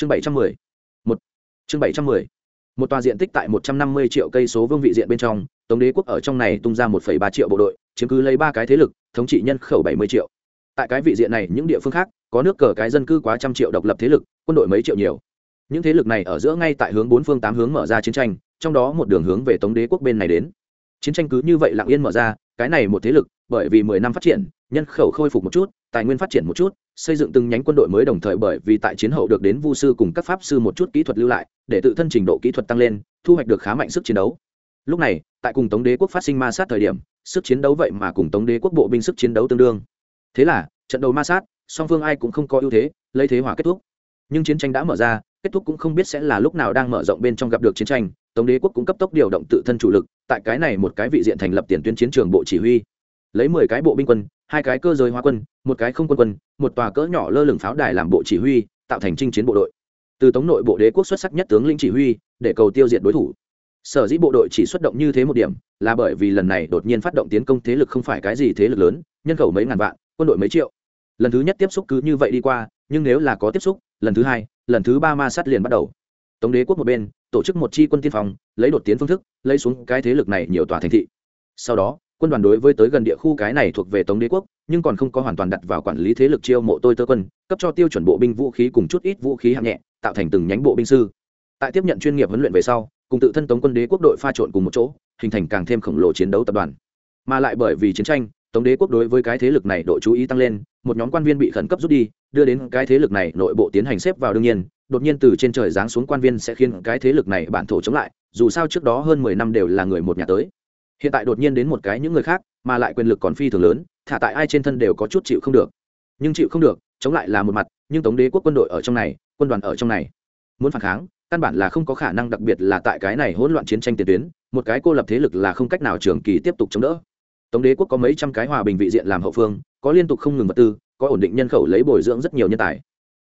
chương bảy trăm mười. Một. Chương bảy trăm mười. Một tòa diện tích tại một trăm năm mươi triệu cây số vương vị diện bên trong, tống đế quốc ở trong này tung ra một phẩy ba triệu bộ đội, chiếm cứ lấy ba cái thế lực, thống trị nhân khẩu bảy mươi triệu. Tại cái vị diện này, những địa phương khác, có nước cờ cái dân cư quá trăm triệu độc lập thế lực, quân đội mấy triệu nhiều. Những thế lực này ở giữa ngay tại hướng bốn phương tám hướng mở ra chiến tranh, trong đó một đường hướng về tống đế quốc bên này đến. Chiến tranh cứ như vậy lặng yên mở ra, cái này một thế lực, bởi vì mười năm phát triển, nhân khẩu khôi phục một chút tài nguyên phát triển một chút, xây dựng từng nhánh quân đội mới đồng thời bởi vì tại chiến hậu được đến vu sư cùng các pháp sư một chút kỹ thuật lưu lại, để tự thân trình độ kỹ thuật tăng lên, thu hoạch được khá mạnh sức chiến đấu. Lúc này, tại cùng tống đế quốc phát sinh ma sát thời điểm, sức chiến đấu vậy mà cùng tống đế quốc bộ binh sức chiến đấu tương đương. Thế là, trận đấu ma sát, song phương ai cũng không có ưu thế, lấy thế hòa kết thúc. Nhưng chiến tranh đã mở ra, kết thúc cũng không biết sẽ là lúc nào đang mở rộng bên trong gặp được chiến tranh, tống đế quốc cũng cấp tốc điều động tự thân chủ lực, tại cái này một cái vị diện thành lập tiền tuyến chiến trường bộ chỉ huy. Lấy mười cái bộ binh quân, hai cái cơ giới hóa quân một cái không quân quân, một tòa cỡ nhỏ lơ lửng pháo đài làm bộ chỉ huy, tạo thành chinh chiến bộ đội. Từ tống nội bộ đế quốc xuất sắc nhất tướng lĩnh chỉ huy, để cầu tiêu diệt đối thủ. Sở dĩ bộ đội chỉ xuất động như thế một điểm, là bởi vì lần này đột nhiên phát động tiến công thế lực không phải cái gì thế lực lớn, nhân khẩu mấy ngàn vạn, quân đội mấy triệu. Lần thứ nhất tiếp xúc cứ như vậy đi qua, nhưng nếu là có tiếp xúc, lần thứ hai, lần thứ ba ma sát liền bắt đầu. Tống đế quốc một bên, tổ chức một chi quân tiên phòng, lấy đột tiến phương thức, lấy xuống cái thế lực này nhiều tòa thành thị. Sau đó, quân đoàn đối với tới gần địa khu cái này thuộc về tống đế quốc nhưng còn không có hoàn toàn đặt vào quản lý thế lực chiêu mộ tôi tơ quân, cấp cho tiêu chuẩn bộ binh vũ khí cùng chút ít vũ khí hạng nhẹ, tạo thành từng nhánh bộ binh sư. Tại tiếp nhận chuyên nghiệp huấn luyện về sau, cùng tự thân tống quân đế quốc đội pha trộn cùng một chỗ, hình thành càng thêm khổng lồ chiến đấu tập đoàn. Mà lại bởi vì chiến tranh, tống đế quốc đối với cái thế lực này độ chú ý tăng lên, một nhóm quan viên bị khẩn cấp rút đi, đưa đến cái thế lực này nội bộ tiến hành xếp vào đương nhiên, đột nhiên từ trên trời giáng xuống quan viên sẽ khiến cái thế lực này bản thổ chống lại, dù sao trước đó hơn mười năm đều là người một nhà tới. Hiện tại đột nhiên đến một cái những người khác, mà lại quyền lực còn phi thường lớn thả tại ai trên thân đều có chút chịu không được. Nhưng chịu không được, chống lại là một mặt, nhưng tống đế quốc quân đội ở trong này, quân đoàn ở trong này. Muốn phản kháng, căn bản là không có khả năng, đặc biệt là tại cái này hỗn loạn chiến tranh tiền tuyến, một cái cô lập thế lực là không cách nào trường kỳ tiếp tục chống đỡ. Tống đế quốc có mấy trăm cái hòa bình vị diện làm hậu phương, có liên tục không ngừng vật tư, có ổn định nhân khẩu lấy bồi dưỡng rất nhiều nhân tài.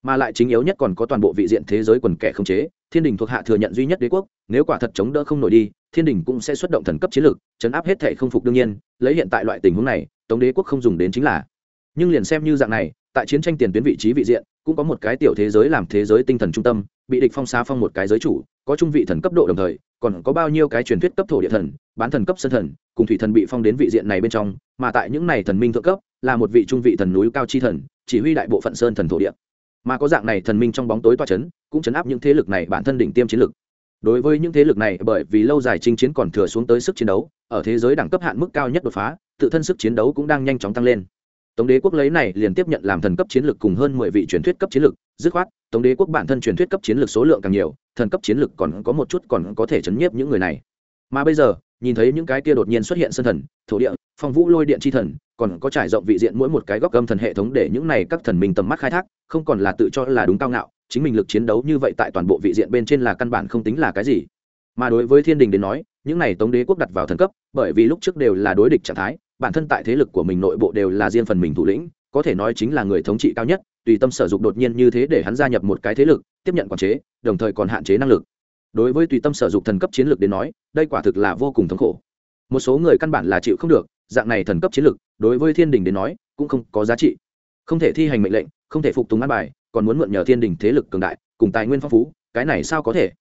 Mà lại chính yếu nhất còn có toàn bộ vị diện thế giới quần kẻ không chế, thiên đình thuộc hạ thừa nhận duy nhất đế quốc, nếu quả thật chống đỡ không nổi đi, thiên đình cũng sẽ xuất động thần cấp chiến lược, chấn áp hết thệ không phục đương nhiên, lấy hiện tại loại tình huống này tống đế quốc không dùng đến chính là. Nhưng liền xem như dạng này, tại chiến tranh tiền tuyến vị trí vị diện, cũng có một cái tiểu thế giới làm thế giới tinh thần trung tâm, bị địch phong xá phong một cái giới chủ, có trung vị thần cấp độ đồng thời, còn có bao nhiêu cái truyền thuyết cấp thổ địa thần, bán thần cấp sân thần, cùng thủy thần bị phong đến vị diện này bên trong, mà tại những này thần minh thượng cấp, là một vị trung vị thần núi cao chi thần, chỉ huy đại bộ phận sơn thần thổ địa. Mà có dạng này thần minh trong bóng tối toa chấn, cũng chấn áp những thế lực này bản thân đỉnh tiêm chiến lực đối với những thế lực này, bởi vì lâu dài chinh chiến còn thừa xuống tới sức chiến đấu, ở thế giới đẳng cấp hạn mức cao nhất đột phá, tự thân sức chiến đấu cũng đang nhanh chóng tăng lên. Tống đế quốc lấy này liền tiếp nhận làm thần cấp chiến lược cùng hơn mười vị truyền thuyết cấp chiến lược dứt khoát, tống đế quốc bản thân truyền thuyết cấp chiến lược số lượng càng nhiều, thần cấp chiến lược còn có một chút còn có thể chấn nhiếp những người này. Mà bây giờ, nhìn thấy những cái kia đột nhiên xuất hiện sân thần, thổ địa, phong vũ lôi điện chi thần, còn có trải rộng vị diện mỗi một cái góc âm thần hệ thống để những này các thần mình tầm mắt khai thác, không còn là tự cho là đúng cao ngạo chính mình lực chiến đấu như vậy tại toàn bộ vị diện bên trên là căn bản không tính là cái gì. Mà đối với thiên đình đến nói, những này tống đế quốc đặt vào thần cấp, bởi vì lúc trước đều là đối địch trạng thái, bản thân tại thế lực của mình nội bộ đều là riêng phần mình thủ lĩnh, có thể nói chính là người thống trị cao nhất, tùy tâm sở dục đột nhiên như thế để hắn gia nhập một cái thế lực, tiếp nhận quản chế, đồng thời còn hạn chế năng lực. Đối với tùy tâm sở dục thần cấp chiến lược đến nói, đây quả thực là vô cùng thống khổ. Một số người căn bản là chịu không được, dạng này thần cấp chiến lược, đối với thiên đình đến nói, cũng không có giá trị. Không thể thi hành mệnh lệnh, không thể phục tùng an bài còn muốn mượn nhờ thiên đình thế lực cường đại, cùng tài nguyên phong phú, cái này sao có thể?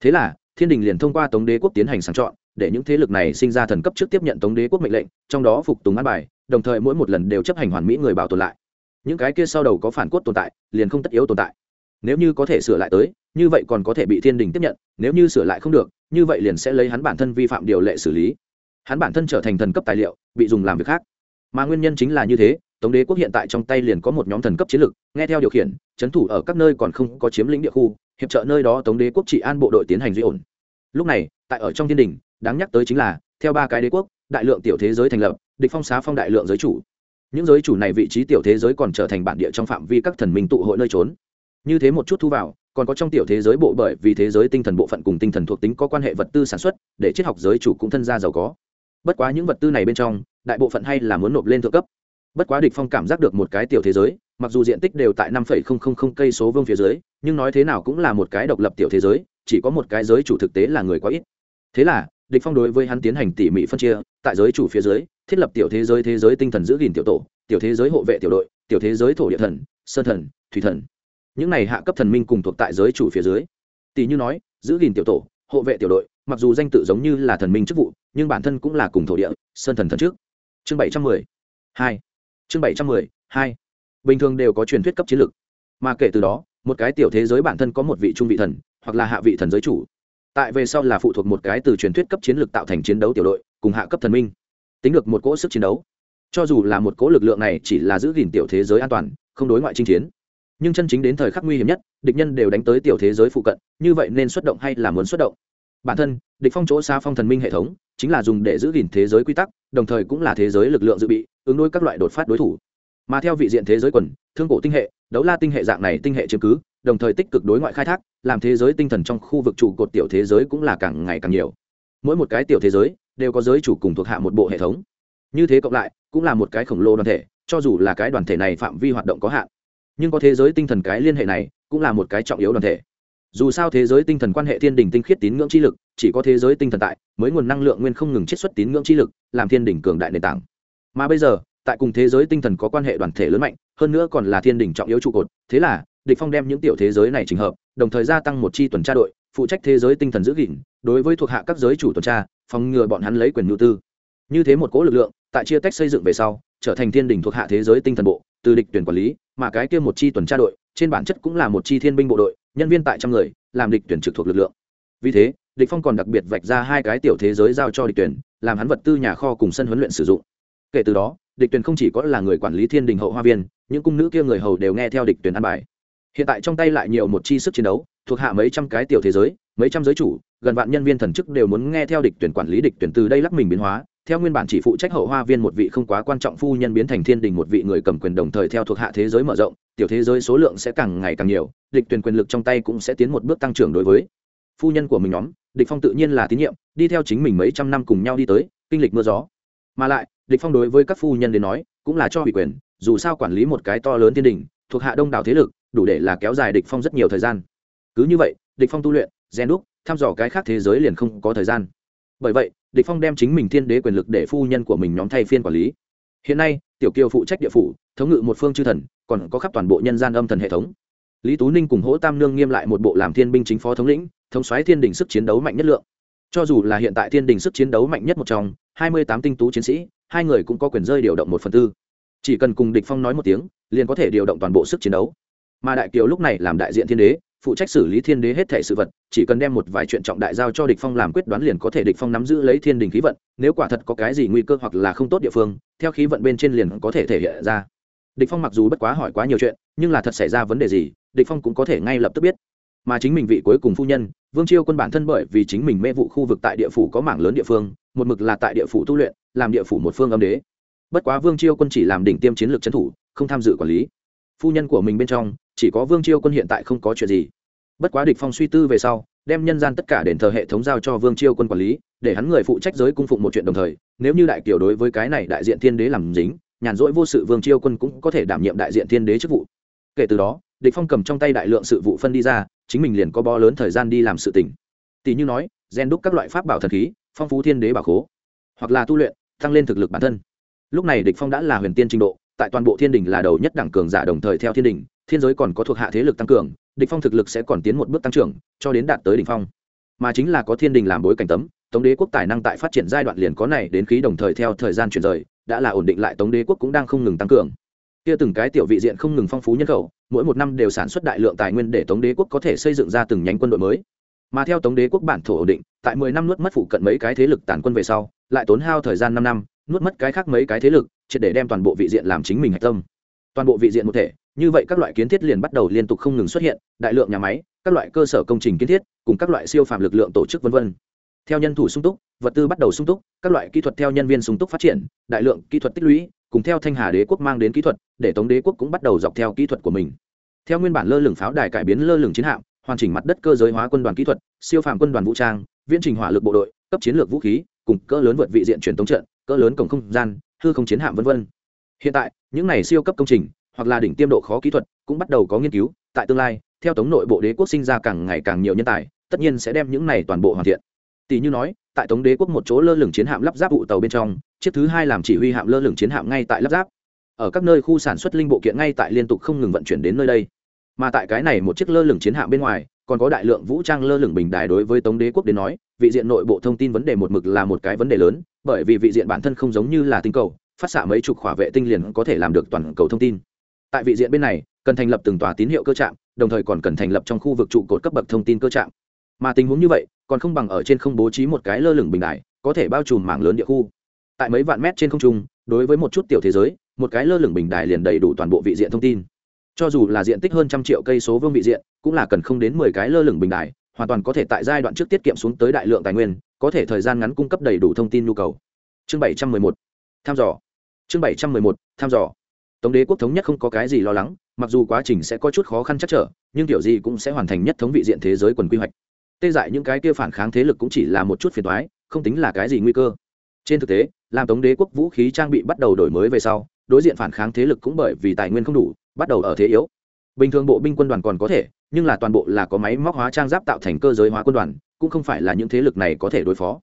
Thế là, thiên đình liền thông qua tống đế quốc tiến hành sàng chọn, để những thế lực này sinh ra thần cấp trước tiếp nhận tống đế quốc mệnh lệnh, trong đó phục tùng ăn bài, đồng thời mỗi một lần đều chấp hành hoàn mỹ người bảo tồn lại. Những cái kia sau đầu có phản cốt tồn tại, liền không tất yếu tồn tại. Nếu như có thể sửa lại tới, như vậy còn có thể bị thiên đình tiếp nhận, nếu như sửa lại không được, như vậy liền sẽ lấy hắn bản thân vi phạm điều lệ xử lý. Hắn bản thân trở thành thần cấp tài liệu, bị dùng làm việc khác. Mà nguyên nhân chính là như thế tống đế quốc hiện tại trong tay liền có một nhóm thần cấp chiến lực. nghe theo điều khiển, trấn thủ ở các nơi còn không có chiếm lĩnh địa khu, hiệp trợ nơi đó tống đế quốc trị an bộ đội tiến hành duy ổn. Lúc này, tại ở trong thiên đình, đáng nhắc tới chính là, theo ba cái đế quốc, đại lượng tiểu thế giới thành lập, địch phong xá phong đại lượng giới chủ. Những giới chủ này vị trí tiểu thế giới còn trở thành bản địa trong phạm vi các thần minh tụ hội nơi trốn. Như thế một chút thu vào, còn có trong tiểu thế giới bộ bởi vì thế giới tinh thần bộ phận cùng tinh thần thuộc tính có quan hệ vật tư sản xuất, để triết học giới chủ cũng thân gia giàu có. Bất quá những vật tư này bên trong, đại bộ phận hay là muốn nộp lên thượng cấp bất quá địch phong cảm giác được một cái tiểu thế giới, mặc dù diện tích đều tại năm cây số vương phía dưới, nhưng nói thế nào cũng là một cái độc lập tiểu thế giới, chỉ có một cái giới chủ thực tế là người quá ít. Thế là, địch phong đối với hắn tiến hành tỉ mỉ phân chia, tại giới chủ phía dưới, thiết lập tiểu thế giới thế giới tinh thần giữ gìn tiểu tổ, tiểu thế giới hộ vệ tiểu đội, tiểu thế giới thổ địa thần, sơn thần, thủy thần. Những này hạ cấp thần minh cùng thuộc tại giới chủ phía dưới. Tỷ như nói, giữ gìn tiểu tổ, hộ vệ tiểu đội, mặc dù danh tự giống như là thần minh chức vụ, nhưng bản thân cũng là cùng thổ địa, sơn thần thần trước. Chương bảy trăm mười hai chương bảy trăm mười hai. Bình thường đều có truyền thuyết cấp chiến lược, mà kể từ đó, một cái tiểu thế giới bản thân có một vị trung vị thần, hoặc là hạ vị thần giới chủ. Tại về sau là phụ thuộc một cái từ truyền thuyết cấp chiến lược tạo thành chiến đấu tiểu đội, cùng hạ cấp thần minh, tính được một cỗ sức chiến đấu. Cho dù là một cỗ lực lượng này chỉ là giữ gìn tiểu thế giới an toàn, không đối ngoại chinh chiến, nhưng chân chính đến thời khắc nguy hiểm nhất, địch nhân đều đánh tới tiểu thế giới phụ cận, như vậy nên xuất động hay là muốn xuất động? Bản thân, địch phong chỗ xa phong thần minh hệ thống chính là dùng để giữ gìn thế giới quy tắc, đồng thời cũng là thế giới lực lượng dự bị, ứng đối các loại đột phát đối thủ. Mà theo vị diện thế giới quần, thương cổ tinh hệ, đấu la tinh hệ dạng này tinh hệ chứng cứ, đồng thời tích cực đối ngoại khai thác, làm thế giới tinh thần trong khu vực trụ cột tiểu thế giới cũng là càng ngày càng nhiều. Mỗi một cái tiểu thế giới đều có giới chủ cùng thuộc hạ một bộ hệ thống. Như thế cộng lại, cũng là một cái khổng lồ đoàn thể, cho dù là cái đoàn thể này phạm vi hoạt động có hạn, nhưng có thế giới tinh thần cái liên hệ này cũng là một cái trọng yếu đoàn thể dù sao thế giới tinh thần quan hệ thiên đình tinh khiết tín ngưỡng chi lực, chỉ có thế giới tinh thần tại, mới nguồn năng lượng nguyên không ngừng chiết xuất tín ngưỡng chi lực, làm thiên đình cường đại nền tảng. Mà bây giờ, tại cùng thế giới tinh thần có quan hệ đoàn thể lớn mạnh, hơn nữa còn là thiên đình trọng yếu trụ cột, thế là, địch phong đem những tiểu thế giới này trình hợp, đồng thời gia tăng một chi tuần tra đội, phụ trách thế giới tinh thần giữ gìn, đối với thuộc hạ các giới chủ tuần tra, phòng ngừa bọn hắn lấy quyền nhu tư. Như thế một cỗ lực lượng, tại chia tách xây dựng về sau, trở thành thiên đình thuộc hạ thế giới tinh thần bộ, từ địch tuyển quản lý, mà cái kia một chi tuần tra đội, trên bản chất cũng là một chi thiên binh bộ đội nhân viên tại trăm người, làm địch tuyển trực thuộc lực lượng. Vì thế, địch phong còn đặc biệt vạch ra hai cái tiểu thế giới giao cho địch tuyển, làm hắn vật tư nhà kho cùng sân huấn luyện sử dụng. Kể từ đó, địch tuyển không chỉ có là người quản lý thiên đình hậu hoa viên, những cung nữ kia người hầu đều nghe theo địch tuyển ăn bài. Hiện tại trong tay lại nhiều một chi sức chiến đấu, thuộc hạ mấy trăm cái tiểu thế giới, mấy trăm giới chủ, gần vạn nhân viên thần chức đều muốn nghe theo địch tuyển quản lý địch tuyển từ đây lắc mình biến hóa. Theo nguyên bản chỉ phụ trách hậu hoa viên một vị không quá quan trọng phu nhân biến thành thiên đình một vị người cầm quyền đồng thời theo thuộc hạ thế giới mở rộng, tiểu thế giới số lượng sẽ càng ngày càng nhiều địch tuyển quyền lực trong tay cũng sẽ tiến một bước tăng trưởng đối với phu nhân của mình nhóm, địch phong tự nhiên là tín nhiệm, đi theo chính mình mấy trăm năm cùng nhau đi tới, kinh lịch mưa gió. Mà lại, địch phong đối với các phu nhân đến nói, cũng là cho ủy quyền, dù sao quản lý một cái to lớn thiên đình, thuộc hạ đông đảo thế lực, đủ để là kéo dài địch phong rất nhiều thời gian. Cứ như vậy, địch phong tu luyện gen đúc, thăm dò cái khác thế giới liền không có thời gian. Bởi vậy, địch phong đem chính mình thiên đế quyền lực để phu nhân của mình nhóm thay phiên quản lý. Hiện nay, tiểu kiều phụ trách địa phủ, thống ngự một phương chư thần, còn có khắp toàn bộ nhân gian âm thần hệ thống lý tú ninh cùng hỗ tam nương nghiêm lại một bộ làm thiên binh chính phó thống lĩnh, thống soái thiên đình sức chiến đấu mạnh nhất lượng. Cho dù là hiện tại thiên đình sức chiến đấu mạnh nhất một trong, hai mươi tám tinh tú chiến sĩ, hai người cũng có quyền rơi điều động một phần tư. Chỉ cần cùng địch phong nói một tiếng, liền có thể điều động toàn bộ sức chiến đấu. Mà đại kiều lúc này làm đại diện thiên đế, phụ trách xử lý thiên đế hết thể sự vật, chỉ cần đem một vài chuyện trọng đại giao cho địch phong làm quyết đoán liền có thể địch phong nắm giữ lấy thiên đình khí vận, nếu quả thật có cái gì nguy cơ hoặc là không tốt địa phương, theo khí vận bên trên liền có thể thể hiện ra địch phong mặc dù bất quá hỏi quá nhiều chuyện, nhưng là thật xảy ra vấn đề gì, địch phong cũng có thể ngay lập tức biết. Mà chính mình vị cuối cùng phu nhân, vương chiêu quân bản thân bởi vì chính mình mê vụ khu vực tại địa phủ có mảng lớn địa phương, một mực là tại địa phủ tu luyện, làm địa phủ một phương âm đế. Bất quá vương chiêu quân chỉ làm đỉnh tiêm chiến lược trấn thủ, không tham dự quản lý. Phu nhân của mình bên trong, chỉ có vương chiêu quân hiện tại không có chuyện gì. Bất quá địch phong suy tư về sau, đem nhân gian tất cả đền thờ hệ thống giao cho vương chiêu quân quản lý, để hắn người phụ trách giới cung phụng một chuyện đồng thời, nếu như đại kiều đối với cái này đại diện thiên đế làm dính nhàn rỗi vô sự vương chiêu quân cũng có thể đảm nhiệm đại diện thiên đế chức vụ. Kể từ đó, địch phong cầm trong tay đại lượng sự vụ phân đi ra, chính mình liền có bó lớn thời gian đi làm sự tình. Tỷ như nói, gen đúc các loại pháp bảo thần khí, phong phú thiên đế bảo khố, hoặc là tu luyện, tăng lên thực lực bản thân. Lúc này địch phong đã là huyền tiên trình độ, tại toàn bộ thiên đình là đầu nhất đẳng cường giả đồng thời theo thiên đình, thiên giới còn có thuộc hạ thế lực tăng cường, địch phong thực lực sẽ còn tiến một bước tăng trưởng, cho đến đạt tới đỉnh phong. Mà chính là có thiên đình làm bối cảnh tấm, tống đế quốc tài năng tại phát triển giai đoạn liền có này đến khí đồng thời theo thời gian chuyển rời đã là ổn định lại tống đế quốc cũng đang không ngừng tăng cường. Kia từng cái tiểu vị diện không ngừng phong phú nhân khẩu, mỗi một năm đều sản xuất đại lượng tài nguyên để tống đế quốc có thể xây dựng ra từng nhánh quân đội mới. Mà theo tống đế quốc bản thổ ổn định, tại mười năm nuốt mất phụ cận mấy cái thế lực tàn quân về sau, lại tốn hao thời gian năm năm, nuốt mất cái khác mấy cái thế lực, triệt để đem toàn bộ vị diện làm chính mình hạch tâm. Toàn bộ vị diện một thể, như vậy các loại kiến thiết liền bắt đầu liên tục không ngừng xuất hiện, đại lượng nhà máy, các loại cơ sở công trình kiến thiết, cùng các loại siêu phạm lực lượng tổ chức v v theo nhân thủ sung túc, vật tư bắt đầu sung túc, các loại kỹ thuật theo nhân viên sung túc phát triển, đại lượng kỹ thuật tích lũy, cùng theo thanh hà đế quốc mang đến kỹ thuật, để tống đế quốc cũng bắt đầu dọc theo kỹ thuật của mình. Theo nguyên bản lơ lửng pháo đài cải biến lơ lửng chiến hạm, hoàn chỉnh mặt đất cơ giới hóa quân đoàn kỹ thuật, siêu phạm quân đoàn vũ trang, viễn trình hỏa lực bộ đội, cấp chiến lược vũ khí, cùng cỡ lớn vượt vị diện truyền thống trận, cỡ lớn cổng không gian, hư không chiến hạm v v hiện tại, những này siêu cấp công trình, hoặc là đỉnh tiêm độ khó kỹ thuật, cũng bắt đầu có nghiên cứu. Tại tương lai, theo tống nội bộ đế quốc sinh ra càng ngày càng nhiều nhân tài, tất nhiên sẽ đem những này toàn bộ hoàn thiện tỷ như nói, tại tống đế quốc một chỗ lơ lửng chiến hạm lắp ráp vụ tàu bên trong, chiếc thứ hai làm chỉ huy hạm lơ lửng chiến hạm ngay tại lắp ráp. Ở các nơi khu sản xuất linh bộ kiện ngay tại liên tục không ngừng vận chuyển đến nơi đây. Mà tại cái này một chiếc lơ lửng chiến hạm bên ngoài, còn có đại lượng vũ trang lơ lửng bình đài đối với tống đế quốc đến nói, vị diện nội bộ thông tin vấn đề một mực là một cái vấn đề lớn, bởi vì vị diện bản thân không giống như là tinh cầu, phát xạ mấy chục khỏa vệ tinh liền có thể làm được toàn cầu thông tin. Tại vị diện bên này, cần thành lập từng tòa tín hiệu cơ trạm, đồng thời còn cần thành lập trong khu vực trụ cột cấp bậc thông tin cơ trạm. Mà tình huống như vậy còn không bằng ở trên không bố trí một cái lơ lửng bình đại có thể bao trùm mảng lớn địa khu. Tại mấy vạn mét trên không trung, đối với một chút tiểu thế giới, một cái lơ lửng bình đài liền đầy đủ toàn bộ vị diện thông tin. Cho dù là diện tích hơn trăm triệu cây số vương vị diện, cũng là cần không đến mười cái lơ lửng bình đài, hoàn toàn có thể tại giai đoạn trước tiết kiệm xuống tới đại lượng tài nguyên, có thể thời gian ngắn cung cấp đầy đủ thông tin nhu cầu. Chương bảy trăm mười một, tham dò. Chương bảy trăm mười một, tham dò. Tống đế quốc thống nhất không có cái gì lo lắng, mặc dù quá trình sẽ có chút khó khăn chắc trở, nhưng kiểu gì cũng sẽ hoàn thành nhất thống vị diện thế giới quần quy hoạch tê dại những cái kia phản kháng thế lực cũng chỉ là một chút phiền toái không tính là cái gì nguy cơ. Trên thực tế, làm tống đế quốc vũ khí trang bị bắt đầu đổi mới về sau, đối diện phản kháng thế lực cũng bởi vì tài nguyên không đủ, bắt đầu ở thế yếu. Bình thường bộ binh quân đoàn còn có thể, nhưng là toàn bộ là có máy móc hóa trang giáp tạo thành cơ giới hóa quân đoàn, cũng không phải là những thế lực này có thể đối phó.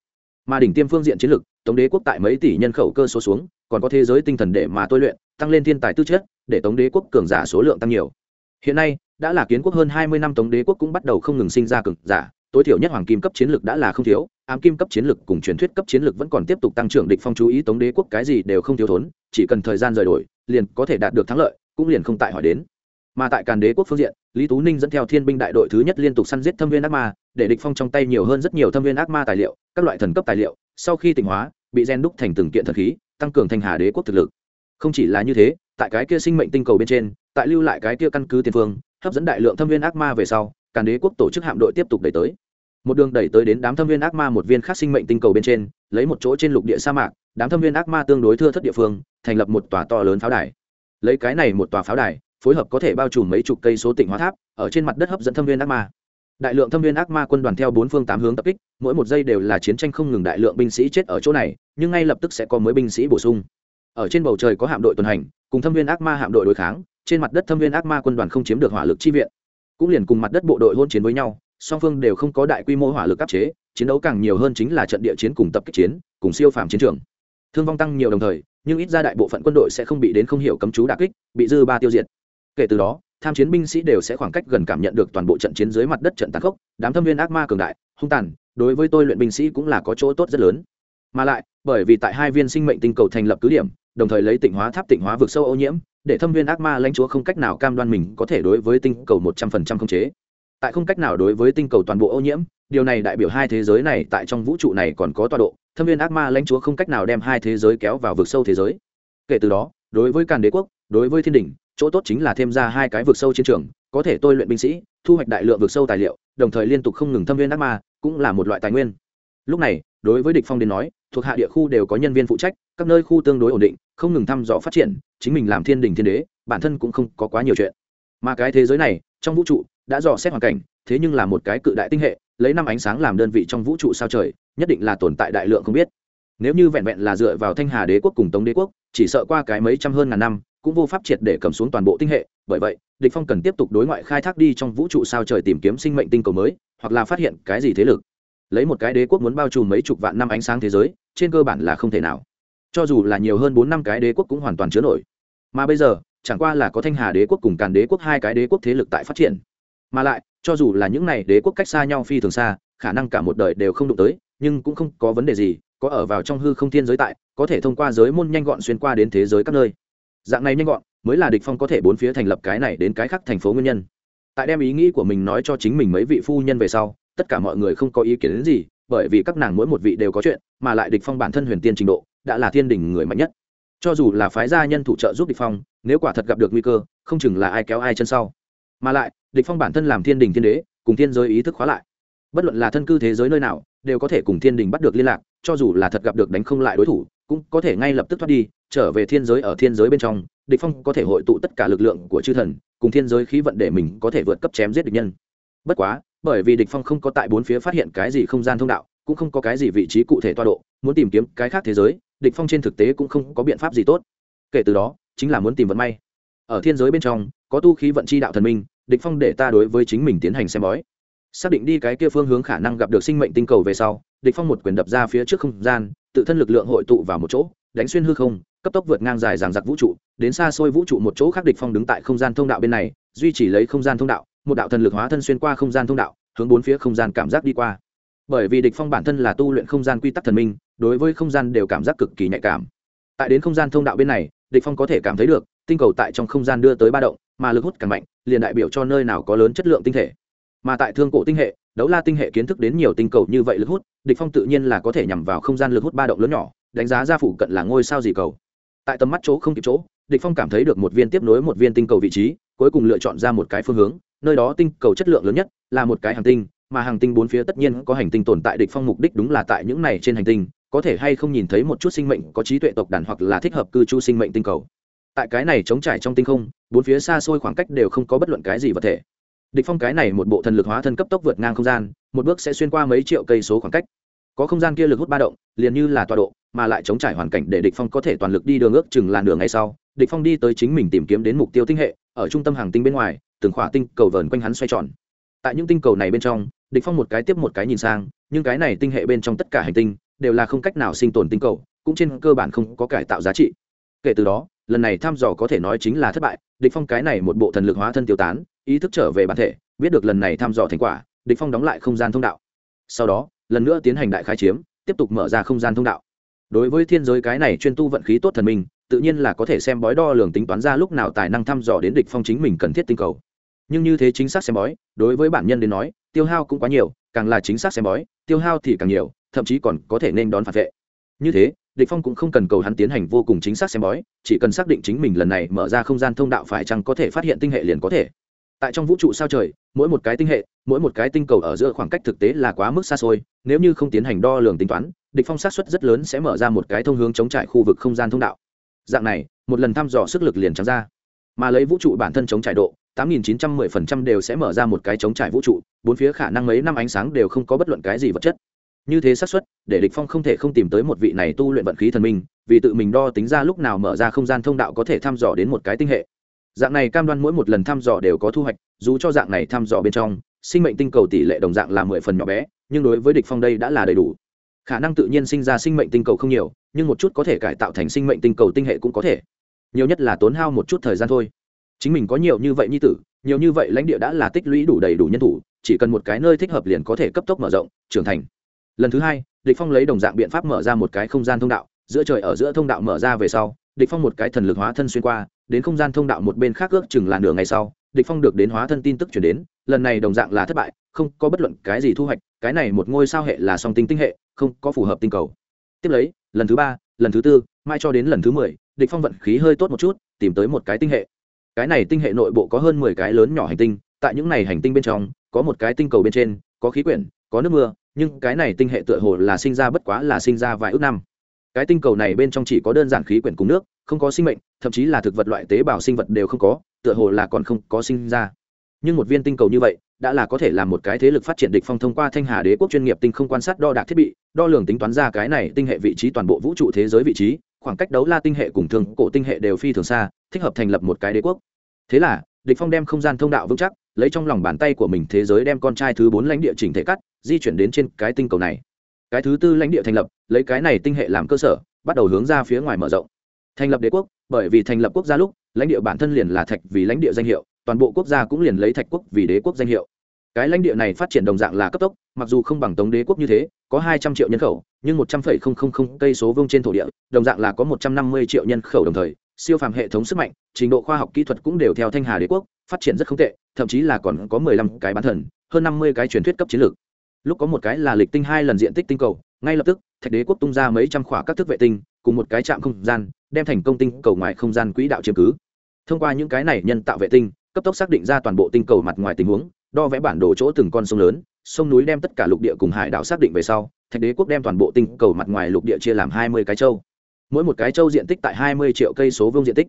Mà đỉnh tiêm phương diện chiến lược, tống đế quốc tại mấy tỷ nhân khẩu cơ số xuống, còn có thế giới tinh thần để mà tôi luyện, tăng lên thiên tài tư chất, để tống đế quốc cường giả số lượng tăng nhiều. Hiện nay, đã là kiến quốc hơn hai mươi năm tống đế quốc cũng bắt đầu không ngừng sinh ra cường giả tối thiểu nhất hoàng kim cấp chiến lược đã là không thiếu, ám kim cấp chiến lược cùng truyền thuyết cấp chiến lược vẫn còn tiếp tục tăng trưởng địch phong chú ý tống đế quốc cái gì đều không thiếu thốn, chỉ cần thời gian rời đổi, liền có thể đạt được thắng lợi, cũng liền không tại hỏi đến. Mà tại càn đế quốc phương diện, lý tú ninh dẫn theo thiên binh đại đội thứ nhất liên tục săn giết thâm viên ác ma, để địch phong trong tay nhiều hơn rất nhiều thâm viên ác ma tài liệu, các loại thần cấp tài liệu, sau khi tỉnh hóa, bị gen đúc thành từng kiện thần khí, tăng cường thành hà đế quốc thực lực. Không chỉ là như thế, tại cái kia sinh mệnh tinh cầu bên trên, tại lưu lại cái kia căn cứ tiền phương, hấp dẫn đại lượng thâm viên ác ma về sau, càn đế quốc tổ chức hạm đội tiếp tục đẩy tới một đường đẩy tới đến đám thâm viên ác ma một viên khác sinh mệnh tinh cầu bên trên, lấy một chỗ trên lục địa sa mạc, đám thâm viên ác ma tương đối thưa thất địa phương, thành lập một tòa to lớn pháo đài. Lấy cái này một tòa pháo đài, phối hợp có thể bao trùm mấy chục cây số tỉnh hóa tháp, ở trên mặt đất hấp dẫn thâm viên ác ma. Đại lượng thâm viên ác ma quân đoàn theo bốn phương tám hướng tập kích, mỗi một giây đều là chiến tranh không ngừng đại lượng binh sĩ chết ở chỗ này, nhưng ngay lập tức sẽ có mới binh sĩ bổ sung. Ở trên bầu trời có hạm đội tuần hành, cùng thâm viên ác ma hạm đội đối kháng, trên mặt đất thâm viên ác ma quân đoàn không chiếm được hỏa lực chi viện. Cũng liền cùng mặt đất bộ đội hôn chiến với nhau song phương đều không có đại quy mô hỏa lực áp chế, chiến đấu càng nhiều hơn chính là trận địa chiến cùng tập kích chiến, cùng siêu phàm chiến trường. Thương vong tăng nhiều đồng thời, nhưng ít ra đại bộ phận quân đội sẽ không bị đến không hiểu cấm chú đà kích, bị dư ba tiêu diệt. Kể từ đó, tham chiến binh sĩ đều sẽ khoảng cách gần cảm nhận được toàn bộ trận chiến dưới mặt đất trận tàn khốc, đám thâm viên ác ma cường đại, hung tàn, đối với tôi luyện binh sĩ cũng là có chỗ tốt rất lớn. Mà lại, bởi vì tại hai viên sinh mệnh tinh cầu thành lập cứ điểm, đồng thời lấy tịnh hóa tháp tịnh hóa vực sâu ô nhiễm, để thâm viên ác ma lãnh chúa không cách nào cam đoan mình có thể đối với tinh cầu một trăm phần trăm không chế tại không cách nào đối với tinh cầu toàn bộ ô nhiễm, điều này đại biểu hai thế giới này tại trong vũ trụ này còn có tọa độ, thâm viên ác ma lãnh chúa không cách nào đem hai thế giới kéo vào vực sâu thế giới. Kể từ đó, đối với càn đế quốc, đối với thiên đình chỗ tốt chính là thêm ra hai cái vực sâu chiến trường, có thể tôi luyện binh sĩ, thu hoạch đại lượng vực sâu tài liệu, đồng thời liên tục không ngừng thâm viên ác ma, cũng là một loại tài nguyên. Lúc này, đối với địch phong đến nói, thuộc hạ địa khu đều có nhân viên phụ trách, các nơi khu tương đối ổn định, không ngừng thăm dò phát triển, chính mình làm thiên đình thiên đế, bản thân cũng không có quá nhiều chuyện. Mà cái thế giới này, trong vũ trụ đã dò xét hoàn cảnh, thế nhưng là một cái cự đại tinh hệ, lấy năm ánh sáng làm đơn vị trong vũ trụ sao trời, nhất định là tồn tại đại lượng không biết. Nếu như vẹn vẹn là dựa vào thanh hà đế quốc cùng tống đế quốc, chỉ sợ qua cái mấy trăm hơn ngàn năm, cũng vô pháp triệt để cầm xuống toàn bộ tinh hệ. Bởi vậy, địch phong cần tiếp tục đối ngoại khai thác đi trong vũ trụ sao trời tìm kiếm sinh mệnh tinh cầu mới, hoặc là phát hiện cái gì thế lực. Lấy một cái đế quốc muốn bao trùm mấy chục vạn năm ánh sáng thế giới, trên cơ bản là không thể nào. Cho dù là nhiều hơn bốn năm cái đế quốc cũng hoàn toàn chứa nổi. Mà bây giờ, chẳng qua là có thanh hà đế quốc cùng càn đế quốc hai cái đế quốc thế lực tại phát triển mà lại, cho dù là những này đế quốc cách xa nhau phi thường xa, khả năng cả một đời đều không đụng tới, nhưng cũng không có vấn đề gì, có ở vào trong hư không thiên giới tại, có thể thông qua giới môn nhanh gọn xuyên qua đến thế giới các nơi. Dạng này nhanh gọn, mới là địch phong có thể bốn phía thành lập cái này đến cái khác thành phố nguyên nhân. Tại đem ý nghĩ của mình nói cho chính mình mấy vị phu nhân về sau, tất cả mọi người không có ý kiến đến gì, bởi vì các nàng mỗi một vị đều có chuyện, mà lại địch phong bản thân huyền tiên trình độ, đã là thiên đình người mạnh nhất. Cho dù là phái gia nhân thủ trợ giúp địch phong, nếu quả thật gặp được nguy cơ, không chừng là ai kéo ai chân sau. Mà lại địch phong bản thân làm thiên đình thiên đế, cùng thiên giới ý thức khóa lại. Bất luận là thân cư thế giới nơi nào, đều có thể cùng thiên đình bắt được liên lạc, cho dù là thật gặp được đánh không lại đối thủ, cũng có thể ngay lập tức thoát đi, trở về thiên giới ở thiên giới bên trong, địch phong có thể hội tụ tất cả lực lượng của chư thần, cùng thiên giới khí vận để mình có thể vượt cấp chém giết địch nhân. Bất quá, bởi vì địch phong không có tại bốn phía phát hiện cái gì không gian thông đạo, cũng không có cái gì vị trí cụ thể toa độ, muốn tìm kiếm cái khác thế giới, địch phong trên thực tế cũng không có biện pháp gì tốt. Kể từ đó, chính là muốn tìm vận may. Ở thiên giới bên trong, có tu khí vận chi đạo thần minh địch phong để ta đối với chính mình tiến hành xem bói. Xác định đi cái kia phương hướng khả năng gặp được sinh mệnh tinh cầu về sau, địch phong một quyền đập ra phía trước không gian, tự thân lực lượng hội tụ vào một chỗ, đánh xuyên hư không, cấp tốc vượt ngang dài dằng dặc vũ trụ, đến xa xôi vũ trụ một chỗ khác địch phong đứng tại không gian thông đạo bên này, duy trì lấy không gian thông đạo, một đạo thần lực hóa thân xuyên qua không gian thông đạo, hướng bốn phía không gian cảm giác đi qua. Bởi vì địch phong bản thân là tu luyện không gian quy tắc thần minh, đối với không gian đều cảm giác cực kỳ nhạy cảm. Tại đến không gian thông đạo bên này, địch phong có thể cảm thấy được, tinh cầu tại trong không gian đưa tới ba động mà lực hút càng mạnh, liền đại biểu cho nơi nào có lớn chất lượng tinh thể. Mà tại thương cổ tinh hệ, đấu la tinh hệ kiến thức đến nhiều tinh cầu như vậy lực hút, địch phong tự nhiên là có thể nhằm vào không gian lực hút ba động lớn nhỏ, đánh giá ra phụ cận là ngôi sao gì cầu. Tại tầm mắt chỗ không kịp chỗ, địch phong cảm thấy được một viên tiếp nối một viên tinh cầu vị trí, cuối cùng lựa chọn ra một cái phương hướng, nơi đó tinh cầu chất lượng lớn nhất là một cái hành tinh, mà hành tinh bốn phía tất nhiên có hành tinh tồn tại địch phong mục đích đúng là tại những này trên hành tinh, có thể hay không nhìn thấy một chút sinh mệnh, có trí tuệ tộc đàn hoặc là thích hợp cư trú sinh mệnh tinh cầu tại cái này chống trải trong tinh không, bốn phía xa xôi khoảng cách đều không có bất luận cái gì vật thể. Địch phong cái này một bộ thần lực hóa thân cấp tốc vượt ngang không gian, một bước sẽ xuyên qua mấy triệu cây số khoảng cách. Có không gian kia lực hút ba động, liền như là tọa độ, mà lại chống trải hoàn cảnh để địch phong có thể toàn lực đi đường ước chừng là nửa ngày sau, địch phong đi tới chính mình tìm kiếm đến mục tiêu tinh hệ, ở trung tâm hàng tinh bên ngoài, từng khỏa tinh cầu vờn quanh hắn xoay tròn. Tại những tinh cầu này bên trong, địch phong một cái tiếp một cái nhìn sang, nhưng cái này tinh hệ bên trong tất cả hành tinh, đều là không cách nào sinh tồn tinh cầu, cũng trên cơ bản không có cải tạo giá trị. Kể từ đó lần này thăm dò có thể nói chính là thất bại, địch phong cái này một bộ thần lực hóa thân tiêu tán, ý thức trở về bản thể, biết được lần này thăm dò thành quả, địch phong đóng lại không gian thông đạo. Sau đó, lần nữa tiến hành đại khai chiếm, tiếp tục mở ra không gian thông đạo. Đối với thiên giới cái này chuyên tu vận khí tốt thần minh, tự nhiên là có thể xem bói đo lường tính toán ra lúc nào tài năng thăm dò đến địch phong chính mình cần thiết tinh cầu. Nhưng như thế chính xác xem bói, đối với bản nhân đến nói, tiêu hao cũng quá nhiều, càng là chính xác xem bói, tiêu hao thì càng nhiều, thậm chí còn có thể nên đón phản vệ. Như thế địch phong cũng không cần cầu hắn tiến hành vô cùng chính xác xem bói, chỉ cần xác định chính mình lần này mở ra không gian thông đạo phải chăng có thể phát hiện tinh hệ liền có thể. Tại trong vũ trụ sao trời, mỗi một cái tinh hệ, mỗi một cái tinh cầu ở giữa khoảng cách thực tế là quá mức xa xôi, nếu như không tiến hành đo lường tính toán, địch phong xác suất rất lớn sẽ mở ra một cái thông hướng chống trải khu vực không gian thông đạo. Dạng này, một lần thăm dò sức lực liền trắng ra. Mà lấy vũ trụ bản thân chống trải độ 8.910% đều sẽ mở ra một cái chống trải vũ trụ, bốn phía khả năng mấy năm ánh sáng đều không có bất luận cái gì vật chất như thế xác suất, để địch phong không thể không tìm tới một vị này tu luyện vận khí thần minh, vì tự mình đo tính ra lúc nào mở ra không gian thông đạo có thể thăm dò đến một cái tinh hệ. Dạng này cam đoan mỗi một lần thăm dò đều có thu hoạch, dù cho dạng này thăm dò bên trong, sinh mệnh tinh cầu tỷ lệ đồng dạng là mười phần nhỏ bé, nhưng đối với địch phong đây đã là đầy đủ. Khả năng tự nhiên sinh ra sinh mệnh tinh cầu không nhiều, nhưng một chút có thể cải tạo thành sinh mệnh tinh cầu tinh hệ cũng có thể. Nhiều nhất là tốn hao một chút thời gian thôi. Chính mình có nhiều như vậy như tử, nhiều như vậy lãnh địa đã là tích lũy đủ đầy đủ nhân thủ, chỉ cần một cái nơi thích hợp liền có thể cấp tốc mở rộng, trưởng thành lần thứ hai, địch phong lấy đồng dạng biện pháp mở ra một cái không gian thông đạo, giữa trời ở giữa thông đạo mở ra về sau, địch phong một cái thần lực hóa thân xuyên qua, đến không gian thông đạo một bên khác ước chừng là nửa ngày sau, địch phong được đến hóa thân tin tức chuyển đến, lần này đồng dạng là thất bại, không có bất luận cái gì thu hoạch, cái này một ngôi sao hệ là song tinh tinh hệ, không có phù hợp tinh cầu. Tiếp lấy, lần thứ ba, lần thứ tư, mai cho đến lần thứ mười, địch phong vận khí hơi tốt một chút, tìm tới một cái tinh hệ. Cái này tinh hệ nội bộ có hơn mười cái lớn nhỏ hành tinh, tại những này hành tinh bên trong, có một cái tinh cầu bên trên, có khí quyển, có nước mưa nhưng cái này tinh hệ tựa hồ là sinh ra bất quá là sinh ra vài ước năm. Cái tinh cầu này bên trong chỉ có đơn giản khí quyển cùng nước, không có sinh mệnh, thậm chí là thực vật loại tế bào sinh vật đều không có, tựa hồ là còn không có sinh ra. Nhưng một viên tinh cầu như vậy, đã là có thể làm một cái thế lực phát triển địch phong thông qua thanh hà đế quốc chuyên nghiệp tinh không quan sát đo đạc thiết bị, đo lường tính toán ra cái này tinh hệ vị trí toàn bộ vũ trụ thế giới vị trí, khoảng cách đấu la tinh hệ cùng thường cổ tinh hệ đều phi thường xa, thích hợp thành lập một cái đế quốc. Thế là, địch phong đem không gian thông đạo vững chắc, lấy trong lòng bàn tay của mình thế giới đem con trai thứ bốn lãnh địa chỉnh thể cắt di chuyển đến trên cái tinh cầu này. Cái thứ tư lãnh địa thành lập, lấy cái này tinh hệ làm cơ sở, bắt đầu hướng ra phía ngoài mở rộng. Thành lập đế quốc, bởi vì thành lập quốc gia lúc, lãnh địa bản thân liền là thạch vì lãnh địa danh hiệu, toàn bộ quốc gia cũng liền lấy thạch quốc vì đế quốc danh hiệu. Cái lãnh địa này phát triển đồng dạng là cấp tốc, mặc dù không bằng tống đế quốc như thế, có hai trăm triệu nhân khẩu, nhưng một trăm phẩy không không không cây số vương trên thổ địa, đồng dạng là có một trăm năm mươi triệu nhân khẩu đồng thời, siêu phàm hệ thống sức mạnh, trình độ khoa học kỹ thuật cũng đều theo thanh hà đế quốc, phát triển rất không tệ, thậm chí là còn có mười lăm cái bán thần, hơn năm mươi cái truyền thuyết cấp chiến lược lúc có một cái là lịch tinh hai lần diện tích tinh cầu, ngay lập tức, thạch đế quốc tung ra mấy trăm khỏa các thức vệ tinh, cùng một cái trạm không gian, đem thành công tinh cầu ngoài không gian quỹ đạo chiếm cứ. Thông qua những cái này nhân tạo vệ tinh, cấp tốc xác định ra toàn bộ tinh cầu mặt ngoài tình huống, đo vẽ bản đồ chỗ từng con sông lớn, sông núi đem tất cả lục địa cùng hải đảo xác định về sau, thạch đế quốc đem toàn bộ tinh cầu mặt ngoài lục địa chia làm hai mươi cái châu. Mỗi một cái châu diện tích tại hai mươi triệu cây số vương diện tích.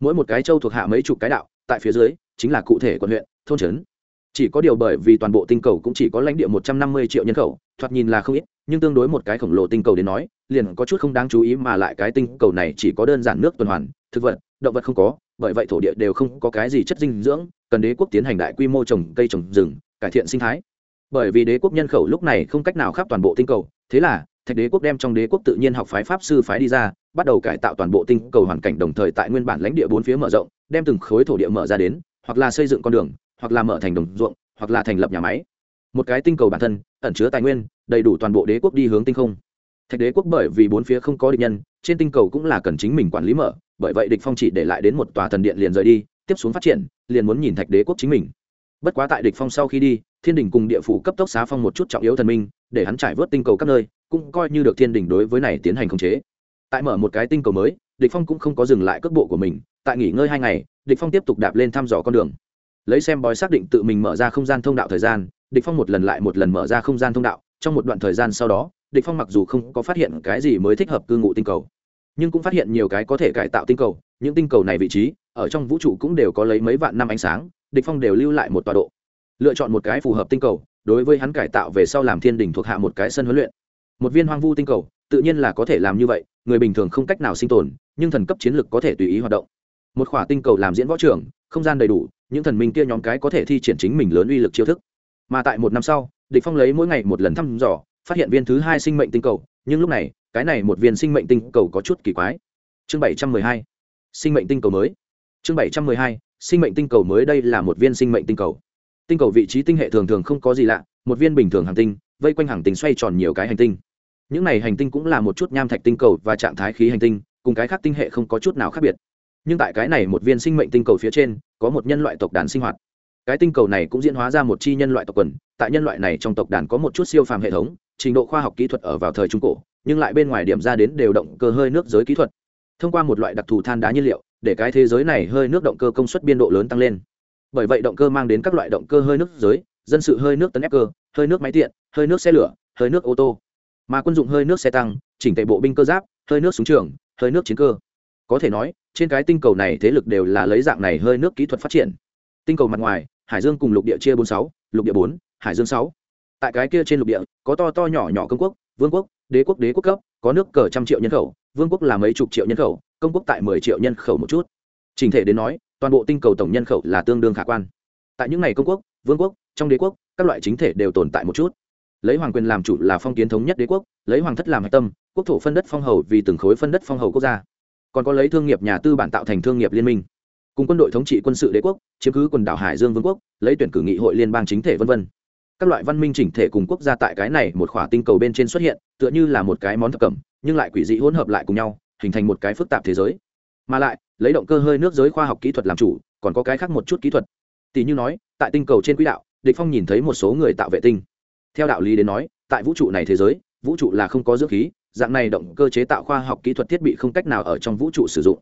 Mỗi một cái châu thuộc hạ mấy chục cái đạo, tại phía dưới, chính là cụ thể quận huyện, thôn trấn chỉ có điều bởi vì toàn bộ tinh cầu cũng chỉ có lãnh địa một trăm năm mươi triệu nhân khẩu, thoạt nhìn là không ít, nhưng tương đối một cái khổng lồ tinh cầu đến nói, liền có chút không đáng chú ý mà lại cái tinh cầu này chỉ có đơn giản nước tuần hoàn, thực vật, động vật không có, bởi vậy thổ địa đều không có cái gì chất dinh dưỡng, cần đế quốc tiến hành đại quy mô trồng cây trồng rừng, cải thiện sinh thái. Bởi vì đế quốc nhân khẩu lúc này không cách nào khắp toàn bộ tinh cầu, thế là, thạch đế quốc đem trong đế quốc tự nhiên học phái pháp sư phái đi ra, bắt đầu cải tạo toàn bộ tinh cầu hoàn cảnh đồng thời tại nguyên bản lãnh địa bốn phía mở rộng, đem từng khối thổ địa mở ra đến, hoặc là xây dựng con đường hoặc là mở thành đồng ruộng, hoặc là thành lập nhà máy. Một cái tinh cầu bản thân, ẩn chứa tài nguyên, đầy đủ toàn bộ đế quốc đi hướng tinh không. Thạch đế quốc bởi vì bốn phía không có địch nhân, trên tinh cầu cũng là cần chính mình quản lý mở, bởi vậy địch phong chỉ để lại đến một tòa thần điện liền rời đi, tiếp xuống phát triển, liền muốn nhìn thạch đế quốc chính mình. Bất quá tại địch phong sau khi đi, thiên đình cùng địa phủ cấp tốc xá phong một chút trọng yếu thần minh, để hắn trải vớt tinh cầu các nơi, cũng coi như được thiên đình đối với này tiến hành khống chế. Tại mở một cái tinh cầu mới, địch phong cũng không có dừng lại cước bộ của mình, tại nghỉ ngơi hai ngày, địch phong tiếp tục đạp lên thăm dò con đường lấy xem bói xác định tự mình mở ra không gian thông đạo thời gian, địch phong một lần lại một lần mở ra không gian thông đạo. Trong một đoạn thời gian sau đó, địch phong mặc dù không có phát hiện cái gì mới thích hợp cư ngụ tinh cầu, nhưng cũng phát hiện nhiều cái có thể cải tạo tinh cầu. Những tinh cầu này vị trí, ở trong vũ trụ cũng đều có lấy mấy vạn năm ánh sáng, địch phong đều lưu lại một tọa độ. Lựa chọn một cái phù hợp tinh cầu, đối với hắn cải tạo về sau làm thiên đình thuộc hạ một cái sân huấn luyện. Một viên hoang vu tinh cầu, tự nhiên là có thể làm như vậy, người bình thường không cách nào sinh tồn, nhưng thần cấp chiến lực có thể tùy ý hoạt động. Một khỏa tinh cầu làm diễn võ trường không gian đầy đủ, những thần minh kia nhóm cái có thể thi triển chính mình lớn uy lực chiêu thức. Mà tại một năm sau, địch phong lấy mỗi ngày một lần thăm dò, phát hiện viên thứ hai sinh mệnh tinh cầu, nhưng lúc này, cái này một viên sinh mệnh tinh cầu có chút kỳ quái. Chương bảy trăm mười hai, sinh mệnh tinh cầu mới. Chương bảy trăm mười hai, sinh mệnh tinh cầu mới đây là một viên sinh mệnh tinh cầu. Tinh cầu vị trí tinh hệ thường thường không có gì lạ, một viên bình thường hành tinh, vây quanh hành tinh xoay tròn nhiều cái hành tinh. Những này hành tinh cũng là một chút nham thạch tinh cầu và trạng thái khí hành tinh, cùng cái khác tinh hệ không có chút nào khác biệt nhưng tại cái này một viên sinh mệnh tinh cầu phía trên có một nhân loại tộc đàn sinh hoạt cái tinh cầu này cũng diễn hóa ra một chi nhân loại tộc quần tại nhân loại này trong tộc đàn có một chút siêu phàm hệ thống trình độ khoa học kỹ thuật ở vào thời trung cổ nhưng lại bên ngoài điểm ra đến đều động cơ hơi nước giới kỹ thuật thông qua một loại đặc thù than đá nhiên liệu để cái thế giới này hơi nước động cơ công suất biên độ lớn tăng lên bởi vậy động cơ mang đến các loại động cơ hơi nước giới dân sự hơi nước tấn ép cơ hơi nước máy tiện hơi nước xe lửa hơi nước ô tô mà quân dụng hơi nước xe tăng chỉnh tệ bộ binh cơ giáp hơi nước súng trường hơi nước chiến cơ có thể nói trên cái tinh cầu này thế lực đều là lấy dạng này hơi nước kỹ thuật phát triển. Tinh cầu mặt ngoài, hải dương cùng lục địa chia bốn sáu, lục địa bốn, hải dương sáu. Tại cái kia trên lục địa, có to to nhỏ nhỏ công quốc, vương quốc, đế quốc đế quốc cấp, có nước cờ trăm triệu nhân khẩu, vương quốc là mấy chục triệu nhân khẩu, công quốc tại mười triệu nhân khẩu một chút. Trình thể đến nói, toàn bộ tinh cầu tổng nhân khẩu là tương đương khả quan. Tại những ngày công quốc, vương quốc, trong đế quốc, các loại chính thể đều tồn tại một chút. Lấy hoàng quyền làm chủ là phong kiến thống nhất đế quốc, lấy hoàng thất làm hạch tâm, quốc thổ phân đất phong hầu vì từng khối phân đất phong hầu quốc gia còn có lấy thương nghiệp nhà tư bản tạo thành thương nghiệp liên minh, cùng quân đội thống trị quân sự đế quốc, chiếm cứ quần đảo hải dương vương quốc, lấy tuyển cử nghị hội liên bang chính thể v v các loại văn minh chỉnh thể cùng quốc gia tại cái này một khỏa tinh cầu bên trên xuất hiện, tựa như là một cái món thập cẩm nhưng lại quỷ dị hỗn hợp lại cùng nhau, hình thành một cái phức tạp thế giới. Mà lại, lấy động cơ hơi nước giới khoa học kỹ thuật làm chủ, còn có cái khác một chút kỹ thuật. Tỷ như nói, tại tinh cầu trên quỹ đạo, địch phong nhìn thấy một số người tạo vệ tinh. Theo đạo lý đến nói, tại vũ trụ này thế giới, vũ trụ là không có dưỡng khí dạng này động cơ chế tạo khoa học kỹ thuật thiết bị không cách nào ở trong vũ trụ sử dụng.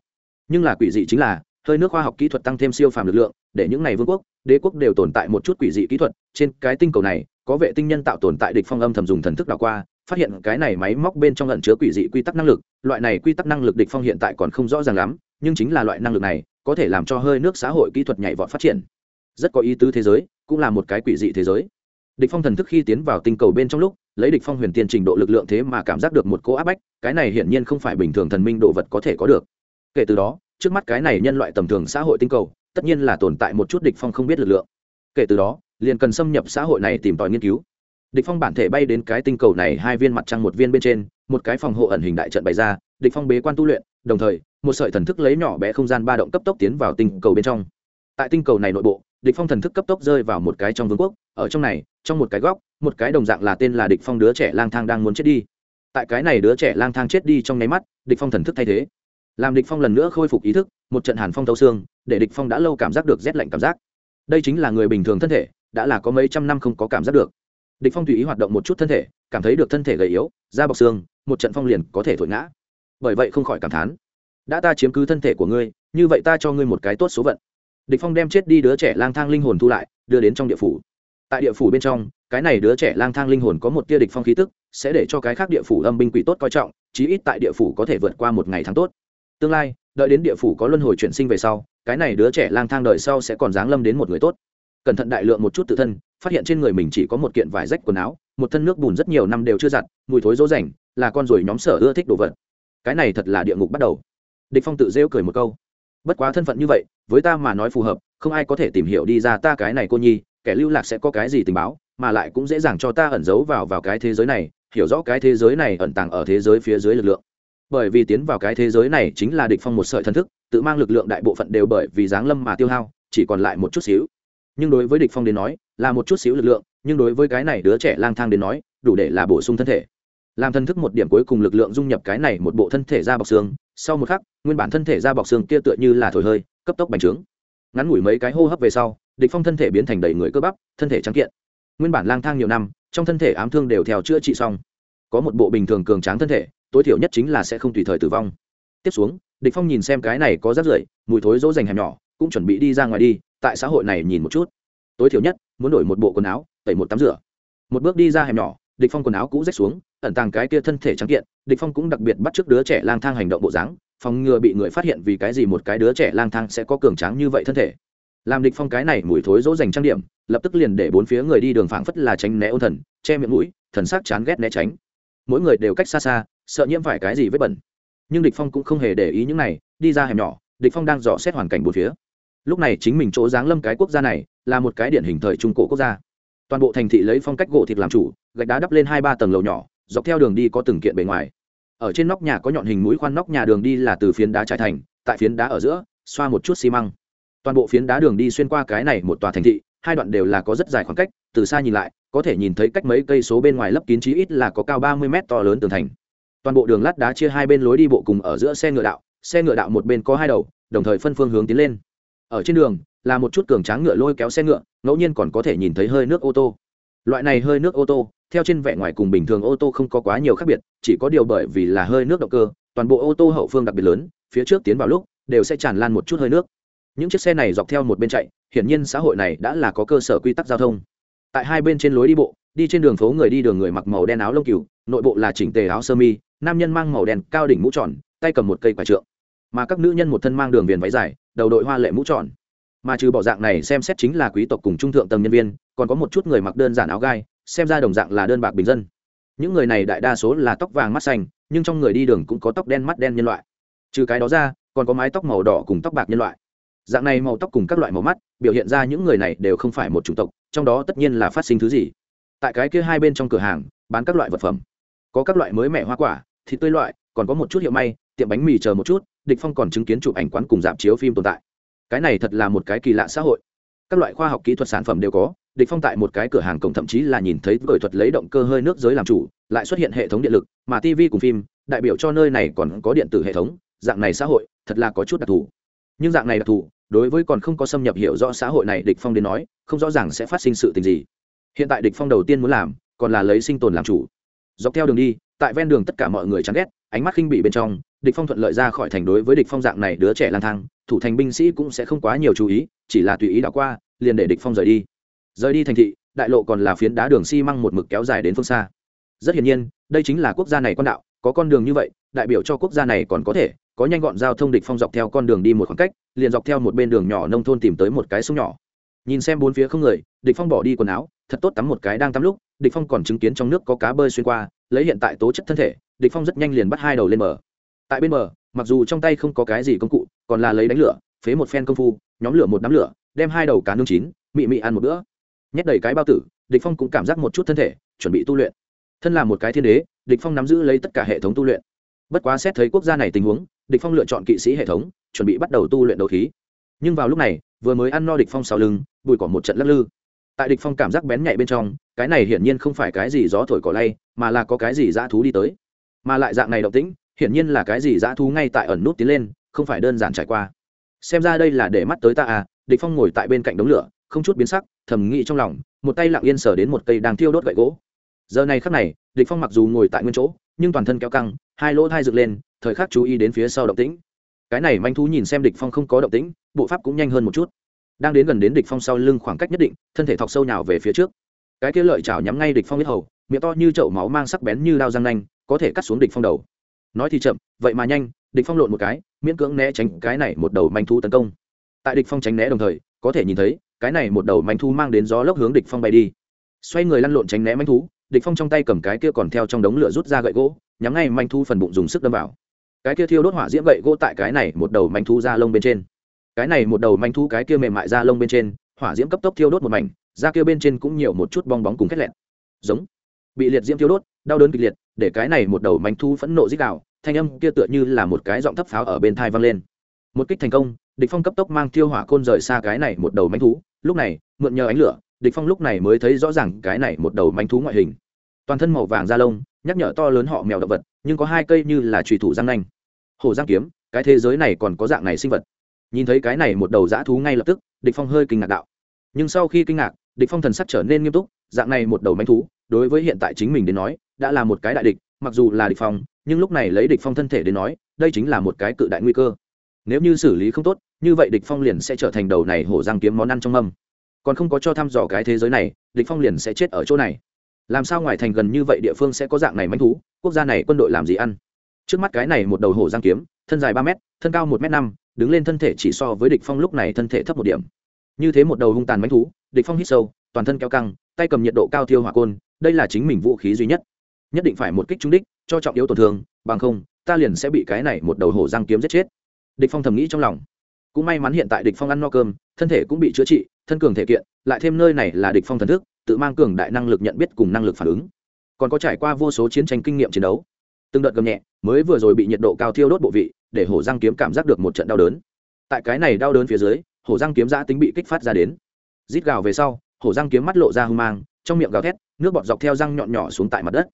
Nhưng là quỷ dị chính là, hơi nước khoa học kỹ thuật tăng thêm siêu phàm lực lượng, để những ngày vương quốc, đế quốc đều tồn tại một chút quỷ dị kỹ thuật. Trên cái tinh cầu này, có vệ tinh nhân tạo tồn tại địch phong âm thầm dùng thần thức đảo qua, phát hiện cái này máy móc bên trong ẩn chứa quỷ dị quy tắc năng lực. Loại này quy tắc năng lực địch phong hiện tại còn không rõ ràng lắm, nhưng chính là loại năng lực này, có thể làm cho hơi nước xã hội kỹ thuật nhảy vọt phát triển. Rất có ý tứ thế giới, cũng là một cái quỷ dị thế giới. Địch phong thần thức khi tiến vào tinh cầu bên trong lúc lấy địch phong huyền tiên trình độ lực lượng thế mà cảm giác được một cỗ áp bách, cái này hiển nhiên không phải bình thường thần minh độ vật có thể có được. Kể từ đó, trước mắt cái này nhân loại tầm thường xã hội tinh cầu, tất nhiên là tồn tại một chút địch phong không biết lực lượng. Kể từ đó, liền cần xâm nhập xã hội này tìm tòi nghiên cứu. Địch phong bản thể bay đến cái tinh cầu này hai viên mặt trăng một viên bên trên, một cái phòng hộ ẩn hình đại trận bày ra, địch phong bế quan tu luyện, đồng thời, một sợi thần thức lấy nhỏ bé không gian ba động cấp tốc tiến vào tinh cầu bên trong. Tại tinh cầu này nội bộ, địch phong thần thức cấp tốc rơi vào một cái trong vương quốc, ở trong này, trong một cái góc một cái đồng dạng là tên là địch phong đứa trẻ lang thang đang muốn chết đi. Tại cái này đứa trẻ lang thang chết đi trong nháy mắt, địch phong thần thức thay thế. Làm địch phong lần nữa khôi phục ý thức, một trận hàn phong thấu xương, để địch phong đã lâu cảm giác được rét lạnh cảm giác. Đây chính là người bình thường thân thể, đã là có mấy trăm năm không có cảm giác được. Địch phong tùy ý hoạt động một chút thân thể, cảm thấy được thân thể gầy yếu, da bọc xương, một trận phong liền có thể thổi ngã. Bởi vậy không khỏi cảm thán. Đã ta chiếm cứ thân thể của ngươi, như vậy ta cho ngươi một cái tốt số vận địch phong đem chết đi đứa trẻ lang thang linh hồn thu lại, đưa đến trong địa phủ tại địa phủ bên trong cái này đứa trẻ lang thang linh hồn có một tia địch phong khí tức sẽ để cho cái khác địa phủ âm binh quỷ tốt coi trọng chí ít tại địa phủ có thể vượt qua một ngày tháng tốt. Tương lai đợi đến địa phủ có luân hồi chuyển sinh về sau cái này đứa trẻ lang thang đời sau sẽ còn dáng lâm đến một người tốt. Cẩn thận đại lượng một chút tự thân phát hiện trên người mình chỉ có một kiện vải rách quần áo một thân nước bùn rất nhiều năm đều chưa giặt mùi thối dỗ rảnh, là con ruồi nhóm sở ưa thích đồ vật. Cái này thật là địa ngục bắt đầu. Địch phong tự rêu cười một câu. Bất quá thân phận như vậy với ta mà nói phù hợp không ai có thể tìm hiểu đi ra ta cái này cô nhi kẻ lưu lạc sẽ có cái gì tình báo, mà lại cũng dễ dàng cho ta ẩn giấu vào vào cái thế giới này, hiểu rõ cái thế giới này ẩn tàng ở thế giới phía dưới lực lượng. Bởi vì tiến vào cái thế giới này chính là địch phong một sợi thần thức, tự mang lực lượng đại bộ phận đều bởi vì giáng lâm mà tiêu hao, chỉ còn lại một chút xíu. Nhưng đối với địch phong đến nói, là một chút xíu lực lượng, nhưng đối với cái này đứa trẻ lang thang đến nói, đủ để là bổ sung thân thể. Làm thân thức một điểm cuối cùng lực lượng dung nhập cái này một bộ thân thể ra bọc xương, sau một khắc, nguyên bản thân thể ra bọc xương kia tựa như là thổi hơi, cấp tốc bành trướng. Ngắn ngủi mấy cái hô hấp về sau địch phong thân thể biến thành đầy người cơ bắp, thân thể trắng kiện. Nguyên bản lang thang nhiều năm, trong thân thể ám thương đều theo chữa trị xong. Có một bộ bình thường cường tráng thân thể, tối thiểu nhất chính là sẽ không tùy thời tử vong. Tiếp xuống, địch phong nhìn xem cái này có rác rưởi, mùi thối dỗ dành hẻm nhỏ, cũng chuẩn bị đi ra ngoài đi, tại xã hội này nhìn một chút. Tối thiểu nhất, muốn đổi một bộ quần áo, tẩy một tắm rửa. Một bước đi ra hẻm nhỏ, địch phong quần áo cũ rách xuống, ẩn tàng cái kia thân thể trắng kiện, địch phong cũng đặc biệt bắt trước đứa trẻ lang thang hành động bộ dáng, phòng ngừa bị người phát hiện vì cái gì một cái đứa trẻ lang thang sẽ có cường tráng như vậy thân thể làm địch phong cái này mùi thối dỗ dành trang điểm, lập tức liền để bốn phía người đi đường phảng phất là tránh né ôn thần, che miệng mũi, thần sắc chán ghét né tránh. Mỗi người đều cách xa xa, sợ nhiễm phải cái gì vết bẩn. Nhưng địch phong cũng không hề để ý những này, đi ra hẻm nhỏ, địch phong đang dò xét hoàn cảnh bốn phía. Lúc này chính mình chỗ dáng lâm cái quốc gia này, là một cái điển hình thời trung cổ quốc gia. Toàn bộ thành thị lấy phong cách gỗ thịt làm chủ, gạch đá đắp lên hai ba tầng lầu nhỏ, dọc theo đường đi có từng kiện bề ngoài. Ở trên nóc nhà có nhọn hình mũi khoan nóc nhà đường đi là từ phiến đá trải thành, tại phiến đá ở giữa, xoa một chút xi măng toàn bộ phiến đá đường đi xuyên qua cái này một tòa thành thị, hai đoạn đều là có rất dài khoảng cách, từ xa nhìn lại, có thể nhìn thấy cách mấy cây số bên ngoài lấp kín chí ít là có cao ba mươi mét to lớn tường thành. Toàn bộ đường lát đá chia hai bên lối đi bộ cùng ở giữa xe ngựa đạo, xe ngựa đạo một bên có hai đầu, đồng thời phân phương hướng tiến lên. Ở trên đường, là một chút cường tráng ngựa lôi kéo xe ngựa, ngẫu nhiên còn có thể nhìn thấy hơi nước ô tô. Loại này hơi nước ô tô, theo trên vẻ ngoài cùng bình thường ô tô không có quá nhiều khác biệt, chỉ có điều bởi vì là hơi nước động cơ, toàn bộ ô tô hậu phương đặc biệt lớn, phía trước tiến vào lúc, đều sẽ tràn lan một chút hơi nước những chiếc xe này dọc theo một bên chạy, hiển nhiên xã hội này đã là có cơ sở quy tắc giao thông. Tại hai bên trên lối đi bộ, đi trên đường phố người đi đường người mặc màu đen áo lông cừu, nội bộ là chỉnh tề áo sơ mi, nam nhân mang màu đen cao đỉnh mũ tròn, tay cầm một cây quả trượng. Mà các nữ nhân một thân mang đường viền váy dài, đầu đội hoa lệ mũ tròn. Mà trừ bỏ dạng này xem xét chính là quý tộc cùng trung thượng tầng nhân viên, còn có một chút người mặc đơn giản áo gai, xem ra đồng dạng là đơn bạc bình dân. Những người này đại đa số là tóc vàng mắt xanh, nhưng trong người đi đường cũng có tóc đen mắt đen nhân loại. Trừ cái đó ra, còn có mái tóc màu đỏ cùng tóc bạc nhân loại dạng này màu tóc cùng các loại màu mắt, biểu hiện ra những người này đều không phải một chủng tộc, trong đó tất nhiên là phát sinh thứ gì. Tại cái kia hai bên trong cửa hàng, bán các loại vật phẩm. Có các loại mới mẻ hoa quả, thịt tươi loại, còn có một chút hiệu may, tiệm bánh mì chờ một chút, địch phong còn chứng kiến chụp ảnh quán cùng dạp chiếu phim tồn tại. Cái này thật là một cái kỳ lạ xã hội. Các loại khoa học kỹ thuật sản phẩm đều có, địch phong tại một cái cửa hàng cổng thậm chí là nhìn thấy gửi thuật lấy động cơ hơi nước giới làm chủ, lại xuất hiện hệ thống điện lực, mà tv cùng phim, đại biểu cho nơi này còn có điện tử hệ thống, dạng này xã hội, thật là có chút đặc thù nhưng dạng này đặc thù đối với còn không có xâm nhập hiểu rõ xã hội này địch phong đến nói, không rõ ràng sẽ phát sinh sự tình gì. Hiện tại địch phong đầu tiên muốn làm, còn là lấy sinh tồn làm chủ. Dọc theo đường đi, tại ven đường tất cả mọi người chán ghét, ánh mắt khinh bị bên trong, địch phong thuận lợi ra khỏi thành đối với địch phong dạng này đứa trẻ lang thang, thủ thành binh sĩ cũng sẽ không quá nhiều chú ý, chỉ là tùy ý đảo qua, liền để địch phong rời đi. Rời đi thành thị, đại lộ còn là phiến đá đường xi măng một mực kéo dài đến phương xa. Rất hiển nhiên, đây chính là quốc gia này con đạo, có con đường như vậy, đại biểu cho quốc gia này còn có thể có nhanh gọn giao thông địch phong dọc theo con đường đi một khoảng cách, liền dọc theo một bên đường nhỏ nông thôn tìm tới một cái sông nhỏ. Nhìn xem bốn phía không người, địch phong bỏ đi quần áo, thật tốt tắm một cái đang tắm lúc, địch phong còn chứng kiến trong nước có cá bơi xuyên qua, lấy hiện tại tố chất thân thể, địch phong rất nhanh liền bắt hai đầu lên bờ. Tại bên bờ, mặc dù trong tay không có cái gì công cụ, còn là lấy đánh lửa, phế một phen công phu, nhóm lửa một đám lửa, đem hai đầu cá nướng chín, mị mị ăn một bữa. Nhét đầy cái bao tử, địch phong cũng cảm giác một chút thân thể, chuẩn bị tu luyện. Thân là một cái thiên đế, địch phong nắm giữ lấy tất cả hệ thống tu luyện bất quá xét thấy quốc gia này tình huống, địch phong lựa chọn kỵ sĩ hệ thống, chuẩn bị bắt đầu tu luyện đấu khí. Nhưng vào lúc này, vừa mới ăn no địch phong sau lưng bùi cỏ một trận lắc lư. Tại địch phong cảm giác bén nhạy bên trong, cái này hiển nhiên không phải cái gì gió thổi cỏ lay, mà là có cái gì dã thú đi tới. Mà lại dạng này động tĩnh, hiển nhiên là cái gì dã thú ngay tại ẩn nút tiến lên, không phải đơn giản trải qua. Xem ra đây là để mắt tới ta à địch phong ngồi tại bên cạnh đống lửa, không chút biến sắc, thầm nghĩ trong lòng, một tay lặng yên sờ đến một cây đang thiêu đốt gậy gỗ. Giờ này khắc này, địch phong mặc dù ngồi tại nguyên chỗ, nhưng toàn thân kéo căng hai lỗ thai dựng lên, thời khắc chú ý đến phía sau động tĩnh. Cái này manh thú nhìn xem địch phong không có động tĩnh, bộ pháp cũng nhanh hơn một chút. Đang đến gần đến địch phong sau lưng khoảng cách nhất định, thân thể thọc sâu nhào về phía trước. Cái kia lợi chảo nhắm ngay địch phong huyết hầu, miệng to như chậu máu mang sắc bén như đao răng nanh, có thể cắt xuống địch phong đầu. Nói thì chậm, vậy mà nhanh, địch phong lộn một cái, miễn cưỡng né tránh cái này một đầu manh thú tấn công. Tại địch phong tránh né đồng thời, có thể nhìn thấy, cái này một đầu manh thú mang đến gió lốc hướng địch phong bay đi. Xoay người lăn lộn tránh né manh thú, địch phong trong tay cầm cái kia còn theo trong đống lửa rút ra gậy gỗ nhắm ngay manh thu phần bụng dùng sức đâm vào. Cái kia thiêu đốt hỏa diễm gậy gỗ tại cái này một đầu manh thu ra lông bên trên. Cái này một đầu manh thu cái kia mềm mại ra lông bên trên, hỏa diễm cấp tốc thiêu đốt một mảnh, da kia bên trên cũng nhiều một chút bong bóng cùng khét lẹn giống. Bị liệt diễm thiêu đốt, đau đớn kịch liệt, để cái này một đầu manh thu phẫn nộ dích đạo thanh âm kia tựa như là một cái giọng thấp pháo ở bên thai vang lên. Một kích thành công, địch phong cấp tốc mang thiêu hỏa côn rời xa cái này một đầu manh thú lúc này, mượn nhờ ánh lửa, địch phong lúc này mới thấy rõ ràng cái này một đầu manh thú ngoại hình. Toàn thân màu vàng da lông nhắc nhở to lớn họ mèo động vật, nhưng có hai cây như là trùy thủ răng nanh. Hổ giang kiếm, cái thế giới này còn có dạng này sinh vật. Nhìn thấy cái này một đầu dã thú ngay lập tức, địch phong hơi kinh ngạc đạo. Nhưng sau khi kinh ngạc, địch phong thần sắc trở nên nghiêm túc, dạng này một đầu manh thú, đối với hiện tại chính mình đến nói, đã là một cái đại địch, mặc dù là địch phong, nhưng lúc này lấy địch phong thân thể đến nói, đây chính là một cái cự đại nguy cơ. Nếu như xử lý không tốt, như vậy địch phong liền sẽ trở thành đầu này hổ giang kiếm món ăn trong mâm. Còn không có cho thăm dò cái thế giới này, địch phong liền sẽ chết ở chỗ này làm sao ngoài thành gần như vậy địa phương sẽ có dạng này manh thú, quốc gia này quân đội làm gì ăn? Trước mắt cái này một đầu hổ giang kiếm, thân dài ba mét, thân cao một m năm, đứng lên thân thể chỉ so với địch phong lúc này thân thể thấp một điểm. Như thế một đầu hung tàn manh thú, địch phong hít sâu, toàn thân kéo căng, tay cầm nhiệt độ cao thiêu hỏa côn, đây là chính mình vũ khí duy nhất. Nhất định phải một kích trúng đích, cho trọng yếu tổn thương, bằng không, ta liền sẽ bị cái này một đầu hổ giang kiếm giết chết. Địch phong thầm nghĩ trong lòng. Cũng may mắn hiện tại địch phong ăn no cơm, thân thể cũng bị chữa trị, thân cường thể kiện, lại thêm nơi này là địch phong thần thức tự mang cường đại năng lực nhận biết cùng năng lực phản ứng. Còn có trải qua vô số chiến tranh kinh nghiệm chiến đấu, từng đợt gầm nhẹ, mới vừa rồi bị nhiệt độ cao thiêu đốt bộ vị, để hổ răng kiếm cảm giác được một trận đau đớn. Tại cái này đau đớn phía dưới, hổ răng kiếm giã tính bị kích phát ra đến. Rít gào về sau, hổ răng kiếm mắt lộ ra hung mang, trong miệng gào thét, nước bọt dọc theo răng nhọn nhỏ xuống tại mặt đất.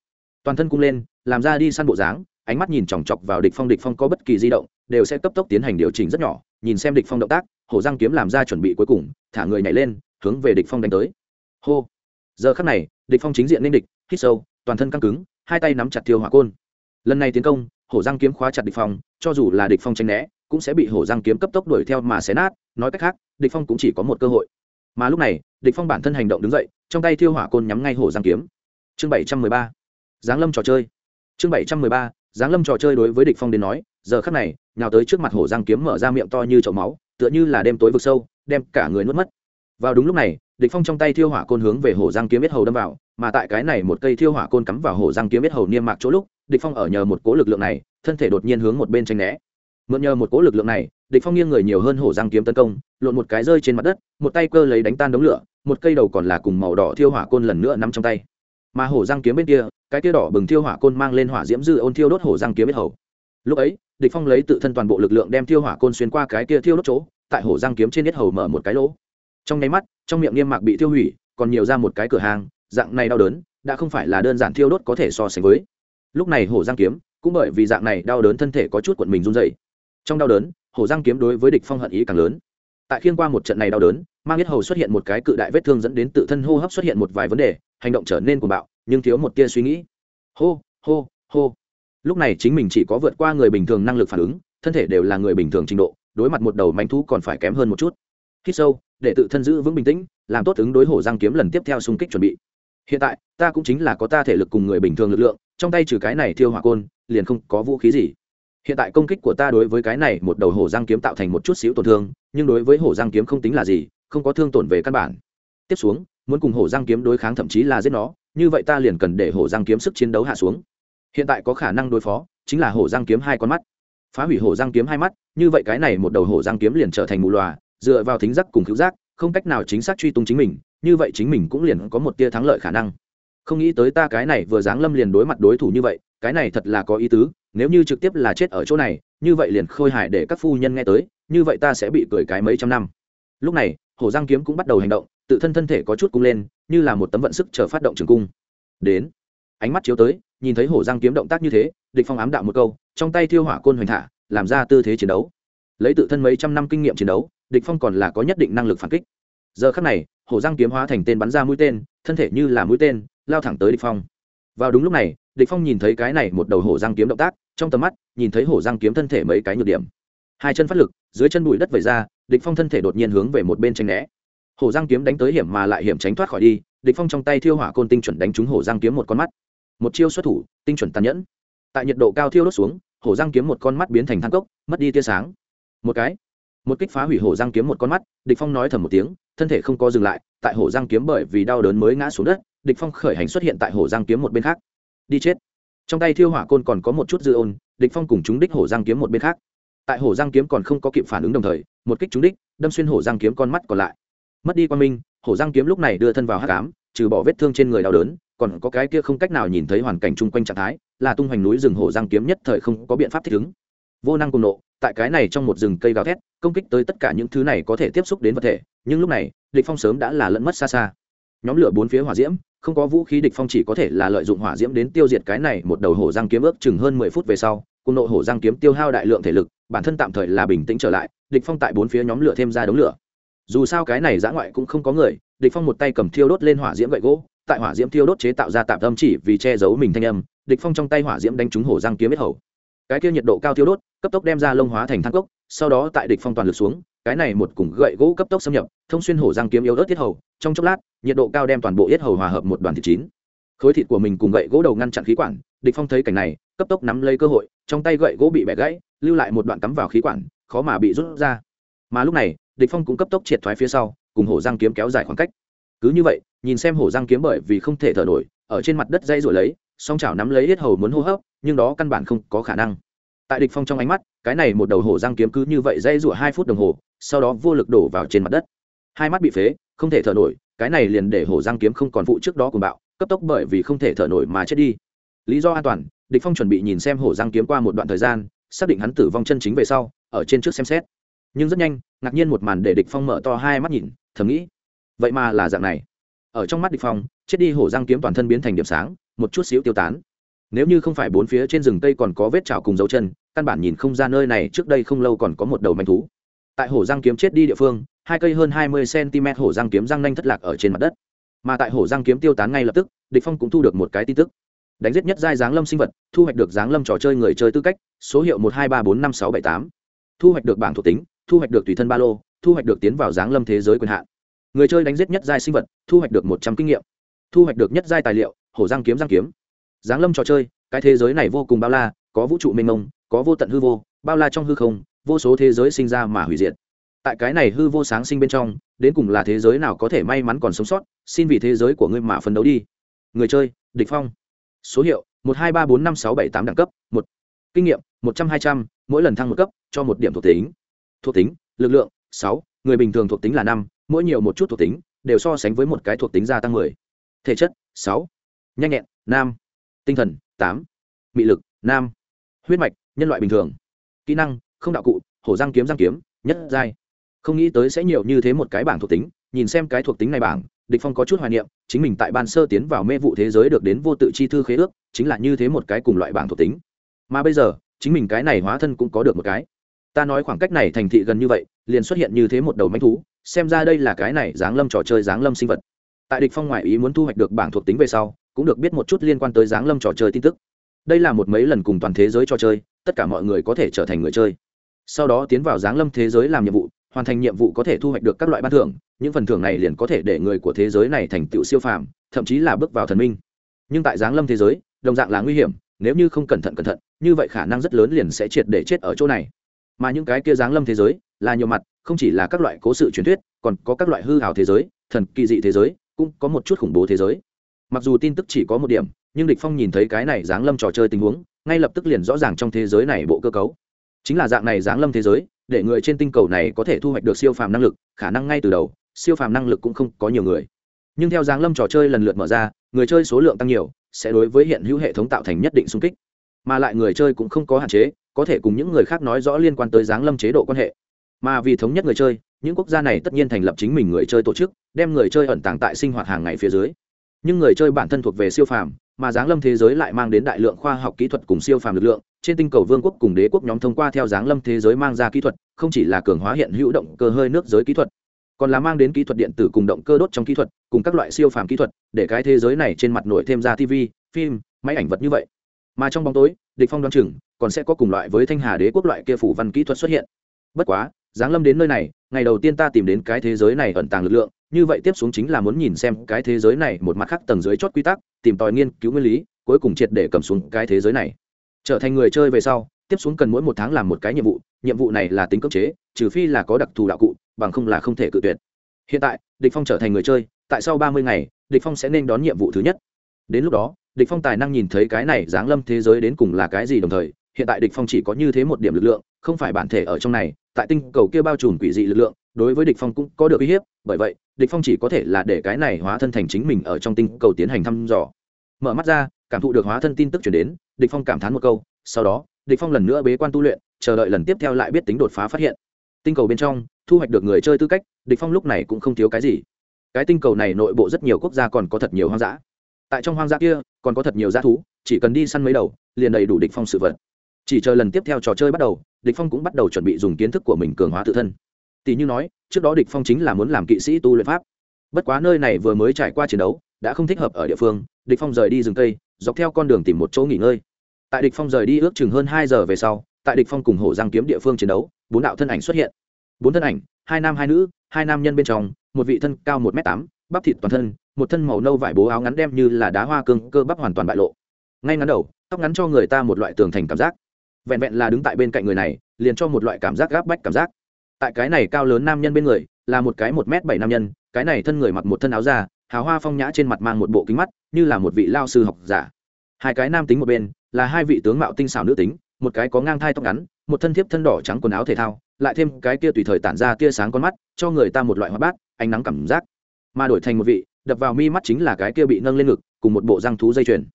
Toàn thân cung lên, làm ra đi săn bộ dáng, ánh mắt nhìn chòng chọc vào địch phong địch phong có bất kỳ di động, đều sẽ cấp tốc tiến hành điều chỉnh rất nhỏ, nhìn xem địch phong động tác, hổ răng kiếm làm ra chuẩn bị cuối cùng, thả người nhảy lên, hướng về địch phong đánh tới. Hô! Giờ khắc này, địch phong chính diện nên địch, hít sâu, toàn thân căng cứng, hai tay nắm chặt tiêu hỏa côn. Lần này tiến công, hổ giang kiếm khóa chặt địch phong, cho dù là địch phong tránh né, cũng sẽ bị hổ giang kiếm cấp tốc đuổi theo mà xé nát, nói cách khác, địch phong cũng chỉ có một cơ hội. Mà lúc này, địch phong bản thân hành động đứng dậy, trong tay thiêu hỏa côn nhắm ngay hổ giang kiếm. Chương 713 giáng lâm trò chơi. Chương 713 giáng lâm trò chơi đối với địch phong đến nói, giờ khắc này, nhào tới trước mặt hổ giang kiếm mở ra miệng to như chậu máu, tựa như là đêm tối vực sâu, đem cả người nuốt mất vào đúng lúc này, địch phong trong tay thiêu hỏa côn hướng về hổ giang kiếm biết hầu đâm vào, mà tại cái này một cây thiêu hỏa côn cắm vào hổ giang kiếm biết hầu niêm mạc chỗ lúc, địch phong ở nhờ một cố lực lượng này, thân thể đột nhiên hướng một bên tranh né. Mượn nhờ một cố lực lượng này, địch phong nghiêng người nhiều hơn hổ giang kiếm tấn công, lộn một cái rơi trên mặt đất, một tay cơ lấy đánh tan đống lửa, một cây đầu còn là cùng màu đỏ thiêu hỏa côn lần nữa nắm trong tay. Mà hổ giang kiếm bên kia, cái kia đỏ bừng thiêu hỏa côn mang lên hỏa diễm dư ôn thiêu đốt hổ giang kiếm biết hầu. Lúc ấy, địch phong lấy tự thân toàn bộ lực lượng đem thiêu hỏa côn xuyên qua cái kia thiêu đốt chỗ, tại hổ giang kiếm trên biết hầu mở một cái lỗ trong nháy mắt, trong miệng niêm mạc bị tiêu hủy, còn nhiều ra một cái cửa hàng, dạng này đau đớn, đã không phải là đơn giản thiêu đốt có thể so sánh với. Lúc này hổ giang kiếm, cũng bởi vì dạng này đau đớn thân thể có chút cuộn mình run dày trong đau đớn, hổ giang kiếm đối với địch phong hận ý càng lớn. Tại khiên qua một trận này đau đớn, mang biết hầu xuất hiện một cái cự đại vết thương dẫn đến tự thân hô hấp xuất hiện một vài vấn đề, hành động trở nên cuồng bạo, nhưng thiếu một tia suy nghĩ. Hô hô hô. Lúc này chính mình chỉ có vượt qua người bình thường năng lực phản ứng, thân thể đều là người bình thường trình độ, đối mặt một đầu manh thú còn phải kém hơn một chút. Hít sâu để tự thân giữ vững bình tĩnh, làm tốt ứng đối hổ giang kiếm lần tiếp theo xung kích chuẩn bị. Hiện tại, ta cũng chính là có ta thể lực cùng người bình thường lực lượng, trong tay trừ cái này thiêu hỏa côn, liền không có vũ khí gì. Hiện tại công kích của ta đối với cái này một đầu hổ giang kiếm tạo thành một chút xíu tổn thương, nhưng đối với hổ giang kiếm không tính là gì, không có thương tổn về căn bản. Tiếp xuống, muốn cùng hổ giang kiếm đối kháng thậm chí là giết nó, như vậy ta liền cần để hổ giang kiếm sức chiến đấu hạ xuống. Hiện tại có khả năng đối phó, chính là hổ giang kiếm hai con mắt. Phá hủy hổ giang kiếm hai mắt, như vậy cái này một đầu hổ giang kiếm liền trở thành mù loà dựa vào thính giác cùng cứu giác, không cách nào chính xác truy tung chính mình, như vậy chính mình cũng liền có một tia thắng lợi khả năng. Không nghĩ tới ta cái này vừa giáng lâm liền đối mặt đối thủ như vậy, cái này thật là có ý tứ, nếu như trực tiếp là chết ở chỗ này, như vậy liền khôi hài để các phu nhân nghe tới, như vậy ta sẽ bị cười cái mấy trăm năm. Lúc này hổ giang kiếm cũng bắt đầu hành động, tự thân thân thể có chút cung lên, như là một tấm vận sức chờ phát động trường cung. Đến, ánh mắt chiếu tới, nhìn thấy hổ giang kiếm động tác như thế, địch phong ám đạo một câu, trong tay thiêu hỏa côn hoành thả, làm ra tư thế chiến đấu. Lấy tự thân mấy trăm năm kinh nghiệm chiến đấu địch phong còn là có nhất định năng lực phản kích. Giờ khắc này hổ giang kiếm hóa thành tên bắn ra mũi tên, thân thể như là mũi tên, lao thẳng tới địch phong. Vào đúng lúc này, địch phong nhìn thấy cái này một đầu hổ giang kiếm động tác, trong tầm mắt, nhìn thấy hổ giang kiếm thân thể mấy cái nhược điểm. Hai chân phát lực, dưới chân bụi đất vẩy ra, địch phong thân thể đột nhiên hướng về một bên tránh né. Hổ giang kiếm đánh tới hiểm mà lại hiểm tránh thoát khỏi đi, địch phong trong tay thiêu hỏa côn tinh chuẩn đánh trúng hổ giang kiếm một con mắt. Một chiêu xuất thủ, tinh chuẩn tàn nhẫn. Tại nhiệt độ cao thiêu đốt xuống hổ giang kiếm một con mắt biến thành than cốc, mất đi tia sáng. Một cái một kích phá hủy hổ giang kiếm một con mắt, địch phong nói thầm một tiếng, thân thể không có dừng lại, tại hổ giang kiếm bởi vì đau đớn mới ngã xuống đất, địch phong khởi hành xuất hiện tại hổ giang kiếm một bên khác. Đi chết. Trong tay thiêu hỏa côn còn có một chút dư ôn, địch phong cùng chúng đích hổ giang kiếm một bên khác. Tại hổ giang kiếm còn không có kịp phản ứng đồng thời, một kích chúng đích, đâm xuyên hổ giang kiếm con mắt còn lại. Mất đi quan minh, hổ giang kiếm lúc này đưa thân vào hắc ám, trừ bỏ vết thương trên người đau đớn, còn có cái kia không cách nào nhìn thấy hoàn cảnh chung quanh trạng thái, là tung hoành núi rừng hổ giang kiếm nhất thời không có biện pháp thích ứng. Vô năng cùng nộ tại cái này trong một rừng cây gào thét, công kích tới tất cả những thứ này có thể tiếp xúc đến vật thể, nhưng lúc này, địch phong sớm đã là lẫn mất xa xa. Nhóm lửa bốn phía hỏa diễm, không có vũ khí địch phong chỉ có thể là lợi dụng hỏa diễm đến tiêu diệt cái này một đầu hổ răng kiếm ước chừng hơn mười phút về sau, cùng nội hổ răng kiếm tiêu hao đại lượng thể lực, bản thân tạm thời là bình tĩnh trở lại, địch phong tại bốn phía nhóm lửa thêm ra đống lửa. Dù sao cái này giã ngoại cũng không có người, địch phong một tay cầm thiêu đốt lên hỏa diễm gậy gỗ, tại hỏa diễm thiêu đốt chế tạo ra tạm âm chỉ vì che giấu mình thanh âm, địch phong trong tay hỏa diễm đánh trúng hổ răng kiếm hết hầu. Cái kia nhiệt độ cao thiêu đốt cấp tốc đem ra lông hóa thành thang cốc, sau đó tại địch phong toàn lực xuống, cái này một cùng gậy gỗ cấp tốc xâm nhập, thông xuyên hổ răng kiếm yếu ớt tiết hầu, trong chốc lát, nhiệt độ cao đem toàn bộ yết hầu hòa hợp một đoàn thịt chín. Khối thịt của mình cùng gậy gỗ đầu ngăn chặn khí quản, địch phong thấy cảnh này, cấp tốc nắm lấy cơ hội, trong tay gậy gỗ bị bẻ gãy, lưu lại một đoạn cắm vào khí quản, khó mà bị rút ra. Mà lúc này, địch phong cũng cấp tốc triệt thoái phía sau, cùng hổ răng kiếm kéo dài khoảng cách. Cứ như vậy, nhìn xem hổ răng kiếm bởi vì không thể thở nổi, ở trên mặt đất dây rồi lấy, song chảo nắm lấy yết hầu muốn hô hấp, nhưng đó căn bản không có khả năng tại địch phong trong ánh mắt, cái này một đầu hổ răng kiếm cứ như vậy dây rủa hai phút đồng hồ, sau đó vô lực đổ vào trên mặt đất. Hai mắt bị phế, không thể thở nổi, cái này liền để hổ răng kiếm không còn vụ trước đó của bạo, cấp tốc bởi vì không thể thở nổi mà chết đi. Lý do an toàn, địch phong chuẩn bị nhìn xem hổ răng kiếm qua một đoạn thời gian, xác định hắn tử vong chân chính về sau, ở trên trước xem xét. Nhưng rất nhanh, ngạc nhiên một màn để địch phong mở to hai mắt nhìn, thầm nghĩ, vậy mà là dạng này. Ở trong mắt địch phong, chết đi hổ răng kiếm toàn thân biến thành điểm sáng, một chút xíu tiêu tán nếu như không phải bốn phía trên rừng tây còn có vết trào cùng dấu chân, căn bản nhìn không ra nơi này, trước đây không lâu còn có một đầu manh thú. Tại hổ răng kiếm chết đi địa phương, hai cây hơn hai mươi cm hổ răng kiếm răng nanh thất lạc ở trên mặt đất. Mà tại hổ răng kiếm tiêu tán ngay lập tức, địch phong cũng thu được một cái tin tức. Đánh giết nhất giai giáng lâm sinh vật, thu hoạch được giáng lâm trò chơi người chơi tư cách, số hiệu một hai ba bốn năm sáu bảy tám. Thu hoạch được bảng thuộc tính, thu hoạch được tùy thân ba lô, thu hoạch được tiến vào giáng lâm thế giới quyền hạn. Người chơi đánh giết nhất giai sinh vật, thu hoạch được một trăm kinh nghiệm. Thu hoạch được nhất giai tài liệu, hổ răng kiếm răng kiếm giáng lâm trò chơi, cái thế giới này vô cùng bao la, có vũ trụ mênh mông, có vô tận hư vô, bao la trong hư không, vô số thế giới sinh ra mà hủy diệt. Tại cái này hư vô sáng sinh bên trong, đến cùng là thế giới nào có thể may mắn còn sống sót, xin vì thế giới của ngươi mà phấn đấu đi. Người chơi, địch phong. Số hiệu, một hai ba bốn năm sáu bảy tám đẳng cấp, một. Kinh nghiệm, một trăm hai trăm, mỗi lần thăng một cấp, cho một điểm thuộc tính. Thuộc tính, lực lượng, sáu. Người bình thường thuộc tính là năm, mỗi nhiều một chút thuộc tính, đều so sánh với một cái thuộc tính gia tăng mười. Thể chất, sáu. Nhanh nhẹn, nam tinh thần, tám, mị lực, nam, huyết mạch, nhân loại bình thường. Kỹ năng, không đạo cụ, hổ răng kiếm răng kiếm, nhất giai. Không nghĩ tới sẽ nhiều như thế một cái bảng thuộc tính, nhìn xem cái thuộc tính này bảng, địch phong có chút hoài niệm, chính mình tại ban sơ tiến vào mê vụ thế giới được đến vô tự chi thư khế ước, chính là như thế một cái cùng loại bảng thuộc tính. Mà bây giờ, chính mình cái này hóa thân cũng có được một cái. Ta nói khoảng cách này thành thị gần như vậy, liền xuất hiện như thế một đầu manh thú, xem ra đây là cái này dáng lâm trò chơi dáng lâm sinh vật. Tại địch phong ngoại ý muốn thu hoạch được bảng thuộc tính về sau cũng được biết một chút liên quan tới giáng lâm trò chơi tin tức. Đây là một mấy lần cùng toàn thế giới trò chơi, tất cả mọi người có thể trở thành người chơi. Sau đó tiến vào giáng lâm thế giới làm nhiệm vụ, hoàn thành nhiệm vụ có thể thu hoạch được các loại ban thưởng, những phần thưởng này liền có thể để người của thế giới này thành tựu siêu phàm, thậm chí là bước vào thần minh. Nhưng tại giáng lâm thế giới, đồng dạng là nguy hiểm, nếu như không cẩn thận cẩn thận, như vậy khả năng rất lớn liền sẽ triệt để chết ở chỗ này. Mà những cái kia giáng lâm thế giới, là nhiều mặt, không chỉ là các loại cố sự truyền thuyết, còn có các loại hư hào thế giới, thần kỳ dị thế giới, cũng có một chút khủng bố thế giới mặc dù tin tức chỉ có một điểm, nhưng địch phong nhìn thấy cái này giáng lâm trò chơi tình huống, ngay lập tức liền rõ ràng trong thế giới này bộ cơ cấu. Chính là dạng này giáng lâm thế giới, để người trên tinh cầu này có thể thu hoạch được siêu phàm năng lực, khả năng ngay từ đầu, siêu phàm năng lực cũng không có nhiều người. Nhưng theo giáng lâm trò chơi lần lượt mở ra, người chơi số lượng tăng nhiều, sẽ đối với hiện hữu hệ thống tạo thành nhất định xung kích. Mà lại người chơi cũng không có hạn chế, có thể cùng những người khác nói rõ liên quan tới giáng lâm chế độ quan hệ. Mà vì thống nhất người chơi, những quốc gia này tất nhiên thành lập chính mình người chơi tổ chức, đem người chơi ẩn tàng tại sinh hoạt hàng ngày phía dưới nhưng người chơi bản thân thuộc về siêu phàm, mà giáng lâm thế giới lại mang đến đại lượng khoa học kỹ thuật cùng siêu phàm lực lượng. Trên tinh cầu vương quốc cùng đế quốc nhóm thông qua theo giáng lâm thế giới mang ra kỹ thuật, không chỉ là cường hóa hiện hữu động cơ hơi nước giới kỹ thuật, còn là mang đến kỹ thuật điện tử cùng động cơ đốt trong kỹ thuật, cùng các loại siêu phàm kỹ thuật, để cái thế giới này trên mặt nổi thêm ra tv phim, máy ảnh vật như vậy. Mà trong bóng tối, địch phong đoán chừng còn sẽ có cùng loại với thanh hà đế quốc loại kia phủ văn kỹ thuật xuất hiện. Bất quá giáng lâm đến nơi này, ngày đầu tiên ta tìm đến cái thế giới này ẩn tàng lực lượng, như vậy tiếp xuống chính là muốn nhìn xem cái thế giới này một mặt khác tầng dưới chót quy tắc, tìm tòi nghiên cứu nguyên lý, cuối cùng triệt để cầm xuống cái thế giới này. Trở thành người chơi về sau, tiếp xuống cần mỗi một tháng làm một cái nhiệm vụ nhiệm vụ này là tính cưỡng chế, trừ phi là có đặc thù đạo cụ, bằng không là không thể cự tuyệt. Hiện tại, địch phong trở thành người chơi, tại sau ba mươi ngày, địch phong sẽ nên đón nhiệm vụ thứ nhất. Đến lúc đó, địch phong tài năng nhìn thấy cái này giáng lâm thế giới đến cùng là cái gì đồng thời, hiện tại địch phong chỉ có như thế một điểm lực lượng không phải bản thể ở trong này, tại tinh cầu kia bao trùm quỷ dị lực lượng, đối với địch phong cũng có được uy hiếp, bởi vậy, địch phong chỉ có thể là để cái này hóa thân thành chính mình ở trong tinh cầu tiến hành thăm dò. Mở mắt ra, cảm thụ được hóa thân tin tức truyền đến, địch phong cảm thán một câu, sau đó, địch phong lần nữa bế quan tu luyện, chờ đợi lần tiếp theo lại biết tính đột phá phát hiện. Tinh cầu bên trong, thu hoạch được người chơi tư cách, địch phong lúc này cũng không thiếu cái gì. Cái tinh cầu này nội bộ rất nhiều quốc gia còn có thật nhiều hoang dã. Tại trong hoang dã kia, còn có thật nhiều dã thú, chỉ cần đi săn mấy đầu, liền đầy đủ địch phong sự vật. Chỉ chờ lần tiếp theo trò chơi bắt đầu địch phong cũng bắt đầu chuẩn bị dùng kiến thức của mình cường hóa tự thân tỷ như nói trước đó địch phong chính là muốn làm kỵ sĩ tu luyện pháp bất quá nơi này vừa mới trải qua chiến đấu đã không thích hợp ở địa phương địch phong rời đi rừng cây dọc theo con đường tìm một chỗ nghỉ ngơi tại địch phong rời đi ước chừng hơn hai giờ về sau tại địch phong cùng hổ giang kiếm địa phương chiến đấu bốn đạo thân ảnh xuất hiện bốn thân ảnh hai nam hai nữ hai nam nhân bên trong một vị thân cao một m tám bắp thịt toàn thân một thân màu nâu vải bố áo ngắn đem như là đá hoa cương cơ bắp hoàn toàn bại lộ ngay ngắn đầu tóc ngắn cho người ta một loại tường thành cảm giác vẹn vẹn là đứng tại bên cạnh người này, liền cho một loại cảm giác gáp bách cảm giác. Tại cái này cao lớn nam nhân bên người, là một cái một m bảy nam nhân, cái này thân người mặc một thân áo da, hào hoa phong nhã trên mặt mang một bộ kính mắt, như là một vị lao sư học giả. Hai cái nam tính một bên, là hai vị tướng mạo tinh xảo nữ tính, một cái có ngang thai tóc ngắn, một thân thiếp thân đỏ trắng quần áo thể thao, lại thêm cái kia tùy thời tản ra tia sáng con mắt, cho người ta một loại hoa bát, ánh nắng cảm giác. Mà đổi thành một vị, đập vào mi mắt chính là cái kia bị nâng lên ngực, cùng một bộ răng thú dây chuyền.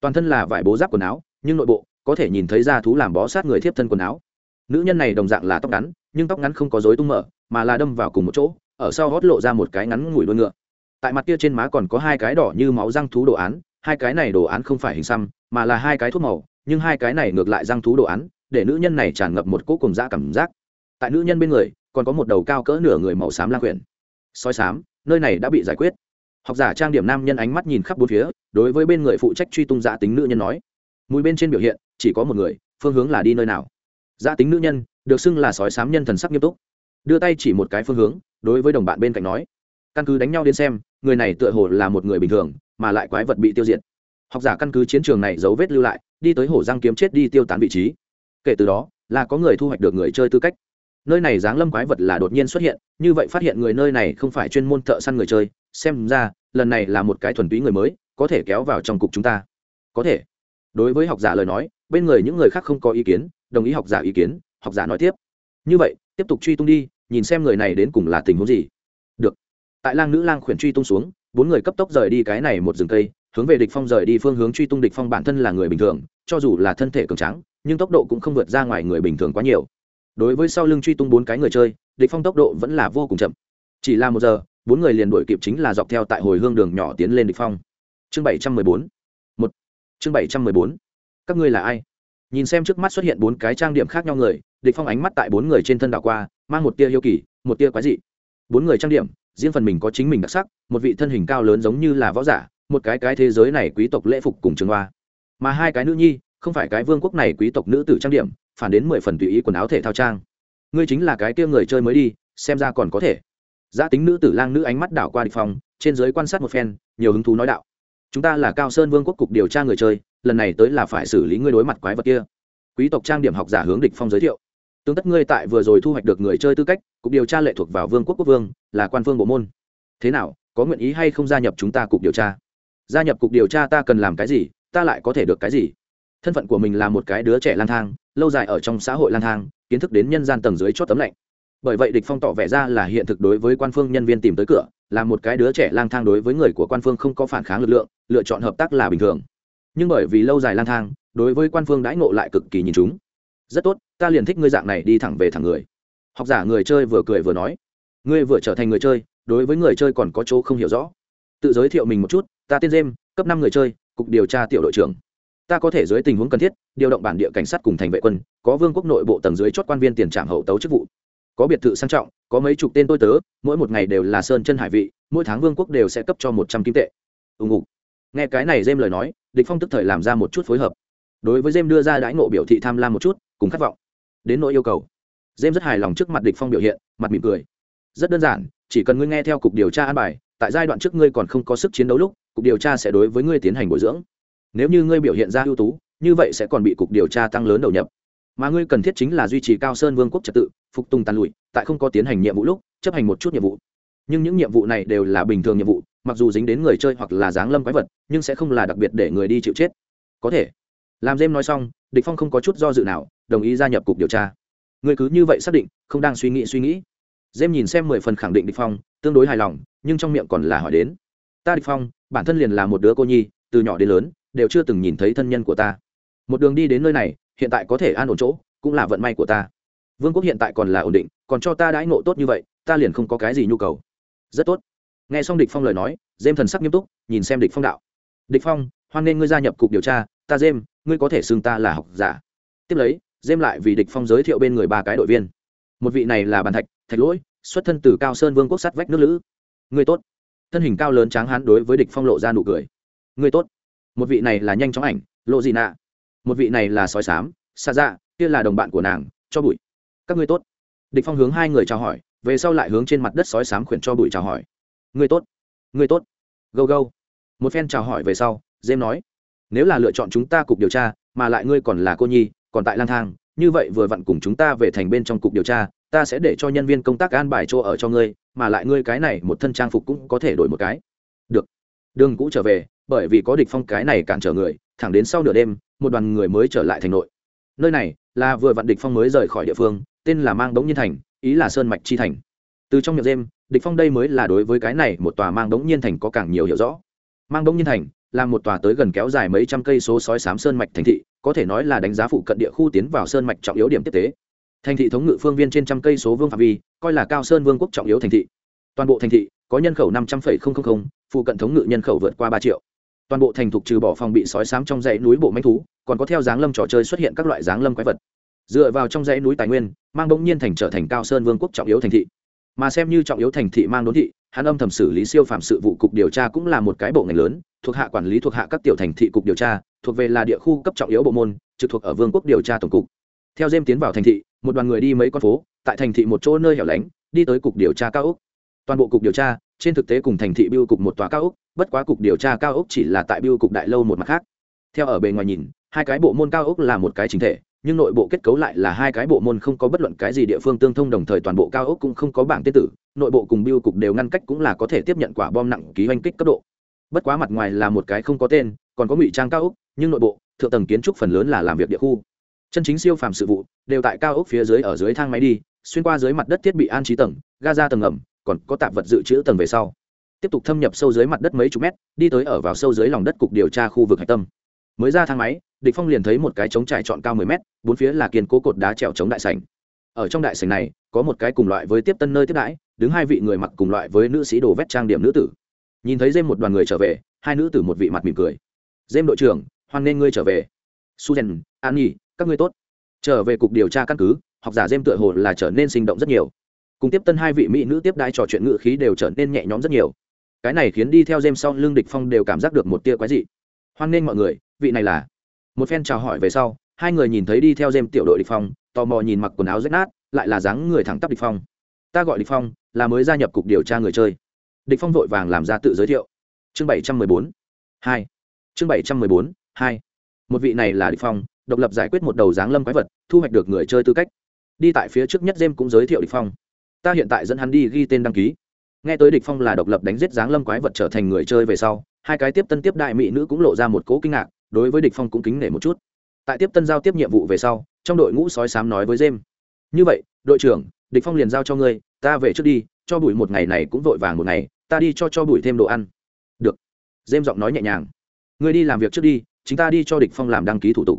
Toàn thân là vải bố giáp quần áo, nhưng nội bộ có thể nhìn thấy ra thú làm bó sát người thiếp thân quần áo. Nữ nhân này đồng dạng là tóc ngắn, nhưng tóc ngắn không có dối tung mở, mà là đâm vào cùng một chỗ, ở sau hót lộ ra một cái ngắn ngủi đuôi ngựa. Tại mặt kia trên má còn có hai cái đỏ như máu răng thú đồ án, hai cái này đồ án không phải hình xăm, mà là hai cái thuốc màu, nhưng hai cái này ngược lại răng thú đồ án, để nữ nhân này tràn ngập một cỗ cùng dã cảm giác. Tại nữ nhân bên người, còn có một đầu cao cỡ nửa người màu xám la quyển. Soi xám, nơi này đã bị giải quyết. Học giả trang điểm nam nhân ánh mắt nhìn khắp bốn phía, đối với bên người phụ trách truy tung giả tính nữ nhân nói mũi bên trên biểu hiện, chỉ có một người, phương hướng là đi nơi nào? Gia tính nữ nhân, được xưng là sói sám nhân thần sắc nghiêm túc. Đưa tay chỉ một cái phương hướng, đối với đồng bạn bên cạnh nói, căn cứ đánh nhau đến xem, người này tựa hồ là một người bình thường, mà lại quái vật bị tiêu diệt. Học giả căn cứ chiến trường này dấu vết lưu lại, đi tới hổ răng kiếm chết đi tiêu tán vị trí. Kể từ đó, là có người thu hoạch được người chơi tư cách. Nơi này giáng lâm quái vật là đột nhiên xuất hiện, như vậy phát hiện người nơi này không phải chuyên môn thợ săn người chơi. Xem ra, lần này là một cái thuần túy người mới, có thể kéo vào trong cục chúng ta. Có thể đối với học giả lời nói, bên người những người khác không có ý kiến, đồng ý học giả ý kiến, học giả nói tiếp. Như vậy, tiếp tục truy tung đi, nhìn xem người này đến cùng là tình huống gì. Được. Tại lang nữ lang khuyển truy tung xuống, bốn người cấp tốc rời đi cái này một rừng cây, hướng về địch phong rời đi phương hướng truy tung địch phong bản thân là người bình thường, cho dù là thân thể cường tráng, nhưng tốc độ cũng không vượt ra ngoài người bình thường quá nhiều. Đối với sau lưng truy tung bốn cái người chơi, địch phong tốc độ vẫn là vô cùng chậm. Chỉ là một giờ, bốn người liền đuổi kịp chính là dọc theo tại hồi hương đường nhỏ tiến lên địch phong. Chương 714 chương bảy trăm mười bốn. Các ngươi là ai? Nhìn xem trước mắt xuất hiện bốn cái trang điểm khác nhau người, địch phong ánh mắt tại bốn người trên thân đảo qua, mang một tia yêu kỳ, một tia quái dị. Bốn người trang điểm, riêng phần mình có chính mình đặc sắc, một vị thân hình cao lớn giống như là võ giả, một cái cái thế giới này quý tộc lễ phục cùng trường hoa. Mà hai cái nữ nhi, không phải cái vương quốc này quý tộc nữ tử trang điểm, phản đến mười phần tùy ý quần áo thể thao trang. Ngươi chính là cái kia người chơi mới đi, xem ra còn có thể. Gia tính nữ tử lang nữ ánh mắt đảo qua địch phong, trên giới quan sát một phen, nhiều hứng thú nói đạo chúng ta là cao sơn vương quốc cục điều tra người chơi, lần này tới là phải xử lý ngươi đối mặt quái vật kia. Quý tộc trang điểm học giả hướng địch phong giới thiệu. Tướng tất ngươi tại vừa rồi thu hoạch được người chơi tư cách, cục điều tra lệ thuộc vào vương quốc quốc vương, là quan phương bộ môn. Thế nào, có nguyện ý hay không gia nhập chúng ta cục điều tra? Gia nhập cục điều tra ta cần làm cái gì, ta lại có thể được cái gì? Thân phận của mình là một cái đứa trẻ lang thang, lâu dài ở trong xã hội lang thang, kiến thức đến nhân gian tầng dưới chót tấm lạnh. Bởi vậy địch phong tỏ vẻ ra là hiện thực đối với quan phương nhân viên tìm tới cửa là một cái đứa trẻ lang thang đối với người của quan phương không có phản kháng lực lượng, lựa chọn hợp tác là bình thường. Nhưng bởi vì lâu dài lang thang, đối với quan phương đãi ngộ lại cực kỳ nhìn chúng. Rất tốt, ta liền thích ngươi dạng này đi thẳng về thẳng người. Học giả người chơi vừa cười vừa nói. Ngươi vừa trở thành người chơi, đối với người chơi còn có chỗ không hiểu rõ. Tự giới thiệu mình một chút, ta tên dêm cấp năm người chơi, cục điều tra tiểu đội trưởng. Ta có thể dưới tình huống cần thiết, điều động bản địa cảnh sát cùng thành vệ quân, có vương quốc nội bộ tầng dưới chốt quan viên tiền trạm hậu tấu chức vụ. Có biệt thự sang trọng có mấy chục tên tôi tớ, mỗi một ngày đều là sơn chân hải vị, mỗi tháng vương quốc đều sẽ cấp cho một trăm kim tệ. Ùng ục nghe cái này Dêm lời nói, địch phong tức thời làm ra một chút phối hợp. Đối với Dêm đưa ra đãi ngộ biểu thị tham lam một chút, cùng khát vọng. Đến nỗi yêu cầu. Dêm rất hài lòng trước mặt địch phong biểu hiện, mặt mỉm cười. Rất đơn giản, chỉ cần ngươi nghe theo cục điều tra an bài, tại giai đoạn trước ngươi còn không có sức chiến đấu lúc, cục điều tra sẽ đối với ngươi tiến hành bồi dưỡng. Nếu như ngươi biểu hiện ra ưu tú, như vậy sẽ còn bị cục điều tra tăng lớn đầu nhập mà ngươi cần thiết chính là duy trì cao sơn vương quốc trật tự, phục tùng tàn lụi, tại không có tiến hành nhiệm vụ lúc, chấp hành một chút nhiệm vụ. Nhưng những nhiệm vụ này đều là bình thường nhiệm vụ, mặc dù dính đến người chơi hoặc là giáng lâm quái vật, nhưng sẽ không là đặc biệt để người đi chịu chết. Có thể. Làm dêm nói xong, địch phong không có chút do dự nào, đồng ý gia nhập cục điều tra. Người cứ như vậy xác định, không đang suy nghĩ suy nghĩ. Dêm nhìn xem mười phần khẳng định địch phong, tương đối hài lòng, nhưng trong miệng còn là hỏi đến. Ta địch phong, bản thân liền là một đứa cô nhi, từ nhỏ đến lớn, đều chưa từng nhìn thấy thân nhân của ta. Một đường đi đến nơi này hiện tại có thể an ổn chỗ, cũng là vận may của ta. Vương quốc hiện tại còn là ổn định, còn cho ta đãi ngộ tốt như vậy, ta liền không có cái gì nhu cầu. Rất tốt. Nghe xong địch phong lời nói, dêm thần sắc nghiêm túc, nhìn xem địch phong đạo. Địch phong, hoan nên ngươi gia nhập cục điều tra, ta dêm, ngươi có thể xưng ta là học giả. Tiếp lấy, dêm lại vì địch phong giới thiệu bên người ba cái đội viên. Một vị này là bàn thạch thạch lỗi, xuất thân từ cao sơn vương quốc sắt vách nước lữ. Ngươi tốt. Thân hình cao lớn tráng hán đối với địch phong lộ ra nụ cười. Ngươi tốt. Một vị này là nhanh chóng ảnh, lộ gì nạ một vị này là sói sám xa dạ kia là đồng bạn của nàng, cho bụi. Các ngươi tốt. Địch phong hướng hai người chào hỏi, về sau lại hướng trên mặt đất sói sám khuyển cho bụi chào hỏi. Ngươi tốt. Ngươi tốt. Gâu gâu. Một phen chào hỏi về sau dêm nói, nếu là lựa chọn chúng ta cục điều tra, mà lại ngươi còn là cô nhi, còn tại lang thang, như vậy vừa vặn cùng chúng ta về thành bên trong cục điều tra, ta sẽ để cho nhân viên công tác an bài chỗ ở cho ngươi, mà lại ngươi cái này một thân trang phục cũng có thể đổi một cái. Được. Đường cũ trở về, bởi vì có địch phong cái này cản trở người, thẳng đến sau nửa đêm một đoàn người mới trở lại thành nội. Nơi này là vừa vặn địch phong mới rời khỏi địa phương, tên là mang đống nhiên thành, ý là sơn mạch chi thành. Từ trong miệng đêm địch phong đây mới là đối với cái này một tòa mang đống nhiên thành có càng nhiều hiểu rõ. Mang đống nhiên thành là một tòa tới gần kéo dài mấy trăm cây số sói sám sơn mạch thành thị, có thể nói là đánh giá phụ cận địa khu tiến vào sơn mạch trọng yếu điểm tiếp tế. Thành thị thống ngự phương viên trên trăm cây số vương phạm vi, coi là cao sơn vương quốc trọng yếu thành thị. Toàn bộ thành thị có nhân khẩu năm trăm linh phụ cận thống ngự nhân khẩu vượt qua ba triệu toàn bộ thành thục trừ bỏ phòng bị sói sám trong dãy núi bộ manh thú, còn có theo dáng lâm trò chơi xuất hiện các loại dáng lâm quái vật. Dựa vào trong dãy núi tài nguyên, mang bỗng nhiên thành trở thành cao sơn vương quốc trọng yếu thành thị. Mà xem như trọng yếu thành thị mang đốn thị, hắn âm thầm xử lý siêu phạm sự vụ cục điều tra cũng là một cái bộ ngành lớn, thuộc hạ quản lý thuộc hạ các tiểu thành thị cục điều tra, thuộc về là địa khu cấp trọng yếu bộ môn, trực thuộc ở vương quốc điều tra tổng cục. Theo dêm tiến vào thành thị, một đoàn người đi mấy con phố, tại thành thị một chỗ nơi hẻo lánh, đi tới cục điều tra cao úc toàn bộ cục điều tra trên thực tế cùng thành thị biêu cục một tòa cao ốc, bất quá cục điều tra cao ốc chỉ là tại biêu cục đại lâu một mặt khác. Theo ở bề ngoài nhìn, hai cái bộ môn cao ốc là một cái chính thể, nhưng nội bộ kết cấu lại là hai cái bộ môn không có bất luận cái gì địa phương tương thông đồng thời toàn bộ cao ốc cũng không có bảng tên tử, nội bộ cùng biêu cục đều ngăn cách cũng là có thể tiếp nhận quả bom nặng ký oanh kích cấp độ. Bất quá mặt ngoài là một cái không có tên, còn có ngụy trang cao ốc, nhưng nội bộ, thượng tầng kiến trúc phần lớn là làm việc địa khu. Chân chính siêu phàm sự vụ, đều tại cao ốc phía dưới ở dưới thang máy đi, xuyên qua dưới mặt đất thiết bị an trí tầng, ga ra tầng ngầm còn có tạp vật dự trữ tầng về sau. Tiếp tục thâm nhập sâu dưới mặt đất mấy chục mét, đi tới ở vào sâu dưới lòng đất cục điều tra khu vực hạch tâm. Mới ra thang máy, địch phong liền thấy một cái trống trải trọn cao 10 mét, bốn phía là kiên cố cột đá trèo chống đại sảnh. Ở trong đại sảnh này, có một cái cùng loại với tiếp tân nơi tiếp đãi, đứng hai vị người mặc cùng loại với nữ sĩ đồ vét trang điểm nữ tử. Nhìn thấy dêm một đoàn người trở về, hai nữ tử một vị mặt mỉm cười. Dêm đội trưởng, hoan nên ngươi trở về. Suzen an nhi các ngươi tốt. Trở về cục điều tra căn cứ, học giả dêm tựa hồ là trở nên sinh động rất nhiều cùng tiếp tân hai vị mỹ nữ tiếp đai trò chuyện ngự khí đều trở nên nhẹ nhõm rất nhiều. Cái này khiến đi theo dêm sau lưng địch phong đều cảm giác được một tia quái dị. Hoan nghênh mọi người, vị này là. Một phen chào hỏi về sau, hai người nhìn thấy đi theo dêm tiểu đội địch phong, tò mò nhìn mặc quần áo rách nát, lại là dáng người thẳng tắp địch phong. Ta gọi địch phong, là mới gia nhập cục điều tra người chơi. Địch phong vội vàng làm ra tự giới thiệu. Chương bảy trăm mười bốn, hai. Chương bảy trăm mười bốn, hai. Một vị này là địch phong, độc lập giải quyết một đầu dáng lâm quái vật, thu hoạch được người chơi tư cách. Đi tại phía trước nhất jem cũng giới thiệu địch phong ta hiện tại dẫn hắn đi ghi tên đăng ký. Nghe tới địch phong là độc lập đánh giết dáng lâm quái vật trở thành người chơi về sau, hai cái tiếp tân tiếp đại mỹ nữ cũng lộ ra một cố kinh ngạc, đối với địch phong cũng kính nể một chút. Tại tiếp tân giao tiếp nhiệm vụ về sau, trong đội ngũ sói sám nói với jem như vậy, đội trưởng, địch phong liền giao cho ngươi, ta về trước đi, cho bụi một ngày này cũng vội vàng một ngày, ta đi cho cho bụi thêm đồ ăn. Được. Jem giọng nói nhẹ nhàng, ngươi đi làm việc trước đi chúng ta đi cho địch phong làm đăng ký thủ tục.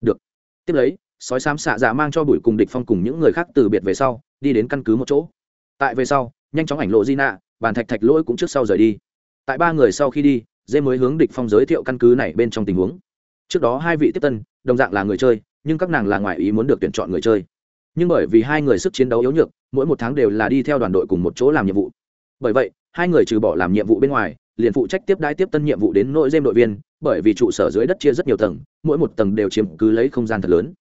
Được. Tiếp lấy sói xám xạ dạ mang cho bụi cùng địch phong cùng những người khác từ biệt về sau, đi đến căn cứ một chỗ. Tại về sau, nhanh chóng ảnh lộ di nạ bàn thạch thạch lỗi cũng trước sau rời đi. Tại ba người sau khi đi, dê mới hướng địch phong giới thiệu căn cứ này bên trong tình huống. Trước đó hai vị tiếp tân, đồng dạng là người chơi, nhưng các nàng là ngoại ý muốn được tuyển chọn người chơi. Nhưng bởi vì hai người sức chiến đấu yếu nhược, mỗi một tháng đều là đi theo đoàn đội cùng một chỗ làm nhiệm vụ. Bởi vậy, hai người trừ bỏ làm nhiệm vụ bên ngoài, liền phụ trách tiếp đái tiếp tân nhiệm vụ đến nội dêm đội viên, bởi vì trụ sở dưới đất chia rất nhiều tầng, mỗi một tầng đều chiếm cứ lấy không gian thật lớn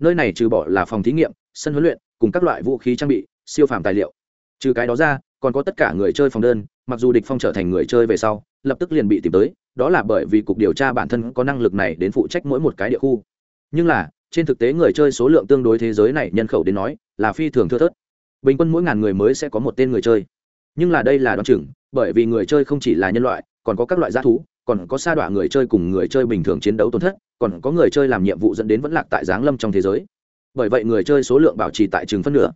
nơi này trừ bỏ là phòng thí nghiệm, sân huấn luyện, cùng các loại vũ khí trang bị, siêu phàm tài liệu. Trừ cái đó ra, còn có tất cả người chơi phòng đơn, mặc dù địch phong trở thành người chơi về sau, lập tức liền bị tìm tới, đó là bởi vì cục điều tra bản thân có năng lực này đến phụ trách mỗi một cái địa khu. Nhưng là, trên thực tế người chơi số lượng tương đối thế giới này nhân khẩu đến nói, là phi thường thưa thớt. Bình quân mỗi ngàn người mới sẽ có một tên người chơi. Nhưng là đây là đoán chừng, bởi vì người chơi không chỉ là nhân loại, còn có các loại g thú, còn có sa đọa người chơi cùng người chơi bình thường chiến đấu tổn thất còn có người chơi làm nhiệm vụ dẫn đến vẫn lạc tại giáng lâm trong thế giới. Bởi vậy người chơi số lượng bảo trì tại trường phân nửa,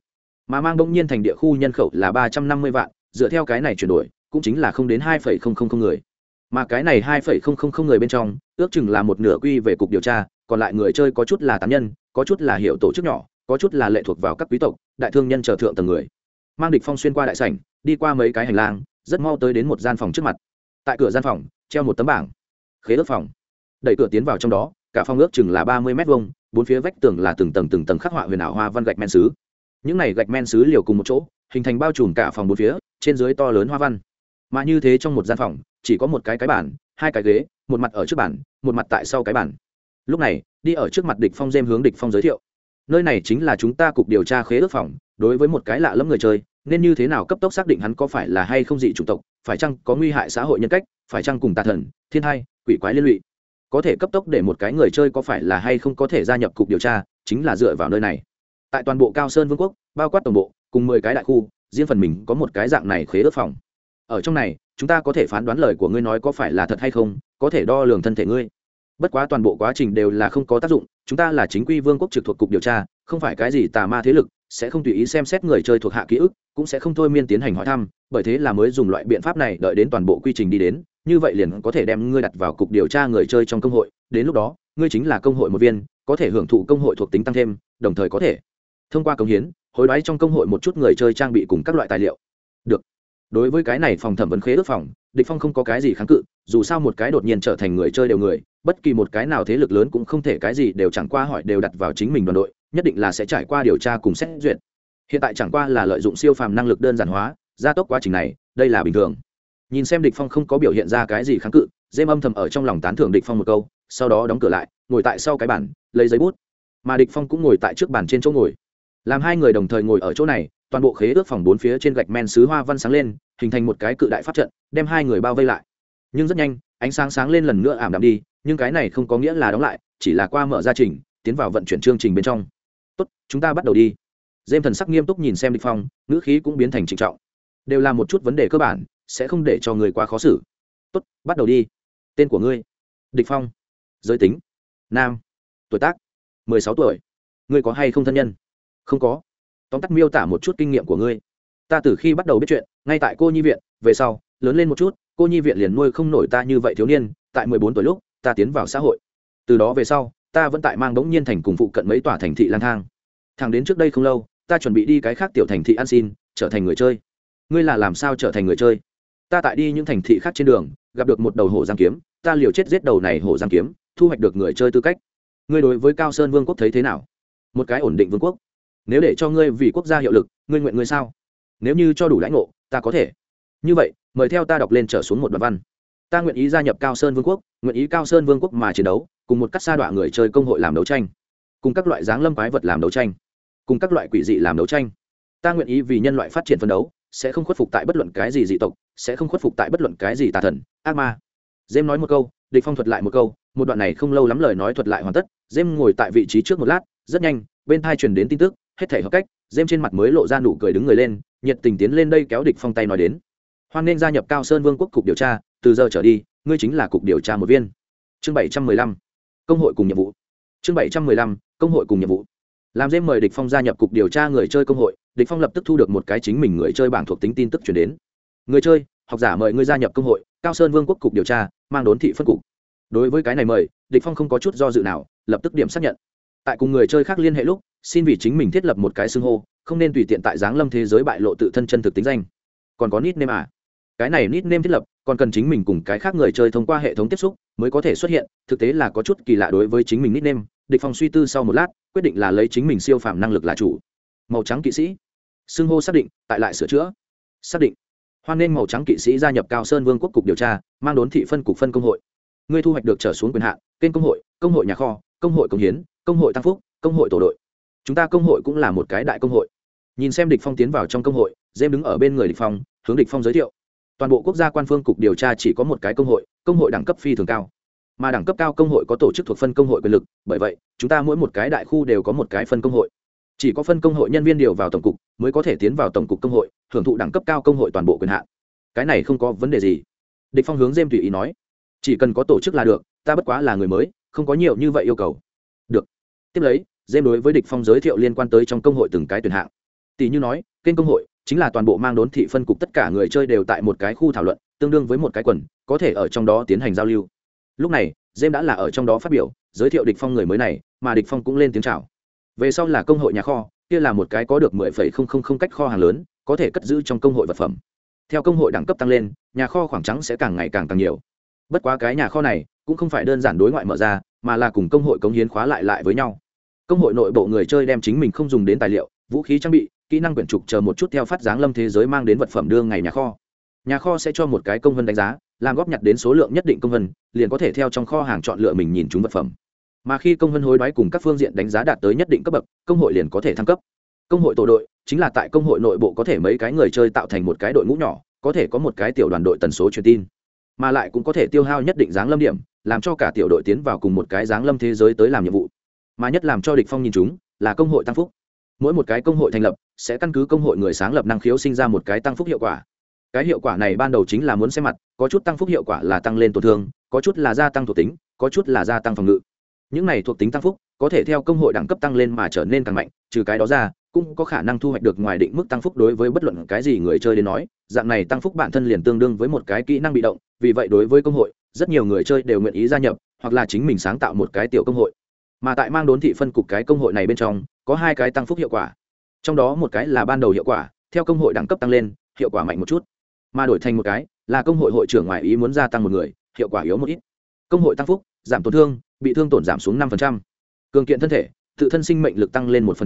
mà mang bỗng nhiên thành địa khu nhân khẩu là ba trăm năm mươi vạn, dựa theo cái này chuyển đổi, cũng chính là không đến hai phẩy không không không người. Mà cái này hai phẩy không không không người bên trong, ước chừng là một nửa quy về cục điều tra, còn lại người chơi có chút là tán nhân, có chút là hiệu tổ chức nhỏ, có chút là lệ thuộc vào các quý tộc, đại thương nhân trở thượng tầng người. Mang địch phong xuyên qua đại sảnh, đi qua mấy cái hành lang, rất mau tới đến một gian phòng trước mặt. Tại cửa gian phòng, treo một tấm bảng. Khế ước phòng đẩy cửa tiến vào trong đó, cả phòng ước chừng là ba mươi m hai bốn phía vách tường là từng tầng từng tầng khắc họa huyền ảo hoa văn gạch men xứ những này gạch men xứ liều cùng một chỗ, hình thành bao trùm cả phòng bốn phía, trên dưới to lớn hoa văn. Mà như thế trong một gian phòng, chỉ có một cái cái bản hai cái ghế, một mặt ở trước bản một mặt tại sau cái bản lúc này, đi ở trước mặt địch phong dêm hướng địch phong giới thiệu. Nơi này chính là chúng ta cục điều tra khế ước phòng, đối với một cái lạ lẫm người chơi, nên như thế nào cấp tốc xác định hắn có phải là hay không dị chủng tộc, phải chăng có nguy hại xã hội nhân cách, phải chăng cùng tà thần, thiên hai, quỷ quái liên lụy có thể cấp tốc để một cái người chơi có phải là hay không có thể gia nhập cục điều tra, chính là dựa vào nơi này. Tại toàn bộ cao sơn vương quốc, bao quát toàn bộ, cùng mười cái đại khu, riêng phần mình có một cái dạng này khế ước phòng. Ở trong này, chúng ta có thể phán đoán lời của ngươi nói có phải là thật hay không, có thể đo lường thân thể ngươi. Bất quá toàn bộ quá trình đều là không có tác dụng, chúng ta là chính quy vương quốc trực thuộc cục điều tra, không phải cái gì tà ma thế lực, sẽ không tùy ý xem xét người chơi thuộc hạ ký ức, cũng sẽ không thôi miên tiến hành hỏi thăm, bởi thế là mới dùng loại biện pháp này đợi đến toàn bộ quy trình đi đến như vậy liền có thể đem ngươi đặt vào cục điều tra người chơi trong công hội, đến lúc đó, ngươi chính là công hội một viên, có thể hưởng thụ công hội thuộc tính tăng thêm, đồng thời có thể thông qua công hiến, hối đoái trong công hội một chút người chơi trang bị cùng các loại tài liệu. Được. Đối với cái này phòng thẩm vấn khế ước phòng, địch phong không có cái gì kháng cự, dù sao một cái đột nhiên trở thành người chơi đều người, bất kỳ một cái nào thế lực lớn cũng không thể cái gì đều chẳng qua hỏi đều đặt vào chính mình đoàn đội, nhất định là sẽ trải qua điều tra cùng xét duyệt. Hiện tại chẳng qua là lợi dụng siêu phàm năng lực đơn giản hóa, gia tốc quá trình này, đây là bình thường nhìn xem địch phong không có biểu hiện ra cái gì kháng cự dêm âm thầm ở trong lòng tán thưởng địch phong một câu, sau đó đóng cửa lại, ngồi tại sau cái bàn, lấy giấy bút. Mà địch phong cũng ngồi tại trước bàn trên chỗ ngồi. Làm hai người đồng thời ngồi ở chỗ này, toàn bộ khế ước phòng bốn phía trên gạch men sứ hoa văn sáng lên, hình thành một cái cự đại pháp trận, đem hai người bao vây lại. Nhưng rất nhanh, ánh sáng sáng lên lần nữa ảm đạm đi, nhưng cái này không có nghĩa là đóng lại, chỉ là qua mở ra trình, tiến vào vận chuyển chương trình bên trong. Tốt, chúng ta bắt đầu đi. Dêm thần sắc nghiêm túc nhìn xem địch phong, ngữ khí cũng biến thành trịnh trọng. Đều là một chút vấn đề cơ bản sẽ không để cho người quá khó xử. Tốt, bắt đầu đi. Tên của ngươi? Địch phong. Giới tính? Nam. Tuổi tác? mười sáu tuổi. Ngươi có hay không thân nhân? Không có. Tóm tắt miêu tả một chút kinh nghiệm của ngươi. Ta từ khi bắt đầu biết chuyện, ngay tại cô nhi viện, về sau, lớn lên một chút, cô nhi viện liền nuôi không nổi ta như vậy thiếu niên, tại mười bốn tuổi lúc, ta tiến vào xã hội. Từ đó về sau, ta vẫn tại mang bỗng nhiên thành cùng phụ cận mấy tòa thành thị lang thang. Thằng đến trước đây không lâu, ta chuẩn bị đi cái khác tiểu thành thị ăn xin, trở thành người chơi. Ngươi là làm sao trở thành người chơi? Ta tại đi những thành thị khác trên đường, gặp được một đầu hổ giang kiếm, ta liều chết giết đầu này hổ giang kiếm, thu hoạch được người chơi tư cách. Ngươi đối với cao sơn vương quốc thấy thế nào? Một cái ổn định vương quốc. Nếu để cho ngươi vì quốc gia hiệu lực, ngươi nguyện ngươi sao? Nếu như cho đủ lãnh ngộ, ta có thể. Như vậy, mời theo ta đọc lên trở xuống một đoạn văn. Ta nguyện ý gia nhập cao sơn vương quốc, nguyện ý cao sơn vương quốc mà chiến đấu, cùng một các sa đọa người chơi công hội làm đấu tranh. Cùng các loại giáng lâm quái vật làm đấu tranh. Cùng các loại quỷ dị làm đấu tranh. Ta nguyện ý vì nhân loại phát triển phân đấu sẽ không khuất phục tại bất luận cái gì dị tộc, sẽ không khuất phục tại bất luận cái gì tà thần, ác ma. Dêm nói một câu, địch phong thuật lại một câu, một đoạn này không lâu lắm lời nói thuật lại hoàn tất dêm ngồi tại vị trí trước một lát, rất nhanh, bên thai truyền đến tin tức, hết thể hợp cách dêm trên mặt mới lộ ra nụ cười đứng người lên, nhiệt tình tiến lên đây kéo địch phong tay nói đến. Hoan nên gia nhập cao sơn vương quốc cục điều tra, từ giờ trở đi, ngươi chính là cục điều tra một viên. Chương bảy trăm mười lăm, công hội cùng nhiệm vụ. Chương bảy trăm mười lăm, công hội cùng nhiệm vụ làm dêm mời địch phong gia nhập cục điều tra người chơi công hội, địch phong lập tức thu được một cái chính mình người chơi bảng thuộc tính tin tức chuyển đến. Người chơi, học giả mời ngươi gia nhập công hội, cao sơn vương quốc cục điều tra, mang đốn thị phân cục. Đối với cái này mời, địch phong không có chút do dự nào, lập tức điểm xác nhận. Tại cùng người chơi khác liên hệ lúc, xin vì chính mình thiết lập một cái xưng hô, không nên tùy tiện tại giáng lâm thế giới bại lộ tự thân chân thực tính danh. Còn có nít Nêm à? Cái này nít Nêm thiết lập, còn cần chính mình cùng cái khác người chơi thông qua hệ thống tiếp xúc mới có thể xuất hiện, thực tế là có chút kỳ lạ đối với chính mình nít Nêm. địch phong suy tư sau một lát quyết định là lấy chính mình siêu phàm năng lực là chủ. Màu trắng kỵ sĩ. Xưng hô xác định, tại lại sửa chữa. Xác định. Hoan nên màu trắng kỵ sĩ gia nhập cao sơn vương quốc cục điều tra, mang đốn thị phân cục phân công hội. Ngươi thu hoạch được trở xuống quyền hạn, kênh công hội công hội nhà kho, công hội công hiến, công hội tăng phúc, công hội tổ đội. Chúng ta công hội cũng là một cái đại công hội. Nhìn xem địch phong tiến vào trong công hội, dêm đứng ở bên người địch phong, hướng địch phong giới thiệu. Toàn bộ quốc gia quan phương cục điều tra chỉ có một cái công hội công hội đẳng cấp phi thường cao mà đẳng cấp cao công hội có tổ chức thuộc phân công hội quyền lực, bởi vậy, chúng ta mỗi một cái đại khu đều có một cái phân công hội. Chỉ có phân công hội nhân viên điều vào tổng cục mới có thể tiến vào tổng cục công hội, hưởng thụ đẳng cấp cao công hội toàn bộ quyền hạn. Cái này không có vấn đề gì. Địch phong hướng dêm tùy ý nói. Chỉ cần có tổ chức là được, ta bất quá là người mới, không có nhiều như vậy yêu cầu. Được. Tiếp lấy dêm đối với địch phong giới thiệu liên quan tới trong công hội từng cái tuyển hạng. Tỷ như nói, kênh công hội chính là toàn bộ mang đốn thị phân cục tất cả người chơi đều tại một cái khu thảo luận, tương đương với một cái quần, có thể ở trong đó tiến hành giao lưu lúc này dêm đã là ở trong đó phát biểu, giới thiệu địch phong người mới này, mà địch phong cũng lên tiếng chào. Về sau là công hội nhà kho, kia là một cái có được mười phẩy không không không cách kho hàng lớn, có thể cất giữ trong công hội vật phẩm. Theo công hội đẳng cấp tăng lên, nhà kho khoảng trắng sẽ càng ngày càng càng nhiều. Bất quá cái nhà kho này cũng không phải đơn giản đối ngoại mở ra, mà là cùng công hội cống hiến khóa lại lại với nhau. Công hội nội bộ người chơi đem chính mình không dùng đến tài liệu, vũ khí trang bị, kỹ năng quyển trục chờ một chút theo phát dáng lâm thế giới mang đến vật phẩm đưa ngày nhà kho. Nhà kho sẽ cho một cái công vân đánh giá làm góp nhặt đến số lượng nhất định công vân, liền có thể theo trong kho hàng chọn lựa mình nhìn chúng vật phẩm. Mà khi công vân hối đoái cùng các phương diện đánh giá đạt tới nhất định cấp bậc, công hội liền có thể thăng cấp. Công hội tổ đội, chính là tại công hội nội bộ có thể mấy cái người chơi tạo thành một cái đội ngũ nhỏ, có thể có một cái tiểu đoàn đội tần số truyền tin. Mà lại cũng có thể tiêu hao nhất định dáng lâm điểm, làm cho cả tiểu đội tiến vào cùng một cái dáng lâm thế giới tới làm nhiệm vụ. Mà nhất làm cho địch phong nhìn chúng, là công hội tăng phúc. Mỗi một cái công hội thành lập, sẽ căn cứ công hội người sáng lập năng khiếu sinh ra một cái tăng phúc hiệu quả cái hiệu quả này ban đầu chính là muốn xem mặt, có chút tăng phúc hiệu quả là tăng lên tổn thương, có chút là gia tăng thuộc tính, có chút là gia tăng phòng ngự. Những này thuộc tính tăng phúc, có thể theo công hội đẳng cấp tăng lên mà trở nên càng mạnh, trừ cái đó ra, cũng có khả năng thu hoạch được ngoài định mức tăng phúc đối với bất luận cái gì người chơi đến nói, dạng này tăng phúc bản thân liền tương đương với một cái kỹ năng bị động, vì vậy đối với công hội, rất nhiều người chơi đều nguyện ý gia nhập, hoặc là chính mình sáng tạo một cái tiểu công hội. Mà tại mang đốn thị phân cục cái công hội này bên trong, có hai cái tăng phúc hiệu quả. Trong đó một cái là ban đầu hiệu quả, theo công hội đẳng cấp tăng lên, hiệu quả mạnh một chút mà đổi thành một cái, là công hội hội trưởng ngoài ý muốn gia tăng một người, hiệu quả yếu một ít. Công hội tăng phúc, giảm tổn thương, bị thương tổn giảm xuống năm cường kiện thân thể, tự thân sinh mệnh lực tăng lên một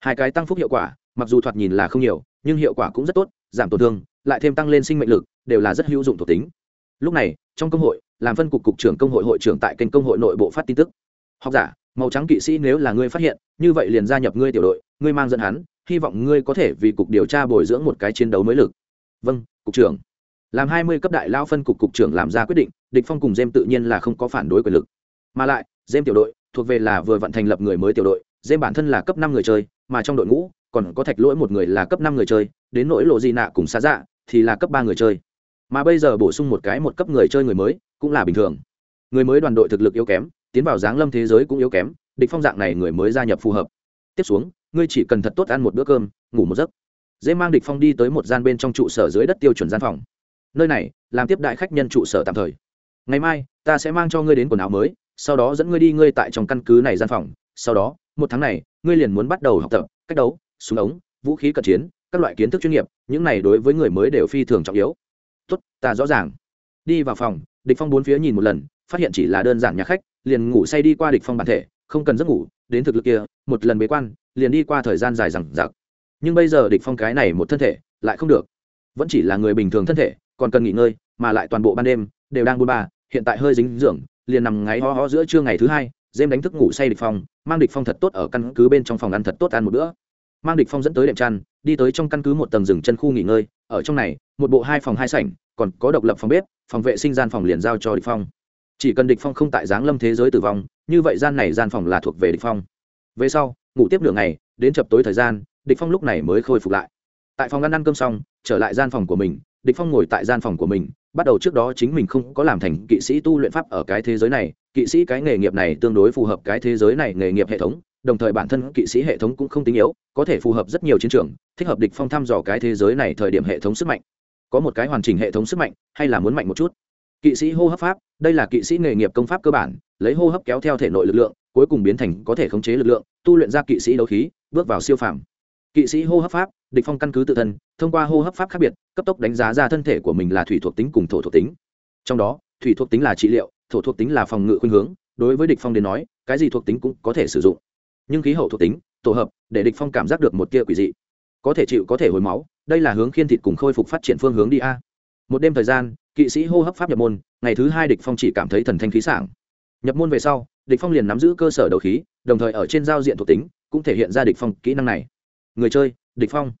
hai cái tăng phúc hiệu quả, mặc dù thoạt nhìn là không nhiều, nhưng hiệu quả cũng rất tốt, giảm tổn thương, lại thêm tăng lên sinh mệnh lực, đều là rất hữu dụng thuộc tính. Lúc này, trong công hội, làm phân cục cục trưởng công hội hội trưởng tại kênh công hội nội bộ phát tin tức. Học giả, màu trắng kỵ sĩ nếu là ngươi phát hiện, như vậy liền gia nhập ngươi tiểu đội, ngươi mang dẫn hắn, hy vọng ngươi có thể vì cục điều tra bồi dưỡng một cái chiến đấu mới lực. Vâng cục trưởng. Làm hai mươi cấp đại lao phân cục cục trưởng làm ra quyết định, địch phong cùng dêm tự nhiên là không có phản đối quyền lực. Mà lại dêm tiểu đội thuộc về là vừa vận thành lập người mới tiểu đội dêm bản thân là cấp năm người chơi, mà trong đội ngũ còn có thạch lỗi một người là cấp năm người chơi, đến nỗi lộ di nạ cùng xa dạ thì là cấp ba người chơi. Mà bây giờ bổ sung một cái một cấp người chơi người mới cũng là bình thường. Người mới đoàn đội thực lực yếu kém, tiến vào giáng lâm thế giới cũng yếu kém, địch phong dạng này người mới gia nhập phù hợp. Tiếp xuống, ngươi chỉ cần thật tốt ăn một bữa cơm, ngủ một giấc dễ mang địch phong đi tới một gian bên trong trụ sở dưới đất tiêu chuẩn gian phòng. Nơi này, làm tiếp đại khách nhân trụ sở tạm thời. Ngày mai, ta sẽ mang cho ngươi đến quần áo mới, sau đó dẫn ngươi đi ngươi tại trong căn cứ này gian phòng. Sau đó, một tháng này, ngươi liền muốn bắt đầu học tập, cách đấu, súng ống, vũ khí cận chiến, các loại kiến thức chuyên nghiệp, những này đối với người mới đều phi thường trọng yếu. Tốt, ta rõ ràng. Đi vào phòng, địch phong bốn phía nhìn một lần, phát hiện chỉ là đơn giản nhà khách, liền ngủ say đi qua địch phong bản thể, không cần giấc ngủ, đến thực lực kia, một lần bế quan, liền đi qua thời gian dài rằng rằng nhưng bây giờ địch phong cái này một thân thể lại không được. Vẫn chỉ là người bình thường thân thể, còn cần nghỉ ngơi, mà lại toàn bộ ban đêm đều đang buôn ba, hiện tại hơi dính dưỡng, liền nằm ngáy ho ho giữa trưa ngày thứ hai dêm đánh thức ngủ say địch phong, mang địch phong thật tốt ở căn cứ bên trong phòng ăn thật tốt ăn một bữa. Mang địch phong dẫn tới đệm chăn, đi tới trong căn cứ một tầng rừng chân khu nghỉ ngơi, ở trong này, một bộ hai phòng hai sảnh, còn có độc lập phòng bếp, phòng vệ sinh gian phòng liền giao cho địch phong. Chỉ cần địch phong không tại giáng lâm thế giới tử vong, như vậy gian này gian phòng là thuộc về địch phong. Về sau, ngủ tiếp nửa ngày, đến chập tối thời gian địch phong lúc này mới khôi phục lại. Tại phòng ăn ăn cơm xong, trở lại gian phòng của mình, địch phong ngồi tại gian phòng của mình, bắt đầu trước đó chính mình không có làm thành kỵ sĩ tu luyện pháp ở cái thế giới này, kỵ sĩ cái nghề nghiệp này tương đối phù hợp cái thế giới này nghề nghiệp hệ thống, đồng thời bản thân kỵ sĩ hệ thống cũng không tính yếu, có thể phù hợp rất nhiều chiến trường, thích hợp địch phong thăm dò cái thế giới này thời điểm hệ thống sức mạnh. Có một cái hoàn chỉnh hệ thống sức mạnh, hay là muốn mạnh một chút? Kỵ sĩ hô hấp pháp, đây là kỵ sĩ nghề nghiệp công pháp cơ bản, lấy hô hấp kéo theo thể nội lực lượng, cuối cùng biến thành có thể khống chế lực lượng, tu luyện ra kỵ sĩ đấu khí, bước vào siêu phàm kỵ sĩ hô hấp pháp, địch phong căn cứ tự thân, thông qua hô hấp pháp khác biệt, cấp tốc đánh giá ra thân thể của mình là thủy thuộc tính cùng thổ thuộc tính. Trong đó, thủy thuộc tính là trị liệu, thổ thuộc tính là phòng ngự khuynh hướng, đối với địch phong đến nói, cái gì thuộc tính cũng có thể sử dụng. Nhưng khí hậu thuộc tính, tổ hợp, để địch phong cảm giác được một tia quỷ dị. Có thể chịu, có thể hồi máu, đây là hướng khiên thịt cùng khôi phục phát triển phương hướng đi a. Một đêm thời gian, kỵ sĩ hô hấp pháp nhập môn, ngày thứ hai địch phong chỉ cảm thấy thần thanh khí sảng. Nhập môn về sau, địch phong liền nắm giữ cơ sở đầu khí, đồng thời ở trên giao diện thuộc tính, cũng thể hiện ra địch phong kỹ năng này người chơi, địch phong.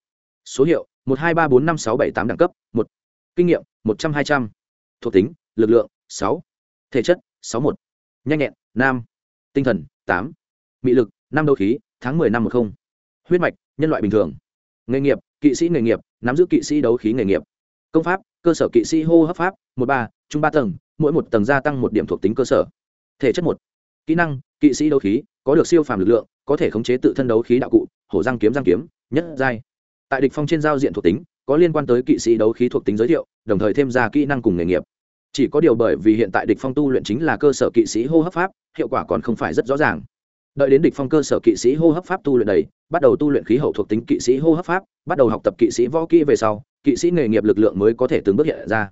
Số hiệu, một hai ba bốn năm sáu bảy tám đẳng cấp, một. Kinh nghiệm, một trăm hai trăm. Thuộc tính, lực lượng, sáu. Thể chất, sáu một. Nhanh nhẹn, nam. Tinh thần, tám. Mị lực, năm đấu khí, tháng mười năm một không. Huyết mạch, nhân loại bình thường. Nghề nghiệp, kỵ sĩ nghề nghiệp, nắm giữ kỵ sĩ đấu khí nghề nghiệp. Công pháp, cơ sở kỵ sĩ hô hấp pháp, một ba, trung ba tầng, mỗi một tầng gia tăng một điểm thuộc tính cơ sở. Thể chất một. Kỹ năng, kỵ sĩ đấu khí, có được siêu phàm lực lượng, có thể khống chế tự thân đấu khí đạo cụ hổ răng kiếm giang kiếm, nhất giai. Tại địch phong trên giao diện thuộc tính, có liên quan tới kỵ sĩ đấu khí thuộc tính giới thiệu, đồng thời thêm ra kỹ năng cùng nghề nghiệp. Chỉ có điều bởi vì hiện tại địch phong tu luyện chính là cơ sở kỵ sĩ hô hấp pháp, hiệu quả còn không phải rất rõ ràng. Đợi đến địch phong cơ sở kỵ sĩ hô hấp pháp tu luyện đầy, bắt đầu tu luyện khí hậu thuộc tính kỵ sĩ hô hấp pháp, bắt đầu học tập kỵ sĩ võ kỹ về sau, kỵ sĩ nghề nghiệp lực lượng mới có thể từng bước hiện ra.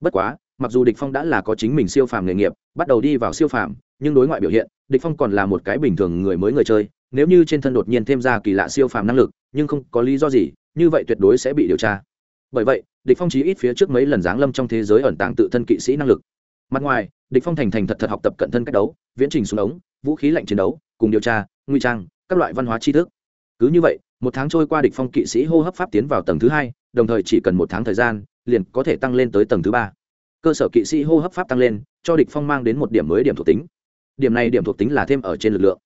Bất quá, mặc dù địch phong đã là có chính mình siêu phàm nghề nghiệp, bắt đầu đi vào siêu phàm, nhưng đối ngoại biểu hiện, địch phong còn là một cái bình thường người mới người chơi nếu như trên thân đột nhiên thêm ra kỳ lạ siêu phàm năng lực, nhưng không có lý do gì, như vậy tuyệt đối sẽ bị điều tra. Bởi vậy, địch phong chí ít phía trước mấy lần giáng lâm trong thế giới ẩn tàng tự thân kỵ sĩ năng lực. Mặt ngoài, địch phong thành thành thật thật học tập cận thân cách đấu, viễn trình xuống ống, vũ khí lạnh chiến đấu, cùng điều tra, nguy trang, các loại văn hóa tri thức. Cứ như vậy, một tháng trôi qua địch phong kỵ sĩ hô hấp pháp tiến vào tầng thứ hai, đồng thời chỉ cần một tháng thời gian, liền có thể tăng lên tới tầng thứ ba. Cơ sở kỵ sĩ hô hấp pháp tăng lên, cho địch phong mang đến một điểm mới điểm thuộc tính. Điểm này điểm thuộc tính là thêm ở trên lực lượng.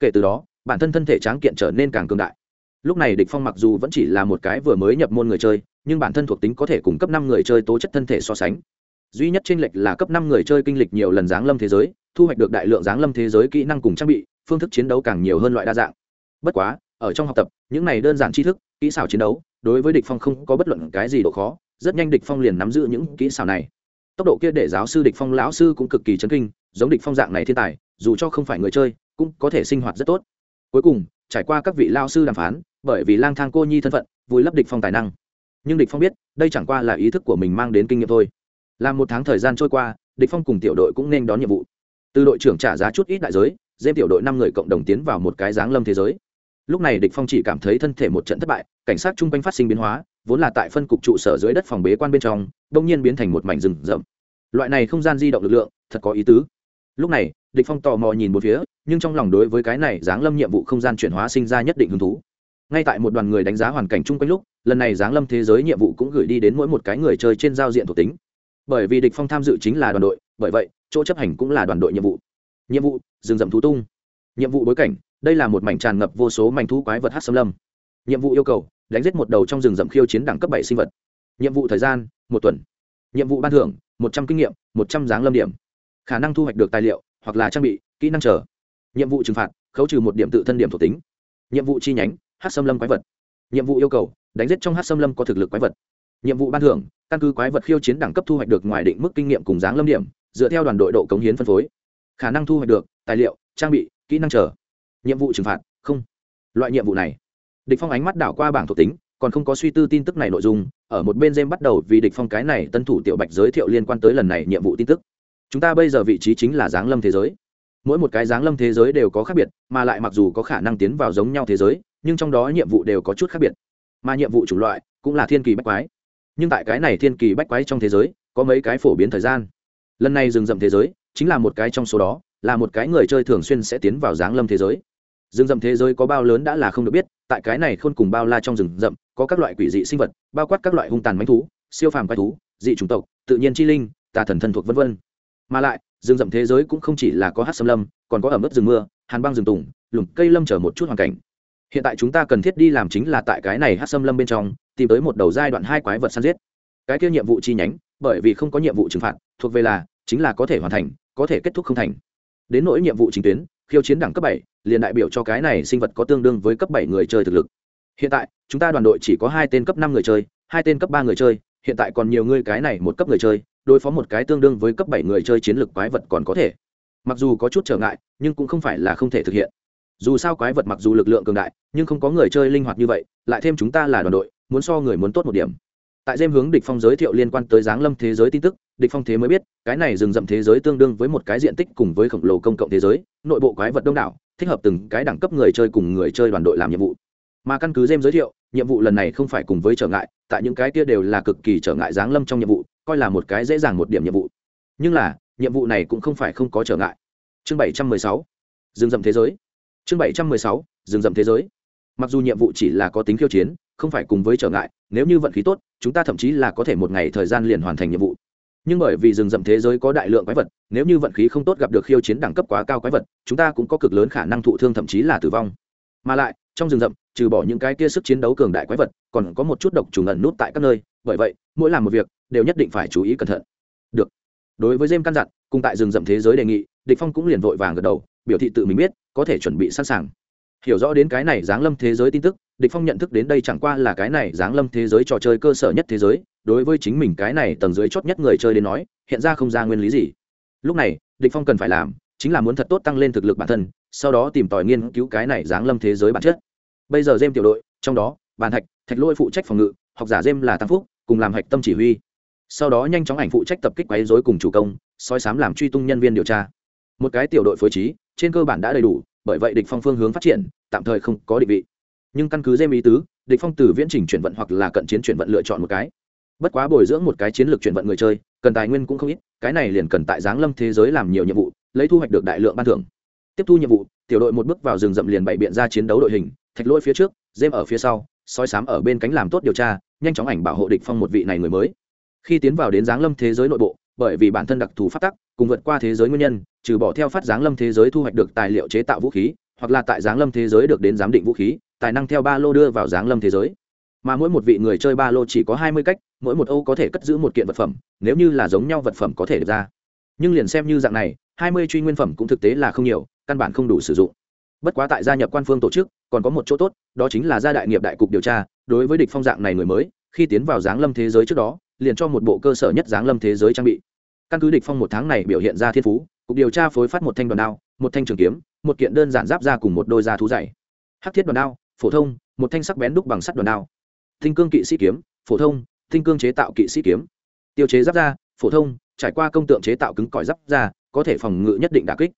Kể từ đó bản thân thân thể tráng kiện trở nên càng cường đại. Lúc này địch phong mặc dù vẫn chỉ là một cái vừa mới nhập môn người chơi, nhưng bản thân thuộc tính có thể cùng cấp năm người chơi tố chất thân thể so sánh. Duy nhất trên lệch là cấp năm người chơi kinh lịch nhiều lần giáng lâm thế giới, thu hoạch được đại lượng giáng lâm thế giới kỹ năng cùng trang bị, phương thức chiến đấu càng nhiều hơn loại đa dạng. Bất quá, ở trong học tập, những này đơn giản tri thức, kỹ xảo chiến đấu, đối với địch phong không có bất luận cái gì độ khó, rất nhanh địch phong liền nắm giữ những kỹ xảo này. Tốc độ kia để giáo sư địch phong lão sư cũng cực kỳ chấn kinh, giống địch phong dạng này thiên tài, dù cho không phải người chơi, cũng có thể sinh hoạt rất tốt cuối cùng, trải qua các vị lao sư đàm phán, bởi vì lang thang cô nhi thân phận, vùi lấp địch phong tài năng. Nhưng địch phong biết, đây chẳng qua là ý thức của mình mang đến kinh nghiệm thôi. Làm một tháng thời gian trôi qua, địch phong cùng tiểu đội cũng nên đón nhiệm vụ. Từ đội trưởng trả giá chút ít đại giới dêm tiểu đội năm người cộng đồng tiến vào một cái dáng lâm thế giới. Lúc này địch phong chỉ cảm thấy thân thể một trận thất bại, cảnh sát trung quanh phát sinh biến hóa, vốn là tại phân cục trụ sở dưới đất phòng bế quan bên trong, đông nhiên biến thành một mảnh rừng rậm. Loại này không gian di động lực lượng, thật có ý tứ. Lúc này, địch phong tò mò nhìn một phía nhưng trong lòng đối với cái này giáng lâm nhiệm vụ không gian chuyển hóa sinh ra nhất định hứng thú. Ngay tại một đoàn người đánh giá hoàn cảnh chung quanh lúc, lần này giáng lâm thế giới nhiệm vụ cũng gửi đi đến mỗi một cái người chơi trên giao diện thuộc tính. Bởi vì địch phong tham dự chính là đoàn đội, bởi vậy, chỗ chấp hành cũng là đoàn đội nhiệm vụ. Nhiệm vụ, rừng rậm thú tung. Nhiệm vụ bối cảnh, đây là một mảnh tràn ngập vô số mảnh thú quái vật hát xâm lâm. Nhiệm vụ yêu cầu, đánh giết một đầu trong rừng rậm khiêu chiến đẳng cấp bảy sinh vật. Nhiệm vụ thời gian, một tuần. Nhiệm vụ ban thưởng, một trăm kinh nghiệm, một trăm giáng lâm điểm. Khả năng thu hoạch được tài liệu, hoặc là trang bị, kỹ năng trở nhiệm vụ trừng phạt, khấu trừ một điểm tự thân điểm thuộc tính. Nhiệm vụ chi nhánh, hát xâm lâm quái vật. Nhiệm vụ yêu cầu, đánh giết trong hát xâm lâm có thực lực quái vật. Nhiệm vụ ban thưởng, căn cứ quái vật khiêu chiến đẳng cấp thu hoạch được ngoài định mức kinh nghiệm cùng giáng lâm điểm, dựa theo đoàn đội độ cống hiến phân phối. Khả năng thu hoạch được, tài liệu, trang bị, kỹ năng trở nhiệm vụ trừng phạt, không. Loại nhiệm vụ này, địch phong ánh mắt đảo qua bảng thuộc tính, còn không có suy tư tin tức này nội dung, ở một bên game bắt đầu vì địch phong cái này tân thủ tiểu bạch giới thiệu liên quan tới lần này nhiệm vụ tin tức. Chúng ta bây giờ vị trí chính là giáng lâm thế giới mỗi một cái giáng lâm thế giới đều có khác biệt, mà lại mặc dù có khả năng tiến vào giống nhau thế giới, nhưng trong đó nhiệm vụ đều có chút khác biệt. Mà nhiệm vụ chủng loại cũng là thiên kỳ bách quái. Nhưng tại cái này thiên kỳ bách quái trong thế giới, có mấy cái phổ biến thời gian. Lần này rừng rậm thế giới chính là một cái trong số đó, là một cái người chơi thường xuyên sẽ tiến vào giáng lâm thế giới. Rừng rậm thế giới có bao lớn đã là không được biết, tại cái này khôn cùng bao la trong rừng rậm, có các loại quỷ dị sinh vật, bao quát các loại hung tàn mánh thú, siêu phàm quái thú, dị chủng tộc, tự nhiên chi linh, tà thần thân thuộc vân vân. Mà lại rừng rậm thế giới cũng không chỉ là có hát xâm lâm, còn có ẩm ướt rừng mưa, hàn băng rừng tùng, lùm cây lâm chở một chút hoàn cảnh. Hiện tại chúng ta cần thiết đi làm chính là tại cái này hát xâm lâm bên trong, tìm tới một đầu giai đoạn hai quái vật săn giết. Cái kia nhiệm vụ chi nhánh, bởi vì không có nhiệm vụ trừng phạt, thuộc về là, chính là có thể hoàn thành, có thể kết thúc không thành. Đến nỗi nhiệm vụ chính tuyến, khiêu chiến đẳng cấp bảy, liền đại biểu cho cái này sinh vật có tương đương với cấp bảy người chơi thực lực. Hiện tại, chúng ta đoàn đội chỉ có hai tên cấp năm người chơi, hai tên cấp ba người chơi, hiện tại còn nhiều người cái này một cấp người chơi đối phó một cái tương đương với cấp bảy người chơi chiến lược quái vật còn có thể. Mặc dù có chút trở ngại, nhưng cũng không phải là không thể thực hiện. Dù sao quái vật mặc dù lực lượng cường đại, nhưng không có người chơi linh hoạt như vậy, lại thêm chúng ta là đoàn đội, muốn so người muốn tốt một điểm. Tại dêm hướng địch phong giới thiệu liên quan tới giáng lâm thế giới tin tức, địch phong thế mới biết, cái này rừng rậm thế giới tương đương với một cái diện tích cùng với khổng lồ công cộng thế giới, nội bộ quái vật đông đảo, thích hợp từng cái đẳng cấp người chơi cùng người chơi đoàn đội làm nhiệm vụ. Mà căn cứ dêm giới thiệu, nhiệm vụ lần này không phải cùng với trở ngại, tại những cái kia đều là cực kỳ trở ngại giáng lâm trong nhiệm vụ coi là một cái dễ dàng một điểm nhiệm vụ. Nhưng là, nhiệm vụ này cũng không phải không có trở ngại. Chương 716 rừng rậm thế giới. Chương 716 rừng rậm thế giới. Mặc dù nhiệm vụ chỉ là có tính khiêu chiến, không phải cùng với trở ngại, nếu như vận khí tốt, chúng ta thậm chí là có thể một ngày thời gian liền hoàn thành nhiệm vụ. Nhưng bởi vì rừng rậm thế giới có đại lượng quái vật, nếu như vận khí không tốt gặp được khiêu chiến đẳng cấp quá cao quái vật, chúng ta cũng có cực lớn khả năng thụ thương thậm chí là tử vong. Mà lại, trong rừng rậm, trừ bỏ những cái kia sức chiến đấu cường đại quái vật, còn có một chút độc trùng ẩn nút tại các nơi. Bởi vậy, mỗi làm một việc đều nhất định phải chú ý cẩn thận. Được. Đối với jem căn dặn, cùng tại rừng rậm thế giới đề nghị, địch phong cũng liền vội vàng gật đầu, biểu thị tự mình biết, có thể chuẩn bị sẵn sàng. Hiểu rõ đến cái này giáng lâm thế giới tin tức, địch phong nhận thức đến đây chẳng qua là cái này giáng lâm thế giới trò chơi cơ sở nhất thế giới, đối với chính mình cái này tầng dưới chót nhất người chơi đến nói, hiện ra không ra nguyên lý gì. Lúc này, địch phong cần phải làm, chính là muốn thật tốt tăng lên thực lực bản thân, sau đó tìm tòi nghiên cứu cái này giáng lâm thế giới bản chất. Bây giờ dêm tiểu đội, trong đó, bàn thạch thạch lôi phụ trách phòng ngự, học giả dêm là tăng phúc, cùng làm hạch tâm chỉ huy sau đó nhanh chóng ảnh phụ trách tập kích quấy dối cùng chủ công, soi sám làm truy tung nhân viên điều tra. Một cái tiểu đội phối trí, trên cơ bản đã đầy đủ, bởi vậy địch phong phương hướng phát triển, tạm thời không có định vị. Nhưng căn cứ dêm ý tứ, địch phong từ viễn trình chuyển vận hoặc là cận chiến chuyển vận lựa chọn một cái. Bất quá bồi dưỡng một cái chiến lược chuyển vận người chơi, cần tài nguyên cũng không ít, cái này liền cần tại giáng lâm thế giới làm nhiều nhiệm vụ, lấy thu hoạch được đại lượng ban thưởng. Tiếp thu nhiệm vụ, tiểu đội một bước vào rừng rậm liền bày biện ra chiến đấu đội hình, thạch lôi phía trước dêm ở phía sau, soi sám ở bên cánh làm tốt điều tra, nhanh chóng ảnh bảo hộ địch phong một vị này người mới khi tiến vào đến giáng lâm thế giới nội bộ, bởi vì bản thân đặc thù phát tắc, cùng vượt qua thế giới nguyên nhân, trừ bỏ theo phát giáng lâm thế giới thu hoạch được tài liệu chế tạo vũ khí, hoặc là tại giáng lâm thế giới được đến giám định vũ khí, tài năng theo ba lô đưa vào giáng lâm thế giới. Mà mỗi một vị người chơi ba lô chỉ có hai mươi cách, mỗi một ô có thể cất giữ một kiện vật phẩm, nếu như là giống nhau vật phẩm có thể được ra. Nhưng liền xem như dạng này, hai mươi truy nguyên phẩm cũng thực tế là không nhiều, căn bản không đủ sử dụng. Bất quá tại gia nhập quan phương tổ chức, còn có một chỗ tốt, đó chính là gia đại nghiệp đại cục điều tra, đối với địch phong dạng này người mới, khi tiến vào giáng lâm thế giới trước đó liền cho một bộ cơ sở nhất giáng lâm thế giới trang bị. Căn cứ địch phong một tháng này biểu hiện ra thiên phú, cục điều tra phối phát một thanh đoàn đao, một thanh trường kiếm, một kiện đơn giản giáp ra cùng một đôi da thú dày. Hắc thiết đoàn đao, phổ thông, một thanh sắc bén đúc bằng sắt đoàn đao. Tinh cương kỵ sĩ kiếm, phổ thông, tinh cương chế tạo kỵ sĩ kiếm. Tiêu chế giáp ra, phổ thông, trải qua công tượng chế tạo cứng cỏi giáp ra, có thể phòng ngự nhất định đả kích.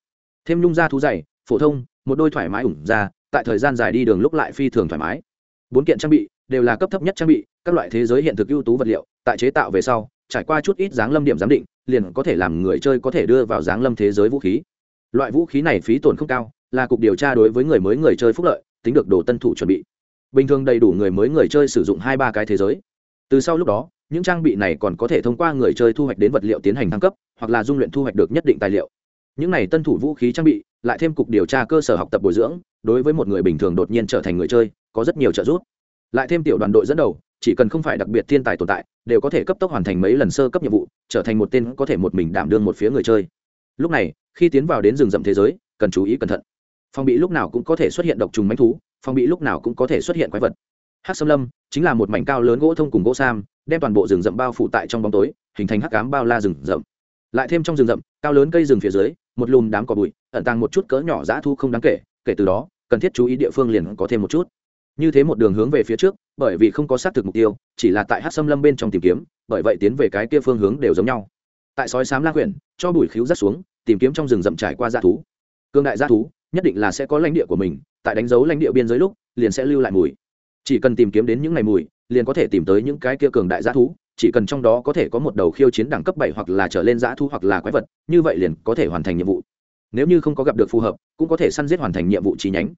Thêm nhung da thú dày, phổ thông, một đôi thoải mái ủng ra, tại thời gian dài đi đường lúc lại phi thường thoải mái. Bốn kiện trang bị đều là cấp thấp nhất trang bị, các loại thế giới hiện thực ưu tú vật liệu, tại chế tạo về sau, trải qua chút ít dáng lâm điểm giám định, liền có thể làm người chơi có thể đưa vào dáng lâm thế giới vũ khí. Loại vũ khí này phí tổn không cao, là cục điều tra đối với người mới người chơi phúc lợi, tính được đồ tân thủ chuẩn bị. Bình thường đầy đủ người mới người chơi sử dụng hai ba cái thế giới. Từ sau lúc đó, những trang bị này còn có thể thông qua người chơi thu hoạch đến vật liệu tiến hành thăng cấp, hoặc là dung luyện thu hoạch được nhất định tài liệu. Những này tân thủ vũ khí trang bị, lại thêm cục điều tra cơ sở học tập bồi dưỡng, đối với một người bình thường đột nhiên trở thành người chơi, có rất nhiều trợ giúp lại thêm tiểu đoàn đội dẫn đầu, chỉ cần không phải đặc biệt thiên tài tồn tại, đều có thể cấp tốc hoàn thành mấy lần sơ cấp nhiệm vụ, trở thành một tên có thể một mình đảm đương một phía người chơi. Lúc này, khi tiến vào đến rừng rậm thế giới, cần chú ý cẩn thận. Phòng bị lúc nào cũng có thể xuất hiện độc trùng mánh thú, phòng bị lúc nào cũng có thể xuất hiện quái vật. Hắc xâm lâm chính là một mảnh cao lớn gỗ thông cùng gỗ sam, đem toàn bộ rừng rậm bao phủ tại trong bóng tối, hình thành hắc cám bao la rừng rậm. Lại thêm trong rừng rậm, cao lớn cây rừng phía dưới, một lùm đám cỏ bụi, ẩn tàng một chút cỡ nhỏ dã thu không đáng kể kể từ đó, cần thiết chú ý địa phương liền có thêm một chút như thế một đường hướng về phía trước, bởi vì không có xác thực mục tiêu, chỉ là tại hát xâm lâm bên trong tìm kiếm, bởi vậy tiến về cái kia phương hướng đều giống nhau. Tại sói sám la quyển, cho bùi khíu rắt xuống, tìm kiếm trong rừng rậm trải qua dã thú. Cương đại dã thú, nhất định là sẽ có lãnh địa của mình, tại đánh dấu lãnh địa biên giới lúc, liền sẽ lưu lại mùi. Chỉ cần tìm kiếm đến những ngày mùi, liền có thể tìm tới những cái kia cường đại dã thú, chỉ cần trong đó có thể có một đầu khiêu chiến đẳng cấp bảy hoặc là trở lên dã thú hoặc là quái vật, như vậy liền có thể hoàn thành nhiệm vụ. Nếu như không có gặp được phù hợp, cũng có thể săn giết hoàn thành nhiệm vụ chi nhánh.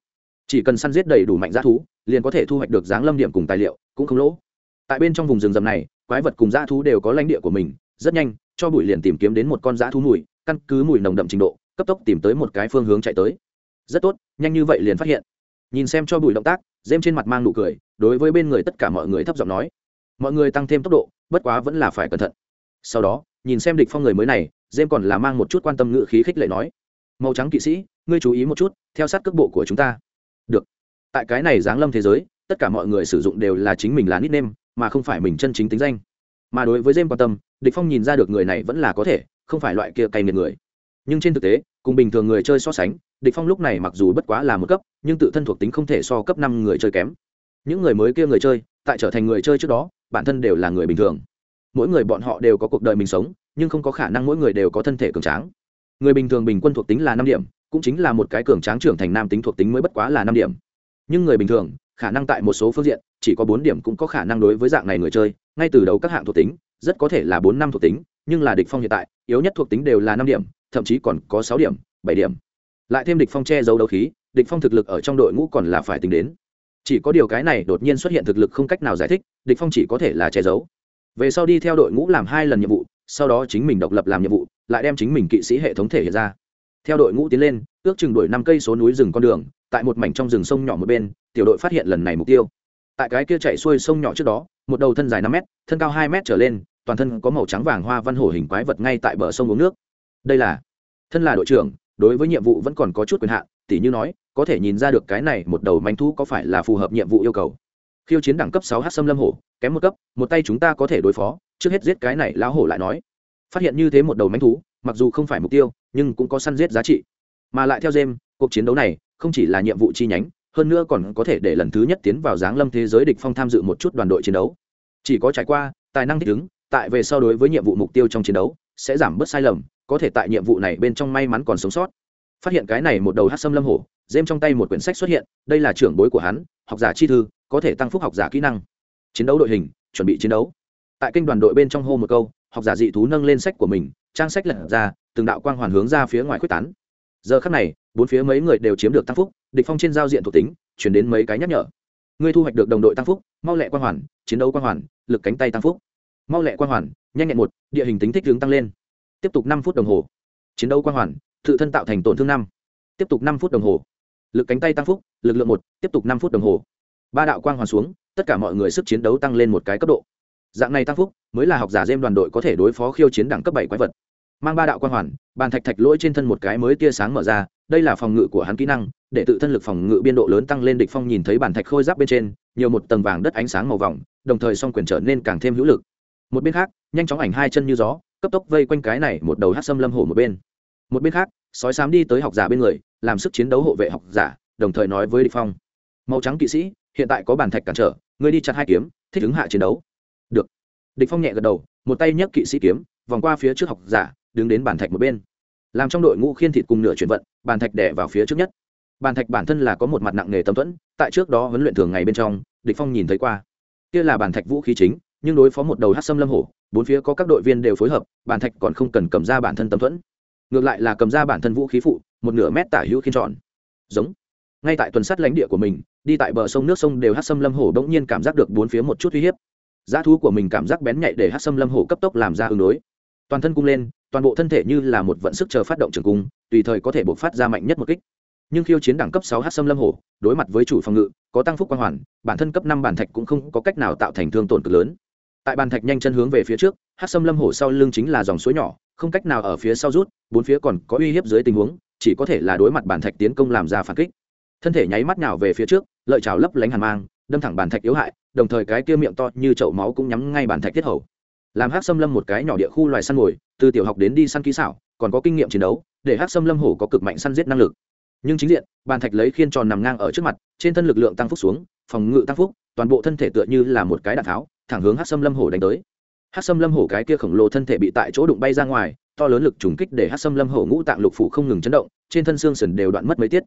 Chỉ cần săn giết đầy đủ mạnh dã thú liền có thể thu hoạch được dáng lâm điểm cùng tài liệu, cũng không lỗ. Tại bên trong vùng rừng rậm này, quái vật cùng dã thú đều có lãnh địa của mình, rất nhanh, cho bụi liền tìm kiếm đến một con dã thú mùi, căn cứ mùi nồng đậm trình độ, cấp tốc tìm tới một cái phương hướng chạy tới. Rất tốt, nhanh như vậy liền phát hiện. Nhìn xem cho bụi động tác dêm trên mặt mang nụ cười, đối với bên người tất cả mọi người thấp giọng nói, mọi người tăng thêm tốc độ, bất quá vẫn là phải cẩn thận. Sau đó, nhìn xem địch phong người mới này dêm còn là mang một chút quan tâm ngự khí khích lệ nói, màu trắng kỵ sĩ, ngươi chú ý một chút, theo sát cước bộ của chúng ta. Được tại cái này giáng lâm thế giới, tất cả mọi người sử dụng đều là chính mình là nickname mà không phải mình chân chính tính danh. Mà đối với james quan tâm, địch phong nhìn ra được người này vẫn là có thể, không phải loại kia cay nghiệt người. Nhưng trên thực tế, cùng bình thường người chơi so sánh, địch phong lúc này mặc dù bất quá là một cấp, nhưng tự thân thuộc tính không thể so cấp năm người chơi kém. Những người mới kia người chơi, tại trở thành người chơi trước đó, bản thân đều là người bình thường. Mỗi người bọn họ đều có cuộc đời mình sống, nhưng không có khả năng mỗi người đều có thân thể cường tráng. Người bình thường bình quân thuộc tính là năm điểm, cũng chính là một cái cường tráng trưởng thành nam tính thuộc tính mới bất quá là năm điểm nhưng người bình thường, khả năng tại một số phương diện, chỉ có bốn điểm cũng có khả năng đối với dạng này người chơi. Ngay từ đầu các hạng thuộc tính, rất có thể là bốn năm thuộc tính, nhưng là địch phong hiện tại, yếu nhất thuộc tính đều là năm điểm, thậm chí còn có sáu điểm, bảy điểm. Lại thêm địch phong che giấu đấu khí, địch phong thực lực ở trong đội ngũ còn là phải tính đến. Chỉ có điều cái này đột nhiên xuất hiện thực lực không cách nào giải thích, địch phong chỉ có thể là che giấu. Về sau đi theo đội ngũ làm hai lần nhiệm vụ, sau đó chính mình độc lập làm nhiệm vụ, lại đem chính mình kỵ sĩ hệ thống thể hiện ra. Theo đội ngũ tiến lên, ước chừng đuổi năm cây số núi rừng con đường tại một mảnh trong rừng sông nhỏ một bên, tiểu đội phát hiện lần này mục tiêu. Tại cái kia chạy xuôi sông nhỏ trước đó, một đầu thân dài năm m thân cao hai m trở lên, toàn thân có màu trắng vàng hoa văn hổ hình quái vật ngay tại bờ sông uống nước. Đây là thân là đội trưởng, đối với nhiệm vụ vẫn còn có chút quyền hạn, tỉ như nói, có thể nhìn ra được cái này một đầu manh thú có phải là phù hợp nhiệm vụ yêu cầu. Khiêu chiến đẳng cấp sáu h xâm lâm hổ, kém một cấp, một tay chúng ta có thể đối phó, trước hết giết cái này lão hổ lại nói. Phát hiện như thế một đầu manh thú, mặc dù không phải mục tiêu, nhưng cũng có săn giết giá trị. Mà lại theo jem cuộc chiến đấu này không chỉ là nhiệm vụ chi nhánh, hơn nữa còn có thể để lần thứ nhất tiến vào giáng lâm thế giới địch phong tham dự một chút đoàn đội chiến đấu. Chỉ có trải qua, tài năng thích ứng, tại về so đối với nhiệm vụ mục tiêu trong chiến đấu, sẽ giảm bớt sai lầm, có thể tại nhiệm vụ này bên trong may mắn còn sống sót. Phát hiện cái này một đầu hát xâm lâm hổ dêm trong tay một quyển sách xuất hiện, đây là trưởng bối của hắn, học giả chi thư, có thể tăng phúc học giả kỹ năng. Chiến đấu đội hình, chuẩn bị chiến đấu. Tại kênh đoàn đội bên trong hô một câu, học giả dị thú nâng lên sách của mình, trang sách lật ra, từng đạo quang hoàn hướng ra phía ngoài quyết tán. Giờ khắc này bốn phía mấy người đều chiếm được tăng phúc, địch phong trên giao diện thuộc tính, chuyển đến mấy cái nhắc nhở. Ngươi thu hoạch được đồng đội tăng phúc, mau lẹ quang hoàn, chiến đấu quang hoàn, lực cánh tay tăng phúc. Mau lẹ quang hoàn, nhanh nhẹn một, địa hình tính thích hướng tăng lên. Tiếp tục năm phút đồng hồ. Chiến đấu quang hoàn, tự thân tạo thành tổn thương năm. Tiếp tục năm phút đồng hồ. Lực cánh tay tăng phúc, lực lượng một, tiếp tục năm phút đồng hồ. Ba đạo quang hoàn xuống, tất cả mọi người sức chiến đấu tăng lên một cái cấp độ. Dạng này tăng phúc, mới là học giả dêm đoàn đội có thể đối phó khiêu chiến đẳng cấp bảy quái vật mang ba đạo quan hoàn, bàn thạch thạch lỗi trên thân một cái mới tia sáng mở ra, đây là phòng ngự của hắn kỹ năng, để tự thân lực phòng ngự biên độ lớn tăng lên địch phong nhìn thấy bàn thạch khôi giáp bên trên, nhiều một tầng vàng đất ánh sáng màu vòng, đồng thời song quyền trở nên càng thêm hữu lực. Một bên khác, nhanh chóng ảnh hai chân như gió, cấp tốc vây quanh cái này một đầu hát xâm lâm hổ một bên. Một bên khác, sói sám đi tới học giả bên người, làm sức chiến đấu hộ vệ học giả, đồng thời nói với địch phong. Màu trắng kỵ sĩ, hiện tại có bàn thạch cản trở, ngươi đi chặt hai kiếm, thích ứng hạ chiến đấu. Được. Địch phong nhẹ gật đầu, một tay nhấc kỵ sĩ kiếm, vòng qua phía trước học giả đứng đến bàn thạch một bên. Làm trong đội ngũ khiên thịt cùng nửa chuyển vận, bàn thạch đẻ vào phía trước nhất. Bàn thạch bản thân là có một mặt nặng nghề tâm thuẫn, tại trước đó huấn luyện thường ngày bên trong, địch phong nhìn thấy qua. Kia là bàn thạch vũ khí chính, nhưng đối phó một đầu hát xâm lâm hổ, bốn phía có các đội viên đều phối hợp, bàn thạch còn không cần cầm ra bản thân tâm thuẫn. Ngược lại là cầm ra bản thân vũ khí phụ, một nửa mét tả hữu khiên tròn. Giống. Ngay tại tuần sát lãnh địa của mình, đi tại bờ sông nước sông đều hát xâm lâm hổ bỗng nhiên cảm giác được bốn phía một chút uy hiếp. Giá thú của mình cảm giác bén nhạy để hát xâm lâm hổ cấp tốc làm ra ứng đối. Toàn thân cung lên toàn bộ thân thể như là một vận sức chờ phát động trường cung, tùy thời có thể buộc phát ra mạnh nhất một kích. Nhưng khiêu chiến đẳng cấp sáu hát xâm lâm hổ đối mặt với chủ phòng ngự, có tăng phúc quang hoàn, bản thân cấp năm bản thạch cũng không có cách nào tạo thành thương tổn cực lớn. Tại bàn thạch nhanh chân hướng về phía trước, hát xâm lâm hổ sau lưng chính là dòng suối nhỏ, không cách nào ở phía sau rút, bốn phía còn có uy hiếp dưới tình huống, chỉ có thể là đối mặt bàn thạch tiến công làm ra phản kích. Thân thể nháy mắt nào về phía trước, lợi trào lấp lánh hàn mang, đâm thẳng bàn thạch yếu hại, đồng thời cái kia miệng to như chậu máu cũng nhắm ngay bàn thạch tiết hầu làm hát xâm lâm một cái nhỏ địa khu loài săn mồi, từ tiểu học đến đi săn kỹ xảo, còn có kinh nghiệm chiến đấu, để hát xâm lâm hổ có cực mạnh săn giết năng lực. Nhưng chính diện, bàn thạch lấy khiên tròn nằm ngang ở trước mặt, trên thân lực lượng tăng phúc xuống, phòng ngự tăng phúc, toàn bộ thân thể tựa như là một cái đạn tháo, thẳng hướng hát xâm lâm hổ đánh tới. Hát xâm lâm hổ cái kia khổng lồ thân thể bị tại chỗ đụng bay ra ngoài, to lớn lực trùng kích để hát xâm lâm hổ ngũ tạng lục phủ không ngừng chấn động, trên thân xương sần đều đoạn mất mấy tiết.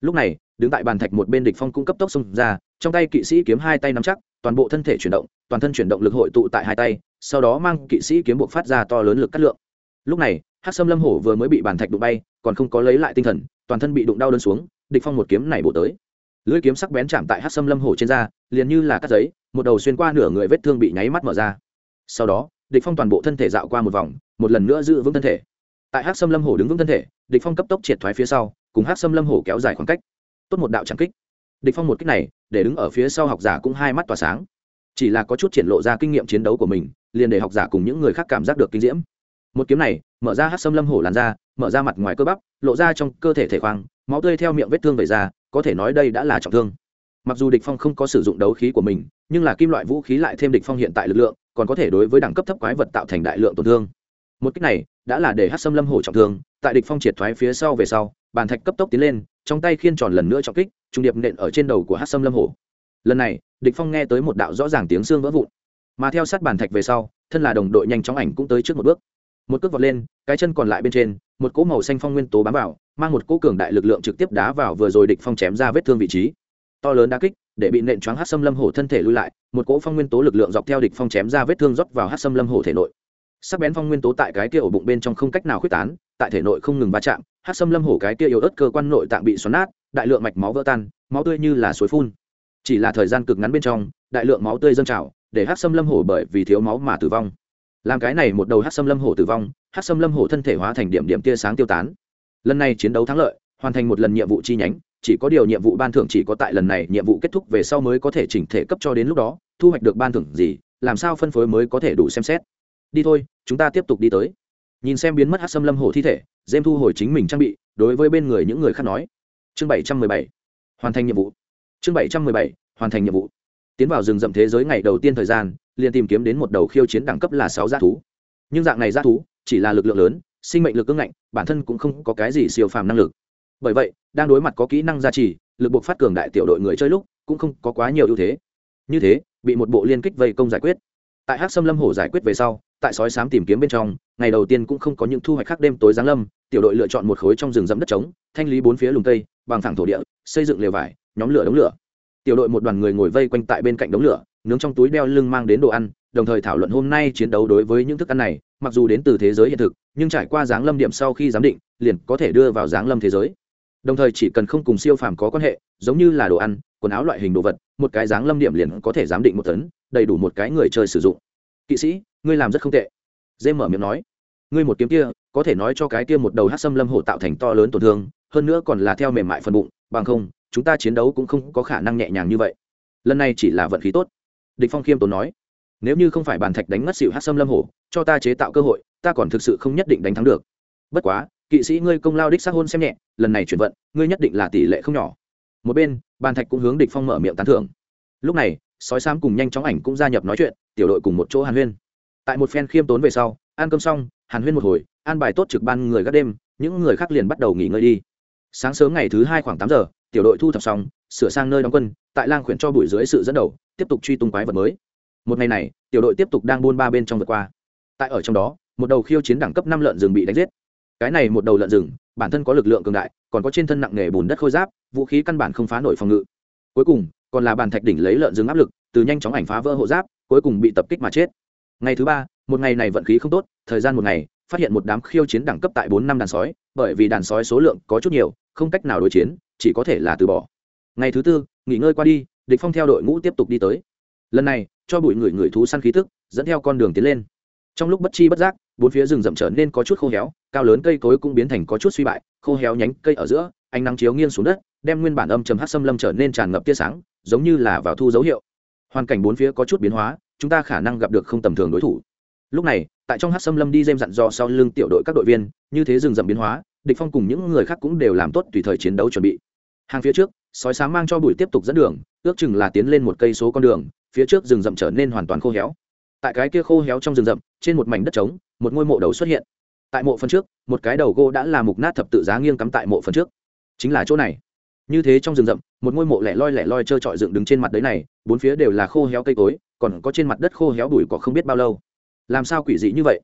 Lúc này, đứng tại bàn thạch một bên địch phong cũng cấp tốc xông ra, trong tay kỵ sĩ kiếm hai tay nắm chắc toàn bộ thân thể chuyển động, toàn thân chuyển động lực hội tụ tại hai tay, sau đó mang kỵ sĩ kiếm buộc phát ra to lớn lực cắt lượng. Lúc này hát Sâm lâm hổ vừa mới bị bàn thạch đụng bay, còn không có lấy lại tinh thần, toàn thân bị đụng đau đơn xuống, địch phong một kiếm này bổ tới. Lưỡi kiếm sắc bén chạm tại hát Sâm lâm hổ trên da, liền như là cắt giấy, một đầu xuyên qua nửa người vết thương bị nháy mắt mở ra. Sau đó, địch phong toàn bộ thân thể dạo qua một vòng, một lần nữa giữ vững thân thể. Tại hát Sâm lâm hổ đứng vững thân thể, địch phong cấp tốc triệt thoái phía sau, cùng hát Sâm lâm hổ kéo dài khoảng cách. Tốt một đạo trảm kích địch phong một cách này, để đứng ở phía sau học giả cũng hai mắt tỏa sáng. Chỉ là có chút triển lộ ra kinh nghiệm chiến đấu của mình, liền để học giả cùng những người khác cảm giác được kinh diễm. Một kiếm này, mở ra hát xâm lâm hổ làn ra mở ra mặt ngoài cơ bắp, lộ ra trong cơ thể thể khoang, máu tươi theo miệng vết thương về ra, có thể nói đây đã là trọng thương. Mặc dù địch phong không có sử dụng đấu khí của mình, nhưng là kim loại vũ khí lại thêm địch phong hiện tại lực lượng, còn có thể đối với đẳng cấp thấp quái vật tạo thành đại lượng tổn thương. Một cách này, đã là để hát xâm lâm hổ trọng thương, tại địch phong triệt thoái phía sau về sau bàn thạch cấp tốc tiến lên, trong tay khiên tròn lần nữa trọng kích, trung điệp nện ở trên đầu của hát Sâm lâm hổ. Lần này, địch phong nghe tới một đạo rõ ràng tiếng xương vỡ vụn. Mà theo sát bàn thạch về sau, thân là đồng đội nhanh chóng ảnh cũng tới trước một bước. Một cước vọt lên, cái chân còn lại bên trên, một cỗ màu xanh phong nguyên tố bám vào, mang một cỗ cường đại lực lượng trực tiếp đá vào vừa rồi địch phong chém ra vết thương vị trí. To lớn đá kích, để bị nện choáng hát xâm lâm hổ thân thể lui lại, một cỗ phong nguyên tố lực lượng dọc theo địch phong chém ra vết thương rót vào hát xâm lâm hổ thể nội. Sắc bén phong nguyên tố tại cái kia ổ bụng bên trong không cách nào khuyết tán, tại thể nội không ngừng va chạm hát xâm lâm hổ cái kia yếu ớt cơ quan nội tạng bị xoắn nát, đại lượng mạch máu vỡ tan, máu tươi như là suối phun. Chỉ là thời gian cực ngắn bên trong, đại lượng máu tươi dâng trào, để hát xâm lâm hổ bởi vì thiếu máu mà tử vong. Làm cái này một đầu hát xâm lâm hổ tử vong, hát xâm lâm hổ thân thể hóa thành điểm điểm tia sáng tiêu tán. Lần này chiến đấu thắng lợi, hoàn thành một lần nhiệm vụ chi nhánh, chỉ có điều nhiệm vụ ban thưởng chỉ có tại lần này nhiệm vụ kết thúc về sau mới có thể chỉnh thể cấp cho đến lúc đó, thu hoạch được ban thưởng gì, làm sao phân phối mới có thể đủ xem xét. Đi thôi, chúng ta tiếp tục đi tới nhìn xem biến mất hát xâm lâm hổ thi thể dêm thu hồi chính mình trang bị, đối với bên người những người khác nói. Chương bảy trăm mười bảy. Hoàn thành nhiệm vụ. Chương bảy trăm mười bảy, hoàn thành nhiệm vụ. Tiến vào rừng rậm thế giới ngày đầu tiên thời gian, liền tìm kiếm đến một đầu khiêu chiến đẳng cấp là sáu g thú. Nhưng dạng này g thú, chỉ là lực lượng lớn, sinh mệnh lực ưng ngạnh, bản thân cũng không có cái gì siêu phàm năng lực. Bởi vậy, đang đối mặt có kỹ năng gia trì, lực buộc phát cường đại tiểu đội người chơi lúc, cũng không có quá nhiều ưu thế. Như thế, bị một bộ liên kích vây công giải quyết. Tại hát xâm lâm hổ giải quyết về sau, tại sói sám tìm kiếm bên trong ngày đầu tiên cũng không có những thu hoạch khác đêm tối giáng lâm, tiểu đội lựa chọn một khối trong rừng rậm đất trống, thanh lý bốn phía lùng cây, bằng thẳng thổ địa, xây dựng lều vải, nhóm lửa đống lửa. Tiểu đội một đoàn người ngồi vây quanh tại bên cạnh đống lửa, nướng trong túi đeo lưng mang đến đồ ăn, đồng thời thảo luận hôm nay chiến đấu đối với những thức ăn này, mặc dù đến từ thế giới hiện thực, nhưng trải qua giáng lâm điểm sau khi giám định, liền có thể đưa vào giáng lâm thế giới. Đồng thời chỉ cần không cùng siêu phàm có quan hệ, giống như là đồ ăn, quần áo loại hình đồ vật, một cái giáng lâm điểm liền có thể giám định một tấn, đầy đủ một cái người chơi sử dụng. Kỵ sĩ, ngươi làm rất không tệ dê mở miệng nói, ngươi một kiếm kia, có thể nói cho cái kia một đầu hát xâm lâm hổ tạo thành to lớn tổn thương, hơn nữa còn là theo mềm mại phần bụng, bằng không, chúng ta chiến đấu cũng không có khả năng nhẹ nhàng như vậy. Lần này chỉ là vận khí tốt. Địch phong khiêm tốn nói, nếu như không phải bàn thạch đánh ngất xỉu hát xâm lâm hổ, cho ta chế tạo cơ hội, ta còn thực sự không nhất định đánh thắng được. Bất quá, kỵ sĩ ngươi công lao đích xác hôn xem nhẹ, lần này chuyển vận, ngươi nhất định là tỷ lệ không nhỏ. Một bên bàn thạch cũng hướng địch phong mở miệng tán thưởng. Lúc này, sói xám cùng nhanh chóng ảnh cũng gia nhập nói chuyện, tiểu đội cùng một chỗ hàn huyên tại một phen khiêm tốn về sau, ăn cơm xong, hàn huyên một hồi, an bài tốt trực ban người gác đêm, những người khác liền bắt đầu nghỉ ngơi đi. Sáng sớm ngày thứ hai khoảng tám giờ, tiểu đội thu thập xong, sửa sang nơi đóng quân, tại lang khuyển cho bụi dưới sự dẫn đầu, tiếp tục truy tung quái vật mới. Một ngày này, tiểu đội tiếp tục đang buôn ba bên trong vượt qua. Tại ở trong đó, một đầu khiêu chiến đẳng cấp năm lợn rừng bị đánh giết. Cái này một đầu lợn rừng, bản thân có lực lượng cường đại, còn có trên thân nặng nghề bùn đất khôi giáp, vũ khí căn bản không phá nổi phòng ngự. Cuối cùng, còn là bàn thạch đỉnh lấy lợn rừng áp lực, từ nhanh chóng ảnh phá vỡ hộ giáp, cuối cùng bị tập kích mà chết ngày thứ ba, một ngày này vận khí không tốt, thời gian một ngày, phát hiện một đám khiêu chiến đẳng cấp tại bốn năm đàn sói, bởi vì đàn sói số lượng có chút nhiều, không cách nào đối chiến, chỉ có thể là từ bỏ. Ngày thứ tư, nghỉ ngơi qua đi, địch phong theo đội ngũ tiếp tục đi tới. Lần này, cho bụi người người thú săn khí tức, dẫn theo con đường tiến lên. Trong lúc bất chi bất giác, bốn phía rừng rậm trở nên có chút khô héo, cao lớn cây cối cũng biến thành có chút suy bại, khô héo nhánh cây ở giữa, ánh nắng chiếu nghiêng xuống đất, đem nguyên bản âm trầm hát xâm lâm trở nên tràn ngập tia sáng, giống như là vào thu dấu hiệu. Hoàn cảnh bốn phía có chút biến hóa chúng ta khả năng gặp được không tầm thường đối thủ. Lúc này, tại trong hát xâm lâm đi dêm dặn dò sau lưng tiểu đội các đội viên, như thế rừng rậm biến hóa, địch phong cùng những người khác cũng đều làm tốt tùy thời chiến đấu chuẩn bị. Hàng phía trước, sói sáng mang cho bụi tiếp tục dẫn đường, ước chừng là tiến lên một cây số con đường, phía trước rừng rậm trở nên hoàn toàn khô héo. Tại cái kia khô héo trong rừng rậm, trên một mảnh đất trống, một ngôi mộ đầu xuất hiện. Tại mộ phần trước, một cái đầu gỗ đã là mục nát thập tự giá nghiêng cắm tại mộ phần trước. Chính là chỗ này. Như thế trong rừng rậm, một ngôi mộ lẻ loi lẻ loi trơ trọi dựng đứng trên mặt đấy này, bốn phía đều là khô héo cây cối còn có trên mặt đất khô héo bụi cỏ không biết bao lâu. Làm sao quỷ dị như vậy?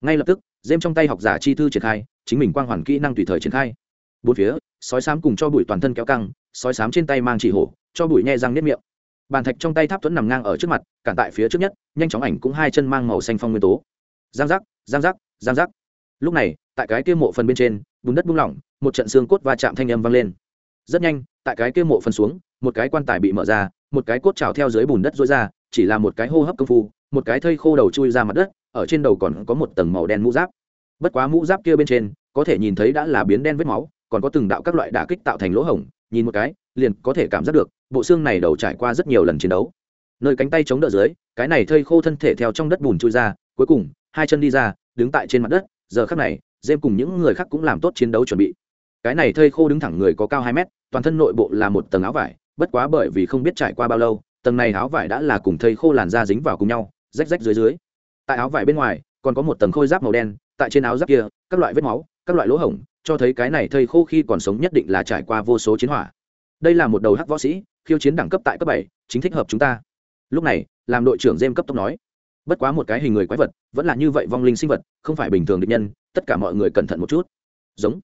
Ngay lập tức dêm trong tay học giả chi thư triển khai, chính mình quang hoàn kỹ năng tùy thời triển khai. Bốn phía, sói sám cùng cho bụi toàn thân kéo căng, sói sám trên tay mang chỉ hổ, cho bụi nhe răng nếp miệng. Bàn thạch trong tay tháp tuấn nằm ngang ở trước mặt, cản tại phía trước nhất, nhanh chóng ảnh cũng hai chân mang màu xanh phong nguyên tố. Giang giác giang giác giang giác. Lúc này, tại cái kia mộ phần bên trên, bùn đất buông lỏng, một trận xương cốt va chạm thanh âm vang lên. Rất nhanh, tại cái kia mộ phần xuống, một cái quan tài bị mở ra, một cái cốt trào theo dưới bùn đất rối ra chỉ là một cái hô hấp công phu, một cái thây khô đầu chui ra mặt đất, ở trên đầu còn có một tầng màu đen mũ giáp. Bất quá mũ giáp kia bên trên, có thể nhìn thấy đã là biến đen vết máu, còn có từng đạo các loại đả kích tạo thành lỗ hổng, nhìn một cái, liền có thể cảm giác được, bộ xương này đầu trải qua rất nhiều lần chiến đấu. Nơi cánh tay chống đỡ dưới, cái này thây khô thân thể theo trong đất bùn chui ra, cuối cùng, hai chân đi ra, đứng tại trên mặt đất, giờ khắc này dêm cùng những người khác cũng làm tốt chiến đấu chuẩn bị. Cái này thây khô đứng thẳng người có cao hai mét, toàn thân nội bộ là một tầng áo vải, bất quá bởi vì không biết trải qua bao lâu tầng này áo vải đã là cùng thây khô làn da dính vào cùng nhau, rách rách dưới dưới. Tại áo vải bên ngoài, còn có một tầng khôi giáp màu đen, tại trên áo giáp kia, các loại vết máu, các loại lỗ hổng, cho thấy cái này thây khô khi còn sống nhất định là trải qua vô số chiến hỏa. Đây là một đầu hắc võ sĩ, khiêu chiến đẳng cấp tại cấp bảy, chính thích hợp chúng ta. Lúc này, làm đội trưởng dêm cấp tốc nói, bất quá một cái hình người quái vật, vẫn là như vậy vong linh sinh vật, không phải bình thường định nhân, tất cả mọi người cẩn thận một chút. Giống.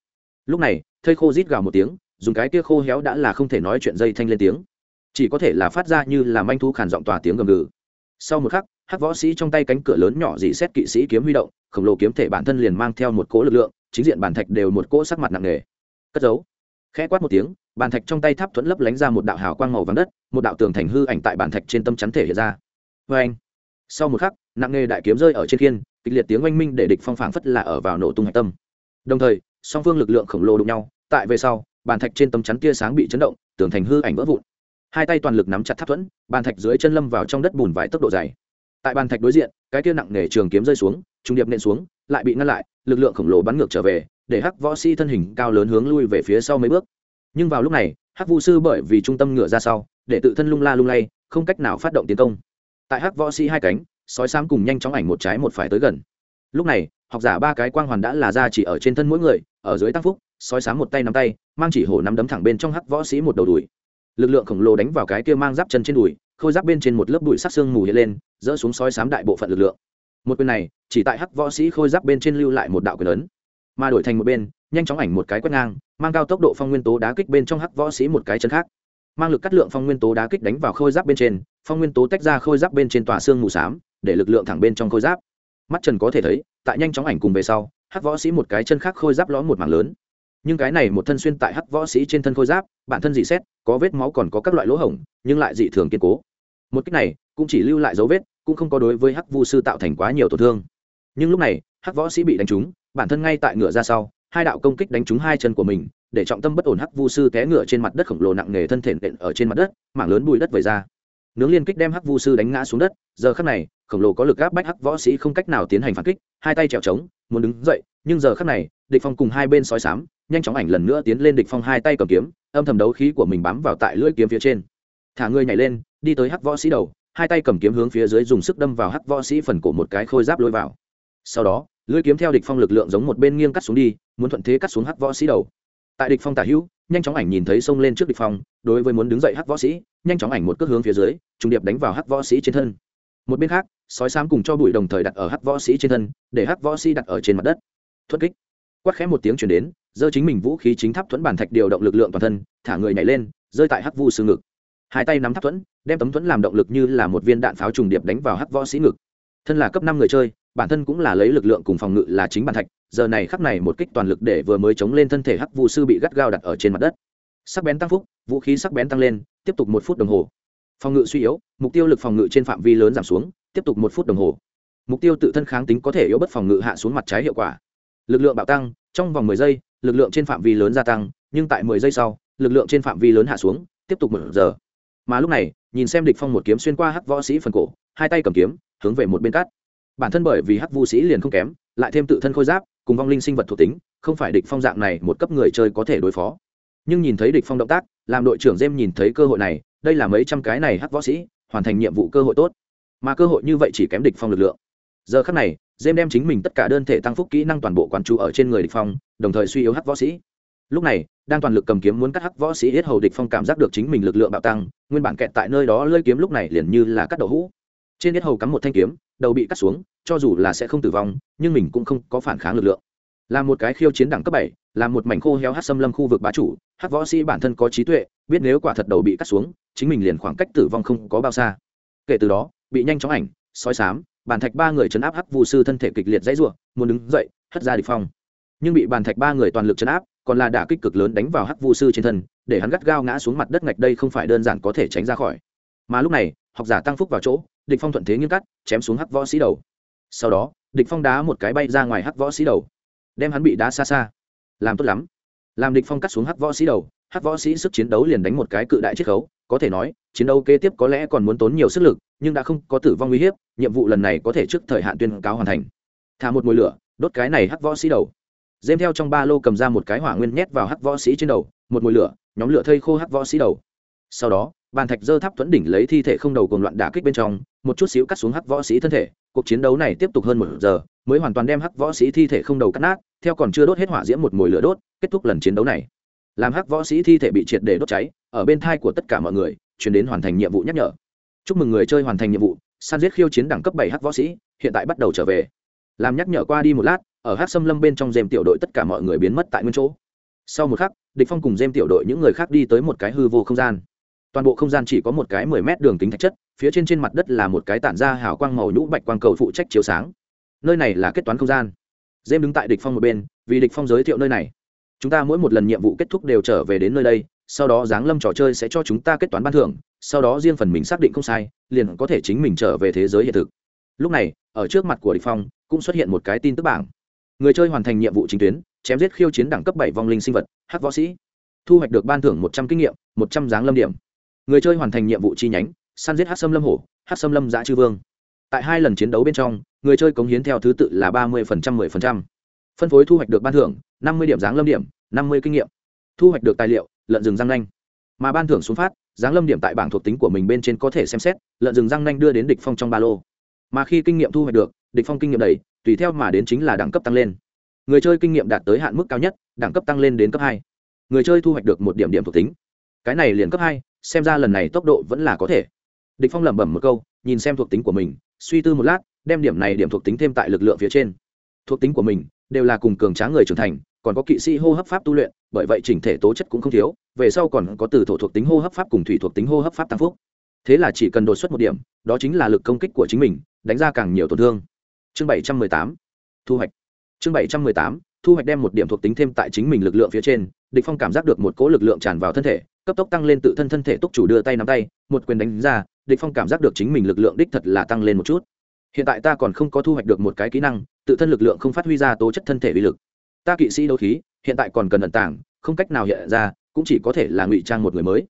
Lúc này thây khô rít gào một tiếng, dùng cái kia khô héo đã là không thể nói chuyện dây thanh lên tiếng chỉ có thể là phát ra như là manh thu khản giọng tòa tiếng gầm gừ. Sau một khắc hắc võ sĩ trong tay cánh cửa lớn nhỏ dị xét kỵ sĩ kiếm huy động khổng lồ kiếm thể bản thân liền mang theo một cỗ lực lượng chính diện bản thạch đều một cỗ sắc mặt nặng nề. Cất giấu. Khẽ quát một tiếng bàn thạch trong tay tháp thuẫn lấp lánh ra một đạo hào quang màu vàng đất một đạo tường thành hư ảnh tại bàn thạch trên tâm chắn thể hiện ra. Vê anh. Sau một khắc nặng nghề đại kiếm rơi ở trên thiên, kịch liệt tiếng oanh minh để địch phong phảng phất là ở vào nổ tung hạch tâm. Đồng thời song phương lực lượng khổng lồ đụng nhau tại về sau bàn thạch trên tâm chắn tia sáng bị chấn động tường thành hư ảnh vỡ vụn hai tay toàn lực nắm chặt tháp thuẫn, bàn thạch dưới chân lâm vào trong đất bùn vài tốc độ dày. Tại bàn thạch đối diện, cái kia nặng nề trường kiếm rơi xuống trung điệp nện xuống, lại bị ngăn lại, lực lượng khổng lồ bắn ngược trở về, để hắc võ sĩ thân hình cao lớn hướng lui về phía sau mấy bước. Nhưng vào lúc này, hắc vu sư bởi vì trung tâm ngựa ra sau, để tự thân lung la lung lay, không cách nào phát động tiến công. Tại hắc võ sĩ hai cánh, sói xám cùng nhanh chóng ảnh một trái một phải tới gần. Lúc này, học giả ba cái quang hoàn đã là ra chỉ ở trên thân mỗi người, ở dưới tăng phúc, sói sám một tay nắm tay, mang chỉ hổ nắm đấm thẳng bên trong hắc võ sĩ một đầu đùi lực lượng khổng lồ đánh vào cái kia mang giáp chân trên đùi khôi giáp bên trên một lớp bụi sắc xương mù hiện lên dỡ xuống sói sám đại bộ phận lực lượng. Một quyền này chỉ tại hắc võ sĩ khôi giáp bên trên lưu lại một đạo quyền lớn, mà đổi thành một bên nhanh chóng ảnh một cái quét ngang mang cao tốc độ phong nguyên tố đá kích bên trong hắc võ sĩ một cái chân khác. Mang lực cắt lượng phong nguyên tố đá kích đánh vào khôi giáp bên trên phong nguyên tố tách ra khôi giáp bên trên tòa xương mù xám để lực lượng thẳng bên trong khôi giáp. Mắt trần có thể thấy tại nhanh chóng ảnh cùng về sau hắc võ sĩ một cái chân khác khôi giáp lõm một mảng lớn nhưng cái này một thân xuyên tại hắc võ sĩ trên thân khôi giáp, bản thân dị xét, có vết máu còn có các loại lỗ hổng, nhưng lại dị thường kiên cố. Một cách này, cũng chỉ lưu lại dấu vết, cũng không có đối với hắc vu sư tạo thành quá nhiều tổn thương. Nhưng lúc này, hắc võ sĩ bị đánh trúng, bản thân ngay tại ngựa ra sau, hai đạo công kích đánh trúng hai chân của mình, để trọng tâm bất ổn hắc vu sư té ngựa trên mặt đất khổng lồ nặng nề thân thể nện ở trên mặt đất, mảng lớn bụi đất vẩy ra. Nướng liên kích đem hắc vu sư đánh ngã xuống đất, giờ khắc này, khổng lồ có lực áp bách hắc võ sĩ không cách nào tiến hành phản kích, hai tay trèo trống, muốn đứng dậy, nhưng giờ khắc này, địch phong cùng hai bên sói sám nhanh chóng ảnh lần nữa tiến lên địch phong hai tay cầm kiếm, âm thầm đấu khí của mình bám vào tại lưỡi kiếm phía trên. Thả người nhảy lên, đi tới hắc võ sĩ đầu, hai tay cầm kiếm hướng phía dưới dùng sức đâm vào hắc võ sĩ phần cổ một cái khôi giáp lôi vào. Sau đó, lưỡi kiếm theo địch phong lực lượng giống một bên nghiêng cắt xuống đi, muốn thuận thế cắt xuống hắc võ sĩ đầu. Tại địch phong tả hữu, nhanh chóng ảnh nhìn thấy xông lên trước địch phong, đối với muốn đứng dậy hắc võ sĩ, nhanh chóng ảnh một cước hướng phía dưới, trùng điệp đánh vào hắc võ sĩ trên thân. Một bên khác, sói xám cùng cho bụi đồng thời đặt ở hắc võ sĩ trên thân, để hắc võ sĩ đặt ở trên mặt đất. Thuất kích. Quát khẽ một tiếng truyền đến giơ chính mình vũ khí chính tháp thuẫn bản thạch điều động lực lượng toàn thân, thả người nhảy lên, rơi tại hắc vu sư ngực. Hai tay nắm tháp thuẫn, đem tấm thuẫn làm động lực như là một viên đạn pháo trùng điệp đánh vào hắc võ sĩ ngực. Thân là cấp năm người chơi, bản thân cũng là lấy lực lượng cùng phòng ngự là chính bản thạch, giờ này khắc này một kích toàn lực để vừa mới chống lên thân thể hắc vu sư bị gắt gao đặt ở trên mặt đất. Sắc bén tăng phúc, vũ khí sắc bén tăng lên, tiếp tục một phút đồng hồ. Phòng ngự suy yếu, mục tiêu lực phòng ngự trên phạm vi lớn giảm xuống, tiếp tục một phút đồng hồ. Mục tiêu tự thân kháng tính có thể yếu bất phòng ngự hạ xuống mặt trái hiệu quả. Lực lượng bạo tăng trong vòng mười giây, lực lượng trên phạm vi lớn gia tăng, nhưng tại mười giây sau, lực lượng trên phạm vi lớn hạ xuống, tiếp tục một giờ. Mà lúc này, nhìn xem địch phong một kiếm xuyên qua hắc võ sĩ phần cổ, hai tay cầm kiếm, hướng về một bên cắt. Bản thân bởi vì hắc vu sĩ liền không kém, lại thêm tự thân khôi giáp, cùng vong linh sinh vật thuộc tính, không phải địch phong dạng này một cấp người chơi có thể đối phó. Nhưng nhìn thấy địch phong động tác, làm đội trưởng Gem nhìn thấy cơ hội này, đây là mấy trăm cái này hắc võ sĩ, hoàn thành nhiệm vụ cơ hội tốt. Mà cơ hội như vậy chỉ kém địch phong lực lượng. Giờ khắc này dêm đem chính mình tất cả đơn thể tăng phúc kỹ năng toàn bộ quán chú ở trên người địch phong, đồng thời suy yếu hắc võ sĩ. Lúc này, đang toàn lực cầm kiếm muốn cắt hắc võ sĩ hết hầu địch phong cảm giác được chính mình lực lượng bạo tăng, nguyên bản kẹt tại nơi đó lơi kiếm lúc này liền như là cắt đầu hũ. Trên hết hầu cắm một thanh kiếm, đầu bị cắt xuống, cho dù là sẽ không tử vong, nhưng mình cũng không có phản kháng lực lượng. Là một cái khiêu chiến đẳng cấp bảy, là một mảnh khô héo hát xâm lâm khu vực bá chủ hát võ sĩ bản thân có trí tuệ, biết nếu quả thật đầu bị cắt xuống, chính mình liền khoảng cách tử vong không có bao xa. Kể từ đó, bị nhanh chóng ảnh sói sám bàn thạch ba người chấn áp hắc vu sư thân thể kịch liệt dãy rủa, muốn đứng dậy, hất ra địch phong. Nhưng bị bàn thạch ba người toàn lực chấn áp, còn là đả kích cực lớn đánh vào hắc vu sư trên thân, để hắn gắt gao ngã xuống mặt đất ngạch đây không phải đơn giản có thể tránh ra khỏi. Mà lúc này, học giả tăng phúc vào chỗ, địch phong thuận thế nghiêng cắt, chém xuống hắc võ sĩ đầu. Sau đó, địch phong đá một cái bay ra ngoài hắc võ sĩ đầu, đem hắn bị đá xa xa. Làm tốt lắm. Làm địch phong cắt xuống hắc võ sĩ đầu, hắc võ sĩ sức chiến đấu liền đánh một cái cự đại chiết khấu, có thể nói, chiến đấu kế tiếp có lẽ còn muốn tốn nhiều sức lực nhưng đã không có tử vong nguy hiểm nhiệm vụ lần này có thể trước thời hạn tuyên cáo hoàn thành. Thả một mùi lửa, đốt cái này hắc võ sĩ đầu. Dêm theo trong ba lô cầm ra một cái hỏa nguyên nhét vào hắc võ sĩ trên đầu, một mùi lửa, nhóm lửa thây khô hắc võ sĩ đầu. Sau đó, bàn thạch dơ tháp thuẫn đỉnh lấy thi thể không đầu cùng loạn đả kích bên trong, một chút xíu cắt xuống hắc võ sĩ thân thể. Cuộc chiến đấu này tiếp tục hơn một giờ, mới hoàn toàn đem hắc võ sĩ thi thể không đầu cắt nát, theo còn chưa đốt hết hỏa diễm một mùi lửa đốt, kết thúc lần chiến đấu này. Làm hắc võ sĩ thi thể bị triệt để đốt cháy, ở bên thai của tất cả mọi người, chuyển đến hoàn thành nhiệm vụ nhắc nhở chúc mừng người chơi hoàn thành nhiệm vụ, san giết khiêu chiến đẳng cấp bảy h võ sĩ, hiện tại bắt đầu trở về. Làm nhắc nhở qua đi một lát, ở h xâm lâm bên trong dêm tiểu đội tất cả mọi người biến mất tại nguyên chỗ. Sau một khắc, địch phong cùng dêm tiểu đội những người khác đi tới một cái hư vô không gian. Toàn bộ không gian chỉ có một cái mười mét đường kính thạch chất, phía trên trên mặt đất là một cái tản ra hào quang màu nhũ bạch quang cầu phụ trách chiếu sáng. Nơi này là kết toán không gian. Dêm đứng tại địch phong một bên, vì địch phong giới thiệu nơi này. Chúng ta mỗi một lần nhiệm vụ kết thúc đều trở về đến nơi đây, sau đó giáng lâm trò chơi sẽ cho chúng ta kết toán ban thưởng sau đó riêng phần mình xác định không sai, liền có thể chính mình trở về thế giới hiện thực. Lúc này, ở trước mặt của địch phong, cũng xuất hiện một cái tin tức bảng. Người chơi hoàn thành nhiệm vụ chính tuyến, chém giết khiêu chiến đẳng cấp bảy vong linh sinh vật, hắc võ sĩ. Thu hoạch được ban thưởng một trăm kinh nghiệm, một trăm giáng lâm điểm. Người chơi hoàn thành nhiệm vụ chi nhánh, săn giết hắc sâm lâm hổ, hắc sâm lâm dã chư vương. Tại hai lần chiến đấu bên trong, người chơi cống hiến theo thứ tự là ba mươi mười phân phối thu hoạch được ban thưởng, năm mươi điểm giáng lâm điểm, năm mươi kinh nghiệm. Thu hoạch được tài liệu, lợn rừng răng nanh. Mà ban thưởng xuống phát giáng lâm điểm tại bảng thuộc tính của mình bên trên có thể xem xét, lợn rừng răng nanh đưa đến địch phong trong ba lô. Mà khi kinh nghiệm thu hoạch được, địch phong kinh nghiệm đầy, tùy theo mà đến chính là đẳng cấp tăng lên. Người chơi kinh nghiệm đạt tới hạn mức cao nhất, đẳng cấp tăng lên đến cấp hai. Người chơi thu hoạch được một điểm điểm thuộc tính. Cái này liền cấp hai, xem ra lần này tốc độ vẫn là có thể. Địch phong lẩm bẩm một câu, nhìn xem thuộc tính của mình, suy tư một lát, đem điểm này điểm thuộc tính thêm tại lực lượng phía trên. Thuộc tính của mình đều là cùng cường tráng người trưởng thành còn có kỵ sĩ hô hấp pháp tu luyện, bởi vậy chỉnh thể tố chất cũng không thiếu, về sau còn có từ thổ thuộc tính hô hấp pháp cùng thủy thuộc tính hô hấp pháp tăng phúc. Thế là chỉ cần đột xuất một điểm, đó chính là lực công kích của chính mình, đánh ra càng nhiều tổn thương. Chương bảy trăm mười tám, thu hoạch. Chương bảy trăm mười tám, thu hoạch đem một điểm thuộc tính thêm tại chính mình lực lượng phía trên, địch phong cảm giác được một cỗ lực lượng tràn vào thân thể, cấp tốc tăng lên tự thân thân thể túc chủ đưa tay nắm tay, một quyền đánh ra, địch phong cảm giác được chính mình lực lượng đích thật là tăng lên một chút. Hiện tại ta còn không có thu hoạch được một cái kỹ năng, tự thân lực lượng không phát huy ra tố chất thân thể uy lực ta kỵ sĩ đấu khí, hiện tại còn cần ẩn tàng, không cách nào hiện ra, cũng chỉ có thể là ngụy trang một người mới.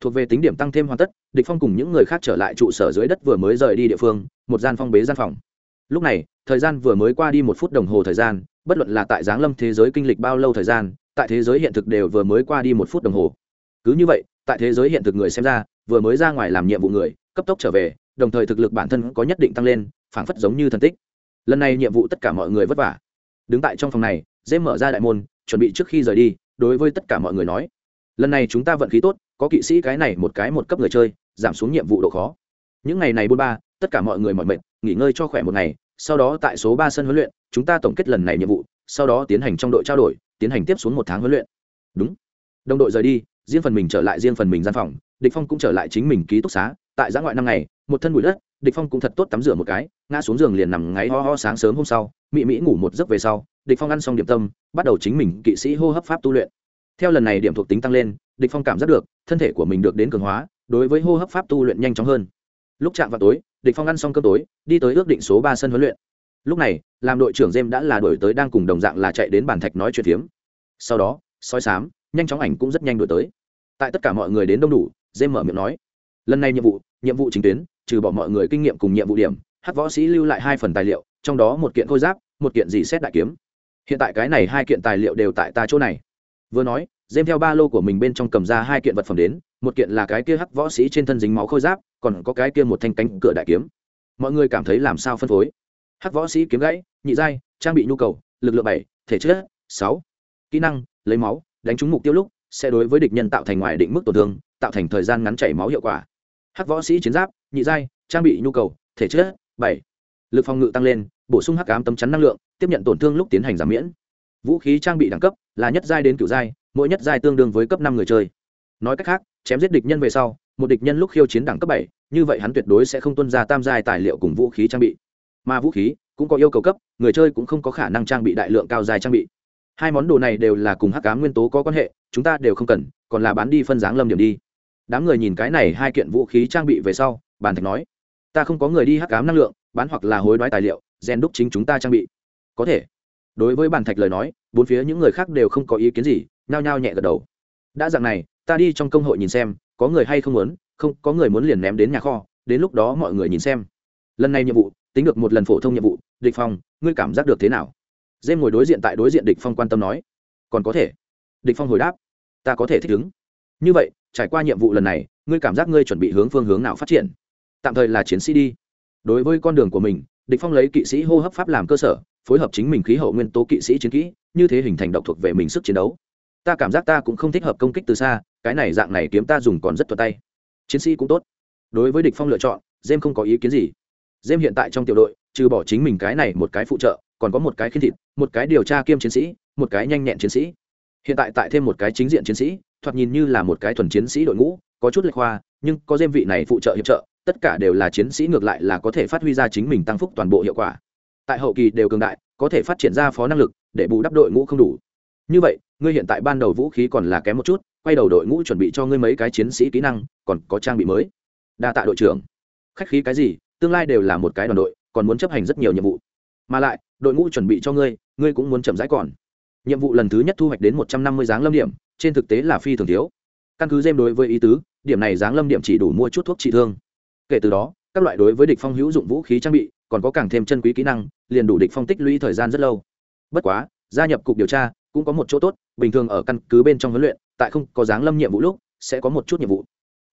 Thuộc về tính điểm tăng thêm hoàn tất, địch phong cùng những người khác trở lại trụ sở dưới đất vừa mới rời đi địa phương, một gian phong bế gian phòng. Lúc này, thời gian vừa mới qua đi một phút đồng hồ thời gian, bất luận là tại giáng lâm thế giới kinh lịch bao lâu thời gian, tại thế giới hiện thực đều vừa mới qua đi một phút đồng hồ. Cứ như vậy, tại thế giới hiện thực người xem ra, vừa mới ra ngoài làm nhiệm vụ người, cấp tốc trở về, đồng thời thực lực bản thân có nhất định tăng lên, phảng phất giống như thần tích. Lần này nhiệm vụ tất cả mọi người vất vả. Đứng tại trong phòng này dễ mở ra đại môn, chuẩn bị trước khi rời đi, đối với tất cả mọi người nói, lần này chúng ta vận khí tốt, có kỵ sĩ cái này một cái một cấp người chơi, giảm xuống nhiệm vụ độ khó. Những ngày này buôn ba, tất cả mọi người mọi mệt, nghỉ ngơi cho khỏe một ngày, sau đó tại số ba sân huấn luyện, chúng ta tổng kết lần này nhiệm vụ, sau đó tiến hành trong đội trao đổi, tiến hành tiếp xuống một tháng huấn luyện. Đúng. Đồng đội rời đi, riêng phần mình trở lại riêng phần mình gian phòng, địch phong cũng trở lại chính mình ký túc xá, tại giã ngoại năm ngày, một thân bụi đất, địch phong cũng thật tốt tắm rửa một cái, ngã xuống giường liền nằm ngáy ho ho sáng sớm hôm sau, mị mỹ ngủ một giấc về sau địch phong ăn xong điểm tâm, bắt đầu chính mình kỵ sĩ hô hấp pháp tu luyện. Theo lần này điểm thuộc tính tăng lên, địch phong cảm giác được, thân thể của mình được đến cường hóa, đối với hô hấp pháp tu luyện nhanh chóng hơn. Lúc chạm vào tối, địch phong ăn xong cơm tối, đi tới ước định số ba sân huấn luyện. Lúc này, làm đội trưởng jem đã là đổi tới đang cùng đồng dạng là chạy đến bàn thạch nói chuyện phiếm. Sau đó, soi sám, nhanh chóng ảnh cũng rất nhanh đổi tới. Tại tất cả mọi người đến đông đủ jem mở miệng nói, lần này nhiệm vụ nhiệm vụ chính tuyến, trừ bỏ mọi người kinh nghiệm cùng nhiệm vụ điểm, hát võ sĩ lưu lại hai phần tài liệu, trong đó một kiện khôi giáp, một kiện dì xét đại kiếm hiện tại cái này hai kiện tài liệu đều tại ta chỗ này. Vừa nói dêm theo ba lô của mình bên trong cầm ra hai kiện vật phẩm đến, một kiện là cái kia hắc võ sĩ trên thân dính máu khôi giáp, còn có cái kia một thanh cánh cửa đại kiếm. Mọi người cảm thấy làm sao phân phối? Hắc võ sĩ kiếm gãy, nhị giai, trang bị nhu cầu, lực lượng bảy, thể chất sáu. Kỹ năng, lấy máu, đánh trúng mục tiêu lúc, sẽ đối với địch nhân tạo thành ngoài định mức tổn thương, tạo thành thời gian ngắn chảy máu hiệu quả. Hắc võ sĩ chiến giáp, nhị giai, trang bị nhu cầu, thể chất bảy. Lực phòng ngự tăng lên, bổ sung hắc ám tấm chắn năng lượng tiếp nhận tổn thương lúc tiến hành giảm miễn. Vũ khí trang bị đẳng cấp là nhất giai đến cửu giai, mỗi nhất giai tương đương với cấp năm người chơi. Nói cách khác, chém giết địch nhân về sau, một địch nhân lúc khiêu chiến đẳng cấp bảy, như vậy hắn tuyệt đối sẽ không tuân ra tam giai tài liệu cùng vũ khí trang bị. Mà vũ khí cũng có yêu cầu cấp, người chơi cũng không có khả năng trang bị đại lượng cao dài trang bị. Hai món đồ này đều là cùng hắc ám nguyên tố có quan hệ, chúng ta đều không cần, còn là bán đi phân dáng lâm điểm đi. Đám người nhìn cái này hai kiện vũ khí trang bị về sau, bàn thạch nói, ta không có người đi hắc ám năng lượng, bán hoặc là hối đoái tài liệu, gen đúc chính chúng ta trang bị có thể. Đối với bàn thạch lời nói, bốn phía những người khác đều không có ý kiến gì, nhao nhao nhẹ gật đầu. Đã dạng này, ta đi trong công hội nhìn xem, có người hay không muốn, không, có người muốn liền ném đến nhà kho, đến lúc đó mọi người nhìn xem. Lần này nhiệm vụ, tính được một lần phổ thông nhiệm vụ, địch phong, ngươi cảm giác được thế nào? Dêm ngồi đối diện tại đối diện địch phong quan tâm nói. Còn có thể. Địch phong hồi đáp. Ta có thể thích ứng. Như vậy, trải qua nhiệm vụ lần này, ngươi cảm giác ngươi chuẩn bị hướng phương hướng nào phát triển? Tạm thời là chiến sĩ đi. Đối với con đường của mình, địch phong lấy kỵ sĩ hô hấp pháp làm cơ sở phối hợp chính mình khí hậu nguyên tố kỵ sĩ chiến kỹ, như thế hình thành độc thuộc về mình sức chiến đấu. Ta cảm giác ta cũng không thích hợp công kích từ xa, cái này dạng này kiếm ta dùng còn rất thuận tay. Chiến sĩ cũng tốt. Đối với địch phong lựa chọn jem không có ý kiến gì. Jem hiện tại trong tiểu đội, trừ bỏ chính mình cái này một cái phụ trợ, còn có một cái khiên thịt, một cái điều tra kiêm chiến sĩ, một cái nhanh nhẹn chiến sĩ. Hiện tại tại thêm một cái chính diện chiến sĩ, thoạt nhìn như là một cái thuần chiến sĩ đội ngũ, có chút lệch hoa, nhưng có dêm vị này phụ trợ hiệp trợ, tất cả đều là chiến sĩ ngược lại là có thể phát huy ra chính mình tăng phúc toàn bộ hiệu quả tại hậu kỳ đều cường đại, có thể phát triển ra phó năng lực, để bù đắp đội ngũ không đủ. Như vậy, ngươi hiện tại ban đầu vũ khí còn là kém một chút, quay đầu đội ngũ chuẩn bị cho ngươi mấy cái chiến sĩ kỹ năng, còn có trang bị mới. Đa tạ đội trưởng. Khách khí cái gì, tương lai đều là một cái đoàn đội, còn muốn chấp hành rất nhiều nhiệm vụ. Mà lại, đội ngũ chuẩn bị cho ngươi ngươi cũng muốn chậm rãi còn. Nhiệm vụ lần thứ nhất thu hoạch đến một trăm năm mươi dáng lâm điểm, trên thực tế là phi thường thiếu. Căn cứ dêm đối với ý tứ, điểm này dáng lâm điểm chỉ đủ mua chút thuốc trị thương. Kể từ đó, các loại đối với địch phong hữu dụng vũ khí trang bị còn có càng thêm chân quý kỹ năng, liền đủ địch phong tích lũy thời gian rất lâu. Bất quá, gia nhập cục điều tra cũng có một chỗ tốt, bình thường ở căn cứ bên trong huấn luyện, tại không có dáng lâm nhiệm vụ lúc, sẽ có một chút nhiệm vụ.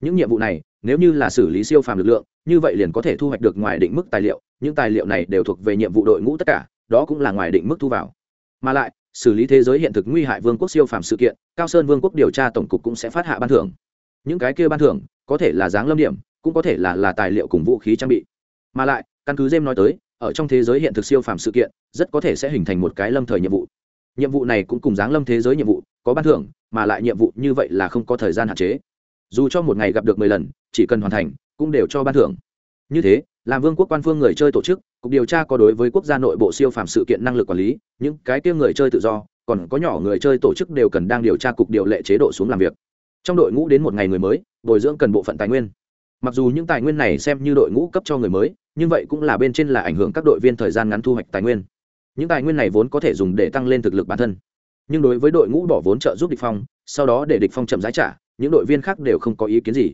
Những nhiệm vụ này, nếu như là xử lý siêu phàm lực lượng, như vậy liền có thể thu hoạch được ngoài định mức tài liệu, những tài liệu này đều thuộc về nhiệm vụ đội ngũ tất cả, đó cũng là ngoài định mức thu vào. Mà lại, xử lý thế giới hiện thực nguy hại vương quốc siêu phàm sự kiện, cao sơn vương quốc điều tra tổng cục cũng sẽ phát hạ ban thưởng. Những cái kia ban thưởng, có thể là dáng lâm điểm, cũng có thể là là tài liệu cùng vũ khí trang bị. Mà lại căn cứ dêm nói tới, ở trong thế giới hiện thực siêu phàm sự kiện, rất có thể sẽ hình thành một cái lâm thời nhiệm vụ. Nhiệm vụ này cũng cùng dáng lâm thế giới nhiệm vụ có ban thưởng, mà lại nhiệm vụ như vậy là không có thời gian hạn chế. Dù cho một ngày gặp được mười lần, chỉ cần hoàn thành, cũng đều cho ban thưởng. Như thế, làm vương quốc quan phương người chơi tổ chức, cục điều tra có đối với quốc gia nội bộ siêu phàm sự kiện năng lực quản lý, những cái tiêu người chơi tự do, còn có nhỏ người chơi tổ chức đều cần đang điều tra cục điều lệ chế độ xuống làm việc. Trong đội ngũ đến một ngày người mới, bồi dưỡng cần bộ phận tài nguyên mặc dù những tài nguyên này xem như đội ngũ cấp cho người mới, nhưng vậy cũng là bên trên là ảnh hưởng các đội viên thời gian ngắn thu hoạch tài nguyên. Những tài nguyên này vốn có thể dùng để tăng lên thực lực bản thân. Nhưng đối với đội ngũ bỏ vốn trợ giúp địch phong, sau đó để địch phong chậm giá trả, những đội viên khác đều không có ý kiến gì.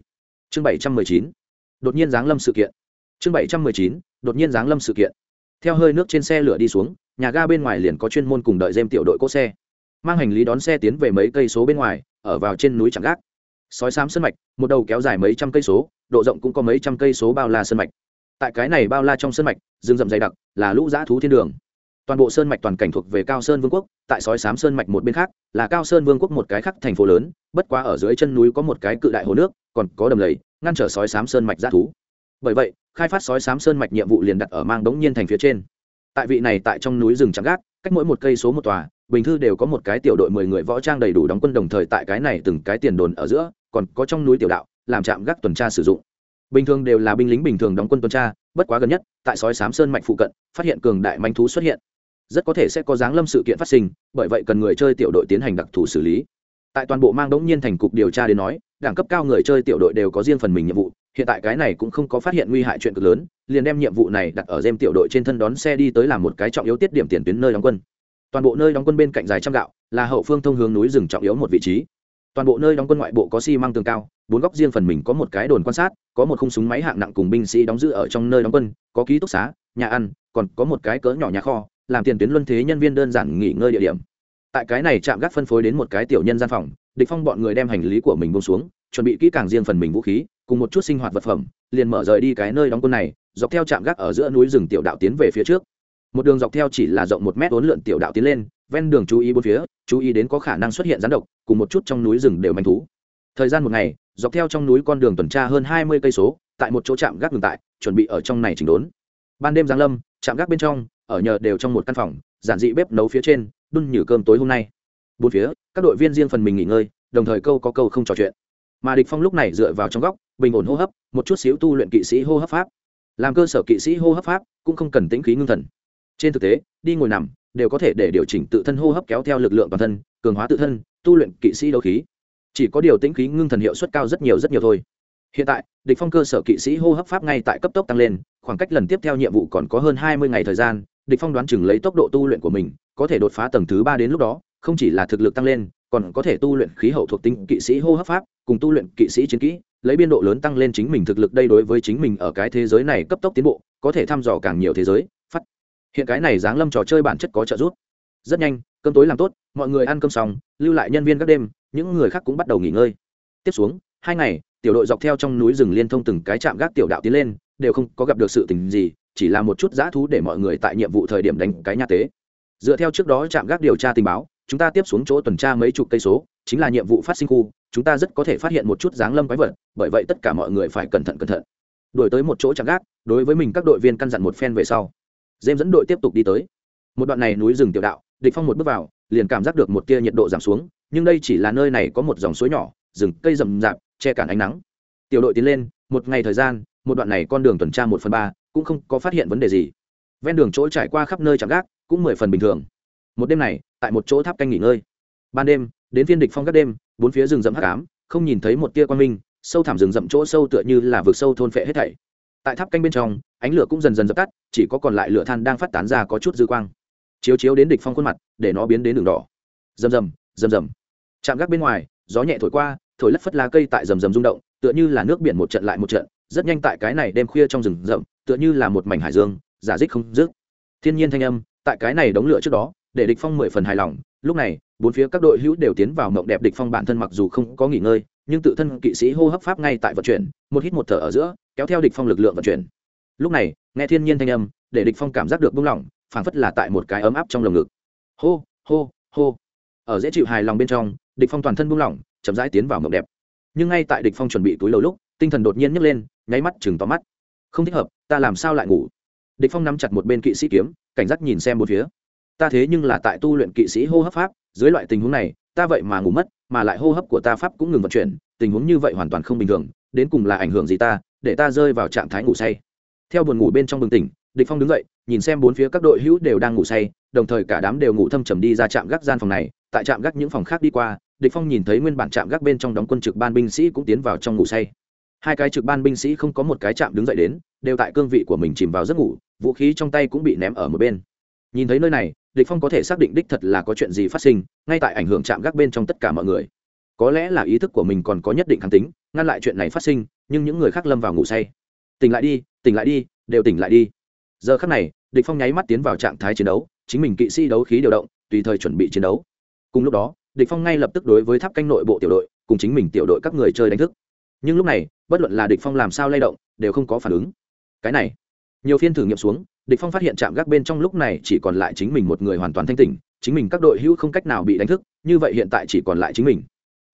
Chương bảy trăm mười chín. Đột nhiên giáng lâm sự kiện. Chương bảy trăm mười chín. Đột nhiên giáng lâm sự kiện. Theo hơi nước trên xe lửa đi xuống, nhà ga bên ngoài liền có chuyên môn cùng đợi dêm tiểu đội cỗ xe. Mang hành lý đón xe tiến về mấy cây số bên ngoài, ở vào trên núi chẳng gác. Sói xám sân mạch, một đầu kéo dài mấy trăm cây số độ rộng cũng có mấy trăm cây số bao la sơn mạch. Tại cái này bao la trong sơn mạch, rừng rậm dày đặc là lũ dã thú thiên đường. Toàn bộ sơn mạch toàn cảnh thuộc về cao sơn vương quốc, tại sói sám sơn mạch một bên khác là cao sơn vương quốc một cái khác thành phố lớn, bất quá ở dưới chân núi có một cái cự đại hồ nước, còn có đầm lầy, ngăn trở sói sám sơn mạch dã thú. Bởi vậy, khai phát sói sám sơn mạch nhiệm vụ liền đặt ở mang đống nhiên thành phía trên. Tại vị này tại trong núi rừng trắng gác, cách mỗi một cây số một tòa, bình thư đều có một cái tiểu đội mười người võ trang đầy đủ đóng quân đồng thời tại cái này từng cái tiền đồn ở giữa, còn có trong núi tiểu đạo làm trạm gác tuần tra sử dụng. Bình thường đều là binh lính bình thường đóng quân tuần tra, bất quá gần nhất, tại sói sám sơn mạch phụ cận, phát hiện cường đại manh thú xuất hiện. Rất có thể sẽ có dáng lâm sự kiện phát sinh, bởi vậy cần người chơi tiểu đội tiến hành đặc thù xử lý. Tại toàn bộ mang đống nhiên thành cục điều tra đến nói, đẳng cấp cao người chơi tiểu đội đều có riêng phần mình nhiệm vụ, hiện tại cái này cũng không có phát hiện nguy hại chuyện cực lớn, liền đem nhiệm vụ này đặt ở dêm tiểu đội trên thân đón xe đi tới làm một cái trọng yếu tiết điểm tiền tuyến nơi đóng quân. Toàn bộ nơi đóng quân bên cạnh dài trăm gạo, là hậu phương thông hướng núi rừng trọng yếu một vị trí toàn bộ nơi đóng quân ngoại bộ có xi măng tường cao, bốn góc riêng phần mình có một cái đồn quan sát, có một khung súng máy hạng nặng cùng binh sĩ đóng giữ ở trong nơi đóng quân, có ký túc xá, nhà ăn, còn có một cái cỡ nhỏ nhà kho, làm tiền tuyến luân thế nhân viên đơn giản nghỉ ngơi địa điểm. Tại cái này chạm gác phân phối đến một cái tiểu nhân gian phòng, địch phong bọn người đem hành lý của mình buông xuống, chuẩn bị kỹ càng riêng phần mình vũ khí, cùng một chút sinh hoạt vật phẩm, liền mở rời đi cái nơi đóng quân này, dọc theo trạm gác ở giữa núi rừng tiểu đạo tiến về phía trước một đường dọc theo chỉ là rộng một mét uốn lượn tiểu đạo tiến lên, ven đường chú ý bốn phía, chú ý đến có khả năng xuất hiện rắn độc, cùng một chút trong núi rừng đều manh thú. Thời gian một ngày, dọc theo trong núi con đường tuần tra hơn hai mươi cây số, tại một chỗ trạm gác ngừng tại, chuẩn bị ở trong này chỉnh đốn. Ban đêm giáng lâm, trạm gác bên trong, ở nhờ đều trong một căn phòng, giản dị bếp nấu phía trên, đun nhử cơm tối hôm nay. Bốn phía, các đội viên riêng phần mình nghỉ ngơi, đồng thời câu có câu không trò chuyện. Mà địch phong lúc này dựa vào trong góc, bình ổn hô hấp, một chút xíu tu luyện kỵ sĩ hô hấp pháp. Làm cơ sở kỵ sĩ hô hấp pháp, cũng không cần tĩnh khí ngưng thần trên thực tế, đi ngồi nằm đều có thể để điều chỉnh tự thân hô hấp kéo theo lực lượng toàn thân, cường hóa tự thân, tu luyện kỵ sĩ đấu khí. Chỉ có điều tĩnh khí ngưng thần hiệu suất cao rất nhiều rất nhiều thôi. Hiện tại, địch phong cơ sở kỵ sĩ hô hấp pháp ngay tại cấp tốc tăng lên, khoảng cách lần tiếp theo nhiệm vụ còn có hơn hai mươi ngày thời gian, địch phong đoán chừng lấy tốc độ tu luyện của mình, có thể đột phá tầng thứ ba đến lúc đó, không chỉ là thực lực tăng lên, còn có thể tu luyện khí hậu thuộc tính kỵ sĩ hô hấp pháp, cùng tu luyện kỵ sĩ chiến kỹ, lấy biên độ lớn tăng lên chính mình thực lực đây đối với chính mình ở cái thế giới này cấp tốc tiến bộ, có thể thăm dò càng nhiều thế giới hiện cái này dáng lâm trò chơi bản chất có trợ giúp. Rất nhanh, cơm tối làm tốt, mọi người ăn cơm xong, lưu lại nhân viên các đêm, những người khác cũng bắt đầu nghỉ ngơi. Tiếp xuống, hai ngày, tiểu đội dọc theo trong núi rừng liên thông từng cái trạm gác tiểu đạo tiến lên, đều không có gặp được sự tình gì, chỉ là một chút dã thú để mọi người tại nhiệm vụ thời điểm đánh cái nhà tế. Dựa theo trước đó trạm gác điều tra tình báo, chúng ta tiếp xuống chỗ tuần tra mấy chục cây số, chính là nhiệm vụ phát sinh khu, chúng ta rất có thể phát hiện một chút dáng lâm quái vật, bởi vậy tất cả mọi người phải cẩn thận cẩn thận. Đổi tới một chỗ trạm gác, đối với mình các đội viên căn dặn một phen về sau dêm dẫn đội tiếp tục đi tới. Một đoạn này núi rừng tiểu đạo, địch phong một bước vào, liền cảm giác được một tia nhiệt độ giảm xuống, nhưng đây chỉ là nơi này có một dòng suối nhỏ, rừng cây rậm rạp, che cản ánh nắng. Tiểu đội tiến lên, một ngày thời gian, một đoạn này con đường tuần tra một phần ba, cũng không có phát hiện vấn đề gì. Ven đường chỗ trải qua khắp nơi chạm gác, cũng mười phần bình thường. Một đêm này, tại một chỗ tháp canh nghỉ ngơi. Ban đêm, đến phiên địch phong các đêm, bốn phía rừng rậm hắc ám, không nhìn thấy một tia quan minh, sâu thẳm rừng rậm chỗ sâu tựa như là vực sâu thôn phệ hết thảy. Tại tháp canh bên trong, ánh lửa cũng dần dần dập tắt chỉ có còn lại lửa than đang phát tán ra có chút dư quang. Chiếu chiếu đến địch phong khuôn mặt, để nó biến đến đường đỏ. Rầm rầm rầm rầm. Chạm gác bên ngoài, gió nhẹ thổi qua, thổi lất phất lá cây tại rầm rầm rung động, tựa như là nước biển một trận lại một trận, rất nhanh tại cái này đêm khuya trong rừng rậm, tựa như là một mảnh hải dương, giả dích không dứt. Thiên nhiên thanh âm, tại cái này đống lửa trước đó, để địch phong mười phần hài lòng. Lúc này, bốn phía các đội hữu đều tiến vào mộng đẹp địch phong bản thân mặc dù không có nghỉ ngơi, nhưng tự thân kỵ sĩ hô hấp pháp ngay tại vận chuyển, một hít một thở ở giữa, kéo theo địch phong lực lượng vận chuyển lúc này, nghe thiên nhiên thanh âm, để địch phong cảm giác được buông lỏng phảng phất là tại một cái ấm áp trong lồng ngực. Hô hô hô. Ở dễ chịu hài lòng bên trong, địch phong toàn thân buông lỏng chậm rãi tiến vào mộng đẹp. Nhưng ngay tại địch phong chuẩn bị túi lầu lúc, tinh thần đột nhiên nhấc lên, nháy mắt chừng to mắt. Không thích hợp, ta làm sao lại ngủ? Địch phong nắm chặt một bên kỵ sĩ kiếm, cảnh giác nhìn xem một phía. Ta thế nhưng là tại tu luyện kỵ sĩ hô hấp pháp, dưới loại tình huống này, ta vậy mà ngủ mất, mà lại hô hấp của ta pháp cũng ngừng vận chuyển, tình huống như vậy hoàn toàn không bình thường, đến cùng là ảnh hưởng gì ta, để ta rơi vào trạng thái ngủ say theo buồn ngủ bên trong bừng tỉnh, địch phong đứng dậy, nhìn xem bốn phía các đội hữu đều đang ngủ say, đồng thời cả đám đều ngủ thâm trầm đi ra trạm gác gian phòng này. Tại trạm gác những phòng khác đi qua, địch phong nhìn thấy nguyên bản trạm gác bên trong đóng quân trực ban binh sĩ cũng tiến vào trong ngủ say. Hai cái trực ban binh sĩ không có một cái trạm đứng dậy đến, đều tại cương vị của mình chìm vào giấc ngủ, vũ khí trong tay cũng bị ném ở một bên. Nhìn thấy nơi này, địch phong có thể xác định đích thật là có chuyện gì phát sinh, ngay tại ảnh hưởng chạm gác bên trong tất cả mọi người. Có lẽ là ý thức của mình còn có nhất định kháng tính, ngăn lại chuyện này phát sinh, nhưng những người khác lâm vào ngủ say tỉnh lại đi, tỉnh lại đi, đều tỉnh lại đi. Giờ khắc này, địch phong nháy mắt tiến vào trạng thái chiến đấu, chính mình kỵ sĩ đấu khí điều động, tùy thời chuẩn bị chiến đấu. Cùng lúc đó, địch phong ngay lập tức đối với tháp canh nội bộ tiểu đội, cùng chính mình tiểu đội các người chơi đánh thức. Nhưng lúc này, bất luận là địch phong làm sao lay động, đều không có phản ứng. Cái này, nhiều phiên thử nghiệm xuống, địch phong phát hiện chạm gác bên trong lúc này chỉ còn lại chính mình một người hoàn toàn thanh tỉnh, chính mình các đội hữu không cách nào bị đánh thức, như vậy hiện tại chỉ còn lại chính mình.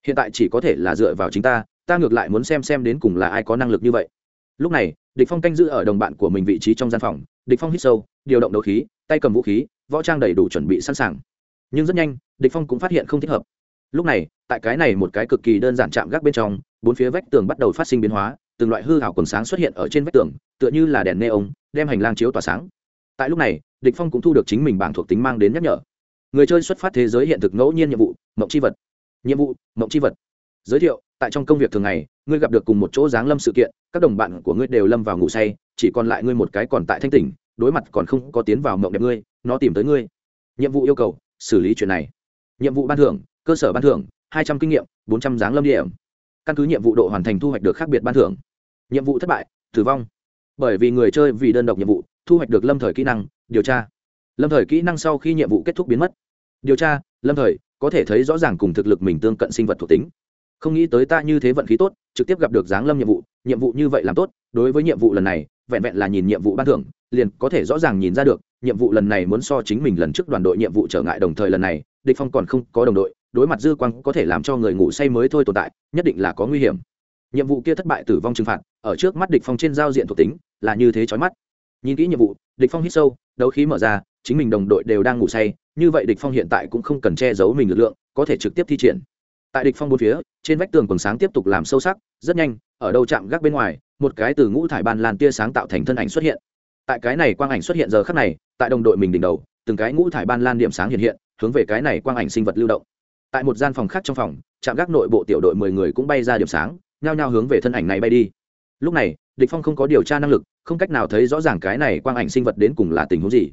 Hiện tại chỉ có thể là dựa vào chính ta ta ngược lại muốn xem xem đến cùng là ai có năng lực như vậy lúc này, địch phong canh giữ ở đồng bạn của mình vị trí trong gian phòng, địch phong hít sâu, điều động đấu khí, tay cầm vũ khí, võ trang đầy đủ chuẩn bị sẵn sàng. Nhưng rất nhanh, địch phong cũng phát hiện không thích hợp. Lúc này, tại cái này một cái cực kỳ đơn giản chạm gác bên trong, bốn phía vách tường bắt đầu phát sinh biến hóa, từng loại hư hảo quần sáng xuất hiện ở trên vách tường, tựa như là đèn neon, đem hành lang chiếu tỏa sáng. Tại lúc này, địch phong cũng thu được chính mình bảng thuộc tính mang đến nhắc nhở. Người chơi xuất phát thế giới hiện thực ngẫu nhiên nhiệm vụ, mộng chi vật. Nhiệm vụ, mộng chi vật. Giới thiệu tại trong công việc thường ngày, ngươi gặp được cùng một chỗ giáng lâm sự kiện, các đồng bạn của ngươi đều lâm vào ngủ say, chỉ còn lại ngươi một cái còn tại thanh tỉnh, đối mặt còn không có tiến vào mộng đẹp ngươi, nó tìm tới ngươi. Nhiệm vụ yêu cầu, xử lý chuyện này. Nhiệm vụ ban thưởng, cơ sở ban thưởng, hai trăm kinh nghiệm, bốn trăm giáng lâm điểm. Căn cứ nhiệm vụ độ hoàn thành thu hoạch được khác biệt ban thưởng. Nhiệm vụ thất bại, tử vong. Bởi vì người chơi vì đơn độc nhiệm vụ, thu hoạch được lâm thời kỹ năng, điều tra. Lâm thời kỹ năng sau khi nhiệm vụ kết thúc biến mất. Điều tra, lâm thời, có thể thấy rõ ràng cùng thực lực mình tương cận sinh vật thuộc tính không nghĩ tới ta như thế vận khí tốt, trực tiếp gặp được giáng lâm nhiệm vụ nhiệm vụ như vậy làm tốt, đối với nhiệm vụ lần này, vẹn vẹn là nhìn nhiệm vụ ban thưởng, liền có thể rõ ràng nhìn ra được, nhiệm vụ lần này muốn so chính mình lần trước đoàn đội nhiệm vụ trở ngại đồng thời lần này, địch phong còn không có đồng đội, đối mặt dư quang có thể làm cho người ngủ say mới thôi tồn tại, nhất định là có nguy hiểm. Nhiệm vụ kia thất bại tử vong trừng phạt, ở trước mắt địch phong trên giao diện thuộc tính, là như thế chói mắt. Nhìn kỹ nhiệm vụ, địch phong hít sâu, đấu khí mở ra, chính mình đồng đội đều đang ngủ say, như vậy địch phong hiện tại cũng không cần che giấu mình lực lượng, có thể trực tiếp thi triển tại địch phong bốn phía, trên vách tường quần sáng tiếp tục làm sâu sắc, rất nhanh, ở đầu chạm gác bên ngoài, một cái từ ngũ thải ban lan tia sáng tạo thành thân ảnh xuất hiện. Tại cái này quang ảnh xuất hiện giờ khắc này, tại đồng đội mình đỉnh đầu, từng cái ngũ thải ban lan điểm sáng hiện hiện, hướng về cái này quang ảnh sinh vật lưu động. Tại một gian phòng khác trong phòng, trạm gác nội bộ tiểu đội mười người cũng bay ra điểm sáng, nhao nhao hướng về thân ảnh này bay đi. Lúc này, địch phong không có điều tra năng lực, không cách nào thấy rõ ràng cái này quang ảnh sinh vật đến cùng là tình huống gì.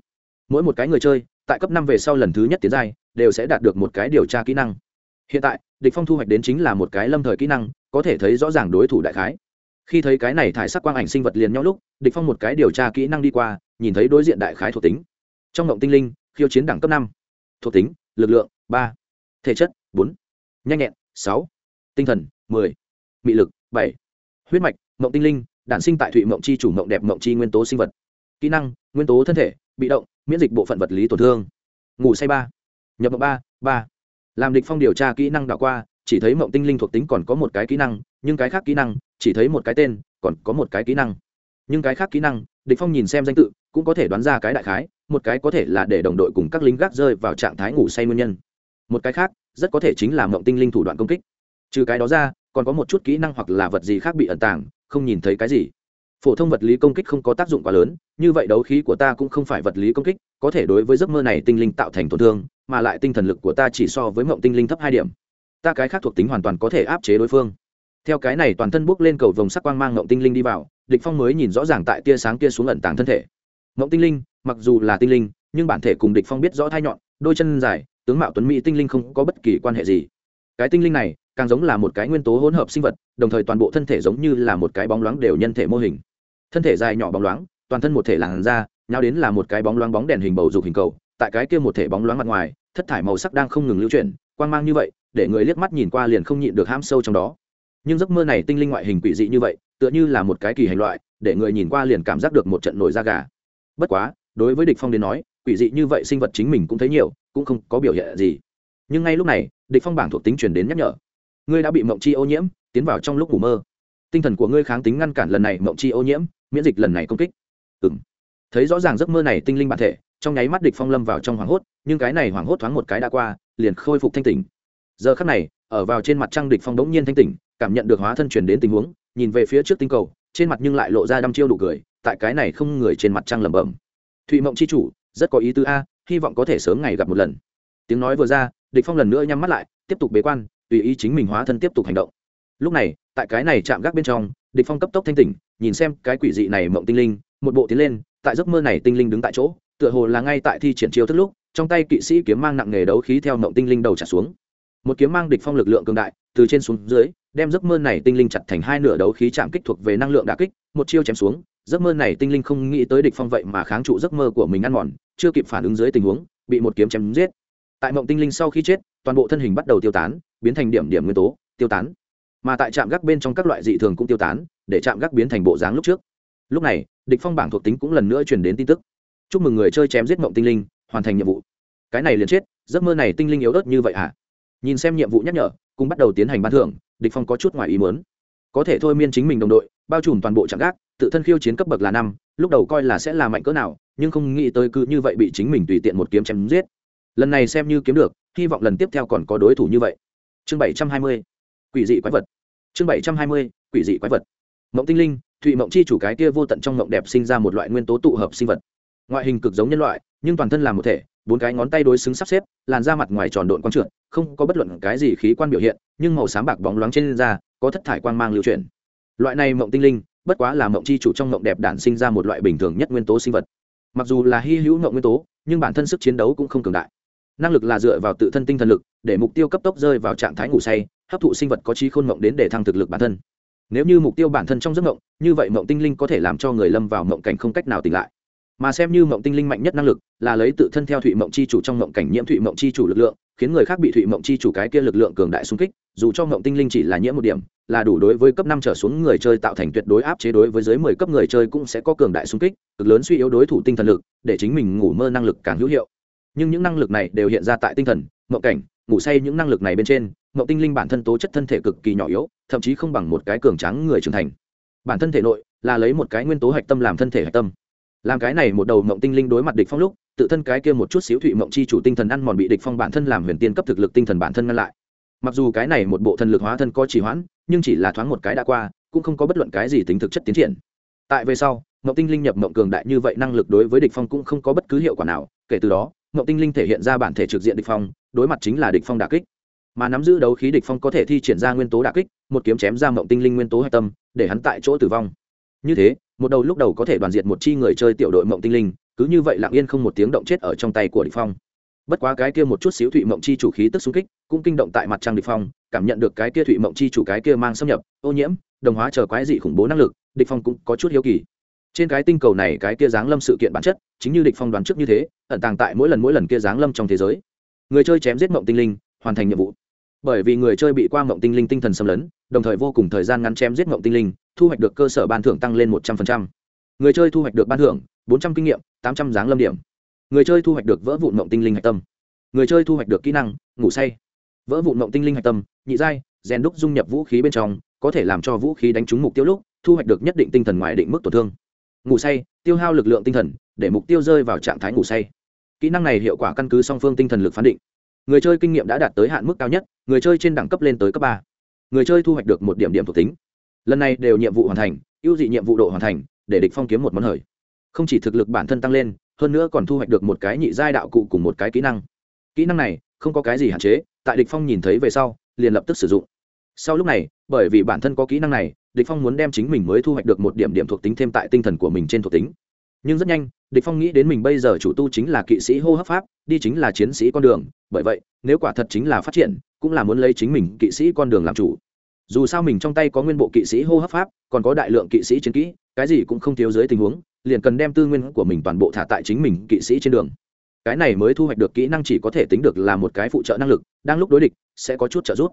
Mỗi một cái người chơi, tại cấp năm về sau lần thứ nhất tiến giai, đều sẽ đạt được một cái điều tra kỹ năng hiện tại, địch phong thu hoạch đến chính là một cái lâm thời kỹ năng, có thể thấy rõ ràng đối thủ đại khái. Khi thấy cái này thải sắc quang ảnh sinh vật liền nhau lúc, địch phong một cái điều tra kỹ năng đi qua, nhìn thấy đối diện đại khái thuộc tính. Trong động tinh linh, khiêu chiến đẳng cấp năm. Thuộc tính, lực lượng, ba. Thể chất, bốn. Nhanh nhẹn, sáu. Tinh thần, mười. Mị lực, bảy. Huyết mạch mộng tinh linh, đản sinh tại thụy mộng chi chủ mộng đẹp mộng chi nguyên tố sinh vật. Kỹ năng, nguyên tố thân thể, bị động, miễn dịch bộ phận vật lý tổn thương. Ngủ say ba. Nhập mộng ba ba làm địch phong điều tra kỹ năng đảo qua, chỉ thấy mộng tinh linh thuộc tính còn có một cái kỹ năng, nhưng cái khác kỹ năng, chỉ thấy một cái tên, còn có một cái kỹ năng. Nhưng cái khác kỹ năng, địch phong nhìn xem danh tự, cũng có thể đoán ra cái đại khái, một cái có thể là để đồng đội cùng các lính gác rơi vào trạng thái ngủ say nguyên nhân. Một cái khác, rất có thể chính là mộng tinh linh thủ đoạn công kích. Trừ cái đó ra, còn có một chút kỹ năng hoặc là vật gì khác bị ẩn tàng, không nhìn thấy cái gì. Phổ thông vật lý công kích không có tác dụng quá lớn, như vậy đấu khí của ta cũng không phải vật lý công kích, có thể đối với giấc mơ này tinh linh tạo thành tổn thương mà lại tinh thần lực của ta chỉ so với mộng tinh linh thấp hai điểm. Ta cái khác thuộc tính hoàn toàn có thể áp chế đối phương. Theo cái này toàn thân bước lên cầu vồng sắc quang mang mộng tinh linh đi vào, địch phong mới nhìn rõ ràng tại tia sáng kia xuống ẩn tàng thân thể. Mộng tinh linh, mặc dù là tinh linh, nhưng bản thể cùng địch phong biết rõ thai nhọn, đôi chân dài, tướng mạo tuấn mỹ tinh linh không có bất kỳ quan hệ gì. Cái tinh linh này, càng giống là một cái nguyên tố hỗn hợp sinh vật, đồng thời toàn bộ thân thể giống như là một cái bóng loáng đều nhân thể mô hình. Thân thể dài nhỏ bóng loáng, toàn thân một thể làn da, nhau đến là một cái bóng loáng bóng đèn hình bầu dục hình cầu tại cái kia một thể bóng loáng mặt ngoài, thất thải màu sắc đang không ngừng lưu chuyển, quang mang như vậy, để người liếc mắt nhìn qua liền không nhịn được ham sâu trong đó. Nhưng giấc mơ này tinh linh ngoại hình quỷ dị như vậy, tựa như là một cái kỳ hành loại, để người nhìn qua liền cảm giác được một trận nổi da gà. Bất quá, đối với địch phong đến nói, quỷ dị như vậy sinh vật chính mình cũng thấy nhiều, cũng không có biểu hiện gì. Nhưng ngay lúc này, địch phong bảng thuộc tính truyền đến nhắc nhở. Ngươi đã bị mộng chi ô nhiễm, tiến vào trong lúc ngủ mơ. Tinh thần của ngươi kháng tính ngăn cản lần này mộng chi ô nhiễm, miễn dịch lần này công kích. Ừm. Thấy rõ ràng giấc mơ này tinh linh bản thể trong nháy mắt địch phong lâm vào trong hoàng hốt, nhưng cái này hoàng hốt thoáng một cái đã qua, liền khôi phục thanh tỉnh. Giờ khắc này, ở vào trên mặt trăng địch phong đống nhiên thanh tỉnh, cảm nhận được hóa thân truyền đến tình huống, nhìn về phía trước tinh cầu, trên mặt nhưng lại lộ ra đăm chiêu đủ cười, tại cái này không người trên mặt trăng lẩm bẩm. Thụy mộng chi chủ, rất có ý tứ a, hy vọng có thể sớm ngày gặp một lần. Tiếng nói vừa ra, địch phong lần nữa nhắm mắt lại, tiếp tục bế quan, tùy ý chính mình hóa thân tiếp tục hành động. Lúc này, tại cái này chạm gác bên trong, địch phong cấp tốc thanh tỉnh, nhìn xem cái quỷ dị này mộng tinh linh, một bộ tiến lên, tại giấc mơ này tinh linh đứng tại chỗ tựa hồ là ngay tại thi triển chiêu thức lúc, trong tay kỵ sĩ kiếm mang nặng nghề đấu khí theo mộng tinh linh đầu trả xuống. Một kiếm mang địch phong lực lượng cường đại, từ trên xuống dưới, đem giấc mơ này tinh linh chặt thành hai nửa đấu khí chạm kích thuộc về năng lượng đả kích, một chiêu chém xuống, giấc mơ này tinh linh không nghĩ tới địch phong vậy mà kháng trụ giấc mơ của mình ăn mòn, chưa kịp phản ứng dưới tình huống, bị một kiếm chém giết. Tại mộng tinh linh sau khi chết, toàn bộ thân hình bắt đầu tiêu tán, biến thành điểm điểm nguyên tố, tiêu tán. Mà tại trạm gác bên trong các loại dị thường cũng tiêu tán, để trạm gác biến thành bộ dáng lúc trước. Lúc này, địch phong bảng thuộc tính cũng lần nữa truyền đến tin tức chúc mừng người chơi chém giết mộng tinh linh, hoàn thành nhiệm vụ. Cái này liền chết, giấc mơ này tinh linh yếu ớt như vậy à? Nhìn xem nhiệm vụ nhắc nhở, cùng bắt đầu tiến hành ban thưởng, địch phong có chút ngoài ý muốn. Có thể thôi miên chính mình đồng đội, bao trùm toàn bộ trạng gác, tự thân khiêu chiến cấp bậc là năm, lúc đầu coi là sẽ là mạnh cỡ nào, nhưng không nghĩ tới cứ như vậy bị chính mình tùy tiện một kiếm chém giết. Lần này xem như kiếm được, hy vọng lần tiếp theo còn có đối thủ như vậy. Chương bảy trăm hai mươi, quỷ dị quái vật. Chương bảy trăm hai mươi, quỷ dị quái vật. Mộng tinh linh, thụy mộng chi chủ cái kia vô tận trong mộng đẹp sinh ra một loại nguyên tố tụ hợp sinh vật ngoại hình cực giống nhân loại, nhưng toàn thân là một thể, bốn cái ngón tay đối xứng sắp xếp, làn da mặt ngoài tròn độn quang trượt, không có bất luận cái gì khí quan biểu hiện, nhưng màu sáng bạc bóng loáng trên da, có thất thải quang mang lưu chuyển. Loại này mộng tinh linh, bất quá là mộng chi chủ trong mộng đẹp đản sinh ra một loại bình thường nhất nguyên tố sinh vật. Mặc dù là hy hữu mộng nguyên tố, nhưng bản thân sức chiến đấu cũng không cường đại. Năng lực là dựa vào tự thân tinh thần lực, để mục tiêu cấp tốc rơi vào trạng thái ngủ say, hấp thụ sinh vật có trí khôn mộng đến để thăng thực lực bản thân. Nếu như mục tiêu bản thân trong giấc mộng, như vậy mộng tinh linh có thể làm cho người lâm vào mộng cảnh không cách nào tỉnh lại mà xem như mộng tinh linh mạnh nhất năng lực, là lấy tự thân theo thụy mộng chi chủ trong mộng cảnh nhiễm thụy mộng chi chủ lực lượng, khiến người khác bị thụy mộng chi chủ cái kia lực lượng cường đại xung kích, dù cho mộng tinh linh chỉ là nhiễm một điểm, là đủ đối với cấp năm trở xuống người chơi tạo thành tuyệt đối áp chế đối với dưới mười cấp người chơi cũng sẽ có cường đại xung kích, cực lớn suy yếu đối thủ tinh thần lực, để chính mình ngủ mơ năng lực càng hữu hiệu. Nhưng những năng lực này đều hiện ra tại tinh thần, mộng cảnh, ngủ say những năng lực này bên trên, mộng tinh linh bản thân tố chất thân thể cực kỳ nhỏ yếu, thậm chí không bằng một cái cường tráng người trưởng thành. Bản thân thể nội là lấy một cái nguyên tố hạch tâm làm thân thể hạch tâm làm cái này một đầu mộng tinh linh đối mặt địch phong lúc, tự thân cái kia một chút xíu thụy mộng chi chủ tinh thần ăn mòn bị địch phong bản thân làm huyền tiên cấp thực lực tinh thần bản thân ngăn lại. Mặc dù cái này một bộ thần lực hóa thân có chỉ hoãn, nhưng chỉ là thoáng một cái đã qua, cũng không có bất luận cái gì tính thực chất tiến triển. Tại về sau, mộng tinh linh nhập mộng cường đại như vậy năng lực đối với địch phong cũng không có bất cứ hiệu quả nào, kể từ đó, mộng tinh linh thể hiện ra bản thể trực diện địch phong, đối mặt chính là địch phong đả kích. Mà nắm giữ đấu khí địch phong có thể thi triển ra nguyên tố đả kích, một kiếm chém ra mộng tinh linh nguyên tố hạch tâm, để hắn tại chỗ tử vong. Như thế một đầu lúc đầu có thể đoàn diệt một chi người chơi tiểu đội mộng tinh linh, cứ như vậy lặng yên không một tiếng động chết ở trong tay của địch phong. Bất quá cái kia một chút xíu thụy mộng chi chủ khí tức xung kích, cũng kinh động tại mặt trăng địch phong, cảm nhận được cái kia thụy mộng chi chủ cái kia mang xâm nhập, ô nhiễm, đồng hóa chờ quái dị khủng bố năng lực, địch phong cũng có chút hiếu kỳ. Trên cái tinh cầu này cái kia dáng lâm sự kiện bản chất, chính như địch phong đoán trước như thế, ẩn tàng tại mỗi lần mỗi lần kia dáng lâm trong thế giới. Người chơi chém giết mộng tinh linh, hoàn thành nhiệm vụ. Bởi vì người chơi bị qua mộng tinh linh tinh thần xâm lấn, đồng thời vô cùng thời gian ngắn chém giết mộng tinh linh thu hoạch được cơ sở ban thưởng tăng lên một trăm linh người chơi thu hoạch được ban thưởng, bốn trăm kinh nghiệm, tám trăm dáng lâm điểm. Người chơi thu hoạch được vỡ vụn mộng tinh linh hạch tâm. Người chơi thu hoạch được kỹ năng, ngủ say. Vỡ vụn mộng tinh linh hạch tâm, nhị giai, rèn đúc dung nhập vũ khí bên trong, có thể làm cho vũ khí đánh trúng mục tiêu lúc, thu hoạch được nhất định tinh thần ngoài định mức tổn thương. Ngủ say, tiêu hao lực lượng tinh thần, để mục tiêu rơi vào trạng thái ngủ say. Kỹ năng này hiệu quả căn cứ song phương tinh thần lực phán định. Người chơi kinh nghiệm đã đạt tới hạn mức cao nhất, người chơi trên đẳng cấp lên tới cấp ba. Người chơi thu hoạch được một điểm điểm thuộc tính lần này đều nhiệm vụ hoàn thành, ưu dị nhiệm vụ độ hoàn thành, để địch phong kiếm một món hời. Không chỉ thực lực bản thân tăng lên, hơn nữa còn thu hoạch được một cái nhị giai đạo cụ cùng một cái kỹ năng. Kỹ năng này, không có cái gì hạn chế, tại địch phong nhìn thấy về sau, liền lập tức sử dụng. Sau lúc này, bởi vì bản thân có kỹ năng này, địch phong muốn đem chính mình mới thu hoạch được một điểm điểm thuộc tính thêm tại tinh thần của mình trên thuộc tính. Nhưng rất nhanh, địch phong nghĩ đến mình bây giờ chủ tu chính là kỵ sĩ hô hấp pháp, đi chính là chiến sĩ con đường. Bởi vậy, nếu quả thật chính là phát triển, cũng là muốn lấy chính mình kỵ sĩ con đường làm chủ dù sao mình trong tay có nguyên bộ kỵ sĩ hô hấp pháp, còn có đại lượng kỵ sĩ chiến kỹ, cái gì cũng không thiếu dưới tình huống, liền cần đem tư nguyên của mình toàn bộ thả tại chính mình kỵ sĩ trên đường. Cái này mới thu hoạch được kỹ năng chỉ có thể tính được là một cái phụ trợ năng lực, đang lúc đối địch, sẽ có chút trợ giúp.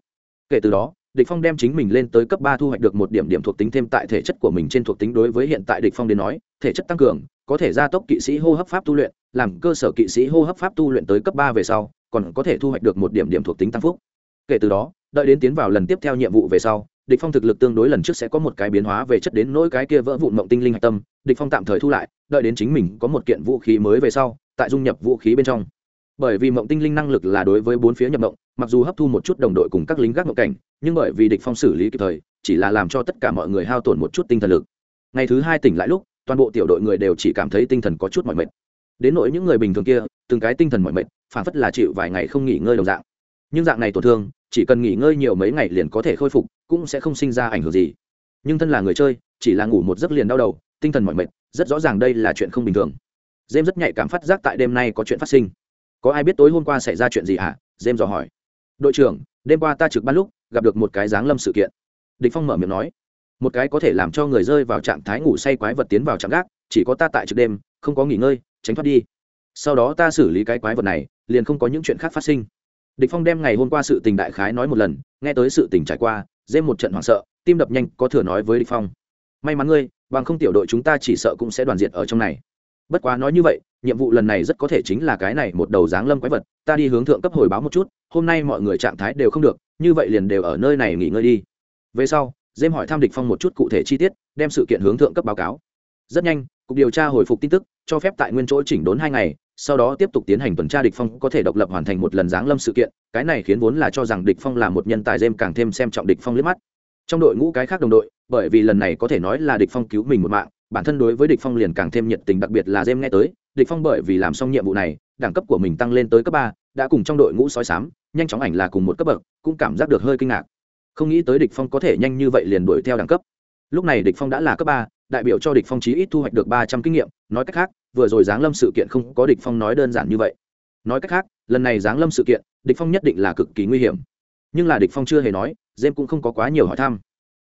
Kể từ đó, địch phong đem chính mình lên tới cấp ba thu hoạch được một điểm điểm thuộc tính thêm tại thể chất của mình trên thuộc tính đối với hiện tại địch phong đến nói, thể chất tăng cường, có thể gia tốc kỵ sĩ hô hấp pháp tu luyện, làm cơ sở kỵ sĩ hô hấp pháp tu luyện tới cấp ba về sau, còn có thể thu hoạch được một điểm điểm thuộc tính tăng phúc. Kể từ đó đợi đến tiến vào lần tiếp theo nhiệm vụ về sau, địch phong thực lực tương đối lần trước sẽ có một cái biến hóa về chất đến nỗi cái kia vỡ vụn mộng tinh linh hạch tâm, địch phong tạm thời thu lại, đợi đến chính mình có một kiện vũ khí mới về sau, tại dung nhập vũ khí bên trong. Bởi vì mộng tinh linh năng lực là đối với bốn phía nhập mộng, mặc dù hấp thu một chút đồng đội cùng các lính gác mộng cảnh, nhưng bởi vì địch phong xử lý kịp thời, chỉ là làm cho tất cả mọi người hao tổn một chút tinh thần lực. Ngày thứ hai tỉnh lại lúc, toàn bộ tiểu đội người đều chỉ cảm thấy tinh thần có chút mỏi mệt. Đến nỗi những người bình thường kia, từng cái tinh thần mỏi mệt, phản phất là chịu vài ngày không nghỉ ngơi đồng dạng. Nhưng dạng này tổn thương chỉ cần nghỉ ngơi nhiều mấy ngày liền có thể khôi phục, cũng sẽ không sinh ra ảnh hưởng gì. Nhưng thân là người chơi, chỉ là ngủ một giấc liền đau đầu, tinh thần mỏi mệt, rất rõ ràng đây là chuyện không bình thường. James rất nhạy cảm phát giác tại đêm nay có chuyện phát sinh. Có ai biết tối hôm qua xảy ra chuyện gì hả? James dò hỏi. Đội trưởng, đêm qua ta trực ban lúc, gặp được một cái dáng lâm sự kiện. Địch phong mở miệng nói. Một cái có thể làm cho người rơi vào trạng thái ngủ say quái vật tiến vào trạng gác, chỉ có ta tại trực đêm, không có nghỉ ngơi, tránh thoát đi. Sau đó ta xử lý cái quái vật này, liền không có những chuyện khác phát sinh địch phong đem ngày hôm qua sự tình đại khái nói một lần, nghe tới sự tình trải qua, dêm một trận hoảng sợ, tim đập nhanh, có thừa nói với địch phong. May mắn ngươi, bằng không tiểu đội chúng ta chỉ sợ cũng sẽ đoàn diệt ở trong này. Bất quá nói như vậy, nhiệm vụ lần này rất có thể chính là cái này một đầu dáng lâm quái vật, ta đi hướng thượng cấp hồi báo một chút, hôm nay mọi người trạng thái đều không được, như vậy liền đều ở nơi này nghỉ ngơi đi. Về sau, dêm hỏi thăm địch phong một chút cụ thể chi tiết, đem sự kiện hướng thượng cấp báo cáo. Rất nhanh, cục điều tra hồi phục tin tức, cho phép tại nguyên chỗ chỉnh đốn hai ngày sau đó tiếp tục tiến hành tuần tra địch phong có thể độc lập hoàn thành một lần giáng lâm sự kiện, cái này khiến vốn là cho rằng địch phong là một nhân tài dêm càng thêm xem trọng địch phong liếc mắt. Trong đội ngũ cái khác đồng đội, bởi vì lần này có thể nói là địch phong cứu mình một mạng, bản thân đối với địch phong liền càng thêm nhiệt tình đặc biệt là dêm nghe tới, địch phong bởi vì làm xong nhiệm vụ này, đẳng cấp của mình tăng lên tới cấp ba, đã cùng trong đội ngũ sói sám, nhanh chóng ảnh là cùng một cấp bậc, cũng cảm giác được hơi kinh ngạc. Không nghĩ tới địch phong có thể nhanh như vậy liền đuổi theo đẳng cấp. Lúc này địch phong đã là cấp ba, đại biểu cho địch phong chí ít thu hoạch được ba trăm kinh nghiệm, nói cách khác vừa rồi giáng lâm sự kiện không có địch phong nói đơn giản như vậy. Nói cách khác, lần này giáng lâm sự kiện, địch phong nhất định là cực kỳ nguy hiểm. Nhưng là địch phong chưa hề nói jem cũng không có quá nhiều hỏi thăm.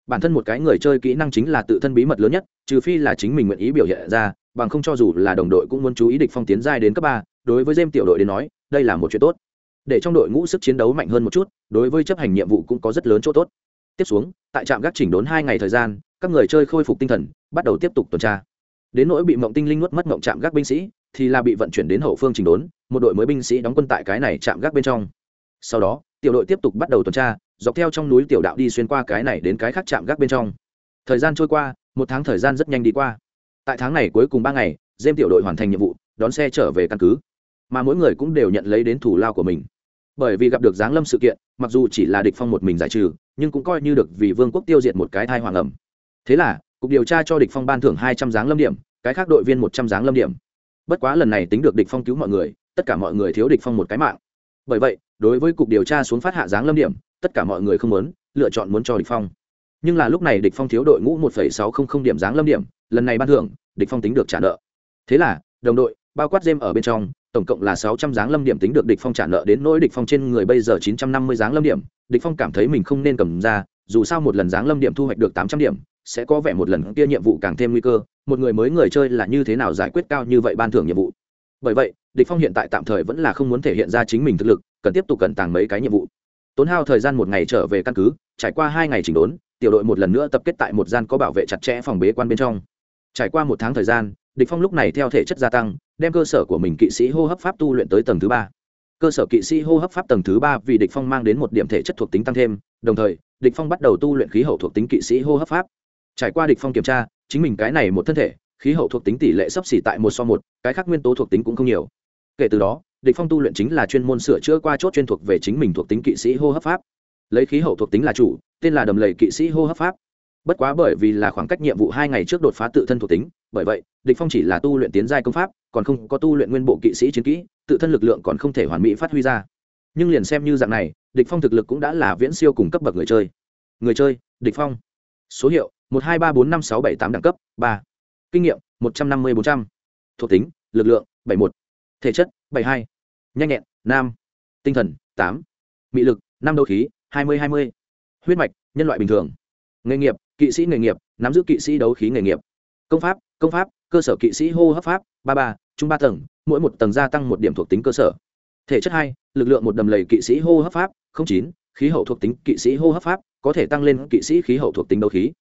Bản thân một cái người chơi kỹ năng chính là tự thân bí mật lớn nhất, trừ phi là chính mình nguyện ý biểu hiện ra, bằng không cho dù là đồng đội cũng muốn chú ý địch phong tiến giai đến cấp ba, đối với jem tiểu đội đến nói, đây là một chuyện tốt. Để trong đội ngũ sức chiến đấu mạnh hơn một chút, đối với chấp hành nhiệm vụ cũng có rất lớn chỗ tốt. Tiếp xuống, tại trạm gác chỉnh đốn hai ngày thời gian, các người chơi khôi phục tinh thần, bắt đầu tiếp tục tuần tra đến nỗi bị mộng tinh linh nuốt mất mộng trạm gác binh sĩ, thì là bị vận chuyển đến hậu phương trình đốn, một đội mới binh sĩ đóng quân tại cái này chạm gác bên trong. Sau đó, tiểu đội tiếp tục bắt đầu tuần tra, dọc theo trong núi tiểu đạo đi xuyên qua cái này đến cái khác chạm gác bên trong. Thời gian trôi qua, một tháng thời gian rất nhanh đi qua. Tại tháng này cuối cùng ba ngày dêm tiểu đội hoàn thành nhiệm vụ, đón xe trở về căn cứ. Mà mỗi người cũng đều nhận lấy đến thủ lao của mình. Bởi vì gặp được giáng lâm sự kiện, mặc dù chỉ là địch phong một mình giải trừ, nhưng cũng coi như được vì vương quốc tiêu diệt một cái thai hoàng ẩm. Thế là cục điều tra cho địch phong ban thưởng hai trăm giáng lâm điểm, cái khác đội viên một trăm giáng lâm điểm. Bất quá lần này tính được địch phong cứu mọi người, tất cả mọi người thiếu địch phong một cái mạng. Bởi vậy, đối với cục điều tra xuống phát hạ giáng lâm điểm, tất cả mọi người không muốn, lựa chọn muốn cho địch phong. Nhưng là lúc này địch phong thiếu đội ngũ một sáu không không điểm giáng lâm điểm, lần này ban thưởng, địch phong tính được trả nợ. Thế là, đồng đội, bao quát dêm ở bên trong, tổng cộng là sáu trăm giáng lâm điểm tính được địch phong trả nợ đến nỗi địch phong trên người bây giờ chín trăm năm mươi giáng lâm điểm. Địch phong cảm thấy mình không nên cầm ra, dù sao một lần giáng lâm điểm thu hoạch được tám trăm điểm sẽ có vẻ một lần kia nhiệm vụ càng thêm nguy cơ, một người mới người chơi là như thế nào giải quyết cao như vậy ban thưởng nhiệm vụ. Bởi vậy, địch phong hiện tại tạm thời vẫn là không muốn thể hiện ra chính mình thực lực, cần tiếp tục cẩn tàng mấy cái nhiệm vụ. Tốn hao thời gian một ngày trở về căn cứ, trải qua hai ngày chỉnh đốn, tiểu đội một lần nữa tập kết tại một gian có bảo vệ chặt chẽ phòng bế quan bên trong. Trải qua một tháng thời gian, địch phong lúc này theo thể chất gia tăng, đem cơ sở của mình kỵ sĩ hô hấp pháp tu luyện tới tầng thứ ba. Cơ sở kỵ sĩ hô hấp pháp tầng thứ ba vì địch phong mang đến một điểm thể chất thuộc tính tăng thêm, đồng thời, địch phong bắt đầu tu luyện khí hậu thuộc tính kỵ sĩ hô hấp pháp trải qua địch phong kiểm tra, chính mình cái này một thân thể, khí hậu thuộc tính tỷ lệ sấp xỉ tại một so một, cái khác nguyên tố thuộc tính cũng không nhiều. Kể từ đó, địch phong tu luyện chính là chuyên môn sửa chữa qua chốt chuyên thuộc về chính mình thuộc tính kỵ sĩ hô hấp pháp. Lấy khí hậu thuộc tính là chủ, tên là đầm lầy kỵ sĩ hô hấp pháp. Bất quá bởi vì là khoảng cách nhiệm vụ hai ngày trước đột phá tự thân thuộc tính, bởi vậy, địch phong chỉ là tu luyện tiến giai công pháp, còn không có tu luyện nguyên bộ kỵ sĩ chiến kỹ, tự thân lực lượng còn không thể hoàn mỹ phát huy ra. Nhưng liền xem như dạng này, địch phong thực lực cũng đã là viễn siêu cùng cấp bậc người chơi. Người chơi, địch phong. Số hiệu một hai ba bốn năm sáu bảy tám đẳng cấp, ba. Kinh nghiệm, một trăm năm mươi bốn trăm. Thuộc tính, lực lượng, bảy một thể chất, bảy hai. Nhanh nhẹn nam tinh thần, tám. Mị lực, năm đấu khí, hai mươi hai mươi. Huyết mạch, nhân loại bình thường. Nghề nghiệp, kỵ sĩ nghề nghiệp, nắm giữ kỵ sĩ đấu khí nghề nghiệp. Công pháp công pháp, cơ sở kỵ sĩ hô hấp pháp, ba ba, trung ba tầng, mỗi một tầng gia tăng một điểm thuộc tính cơ sở. Thể chất hai, lực lượng một đầm lầy kỵ sĩ hô hấp pháp chín, khí hậu thuộc tính kỵ sĩ hô hấp pháp, có thể tăng lên kỵ sĩ khí hậu thuộc tính đấu khí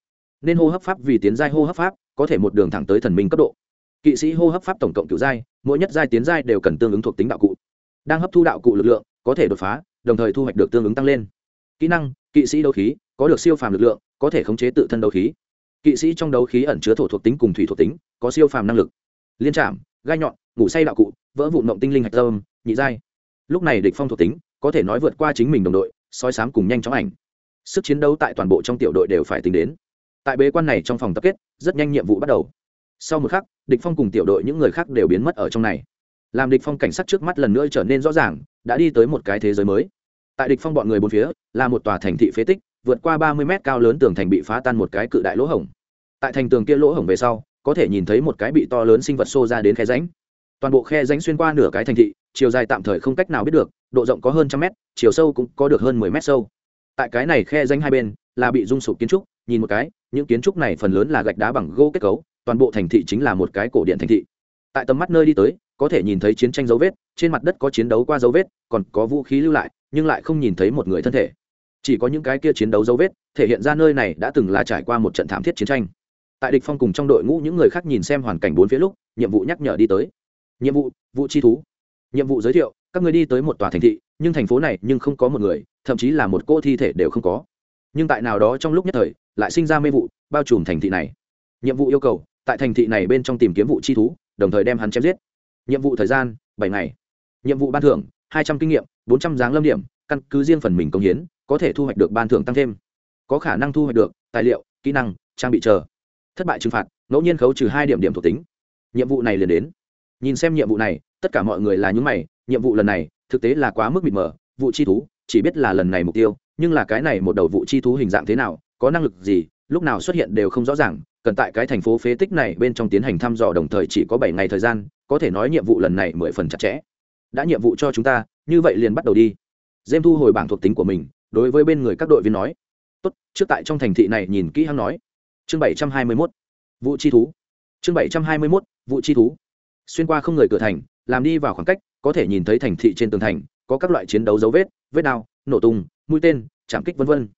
nên hô hấp pháp vì tiến giai hô hấp pháp, có thể một đường thẳng tới thần minh cấp độ. Kỵ sĩ hô hấp pháp tổng cộng cựu giai, mỗi nhất giai tiến giai đều cần tương ứng thuộc tính đạo cụ. Đang hấp thu đạo cụ lực lượng, có thể đột phá, đồng thời thu hoạch được tương ứng tăng lên. Kỹ năng, kỵ sĩ đấu khí, có được siêu phàm lực lượng, có thể khống chế tự thân đấu khí. Kỵ sĩ trong đấu khí ẩn chứa thổ thuộc tính cùng thủy thuộc tính, có siêu phàm năng lực. Liên trạm, gai nhọn, ngủ say đạo cụ, vỡ vụn mộng tinh linh hạch tâm, nhị giai. Lúc này địch phong thuộc tính, có thể nói vượt qua chính mình đồng đội, soi sám cùng nhanh chóng ảnh. Sức chiến đấu tại toàn bộ trong tiểu đội đều phải tính đến tại bế quan này trong phòng tập kết, rất nhanh nhiệm vụ bắt đầu. Sau một khắc, địch phong cùng tiểu đội những người khác đều biến mất ở trong này. Làm địch phong cảnh sát trước mắt lần nữa trở nên rõ ràng, đã đi tới một cái thế giới mới. Tại địch phong bọn người bốn phía, là một tòa thành thị phế tích, vượt qua ba mươi mét cao lớn tường thành bị phá tan một cái cự đại lỗ hổng. Tại thành tường kia lỗ hổng về sau, có thể nhìn thấy một cái bị to lớn sinh vật xô ra đến khe rãnh. Toàn bộ khe rãnh xuyên qua nửa cái thành thị, chiều dài tạm thời không cách nào biết được, độ rộng có hơn trăm mét, chiều sâu cũng có được hơn mười mét sâu. Tại cái này khe rãnh hai bên, là bị rung sụp kiến trúc nhìn một cái, những kiến trúc này phần lớn là gạch đá bằng gỗ kết cấu, toàn bộ thành thị chính là một cái cổ điện thành thị. Tại tầm mắt nơi đi tới, có thể nhìn thấy chiến tranh dấu vết, trên mặt đất có chiến đấu qua dấu vết, còn có vũ khí lưu lại, nhưng lại không nhìn thấy một người thân thể. Chỉ có những cái kia chiến đấu dấu vết, thể hiện ra nơi này đã từng là trải qua một trận thảm thiết chiến tranh. Tại địch phong cùng trong đội ngũ những người khác nhìn xem hoàn cảnh bốn phía lúc, nhiệm vụ nhắc nhở đi tới. Nhiệm vụ vụ chi thú. Nhiệm vụ giới thiệu, các người đi tới một tòa thành thị, nhưng thành phố này nhưng không có một người, thậm chí là một cô thi thể đều không có nhưng tại nào đó trong lúc nhất thời, lại sinh ra mê vụ, bao trùm thành thị này. Nhiệm vụ yêu cầu, tại thành thị này bên trong tìm kiếm vụ chi thú, đồng thời đem hắn chém giết. Nhiệm vụ thời gian, bảy ngày. Nhiệm vụ ban thưởng, hai trăm kinh nghiệm, bốn trăm giáng lâm điểm, căn cứ riêng phần mình công hiến, có thể thu hoạch được ban thưởng tăng thêm. Có khả năng thu hoạch được tài liệu, kỹ năng, trang bị chờ. Thất bại trừng phạt, ngẫu nhiên khấu trừ hai điểm điểm thuộc tính. Nhiệm vụ này liền đến. Nhìn xem nhiệm vụ này, tất cả mọi người là những mày, nhiệm vụ lần này, thực tế là quá mức mịt mờ, vụ chi thú, chỉ biết là lần này mục tiêu nhưng là cái này một đầu vụ chi thú hình dạng thế nào, có năng lực gì, lúc nào xuất hiện đều không rõ ràng, cần tại cái thành phố phế tích này bên trong tiến hành thăm dò đồng thời chỉ có bảy ngày thời gian, có thể nói nhiệm vụ lần này mười phần chặt chẽ. Đã nhiệm vụ cho chúng ta, như vậy liền bắt đầu đi. Dêm thu hồi bảng thuộc tính của mình, đối với bên người các đội viên nói. Tốt, trước tại trong thành thị này nhìn kỹ hắn nói. Chương bảy trăm hai mươi mốt, vụ chi thú. Chương bảy trăm hai mươi mốt, vụ chi thú. Xuyên qua không người cửa thành, làm đi vào khoảng cách, có thể nhìn thấy thành thị trên tường thành, có các loại chiến đấu dấu vết vết đao, nổ tung mũi tên, chạm kích vân vân.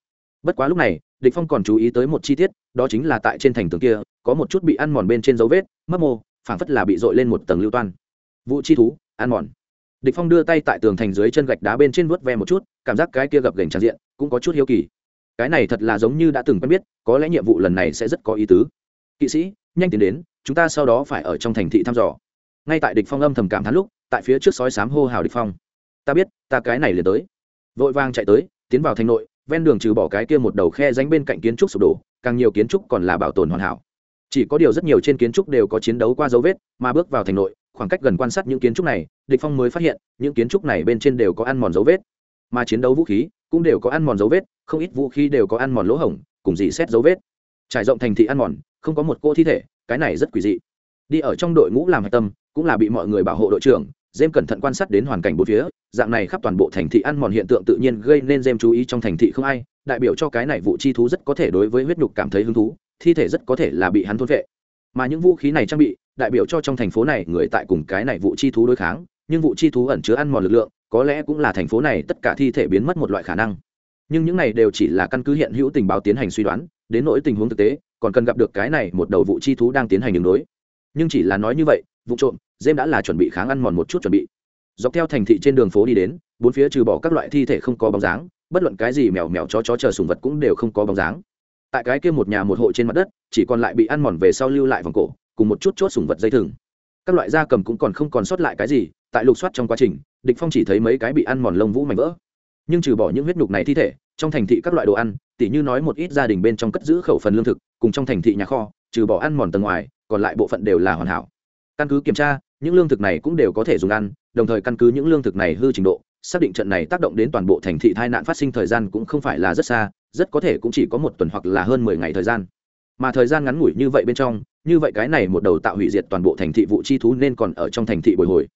bất quá lúc này, địch phong còn chú ý tới một chi tiết, đó chính là tại trên thành tường kia, có một chút bị ăn mòn bên trên dấu vết, mấp mô, phảng phất là bị dội lên một tầng lưu toan. Vụ chi thú, ăn mòn. Địch phong đưa tay tại tường thành dưới chân gạch đá bên trên vuốt ve một chút, cảm giác cái kia gập gềnh tràn diện, cũng có chút hiếu kỳ. Cái này thật là giống như đã từng quen biết, có lẽ nhiệm vụ lần này sẽ rất có ý tứ. Kỵ sĩ, nhanh tiến đến, chúng ta sau đó phải ở trong thành thị thăm dò. Ngay tại địch phong âm thầm cảm thán lúc, tại phía trước sói sám hô hào địch phong. Ta biết, ta cái này liền tới. Vội vàng chạy tới tiến vào thành nội, ven đường trừ bỏ cái kia một đầu khe ránh bên cạnh kiến trúc sụp đổ, càng nhiều kiến trúc còn là bảo tồn hoàn hảo. Chỉ có điều rất nhiều trên kiến trúc đều có chiến đấu qua dấu vết, mà bước vào thành nội, khoảng cách gần quan sát những kiến trúc này, địch phong mới phát hiện, những kiến trúc này bên trên đều có ăn mòn dấu vết. Mà chiến đấu vũ khí cũng đều có ăn mòn dấu vết, không ít vũ khí đều có ăn mòn lỗ hổng, cùng dị xét dấu vết. Trải rộng thành thị ăn mòn, không có một cô thi thể, cái này rất quỷ dị. Đi ở trong đội ngũ làm hạch tâm, cũng là bị mọi người bảo hộ đội trưởng Dêm cẩn thận quan sát đến hoàn cảnh bốn phía, dạng này khắp toàn bộ thành thị ăn mòn hiện tượng tự nhiên gây nên Dêm chú ý trong thành thị không ai, đại biểu cho cái này vụ chi thú rất có thể đối với huyết nhục cảm thấy hứng thú, thi thể rất có thể là bị hắn thôn vệ. Mà những vũ khí này trang bị, đại biểu cho trong thành phố này người tại cùng cái này vụ chi thú đối kháng, nhưng vụ chi thú ẩn chứa ăn mòn lực lượng, có lẽ cũng là thành phố này tất cả thi thể biến mất một loại khả năng. Nhưng những này đều chỉ là căn cứ hiện hữu tình báo tiến hành suy đoán, đến nỗi tình huống thực tế, còn cần gặp được cái này một đầu vụ chi thú đang tiến hành đường đối. Nhưng chỉ là nói như vậy, vụ trộm, dêm đã là chuẩn bị kháng ăn mòn một chút chuẩn bị. Dọc theo thành thị trên đường phố đi đến, bốn phía trừ bỏ các loại thi thể không có bóng dáng, bất luận cái gì mèo mèo chó chó chờ sùng vật cũng đều không có bóng dáng. Tại cái kia một nhà một hộ trên mặt đất, chỉ còn lại bị ăn mòn về sau lưu lại vòng cổ, cùng một chút chốt sùng vật dây thừng. Các loại da cầm cũng còn không còn sót lại cái gì, tại lục soát trong quá trình, địch phong chỉ thấy mấy cái bị ăn mòn lông vũ mảnh vỡ. Nhưng trừ bỏ những huyết nhục này thi thể, trong thành thị các loại đồ ăn, tỉ như nói một ít gia đình bên trong cất giữ khẩu phần lương thực, cùng trong thành thị nhà kho, trừ bỏ ăn mòn tầng ngoài, còn lại bộ phận đều là hoàn hảo. Căn cứ kiểm tra những lương thực này cũng đều có thể dùng ăn, đồng thời căn cứ những lương thực này hư trình độ, xác định trận này tác động đến toàn bộ thành thị tai nạn phát sinh thời gian cũng không phải là rất xa, rất có thể cũng chỉ có một tuần hoặc là hơn mười ngày thời gian. Mà thời gian ngắn ngủi như vậy bên trong, như vậy cái này một đầu tạo hủy diệt toàn bộ thành thị vụ chi thú nên còn ở trong thành thị bồi hồi.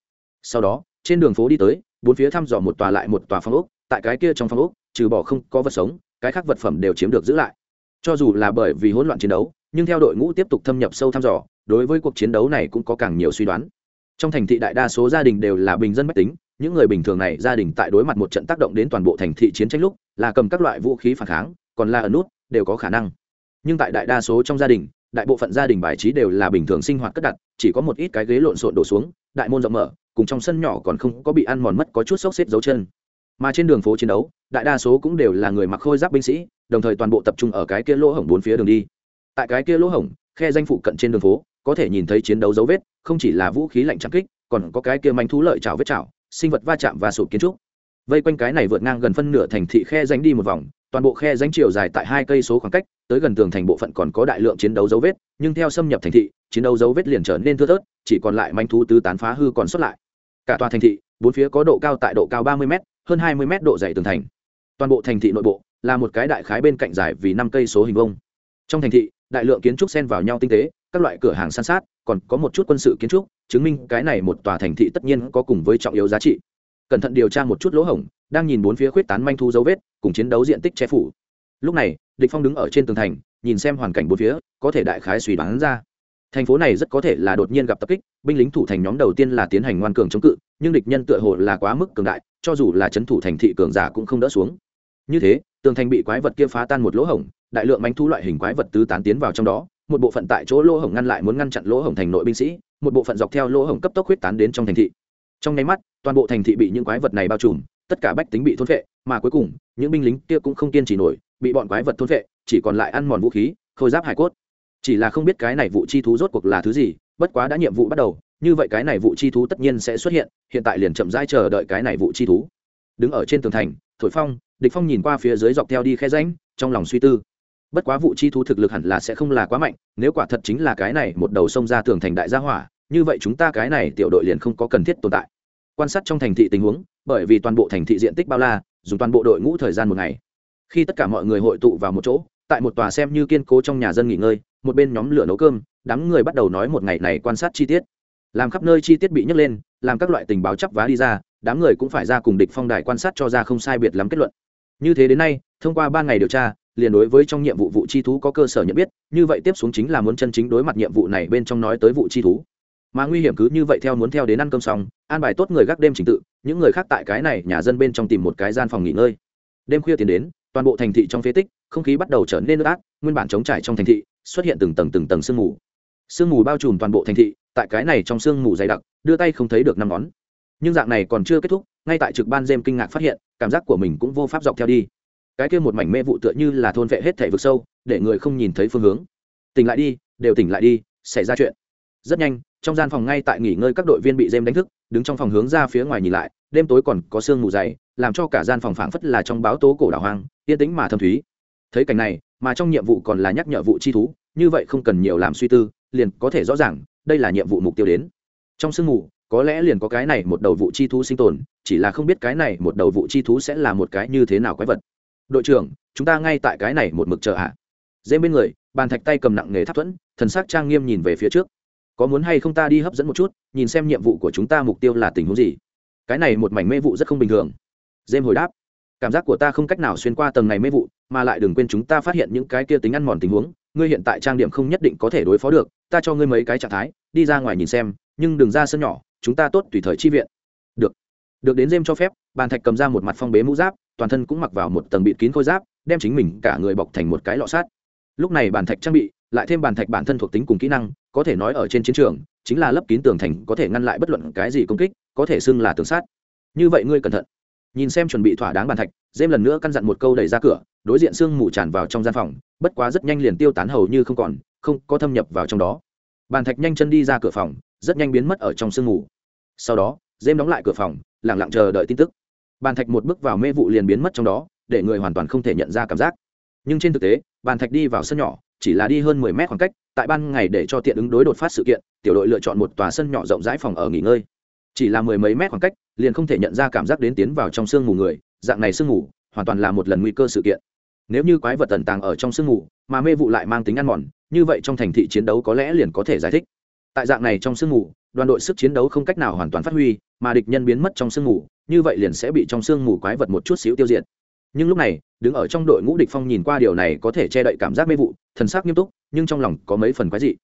Sau đó, trên đường phố đi tới, bốn phía thăm dò một tòa lại một tòa phong ốc, tại cái kia trong phong ốc, trừ bỏ không có vật sống, cái khác vật phẩm đều chiếm được giữ lại. Cho dù là bởi vì hỗn loạn chiến đấu, nhưng theo đội ngũ tiếp tục thâm nhập sâu thăm dò, đối với cuộc chiến đấu này cũng có càng nhiều suy đoán trong thành thị đại đa số gia đình đều là bình dân bách tính, những người bình thường này gia đình tại đối mặt một trận tác động đến toàn bộ thành thị chiến tranh lúc, là cầm các loại vũ khí phản kháng, còn là ở nút, đều có khả năng. Nhưng tại đại đa số trong gia đình, đại bộ phận gia đình bài trí đều là bình thường sinh hoạt cất đặt, chỉ có một ít cái ghế lộn xộn đổ xuống, đại môn rộng mở, cùng trong sân nhỏ còn không có bị ăn mòn mất có chút xốc xếp dấu chân. Mà trên đường phố chiến đấu, đại đa số cũng đều là người mặc khôi giáp binh sĩ, đồng thời toàn bộ tập trung ở cái kia lỗ hổng bốn phía đường đi. Tại cái kia lỗ hổng khe danh phụ cận trên đường phố, có thể nhìn thấy chiến đấu dấu vết, không chỉ là vũ khí lạnh trắng kích, còn có cái kia manh thú lợi chảo vết chảo, sinh vật va chạm và sụp kiến trúc. Vây quanh cái này vượt ngang gần phân nửa thành thị khe danh đi một vòng, toàn bộ khe danh chiều dài tại hai cây số khoảng cách, tới gần tường thành bộ phận còn có đại lượng chiến đấu dấu vết, nhưng theo xâm nhập thành thị, chiến đấu dấu vết liền trở nên thưa thớt, chỉ còn lại manh thú tứ tán phá hư còn xuất lại. Cả tòa thành thị, bốn phía có độ cao tại độ cao ba mươi m hơn hai mươi m độ dày tường thành. Toàn bộ thành thị nội bộ là một cái đại khái bên cạnh dài vì năm cây số hình vông trong thành thị đại lượng kiến trúc xen vào nhau tinh tế, các loại cửa hàng san sát, còn có một chút quân sự kiến trúc, chứng minh cái này một tòa thành thị tất nhiên có cùng với trọng yếu giá trị. Cẩn thận điều tra một chút lỗ hổng, đang nhìn bốn phía khuyết tán manh thu dấu vết, cùng chiến đấu diện tích che phủ. Lúc này, địch phong đứng ở trên tường thành, nhìn xem hoàn cảnh bốn phía, có thể đại khái suy đoán ra. Thành phố này rất có thể là đột nhiên gặp tập kích, binh lính thủ thành nhóm đầu tiên là tiến hành ngoan cường chống cự, nhưng địch nhân tựa hồ là quá mức cường đại, cho dù là chấn thủ thành thị cường giả cũng không đỡ xuống như thế, tường thành bị quái vật kia phá tan một lỗ hổng, đại lượng bánh thu loại hình quái vật tứ tán tiến vào trong đó, một bộ phận tại chỗ lỗ hổng ngăn lại muốn ngăn chặn lỗ hổng thành nội binh sĩ, một bộ phận dọc theo lỗ hổng cấp tốc huyết tán đến trong thành thị. Trong nháy mắt, toàn bộ thành thị bị những quái vật này bao trùm, tất cả bách tính bị thôn vệ mà cuối cùng, những binh lính kia cũng không kiên trì nổi, bị bọn quái vật thôn vệ chỉ còn lại ăn mòn vũ khí, khôi giáp hải cốt. Chỉ là không biết cái này vụ chi thú rốt cuộc là thứ gì, bất quá đã nhiệm vụ bắt đầu, như vậy cái này vụ chi thú tất nhiên sẽ xuất hiện hiện tại liền chậm rãi chờ đợi cái này vụ chi thú. Đứng ở trên tường thành, thổi phong địch phong nhìn qua phía dưới dọc theo đi khe rãnh, trong lòng suy tư. Bất quá vụ chi thú thực lực hẳn là sẽ không là quá mạnh, nếu quả thật chính là cái này một đầu sông ra tường thành đại gia hỏa, như vậy chúng ta cái này tiểu đội liền không có cần thiết tồn tại. Quan sát trong thành thị tình huống, bởi vì toàn bộ thành thị diện tích bao la, dùng toàn bộ đội ngũ thời gian một ngày. Khi tất cả mọi người hội tụ vào một chỗ, tại một tòa xem như kiên cố trong nhà dân nghỉ ngơi, một bên nhóm lửa nấu cơm, đám người bắt đầu nói một ngày này quan sát chi tiết. Làm khắp nơi chi tiết bị nhấc lên, làm các loại tình báo chắp vá đi ra, đám người cũng phải ra cùng địch phong đài quan sát cho ra không sai biệt lắm kết luận như thế đến nay, thông qua ba ngày điều tra, liền đối với trong nhiệm vụ vụ chi thú có cơ sở nhận biết, như vậy tiếp xuống chính là muốn chân chính đối mặt nhiệm vụ này bên trong nói tới vụ chi thú. Mà nguy hiểm cứ như vậy theo muốn theo đến ăn cơm xong, an bài tốt người gác đêm trình tự, những người khác tại cái này nhà dân bên trong tìm một cái gian phòng nghỉ ngơi. Đêm khuya tiến đến, toàn bộ thành thị trong phế tích, không khí bắt đầu trở nên ướt ác nguyên bản chống trải trong thành thị, xuất hiện từng tầng từng tầng sương mù. Sương mù bao trùm toàn bộ thành thị, tại cái này trong sương mù dày đặc, đưa tay không thấy được năm ngón. Nhưng dạng này còn chưa kết thúc, ngay tại trực ban dêm kinh ngạc phát hiện cảm giác của mình cũng vô pháp dọc theo đi. Cái kia một mảnh mê vụ tựa như là thôn vệ hết thể vực sâu, để người không nhìn thấy phương hướng. Tỉnh lại đi, đều tỉnh lại đi, xảy ra chuyện. Rất nhanh, trong gian phòng ngay tại nghỉ ngơi các đội viên bị dêm đánh thức, đứng trong phòng hướng ra phía ngoài nhìn lại, đêm tối còn có sương mù dày, làm cho cả gian phòng phảng phất là trong báo tố cổ đảo hoang, yên tĩnh mà thâm thúy. Thấy cảnh này, mà trong nhiệm vụ còn là nhắc nhở vụ chi thú, như vậy không cần nhiều làm suy tư, liền có thể rõ ràng, đây là nhiệm vụ mục tiêu đến. Trong sương mù có lẽ liền có cái này một đầu vụ chi thú sinh tồn, chỉ là không biết cái này một đầu vụ chi thú sẽ là một cái như thế nào quái vật. Đội trưởng, chúng ta ngay tại cái này một mực chờ ạ. À. dê bên người, bàn thạch tay cầm nặng nghề tháp thuẫn, thần sắc trang nghiêm nhìn về phía trước. Có muốn hay không ta đi hấp dẫn một chút, nhìn xem nhiệm vụ của chúng ta mục tiêu là tình huống gì. Cái này một mảnh mê vụ rất không bình thường. Dêm hồi đáp, cảm giác của ta không cách nào xuyên qua tầng này mê vụ, mà lại đừng quên chúng ta phát hiện những cái kia tính ăn mòn tình huống, ngươi hiện tại trang điểm không nhất định có thể đối phó được, ta cho ngươi mấy cái trạng thái, đi ra ngoài nhìn xem, nhưng đừng ra sân nhỏ chúng ta tốt tùy thời chi viện. Được. Được đến dêm cho phép, bàn thạch cầm ra một mặt phong bế mũ giáp, toàn thân cũng mặc vào một tầng bịt kín khôi giáp, đem chính mình cả người bọc thành một cái lọ sát lúc này bàn thạch trang bị, lại thêm bàn thạch bản thân thuộc tính cùng kỹ năng, có thể nói ở trên chiến trường, chính là lấp kín tường thành có thể ngăn lại bất luận cái gì công kích, có thể xưng là tường sát như vậy ngươi cẩn thận. Nhìn xem chuẩn bị thỏa đáng bàn thạch dêm lần nữa căn dặn một câu đẩy ra cửa, đối diện sương mù tràn vào trong gian phòng, bất quá rất nhanh liền tiêu tán hầu như không còn, không có thâm nhập vào trong đó. Bàn thạch nhanh chân đi ra cửa phòng rất nhanh biến mất ở trong sương mù. Sau đó dêm đóng lại cửa phòng lẳng lặng chờ đợi tin tức. Bàn thạch một bước vào mê vụ liền biến mất trong đó, để người hoàn toàn không thể nhận ra cảm giác. Nhưng trên thực tế, bàn thạch đi vào sân nhỏ, chỉ là đi hơn mười mét khoảng cách, tại ban ngày để cho tiện ứng đối đột phát sự kiện, tiểu đội lựa chọn một tòa sân nhỏ rộng rãi phòng ở nghỉ ngơi. Chỉ là mười mấy mét khoảng cách, liền không thể nhận ra cảm giác đến tiến vào trong sương mù người, dạng này sương mù, hoàn toàn là một lần nguy cơ sự kiện. Nếu như quái vật tần tàng ở trong sương mù, mà mê vụ lại mang tính ăn mòn, như vậy trong thành thị chiến đấu có lẽ liền có thể giải thích tại dạng này trong sương mù, đoàn đội sức chiến đấu không cách nào hoàn toàn phát huy, mà địch nhân biến mất trong sương mù, như vậy liền sẽ bị trong sương mù quái vật một chút xíu tiêu diệt. Nhưng lúc này, đứng ở trong đội ngũ địch phong nhìn qua điều này có thể che đậy cảm giác mê vụ, thần sắc nghiêm túc, nhưng trong lòng có mấy phần quái dị.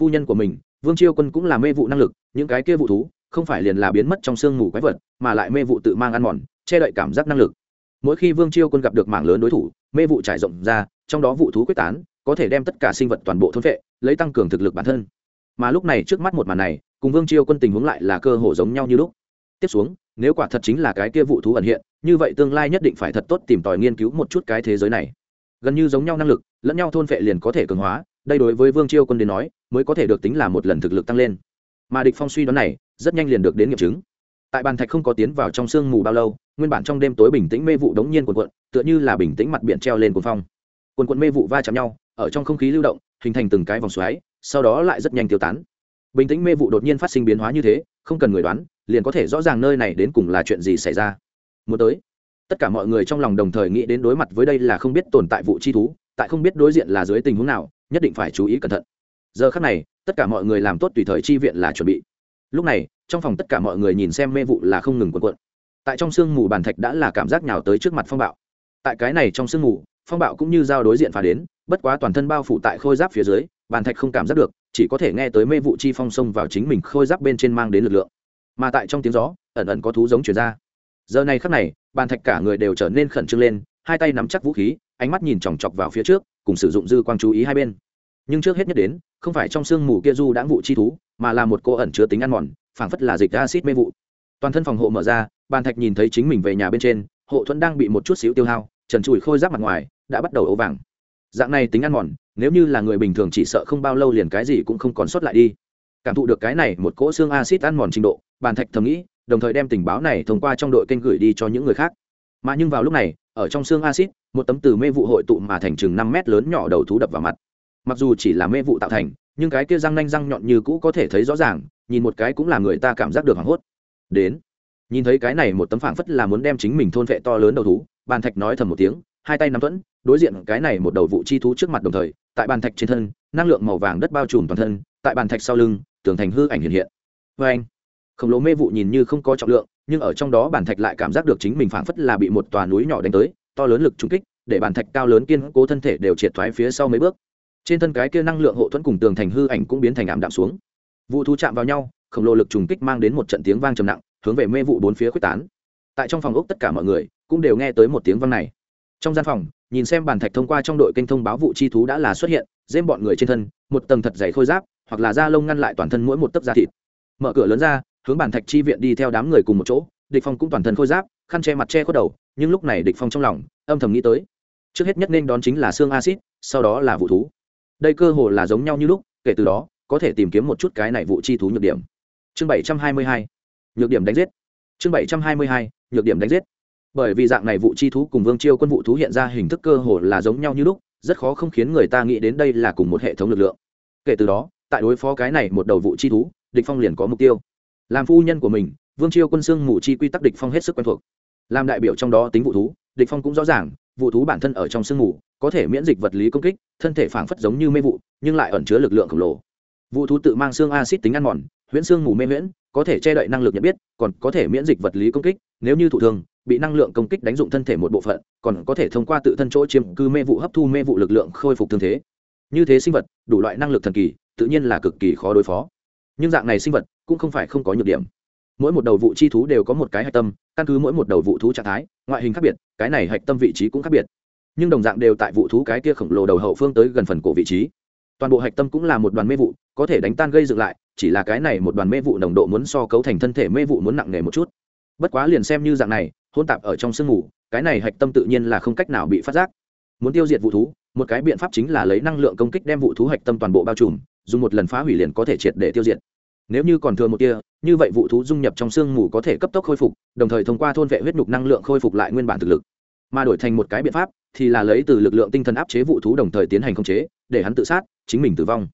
Phu nhân của mình, vương chiêu quân cũng là mê vụ năng lực, những cái kia vụ thú, không phải liền là biến mất trong sương mù quái vật, mà lại mê vụ tự mang ăn mòn, che đậy cảm giác năng lực. Mỗi khi vương chiêu quân gặp được mảng lớn đối thủ, mê vụ trải rộng ra, trong đó vụ thú quyết tán, có thể đem tất cả sinh vật toàn bộ thôn vệ lấy tăng cường thực lực bản thân mà lúc này trước mắt một màn này, cùng vương chiêu quân tình huống lại là cơ hồ giống nhau như lúc. Tiếp xuống, nếu quả thật chính là cái kia vụ thú ẩn hiện, như vậy tương lai nhất định phải thật tốt tìm tòi nghiên cứu một chút cái thế giới này. Gần như giống nhau năng lực, lẫn nhau thôn vệ liền có thể cường hóa, đây đối với vương chiêu quân đến nói, mới có thể được tính là một lần thực lực tăng lên. Mà địch phong suy đoán này, rất nhanh liền được đến nghiệm chứng. Tại bàn thạch không có tiến vào trong sương mù bao lâu, nguyên bản trong đêm tối bình tĩnh mê vụ đống nhiên cuộn cuộn, tựa như là bình tĩnh mặt biển treo lên cuồng phong. Cuộn cuộn mê vụ va chạm nhau, ở trong không khí lưu động, hình thành từng cái vòng xoáy sau đó lại rất nhanh tiêu tán. Bình tĩnh mê vụ đột nhiên phát sinh biến hóa như thế, không cần người đoán, liền có thể rõ ràng nơi này đến cùng là chuyện gì xảy ra. Muốn tới. Tất cả mọi người trong lòng đồng thời nghĩ đến đối mặt với đây là không biết tồn tại vụ chi thú, tại không biết đối diện là dưới tình huống nào, nhất định phải chú ý cẩn thận. Giờ khắc này, tất cả mọi người làm tốt tùy thời chi viện là chuẩn bị. Lúc này, trong phòng tất cả mọi người nhìn xem mê vụ là không ngừng quần quận tại trong sương mù bàn thạch đã là cảm giác nhào tới trước mặt phong bạo. Tại cái này trong sương mù, phong bạo cũng như giao đối diện phá đến, bất quá toàn thân bao phủ tại khôi giáp phía dưới bàn thạch không cảm giác được, chỉ có thể nghe tới mê vụ chi phong xông vào chính mình khôi giáp bên trên mang đến lực lượng. Mà tại trong tiếng gió, ẩn ẩn có thú giống chuyển ra. Giờ này khắc này, bàn thạch cả người đều trở nên khẩn trương lên, hai tay nắm chắc vũ khí, ánh mắt nhìn chòng chọc vào phía trước, cùng sử dụng dư quang chú ý hai bên. Nhưng trước hết nhất đến, không phải trong sương mù kia du đãng vụ chi thú, mà là một cô ẩn chứa tính ăn mòn, phảng phất là dịch acid mê vụ. Toàn thân phòng hộ mở ra, bàn thạch nhìn thấy chính mình về nhà bên trên, hộ thuẫn đang bị một chút xíu tiêu hao, trần trụi khôi giáp mặt ngoài, đã bắt đầu ố vàng dạng này tính ăn mòn, nếu như là người bình thường chỉ sợ không bao lâu liền cái gì cũng không còn sót lại đi. Cảm thụ được cái này một cỗ xương acid ăn mòn trình độ, bàn thạch thầm nghĩ, đồng thời đem tình báo này thông qua trong đội kênh gửi đi cho những người khác. Mà nhưng vào lúc này, ở trong xương acid một tấm từ mê vụ hội tụ mà thành chừng năm mét lớn nhỏ đầu thú đập vào mặt. Mặc dù chỉ là mê vụ tạo thành, nhưng cái kia răng nanh răng nhọn như cũ có thể thấy rõ ràng, nhìn một cái cũng là người ta cảm giác được hoảng hốt. Đến, nhìn thấy cái này một tấm phảng phất là muốn đem chính mình thôn vệ to lớn đầu thú, bàn thạch nói thầm một tiếng hai tay nắm thuẫn, đối diện cái này một đầu vụ chi thú trước mặt đồng thời, tại bàn thạch trên thân, năng lượng màu vàng đất bao trùm toàn thân, tại bàn thạch sau lưng, tường thành hư ảnh hiện hiện. Vê anh, khổng lồ mê vụ nhìn như không có trọng lượng, nhưng ở trong đó bàn thạch lại cảm giác được chính mình phảng phất là bị một tòa núi nhỏ đánh tới, to lớn lực trúng kích, để bàn thạch cao lớn kiên cố thân thể đều triệt thoái phía sau mấy bước. Trên thân cái kia năng lượng hộ thuẫn cùng tường thành hư ảnh cũng biến thành ảm đạm xuống. Vụ thú chạm vào nhau, khổng lồ lực trùng kích mang đến một trận tiếng vang trầm nặng, hướng về mê vụ bốn phía quyết tán. Tại trong phòng ốc tất cả mọi người cũng đều nghe tới một tiếng vang này trong gian phòng, nhìn xem bàn thạch thông qua trong đội kênh thông báo vụ chi thú đã là xuất hiện dêm bọn người trên thân, một tầng thật dày khôi giáp, hoặc là da lông ngăn lại toàn thân mỗi một tấc da thịt. Mở cửa lớn ra, hướng bàn thạch chi viện đi theo đám người cùng một chỗ, địch phong cũng toàn thân khôi giáp, khăn che mặt che khuất đầu, nhưng lúc này địch phong trong lòng, âm thầm nghĩ tới. Trước hết nhất nên đón chính là xương acid sau đó là vụ thú. Đây cơ hồ là giống nhau như lúc, kể từ đó, có thể tìm kiếm một chút cái này vụ chi thú nhược điểm. Chương bảy trăm hai mươi hai, nhược điểm đánh giết. Chương bảy trăm hai mươi hai, nhược điểm đánh giết bởi vì dạng này vụ chi thú cùng vương chiêu quân vụ thú hiện ra hình thức cơ hồ là giống nhau như lúc, rất khó không khiến người ta nghĩ đến đây là cùng một hệ thống lực lượng. Kể từ đó, tại đối phó cái này một đầu vụ chi thú, địch phong liền có mục tiêu. Làm phu nhân của mình, vương chiêu quân xương mù chi quy tắc địch phong hết sức quen thuộc. Làm đại biểu trong đó tính vụ thú, địch phong cũng rõ ràng, vụ thú bản thân ở trong xương mù, có thể miễn dịch vật lý công kích, thân thể phảng phất giống như mê vụ, nhưng lại ẩn chứa lực lượng khổng lồ. Vụ thú tự mang xương acid tính ăn mòn, huyễn xương mù mê huyễn, có thể che đậy năng lực nhận biết, còn có thể miễn dịch vật lý công kích, nếu như thụ thương bị năng lượng công kích đánh dụng thân thể một bộ phận, còn có thể thông qua tự thân chỗ chiếm cư mê vụ hấp thu mê vụ lực lượng khôi phục thương thế. Như thế sinh vật, đủ loại năng lực thần kỳ, tự nhiên là cực kỳ khó đối phó. Nhưng dạng này sinh vật cũng không phải không có nhược điểm. Mỗi một đầu vụ chi thú đều có một cái hạch tâm, căn cứ mỗi một đầu vụ thú trạng thái, ngoại hình khác biệt, cái này hạch tâm vị trí cũng khác biệt. Nhưng đồng dạng đều tại vụ thú cái kia khổng lồ đầu hậu phương tới gần phần cổ vị trí. Toàn bộ hạch tâm cũng là một đoàn mê vụ, có thể đánh tan gây dựng lại, chỉ là cái này một đoàn mê vụ nồng độ muốn so cấu thành thân thể mê vụ muốn nặng nề một chút. Bất quá liền xem như dạng này hôn tạp ở trong sương mù, cái này hạch tâm tự nhiên là không cách nào bị phát giác. Muốn tiêu diệt vụ thú, một cái biện pháp chính là lấy năng lượng công kích đem vụ thú hạch tâm toàn bộ bao trùm, dùng một lần phá hủy liền có thể triệt để tiêu diệt. Nếu như còn thừa một tia, như vậy vụ thú dung nhập trong sương mù có thể cấp tốc khôi phục, đồng thời thông qua thôn vệ huyết nhục năng lượng khôi phục lại nguyên bản thực lực. Mà đổi thành một cái biện pháp, thì là lấy từ lực lượng tinh thần áp chế vụ thú đồng thời tiến hành khống chế, để hắn tự sát, chính mình tử vong.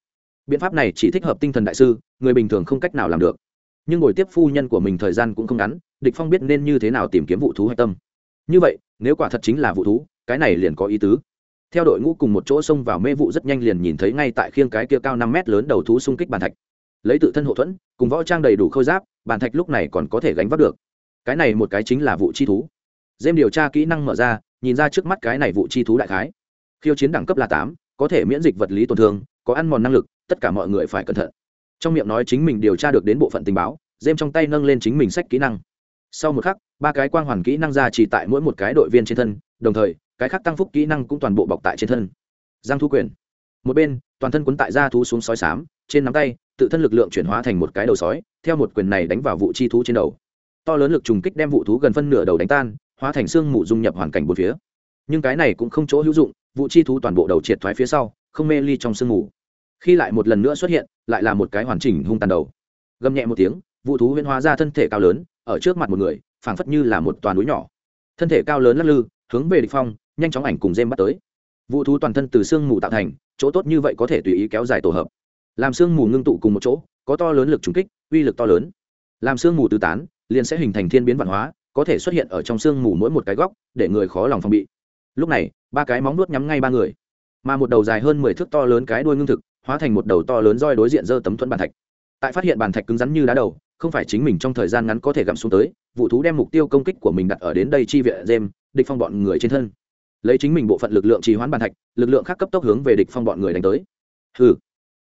Biện pháp này chỉ thích hợp tinh thần đại sư, người bình thường không cách nào làm được. Nhưng ngồi tiếp phu nhân của mình thời gian cũng không ngắn địch phong biết nên như thế nào tìm kiếm vụ thú hạch tâm. Như vậy, nếu quả thật chính là vụ thú, cái này liền có ý tứ. Theo đội ngũ cùng một chỗ xông vào mê vụ rất nhanh liền nhìn thấy ngay tại khiêng cái kia cao năm mét lớn đầu thú xung kích bàn thạch. Lấy tự thân hộ thuẫn, cùng võ trang đầy đủ khôi giáp, bàn thạch lúc này còn có thể gánh vác được. Cái này một cái chính là vụ chi thú. Dêm điều tra kỹ năng mở ra, nhìn ra trước mắt cái này vụ chi thú đại khái. Khiêu chiến đẳng cấp là tám, có thể miễn dịch vật lý tổn thương, có ăn mòn năng lực, tất cả mọi người phải cẩn thận. Trong miệng nói chính mình điều tra được đến bộ phận tình báo, dêm trong tay nâng lên chính mình sách kỹ năng sau một khắc, ba cái quang hoàn kỹ năng ra chỉ tại mỗi một cái đội viên trên thân, đồng thời, cái khác tăng phúc kỹ năng cũng toàn bộ bọc tại trên thân. Giang thu quyền. Một bên, toàn thân quấn tại da thú xuống sói sám trên nắm tay, tự thân lực lượng chuyển hóa thành một cái đầu sói, theo một quyền này đánh vào vụ chi thú trên đầu. To lớn lực trùng kích đem vụ thú gần phân nửa đầu đánh tan, hóa thành xương mù dung nhập hoàn cảnh bốn phía. Nhưng cái này cũng không chỗ hữu dụng, vụ chi thú toàn bộ đầu triệt thoái phía sau, không mê ly trong sương mù. Khi lại một lần nữa xuất hiện, lại là một cái hoàn chỉnh hung tàn đầu. Gầm nhẹ một tiếng, vụ thú huyễn hóa ra thân thể cao lớn ở trước mặt một người, phảng phất như là một toàn núi nhỏ. Thân thể cao lớn lắc lư, hướng về địch phong, nhanh chóng ảnh cùng dêm bắt tới. Vụ thú toàn thân từ xương mù tạo thành, chỗ tốt như vậy có thể tùy ý kéo dài tổ hợp. Làm xương mù ngưng tụ cùng một chỗ, có to lớn lực trùng kích, uy lực to lớn. Làm xương mù tứ tán, liền sẽ hình thành thiên biến văn hóa, có thể xuất hiện ở trong xương mù mỗi một cái góc, để người khó lòng phòng bị. Lúc này, ba cái móng nuốt nhắm ngay ba người, mà một đầu dài hơn mười thước to lớn cái đuôi ngưng thực, hóa thành một đầu to lớn roi đối diện dơ tấm thuẫn bàn thạch. Tại phát hiện bàn thạch cứng rắn như đá đầu không phải chính mình trong thời gian ngắn có thể gặm xuống tới, vụ thú đem mục tiêu công kích của mình đặt ở đến đây chi viện dêm địch phong bọn người trên thân. Lấy chính mình bộ phận lực lượng trì hoãn bàn thạch, lực lượng khác cấp tốc hướng về địch phong bọn người đánh tới. Hừ.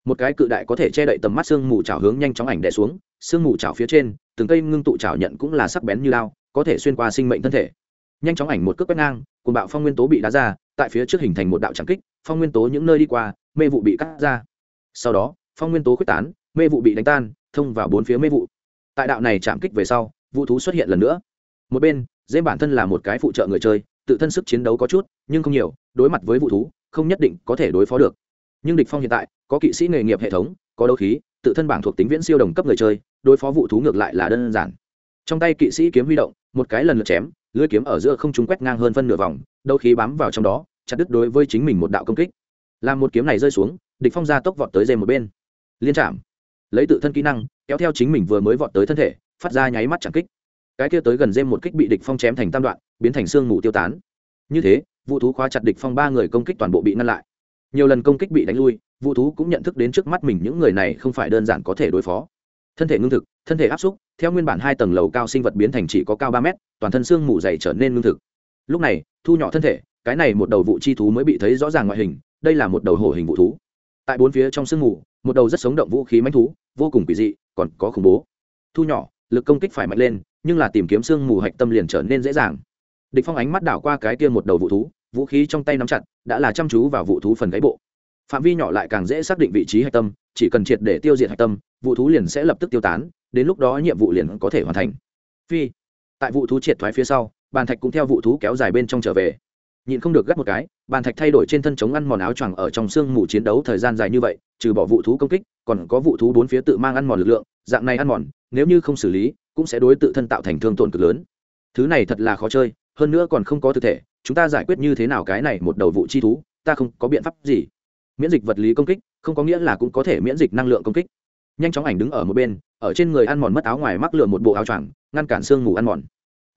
Một cái cự đại có thể che đậy tầm mắt xương mù chảo hướng nhanh chóng ảnh đè xuống xương mù chảo phía trên, từng cây ngưng tụ chảo nhận cũng là sắc bén như lao, có thể xuyên qua sinh mệnh thân thể. Nhanh chóng ảnh một cước quét ngang cùng bạo phong nguyên tố bị đá ra, tại phía trước hình thành một đạo trắng kích, phong nguyên tố những nơi đi qua, mê vụ bị cắt ra. Sau đó, phong nguyên tố quyết tán, mê vụ bị đánh tan, thông vào bốn phía mê vụ tại đạo này chạm kích về sau, vũ thú xuất hiện lần nữa. Một bên dễ bản thân là một cái phụ trợ người chơi, tự thân sức chiến đấu có chút, nhưng không nhiều, đối mặt với vũ thú, không nhất định có thể đối phó được. Nhưng địch phong hiện tại, có kỵ sĩ nghề nghiệp hệ thống, có đấu khí, tự thân bảng thuộc tính viễn siêu đồng cấp người chơi, đối phó vũ thú ngược lại là đơn giản. Trong tay kỵ sĩ kiếm huy động, một cái lần lượt chém lưỡi kiếm ở giữa không trung quét ngang hơn phân nửa vòng, đấu khí bám vào trong đó, chặt đứt đối với chính mình một đạo công kích. Làm một kiếm này rơi xuống, địch phong ra tốc vọt tới dây một bên. Liên chạm lấy tự thân kỹ năng, kéo theo chính mình vừa mới vọt tới thân thể, phát ra nháy mắt chẳng kích. Cái kia tới gần dêm một kích bị địch phong chém thành tam đoạn, biến thành xương mù tiêu tán. Như thế vụ thú khóa chặt địch phong ba người công kích toàn bộ bị ngăn lại. Nhiều lần công kích bị đánh lui vụ thú cũng nhận thức đến trước mắt mình những người này không phải đơn giản có thể đối phó. Thân thể ngưng thực, thân thể áp xúc, theo nguyên bản hai tầng lầu cao sinh vật biến thành chỉ có cao ba mét, toàn thân xương mù dày trở nên ngưng thực. Lúc này, thu nhỏ thân thể, cái này một đầu vụ chi thú mới bị thấy rõ ràng ngoại hình, đây là một đầu hổ hình vụ thú tại bốn phía trong sương mù, một đầu rất sống động vũ khí manh thú, vô cùng kỳ dị, còn có khủng bố. Thu nhỏ, lực công kích phải mạnh lên, nhưng là tìm kiếm sương mù hạch tâm liền trở nên dễ dàng. Địch phong ánh mắt đảo qua cái kia một đầu vũ thú, vũ khí trong tay nắm chặt, đã là chăm chú vào vũ thú phần gáy bộ. Phạm vi nhỏ lại càng dễ xác định vị trí hạch tâm, chỉ cần triệt để tiêu diệt hạch tâm, vũ thú liền sẽ lập tức tiêu tán, đến lúc đó nhiệm vụ liền có thể hoàn thành. Phi. Tại vũ thú triệt thoái phía sau, bàn thạch cũng theo vũ thú kéo dài bên trong trở về. Nhịn không được gắt một cái bàn thạch thay đổi trên thân chống ăn mòn áo choàng ở trong sương mù chiến đấu thời gian dài như vậy, trừ bỏ vụ thú công kích, còn có vụ thú bốn phía tự mang ăn mòn lực lượng, dạng này ăn mòn, nếu như không xử lý, cũng sẽ đối tự thân tạo thành thương tổn cực lớn. Thứ này thật là khó chơi, hơn nữa còn không có thực thể, chúng ta giải quyết như thế nào cái này một đầu vụ chi thú, ta không có biện pháp gì. Miễn dịch vật lý công kích, không có nghĩa là cũng có thể miễn dịch năng lượng công kích. Nhanh chóng ảnh đứng ở một bên, ở trên người ăn mòn mất áo ngoài mắc lượm một bộ áo choàng, ngăn cản sương mù ăn mòn.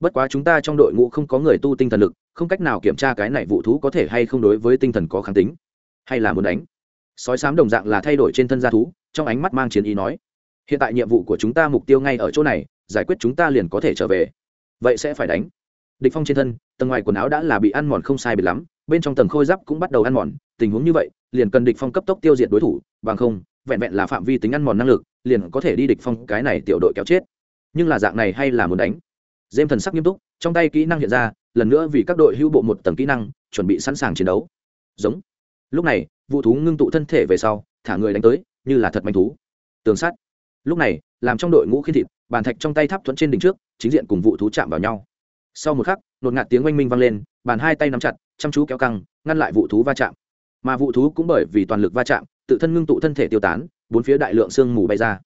Bất quá chúng ta trong đội ngũ không có người tu tinh thần lực không cách nào kiểm tra cái này vụ thú có thể hay không đối với tinh thần có kháng tính, hay là muốn đánh. Sói sám đồng dạng là thay đổi trên thân gia thú, trong ánh mắt mang chiến ý nói, hiện tại nhiệm vụ của chúng ta mục tiêu ngay ở chỗ này, giải quyết chúng ta liền có thể trở về. Vậy sẽ phải đánh. Địch phong trên thân, tầng ngoài quần áo đã là bị ăn mòn không sai biệt lắm, bên trong tầng khôi giáp cũng bắt đầu ăn mòn, tình huống như vậy, liền cần địch phong cấp tốc tiêu diệt đối thủ, bằng không, vẹn vẹn là phạm vi tính ăn mòn năng lực, liền có thể đi địch phong cái này tiểu đội kéo chết. Nhưng là dạng này hay là muốn đánh? Dêm thần sắc nghiêm túc, trong tay kỹ năng hiện ra lần nữa vì các đội hưu bộ một tầng kỹ năng, chuẩn bị sẵn sàng chiến đấu. Giống. Lúc này, vụ thú ngưng tụ thân thể về sau, thả người đánh tới, như là thật manh thú. Tường sắt. Lúc này, làm trong đội ngũ khi thịt, bàn thạch trong tay tháp thuẫn trên đỉnh trước, chính diện cùng vụ thú chạm vào nhau. Sau một khắc, nột ngạt tiếng oanh minh vang lên, bàn hai tay nắm chặt, chăm chú kéo căng, ngăn lại vụ thú va chạm. Mà vụ thú cũng bởi vì toàn lực va chạm, tự thân ngưng tụ thân thể tiêu tán, bốn phía đại lượng sương mù bay ra.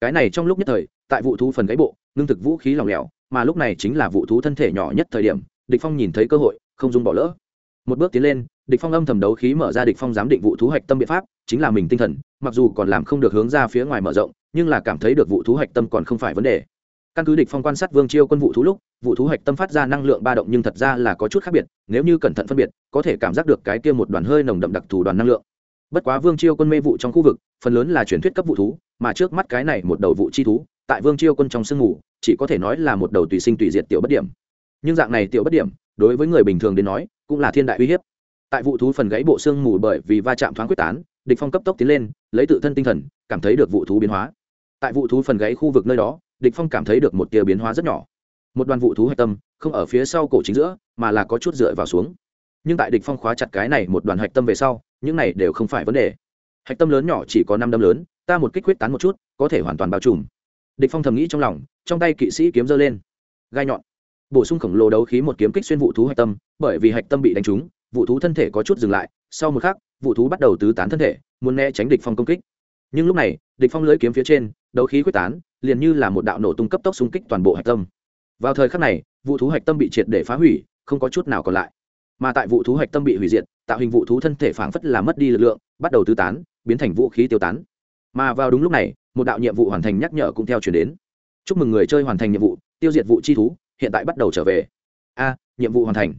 Cái này trong lúc nhất thời, tại vụ thú phần gáy bộ, ngưng thực vũ khí lỏng lẻo, mà lúc này chính là vụ thú thân thể nhỏ nhất thời điểm địch phong nhìn thấy cơ hội, không dung bỏ lỡ. Một bước tiến lên, địch phong âm thầm đấu khí mở ra địch phong giám định vụ thú hạch tâm biện pháp, chính là mình tinh thần, mặc dù còn làm không được hướng ra phía ngoài mở rộng, nhưng là cảm thấy được vụ thú hạch tâm còn không phải vấn đề. Căn cứ địch phong quan sát vương chiêu quân vụ thú lúc, vụ thú hạch tâm phát ra năng lượng ba động nhưng thật ra là có chút khác biệt, nếu như cẩn thận phân biệt, có thể cảm giác được cái kia một đoàn hơi nồng đậm đặc thù đoàn năng lượng. Bất quá vương chiêu quân mê vụ trong khu vực, phần lớn là truyền thuyết cấp vụ thú, mà trước mắt cái này một đầu vụ chi thú, tại vương chiêu quân trong sương ngủ, chỉ có thể nói là một đầu tùy sinh tùy diệt tiểu bất điểm nhưng dạng này tiểu bất điểm, đối với người bình thường đến nói, cũng là thiên đại uy hiếp. Tại vụ thú phần gãy bộ xương mù bởi vì va chạm thoáng quyết tán, địch phong cấp tốc tiến lên, lấy tự thân tinh thần, cảm thấy được vụ thú biến hóa. Tại vụ thú phần gãy khu vực nơi đó, địch phong cảm thấy được một tia biến hóa rất nhỏ. Một đoàn vụ thú hạch tâm, không ở phía sau cổ chính giữa, mà là có chút dựa vào xuống. Nhưng tại địch phong khóa chặt cái này một đoàn hạch tâm về sau, những này đều không phải vấn đề. Hạch tâm lớn nhỏ chỉ có năm đâm lớn, ta một kích quyết tán một chút, có thể hoàn toàn bao trùm. Địch phong thầm nghĩ trong lòng, trong tay kỵ sĩ kiếm giơ lên. Gai nhọn bổ sung khổng lồ đấu khí một kiếm kích xuyên vụ thú hạch tâm, bởi vì hạch tâm bị đánh trúng vụ thú thân thể có chút dừng lại, sau một khắc vụ thú bắt đầu tứ tán thân thể, muốn né tránh địch phong công kích. Nhưng lúc này, địch phong lưỡi kiếm phía trên, đấu khí quyết tán, liền như là một đạo nổ tung cấp tốc xung kích toàn bộ hạch tâm. Vào thời khắc này vụ thú hạch tâm bị triệt để phá hủy, không có chút nào còn lại. Mà tại vụ thú hạch tâm bị hủy diệt, tạo hình vụ thú thân thể phảng phất là mất đi lực lượng, bắt đầu tứ tán, biến thành vũ khí tiêu tán. Mà vào đúng lúc này, một đạo nhiệm vụ hoàn thành nhắc nhở cũng theo chuyển đến. Chúc mừng người chơi hoàn thành nhiệm vụ, tiêu diệt vụ chi thú hiện tại bắt đầu trở về. A, nhiệm vụ hoàn thành.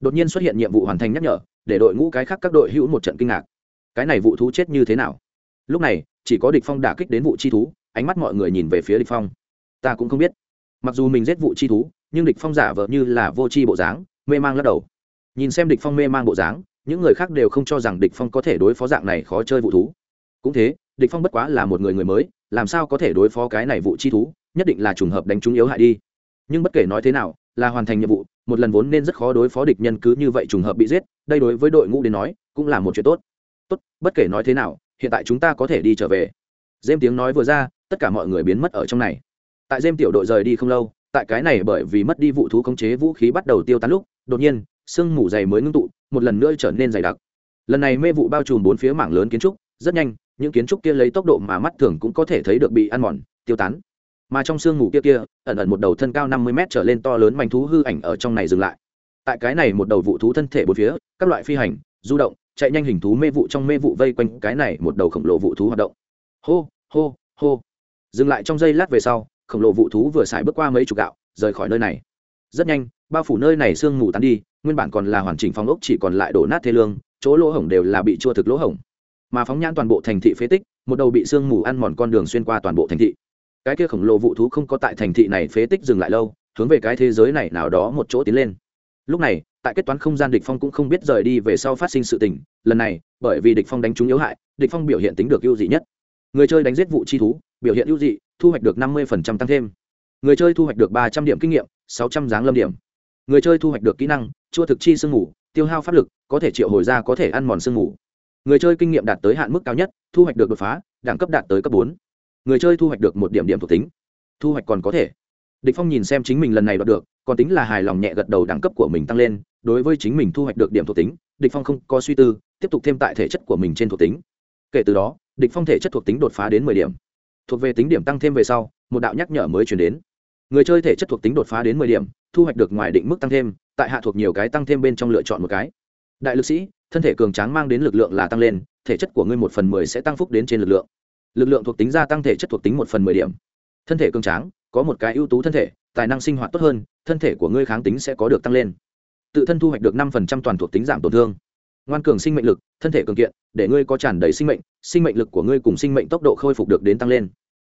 Đột nhiên xuất hiện nhiệm vụ hoàn thành nhắc nhở, để đội ngũ cái khác các đội hữu một trận kinh ngạc. Cái này vụ thú chết như thế nào? Lúc này, chỉ có địch phong đả kích đến vụ chi thú, ánh mắt mọi người nhìn về phía địch phong. Ta cũng không biết. Mặc dù mình giết vụ chi thú, nhưng địch phong giả vờ như là vô chi bộ dáng, mê mang lắc đầu. Nhìn xem địch phong mê mang bộ dáng, những người khác đều không cho rằng địch phong có thể đối phó dạng này khó chơi vụ thú. Cũng thế, địch phong bất quá là một người người mới, làm sao có thể đối phó cái này vụ chi thú, nhất định là trùng hợp đánh trúng yếu hại đi nhưng bất kể nói thế nào, là hoàn thành nhiệm vụ, một lần vốn nên rất khó đối phó địch nhân cứ như vậy trùng hợp bị giết, đây đối với đội ngũ đến nói, cũng là một chuyện tốt. Tốt, bất kể nói thế nào, hiện tại chúng ta có thể đi trở về. Dêm tiếng nói vừa ra, tất cả mọi người biến mất ở trong này. Tại dêm tiểu đội rời đi không lâu, tại cái này bởi vì mất đi vụ thú khống chế vũ khí bắt đầu tiêu tán lúc, đột nhiên, sương mù dày mới ngưng tụ, một lần nữa trở nên dày đặc. Lần này mê vụ bao trùm bốn phía mảng lớn kiến trúc, rất nhanh, những kiến trúc kia lấy tốc độ mà mắt thường cũng có thể thấy được bị ăn mòn, tiêu tán mà trong sương mù kia kia, ẩn ẩn một đầu thân cao năm mươi mét trở lên to lớn manh thú hư ảnh ở trong này dừng lại. Tại cái này một đầu vụ thú thân thể bốn phía, các loại phi hành, du động, chạy nhanh hình thú mê vụ trong mê vụ vây quanh cái này một đầu khổng lồ vụ thú hoạt động. Hô hô hô. Dừng lại trong giây lát về sau, khổng lồ vụ thú vừa xài bước qua mấy chục gạo, rời khỏi nơi này. Rất nhanh, bao phủ nơi này sương mù tán đi, nguyên bản còn là hoàn chỉnh phong ốc chỉ còn lại đổ nát thế lương, chỗ lỗ hổng đều là bị chua thực lỗ hổng. Mà phóng nhãn toàn bộ thành thị phế tích, một đầu bị sương mù ăn mòn con đường xuyên qua toàn bộ thành thị cái kia khổng lồ vụ thú không có tại thành thị này phế tích dừng lại lâu, hướng về cái thế giới này nào đó một chỗ tiến lên. Lúc này, tại kết toán không gian địch phong cũng không biết rời đi về sau phát sinh sự tình, lần này, bởi vì địch phong đánh trúng yếu hại, địch phong biểu hiện tính được ưu dị nhất. Người chơi đánh giết vụ chi thú, biểu hiện ưu dị, thu hoạch được năm mươi tăng thêm. Người chơi thu hoạch được ba trăm điểm kinh nghiệm, sáu trăm dáng lâm điểm. Người chơi thu hoạch được kỹ năng, chua thực chi sương ngủ, tiêu hao pháp lực, có thể triệu hồi ra có thể ăn mòn sương ngủ. Người chơi kinh nghiệm đạt tới hạn mức cao nhất, thu hoạch được đột phá, đẳng cấp đạt tới cấp bốn người chơi thu hoạch được một điểm điểm thuộc tính. Thu hoạch còn có thể. Địch phong nhìn xem chính mình lần này đoạt được, còn tính là hài lòng nhẹ gật đầu đẳng cấp của mình tăng lên, đối với chính mình thu hoạch được điểm thuộc tính, địch phong không có suy tư, tiếp tục thêm tại thể chất của mình trên thuộc tính. Kể từ đó, địch phong thể chất thuộc tính đột phá đến mười điểm. Thuộc về tính điểm tăng thêm về sau, một đạo nhắc nhở mới chuyển đến. Người chơi thể chất thuộc tính đột phá đến mười điểm, thu hoạch được ngoài định mức tăng thêm, tại hạ thuộc nhiều cái tăng thêm bên trong lựa chọn một cái. Đại lực sĩ, thân thể cường tráng mang đến lực lượng là tăng lên, thể chất của ngươi một phần mười sẽ tăng phúc đến trên lực lượng lực lượng thuộc tính gia tăng thể chất thuộc tính một phần mười điểm. Thân thể cường tráng, có một cái ưu tú thân thể, tài năng sinh hoạt tốt hơn, thân thể của ngươi kháng tính sẽ có được tăng lên. Tự thân thu hoạch được năm phần trăm toàn thuộc tính giảm tổn thương. Ngoan cường sinh mệnh lực, thân thể cường kiện, để ngươi có tràn đầy sinh mệnh sinh mệnh lực của ngươi cùng sinh mệnh tốc độ khôi phục được đến tăng lên.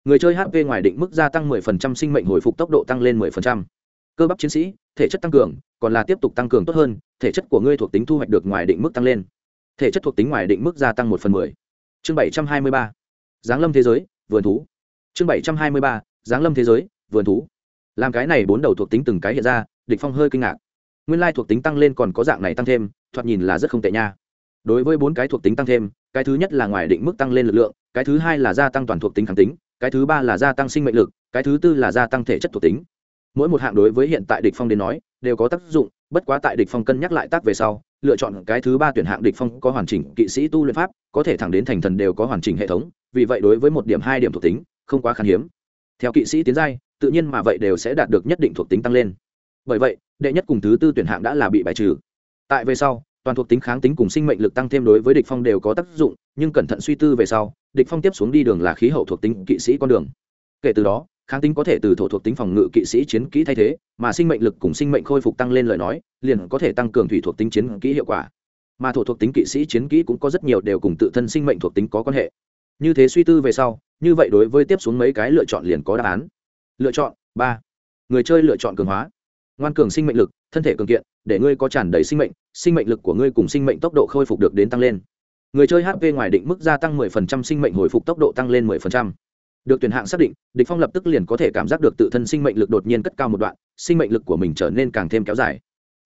Người chơi hp ngoài định mức gia tăng 10% sinh mệnh hồi phục tốc độ tăng lên 10%. cơ bắp chiến sĩ, thể chất tăng cường, còn là tiếp tục tăng cường tốt hơn, thể chất của ngươi thuộc tính thu hoạch được ngoài định mức tăng lên. Thể chất thuộc tính ngoài định mức gia tăng một phần mười. Chương bảy trăm hai mươi ba giáng lâm thế giới, vườn thú. Chương bảy trăm hai mươi ba, giáng lâm thế giới, vườn thú. Làm cái này bốn đầu thuộc tính từng cái hiện ra, địch phong hơi kinh ngạc. Nguyên lai thuộc tính tăng lên còn có dạng này tăng thêm, thoạt nhìn là rất không tệ nha. Đối với bốn cái thuộc tính tăng thêm, cái thứ nhất là ngoài định mức tăng lên lực lượng, cái thứ hai là gia tăng toàn thuộc tính kháng tính, cái thứ ba là gia tăng sinh mệnh lực, cái thứ tư là gia tăng thể chất thuộc tính. Mỗi một hạng đối với hiện tại địch phong đến nói, đều có tác dụng, bất quá tại địch phong cân nhắc lại tác về sau, lựa chọn cái thứ ba tuyển hạng địch phong có hoàn chỉnh kỵ sĩ tu luyện pháp, có thể thẳng đến thành thần đều có hoàn chỉnh hệ thống vì vậy đối với một điểm hai điểm thuộc tính, không quá khan hiếm. Theo kỵ sĩ tiến giai, tự nhiên mà vậy đều sẽ đạt được nhất định thuộc tính tăng lên. Bởi vậy, đệ nhất cùng thứ tư tuyển hạng đã là bị bài trừ. Tại về sau, toàn thuộc tính kháng tính cùng sinh mệnh lực tăng thêm đối với địch phong đều có tác dụng, nhưng cẩn thận suy tư về sau, địch phong tiếp xuống đi đường là khí hậu thuộc tính kỵ sĩ con đường. Kể từ đó, kháng tính có thể từ thổ thuộc tính phòng ngự kỵ sĩ chiến kỹ thay thế, mà sinh mệnh lực cùng sinh mệnh khôi phục tăng lên lời nói, liền có thể tăng cường thủy thuộc tính chiến kỹ hiệu quả. Mà thổ thuộc tính kỵ sĩ chiến kỹ cũng có rất nhiều đều cùng tự thân sinh mệnh thuộc tính có quan hệ như thế suy tư về sau, như vậy đối với tiếp xuống mấy cái lựa chọn liền có đáp án. Lựa chọn ba. Người chơi lựa chọn cường hóa. Ngoan cường sinh mệnh lực, thân thể cường kiện, để ngươi có tràn đầy sinh mệnh sinh mệnh lực của ngươi cùng sinh mệnh tốc độ khôi phục được đến tăng lên. Người chơi hp ngoài định mức gia tăng 10% sinh mệnh hồi phục tốc độ tăng lên 10%. được tuyển hạng xác định, địch phong lập tức liền có thể cảm giác được tự thân sinh mệnh lực đột nhiên cất cao một đoạn, sinh mệnh lực của mình trở nên càng thêm kéo dài.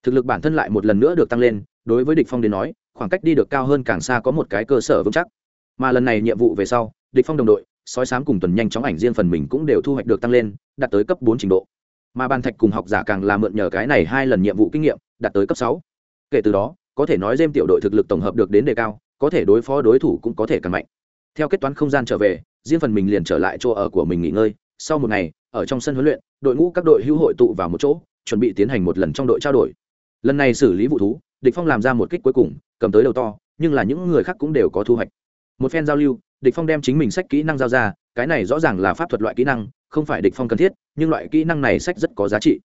Thực lực bản thân lại một lần nữa được tăng lên, đối với địch phong đến nói, khoảng cách đi được cao hơn càng xa có một cái cơ sở vững chắc mà lần này nhiệm vụ về sau, địch phong đồng đội, sói sám cùng tuần nhanh chóng ảnh riêng phần mình cũng đều thu hoạch được tăng lên, đạt tới cấp bốn trình độ. Mà ban thạch cùng học giả càng là mượn nhờ cái này hai lần nhiệm vụ kinh nghiệm, đạt tới cấp sáu. Kể từ đó, có thể nói dêm tiểu đội thực lực tổng hợp được đến đề cao, có thể đối phó đối thủ cũng có thể càng mạnh. Theo kết toán không gian trở về, riêng phần mình liền trở lại chỗ ở của mình nghỉ ngơi. Sau một ngày, ở trong sân huấn luyện, đội ngũ các đội hữu hội tụ vào một chỗ, chuẩn bị tiến hành một lần trong đội trao đổi. Lần này xử lý vụ thú, địch phong làm ra một kích cuối cùng, cầm tới đầu to, nhưng là những người khác cũng đều có thu hoạch một phen giao lưu, địch phong đem chính mình sách kỹ năng giao ra, cái này rõ ràng là pháp thuật loại kỹ năng, không phải địch phong cần thiết, nhưng loại kỹ năng này sách rất có giá trị.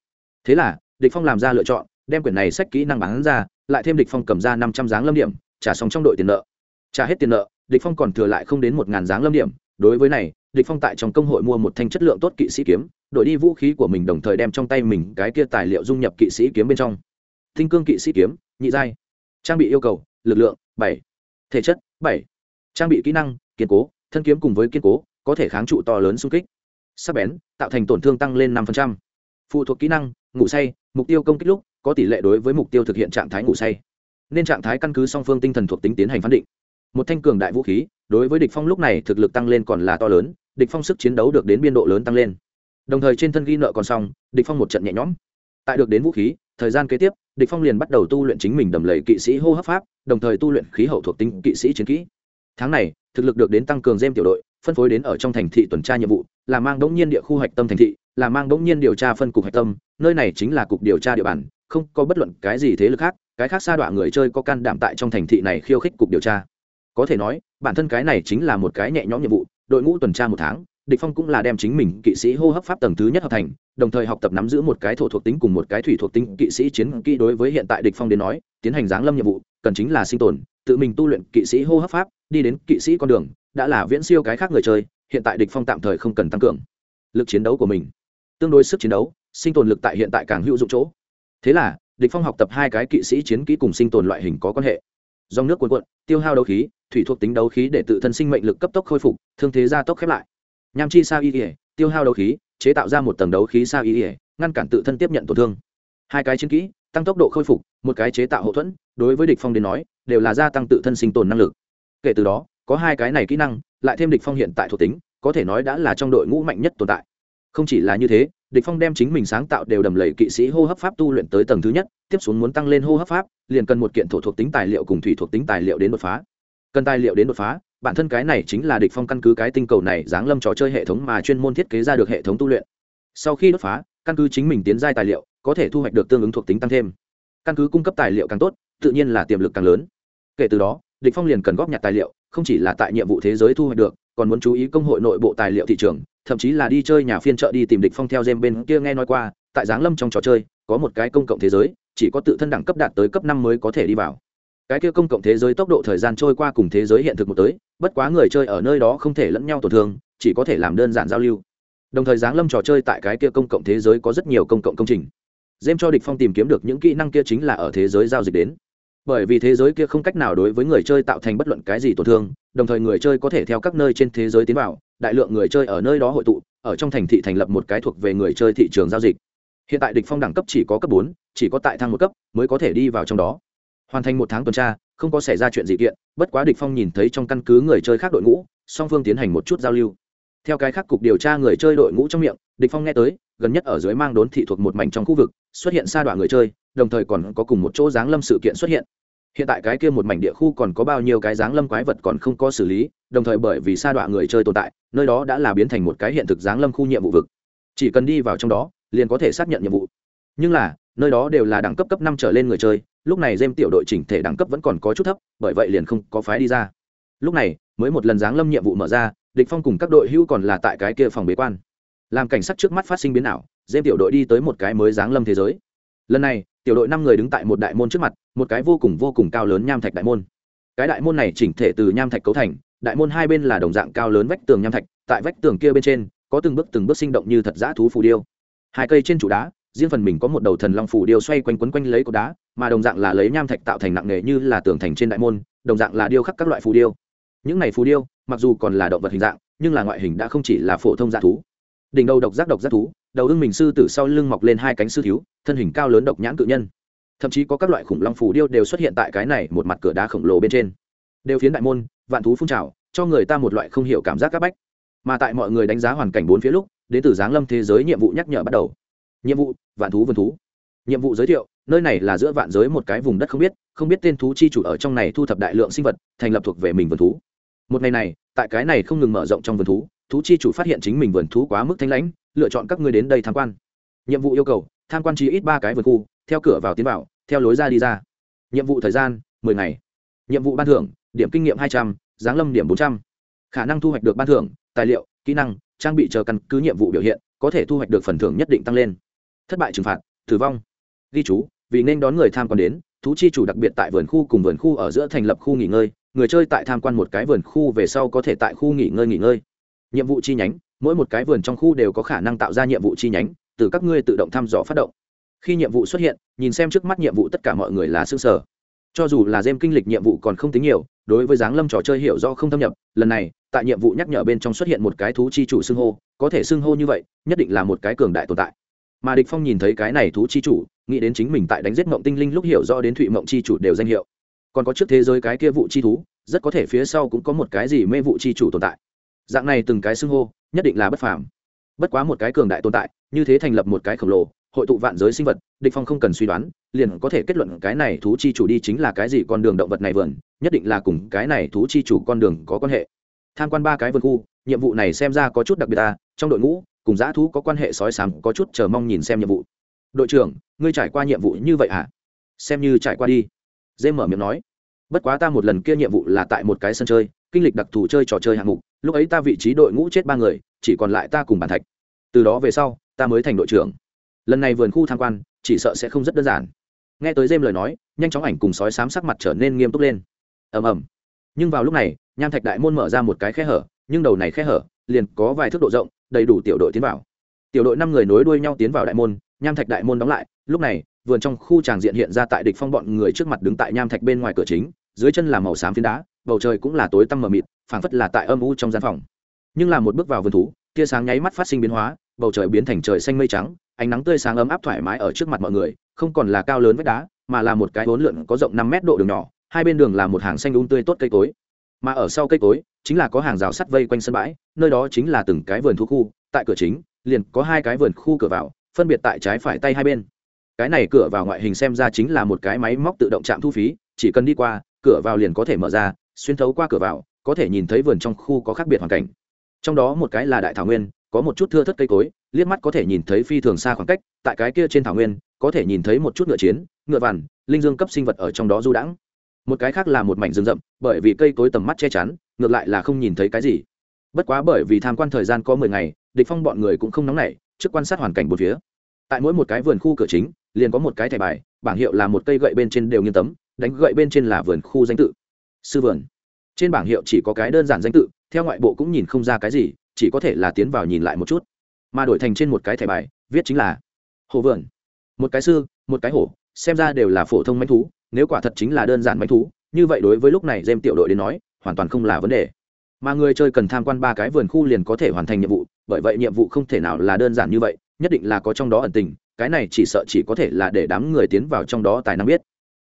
Thế là, địch phong làm ra lựa chọn, đem quyển này sách kỹ năng bán ra, lại thêm địch phong cầm ra năm trăm dáng lâm điểm, trả xong trong đội tiền nợ. Trả hết tiền nợ, địch phong còn thừa lại không đến một ngàn dáng lâm điểm. Đối với này, địch phong tại trong công hội mua một thanh chất lượng tốt kỵ sĩ kiếm, đổi đi vũ khí của mình đồng thời đem trong tay mình cái kia tài liệu dung nhập kỵ sĩ kiếm bên trong. Tinh cương kỵ sĩ kiếm, nhị giai. Trang bị yêu cầu, lực lượng, bảy. Thể chất, bảy trang bị kỹ năng, kiên cố, thân kiếm cùng với kiên cố, có thể kháng trụ to lớn xung kích. Sắc bén, tạo thành tổn thương tăng lên năm phụ thuộc kỹ năng, ngủ say, mục tiêu công kích lúc, có tỷ lệ đối với mục tiêu thực hiện trạng thái ngủ say. Nên trạng thái căn cứ song phương tinh thần thuộc tính tiến hành phán định. Một thanh cường đại vũ khí, đối với địch phong lúc này thực lực tăng lên còn là to lớn, địch phong sức chiến đấu được đến biên độ lớn tăng lên. Đồng thời trên thân ghi nợ còn xong, địch phong một trận nhẹ nhõm. Tại được đến vũ khí, thời gian kế tiếp, địch phong liền bắt đầu tu luyện chính mình đầm lầy kỵ sĩ hô hấp pháp, đồng thời tu luyện khí hậu thuộc tính kỵ sĩ chiến kỹ tháng này, thực lực được đến tăng cường dêm tiểu đội, phân phối đến ở trong thành thị tuần tra nhiệm vụ, là mang đống nhiên địa khu hoạch tâm thành thị, là mang đống nhiên điều tra phân cục hoạch tâm, nơi này chính là cục điều tra địa bàn, không có bất luận cái gì thế lực khác, cái khác xa đoạn người chơi có can đảm tại trong thành thị này khiêu khích cục điều tra. Có thể nói, bản thân cái này chính là một cái nhẹ nhõm nhiệm vụ, đội ngũ tuần tra một tháng, địch phong cũng là đem chính mình kỵ sĩ hô hấp pháp tầng thứ nhất hợp thành, đồng thời học tập nắm giữ một cái thổ thuộc tính cùng một cái thủy thuộc tính kỵ sĩ chiến kỹ đối với hiện tại địch phong đến nói, tiến hành giáng lâm nhiệm vụ, cần chính là sinh tồn, tự mình tu luyện kỵ sĩ hô hấp pháp đi đến kỵ sĩ con đường, đã là viễn siêu cái khác người chơi, hiện tại địch phong tạm thời không cần tăng cường. Lực chiến đấu của mình, tương đối sức chiến đấu, sinh tồn lực tại hiện tại càng hữu dụng chỗ. Thế là, địch phong học tập hai cái kỵ sĩ chiến kỹ cùng sinh tồn loại hình có quan hệ. Dòng nước cuồn cuộn, tiêu hao đấu khí, thủy thuộc tính đấu khí để tự thân sinh mệnh lực cấp tốc khôi phục, thương thế gia tốc khép lại. Nham chi sa y ỉa tiêu hao đấu khí, chế tạo ra một tầng đấu khí sa y ỉa ngăn cản tự thân tiếp nhận tổn thương. Hai cái chiến kỹ, tăng tốc độ khôi phục, một cái chế tạo hậu thuẫn, đối với địch phong đến nói, đều là gia tăng tự thân sinh tồn năng lực kể từ đó, có hai cái này kỹ năng, lại thêm địch phong hiện tại thuộc tính, có thể nói đã là trong đội ngũ mạnh nhất tồn tại. Không chỉ là như thế, địch phong đem chính mình sáng tạo đều đầm lầy kỵ sĩ hô hấp pháp tu luyện tới tầng thứ nhất, tiếp xuống muốn tăng lên hô hấp pháp, liền cần một kiện thổ thuộc tính tài liệu cùng thủy thuộc tính tài liệu đến đột phá. Cần tài liệu đến đột phá, bản thân cái này chính là địch phong căn cứ cái tinh cầu này giáng lâm trò chơi hệ thống mà chuyên môn thiết kế ra được hệ thống tu luyện. Sau khi đột phá, căn cứ chính mình tiến giai tài liệu, có thể thu hoạch được tương ứng thuộc tính tăng thêm. Căn cứ cung cấp tài liệu càng tốt, tự nhiên là tiềm lực càng lớn. Kể từ đó địch phong liền cần góp nhặt tài liệu, không chỉ là tại nhiệm vụ thế giới thu hoạch được, còn muốn chú ý công hội nội bộ tài liệu thị trường, thậm chí là đi chơi nhà phiên chợ đi tìm địch phong theo gem bên kia nghe nói qua, tại giáng lâm trong trò chơi, có một cái công cộng thế giới, chỉ có tự thân đẳng cấp đạt tới cấp năm mới có thể đi vào. Cái kia công cộng thế giới tốc độ thời gian trôi qua cùng thế giới hiện thực một tới, bất quá người chơi ở nơi đó không thể lẫn nhau tổn thương, chỉ có thể làm đơn giản giao lưu. Đồng thời giáng lâm trò chơi tại cái kia công cộng thế giới có rất nhiều công cộng công trình. Dêm cho địch phong tìm kiếm được những kỹ năng kia chính là ở thế giới giao dịch đến bởi vì thế giới kia không cách nào đối với người chơi tạo thành bất luận cái gì tổn thương, đồng thời người chơi có thể theo các nơi trên thế giới tiến vào, đại lượng người chơi ở nơi đó hội tụ, ở trong thành thị thành lập một cái thuộc về người chơi thị trường giao dịch. Hiện tại địch phong đẳng cấp chỉ có cấp bốn, chỉ có tại thang một cấp mới có thể đi vào trong đó. Hoàn thành một tháng tuần tra, không có xảy ra chuyện gì kiện, bất quá địch phong nhìn thấy trong căn cứ người chơi khác đội ngũ, song phương tiến hành một chút giao lưu theo cái khác cục điều tra người chơi đội ngũ trong miệng, địch phong nghe tới, gần nhất ở dưới mang đốn thị thuộc một mảnh trong khu vực, xuất hiện sa đoạn người chơi, đồng thời còn có cùng một chỗ dáng lâm sự kiện xuất hiện. Hiện tại cái kia một mảnh địa khu còn có bao nhiêu cái dáng lâm quái vật còn không có xử lý, đồng thời bởi vì sa đoạn người chơi tồn tại, nơi đó đã là biến thành một cái hiện thực dáng lâm khu nhiệm vụ vực. Chỉ cần đi vào trong đó, liền có thể xác nhận nhiệm vụ. Nhưng là, nơi đó đều là đẳng cấp cấp năm trở lên người chơi, lúc này dêm tiểu đội chỉnh thể đẳng cấp vẫn còn có chút thấp, bởi vậy liền không có phái đi ra. Lúc này, mới một lần giáng lâm nhiệm vụ mở ra địch phong cùng các đội hưu còn là tại cái kia phòng bế quan. Làm cảnh sát trước mắt phát sinh biến ảo dêm tiểu đội đi tới một cái mới giáng lâm thế giới. Lần này, tiểu đội năm người đứng tại một đại môn trước mặt, một cái vô cùng vô cùng cao lớn nham thạch đại môn. Cái đại môn này chỉnh thể từ nham thạch cấu thành, đại môn hai bên là đồng dạng cao lớn vách tường nham thạch, tại vách tường kia bên trên, có từng bước từng bước sinh động như thật giả thú phù điêu. Hai cây trên trụ đá, riêng phần mình có một đầu thần long phù điêu xoay quanh quấn quanh lấy cột đá, mà đồng dạng là lấy nham thạch tạo thành nặng nghề như là tường thành trên đại môn, đồng dạng là điêu khắc các loại phù điêu. Những này phù điêu mặc dù còn là động vật hình dạng, nhưng là ngoại hình đã không chỉ là phổ thông dạ thú. Đỉnh đầu độc giác độc giác thú, đầu ưng mình sư tử sau lưng mọc lên hai cánh sư thiếu, thân hình cao lớn độc nhãn cự nhân. Thậm chí có các loại khủng long phù điêu đều xuất hiện tại cái này một mặt cửa đá khổng lồ bên trên. Đều phiến đại môn, vạn thú phun trào, cho người ta một loại không hiểu cảm giác c áp bách. Mà tại mọi người đánh giá hoàn cảnh bốn phía lúc đến từ giáng lâm thế giới nhiệm vụ nhắc nhở bắt đầu. Nhiệm vụ, vạn thú vườn thú. Nhiệm vụ giới thiệu, nơi này là giữa vạn giới một cái vùng đất không biết không biết tên thú chi chủ ở trong này thu thập đại lượng sinh vật, thành lập thuộc về mình vườn thú một ngày này, tại cái này không ngừng mở rộng trong vườn thú thú chi chủ phát hiện chính mình vườn thú quá mức thanh lãnh, lựa chọn các ngươi đến đây tham quan. Nhiệm vụ yêu cầu, tham quan chỉ ít ba cái vườn khu, theo cửa vào tiến vào, theo lối ra đi ra. Nhiệm vụ thời gian, mười ngày. Nhiệm vụ ban thưởng, điểm kinh nghiệm hai trăm, giáng lâm điểm bốn trăm. Khả năng thu hoạch được ban thưởng, tài liệu, kỹ năng, trang bị chờ căn cứ nhiệm vụ biểu hiện, có thể thu hoạch được phần thưởng nhất định tăng lên. Thất bại trừng phạt, tử vong. Ghi chú, vì nên đón người tham quan đến, thú chi chủ đặc biệt tại vườn khu cùng vườn khu ở giữa thành lập khu nghỉ ngơi người chơi tại tham quan một cái vườn khu về sau có thể tại khu nghỉ ngơi nghỉ ngơi. Nhiệm vụ chi nhánh, mỗi một cái vườn trong khu đều có khả năng tạo ra nhiệm vụ chi nhánh, từ các ngươi tự động thăm dò phát động. Khi nhiệm vụ xuất hiện, nhìn xem trước mắt nhiệm vụ tất cả mọi người là xương sở cho dù là game kinh lịch nhiệm vụ còn không tính nhiều, đối với giáng lâm trò chơi hiểu do không thâm nhập, lần này, tại nhiệm vụ nhắc nhở bên trong xuất hiện một cái thú chi chủ xưng hô, có thể xưng hô như vậy, nhất định là một cái cường đại tồn tại. Mà địch phong nhìn thấy cái này thú chi chủ, nghĩ đến chính mình tại đánh giết mộng tinh linh lúc hiểu rõ đến thụy mộng chi chủ đều danh hiệu còn có trước thế giới cái kia vụ chi thú, rất có thể phía sau cũng có một cái gì mê vụ chi chủ tồn tại. Dạng này từng cái xưng hô, nhất định là bất phàm. Bất quá một cái cường đại tồn tại, như thế thành lập một cái khổng lồ, hội tụ vạn giới sinh vật, địch phong không cần suy đoán, liền có thể kết luận cái này thú chi chủ đi chính là cái gì con đường động vật này vườn, nhất định là cùng cái này thú chi chủ con đường có quan hệ. Tham quan ba cái vườn khu, nhiệm vụ này xem ra có chút đặc biệt ta, trong đội ngũ, cùng giã thú có quan hệ sói sám, có chút chờ mong nhìn xem nhiệm vụ. Đội trưởng, ngươi trải qua nhiệm vụ như vậy hả? Xem như trải qua đi dê mở miệng nói, bất quá ta một lần kia nhiệm vụ là tại một cái sân chơi, kinh lịch đặc thù chơi trò chơi hạng mục, lúc ấy ta vị trí đội ngũ chết ba người, chỉ còn lại ta cùng bàn thạch. Từ đó về sau, ta mới thành đội trưởng. Lần này vườn khu tham quan, chỉ sợ sẽ không rất đơn giản. Nghe tới dêm lời nói, nhanh chóng ảnh cùng sói sám sắc mặt trở nên nghiêm túc lên. Ầm ầm. Nhưng vào lúc này, nham thạch đại môn mở ra một cái khe hở, nhưng đầu này khe hở liền có vài thước độ rộng, đầy đủ tiểu đội tiến vào. Tiểu đội năm người nối đuôi nhau tiến vào đại môn, nham thạch đại môn đóng lại, lúc này vườn trong khu tràng diện hiện ra tại địch phong bọn người trước mặt đứng tại nham thạch bên ngoài cửa chính, dưới chân là màu xám phiến đá, bầu trời cũng là tối tăm mờ mịt, phảng phất là tại âm u trong gian phòng. Nhưng là một bước vào vườn thú, tia sáng nháy mắt phát sinh biến hóa, bầu trời biến thành trời xanh mây trắng, ánh nắng tươi sáng ấm áp thoải mái ở trước mặt mọi người, không còn là cao lớn vách đá, mà là một cái vốn lượn có rộng năm mét độ đường nhỏ, hai bên đường là một hàng xanh um tươi tốt cây cối. Mà ở sau cây cối, chính là có hàng rào sắt vây quanh sân bãi, nơi đó chính là từng cái vườn thú khu, tại cửa chính, liền có hai cái vườn khu cửa vào, phân biệt tại trái phải tay hai bên cái này cửa vào ngoại hình xem ra chính là một cái máy móc tự động chạm thu phí, chỉ cần đi qua, cửa vào liền có thể mở ra, xuyên thấu qua cửa vào, có thể nhìn thấy vườn trong khu có khác biệt hoàn cảnh. Trong đó một cái là đại thảo nguyên, có một chút thưa thất cây cối, liếc mắt có thể nhìn thấy phi thường xa khoảng cách, tại cái kia trên thảo nguyên, có thể nhìn thấy một chút ngựa chiến, ngựa vằn, linh dương cấp sinh vật ở trong đó du đãng. Một cái khác là một mảnh rừng rậm, bởi vì cây cối tầm mắt che chắn, ngược lại là không nhìn thấy cái gì. Bất quá bởi vì tham quan thời gian có mười ngày, địch phong bọn người cũng không nóng nảy, trước quan sát hoàn cảnh bốn phía. Tại mỗi một cái vườn khu cửa chính liền có một cái thẻ bài, bảng hiệu là một cây gậy bên trên đều nghiêng tấm, đánh gậy bên trên là vườn khu danh tự. Sư vườn. Trên bảng hiệu chỉ có cái đơn giản danh tự, theo ngoại bộ cũng nhìn không ra cái gì, chỉ có thể là tiến vào nhìn lại một chút. Mà đổi thành trên một cái thẻ bài, viết chính là hồ vườn. Một cái sư, một cái hổ, xem ra đều là phổ thông manh thú, nếu quả thật chính là đơn giản manh thú, như vậy đối với lúc này dêm tiểu đội đến nói, hoàn toàn không là vấn đề. Mà người chơi cần tham quan ba cái vườn khu liền có thể hoàn thành nhiệm vụ, bởi vậy nhiệm vụ không thể nào là đơn giản như vậy, nhất định là có trong đó ẩn tình cái này chỉ sợ chỉ có thể là để đám người tiến vào trong đó tài năng biết.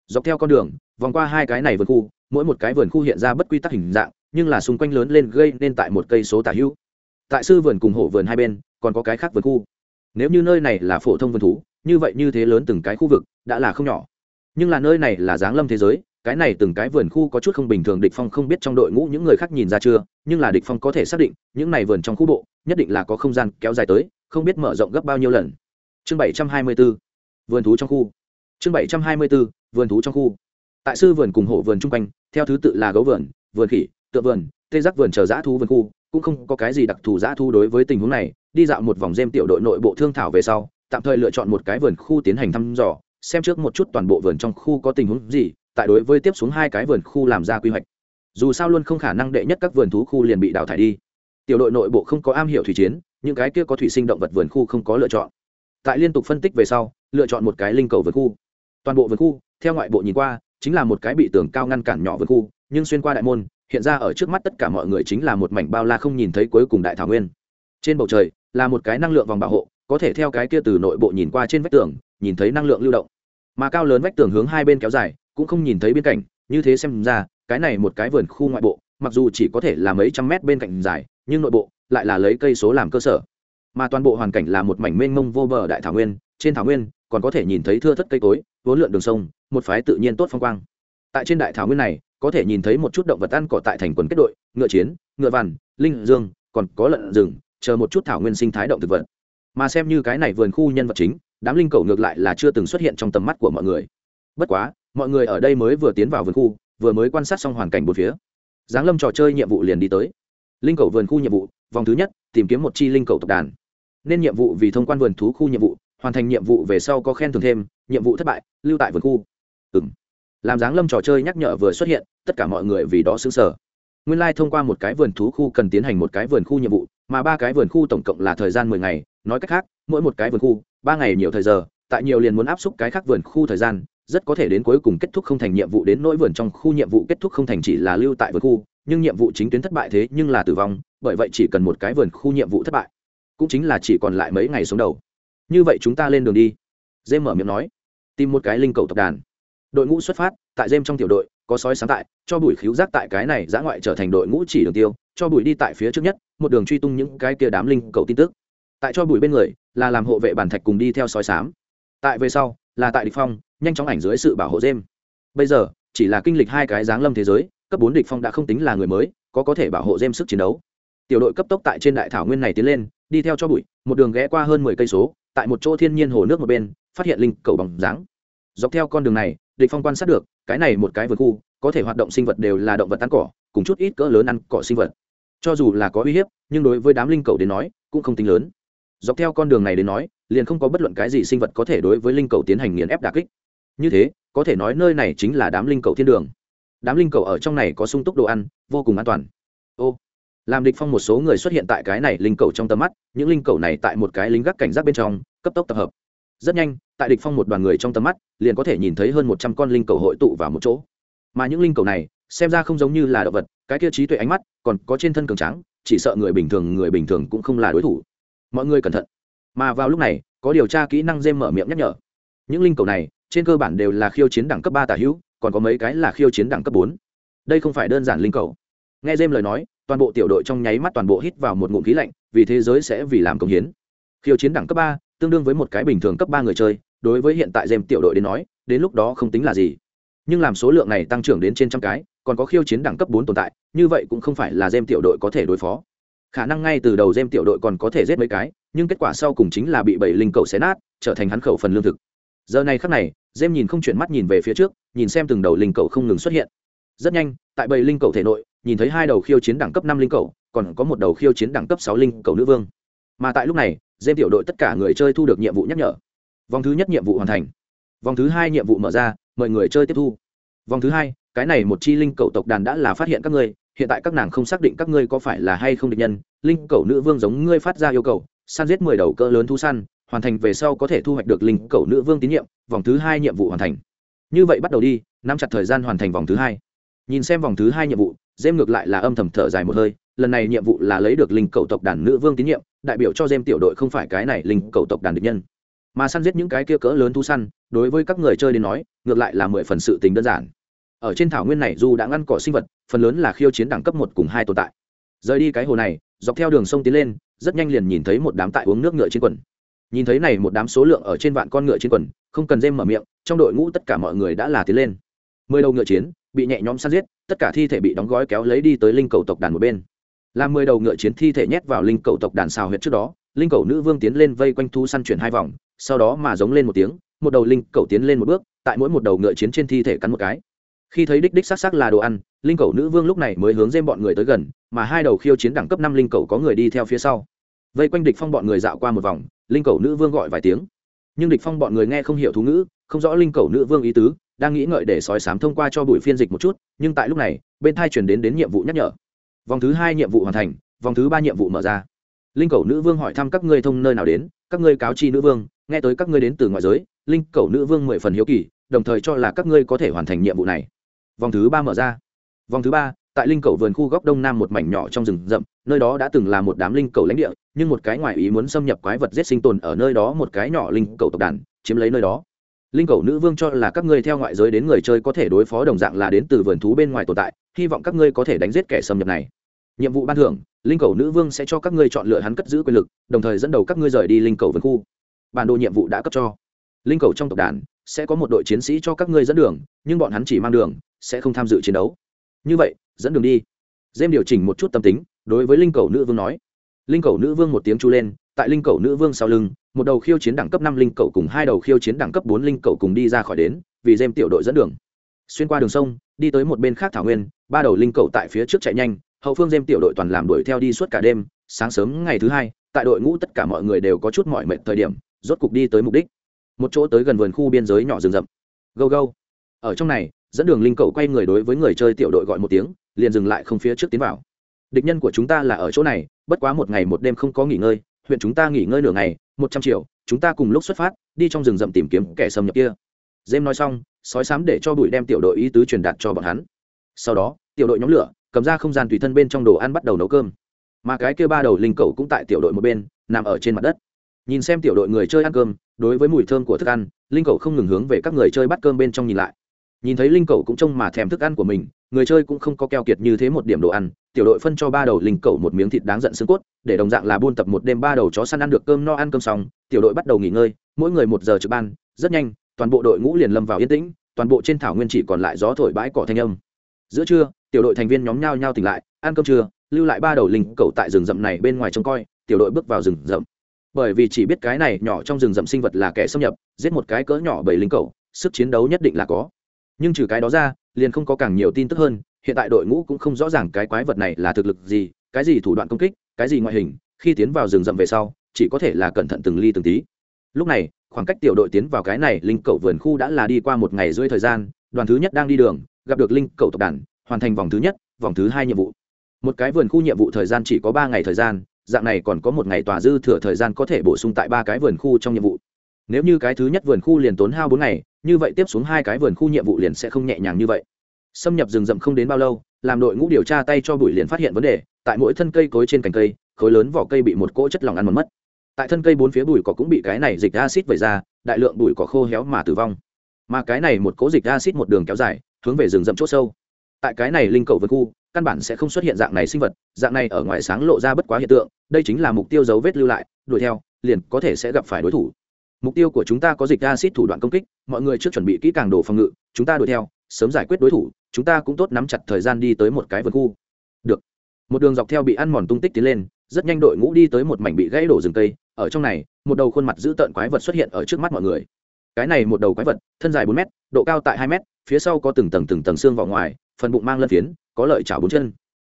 Dọc theo con đường, vòng qua hai cái này vườn khu, mỗi một cái vườn khu hiện ra bất quy tắc hình dạng, nhưng là xung quanh lớn lên gây nên tại một cây số tả hữu. Tại sư vườn cùng hộ vườn hai bên, còn có cái khác vườn khu. Nếu như nơi này là phổ thông vườn thú, như vậy như thế lớn từng cái khu vực, đã là không nhỏ. Nhưng là nơi này là giáng lâm thế giới, cái này từng cái vườn khu có chút không bình thường, địch phong không biết trong đội ngũ những người khác nhìn ra chưa, nhưng là địch phong có thể xác định, những này vườn trong khu bộ, nhất định là có không gian kéo dài tới, không biết mở rộng gấp bao nhiêu lần chương 724 vườn thú trong khu. Chương 724 vườn thú trong khu. Tại sư vườn cùng hộ vườn trung quanh, theo thứ tự là gấu vườn vườn khỉ tựa vườn, tê giác vườn chờ dã thú vườn khu, cũng không có cái gì đặc thù dã thú đối với tình huống này. Đi dạo một vòng dêm tiểu đội nội bộ thương thảo về sau, tạm thời lựa chọn một cái vườn khu tiến hành thăm dò, xem trước một chút toàn bộ vườn trong khu có tình huống gì, tại đối với tiếp xuống hai cái vườn khu làm ra quy hoạch. Dù sao luôn không khả năng đệ nhất các vườn thú khu liền bị đào thải đi. Tiểu đội nội bộ không có am hiểu thủy chiến, những cái kia có thủy sinh động vật vườn khu không có lựa chọn tại liên tục phân tích về sau, lựa chọn một cái linh cầu vườn khu. Toàn bộ vườn khu, theo ngoại bộ nhìn qua, chính là một cái bị tường cao ngăn cản nhỏ vườn khu, nhưng xuyên qua đại môn, hiện ra ở trước mắt tất cả mọi người chính là một mảnh bao la không nhìn thấy cuối cùng đại thảo nguyên. Trên bầu trời, là một cái năng lượng vòng bảo hộ, có thể theo cái kia từ nội bộ nhìn qua trên vách tường, nhìn thấy năng lượng lưu động. Mà cao lớn vách tường hướng hai bên kéo dài, cũng không nhìn thấy biên cảnh, như thế xem ra, cái này một cái vườn khu ngoại bộ, mặc dù chỉ có thể là mấy trăm mét bên cạnh dài, nhưng nội bộ lại là lấy cây số làm cơ sở mà toàn bộ hoàn cảnh là một mảnh mênh mông vô bờ đại thảo nguyên, trên thảo nguyên còn có thể nhìn thấy thưa thất cây cối, vốn lượn đường sông, một phái tự nhiên tốt phong quang. Tại trên đại thảo nguyên này, có thể nhìn thấy một chút động vật ăn cỏ tại thành quần kết đội, ngựa chiến, ngựa vằn, linh dương, còn có lợn rừng, chờ một chút thảo nguyên sinh thái động thực vật. Mà xem như cái này vườn khu nhân vật chính, đám linh cầu ngược lại là chưa từng xuất hiện trong tầm mắt của mọi người. Bất quá, mọi người ở đây mới vừa tiến vào vườn khu, vừa mới quan sát xong hoàn cảnh một phía. Giáng lâm trò chơi nhiệm vụ liền đi tới. Linh cầu vườn khu nhiệm vụ, vòng thứ nhất, tìm kiếm một chi linh cầu tộc đàn nên nhiệm vụ vì thông quan vườn thú khu nhiệm vụ, hoàn thành nhiệm vụ về sau có khen thưởng thêm, nhiệm vụ thất bại, lưu tại vườn khu. Ừ m làm giáng lâm trò chơi nhắc nhở vừa xuất hiện, tất cả mọi người vì đó xứng sở nguyên lai、like、thông qua một cái vườn thú khu cần tiến hành một cái vườn khu nhiệm vụ, mà ba cái vườn khu tổng cộng là thời gian mười ngày, nói cách khác, mỗi một cái vườn khu, ba ngày nhiều thời giờ, tại nhiều liền muốn áp xúc cái khác vườn khu thời gian, rất có thể đến cuối cùng kết thúc không thành nhiệm vụ đến nỗi vườn trong khu nhiệm vụ kết thúc không thành chỉ là lưu tại vườn khu, nhưng nhiệm vụ chính tuyến thất bại thế nhưng là tử vong, bởi vậy chỉ cần một cái vườn khu nhiệm vụ thất bại cũng chính là chỉ còn lại mấy ngày sống đầu. Như vậy chúng ta lên đường đi. Dêm mở miệng nói. Tìm một cái linh cầu tộc đàn. Đội ngũ xuất phát, tại dêm trong tiểu đội, có sói sáng tại, cho bùi khíu giác tại cái này giã ngoại trở thành đội ngũ chỉ đường tiêu, cho bùi đi tại phía trước nhất, một đường truy tung những cái kia đám linh cầu tin tức. Tại cho bùi bên người, là làm hộ vệ bản thạch cùng đi theo sói sám. Tại về sau, là tại địch phong, nhanh chóng ảnh dưới sự bảo hộ dêm bây giờ, chỉ là kinh lịch hai cái giáng lâm thế giới, cấp bốn địch phong đã không tính là người mới, có có thể bảo hộ dêm sức chiến đấu tiểu đội cấp tốc tại trên đại thảo nguyên này tiến lên, đi theo cho bụi, một đường ghé qua hơn mười cây số, tại một chỗ thiên nhiên hồ nước một bên, phát hiện linh cầu bằng dáng. Dọc theo con đường này, địch phong quan sát được, cái này một cái vườn khu, có thể hoạt động sinh vật đều là động vật ăn cỏ, cùng chút ít cỡ lớn ăn cỏ sinh vật. Cho dù là có uy hiếp, nhưng đối với đám linh cầu đến nói, cũng không tính lớn. Dọc theo con đường này đến nói, liền không có bất luận cái gì sinh vật có thể đối với linh cầu tiến hành nghiền ép đà kích. Như thế, có thể nói nơi này chính là đám linh cầu thiên đường. Đám linh cầu ở trong này có sung túc đồ ăn, vô cùng an toàn. Ô làm địch phong một số người xuất hiện tại cái này linh cầu trong tầm mắt, những linh cầu này tại một cái lính gác cảnh giác bên trong, cấp tốc tập hợp. Rất nhanh, tại địch phong một đoàn người trong tầm mắt, liền có thể nhìn thấy hơn một trăm con linh cầu hội tụ vào một chỗ. Mà những linh cầu này, xem ra không giống như là động vật, cái kia trí tuệ ánh mắt còn có trên thân cường tráng, chỉ sợ người bình thường, người bình thường cũng không là đối thủ. Mọi người cẩn thận. Mà vào lúc này, có điều tra kỹ năng dêm mở miệng nhắc nhở. Những linh cầu này, trên cơ bản đều là khiêu chiến đẳng cấp ba tả hữu, còn có mấy cái là khiêu chiến đẳng cấp bốn. Đây không phải đơn giản linh cầu. Nghe dêm lời nói toàn bộ tiểu đội trong nháy mắt toàn bộ hít vào một ngụm khí lạnh, vì thế giới sẽ vì làm công hiến. Khiêu chiến đẳng cấp ba, tương đương với một cái bình thường cấp ba người chơi, đối với hiện tại dèm tiểu đội đến nói, đến lúc đó không tính là gì. Nhưng làm số lượng này tăng trưởng đến trên trăm cái, còn có khiêu chiến đẳng cấp bốn tồn tại, như vậy cũng không phải là dèm tiểu đội có thể đối phó. Khả năng ngay từ đầu dèm tiểu đội còn có thể giết mấy cái, nhưng kết quả sau cùng chính là bị bảy linh cầu xé nát, trở thành hắn khẩu phần lương thực. Giờ này khắc này dèm nhìn không chuyển mắt nhìn về phía trước, nhìn xem từng đầu linh cầu không ngừng xuất hiện rất nhanh, tại bầy linh cầu thể nội, nhìn thấy hai đầu khiêu chiến đẳng cấp năm linh cầu, còn có một đầu khiêu chiến đẳng cấp sáu linh cầu nữ vương. Mà tại lúc này dêm tiểu đội tất cả người chơi thu được nhiệm vụ nhắc nhở. Vòng thứ nhất nhiệm vụ hoàn thành. Vòng thứ hai nhiệm vụ mở ra, mời người chơi tiếp thu. Vòng thứ hai, cái này một chi linh cầu tộc đàn đã là phát hiện các ngươi, hiện tại các nàng không xác định các ngươi có phải là hay không địch nhân, linh cầu nữ vương giống ngươi phát ra yêu cầu săn giết mười đầu cỡ lớn thu săn, hoàn thành về sau có thể thu hoạch được linh cầu nữ vương tín nhiệm, vòng thứ hai nhiệm vụ hoàn thành. Như vậy bắt đầu đi, nắm chặt thời gian hoàn thành vòng thứ hai nhìn xem vòng thứ hai nhiệm vụ dêm ngược lại là âm thầm thở dài một hơi, lần này nhiệm vụ là lấy được linh cầu tộc đàn nữ vương tín nhiệm, đại biểu cho dêm tiểu đội không phải cái này linh cầu tộc đàn địch nhân. Mà săn giết những cái kia cỡ lớn thu săn, đối với các người chơi đến nói, ngược lại là mười phần sự tình đơn giản. Ở trên thảo nguyên này dù đã ngăn cỏ sinh vật, phần lớn là khiêu chiến đẳng cấp một cùng hai tồn tại. Rời đi cái hồ này, dọc theo đường sông tiến lên, rất nhanh liền nhìn thấy một đám tại uống nước ngựa trên quần. Nhìn thấy này một đám số lượng ở trên vạn con ngựa trên quần, không cần dêm mở miệng, trong đội ngũ tất cả mọi người đã là tiến lên mười đầu ngựa chiến, bị nhẹ nhõm săn giết, tất cả thi thể bị đóng gói kéo lấy đi tới linh cầu tộc đàn một bên. Làm mười đầu ngựa chiến thi thể nhét vào linh cầu tộc đàn xào huyệt trước đó, linh cầu nữ vương tiến lên vây quanh thu săn chuyển hai vòng, sau đó mà giống lên một tiếng, một đầu linh cầu tiến lên một bước, tại mỗi một đầu ngựa chiến trên thi thể cắn một cái. Khi thấy đích đích xác xác là đồ ăn, linh cầu nữ vương lúc này mới hướng dêm bọn người tới gần, mà hai đầu khiêu chiến đẳng cấp năm linh cầu có người đi theo phía sau. Vây quanh địch phong bọn người dạo qua một vòng, linh cầu nữ vương gọi vài tiếng. Nhưng địch phong bọn người nghe không hiểu thú ngữ, không rõ linh cầu nữ vương ý tứ đang nghĩ ngợi để sói sám thông qua cho bụi phiên dịch một chút, nhưng tại lúc này, bên thai chuyển đến đến nhiệm vụ nhắc nhở. Vòng thứ hai nhiệm vụ hoàn thành, vòng thứ ba nhiệm vụ mở ra. Linh cầu nữ vương hỏi thăm các ngươi thông nơi nào đến, các ngươi cáo chi nữ vương, nghe tới các ngươi đến từ ngoại giới, linh cầu nữ vương mười phần hiếu kỳ, đồng thời cho là các ngươi có thể hoàn thành nhiệm vụ này. Vòng thứ ba mở ra. Vòng thứ ba, tại linh cầu vườn khu góc đông nam một mảnh nhỏ trong rừng rậm, nơi đó đã từng là một đám linh cầu lãnh địa, nhưng một cái ngoại ý muốn xâm nhập quái vật giết sinh tồn ở nơi đó một cái nhỏ linh cầu tộc đàn, chiếm lấy nơi đó linh cầu nữ vương cho là các ngươi theo ngoại giới đến người chơi có thể đối phó đồng dạng là đến từ vườn thú bên ngoài tồn tại, hy vọng các ngươi có thể đánh giết kẻ xâm nhập này. Nhiệm vụ ban thưởng, linh cầu nữ vương sẽ cho các ngươi chọn lựa hắn cất giữ quyền lực, đồng thời dẫn đầu các ngươi rời đi linh cầu vườn khu. Bản đồ nhiệm vụ đã cấp cho. Linh cầu trong tộc đàn sẽ có một đội chiến sĩ cho các ngươi dẫn đường, nhưng bọn hắn chỉ mang đường, sẽ không tham dự chiến đấu. Như vậy, dẫn đường đi. Dêm điều chỉnh một chút tâm tính, đối với linh cầu nữ vương nói. Linh cầu nữ vương một tiếng chu lên, tại linh cầu nữ vương sau lưng một đầu khiêu chiến đẳng cấp năm linh cầu cùng hai đầu khiêu chiến đẳng cấp bốn linh cầu cùng đi ra khỏi đến, vì Gem tiểu đội dẫn đường. Xuyên qua đường sông, đi tới một bên khác thảo nguyên, ba đầu linh cầu tại phía trước chạy nhanh, hậu phương Gem tiểu đội toàn làm đuổi theo đi suốt cả đêm, sáng sớm ngày thứ hai, tại đội ngũ tất cả mọi người đều có chút mỏi mệt thời điểm, rốt cục đi tới mục đích. Một chỗ tới gần vườn khu biên giới nhỏ rừng rậm. Go go. Ở trong này, dẫn đường linh cầu quay người đối với người chơi tiểu đội gọi một tiếng, liền dừng lại không phía trước tiến vào. Địch nhân của chúng ta là ở chỗ này, bất quá một ngày một đêm không có nghỉ ngơi, huyện chúng ta nghỉ ngơi nửa ngày một trăm triệu, chúng ta cùng lúc xuất phát, đi trong rừng rậm tìm kiếm kẻ xâm nhập kia. Dêm nói xong, sói sám để cho bụi đem tiểu đội ý tứ truyền đạt cho bọn hắn. Sau đó, tiểu đội nhóm lửa, cầm ra không gian tùy thân bên trong đồ ăn bắt đầu nấu cơm. Mà cái kia ba đầu linh cầu cũng tại tiểu đội một bên, nằm ở trên mặt đất. Nhìn xem tiểu đội người chơi ăn cơm, đối với mùi thơm của thức ăn, linh cầu không ngừng hướng về các người chơi bắt cơm bên trong nhìn lại nhìn thấy linh cầu cũng trông mà thèm thức ăn của mình, người chơi cũng không có keo kiệt như thế một điểm đồ ăn, tiểu đội phân cho ba đầu linh cầu một miếng thịt đáng giận xương cốt, để đồng dạng là buôn tập một đêm ba đầu chó săn ăn được cơm no ăn cơm xong, tiểu đội bắt đầu nghỉ ngơi, mỗi người một giờ trực ban, rất nhanh, toàn bộ đội ngũ liền lâm vào yên tĩnh, toàn bộ trên thảo nguyên chỉ còn lại gió thổi bãi cỏ thanh âm. Giữa trưa, tiểu đội thành viên nhóm nhau nhau tỉnh lại, ăn cơm trưa, lưu lại ba đầu linh cầu tại rừng rậm này bên ngoài trông coi, tiểu đội bước vào rừng rậm. Bởi vì chỉ biết cái này nhỏ trong rừng rậm sinh vật là kẻ xâm nhập, giết một cái cỡ nhỏ bảy linh cầu sức chiến đấu nhất định là có nhưng trừ cái đó ra, liền không có càng nhiều tin tức hơn, hiện tại đội ngũ cũng không rõ ràng cái quái vật này là thực lực gì, cái gì thủ đoạn công kích, cái gì ngoại hình, khi tiến vào rừng rậm về sau, chỉ có thể là cẩn thận từng ly từng tí. Lúc này, khoảng cách tiểu đội tiến vào cái này linh cầu vườn khu đã là đi qua một ngày rưỡi thời gian, đoàn thứ nhất đang đi đường, gặp được linh cầu tộc đàn, hoàn thành vòng thứ nhất, vòng thứ hai nhiệm vụ. Một cái vườn khu nhiệm vụ thời gian chỉ có ba ngày thời gian, dạng này còn có một ngày tòa dư thừa thời gian có thể bổ sung tại ba cái vườn khu trong nhiệm vụ. Nếu như cái thứ nhất vườn khu liền tốn hao bốn ngày như vậy tiếp xuống hai cái vườn khu nhiệm vụ liền sẽ không nhẹ nhàng như vậy. Xâm nhập rừng rậm không đến bao lâu, làm đội ngũ điều tra tay cho bụi liền phát hiện vấn đề, tại mỗi thân cây cối trên cành cây, khối lớn vỏ cây bị một cỗ chất lỏng ăn mòn mất. Tại thân cây bốn phía bụi cỏ cũng bị cái này dịch acid vẩy ra, đại lượng bụi cỏ khô héo mà tử vong. Mà cái này một cỗ dịch acid một đường kéo dài, hướng về rừng rậm c h ỗ sâu. Tại cái này linh cầu vườn khu, căn bản sẽ không xuất hiện dạng này sinh vật, dạng này ở ngoài sáng lộ ra bất quá hiện tượng, đây chính là mục tiêu dấu vết lưu lại, đuổi theo, liền có thể sẽ gặp phải đối thủ mục tiêu của chúng ta có dịch acid thủ đoạn công kích, mọi người trước chuẩn bị kỹ càng đồ phòng ngự, chúng ta đuổi theo, sớm giải quyết đối thủ, chúng ta cũng tốt nắm chặt thời gian đi tới một cái vườn khu. Được. Một đường dọc theo bị ăn mòn tung tích tiến lên, rất nhanh đội ngũ đi tới một mảnh bị gãy đổ rừng cây, ở trong này, một đầu khuôn mặt dữ tợn quái vật xuất hiện ở trước mắt mọi người. Cái này một đầu quái vật, thân dài bốn m độ cao tại hai m phía sau có từng tầng từng tầng xương vào ngoài, phần bụng mang lân phiến, có lợi chảo bốn chân.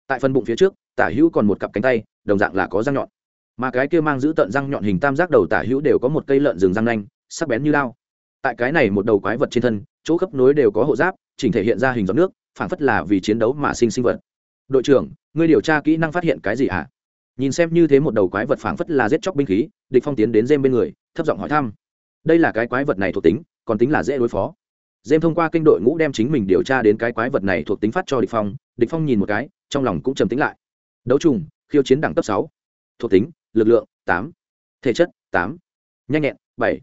Tại phần bụng phía trước, tả hữu còn một cặp cánh tay, đồng dạng là có răng nhọn mà cái kia mang giữ tận răng nhọn hình tam giác đầu tả hữu đều có một cây lợn rừng răng nanh, sắc bén như lao. Tại cái này một đầu quái vật trên thân, chỗ khớp nối đều có hộ giáp, chỉnh thể hiện ra hình giọt nước phản phất là vì chiến đấu mà sinh sinh vật. Đội trưởng, ngươi điều tra kỹ năng phát hiện cái gì à nhìn xem như thế một đầu quái vật phản phất là giết chóc binh khí, địch phong tiến đến dêm bên người, thấp giọng hỏi thăm. Đây là cái quái vật này thuộc tính, còn tính là dễ đối phó. Dêm thông qua kênh đội ngũ đem chính mình điều tra đến cái quái vật này thuộc tính phát cho địch phong địch phong nhìn một cái, trong lòng cũng trầm tĩnh lại. Đấu trùng, khiêu chiến đẳng cấp sáu. Thuộc tính lực lượng tám, thể chất tám, nhanh nhẹn bảy,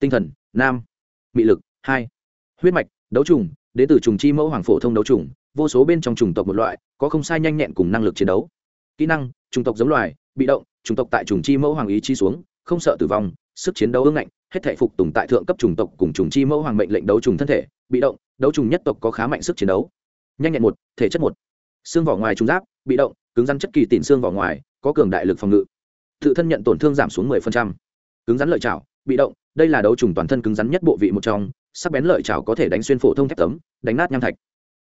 tinh thần nam, mị lực hai, huyết mạch đấu trùng, đến từ trùng chi mẫu hoàng phổ thông đấu trùng, vô số bên trong chủng tộc một loại, có không sai nhanh nhẹn cùng năng lực chiến đấu. Kỹ năng, chủng tộc giống loài, bị động, chủng tộc tại trùng chi mẫu hoàng ý chi xuống, không sợ tử vong, sức chiến đấu ương ngạnh, hết thể phục tùng tại thượng cấp chủng tộc cùng trùng chi mẫu hoàng mệnh lệnh đấu trùng thân thể, bị động, đấu trùng nhất tộc có khá mạnh sức chiến đấu. Nhanh nhẹn một, thể chất một. Xương vỏ ngoài trùng giáp, bị động, cứng rắn chất kỳ tỉn xương vỏ ngoài, có cường đại lực phòng ngự tự thân nhận tổn thương giảm xuống 10%. cứng rắn lợi chảo bị động đây là đấu trùng toàn thân cứng rắn nhất bộ vị một trong sắc bén lợi chảo có thể đánh xuyên phổ thông thép tấm đánh nát nham thạch.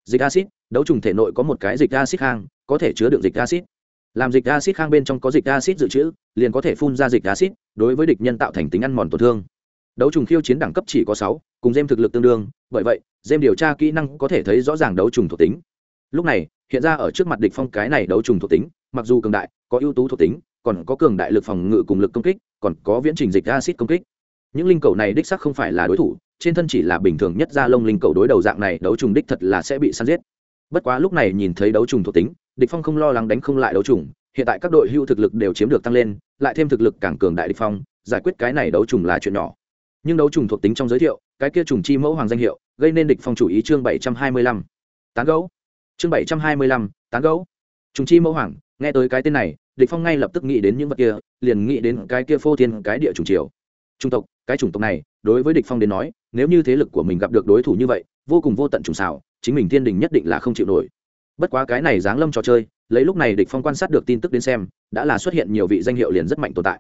Dịch axit, đấu trùng thể nội có một cái dịch axit hang, có thể chứa được dịch axit, làm dịch axit hang bên trong có dịch axit dự trữ liền có thể phun ra dịch axit đối với địch nhân tạo thành tính ăn mòn tổn thương. Đấu trùng khiêu chiến đẳng cấp chỉ có sáu cùng dêm thực lực tương đương bởi vậy dêm điều tra kỹ năng có thể thấy rõ ràng đấu trùng thuộc tính. Lúc này hiện ra ở trước mặt địch phong cái này đấu trùng thuộc tính mặc dù cường đại có ưu tú thuộc tính còn có cường đại lực phòng ngự cùng lực công kích, còn có viễn trình dịch acid công kích. Những linh cầu này đích xác không phải là đối thủ, trên thân chỉ là bình thường nhất ra lông linh cầu đối đầu dạng này, đấu trùng đích thật là sẽ bị săn giết. Bất quá lúc này nhìn thấy đấu trùng thuộc tính, địch phong không lo lắng đánh không lại đấu trùng, hiện tại các đội hưu thực lực đều chiếm được tăng lên, lại thêm thực lực càng cường đại địch phong, giải quyết cái này đấu trùng là chuyện nhỏ. Nhưng đấu trùng thuộc tính trong giới thiệu, cái kia trùng chi mẫu hoàng danh hiệu, gây nên địch phong chủ ý chương bảy trăm hai mươi lăm. Tán gấu. Chương bảy trăm hai mươi lăm, tán gấu. Trùng chi mẫu hoàng, nghe tới cái tên này địch phong ngay lập tức nghĩ đến những vật kia, liền nghĩ đến cái kia phô thiên cái địa trùng triều. Trung tộc, cái chủng tộc này, đối với địch phong đến nói, nếu như thế lực của mình gặp được đối thủ như vậy, vô cùng vô tận trùng xảo chính mình thiên đình nhất định là không chịu nổi. Bất quá cái này dáng lâm trò chơi, lấy lúc này địch phong quan sát được tin tức đến xem, đã là xuất hiện nhiều vị danh hiệu liền rất mạnh tồn tại.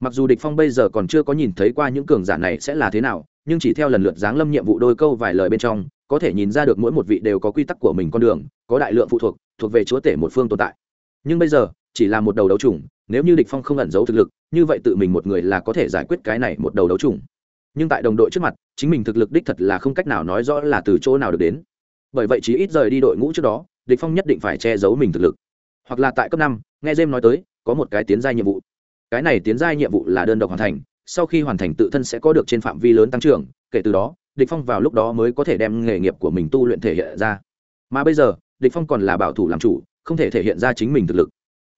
Mặc dù địch phong bây giờ còn chưa có nhìn thấy qua những cường giả này sẽ là thế nào, nhưng chỉ theo lần lượt dáng lâm nhiệm vụ đôi câu vài lời bên trong, có thể nhìn ra được mỗi một vị đều có quy tắc của mình con đường, có đại lượng phụ thuộc thuộc về chúa tể một phương tồn tại. Nhưng bây giờ chỉ là một đầu đấu trùng nếu như địch phong không ẩn giấu thực lực, như vậy tự mình một người là có thể giải quyết cái này một đầu đấu trùng nhưng tại đồng đội trước mặt, chính mình thực lực đích thật là không cách nào nói rõ là từ chỗ nào được đến. Bởi vậy chỉ ít rời đi đội ngũ trước đó, địch phong nhất định phải che giấu mình thực lực. Hoặc là tại cấp năm, nghe jem nói tới, có một cái tiến giai nhiệm vụ. Cái này tiến giai nhiệm vụ là đơn độc hoàn thành, sau khi hoàn thành tự thân sẽ có được trên phạm vi lớn tăng trưởng, kể từ đó, địch phong vào lúc đó mới có thể đem nghề nghiệp của mình tu luyện thể hiện ra. Mà bây giờ, địch phong còn là bảo thủ làm chủ, không thể thể hiện ra chính mình thực lực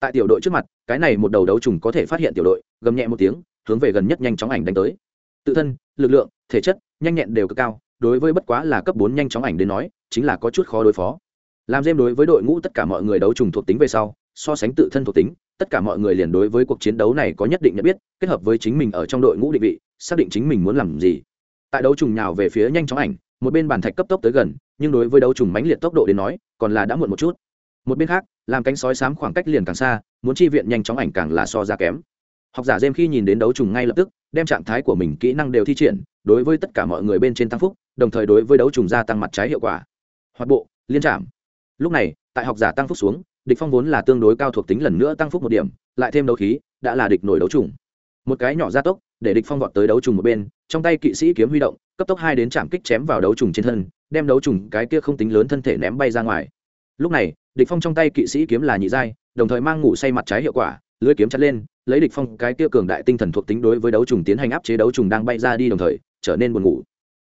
tại tiểu đội trước mặt, cái này một đầu đấu trùng có thể phát hiện tiểu đội, gầm nhẹ một tiếng, hướng về gần nhất nhanh chóng ảnh đánh tới. Tự thân, lực lượng, thể chất, nhanh nhẹn đều cực cao, đối với bất quá là cấp bốn nhanh chóng ảnh đến nói, chính là có chút khó đối phó. Làm dêm đối với đội ngũ tất cả mọi người đấu trùng thuộc tính về sau, so sánh tự thân thuộc tính, tất cả mọi người liền đối với cuộc chiến đấu này có nhất định nhận biết, kết hợp với chính mình ở trong đội ngũ định vị, xác định chính mình muốn làm gì. Tại đấu trùng nào về phía nhanh chóng ảnh, một bên bàn thạch cấp tốc tới gần, nhưng đối với đấu trùng mãnh liệt tốc độ đến nói, còn là đã muộn một chút. Một bên khác làm cánh sói sám khoảng cách liền càng xa, muốn chi viện nhanh chóng ảnh càng là so ra kém. Học giả dêm khi nhìn đến đấu trùng ngay lập tức, đem trạng thái của mình kỹ năng đều thi triển, đối với tất cả mọi người bên trên tăng phúc, đồng thời đối với đấu trùng gia tăng mặt trái hiệu quả. Hoạt bộ, liên trạm. Lúc này, tại học giả tăng phúc xuống, địch phong vốn là tương đối cao thuộc tính lần nữa tăng phúc một điểm, lại thêm đấu khí, đã là địch nổi đấu trùng. Một cái nhỏ gia tốc, để địch phong vọt tới đấu trùng một bên, trong tay kỵ sĩ kiếm huy động, cấp tốc hai đến chạm kích chém vào đấu trùng trên thân, đem đấu trùng cái kia không tính lớn thân thể ném bay ra ngoài lúc này, địch phong trong tay kỵ sĩ kiếm là nhị giai, đồng thời mang ngủ say mặt trái hiệu quả lưỡi kiếm chặt lên, lấy địch phong cái kia cường đại tinh thần thuộc tính đối với đấu trùng tiến hành áp chế đấu trùng đang bay ra đi đồng thời, trở nên buồn ngủ.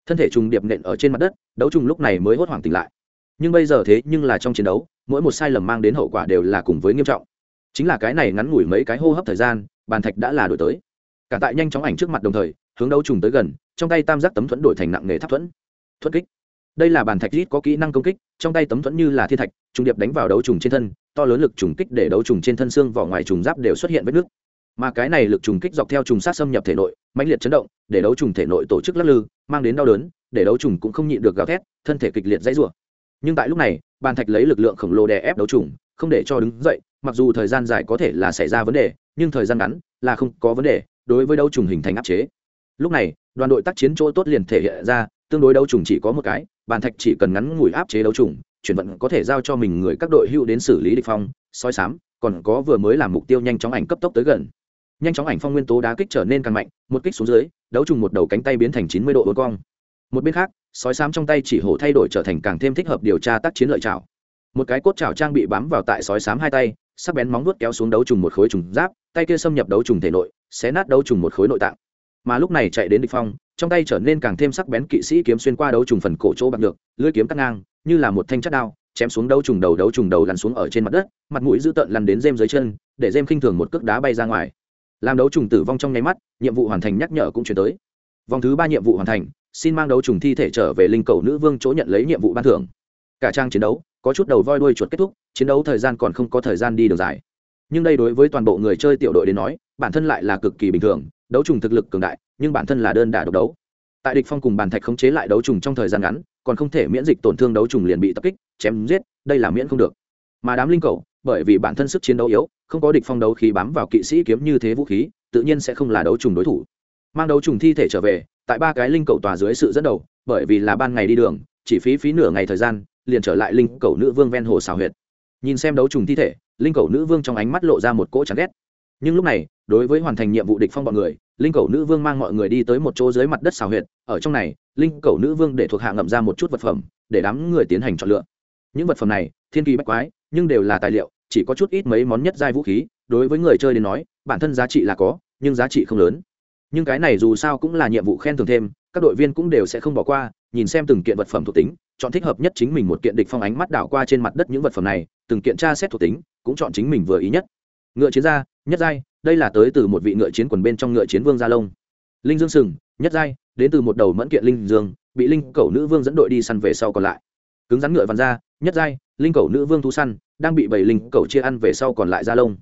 Thân thể trùng điệp nện ở trên mặt đất, đấu trùng lúc này mới hốt hoảng tỉnh lại. Nhưng bây giờ thế nhưng là trong chiến đấu, mỗi một sai lầm mang đến hậu quả đều là cùng với nghiêm trọng. Chính là cái này ngắn ngủi mấy cái hô hấp thời gian, bàn thạch đã là đổi tới. Cả tại nhanh chóng ảnh trước mặt đồng thời, hướng đấu trùng tới gần, trong tay tam giác tấm thuẫn đổi thành nặng nghề tháp thuẫn. Thuẫn kích đây là bàn thạch rít có kỹ năng công kích, trong tay tấm thuẫn như là thiên thạch, trùng điệp đánh vào đấu trùng trên thân, to lớn lực trùng kích để đấu trùng trên thân xương vỏ ngoài trùng giáp đều xuất hiện vết nước. Mà cái này lực trùng kích dọc theo trùng sát xâm nhập thể nội, mãnh liệt chấn động, để đấu trùng thể nội tổ chức lắc lư, mang đến đau đớn, để đấu trùng cũng không nhịn được gào thét, thân thể kịch liệt dãy rủa. Nhưng tại lúc này, bàn thạch lấy lực lượng khổng lồ đè ép đấu trùng, không để cho đứng dậy, mặc dù thời gian dài có thể là xảy ra vấn đề, nhưng thời gian ngắn là không có vấn đề, đối với đấu trùng hình thành áp chế. Lúc này, đoàn đội tác chiến chỗ tốt liền thể hiện ra, tương đối đấu trùng chỉ có một cái bàn thạch chỉ cần ngắn ngủi áp chế đấu trùng, chuyển vận có thể giao cho mình người các đội hưu đến xử lý địch phong, soi sám, còn có vừa mới làm mục tiêu nhanh chóng ảnh cấp tốc tới gần. Nhanh chóng ảnh phong nguyên tố đá kích trở nên càng mạnh, một kích xuống dưới, đấu trùng một đầu cánh tay biến thành chín mươi độ uốn cong. Một bên khác sói sám trong tay chỉ hổ thay đổi trở thành càng thêm thích hợp điều tra tác chiến lợi chảo một cái cốt chảo trang bị bám vào tại sói sám hai tay, sắc bén móng vuốt kéo xuống đấu trùng một khối trùng giáp, tay kia xâm nhập đấu trùng thể nội, xé nát đấu trùng một khối nội tạng mà lúc này chạy đến địch phong, trong tay trở nên càng thêm sắc bén kỵ sĩ kiếm xuyên qua đấu trùng phần cổ chỗ bạc được lưỡi kiếm cắt ngang, như là một thanh chất đao, chém xuống đấu trùng đầu đấu trùng đầu lăn xuống ở trên mặt đất, mặt mũi dữ tợn lăn đến dêm dưới chân, để dêm khinh thường một cước đá bay ra ngoài. Làm đấu trùng tử vong trong nháy mắt, nhiệm vụ hoàn thành nhắc nhở cũng chuyển tới. Vòng thứ ba nhiệm vụ hoàn thành, xin mang đấu trùng thi thể trở về linh cầu nữ vương chỗ nhận lấy nhiệm vụ ban thưởng. Cả trang chiến đấu, có chút đầu voi đuôi chuột kết thúc, chiến đấu thời gian còn không có thời gian đi đường dài. Nhưng đây đối với toàn bộ người chơi tiểu đội đến nói, bản thân lại là cực kỳ bình thường đấu trùng thực lực cường đại, nhưng bản thân là đơn đả độc đấu. Tại địch phong cùng bàn thạch khống chế lại đấu trùng trong thời gian ngắn, còn không thể miễn dịch tổn thương đấu trùng liền bị tập kích, chém giết, đây là miễn không được. Mà đám linh cầu, bởi vì bản thân sức chiến đấu yếu, không có địch phong đấu khí bám vào kỵ sĩ kiếm như thế vũ khí, tự nhiên sẽ không là đấu trùng đối thủ. Mang đấu trùng thi thể trở về, tại ba cái linh cầu tòa dưới sự dẫn đầu, bởi vì là ban ngày đi đường, chỉ phí phí nửa ngày thời gian, liền trở lại linh cầu nữ vương ven hồ xào huyệt. Nhìn xem đấu trùng thi thể, linh cầu nữ vương trong ánh mắt lộ ra một cỗ chán ghét. Nhưng lúc này đối với hoàn thành nhiệm vụ địch phong bọn người, linh cầu nữ vương mang mọi người đi tới một chỗ dưới mặt đất xào huyệt, ở trong này, linh cầu nữ vương để thuộc hạ ngậm ra một chút vật phẩm, để đám người tiến hành chọn lựa. Những vật phẩm này, thiên kỳ bách quái, nhưng đều là tài liệu, chỉ có chút ít mấy món nhất giai vũ khí, đối với người chơi đến nói, bản thân giá trị là có, nhưng giá trị không lớn. Nhưng cái này dù sao cũng là nhiệm vụ khen thưởng thêm, các đội viên cũng đều sẽ không bỏ qua, nhìn xem từng kiện vật phẩm thuộc tính, chọn thích hợp nhất chính mình một kiện địch phong ánh mắt đảo qua trên mặt đất những vật phẩm này, từng kiện tra xét thuộc tính, cũng chọn chính mình vừa ý nhất. Ngựa chiến gia, nhất giai đây là tới từ một vị ngựa chiến quần bên trong ngựa chiến vương gia lông linh dương sừng, nhất giai, đến từ một đầu mẫn kiện linh dương, bị linh cầu nữ vương dẫn đội đi săn về sau còn lại. Cứng rắn ngựa vằn ra, nhất giai, linh cầu nữ vương thú săn, đang bị bảy linh cầu chia ăn về sau còn lại da lông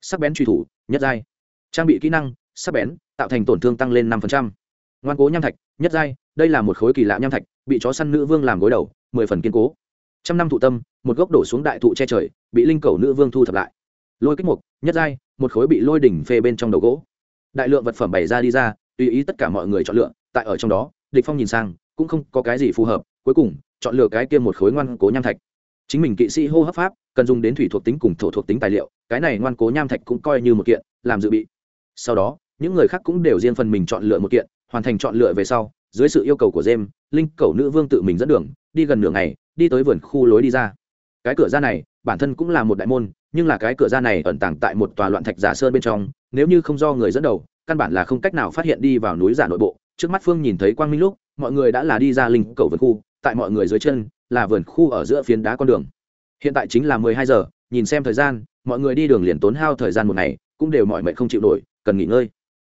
sắc bén truy thủ, nhất giai. Trang bị kỹ năng, sắc bén, tạo thành tổn thương tăng lên năm ngoan cố nham thạch, nhất giai, đây là một khối kỳ lạ nham thạch, bị chó săn nữ vương làm gối đầu, mười phần kiên cố. Trăm năm thụ tâm, một gốc đổ xuống đại thụ che trời, bị linh cầu nữ vương thu thập lại. Lôi kích mục, nhất giai một khối bị lôi đỉnh phê bên trong đầu gỗ. Đại lượng vật phẩm bày ra đi ra, tùy ý tất cả mọi người chọn lựa, tại ở trong đó, địch phong nhìn sang, cũng không có cái gì phù hợp, cuối cùng, chọn lựa cái kia một khối ngoan cố nham thạch. Chính mình kỵ sĩ hô hấp pháp, cần dùng đến thủy thuộc tính cùng thổ thuộc tính tài liệu, cái này ngoan cố nham thạch cũng coi như một kiện, làm dự bị. Sau đó, những người khác cũng đều riêng phần mình chọn lựa một kiện, hoàn thành chọn lựa về sau, dưới sự yêu cầu của jem, linh cầu nữ vương tự mình dẫn đường, đi gần nửa ngày, đi tới vườn khu lối đi ra. Cái cửa ra này, bản thân cũng là một đại môn nhưng là cái cửa ra này ẩn tàng tại một tòa loạn thạch giả sơn bên trong, nếu như không do người dẫn đầu, căn bản là không cách nào phát hiện đi vào núi giả nội bộ. Trước mắt phương nhìn thấy quang minh lúc, mọi người đã là đi ra linh cầu vườn khu, tại mọi người dưới chân là vườn khu ở giữa phiến đá con đường. Hiện tại chính là mười hai giờ, nhìn xem thời gian, mọi người đi đường liền tốn hao thời gian một ngày, cũng đều mọi mệnh không chịu nổi, cần nghỉ ngơi.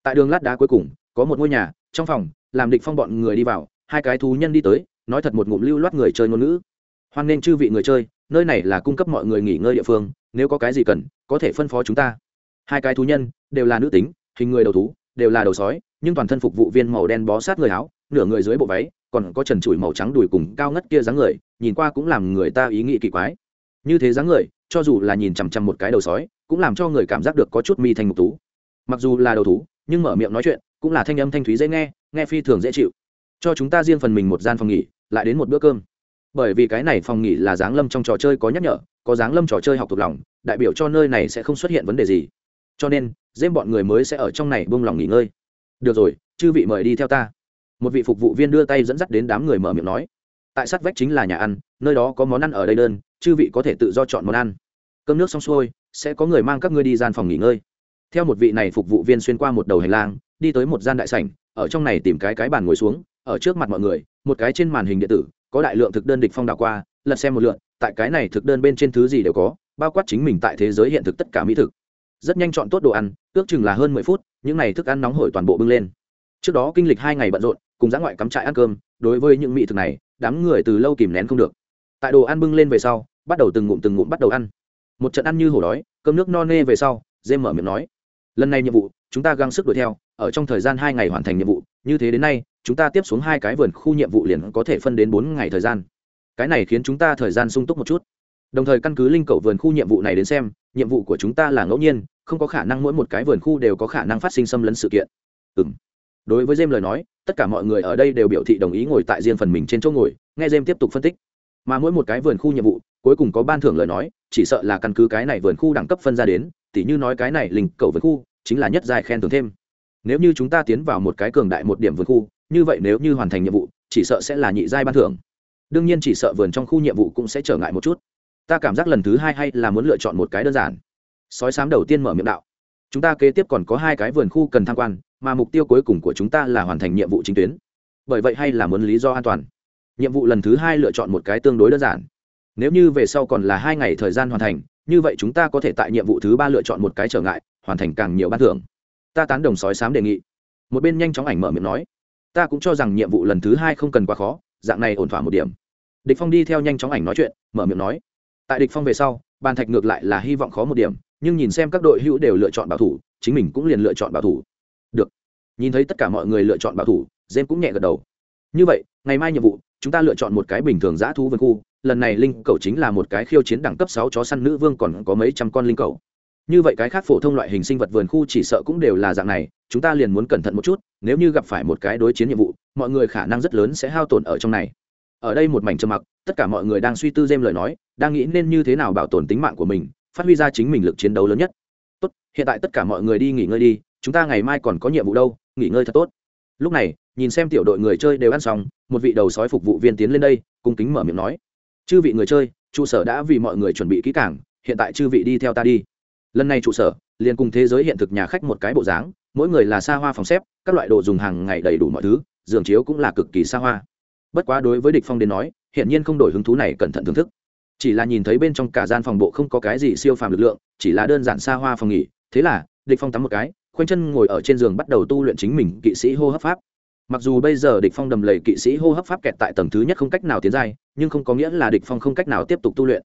Tại đường lát đá cuối cùng, có một ngôi nhà, trong phòng, làm địch phong bọn người đi vào, hai cái thú nhân đi tới, nói thật một ngụm lưu loát người chơi ngôn ngữ. Hoan nên chư vị người chơi nơi này là cung cấp mọi người nghỉ ngơi địa phương, nếu có cái gì cần, có thể phân phó chúng ta. Hai cái thú nhân, đều là nữ tính, hình người đầu thú, đều là đầu sói, nhưng toàn thân phục vụ viên màu đen bó sát người áo, nửa người dưới bộ váy, còn có trần trụi màu trắng đùi cùng cao ngất kia dáng người, nhìn qua cũng làm người ta ý nghĩ kỳ quái. Như thế dáng người, cho dù là nhìn chằm chằm một cái đầu sói, cũng làm cho người cảm giác được có chút mi thành mục tú. Mặc dù là đầu thú, nhưng mở miệng nói chuyện, cũng là thanh âm thanh thúy dễ nghe nghe phi thường dễ chịu. Cho chúng ta riêng phần mình một gian phòng nghỉ, lại đến một bữa cơm bởi vì cái này phòng nghỉ là giáng lâm trong trò chơi có nhắc nhở, có giáng lâm trò chơi học thuộc lòng, đại biểu cho nơi này sẽ không xuất hiện vấn đề gì. Cho nên dêm bọn người mới sẽ ở trong này buông lòng nghỉ ngơi. Được rồi, chư vị mời đi theo ta. Một vị phục vụ viên đưa tay dẫn dắt đến đám người mở miệng nói. Tại sát vách chính là nhà ăn, nơi đó có món ăn ở đây đơn, chư vị có thể tự do chọn món ăn. Cơm nước xong xuôi, sẽ có người mang các ngươi đi gian phòng nghỉ ngơi. Theo một vị này phục vụ viên xuyên qua một đầu hành lang, đi tới một gian đại sảnh, ở trong này tìm cái cái bàn ngồi xuống, ở trước mặt mọi người, một cái trên màn hình điện tử có đại lượng thực đơn địch phong đảo qua, lật xem một lượn tại cái này thực đơn bên trên thứ gì đều có, bao quát chính mình tại thế giới hiện thực tất cả mỹ thực. Rất nhanh chọn tốt đồ ăn, ước chừng là hơn mười phút, những này thức ăn nóng hổi toàn bộ bưng lên. Trước đó kinh lịch hai ngày bận rộn, cùng dã ngoại cắm trại ăn cơm, đối với những mỹ thực này, đám người từ lâu kìm nén không được. Tại đồ ăn bưng lên về sau, bắt đầu từng ngụm từng ngụm bắt đầu ăn. Một trận ăn như hổ đói, cơm nước no nê về sau, dê mở miệng nói, lần này nhiệm vụ, chúng ta gắng sức đuổi theo, ở trong thời gian hai ngày hoàn thành nhiệm vụ, như thế đến nay chúng ta tiếp xuống hai cái vườn khu nhiệm vụ liền có thể phân đến bốn ngày thời gian. Cái này khiến chúng ta thời gian sung túc một chút. Đồng thời căn cứ linh cầu vườn khu nhiệm vụ này đến xem, nhiệm vụ của chúng ta là ngẫu nhiên, không có khả năng mỗi một cái vườn khu đều có khả năng phát sinh xâm lấn sự kiện. Ừ đối với jem lời nói, tất cả mọi người ở đây đều biểu thị đồng ý ngồi tại riêng phần mình trên chỗ ngồi, nghe jem tiếp tục phân tích. Mà mỗi một cái vườn khu nhiệm vụ, cuối cùng có ban thưởng lời nói, chỉ sợ là căn cứ cái này vườn khu đẳng cấp phân ra đến, tỉ như nói cái này linh cầu vườn khu, chính là nhất dài khen thưởng thêm. Nếu như chúng ta tiến vào một cái cường đại một điểm vườn khu như vậy nếu như hoàn thành nhiệm vụ, chỉ sợ sẽ là nhị giai ban thưởng. Đương nhiên chỉ sợ vườn trong khu nhiệm vụ cũng sẽ trở ngại một chút. Ta cảm giác lần thứ hai hay là muốn lựa chọn một cái đơn giản. Sói sám đầu tiên mở miệng đạo. Chúng ta kế tiếp còn có hai cái vườn khu cần tham quan, mà mục tiêu cuối cùng của chúng ta là hoàn thành nhiệm vụ chính tuyến. Bởi vậy hay là muốn lý do an toàn. Nhiệm vụ lần thứ hai lựa chọn một cái tương đối đơn giản. Nếu như về sau còn là hai ngày thời gian hoàn thành, như vậy chúng ta có thể tại nhiệm vụ thứ ba lựa chọn một cái trở ngại, hoàn thành càng nhiều ban thưởng. Ta tán đồng sói sám đề nghị. Một bên nhanh chóng ảnh mở miệng nói ta cũng cho rằng nhiệm vụ lần thứ hai không cần quá khó, dạng này ổn thỏa một điểm. Địch phong đi theo nhanh chóng ảnh nói chuyện, mở miệng nói. Tại địch phong về sau, bàn thạch ngược lại là hy vọng khó một điểm, nhưng nhìn xem các đội hữu đều lựa chọn bảo thủ, chính mình cũng liền lựa chọn bảo thủ. Được. Nhìn thấy tất cả mọi người lựa chọn bảo thủ jem cũng nhẹ gật đầu. Như vậy, ngày mai nhiệm vụ, chúng ta lựa chọn một cái bình thường giã thú vườn khu, lần này linh cầu chính là một cái khiêu chiến đẳng cấp sáu chó săn nữ vương còn có mấy trăm con linh cầu như vậy cái khác phổ thông loại hình sinh vật vườn khu chỉ sợ cũng đều là dạng này, chúng ta liền muốn cẩn thận một chút, nếu như gặp phải một cái đối chiến nhiệm vụ, mọi người khả năng rất lớn sẽ hao tổn ở trong này. Ở đây một mảnh trầm mặc, tất cả mọi người đang suy tư dêm lời nói, đang nghĩ nên như thế nào bảo tồn tính mạng của mình, phát huy ra chính mình lực chiến đấu lớn nhất. Tốt, hiện tại tất cả mọi người đi nghỉ ngơi đi, chúng ta ngày mai còn có nhiệm vụ đâu, nghỉ ngơi thật tốt. Lúc này, nhìn xem tiểu đội người chơi đều ăn xong, một vị đầu sói phục vụ viên tiến lên đây, cung kính mở miệng nói. Chư vị người chơi, trụ sở đã vì mọi người chuẩn bị kỹ cảng hiện tại chư vị đi theo ta đi lần này trụ sở, liền cùng thế giới hiện thực nhà khách một cái bộ dáng, mỗi người là xa hoa phòng xếp, các loại đồ dùng hàng ngày đầy đủ mọi thứ, giường chiếu cũng là cực kỳ xa hoa. Bất quá đối với địch phong đến nói hiện nhiên không đổi hứng thú này cẩn thận thưởng thức. Chỉ là nhìn thấy bên trong cả gian phòng bộ không có cái gì siêu phàm lực lượng, chỉ là đơn giản xa hoa phòng nghỉ, thế là, địch phong tắm một cái, khoanh chân ngồi ở trên giường bắt đầu tu luyện chính mình kỵ sĩ hô hấp pháp. Mặc dù bây giờ địch phong đầm lầy kỵ sĩ hô hấp pháp kẹt tại tầng thứ nhất không cách nào tiến giai, nhưng không có nghĩa là địch phong không cách nào tiếp tục tu luyện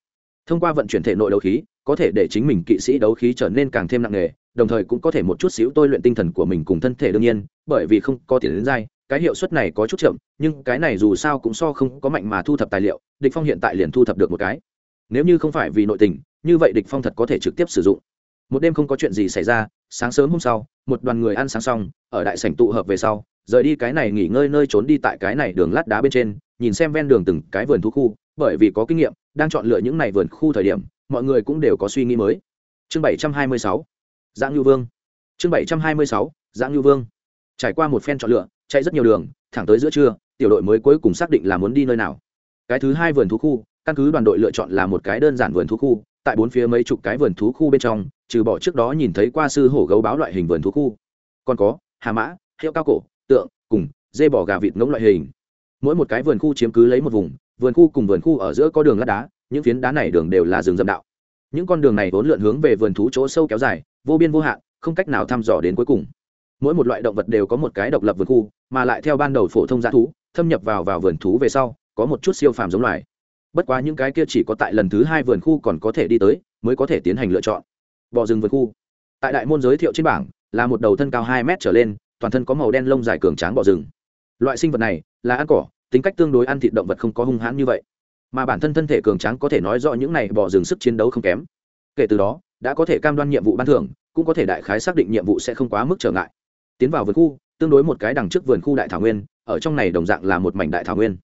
thông qua vận chuyển thể nội đấu khí có thể để chính mình kỵ sĩ đấu khí trở nên càng thêm nặng nề đồng thời cũng có thể một chút xíu tôi luyện tinh thần của mình cùng thân thể đương nhiên bởi vì không có tiền đến dai, cái hiệu suất này có chút chậm nhưng cái này dù sao cũng so không có mạnh mà thu thập tài liệu địch phong hiện tại liền thu thập được một cái. Nếu như không phải vì nội tình như vậy địch phong thật có thể trực tiếp sử dụng. Một đêm không có chuyện gì xảy ra sáng sớm hôm sau một đoàn người ăn sáng xong ở đại sảnh tụ hợp về sau rời đi cái này nghỉ ngơi nơi trốn đi tại cái này đường lát đá bên trên nhìn xem ven đường từng cái vườn thú khu bởi vì có kinh nghiệm, đang chọn lựa những này vườn khu thời điểm, mọi người cũng đều có suy nghĩ mới. Chương 726 giang lưu vương. Chương 726 giang lưu vương. Trải qua một phen chọn lựa, chạy rất nhiều đường, thẳng tới giữa trưa, tiểu đội mới cuối cùng xác định là muốn đi nơi nào. Cái thứ hai vườn thú khu, căn cứ đoàn đội lựa chọn là một cái đơn giản vườn thú khu, tại bốn phía mấy chục cái vườn thú khu bên trong, trừ bỏ trước đó nhìn thấy qua sư hổ gấu báo loại hình vườn thú khu. Còn có, hà mã, hiệu cao cổ, tượng, cùng, dê bò gà vịt ngỗng loại hình. Mỗi một cái vườn khu chiếm cứ lấy một vùng vườn khu cùng vườn khu ở giữa có đường lát đá, những phiến đá này đường đều là rừng rậm đạo. Những con đường này vốn lượn hướng về vườn thú chỗ sâu kéo dài, vô biên vô hạn, không cách nào thăm dò đến cuối cùng. Mỗi một loại động vật đều có một cái độc lập vườn khu, mà lại theo ban đầu phổ thông giá thú, thâm nhập vào vào vườn thú về sau, có một chút siêu phàm giống loài. Bất quá những cái kia chỉ có tại lần thứ hai vườn khu còn có thể đi tới, mới có thể tiến hành lựa chọn. Bò rừng vườn khu. Tại đại môn giới thiệu trên bảng, là một đầu thân cao hai mét trở lên, toàn thân có màu đen lông dài cường tráng bò rừng. Loại sinh vật này là ăn cỏ tính cách tương đối ăn thịt động vật không có hung hãn như vậy. Mà bản thân thân thể cường tráng có thể nói rõ những này bò rừng sức chiến đấu không kém. Kể từ đó, đã có thể cam đoan nhiệm vụ ban thưởng, cũng có thể đại khái xác định nhiệm vụ sẽ không quá mức trở ngại. Tiến vào vườn khu, tương đối một cái đằng trước vườn khu đại thảo nguyên, ở trong này đồng dạng là một mảnh đại thảo nguyên.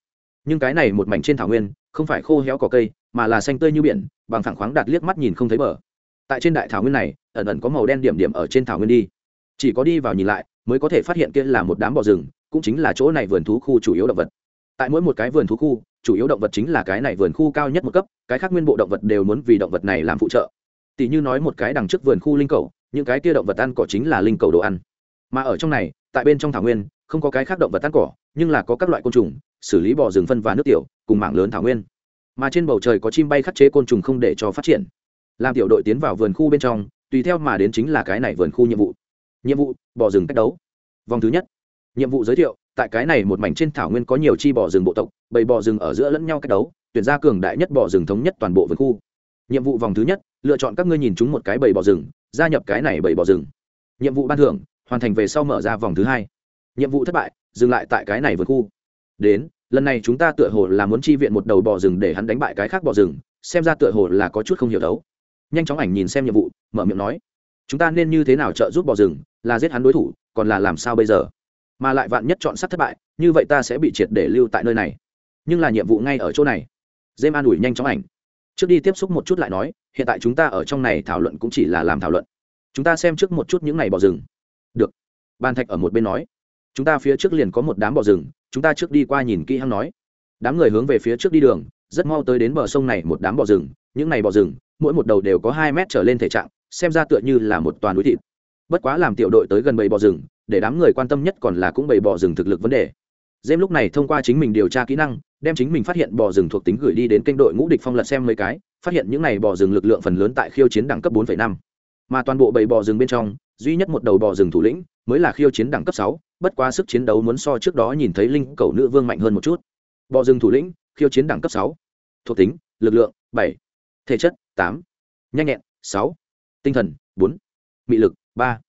Nhưng cái này một mảnh trên thảo nguyên, không phải khô héo cỏ cây, mà là xanh tươi như biển, bằng thẳng khoáng đạt liếc mắt nhìn không thấy bờ. Tại trên đại thảo nguyên này, ẩn ẩn có màu đen điểm điểm ở trên thảo nguyên đi. Chỉ có đi vào nhìn lại, mới có thể phát hiện kia là một đám bò rừng, cũng chính là chỗ này vườn thú khu chủ yếu động vật tại mỗi một cái vườn thú khu, chủ yếu động vật chính là cái này vườn khu cao nhất một cấp, cái khác nguyên bộ động vật đều muốn vì động vật này làm phụ trợ. Tỷ như nói một cái đằng trước vườn khu linh cầu, những cái kia động vật ăn cỏ chính là linh cầu đồ ăn. Mà ở trong này, tại bên trong thảo nguyên, không có cái khác động vật ăn cỏ, nhưng là có các loại côn trùng, xử lý bò rừng phân và nước tiểu, cùng mảng lớn thảo nguyên. Mà trên bầu trời có chim bay khắc chế côn trùng không để cho phát triển. Làm tiểu đội tiến vào vườn khu bên trong, tùy theo mà đến chính là cái này vườn khu nhiệm vụ. Nhiệm vụ, bò rừng cách đấu. Vòng thứ nhất nhiệm vụ giới thiệu, tại cái này một mảnh trên thảo nguyên có nhiều chi bò rừng bộ tộc, bầy bò rừng ở giữa lẫn nhau cách đấu, tuyển ra cường đại nhất bò rừng thống nhất toàn bộ vườn khu. Nhiệm vụ vòng thứ nhất, lựa chọn các ngươi nhìn chúng một cái bầy bò rừng, gia nhập cái này bầy bò rừng. Nhiệm vụ ban thưởng, hoàn thành về sau mở ra vòng thứ hai. Nhiệm vụ thất bại, dừng lại tại cái này vườn khu. Đến, lần này chúng ta tựa hồ là muốn chi viện một đầu bò rừng để hắn đánh bại cái khác bò rừng, xem ra tựa hồ là có chút không hiểu đấu. Nhanh chóng ảnh nhìn xem nhiệm vụ, mở miệng nói, chúng ta nên như thế nào trợ giúp bò rừng, là giết hắn đối thủ, còn là làm sao bây giờ? Mà lại vạn nhất chọn sắt thất bại, như vậy ta sẽ bị triệt để lưu tại nơi này. Nhưng là nhiệm vụ ngay ở chỗ này. Dêm an ủi nhanh chóng ảnh. Trước đi tiếp xúc một chút lại nói, hiện tại chúng ta ở trong này thảo luận cũng chỉ là làm thảo luận. Chúng ta xem trước một chút những này bò rừng. Được. Ban thạch ở một bên nói. Chúng ta phía trước liền có một đám bò rừng, chúng ta trước đi qua nhìn kỹ hăng nói. Đám người hướng về phía trước đi đường, rất mau tới đến bờ sông này một đám bò rừng. Những này bò rừng, mỗi một đầu đều có hai mét trở lên thể trạng, xem ra tựa như là một toàn núi thịt. Bất quá làm tiểu đội tới gần bầy bò rừng để đám người quan tâm nhất còn là cũng bầy bò rừng thực lực vấn đề dêm lúc này thông qua chính mình điều tra kỹ năng đem chính mình phát hiện bò rừng thuộc tính gửi đi đến kênh đội ngũ địch phong lật xem mấy cái phát hiện những này bò rừng lực lượng phần lớn tại khiêu chiến đẳng cấp 4,5. mà toàn bộ bầy bò rừng bên trong duy nhất một đầu bò rừng thủ lĩnh mới là khiêu chiến đẳng cấp 6, bất quá sức chiến đấu muốn so trước đó nhìn thấy linh cầu nữ vương mạnh hơn một chút bò rừng thủ lĩnh khiêu chiến đẳng cấp 6. thuộc tính lực lượng 7. thể chất 8. nhanh nhẹn 6. tinh thần 4. mị lực 3.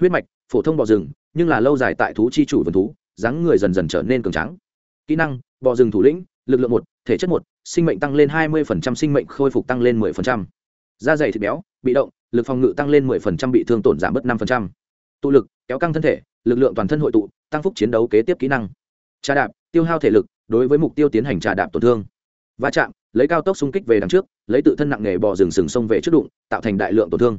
huyết mạch phổ thông bò rừng nhưng là lâu dài tại thú chi chủ vườn thú, dáng người dần dần trở nên cường tráng kỹ năng bò rừng thủ lĩnh, lực lượng một, thể chất một, sinh mệnh tăng lên hai mươi sinh mệnh khôi phục tăng lên 10%. da dày thịt béo, bị động, lực phòng ngự tăng lên 10% bị thương tổn giảm bớt 5%. tụ lực, kéo căng thân thể, lực lượng toàn thân hội tụ, tăng phúc chiến đấu kế tiếp kỹ năng trà đạp, tiêu hao thể lực, đối với mục tiêu tiến hành trà đạp tổn thương va chạm, lấy cao tốc xung kích về đằng trước, lấy tự thân nặng nghề bò rừng sừng sông về trước đụng, tạo thành đại lượng tổn thương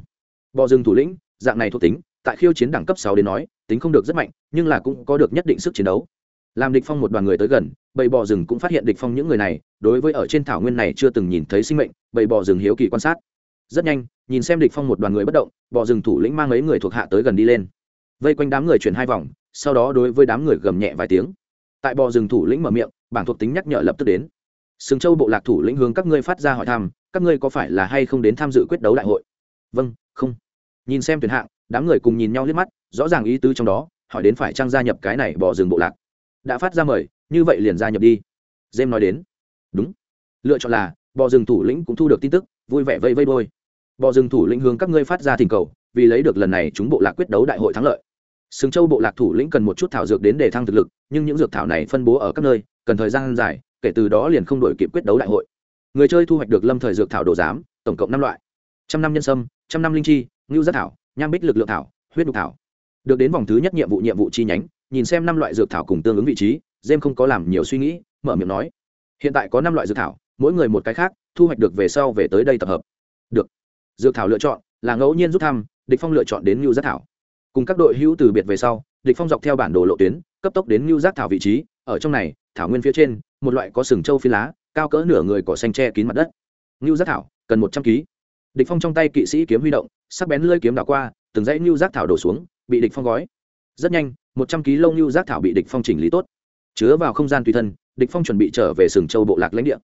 bò rừng thủ lĩnh, dạng này thuộc tính, tại khiêu chiến đẳng cấp sáu đến nói tính không được rất mạnh, nhưng là cũng có được nhất định sức chiến đấu. Làm địch phong một đoàn người tới gần, bầy bò rừng cũng phát hiện địch phong những người này, đối với ở trên thảo nguyên này chưa từng nhìn thấy sinh mệnh, bầy bò rừng hiếu kỳ quan sát. Rất nhanh, nhìn xem địch phong một đoàn người bất động, bò rừng thủ lĩnh mang mấy người thuộc hạ tới gần đi lên. Vây quanh đám người chuyển hai vòng, sau đó đối với đám người gầm nhẹ vài tiếng. Tại bò rừng thủ lĩnh mở miệng, bảng thuộc tính nhắc nhở lập tức đến. Sừng châu bộ lạc thủ lĩnh hướng các ngươi phát ra hỏi thăm, các ngươi có phải là hay không đến tham dự quyết đấu đại hội? Vâng không. Nhìn xem tuyển hạng đám người cùng nhìn nhau liếc mắt, rõ ràng ý tứ trong đó, hỏi đến phải trang gia nhập cái này bỏ rừng bộ lạc. Đã phát ra mời, như vậy liền gia nhập đi. Dêm nói đến. Đúng. Lựa chọn là, bò rừng thủ lĩnh cũng thu được tin tức, vui vẻ vây vây đôi bò rừng thủ lĩnh hướng các ngươi phát ra thỉnh cầu, vì lấy được lần này chúng bộ lạc quyết đấu đại hội thắng lợi. Sừng châu bộ lạc thủ lĩnh cần một chút thảo dược đến để thăng thực lực, nhưng những dược thảo này phân bố ở các nơi, cần thời gian dài, kể từ đó liền không đổi kịp quyết đấu đại hội. Người chơi thu hoạch được lâm thời dược thảo đồ giám, tổng cộng năm loại. Trăm năm nhân sâm, trăm năm linh chi, ngưu giác thảo nham bích lực lượng thảo, huyết đục thảo. Được đến vòng thứ nhất nhiệm vụ nhiệm vụ chi nhánh, nhìn xem năm loại dược thảo cùng tương ứng vị trí, jem không có làm nhiều suy nghĩ, mở miệng nói. Hiện tại có năm loại dược thảo, mỗi người một cái khác, thu hoạch được về sau về tới đây tập hợp. Được. Dược thảo lựa chọn là ngẫu nhiên rút thăm, địch phong lựa chọn đến ngưu giác thảo. Cùng các đội hữu từ biệt về sau, địch phong dọc theo bản đồ lộ tuyến, cấp tốc đến ngưu giác thảo vị trí, ở trong này, thảo nguyên phía trên, một loại có sừng châu phi lá, cao cỡ nửa người cỏ xanh che kín mặt đất. Ngưu giác thảo, cần một trăm kg địch phong trong tay kỵ sĩ kiếm huy động, sắc bén lưỡi kiếm đảo qua, từng dãy lưu giác thảo đổ xuống, bị địch phong gói. Rất nhanh, một trăm kg lông lưu giác thảo bị địch phong chỉnh lý tốt. Chứa vào không gian tùy thân, địch phong chuẩn bị trở về sừng châu bộ lạc lãnh địa.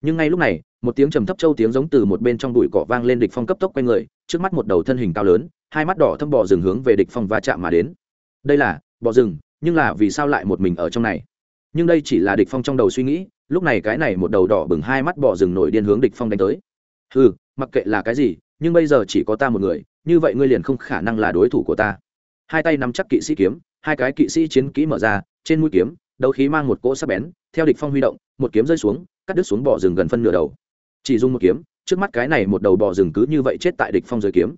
Nhưng ngay lúc này, một tiếng trầm thấp châu tiếng giống từ một bên trong bụi cỏ vang lên địch phong cấp tốc quay người, trước mắt một đầu thân hình cao lớn, hai mắt đỏ thâm bò rừng hướng về địch phong va chạm mà đến. Đây là, bò rừng, nhưng là vì sao lại một mình ở trong này? Nhưng đây chỉ là địch phong trong đầu suy nghĩ, lúc này cái này một đầu đỏ bừng hai mắt bò rừng nổi điên hướng địch phong đánh tới hừ, mặc kệ là cái gì, nhưng bây giờ chỉ có ta một người, như vậy ngươi liền không khả năng là đối thủ của ta. Hai tay nắm chắc kỵ sĩ kiếm, hai cái kỵ sĩ chiến kỹ mở ra, trên mũi kiếm, đấu khí mang một cỗ sắc bén, theo địch phong huy động, một kiếm rơi xuống, cắt đứt xuống bò rừng gần phân nửa đầu. Chỉ dùng một kiếm, trước mắt cái này một đầu bò rừng cứ như vậy chết tại địch phong dưới kiếm.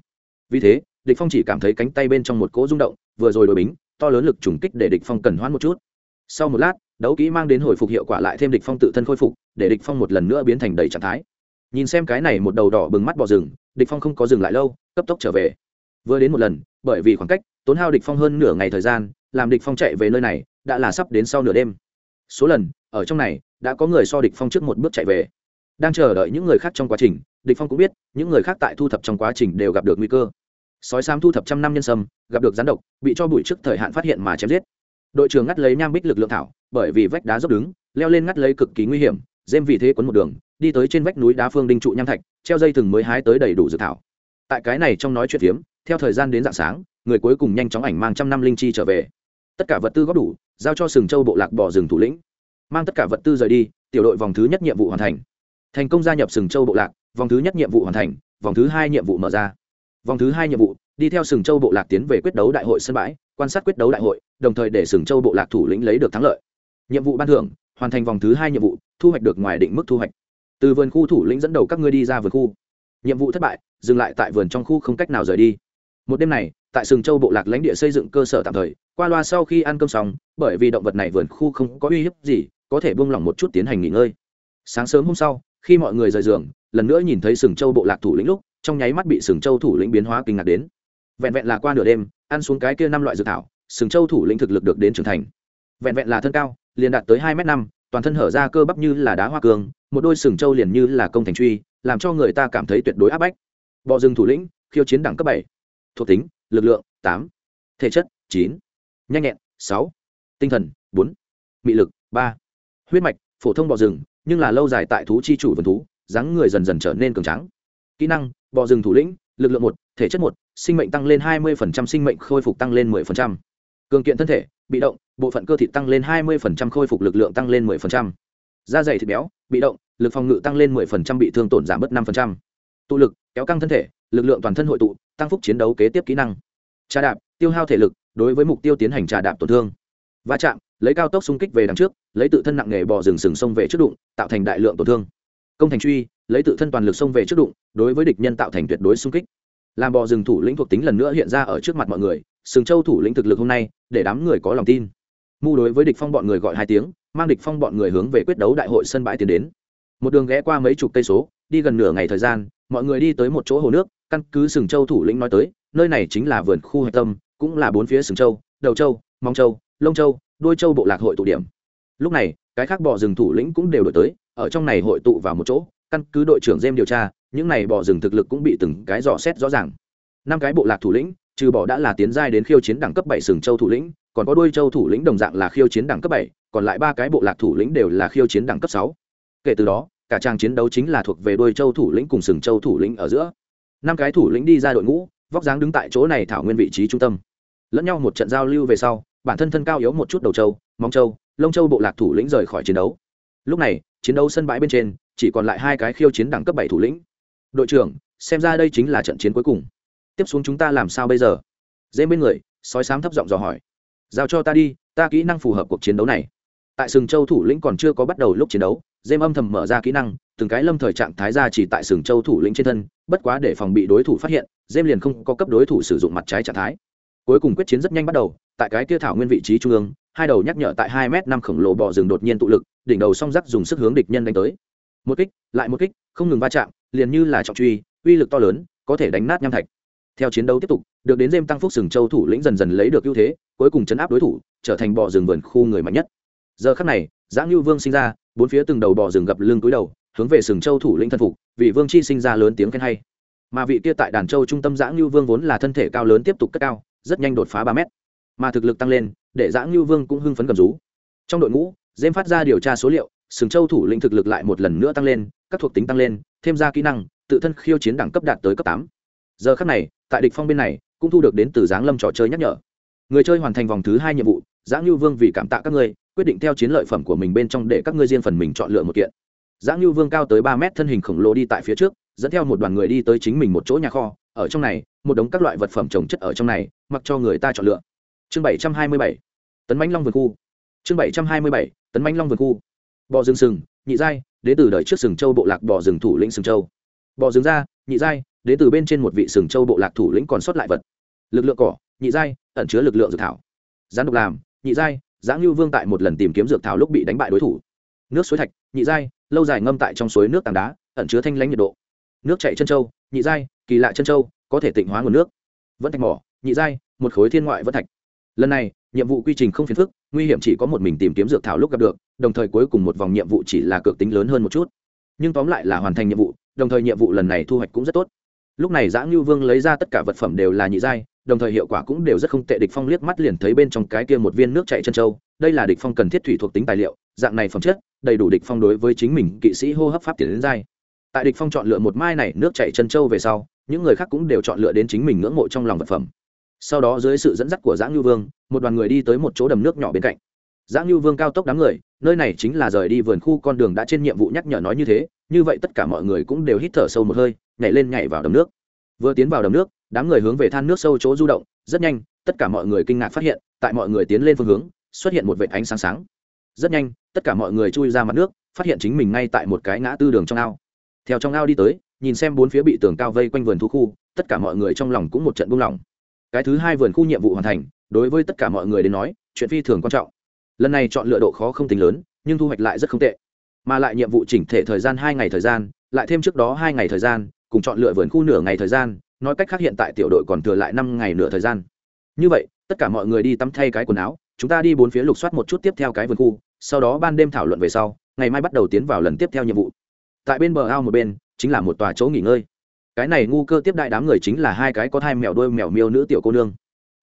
Vì thế, địch phong chỉ cảm thấy cánh tay bên trong một cỗ rung động, vừa rồi đối bính, to lớn lực trùng kích để địch phong cần hoãn một chút. Sau một lát, đấu kỹ mang đến hồi phục hiệu quả lại thêm địch phong tự thân khôi phục, để địch phong một lần nữa biến thành đầy trạng thái nhìn xem cái này một đầu đỏ bừng mắt bỏ rừng, địch phong không có dừng lại lâu, cấp tốc trở về. Vừa đến một lần, bởi vì khoảng cách, tốn hao địch phong hơn nửa ngày thời gian, làm địch phong chạy về nơi này, đã là sắp đến sau nửa đêm. Số lần, ở trong này, đã có người so địch phong trước một bước chạy về. Đang chờ đợi những người khác trong quá trình, địch phong cũng biết, những người khác tại thu thập trong quá trình đều gặp được nguy cơ. Sói sam thu thập trăm năm nhân sâm, gặp được gián độc, bị cho bụi trước thời hạn phát hiện mà chém giết. Đội trưởng ngắt lấy nham bích lực lượng thảo, bởi vì vách đá dốc đứng, leo lên ngắt lấy cực kỳ nguy hiểm dêm vì thế quấn một đường đi tới trên vách núi đá phương đinh trụ nham thạch, treo dây thừng mới hái tới đầy đủ dự thảo. Tại cái này trong nói chuyện phiếm, theo thời gian đến dạng sáng, người cuối cùng nhanh chóng ảnh mang trăm năm linh chi trở về. Tất cả vật tư góp đủ, giao cho sừng châu bộ lạc bỏ rừng thủ lĩnh. Mang tất cả vật tư rời đi, tiểu đội vòng thứ nhất nhiệm vụ hoàn thành. Thành công gia nhập sừng châu bộ lạc, vòng thứ nhất nhiệm vụ hoàn thành, vòng thứ hai nhiệm vụ mở ra. Vòng thứ hai nhiệm vụ, đi theo sừng châu bộ lạc tiến về quyết đấu đại hội sân bãi, quan sát quyết đấu đại hội, đồng thời để sừng châu bộ lạc thủ lĩnh lấy được thắng lợi. Nhiệm vụ ban thưởng, hoàn thành vòng thứ hai nhiệm vụ, thu hoạch được ngoài định mức thu hoạch từ vườn khu thủ lĩnh dẫn đầu các ngươi đi ra vườn khu. Nhiệm vụ thất bại, dừng lại tại vườn trong khu không cách nào rời đi. Một đêm này, tại sừng châu bộ lạc lãnh địa xây dựng cơ sở tạm thời, qua loa sau khi ăn cơm xong, bởi vì động vật này vườn khu không có uy hiếp gì, có thể buông lỏng một chút tiến hành nghỉ ngơi. Sáng sớm hôm sau, khi mọi người rời giường, lần nữa nhìn thấy sừng châu bộ lạc thủ lĩnh lúc, trong nháy mắt bị sừng châu thủ lĩnh biến hóa kinh ngạc đến. Vẹn vẹn là qua nửa đêm, ăn xuống cái kia năm loại dược thảo, sừng châu thủ lĩnh thực lực được đến trưởng thành. Vẹn vẹn là thân cao, liền đạt tới hai m năm toàn thân hở ra cơ bắp như là đá hoa cương, một đôi sừng trâu liền như là công thành truy làm cho người ta cảm thấy tuyệt đối áp bách. Bọ rừng thủ lĩnh khiêu chiến đẳng cấp bảy. Thuộc tính lực lượng tám. Thể chất chín. Nhanh nhẹn sáu. Tinh thần bốn. Mị lực ba. Huyết mạch phổ thông bọ rừng nhưng là lâu dài tại thú chi chủ vườn thú dáng người dần dần trở nên cường trắng kỹ năng bọ rừng thủ lĩnh lực lượng một thể chất một sinh mệnh tăng lên hai mươi sinh mệnh khôi phục tăng lên 10%. cường kiện thân thể bị động bộ phận cơ thịt tăng lên hai mươi khôi phục lực lượng tăng lên 10%. da dày thịt béo, bị động, lực phòng ngự tăng lên 10% bị thương tổn giảm bớt 5%. tụ lực, kéo căng thân thể, lực lượng toàn thân hội tụ, tăng phúc chiến đấu kế tiếp kỹ năng. Trà đạp, tiêu hao thể lực, đối với mục tiêu tiến hành trà đạp tổn thương. Va chạm, lấy cao tốc xung kích về đằng trước, lấy tự thân nặng nghề bò rừng sừng sông về trước đụng, tạo thành đại lượng tổn thương. Công thành truy, lấy tự thân toàn lực xông về trước đụng, đối với địch nhân tạo thành tuyệt đối xung kích. Làm bò rừng thủ lĩnh thuộc tính lần nữa hiện ra ở trước mặt mọi người, sừng châu thủ lĩnh thực lực hôm nay, để đám người có lòng tin mu đối với địch phong bọn người gọi hai tiếng, mang địch phong bọn người hướng về quyết đấu đại hội sân bãi tiến đến. Một đường ghé qua mấy chục cây số, đi gần nửa ngày thời gian, mọi người đi tới một chỗ hồ nước, căn cứ sừng châu thủ lĩnh nói tới, nơi này chính là vườn khu hạch tâm, cũng là bốn phía sừng châu, đầu châu, mong châu, lông châu, đuôi châu bộ lạc hội tụ điểm. Lúc này, cái khác bò rừng thủ lĩnh cũng đều đổi tới, ở trong này hội tụ vào một chỗ, căn cứ đội trưởng dêm điều tra, những này bò rừng thực lực cũng bị từng cái dò xét rõ ràng. Năm cái bộ lạc thủ lĩnh, trừ bỏ đã là tiến giai đến khiêu chiến đẳng cấp bảy sừng châu thủ lĩnh còn có đôi châu thủ lĩnh đồng dạng là khiêu chiến đẳng cấp bảy, còn lại ba cái bộ lạc thủ lĩnh đều là khiêu chiến đẳng cấp sáu. Kể từ đó, cả trang chiến đấu chính là thuộc về đôi châu thủ lĩnh cùng sừng châu thủ lĩnh ở giữa. Năm cái thủ lĩnh đi ra đội ngũ, vóc dáng đứng tại chỗ này thảo nguyên vị trí trung tâm. Lẫn nhau một trận giao lưu về sau, bản thân thân cao yếu một chút đầu châu, móng châu, lông châu bộ lạc thủ lĩnh rời khỏi chiến đấu. Lúc này, chiến đấu sân bãi bên trên, chỉ còn lại hai cái khiêu chiến đẳng cấp bảy thủ lĩnh. Đội trưởng, xem ra đây chính là trận chiến cuối cùng. Tiếp xuống chúng ta làm sao bây giờ? Dễ bên người, sói sám thấp giọng dò hỏi giao cho ta đi, ta kỹ năng phù hợp cuộc chiến đấu này. Tại sừng châu thủ lĩnh còn chưa có bắt đầu lúc chiến đấu, dêm âm thầm mở ra kỹ năng, từng cái lâm thời trạng thái ra chỉ tại sừng châu thủ lĩnh trên thân, bất quá để phòng bị đối thủ phát hiện, dêm liền không có cấp đối thủ sử dụng mặt trái trạng thái. Cuối cùng quyết chiến rất nhanh bắt đầu, tại cái kia thảo nguyên vị trí trung ương, hai đầu nhắc nhở tại hai m năm khổng lồ bò rừng đột nhiên tụ lực, đỉnh đầu song rắc dùng sức hướng địch nhân đánh tới. Một kích, lại một kích, không ngừng va chạm, liền như là trọng truy, uy lực to lớn, có thể đánh nát nham thạch theo chiến đấu tiếp tục, được đến dêm tăng phúc sừng châu thủ lĩnh dần dần lấy được ưu thế, cuối cùng chấn áp đối thủ, trở thành bò rừng vườn khu người mạnh nhất. Giờ khắc này, giã ngưu vương sinh ra, bốn phía từng đầu bò rừng gập lưng túi đầu, hướng về sừng châu thủ lĩnh thân phục, vị vương chi sinh ra lớn tiếng khen hay. Mà vị kia tại đàn châu trung tâm giã ngưu vương vốn là thân thể cao lớn tiếp tục cất cao, rất nhanh đột phá ba mét. Mà thực lực tăng lên, để giã ngưu vương cũng hưng phấn cầm rú. Trong đội ngũ dêm phát ra điều tra số liệu, sừng châu thủ lĩnh thực lực lại một lần nữa tăng lên, các thuộc tính tăng lên, thêm ra kỹ năng, tự thân khiêu chiến đẳng cấp đạt tới cấp tám. Giờ khắc này tại địch phong bên này, cũng thu được đến từ giáng lâm trò chơi nhắc nhở. Người chơi hoàn thành vòng thứ hai nhiệm vụ giã ngưu vương vì cảm tạ các ngươi, quyết định theo chiến lợi phẩm của mình bên trong để các ngươi riêng phần mình chọn lựa một kiện. Giã ngưu vương cao tới ba mét thân hình khổng lồ đi tại phía trước, dẫn theo một đoàn người đi tới chính mình một chỗ nhà kho. Ở trong này, một đống các loại vật phẩm trồng chất ở trong này, mặc cho người ta chọn lựa. Chương bảy trăm hai mươi bảy, tấn mãnh long vườn khu. Chương bảy trăm hai mươi bảy, tấn mãnh long vườn khu. Bò rừng sừng, nhị giai đến từ đời trước sừng châu bộ lạc bò rừng thủ lĩnh sừng châu. Bò rừng ra, nhị giai đến từ bên trên một vị sừng châu bộ lạc thủ lĩnh còn sót lại vật. Lực lượng cỏ, nhị giai, ẩn chứa lực lượng dược thảo. Gián độc làm, nhị giai, giáng lưu vương tại một lần tìm kiếm dược thảo lúc bị đánh bại đối thủ. Nước suối thạch, nhị giai, lâu dài ngâm tại trong suối nước tảng đá, ẩn chứa thanh lãnh nhiệt độ. Nước chạy chân châu, nhị giai, kỳ lạ chân châu, có thể tịnh hóa nguồn nước. Vẫn thạch mỏ, nhị giai, một khối thiên ngoại vẫn thạch. Lần này, nhiệm vụ quy trình không phiền phức, nguy hiểm chỉ có một mình tìm kiếm dược thảo lúc gặp được, đồng thời cuối cùng một vòng nhiệm vụ chỉ là cược tính lớn hơn một chút. Nhưng tóm lại là hoàn thành nhiệm vụ, đồng thời nhiệm vụ lần này thu hoạch cũng rất tốt lúc này giã ngưu vương lấy ra tất cả vật phẩm đều là nhị giai, đồng thời hiệu quả cũng đều rất không tệ. Địch phong liếc mắt liền thấy bên trong cái kia một viên nước chảy chân châu, đây là địch phong cần thiết thủy thuộc tính tài liệu, dạng này phẩm chất, đầy đủ địch phong đối với chính mình kỵ sĩ hô hấp pháp tiền đến giai. Tại địch phong chọn lựa một mai này nước chảy chân châu về sau, những người khác cũng đều chọn lựa đến chính mình ngưỡng mộ trong lòng vật phẩm. Sau đó dưới sự dẫn dắt của giã ngưu vương, một đoàn người đi tới một chỗ đầm nước nhỏ bên cạnh. Giã ngưu vương cao tốc đám người, nơi này chính là rời đi vườn khu con đường đã trên nhiệm vụ nhắc nhở nói như thế như vậy tất cả mọi người cũng đều hít thở sâu một hơi, nhảy lên nhảy vào đầm nước. Vừa tiến vào đầm nước, đám người hướng về than nước sâu chỗ du động, rất nhanh, tất cả mọi người kinh ngạc phát hiện, tại mọi người tiến lên phương hướng, xuất hiện một vệt ánh sáng sáng. Rất nhanh, tất cả mọi người chui ra mặt nước, phát hiện chính mình ngay tại một cái ngã tư đường trong ao. Theo trong ao đi tới, nhìn xem bốn phía bị tường cao vây quanh vườn thu khu, tất cả mọi người trong lòng cũng một trận buông lỏng. Cái thứ hai vườn khu nhiệm vụ hoàn thành, đối với tất cả mọi người đến nói, chuyện phi thường quan trọng. Lần này chọn lựa độ khó không tính lớn, nhưng thu hoạch lại rất không tệ mà lại nhiệm vụ chỉnh thể thời gian hai ngày thời gian, lại thêm trước đó hai ngày thời gian, cùng chọn lựa vườn khu nửa ngày thời gian, nói cách khác hiện tại tiểu đội còn thừa lại năm ngày nửa thời gian. Như vậy, tất cả mọi người đi tắm thay cái quần áo, chúng ta đi bốn phía lục soát một chút tiếp theo cái vườn khu, sau đó ban đêm thảo luận về sau, ngày mai bắt đầu tiến vào lần tiếp theo nhiệm vụ. Tại bên bờ ao một bên, chính là một tòa chỗ nghỉ ngơi. Cái này ngu cơ tiếp đại đám người chính là hai cái có thai mèo đôi mèo miêu nữ tiểu cô nương.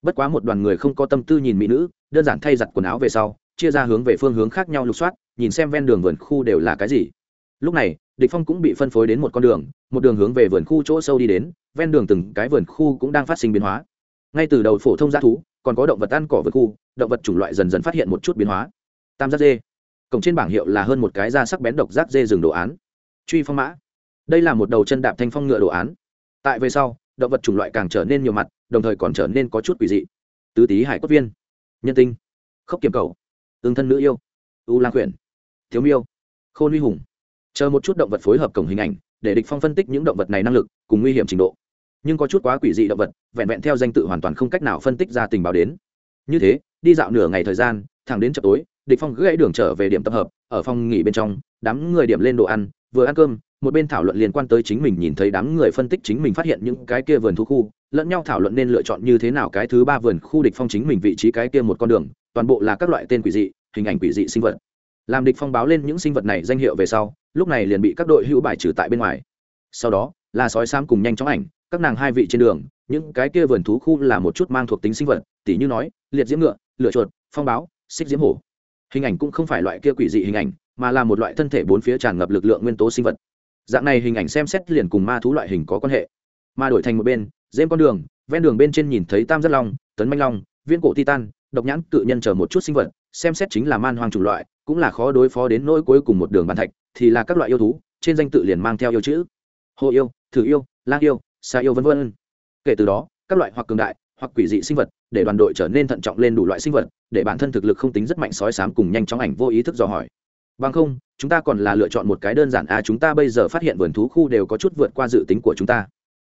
Bất quá một đoàn người không có tâm tư nhìn mỹ nữ, đơn giản thay giặt quần áo về sau, chia ra hướng về phương hướng khác nhau lục soát nhìn xem ven đường vườn khu đều là cái gì. Lúc này, địch phong cũng bị phân phối đến một con đường, một đường hướng về vườn khu chỗ sâu đi đến, ven đường từng cái vườn khu cũng đang phát sinh biến hóa. Ngay từ đầu phổ thông g thú, còn có động vật ăn cỏ vườn khu, động vật chủng loại dần dần phát hiện một chút biến hóa. Tam giác dê. Cổng trên bảng hiệu là hơn một cái da sắc bén độc giác dê rừng đồ án. Truy phong mã. Đây là một đầu chân đạp thanh phong ngựa đồ án. Tại về sau, động vật chủng loại càng trở nên nhiều mặt, đồng thời còn trở nên có chút quỷ dị. Tứ tý hải cốt viên. Nhân tinh. Khốc kiểm cầu. Ương thân nữ yêu. U lang quyển thiếu miêu, khôn huy hùng. Chờ một chút động vật phối hợp cổng hình ảnh, để địch phong phân tích những động vật này năng lực, cùng nguy hiểm trình độ. Nhưng có chút quá quỷ dị động vật, vẹn vẹn theo danh tự hoàn toàn không cách nào phân tích ra tình báo đến. Như thế, đi dạo nửa ngày thời gian, thẳng đến chợ tối, địch phong gãy đường trở về điểm tập hợp, ở phòng nghỉ bên trong, đám người điểm lên đồ ăn, vừa ăn cơm, một bên thảo luận liên quan tới chính mình nhìn thấy đám người phân tích chính mình phát hiện những cái kia vườn thu khu, lẫn nhau thảo luận nên lựa chọn như thế nào cái thứ ba vườn khu địch phong chính mình vị trí cái kia một con đường, toàn bộ là các loại tên quỷ dị, hình ảnh quỷ dị sinh vật làm địch phong báo lên những sinh vật này danh hiệu về sau, lúc này liền bị các đội hữu bài trừ tại bên ngoài. Sau đó, là sói sam cùng nhanh chóng ảnh, các nàng hai vị trên đường, những cái kia vườn thú khu là một chút mang thuộc tính sinh vật, tỉ như nói, liệt diễm ngựa lựa chuột, phong báo, xích diễm hổ. Hình ảnh cũng không phải loại kia quỷ dị hình ảnh, mà là một loại thân thể bốn phía tràn ngập lực lượng nguyên tố sinh vật. Dạng này hình ảnh xem xét liền cùng ma thú loại hình có quan hệ. Mà đổi thành một bên, dêm con đường, ven đường bên trên nhìn thấy tam giác long, tấn manh long viên cổ titan, độc nhãn cự nhân chờ một chút sinh vật, xem xét chính là man hoang chủng loại cũng là khó đối phó đến nỗi cuối cùng một đường bàn thạch, thì là các loại yêu thú, trên danh tự liền mang theo yêu chữ. Hồ yêu, thử yêu, lang yêu xa yêu vân vân. Kể từ đó, các loại hoặc cường đại, hoặc quỷ dị sinh vật, để đoàn đội trở nên thận trọng lên đủ loại sinh vật, để bản thân thực lực không tính rất mạnh sói sám cùng nhanh chóng ảnh vô ý thức dò hỏi. Bằng không, chúng ta còn là lựa chọn một cái đơn giản à chúng ta bây giờ phát hiện vườn thú khu đều có chút vượt qua dự tính của chúng ta.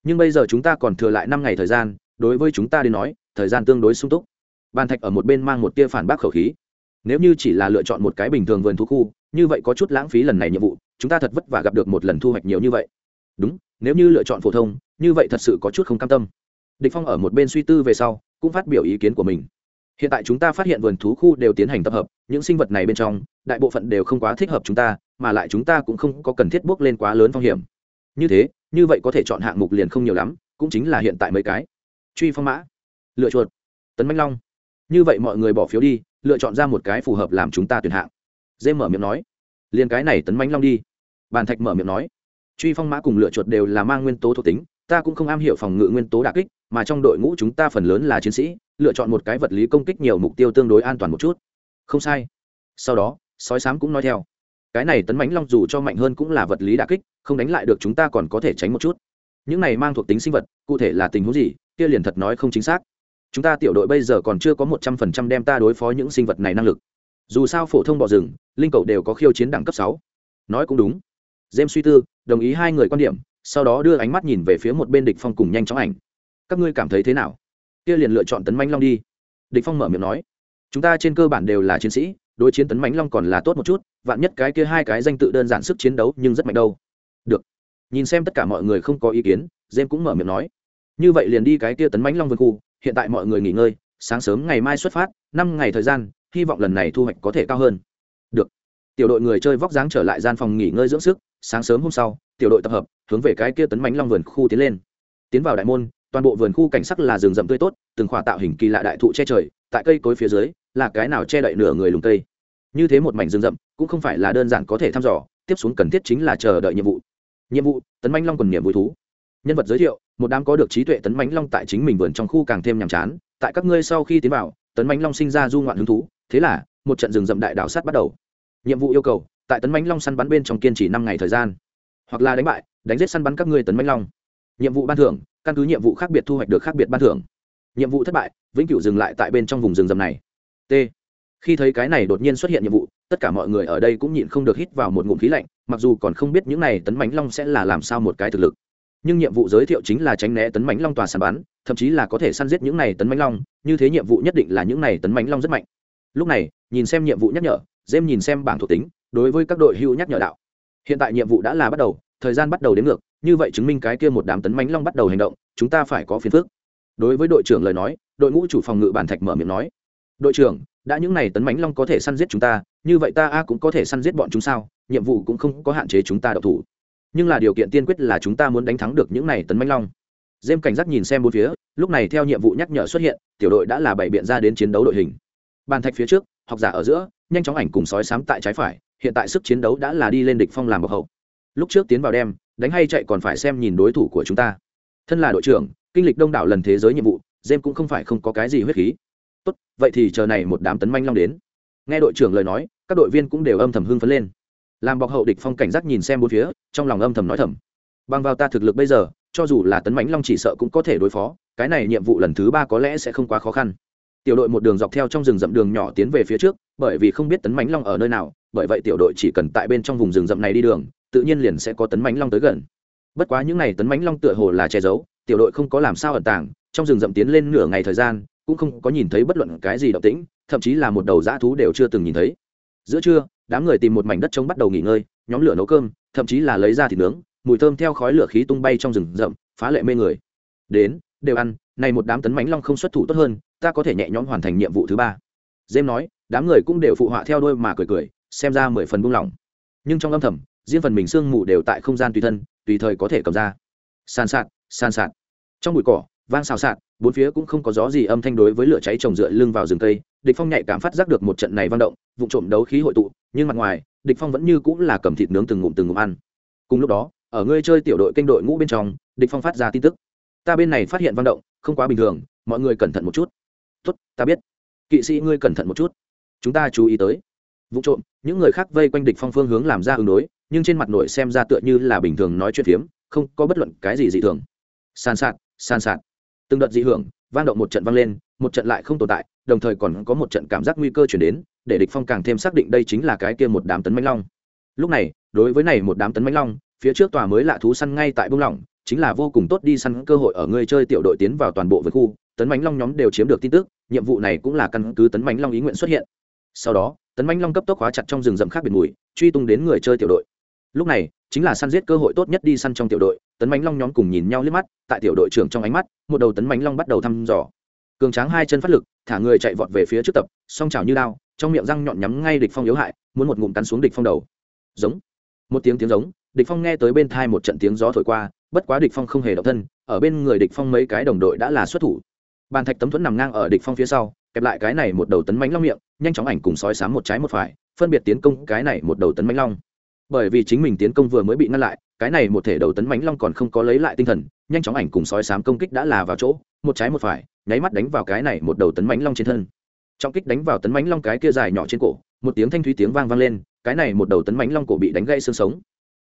Nhưng bây giờ chúng ta còn thừa lại năm ngày thời gian, đối với chúng ta đến nói, thời gian tương đối sung túc. Bàn thạch ở một bên mang một tia phản bác khẩu khí nếu như chỉ là lựa chọn một cái bình thường vườn thú khu, như vậy có chút lãng phí lần này nhiệm vụ, chúng ta thật vất vả gặp được một lần thu hoạch nhiều như vậy. Đúng, nếu như lựa chọn phổ thông, như vậy thật sự có chút không cam tâm. Địch phong ở một bên suy tư về sau, cũng phát biểu ý kiến của mình. Hiện tại chúng ta phát hiện vườn thú khu đều tiến hành tập hợp, những sinh vật này bên trong, đại bộ phận đều không quá thích hợp chúng ta, mà lại chúng ta cũng không có cần thiết bước lên quá lớn phong hiểm. Như thế, như vậy có thể chọn hạng mục liền không nhiều lắm, cũng chính là hiện tại mấy cái. Truy phong mã. Lựa chuột. Tấn manh long. Như vậy mọi người bỏ phiếu đi lựa chọn ra một cái phù hợp làm chúng ta tuyển hạng. Dê mở miệng nói, liền cái này tấn manh long đi. Bàn thạch mở miệng nói, truy phong mã cùng lựa chuột đều là mang nguyên tố thuộc tính, ta cũng không am hiểu phòng ngự nguyên tố đà kích, mà trong đội ngũ chúng ta phần lớn là chiến sĩ, lựa chọn một cái vật lý công kích nhiều mục tiêu tương đối an toàn một chút. Không sai. Sau đó, sói sám cũng nói theo, cái này tấn mãnh long dù cho mạnh hơn cũng là vật lý đà kích, không đánh lại được chúng ta còn có thể tránh một chút. Những này mang thuộc tính sinh vật, cụ thể là tình huống gì, kia liền thật nói không chính xác chúng ta tiểu đội bây giờ còn chưa có một trăm phần trăm đem ta đối phó những sinh vật này năng lực. Dù sao phổ thông bọ rừng, linh cầu đều có khiêu chiến đẳng cấp sáu. Nói cũng đúng. James suy tư, đồng ý hai người quan điểm, sau đó đưa ánh mắt nhìn về phía một bên địch phong cùng nhanh chóng ảnh. Các ngươi cảm thấy thế nào? Kia liền lựa chọn tấn mãnh long đi. Địch phong mở miệng nói. Chúng ta trên cơ bản đều là chiến sĩ, đối chiến tấn mãnh long còn là tốt một chút, vạn nhất cái kia hai cái danh tự đơn giản sức chiến đấu nhưng rất mạnh đâu. Được. Nhìn xem tất cả mọi người không có ý kiến jem cũng mở miệng nói. Như vậy liền đi cái kia tấn mãnh long vườn khu hiện tại mọi người nghỉ ngơi, sáng sớm ngày mai xuất phát, năm ngày thời gian, hy vọng lần này thu hoạch có thể cao hơn. Được. Tiểu đội người chơi vóc dáng trở lại gian phòng nghỉ ngơi dưỡng sức, sáng sớm hôm sau, tiểu đội tập hợp, hướng về cái kia tấn mãnh long vườn khu tiến lên. Tiến vào đại môn, toàn bộ vườn khu cảnh sắc là rừng rậm tươi tốt, từng khỏa tạo hình kỳ lạ đại thụ che trời, tại cây cối phía dưới, là cái nào che đậy nửa người lùng cây. Như thế một mảnh rừng rậm, cũng không phải là đơn giản có thể thăm dò, tiếp xuống cần thiết chính là chờ đợi nhiệm vụ. Nhiệm vụ, tấn mãnh long quần niệm vui thú. Nhân vật giới thiệu một đám có được trí tuệ tấn mãnh long tại chính mình vườn trong khu càng thêm nhàm chán, tại các ngươi sau khi tiến vào, tấn mãnh long sinh ra du ngoạn hứng thú, thế là, một trận rừng rậm đại đảo sát bắt đầu. Nhiệm vụ yêu cầu, tại tấn mãnh long săn bắn bên trong kiên trì năm ngày thời gian, hoặc là đánh bại, đánh giết săn bắn các ngươi tấn mãnh long. Nhiệm vụ ban thưởng, căn cứ nhiệm vụ khác biệt thu hoạch được khác biệt ban thưởng. Nhiệm vụ thất bại, vĩnh cửu dừng lại tại bên trong vùng rừng rậm này. T. Khi thấy cái này đột nhiên xuất hiện nhiệm vụ, tất cả mọi người ở đây cũng nhịn không được hít vào một ngụm khí lạnh, mặc dù còn không biết những này tấn mãnh long sẽ là làm sao một cái thực lực nhưng nhiệm vụ giới thiệu chính là tránh né tấn mãnh long tòa sàn bắn thậm chí là có thể săn giết những này tấn mãnh long, như thế nhiệm vụ nhất định là những này tấn mãnh long rất mạnh. Lúc này, nhìn xem nhiệm vụ nhắc nhở dêm nhìn xem bảng thuộc tính, đối với các đội hưu nhắc nhở đạo. Hiện tại nhiệm vụ đã là bắt đầu, thời gian bắt đầu đến ngược, như vậy chứng minh cái kia một đám tấn mãnh long bắt đầu hành động, chúng ta phải có phiền phức. Đối với đội trưởng lời nói, đội ngũ chủ phòng ngự bản thạch mở miệng nói, đội trưởng, đã những này tấn mãnh long có thể săn giết chúng ta, như vậy ta a cũng có thể săn giết bọn chúng sao? Nhiệm vụ cũng không có hạn chế chúng ta đậu thủ nhưng là điều kiện tiên quyết là chúng ta muốn đánh thắng được những này tấn manh long. Dêm cảnh giác nhìn xem bốn phía, lúc này theo nhiệm vụ nhắc nhở xuất hiện, tiểu đội đã là bảy biện ra đến chiến đấu đội hình. Bàn thạch phía trước, học giả ở giữa, nhanh chóng ảnh cùng sói sám tại trái phải, hiện tại sức chiến đấu đã là đi lên địch phong làm bậc hậu. Lúc trước tiến vào đem, đánh hay chạy còn phải xem nhìn đối thủ của chúng ta. Thân là đội trưởng, kinh lịch đông đảo lần thế giới nhiệm vụ, dêm cũng không phải không có cái gì huyết khí. Tốt, vậy thì chờ này một đám tấn manh long đến. Nghe đội trưởng lời nói, các đội viên cũng đều âm thầm hưng phấn lên làm bọc hậu địch phong cảnh giác nhìn xem bốn phía, trong lòng âm thầm nói thầm. Bằng vào ta thực lực bây giờ, cho dù là tấn mãnh long chỉ sợ cũng có thể đối phó, cái này nhiệm vụ lần thứ ba có lẽ sẽ không quá khó khăn. Tiểu đội một đường dọc theo trong rừng rậm đường nhỏ tiến về phía trước, bởi vì không biết tấn mãnh long ở nơi nào, bởi vậy tiểu đội chỉ cần tại bên trong vùng rừng rậm này đi đường, tự nhiên liền sẽ có tấn mãnh long tới gần. Bất quá những n à y tấn mãnh long tựa hồ là che giấu, tiểu đội không có làm sao ẩn tàng, trong rừng rậm tiến lên nửa ngày thời gian, cũng không có nhìn thấy bất luận cái gì động tĩnh, thậm chí là một đầu dã thú đều chưa từng nhìn thấy. Giữa trưa đám người tìm một mảnh đất trống bắt đầu nghỉ ngơi, nhóm lửa nấu cơm, thậm chí là lấy ra thịt nướng, mùi thơm theo khói lửa khí tung bay trong rừng rậm, phá lệ mê người. Đến, đều ăn, này một đám tấn mánh long không xuất thủ tốt hơn, ta có thể nhẹ nhõm hoàn thành nhiệm vụ thứ ba. Dêm nói, đám người cũng đều phụ họa theo đôi mà cười cười, xem ra mười phần buông lỏng. Nhưng trong âm thầm, riêng phần mình sương mù đều tại không gian tùy thân, tùy thời có thể cầm ra. San sạt san sạt. Trong bụi cỏ, vang xào xạc, bốn phía cũng không có gió gì âm thanh đối với lửa cháy trồng dựa lưng vào rừng cây địch phong nhạy cảm phát giác được một trận này vận động vụ trộm đấu khí hội tụ, nhưng mặt ngoài, địch phong vẫn như cũng là cầm thịt nướng từng ngụm từng ngụm ăn. Cùng lúc đó, ở ngươi chơi tiểu đội kênh đội ngũ bên trong, địch phong phát ra tin tức. Ta bên này phát hiện vận động, không quá bình thường, mọi người cẩn thận một chút. Tốt, ta biết. Kỵ sĩ ngươi cẩn thận một chút. Chúng ta chú ý tới. Vụ trộm, những người khác vây quanh địch phong phương hướng làm ra ứng đối, nhưng trên mặt nội xem ra tựa như là bình thường nói chuyện phiếm, không có bất luận cái gì dị thường. San sạt san sạt. Từng đợt dị hưởng, vang động một trận vang lên, một trận lại không tồn tại đồng thời còn có một trận cảm giác nguy cơ chuyển đến, để địch phong càng thêm xác định đây chính là cái kia một đám tấn mãnh long. Lúc này, đối với này một đám tấn mãnh long, phía trước tòa mới lạ thú săn ngay tại bông lỏng, chính là vô cùng tốt đi săn cơ hội ở người chơi tiểu đội tiến vào toàn bộ vườn khu, tấn mãnh long nhóm đều chiếm được tin tức, nhiệm vụ này cũng là căn cứ tấn mãnh long ý nguyện xuất hiện. Sau đó, tấn mãnh long cấp tốc hóa chặt trong rừng rậm khác biệt mùi, truy tung đến người chơi tiểu đội. Lúc này, chính là săn giết cơ hội tốt nhất đi săn trong tiểu đội, tấn mãnh long nhóm cùng nhìn nhau liếc mắt, tại tiểu đội trưởng trong ánh mắt, một đầu tấn mãnh long bắt đầu thăm dò cường tráng hai chân phát lực, thả người chạy vọt về phía trước tập, song chảo như đao, trong miệng răng nhọn nhắm ngay địch phong yếu hại, muốn một ngụm cắn xuống địch phong đầu. Giống. Một tiếng tiếng giống, địch phong nghe tới bên thai một trận tiếng gió thổi qua, bất quá địch phong không hề động thân, ở bên người địch phong mấy cái đồng đội đã là xuất thủ. Bàn thạch tấm thuẫn nằm ngang ở địch phong phía sau, kẹp lại cái này một đầu tấn mãnh long miệng, nhanh chóng ảnh cùng sói sám một trái một phải, phân biệt tiến công cái này một đầu tấn mãnh long. Bởi vì chính mình tiến công vừa mới bị ngăn lại cái này một thể đầu tấn mãnh long còn không có lấy lại tinh thần, nhanh chóng ảnh cùng sói sám công kích đã là vào chỗ, một trái một phải, nháy mắt đánh vào cái này một đầu tấn mãnh long trên thân. Trọng kích đánh vào tấn mãnh long cái kia dài nhỏ trên cổ, một tiếng thanh thúy tiếng vang vang lên, cái này một đầu tấn mãnh long cổ bị đánh gãy xương sống.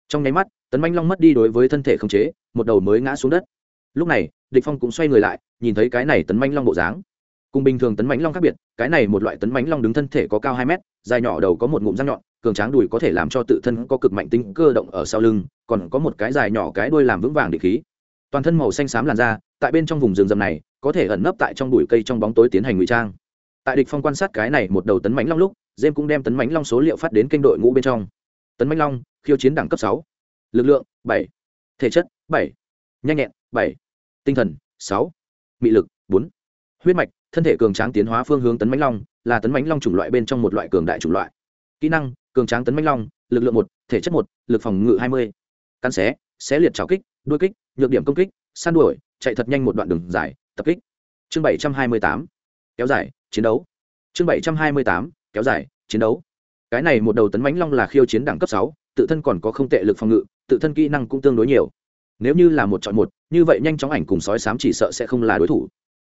Trong nháy mắt, tấn mãnh long mất đi đối với thân thể không chế, một đầu mới ngã xuống đất. Lúc này, địch phong cũng xoay người lại, nhìn thấy cái này tấn mãnh long bộ dáng. Cùng bình thường tấn mãnh long khác biệt, cái này một loại tấn mãnh long đứng thân thể có cao hai mét, dài nhỏ đầu có một ngụm răng nhọn cường tráng đùi có thể làm cho tự thân có cực mạnh tính cơ động ở sau lưng, còn có một cái dài nhỏ cái đuôi làm vững vàng định khí. Toàn thân màu xanh xám làn da, tại bên trong vùng rừng rậm này, có thể ẩn nấp tại trong bụi cây trong bóng tối tiến hành ngụy trang. Tại địch phong quan sát cái này một đầu tấn mãnh long lúc jem cũng đem tấn mãnh long số liệu phát đến kênh đội ngũ bên trong. Tấn mãnh long, khiêu chiến đẳng cấp sáu. Lực lượng, bảy. Thể chất, bảy. Nhanh nhẹn, bảy. Tinh thần, sáu. Mị lực, bốn. Huyết mạch, thân thể cường tráng tiến hóa phương hướng tấn mãnh long, là tấn mãnh long chủng loại bên trong một loại cường đại chủng loại kỹ năng, cường tráng tấn mãnh long, lực lượng một, thể chất một, lực phòng ngự hai mươi. Cắn xé xé liệt trào kích, đuôi kích, nhược điểm công kích, săn đuổi, chạy thật nhanh một đoạn đường dài, tập kích. Chương bảy trăm hai mươi tám. Kéo dài, chiến đấu. Chương bảy trăm hai mươi tám. Kéo dài, chiến đấu. Cái này một đầu tấn mãnh long là khiêu chiến đẳng cấp sáu, tự thân còn có không tệ lực phòng ngự, tự thân kỹ năng cũng tương đối nhiều. Nếu như là một chọn một, như vậy nhanh chóng ảnh cùng sói sám chỉ sợ sẽ không là đối thủ.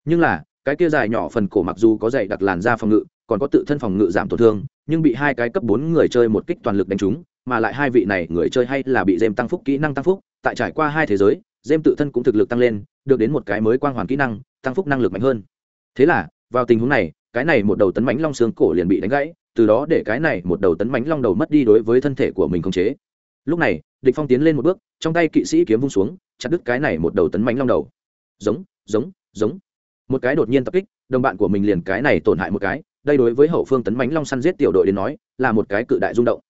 Nhưng là cái kia dài nhỏ phần cổ mặc dù có dày đặc làn da phòng ngự, còn có tự thân phòng ngự giảm tổn thương, nhưng bị hai cái cấp bốn người chơi một kích toàn lực đánh trúng, mà lại hai vị này người chơi hay là bị dêm tăng phúc, kỹ năng tăng phúc, tại trải qua hai thế giới dêm tự thân cũng thực lực tăng lên, được đến một cái mới quang hoàn kỹ năng, tăng phúc năng lực mạnh hơn. Thế là, vào tình huống này, cái này một đầu tấn mãnh long xương cổ liền bị đánh gãy, từ đó để cái này một đầu tấn mãnh long đầu mất đi đối với thân thể của mình khống chế. Lúc này, địch phong tiến lên một bước, trong tay kỵ sĩ kiếm vung xuống, chặt đứt cái này một đầu tấn mãnh long đầu. Giống giống giống một cái đột nhiên tập kích, đồng bạn của mình liền cái này tổn hại một cái, đây đối với hậu phương tấn mánh long săn giết tiểu đội đến nói, là một cái cự đại rung động.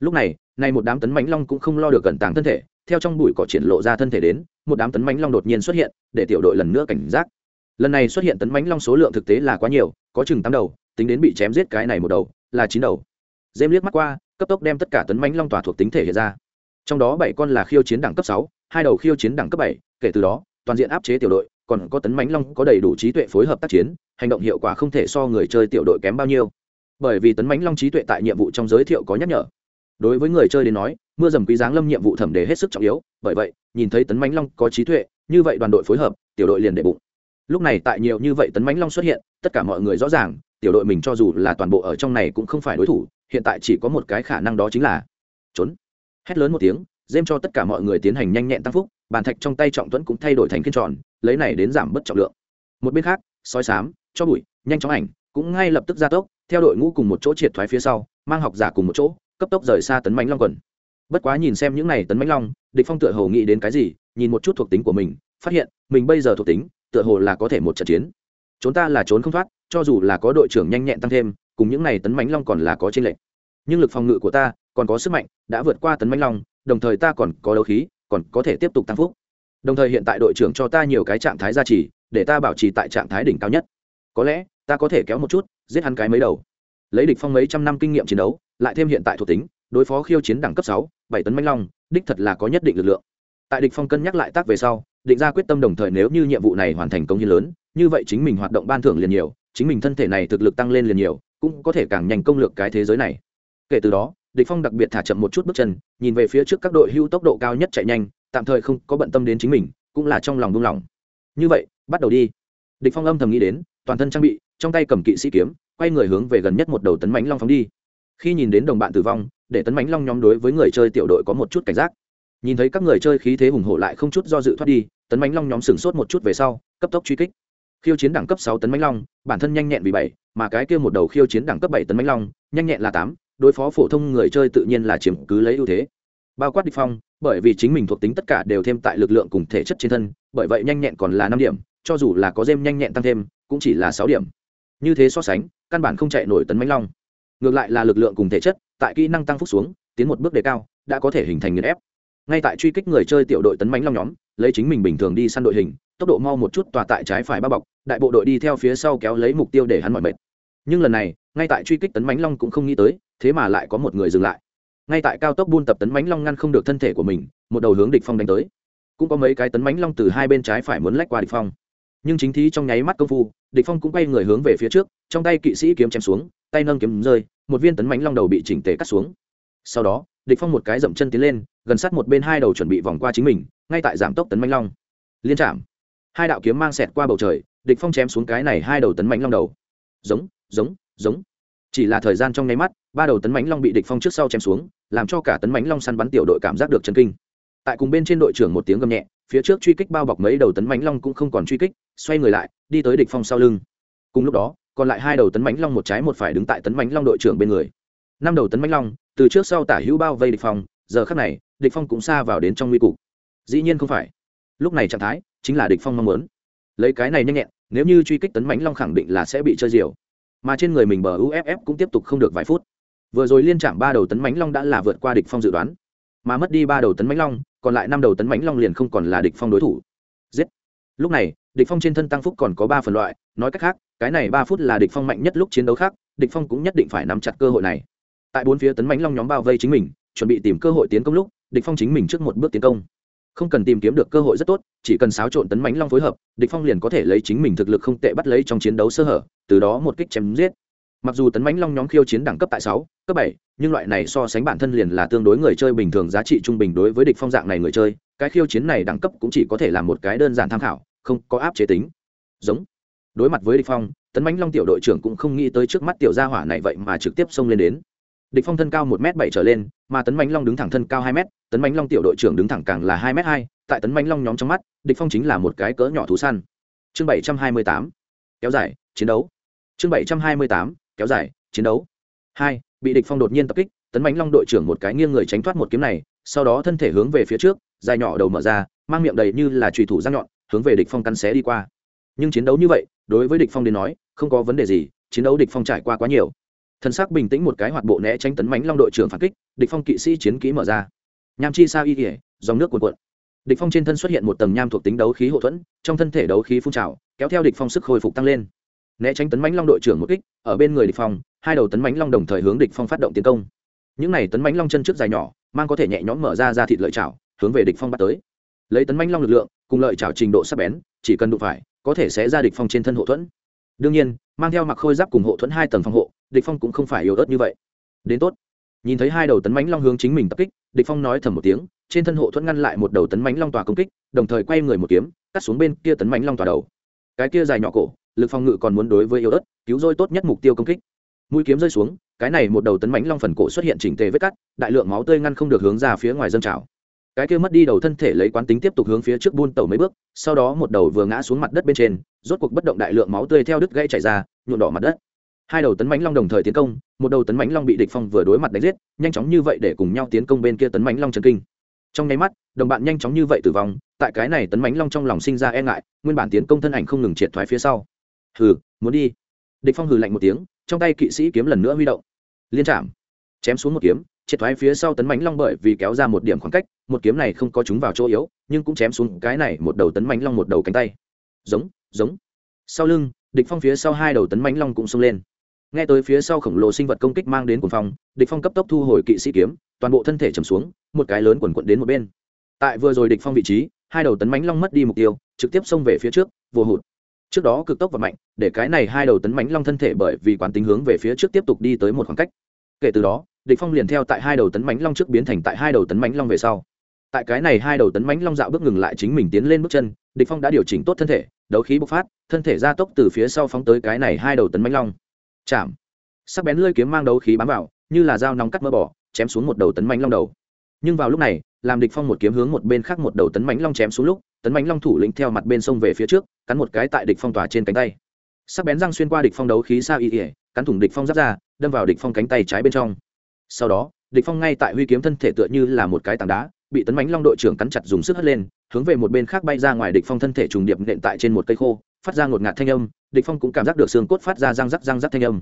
Lúc này, nay một đám tấn mánh long cũng không lo được cẩn tàng thân thể, theo trong bụi cỏ triển lộ ra thân thể đến, một đám tấn mánh long đột nhiên xuất hiện, để tiểu đội lần nữa cảnh giác. Lần này xuất hiện tấn mánh long số lượng thực tế là quá nhiều, có chừng tám đầu, tính đến bị chém giết cái này một đầu, là chín đầu. Dêm liếc mắt qua, cấp tốc đem tất cả tấn mánh long tỏa thuộc tính thể hiện ra. Trong đó bảy con là khiêu chiến đẳng cấp sáu, hai đầu khiêu chiến đẳng cấp bảy, kể từ đó, toàn diện áp chế tiểu đội còn có tấn mãnh long có đầy đủ trí tuệ phối hợp tác chiến, hành động hiệu quả không thể so người chơi tiểu đội kém bao nhiêu. Bởi vì tấn mãnh long trí tuệ tại nhiệm vụ trong giới thiệu có nhắc nhở. Đối với người chơi đến nói, mưa dầm quý giáng lâm nhiệm vụ thẩm đề hết sức trọng yếu, bởi vậy, nhìn thấy tấn mãnh long có trí tuệ, như vậy đoàn đội phối hợp, tiểu đội liền đệ bụng. Lúc này tại nhiều như vậy tấn mãnh long xuất hiện, tất cả mọi người rõ ràng, tiểu đội mình cho dù là toàn bộ ở trong này cũng không phải đối thủ, hiện tại chỉ có một cái khả năng đó chính là trốn. Hét lớn một tiếng dêm cho tất cả mọi người tiến hành nhanh nhẹn tăng phúc bàn thạch trong tay trọng tuấn cũng thay đổi thành kiên tròn, lấy này đến giảm bớt trọng lượng. Một bên khác, soi sám, cho bụi, nhanh chóng ảnh, cũng ngay lập tức ra tốc, theo đội ngũ cùng một chỗ triệt thoái phía sau, mang học giả cùng một chỗ, cấp tốc rời xa tấn mãnh long quần. Bất quá nhìn xem những này tấn mãnh long, địch phong tựa hồ nghĩ đến cái gì, nhìn một chút thuộc tính của mình, phát hiện, mình bây giờ thuộc tính, tựa hồ là có thể một trận chiến. Trốn ta là trốn không thoát, cho dù là có đội trưởng nhanh nhẹn tăng thêm, cùng những này tấn mãnh long còn là có trên lệnh nhưng lực phòng ngự của ta còn có sức mạnh, đã vượt qua tấn mãnh long, đồng thời ta còn có đấu khí còn có thể tiếp tục tăng phúc. Đồng thời hiện tại đội trưởng cho ta nhiều cái trạng thái gia trì, để ta bảo trì tại trạng thái đỉnh cao nhất. Có lẽ, ta có thể kéo một chút, giết hắn cái mấy đầu. Lấy địch phong mấy trăm năm kinh nghiệm chiến đấu, lại thêm hiện tại thuộc tính, đối phó khiêu chiến đẳng cấp sáu, bảy tấn mãnh long, đích thật là có nhất định lực lượng. Tại địch phong cân nhắc lại tác về sau, định ra quyết tâm đồng thời nếu như nhiệm vụ này hoàn thành công hiến lớn, như vậy chính mình hoạt động ban thưởng liền nhiều, chính mình thân thể này thực lực tăng lên liền nhiều, cũng có thể càng nhanh công lược cái thế giới này. Kể từ đó địch phong đặc biệt thả chậm một chút bước chân, nhìn về phía trước các đội hưu tốc độ cao nhất chạy nhanh, tạm thời không có bận tâm đến chính mình, cũng là trong lòng buông lòng như vậy, bắt đầu đi. Địch phong âm thầm nghĩ đến, toàn thân trang bị, trong tay cầm kỵ sĩ kiếm, quay người hướng về gần nhất một đầu tấn mãnh long phóng đi. Khi nhìn đến đồng bạn tử vong, để tấn mãnh long nhóm đối với người chơi tiểu đội có một chút cảnh giác. Nhìn thấy các người chơi khí thế hùng hổ lại không chút do dự thoát đi, tấn mãnh long nhóm sửng sốt một chút về sau, cấp tốc truy kích. Khiêu chiến đẳng cấp sáu tấn mãnh long, bản thân nhanh nhẹn vì bảy, mà cái kia một đầu khiêu chiến đẳng cấp bảy tấn mãnh long, nhanh nhẹn là tám đối phó phổ thông người chơi tự nhiên là chiếm cứ lấy ưu thế. Bao quát địch phong, bởi vì chính mình thuộc tính tất cả đều thêm tại lực lượng cùng thể chất trên thân, bởi vậy nhanh nhẹn còn là năm điểm, cho dù là có dêm nhanh nhẹn tăng thêm, cũng chỉ là sáu điểm. Như thế so sánh, căn bản không chạy nổi tấn mãnh long. Ngược lại là lực lượng cùng thể chất, tại kỹ năng tăng phúc xuống, tiến một bước đề cao, đã có thể hình thành nghiền ép. Ngay tại truy kích người chơi tiểu đội tấn mãnh long nhóm, lấy chính mình bình thường đi săn đội hình, tốc độ mau một chút tòa tại trái phải bao bọc, đại bộ đội đi theo phía sau kéo lấy mục tiêu để hắn mọi mệt. Nhưng lần này ngay tại truy kích tấn mãnh long cũng không nghĩ tới, thế mà lại có một người dừng lại. Ngay tại cao tốc buôn tập tấn mãnh long ngăn không được thân thể của mình, một đầu hướng địch phong đánh tới. Cũng có mấy cái tấn mãnh long từ hai bên trái phải muốn lách qua địch phong. Nhưng chính thí trong nháy mắt công phu, địch phong cũng quay người hướng về phía trước, trong tay kỵ sĩ kiếm chém xuống, tay nâng kiếm rơi, một viên tấn mãnh long đầu bị chỉnh tề cắt xuống. Sau đó, địch phong một cái dậm chân tiến lên, gần sát một bên hai đầu chuẩn bị vòng qua chính mình, ngay tại giảm tốc tấn mãnh long. Liên chạm. Hai đạo kiếm mang xẹt qua bầu trời, địch phong chém xuống cái này hai đầu tấn mãnh long đầu. Giống giống giống. Chỉ là thời gian trong nháy mắt, ba đầu tấn mánh long bị địch phong trước sau chém xuống, làm cho cả tấn mánh long săn bắn tiểu đội cảm giác được chân kinh. Tại cùng bên trên đội trưởng một tiếng gầm nhẹ, phía trước truy kích bao bọc mấy đầu tấn mánh long cũng không còn truy kích, xoay người lại, đi tới địch phong sau lưng. Cùng lúc đó, còn lại hai đầu tấn mánh long một trái một phải đứng tại tấn mánh long đội trưởng bên người. Năm đầu tấn mánh long, từ trước sau tả hữu bao vây địch phong, giờ khắc này, địch phong cũng xa vào đến trong nguy cục. Dĩ nhiên không phải. Lúc này trạng thái chính là địch phong mong muốn. Lấy cái này nhanh nhẹn, nếu như truy kích tấn mãnh long khẳng định là sẽ bị chơi diều mà trên người mình bờ uff cũng tiếp tục không được vài phút. Vừa rồi liên chạm ba đầu tấn mãnh long đã là vượt qua địch phong dự đoán. Mà mất đi ba đầu tấn mãnh long, còn lại năm đầu tấn mãnh long liền không còn là địch phong đối thủ. Giết! Lúc này, địch phong trên thân tăng phúc còn có ba phần loại, nói cách khác, cái này ba phút là địch phong mạnh nhất lúc chiến đấu khác, địch phong cũng nhất định phải nắm chặt cơ hội này. Tại bốn phía tấn mãnh long nhóm bao vây chính mình, chuẩn bị tìm cơ hội tiến công lúc, địch phong chính mình trước một bước tiến công không cần tìm kiếm được cơ hội rất tốt, chỉ cần xáo trộn tấn mãnh long phối hợp, địch phong liền có thể lấy chính mình thực lực không tệ bắt lấy trong chiến đấu sơ hở, từ đó một kích chém giết. Mặc dù tấn mãnh long nhóm khiêu chiến đẳng cấp tại sáu, cấp bảy, nhưng loại này so sánh bản thân liền là tương đối người chơi bình thường, giá trị trung bình đối với địch phong dạng này người chơi, cái khiêu chiến này đẳng cấp cũng chỉ có thể là một cái đơn giản tham khảo, không có áp chế tính. Giống. Đối mặt với địch phong, tấn mãnh long tiểu đội trưởng cũng không nghĩ tới trước mắt tiểu gia hỏa này vậy mà trực tiếp xông lên đến địch phong thân cao một m bảy trở lên, mà tấn mãnh long đứng thẳng thân cao hai m tấn mãnh long tiểu đội trưởng đứng thẳng càng là hai m hai, tại tấn mãnh long nhóm trong mắt, địch phong chính là một cái cỡ nhỏ thú săn. Chương bảy trăm hai mươi tám, kéo dài, chiến đấu. Chương bảy trăm hai mươi tám, kéo dài, chiến đấu. Hai, bị địch phong đột nhiên tập kích, tấn mãnh long đội trưởng một cái nghiêng người tránh thoát một kiếm này, sau đó thân thể hướng về phía trước, dài nhỏ đầu mở ra, mang miệng đầy như là chùy thủ răng nhọn, hướng về địch phong cắn xé đi qua. Nhưng chiến đấu như vậy, đối với địch phong đến nói, không có vấn đề gì, chiến đấu địch phong trải qua quá nhiều thân sắc bình tĩnh một cái hoạt bộ né tránh tấn mãnh long đội trưởng phản kích, địch phong kỵ sĩ chiến kỹ mở ra. Nham chi sao y kỉa dòng nước cuồn cuộn. Địch phong trên thân xuất hiện một tầng nham thuộc tính đấu khí hộ thuẫn, trong thân thể đấu khí phun trào, kéo theo địch phong sức hồi phục tăng lên. Né tránh tấn mãnh long đội trưởng một kích, ở bên người địch phong, hai đầu tấn mãnh long đồng thời hướng địch phong phát động tiến công. Những này tấn mãnh long chân trước dài nhỏ, mang có thể nhẹ nhõm mở ra ra thịt lợi chảo, hướng về địch phong bắt tới. Lấy tấn mãnh long lực lượng, cùng lợi chảo trình độ sắc bén, chỉ cần đụng phải, có thể sẽ ra địch phong trên thân hộ thuẫn đương nhiên, mang theo mặc khôi giáp cùng hộ thuẫn hai tầng phòng hộ, địch phong cũng không phải yếu ớt như vậy. Đến tốt. Nhìn thấy hai đầu tấn mãnh long hướng chính mình tập kích, địch phong nói thầm một tiếng, trên thân hộ thuẫn ngăn lại một đầu tấn mãnh long tòa công kích, đồng thời quay người một kiếm, cắt xuống bên kia tấn mãnh long tòa đầu. Cái kia dài nhỏ cổ, lực phong ngự còn muốn đối với yếu ớt, cứu rôi tốt nhất mục tiêu công kích. Mũi kiếm rơi xuống, cái này một đầu tấn mãnh long phần cổ xuất hiện chỉnh tề vết cắt, đại lượng máu tươi ngăn không được hướng ra phía ngoài dâng trào cái kia mất đi đầu thân thể lấy quán tính tiếp tục hướng phía trước buôn tẩu mấy bước, sau đó một đầu vừa ngã xuống mặt đất bên trên, rốt cuộc bất động đại lượng máu tươi theo đứt gãy chảy ra nhuộn đỏ mặt đất. Hai đầu tấn mãnh long đồng thời tiến công, một đầu tấn mãnh long bị địch phong vừa đối mặt đánh giết, nhanh chóng như vậy để cùng nhau tiến công bên kia tấn mãnh long chân kinh. Trong nháy mắt, đồng bạn nhanh chóng như vậy tử vong, tại cái này tấn mãnh long trong lòng sinh ra e ngại, nguyên bản tiến công thân ảnh không ngừng triệt thoái phía sau. Hừ, muốn đi. Địch phong hừ lạnh một tiếng, trong tay kỵ sĩ kiếm lần nữa huy động. Liên chạm. Chém xuống một kiếm triệt thoái phía sau tấn mãnh long bởi vì kéo ra một điểm khoảng cách, một kiếm này không có chúng vào chỗ yếu, nhưng cũng chém xuống cái này một đầu tấn mãnh long một đầu cánh tay. Giống giống. Sau lưng, địch phong phía sau hai đầu tấn mãnh long cũng xông lên. Nghe tới phía sau khổng lồ sinh vật công kích mang đến cuồng phong, địch phong cấp tốc thu hồi kỵ sĩ kiếm, toàn bộ thân thể trầm xuống, một cái lớn quần quận đến một bên. Tại vừa rồi địch phong vị trí, hai đầu tấn mãnh long mất đi mục tiêu, trực tiếp xông về phía trước, vô hụt. Trước đó cực tốc và mạnh, để cái này hai đầu tấn mãnh long thân thể bởi vì quán tính hướng về phía trước tiếp tục đi tới một khoảng cách. Kể từ đó địch phong liền theo tại hai đầu tấn mãnh long trước biến thành tại hai đầu tấn mãnh long về sau. Tại cái này hai đầu tấn mãnh long dạo bước ngừng lại chính mình tiến lên bước chân, địch phong đã điều chỉnh tốt thân thể, đấu khí bộc phát, thân thể gia tốc từ phía sau phóng tới cái này hai đầu tấn mãnh long. Chạm. Sắc bén lưỡi kiếm mang đấu khí bám vào, như là dao nóng cắt mỡ bỏ chém xuống một đầu tấn mãnh long đầu. Nhưng vào lúc này, làm địch phong một kiếm hướng một bên khác một đầu tấn mãnh long chém xuống lúc, tấn mãnh long thủ lĩnh theo mặt bên sông về phía trước, cắn một cái tại địch phong tỏa trên cánh tay. Sắc bén răng xuyên qua địch phong đấu khí sao y ỉa cắn thủng địch phong giáp ra, đâm vào địch phong cánh tay trái bên trong sau đó, địch phong ngay tại huy kiếm thân thể tựa như là một cái tảng đá, bị tấn mãnh long đội trưởng cắn chặt dùng sức hất lên, hướng về một bên khác bay ra ngoài địch phong thân thể trùng điệp nện tại trên một cây khô, phát ra ngột ngạt thanh âm, địch phong cũng cảm giác được xương cốt phát ra răng rắc răng rắc thanh âm.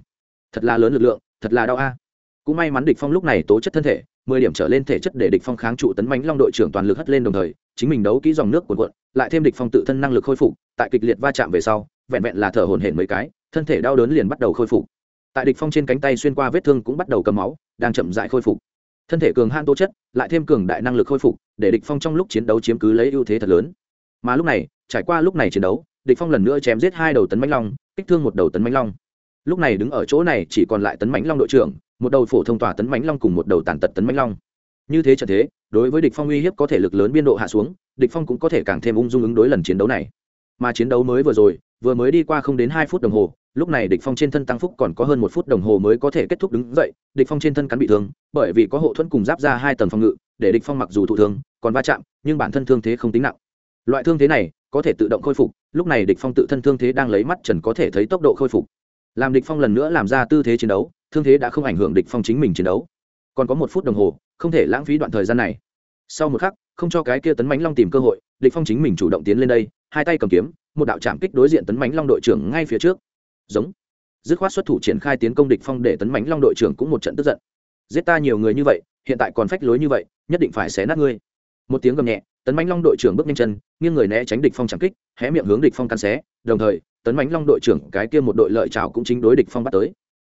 Thật là lớn lực lượng, thật là đau a. Cũng may mắn địch phong lúc này tố chất thân thể, mười điểm trở lên thể chất để địch phong kháng trụ tấn mãnh long đội trưởng toàn lực hất lên đồng thời, chính mình đấu kỹ dòng nước cuộn cuộn, lại thêm địch phong tự thân năng lực khôi phục, tại kịch liệt va chạm về sau, vẹn vẹn là thở hổn hển mấy cái, thân thể đau đớn liền bắt đầu khôi phục tại địch phong trên cánh tay xuyên qua vết thương cũng bắt đầu cầm máu, đang chậm rãi khôi phục. Thân thể cường han tố chất, lại thêm cường đại năng lực khôi phục, để địch phong trong lúc chiến đấu chiếm cứ lấy ưu thế thật lớn. Mà lúc này, trải qua lúc này chiến đấu, địch phong lần nữa chém giết hai đầu tấn mãnh long, kích thương một đầu tấn mãnh long. Lúc này đứng ở chỗ này chỉ còn lại tấn mãnh long đội trưởng, một đầu phổ thông tòa tấn mãnh long cùng một đầu tàn tật tấn mãnh long. Như thế trận thế, đối với địch phong uy hiếp có thể lực lớn biên độ hạ xuống, địch phong cũng có thể càng thêm ung dung ứng đối lần chiến đấu này. Mà chiến đấu mới vừa rồi, vừa mới đi qua không đến hai phút đồng hồ lúc này địch phong trên thân tăng phúc còn có hơn một phút đồng hồ mới có thể kết thúc đứng dậy, địch phong trên thân cắn bị thương, bởi vì có hộ thuẫn cùng giáp ra hai tầng phòng ngự, để địch phong mặc dù thụ thương, còn va chạm, nhưng bản thân thương thế không tính nặng. Loại thương thế này có thể tự động khôi phục, lúc này địch phong tự thân thương thế đang lấy mắt trần có thể thấy tốc độ khôi phục. Làm địch phong lần nữa làm ra tư thế chiến đấu, thương thế đã không ảnh hưởng địch phong chính mình chiến đấu. Còn có một phút đồng hồ, không thể lãng phí đoạn thời gian này. Sau một khắc, không cho cái kia tấn mãnh long tìm cơ hội, địch phong chính mình chủ động tiến lên đây, hai tay cầm kiếm, một đạo chạm kích đối diện tấn mãnh long đội trưởng ngay phía trước giống. Dứt khoát xuất thủ triển khai tiến công địch phong để tấn mãnh long đội trưởng cũng một trận tức giận. Giết ta nhiều người như vậy, hiện tại còn phách lối như vậy, nhất định phải xé nát ngươi. Một tiếng gầm nhẹ, tấn mãnh long đội trưởng bước nhanh chân, nghiêng người né tránh địch phong chẳng kích, hé miệng hướng địch phong căn xé, đồng thời, tấn mãnh long đội trưởng cái kia một đội lợi chảo cũng chính đối địch phong bắt tới.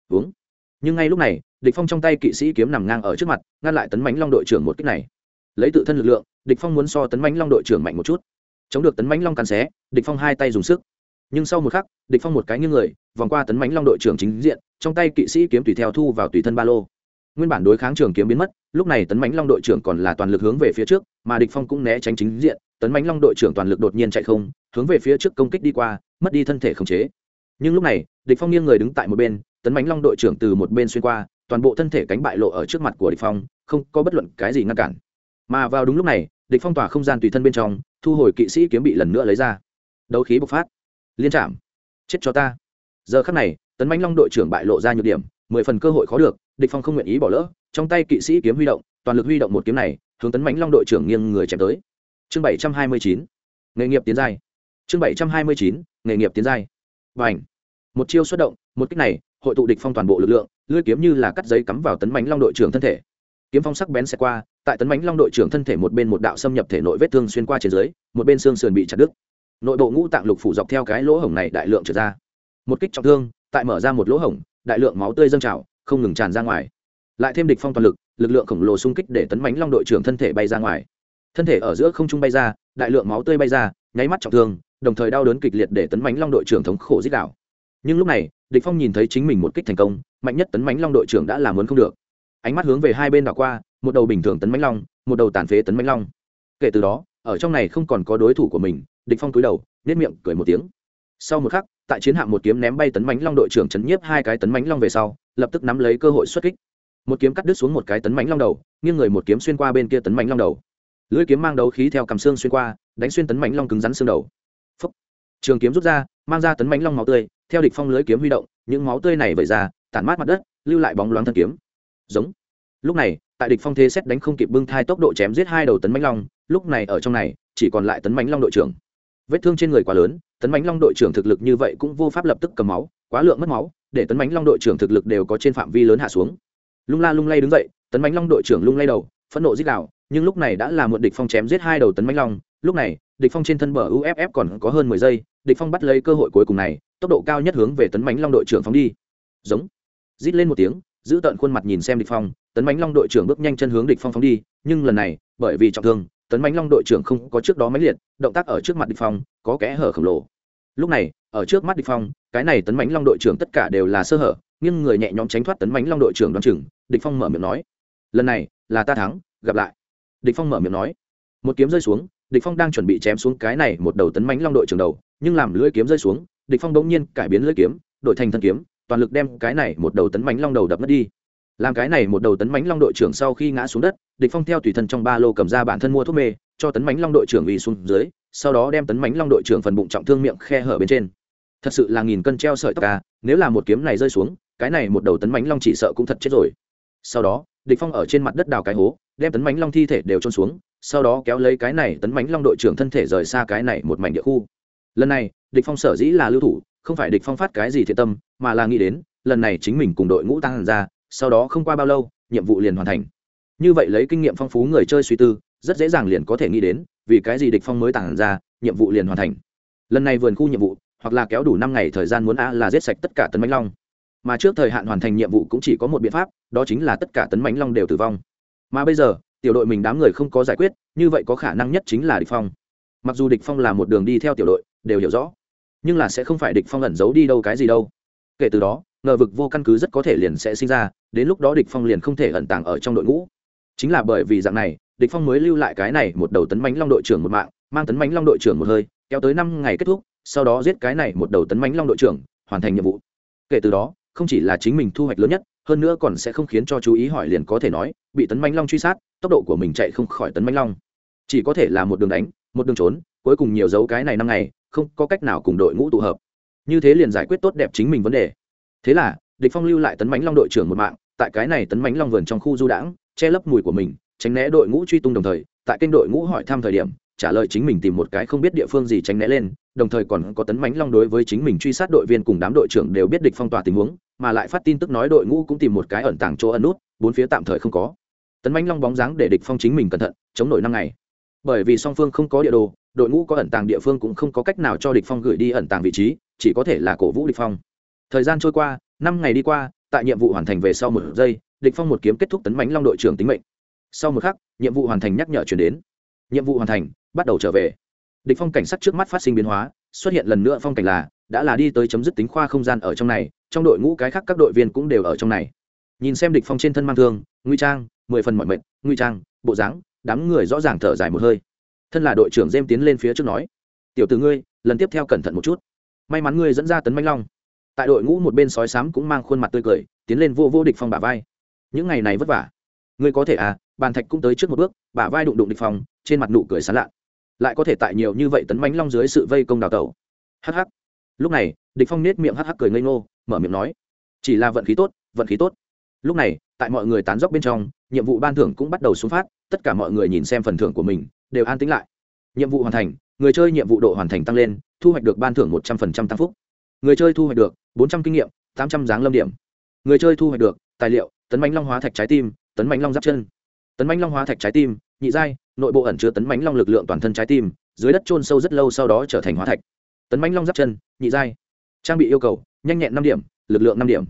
Uống nhưng ngay lúc này, địch phong trong tay kỵ sĩ kiếm nằm ngang ở trước mặt, ngăn lại tấn mãnh long đội trưởng một kích này. Lấy tự thân lực lượng, địch phong muốn so tấn mãnh long đội trưởng mạnh một chút. Chống được tấn mãnh long căn xé, địch phong hai tay dùng sức nhưng sau một khắc, địch phong một cái nghiêng người, vòng qua tấn mãnh long đội trưởng chính diện, trong tay kỵ sĩ kiếm tùy theo thu vào tùy thân ba lô. Nguyên bản đối kháng trường kiếm biến mất, lúc này tấn mãnh long đội trưởng còn là toàn lực hướng về phía trước, mà địch phong cũng né tránh chính diện, tấn mãnh long đội trưởng toàn lực đột nhiên chạy không, hướng về phía trước công kích đi qua, mất đi thân thể khống chế. Nhưng lúc này, địch phong nghiêng người đứng tại một bên, tấn mãnh long đội trưởng từ một bên xuyên qua, toàn bộ thân thể cánh bại lộ ở trước mặt của địch phong, không có bất luận cái gì ngăn cản. Mà vào đúng lúc này, địch phong tỏa không gian tùy thân bên trong, thu hồi kỵ sĩ kiếm bị lần nữa lấy ra. Đấu khí bộc phát liên trạm chết cho ta. Giờ khắc này, tấn mãnh long đội trưởng bại lộ ra nhược điểm, mười phần cơ hội khó được, địch phong không nguyện ý bỏ lỡ, trong tay kỵ sĩ kiếm huy động, toàn lực huy động một kiếm này, hướng tấn mãnh long đội trưởng nghiêng người chém tới. Chương bảy trăm hai mươi chín, nghề nghiệp tiến giai. Chương bảy trăm hai mươi chín, nghề nghiệp tiến giai. Bành! Ảnh một chiêu xuất động, một kích này, hội tụ địch phong toàn bộ lực lượng, lưỡi kiếm như là cắt giấy cắm vào tấn mãnh long đội trưởng thân thể. Kiếm phong sắc bén sẽ qua, tại tấn mãnh long đội trưởng thân thể một bên một đạo xâm nhập thể nội vết thương xuyên qua trên dưới, một bên xương sườn bị chặt đứt nội bộ ngũ tạng lục phủ dọc theo cái lỗ hổng này đại lượng trở ra. Một kích trọng thương, tại mở ra một lỗ hổng, đại lượng máu tươi dâng trào, không ngừng tràn ra ngoài. Lại thêm địch phong toàn lực lực lượng khổng lồ xung kích để tấn mãnh long đội trưởng thân thể bay ra ngoài. Thân thể ở giữa không trung bay ra, đại lượng máu tươi bay ra, nháy mắt trọng thương, đồng thời đau đớn kịch liệt để tấn mãnh long đội trưởng thống khổ dích đảo. Nhưng lúc này, địch phong nhìn thấy chính mình một kích thành công, mạnh nhất tấn mãnh long đội trưởng đã làm muốn không được. Ánh mắt hướng về hai bên đảo qua, một đầu bình thường tấn mãnh long, một đầu tàn phế tấn mãnh long. Kể từ đó, ở trong này không còn có đối thủ của mình địch phong cúi đầu nét miệng cười một tiếng. Sau một khắc, tại chiến hạm một kiếm ném bay tấn mãnh long đội trưởng chấn nhiếp hai cái tấn mãnh long về sau, lập tức nắm lấy cơ hội xuất kích. Một kiếm cắt đứt xuống một cái tấn mãnh long đầu, nghiêng người một kiếm xuyên qua bên kia tấn mãnh long đầu. Lưỡi kiếm mang đấu khí theo cằm xương xuyên qua, đánh xuyên tấn mãnh long cứng rắn xương đầu. Phúc. trường kiếm rút ra, mang ra tấn mãnh long máu tươi, theo địch phong lưỡi kiếm huy động, những máu tươi này vẩy ra, tản mát mặt đất, lưu lại bóng loáng thân kiếm. Giống. Lúc này, tại địch phong thế xét đánh không kịp bưng thai tốc độ chém giết hai đầu tấn mãnh long, lúc này ở trong này, chỉ còn lại tấn mãnh long đội trưởng vết thương trên người quá lớn, tấn mãnh long đội trưởng thực lực như vậy cũng vô pháp lập tức cầm máu, quá lượng mất máu, để tấn mãnh long đội trưởng thực lực đều có trên phạm vi lớn hạ xuống. Lung la lung lay đứng dậy, tấn mãnh long đội trưởng lung lay đầu, phẫn nộ giết đạo nhưng lúc này đã là một địch phong chém giết hai đầu tấn mãnh long, lúc này, địch phong trên thân bờ uff còn có hơn mười giây, địch phong bắt lấy cơ hội cuối cùng này, tốc độ cao nhất hướng về tấn mãnh long đội trưởng phóng đi. Giống, rít lên một tiếng, giữ tận khuôn mặt nhìn xem địch phong, tấn mãnh long đội trưởng bước nhanh chân hướng địch phong phóng đi, nhưng lần này, bởi vì trọng thương tấn mãnh long đội trưởng không có trước đó mãnh liệt, động tác ở trước mặt địch phong có kẽ hở khổng lồ. Lúc này, ở trước mắt địch phong, cái này tấn mãnh long đội trưởng tất cả đều là sơ hở, nhưng người nhẹ nhõm tránh thoát tấn mãnh long đội trưởng đoán chừng, địch phong mở miệng nói, lần này là ta thắng, gặp lại. Địch phong mở miệng nói, một kiếm rơi xuống, địch phong đang chuẩn bị chém xuống cái này một đầu tấn mãnh long đội trưởng đầu, nhưng làm lưỡi kiếm rơi xuống, địch phong đống nhiên cải biến lưỡi kiếm, đổi thành thân kiếm, toàn lực đem cái này một đầu tấn mãnh long đầu đập mất đi làm cái này một đầu tấn mãnh long đội trưởng sau khi ngã xuống đất, địch phong theo tùy thân trong ba lô cầm ra bản thân mua thuốc mê, cho tấn mãnh long đội trưởng uy xuống dưới, sau đó đem tấn mãnh long đội trưởng phần bụng trọng thương miệng khe hở bên trên. Thật sự là nghìn cân treo sợi tóc ca nếu là một kiếm này rơi xuống, cái này một đầu tấn mãnh long chỉ sợ cũng thật chết rồi. Sau đó, địch phong ở trên mặt đất đào cái hố, đem tấn mãnh long thi thể đều trôn xuống, sau đó kéo lấy cái này tấn mãnh long đội trưởng thân thể rời xa cái này một mảnh địa khu. Lần này, địch phong sở dĩ là lưu thủ, không phải địch phong phát cái gì thiện tâm, mà là nghĩ đến, lần này chính mình cùng đội ngũ tăng ra sau đó không qua bao lâu, nhiệm vụ liền hoàn thành. Như vậy lấy kinh nghiệm phong phú người chơi suy tư, rất dễ dàng liền có thể nghĩ đến, vì cái gì địch phong mới tàng ra, nhiệm vụ liền hoàn thành. Lần này vườn khu nhiệm vụ, hoặc là kéo đủ năm ngày thời gian muốn a là giết sạch tất cả tấn mãnh long. Mà trước thời hạn hoàn thành nhiệm vụ cũng chỉ có một biện pháp, đó chính là tất cả tấn mãnh long đều tử vong. Mà bây giờ, tiểu đội mình đám người không có giải quyết, như vậy có khả năng nhất chính là địch phong. Mặc dù địch phong là một đường đi theo tiểu đội, đều hiểu rõ, nhưng là sẽ không phải địch phong ẩn giấu đi đâu cái gì đâu. Kể từ đó ngờ vực vô căn cứ rất có thể liền sẽ sinh ra, đến lúc đó địch phong liền không thể ẩn tàng ở trong đội ngũ. Chính là bởi vì dạng này, địch phong mới lưu lại cái này một đầu tấn mãnh long đội trưởng một mạng, mang tấn mãnh long đội trưởng một hơi, kéo tới năm ngày kết thúc, sau đó giết cái này một đầu tấn mãnh long đội trưởng, hoàn thành nhiệm vụ. Kể từ đó, không chỉ là chính mình thu hoạch lớn nhất, hơn nữa còn sẽ không khiến cho chú ý hỏi liền có thể nói, bị tấn mãnh long truy sát, tốc độ của mình chạy không khỏi tấn mãnh long. Chỉ có thể là một đường đánh, một đường trốn, cuối cùng nhiều dấu cái này năm ngày, không có cách nào cùng đội ngũ tụ hợp. Như thế liền giải quyết tốt đẹp chính mình vấn đề thế là, địch phong lưu lại tấn mãnh long đội trưởng một mạng, tại cái này tấn mãnh long vườn trong khu du đãng, che lấp mùi của mình, tránh né đội ngũ truy tung đồng thời, tại kênh đội ngũ hỏi thăm thời điểm, trả lời chính mình tìm một cái không biết địa phương gì tránh né lên, đồng thời còn có tấn mãnh long đối với chính mình truy sát đội viên cùng đám đội trưởng đều biết địch phong tỏa tình huống, mà lại phát tin tức nói đội ngũ cũng tìm một cái ẩn tàng chỗ ẩn nút, bốn phía tạm thời không có. Tấn mãnh long bóng dáng để địch phong chính mình cẩn thận, chống nổi năm ngày. Bởi vì song phương không có địa đồ, đội ngũ có ẩn tàng địa phương cũng không có cách nào cho địch phong gửi đi ẩn tàng vị trí, chỉ có thể là cổ vũ địch phong thời gian trôi qua, năm ngày đi qua, tại nhiệm vụ hoàn thành về sau một giây, địch phong một kiếm kết thúc tấn mãnh long đội trưởng tính mệnh. Sau một khắc, nhiệm vụ hoàn thành nhắc nhở chuyển đến. Nhiệm vụ hoàn thành, bắt đầu trở về. Địch phong cảnh sát trước mắt phát sinh biến hóa, xuất hiện lần nữa phong cảnh là, đã là đi tới chấm dứt tính khoa không gian ở trong này, trong đội ngũ cái khác các đội viên cũng đều ở trong này. Nhìn xem địch phong trên thân mang thương, nguy trang, mười phần mọi mệnh nguy trang, bộ dáng, đám người rõ ràng thở dài một hơi. Thân là đội trưởng dêm tiến lên phía trước nói, tiểu tử ngươi, lần tiếp theo cẩn thận một chút. May mắn ngươi dẫn ra tấn mãnh long tại đội ngũ một bên sói sám cũng mang khuôn mặt tươi cười, tiến lên vô vô địch phong bả vai. Những ngày này vất vả. Ngươi có thể à bàn thạch cũng tới trước một bước, bả vai đụng đụng địch phong, trên mặt nụ cười sán lạ lại có thể tại nhiều như vậy tấn mãnh long dưới sự vây công đào tẩu. Hh lúc này, địch phong nết miệng hh cười ngây ngô, mở miệng nói, chỉ là vận khí tốt, vận khí tốt. Lúc này, tại mọi người tán dốc bên trong, nhiệm vụ ban thưởng cũng bắt đầu xuống phát, tất cả mọi người nhìn xem phần thưởng của mình, đều an tĩnh lại. Nhiệm vụ hoàn thành, người chơi nhiệm vụ độ hoàn thành tăng lên, thu hoạch được ban thưởng một trăm phần trăm tăng phúc. Người chơi thu hoạch được bốn trăm kinh nghiệm, tám trăm dáng lâm điểm. Người chơi thu hoạch được, tài liệu, tấn bánh long hóa thạch trái tim, tấn bánh long giáp chân. Tấn bánh long hóa thạch trái tim, nhị giai, nội bộ ẩn chứa tấn bánh long lực lượng toàn thân trái tim, dưới đất trôn sâu rất lâu sau đó trở thành hóa thạch. Tấn bánh long giáp chân, nhị giai. Trang bị yêu cầu, nhanh nhẹn năm điểm, lực lượng năm điểm.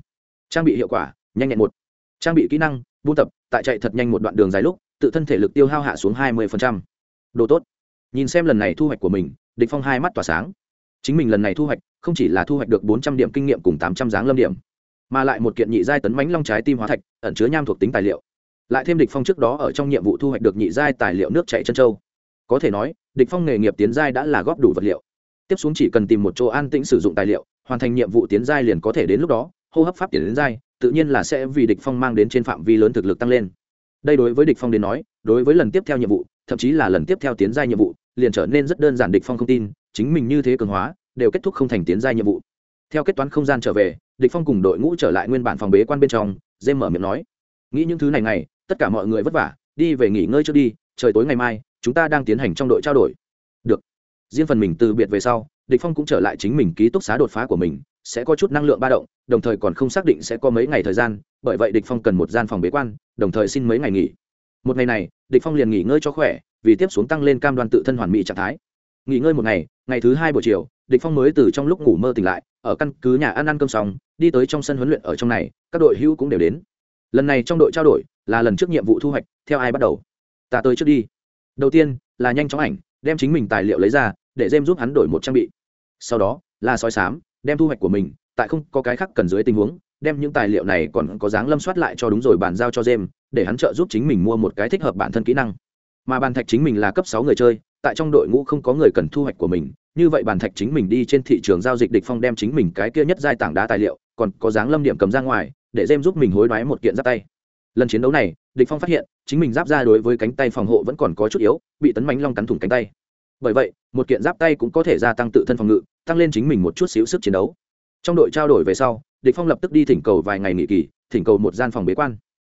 Trang bị hiệu quả, nhanh nhẹn một. Trang bị kỹ năng, buôn tập, tại chạy thật nhanh một đoạn đường dài lúc, tự thân thể lực tiêu hao hạ xuống hai mươi đồ tốt. Nhìn xem lần này thu hoạch của mình, địch phong hai mắt tỏa sáng. Chính mình lần này thu hoạch không chỉ là thu hoạch được bốn trăm điểm kinh nghiệm cùng tám trăm dáng lâm điểm, mà lại một kiện nhị giai tấn mãnh long trái tim hóa thạch, ẩn chứa nham thuộc tính tài liệu. Lại thêm địch phong trước đó ở trong nhiệm vụ thu hoạch được nhị giai tài liệu nước chảy chân châu. Có thể nói, địch phong nghề nghiệp tiến giai đã là góp đủ vật liệu. Tiếp xuống chỉ cần tìm một chỗ an tĩnh sử dụng tài liệu, hoàn thành nhiệm vụ tiến giai liền có thể đến lúc đó, hô hấp pháp tiến đến giai, tự nhiên là sẽ vì địch phong mang đến trên phạm vi lớn thực lực tăng lên. Đây đối với địch phong đến nói, đối với lần tiếp theo nhiệm vụ, thậm chí là lần tiếp theo tiến giai nhiệm vụ, liền trở nên rất đơn giản địch phong không tin, chính mình như thế cường hóa đều kết thúc không thành tiến giai nhiệm vụ. Theo kết toán không gian trở về, địch phong cùng đội ngũ trở lại nguyên bản phòng bế quan bên trong dêm mở miệng nói, nghĩ những thứ này ngày, tất cả mọi người vất vả, đi về nghỉ ngơi trước đi, trời tối ngày mai, chúng ta đang tiến hành trong đội trao đổi. Được. Riêng phần mình từ biệt về sau, địch phong cũng trở lại chính mình ký túc xá đột phá của mình, sẽ có chút năng lượng ba động, đồng thời còn không xác định sẽ có mấy ngày thời gian, bởi vậy địch phong cần một gian phòng bế quan, đồng thời xin mấy ngày nghỉ. Một ngày này, địch phong liền nghỉ ngơi cho khỏe, vì tiếp xuống tăng lên cam đoan tự thân hoàn mỹ trạng thái. Nghỉ ngơi một ngày ngày thứ hai buổi chiều địch phong mới từ trong lúc ngủ mơ tỉnh lại, ở căn cứ nhà ăn ăn cơm xong, đi tới trong sân huấn luyện ở trong này, các đội hữu cũng đều đến. Lần này trong đội trao đổi, là lần trước nhiệm vụ thu hoạch, theo ai bắt đầu? Ta tới trước đi. Đầu tiên, là nhanh chóng ảnh, đem chính mình tài liệu lấy ra, để jem giúp hắn đổi một trang bị. Sau đó, là soi sám, đem thu hoạch của mình, tại không có cái khác cần dưới tình huống, đem những tài liệu này còn có dáng lâm soát lại cho đúng rồi bàn giao cho jem để hắn trợ giúp chính mình mua một cái thích hợp bản thân kỹ năng. Mà bàn thạch chính mình là cấp sáu người chơi tại trong đội ngũ không có người cần thu hoạch của mình, như vậy bàn thạch chính mình đi trên thị trường giao dịch địch phong đem chính mình cái kia nhất giai tảng đá tài liệu, còn có dáng lâm điểm cầm ra ngoài, để dêm giúp mình hối đoái một kiện giáp tay. Lần chiến đấu này, địch phong phát hiện, chính mình giáp ra đối với cánh tay phòng hộ vẫn còn có chút yếu, bị tấn mánh long cắn thủng cánh tay. Bởi vậy, một kiện giáp tay cũng có thể gia tăng tự thân phòng ngự, tăng lên chính mình một chút xíu sức chiến đấu. Trong đội trao đổi về sau, địch phong lập tức đi thỉnh cầu vài ngày nghỉ kỳ, thỉnh cầu một gian phòng bế quan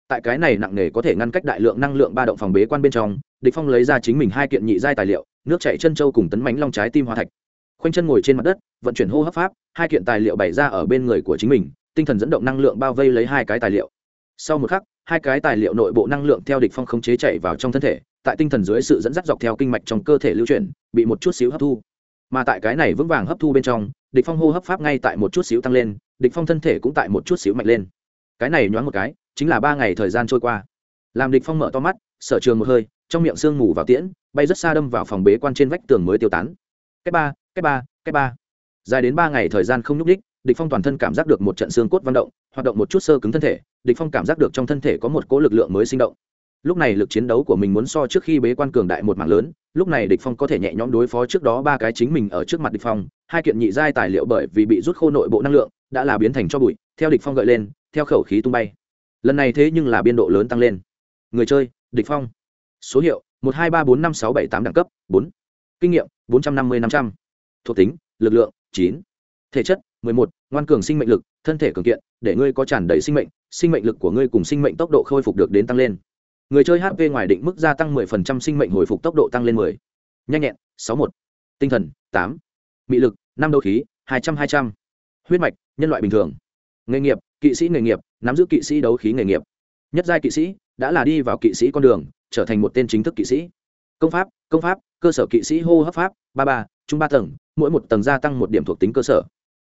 tại cái này nặng nề có thể ngăn cách đại lượng năng lượng ba động phòng bế quan bên trong, địch phong lấy ra chính mình hai kiện nhị giai tài liệu, nước chảy chân châu cùng tấn mánh long trái tim hoa thạch. Khoanh chân ngồi trên mặt đất, vận chuyển hô hấp pháp, hai kiện tài liệu bày ra ở bên người của chính mình, tinh thần dẫn động năng lượng bao vây lấy hai cái tài liệu. Sau một khắc, hai cái tài liệu nội bộ năng lượng theo địch phong khống chế chảy vào trong thân thể, tại tinh thần dưới sự dẫn dắt dọc theo kinh mạch trong cơ thể lưu chuyển, bị một chút xíu hấp thu. Mà tại cái này vững vàng hấp thu bên trong, địch phong hô hấp pháp ngay tại một chút xíu tăng lên, địch phong thân thể cũng tại một chút xíu mạnh lên. Cái này nhoáng một cái chính là ba ngày thời gian trôi qua. Làm địch phong mở to mắt, sở trường một hơi, trong miệng sương mù vào tiễn, bay rất xa đâm vào phòng bế quan trên vách tường mới tiêu tán. Cái ba cái ba cái ba. Dài đến ba ngày thời gian không nhúc đích địch phong toàn thân cảm giác được một trận xương cốt vận động, hoạt động một chút sơ cứng thân thể, địch phong cảm giác được trong thân thể có một cỗ lực lượng mới sinh động. Lúc này lực chiến đấu của mình muốn so trước khi bế quan cường đại một mảng lớn, lúc này địch phong có thể nhẹ nhõm đối phó trước đó ba cái chính mình ở trước mặt địch phong, hai kiện nhị giai tài liệu bởi vì bị rút khô nội bộ năng lượng, đã là biến thành cho bụi, theo địch phong gợi lên, theo khẩu khí tung bay lần này thế nhưng là biên độ lớn tăng lên. Người chơi, địch phong. Số hiệu, một hai ba bốn năm sáu bảy tám đẳng cấp, bốn. Kinh nghiệm, bốn trăm năm mươi năm trăm. Thuộc tính, lực lượng, chín. Thể chất, mười một. Ngoan cường sinh mệnh lực, thân thể cường kiện, để ngươi có tràn đầy sinh mệnh sinh mệnh lực của ngươi cùng sinh mệnh tốc độ khôi phục được đến tăng lên. Người chơi hp ngoài định mức gia tăng mười phần trăm sinh mệnh hồi phục tốc độ tăng lên mười. Nhanh nhẹn, sáu một. Tinh thần, tám. Mị lực, năm đấu khí, hai trăm hai trăm. Huyết mạch, nhân loại bình thường nghề nghiệp, kỵ sĩ nghề nghiệp, nắm giữ kỵ sĩ đấu khí nghề nghiệp. Nhất giai kỵ sĩ đã là đi vào kỵ sĩ con đường, trở thành một tên chính thức kỵ sĩ. Công pháp công pháp, cơ sở kỵ sĩ hô hấp pháp, ba ba, trung ba tầng, mỗi một tầng gia tăng một điểm thuộc tính cơ sở.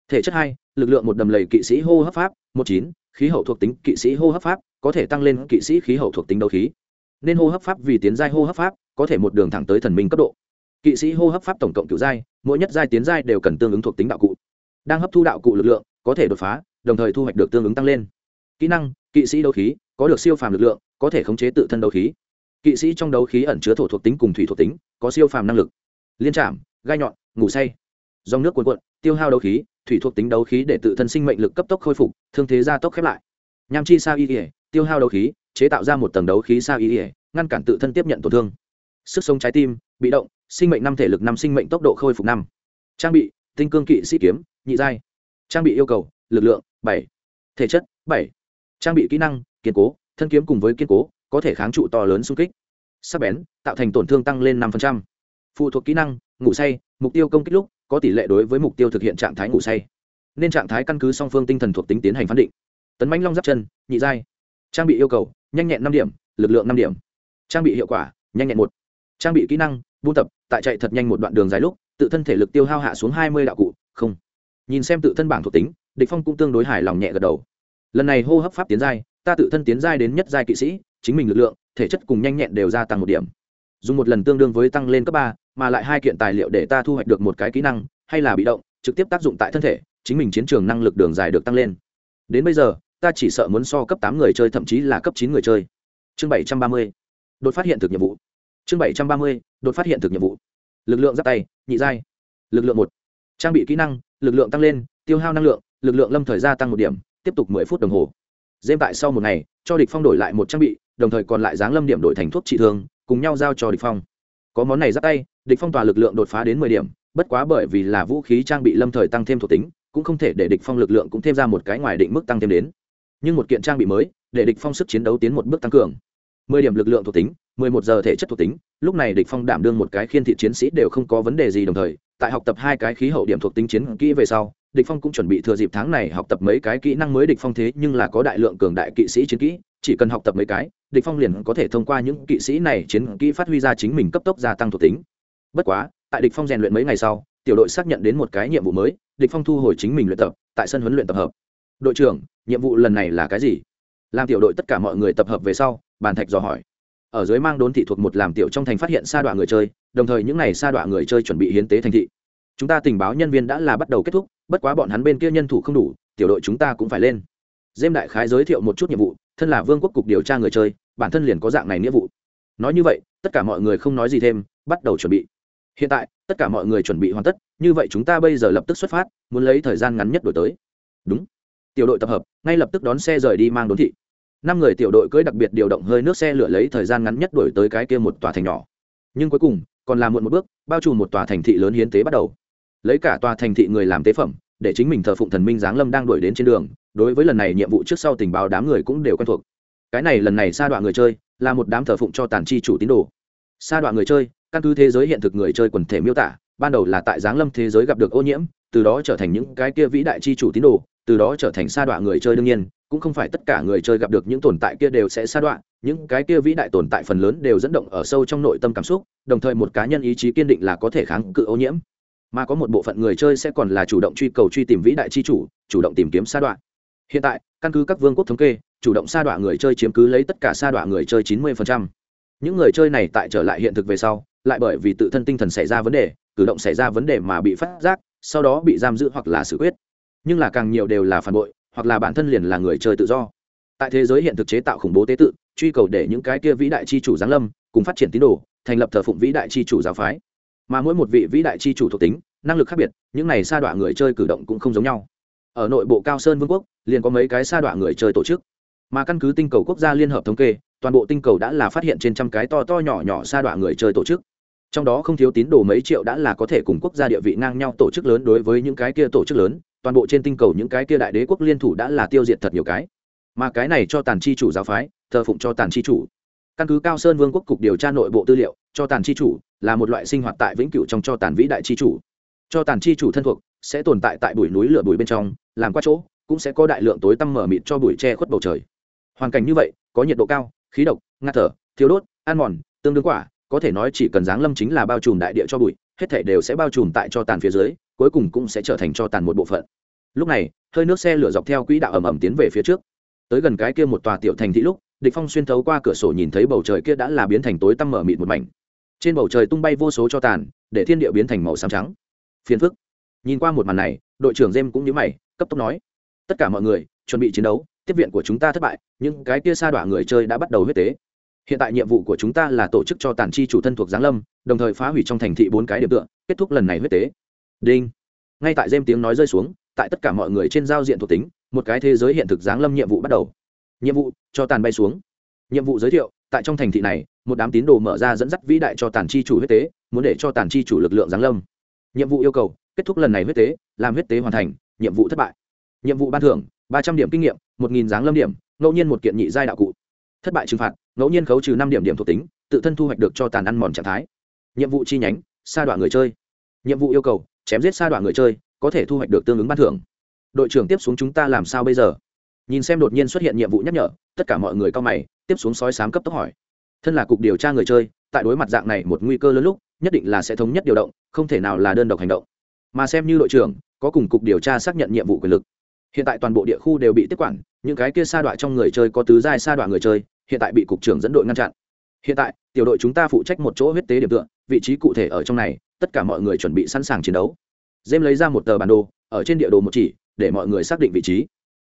Thể chất hai, lực lượng một đầm lầy kỵ sĩ hô hấp pháp, một chín, khí hậu thuộc tính kỵ sĩ hô hấp pháp, có thể tăng lên kỵ sĩ khí hậu thuộc tính đấu khí. Nên hô hấp pháp vì tiến giai hô hấp pháp, có thể một đường thẳng tới thần minh cấp độ. Kỵ sĩ hô hấp pháp tổng cộng cựu giai, mỗi nhất giai tiến giai đều cần tương ứng thuộc tính đạo cụ. Đang hấp thu đạo cụ lực lượng, có thể đột phá đồng thời thu hoạch được tương ứng tăng lên. Kỹ năng, kỵ sĩ đấu khí, có được siêu phàm lực lượng, có thể khống chế tự thân đấu khí. Kỵ sĩ trong đấu khí ẩn chứa thổ thuộc tính cùng thủy thuộc tính, có siêu phàm năng lực. Liên trảm, gai nhọn, ngủ say. Dòng nước cuồn cuộn, tiêu hao đấu khí, thủy thuộc tính đấu khí để tự thân sinh mệnh lực cấp tốc khôi phục, thương thế gia tốc khép lại. Nham chi sa y ỉa tiêu hao đấu khí, chế tạo ra một tầng đấu khí sa y ỉa ngăn cản tự thân tiếp nhận tổn thương. Sức sống trái tim, bị động, sinh mệnh năm thể lực năm sinh mệnh tốc độ khôi phục năm. Trang bị, tinh cương kỵ sĩ kiếm, nhị giai. Trang bị yêu cầu lực lượng, bảy. Thể chất, bảy. Trang bị kỹ năng, kiên cố, thân kiếm cùng với kiên cố, có thể kháng trụ to lớn xung kích. Sắc bén, tạo thành tổn thương tăng lên năm phụ thuộc kỹ năng, ngủ say, mục tiêu công kích lúc, có tỷ lệ đối với mục tiêu thực hiện trạng thái ngủ say. Nên trạng thái căn cứ song phương tinh thần thuộc tính tiến hành phán định. Tấn mãnh long giáp chân, nhị giai. Trang bị yêu cầu, nhanh nhẹn năm điểm, lực lượng năm điểm. Trang bị hiệu quả, nhanh nhẹn một. Trang bị kỹ năng, buôn tập, tại chạy thật nhanh một đoạn đường dài lúc, tự thân thể lực tiêu hao hạ xuống hai mươi đạo cụ, không. Nhìn xem tự thân bảng thuộc tính địch phong cũng tương đối hài lòng nhẹ gật đầu. Lần này hô hấp pháp tiến giai, ta tự thân tiến giai đến nhất giai kỵ sĩ, chính mình lực lượng, thể chất cùng nhanh nhẹn đều gia tăng một điểm. Dùng một lần tương đương với tăng lên cấp ba, mà lại hai kiện tài liệu để ta thu hoạch được một cái kỹ năng, hay là bị động, trực tiếp tác dụng tại thân thể, chính mình chiến trường năng lực đường dài được tăng lên. Đến bây giờ, ta chỉ sợ muốn so cấp tám người chơi thậm chí là cấp chín người chơi. Chương bảy trăm ba mươi. Đột phát hiện thực nhiệm vụ. Chương bảy trăm ba mươi, đột phát hiện thực nhiệm vụ. Lực lượng giáp tay, nhị giai. Lực lượng một. Trang bị kỹ năng, lực lượng tăng lên, tiêu hao năng lượng lực lượng lâm thời gia tăng một điểm, tiếp tục mười phút đồng hồ. Dêm tại sau một ngày, cho địch phong đổi lại một trang bị, đồng thời còn lại dáng lâm điểm đổi thành thuốc trị thương, cùng nhau giao cho địch phong. Có món này ra tay, địch phong tòa lực lượng đột phá đến mười điểm, bất quá bởi vì là vũ khí trang bị lâm thời tăng thêm thuộc tính, cũng không thể để địch phong lực lượng cũng thêm ra một cái ngoài định mức tăng thêm đến. Nhưng một kiện trang bị mới, để địch phong sức chiến đấu tiến một bước tăng cường. Mười điểm lực lượng thuộc tính, mười một giờ thể chất thuộc tính, lúc này địch phong đảm đương một cái khiên thị chiến sĩ đều không có vấn đề gì đồng thời, tại học tập hai cái khí hậu điểm thuộc tính chiến kỹ về sau địch phong cũng chuẩn bị thừa dịp tháng này học tập mấy cái kỹ năng mới. Địch phong thế nhưng là có đại lượng cường đại kỵ sĩ chiến kỹ, chỉ cần học tập mấy cái, địch phong liền có thể thông qua những kỵ sĩ này chiến kỹ phát huy ra chính mình cấp tốc gia tăng thuộc tính. Bất quá, tại địch phong rèn luyện mấy ngày sau, tiểu đội xác nhận đến một cái nhiệm vụ mới, địch phong thu hồi chính mình luyện tập, tại sân huấn luyện tập hợp. Đội trưởng, nhiệm vụ lần này là cái gì? Làm tiểu đội tất cả mọi người tập hợp về sau, bàn thạch dò hỏi. Ở dưới mang đốn thị thuộc một làm tiểu trong thành phát hiện sa đoạn người chơi, đồng thời những ngày sa đoạn người chơi chuẩn bị hiến tế thành thị. Chúng ta tình báo nhân viên đã là bắt đầu kết thúc bất quá bọn hắn bên kia nhân thủ không đủ, tiểu đội chúng ta cũng phải lên. Dêm đại khái giới thiệu một chút nhiệm vụ, thân là vương quốc cục điều tra người chơi, bản thân liền có dạng này nghĩa vụ. Nói như vậy, tất cả mọi người không nói gì thêm, bắt đầu chuẩn bị. Hiện tại, tất cả mọi người chuẩn bị hoàn tất, như vậy chúng ta bây giờ lập tức xuất phát, muốn lấy thời gian ngắn nhất đổi tới. Đúng. Tiểu đội tập hợp, ngay lập tức đón xe rời đi mang đốn thị. Năm người tiểu đội cưỡi đặc biệt điều động hơi nước xe lửa lấy thời gian ngắn nhất đổi tới cái kia một tòa thành nhỏ. Nhưng cuối cùng, còn là muộn một bước, bao trùm một tòa thành thị lớn hiến tế bắt đầu lấy cả tòa thành thị người làm tế phẩm, để chính mình thờ phụng thần minh giáng lâm đang đuổi đến trên đường, đối với lần này nhiệm vụ trước sau tình báo đám người cũng đều quen thuộc. Cái này lần này sa đoạn người chơi, là một đám thờ phụng cho tàn chi chủ tín đồ. Sa đoạn người chơi, căn cứ thế giới hiện thực người chơi quần thể miêu tả, ban đầu là tại giáng lâm thế giới gặp được ô nhiễm, từ đó trở thành những cái kia vĩ đại chi chủ tín đồ, từ đó trở thành sa đoạn người chơi đương nhiên, cũng không phải tất cả người chơi gặp được những tồn tại kia đều sẽ sa đoạn những cái kia vĩ đại tồn tại phần lớn đều dẫn động ở sâu trong nội tâm cảm xúc, đồng thời một cá nhân ý chí kiên định là có thể kháng cự ô nhiễm mà có một bộ phận người chơi sẽ còn là chủ động truy cầu truy tìm vĩ đại chi chủ chủ động tìm kiếm sa đoạn hiện tại, căn cứ các vương quốc thống kê, chủ động sa đoạn người chơi chiếm cứ lấy tất cả sa đoạn người chơi chín mươi những người chơi này tại trở lại hiện thực về sau, lại bởi vì tự thân tinh thần xảy ra vấn đề, cử động xảy ra vấn đề mà bị phát giác, sau đó bị giam giữ hoặc là xử quyết. Nhưng là càng nhiều đều là phản bội, hoặc là bản thân liền là người chơi tự do. Tại thế giới hiện thực chế tạo khủng bố tế tự, truy cầu để những cái kia vĩ đại chi chủ giáng lâm, cùng phát triển tín đồ, thành lập thờ phụng vĩ đại chi chủ giáo phái mà mỗi một vị vĩ đại chi chủ thuộc tính, năng lực khác biệt, những này sa đọa người chơi cử động cũng không giống nhau. Ở nội bộ cao sơn vương quốc, liền có mấy cái sa đọa người chơi tổ chức. Mà căn cứ tinh cầu quốc gia liên hợp thống kê, toàn bộ tinh cầu đã là phát hiện trên trăm cái to to nhỏ nhỏ sa đọa người chơi tổ chức. Trong đó không thiếu tín đồ mấy triệu đã là có thể cùng quốc gia địa vị ngang nhau tổ chức lớn đối với những cái kia tổ chức lớn, toàn bộ trên tinh cầu những cái kia đại đế quốc liên thủ đã là tiêu diệt thật nhiều cái. Mà cái này cho tàn chi chủ giáo phái, thờ phụng cho tàn chi chủ. Căn cứ cao sơn vương quốc cục điều tra nội bộ tư liệu, cho tàn chi chủ là một loại sinh hoạt tại vĩnh cửu trong cho tàn vĩ đại chi chủ. Cho tàn chi chủ thân thuộc, sẽ tồn tại tại bụi núi lửa bụi bên trong, làm qua chỗ, cũng sẽ có đại lượng tối tăm mở mịt cho bụi che khuất bầu trời. Hoàn cảnh như vậy, có nhiệt độ cao, khí độc, ngạt thở, thiếu đốt, ăn mòn, tương đương quả, có thể nói chỉ cần giáng lâm chính là bao trùm đại địa cho bụi, hết thể đều sẽ bao trùm tại cho tàn phía dưới, cuối cùng cũng sẽ trở thành cho tàn một bộ phận. Lúc này, hơi nước xe lửa dọc theo quỹ đạo ẩm ẩm tiến về phía trước. Tới gần cái kia một tòa tiểu thành thị lúc, địch phong xuyên thấu qua cửa sổ nhìn thấy bầu trời kia đã là biến thành tối tăm mở mịt một mảnh trên bầu trời tung bay vô số cho tàn, để thiên địa biến thành màu xám trắng. Phiền phức. Nhìn qua một màn này, đội trưởng jem cũng nhíu mày, cấp tốc nói, tất cả mọi người, chuẩn bị chiến đấu, tiếp viện của chúng ta thất bại, nhưng cái kia sa đọa người chơi đã bắt đầu huyết tế. Hiện tại nhiệm vụ của chúng ta là tổ chức cho tàn chi chủ thân thuộc giáng lâm, đồng thời phá hủy trong thành thị bốn cái điểm tựa, kết thúc lần này huyết tế. Đinh. Ngay tại dêm tiếng nói rơi xuống, tại tất cả mọi người trên giao diện thuộc tính, một cái thế giới hiện thực giáng lâm nhiệm vụ bắt đầu. Nhiệm vụ, cho tàn bay xuống. Nhiệm vụ giới thiệu tại trong thành thị này, một đám tín đồ mở ra dẫn dắt vĩ đại cho tàn chi chủ huyết tế, muốn để cho tàn chi chủ lực lượng giáng lâm. Nhiệm vụ yêu cầu, kết thúc lần này huyết tế, làm huyết tế hoàn thành, nhiệm vụ thất bại. Nhiệm vụ ban thưởng, ba trăm điểm kinh nghiệm, một nghìn giáng lâm điểm, ngẫu nhiên một kiện nhị giai đạo cụ. Thất bại trừng phạt, ngẫu nhiên khấu trừ năm điểm điểm thuộc tính, tự thân thu hoạch được cho tàn ăn mòn trạng thái. Nhiệm vụ chi nhánh, sa đoạn người chơi. Nhiệm vụ yêu cầu, chém giết sa đoạn người chơi, có thể thu hoạch được tương ứng ban thưởng. Đội trưởng tiếp xuống chúng ta làm sao bây giờ? Nhìn xem đột nhiên xuất hiện nhiệm vụ nhắc nhở, tất cả mọi người cao mày tiếp xuống sói sám cấp tốc hỏi. Thân là cục điều tra người chơi, tại đối mặt dạng này một nguy cơ lớn lúc, nhất định là sẽ thống nhất điều động, không thể nào là đơn độc hành động. Mà xem như đội trưởng, có cùng cục điều tra xác nhận nhiệm vụ quyền lực. Hiện tại toàn bộ địa khu đều bị tiếp quản, những cái kia sa đoạn trong người chơi có tứ giai sa đoạn người chơi, hiện tại bị cục trưởng dẫn đội ngăn chặn. Hiện tại, tiểu đội chúng ta phụ trách một chỗ huyết tế điểm tựa, vị trí cụ thể ở trong này, tất cả mọi người chuẩn bị sẵn sàng chiến đấu. Dêm lấy ra một tờ bản đồ, ở trên địa đồ một chỉ, để mọi người xác định vị trí.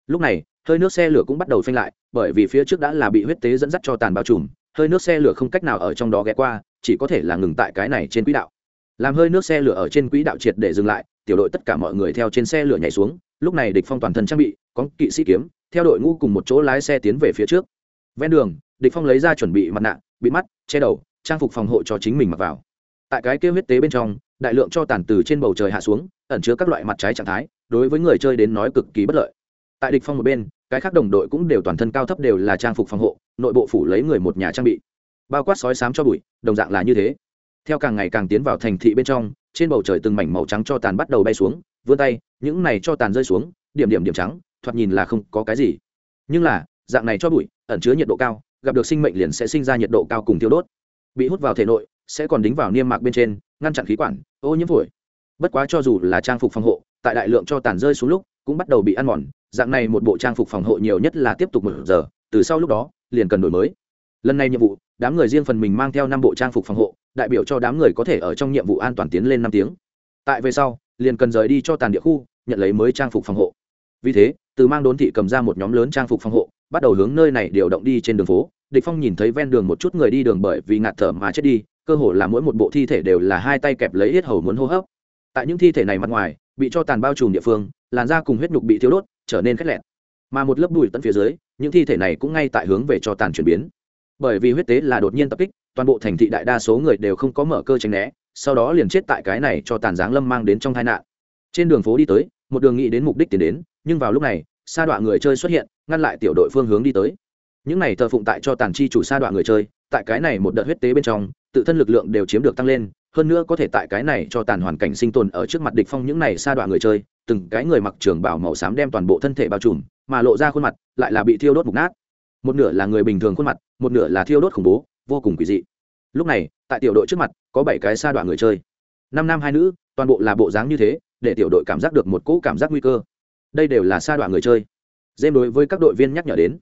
Lúc này hơi nước xe lửa cũng bắt đầu phanh lại, bởi vì phía trước đã là bị huyết tế dẫn dắt cho tàn bao trùm, hơi nước xe lửa không cách nào ở trong đó ghé qua, chỉ có thể là ngừng tại cái này trên quỹ đạo. Làm hơi nước xe lửa ở trên quỹ đạo triệt để dừng lại, tiểu đội tất cả mọi người theo trên xe lửa nhảy xuống, lúc này địch phong toàn thân trang bị, có kỵ sĩ kiếm, theo đội ngũ cùng một chỗ lái xe tiến về phía trước. Ven đường, địch phong lấy ra chuẩn bị mặt nạ, bị mắt, che đầu, trang phục phòng hộ cho chính mình mặc vào. Tại cái kia huyết tế bên trong, đại lượng cho tàn từ trên bầu trời hạ xuống, ẩn chứa các loại mặt trái trạng thái, đối với người chơi đến nói cực kỳ bất lợi. Tại địch phong một bên cái khác đồng đội cũng đều toàn thân cao thấp đều là trang phục phòng hộ, nội bộ phủ lấy người một nhà trang bị. Bao quát sói sám cho bụi, đồng dạng là như thế. Theo càng ngày càng tiến vào thành thị bên trong, trên bầu trời từng mảnh màu trắng cho tàn bắt đầu bay xuống, vươn tay, những này cho tàn rơi xuống, điểm điểm điểm trắng, thoạt nhìn là không có cái gì. Nhưng là, dạng này cho bụi, ẩn chứa nhiệt độ cao, gặp được sinh mệnh liền sẽ sinh ra nhiệt độ cao cùng tiêu đốt. Bị hút vào thể nội, sẽ còn đính vào niêm mạc bên trên, ngăn chặn khí quản, ô nhiễm phổi. Bất quá cho dù là trang phục phòng hộ tại đại lượng cho tàn rơi xuống lúc, cũng bắt đầu bị ăn mòn. Dạng này một bộ trang phục phòng hộ nhiều nhất là tiếp tục một giờ, từ sau lúc đó, liền cần đổi mới. Lần này nhiệm vụ, đám người riêng phần mình mang theo năm bộ trang phục phòng hộ, đại biểu cho đám người có thể ở trong nhiệm vụ an toàn tiến lên năm tiếng. Tại về sau, liền cần rời đi cho tàn địa khu, nhận lấy mới trang phục phòng hộ. Vì thế, từ mang đốn thị cầm ra một nhóm lớn trang phục phòng hộ, bắt đầu hướng nơi này điều động đi trên đường phố. Địch phong nhìn thấy ven đường một chút người đi đường bởi vì ngạt thở mà chết đi, cơ hồ là mỗi một bộ thi thể đều là hai tay kẹp lấy hết hầu muốn hô hấp. Tại những thi thể này mặt ngoài bị cho tàn bao trùm địa phương, làn da cùng huyết nhục bị thiếu đốt, trở nên khét lẹn mà một lớp bụi tận phía dưới, những thi thể này cũng ngay tại hướng về cho tàn chuyển biến. Bởi vì huyết tế là đột nhiên tập kích, toàn bộ thành thị đại đa số người đều không có mở cơ tránh né, sau đó liền chết tại cái này cho tàn giáng lâm mang đến trong tai nạn. Trên đường phố đi tới, một đường nghĩ đến mục đích tiến đến, nhưng vào lúc này, sa đọa người chơi xuất hiện, ngăn lại tiểu đội phương hướng đi tới. Những này thờ phụng tại cho tàn chi chủ sa đọa người chơi, tại cái này một đợt huyết tế bên trong, tự thân lực lượng đều chiếm được tăng lên hơn nữa có thể tại cái này cho tàn hoàn cảnh sinh tồn ở trước mặt địch phong những này sa đoạn người chơi, từng cái người mặc trường bảo màu xám đem toàn bộ thân thể bao trùm, mà lộ ra khuôn mặt lại là bị thiêu đốt mục nát. Một nửa là người bình thường khuôn mặt, một nửa là thiêu đốt khủng bố, vô cùng quỷ dị. Lúc này, tại tiểu đội trước mặt, có bảy cái sa đoạn người chơi. Năm nam hai nữ, toàn bộ là bộ dáng như thế, để tiểu đội cảm giác được một cỗ cảm giác nguy cơ. Đây đều là sa đoạn người chơi. Dêm đối với các đội viên nhắc nhở đến.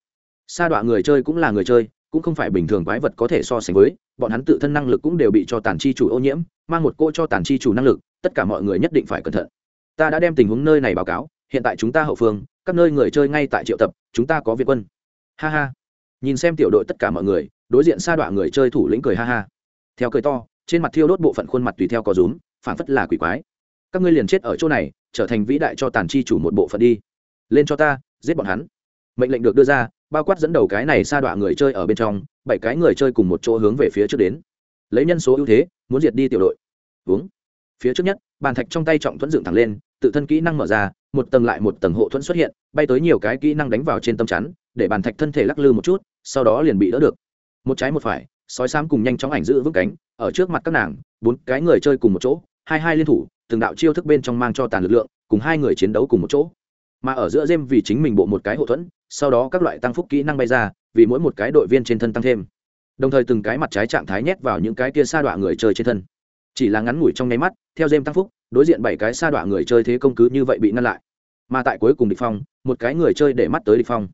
Sa đoạn người chơi cũng là người chơi cũng không phải bình thường quái vật có thể so sánh với, bọn hắn tự thân năng lực cũng đều bị cho tàn chi chủ ô nhiễm, mang một cô cho tàn chi chủ năng lực, tất cả mọi người nhất định phải cẩn thận. Ta đã đem tình huống nơi này báo cáo, hiện tại chúng ta hậu phương, các nơi người chơi ngay tại triệu tập, chúng ta có việt quân. Ha ha. Nhìn xem tiểu đội tất cả mọi người, đối diện sa đọa người chơi thủ lĩnh cười ha ha. Theo cười to, trên mặt thiêu đốt bộ phận khuôn mặt tùy theo có rúm phản phất là quỷ quái. Các ngươi liền chết ở chỗ này, trở thành vĩ đại cho tàn chi chủ một bộ phận đi. Lên cho ta, giết bọn hắn. Mệnh lệnh được đưa ra bao quát dẫn đầu cái này sa đọa người chơi ở bên trong, bảy cái người chơi cùng một chỗ hướng về phía trước đến. Lấy nhân số ưu thế, muốn diệt đi tiểu đội. Uống phía trước nhất, bàn thạch trong tay trọng thuẫn dựng thẳng lên, tự thân kỹ năng mở ra, một tầng lại một tầng hộ thuẫn xuất hiện, bay tới nhiều cái kỹ năng đánh vào trên tâm chắn, để bàn thạch thân thể lắc lư một chút, sau đó liền bị đỡ được. Một trái một phải, sói xám cùng nhanh chóng ảnh giữ vững cánh, ở trước mặt các nàng, bốn cái người chơi cùng một chỗ, hai hai liên thủ, từng đạo chiêu thức bên trong mang cho tàn lực lượng, cùng hai người chiến đấu cùng một chỗ. Mà ở giữa dêm vì chính mình bộ một cái hộ thuẫn sau đó các loại tăng phúc kỹ năng bay ra, vì mỗi một cái đội viên trên thân tăng thêm. Đồng thời từng cái mặt trái trạng thái nhét vào những cái kia sa đọa người chơi trên thân. Chỉ là ngắn ngủi trong nháy mắt, theo dêm tăng phúc, đối diện bảy cái sa đọa người chơi thế công cứ như vậy bị ngăn lại. Mà tại cuối cùng địch phong, một cái người chơi để mắt tới địch phong.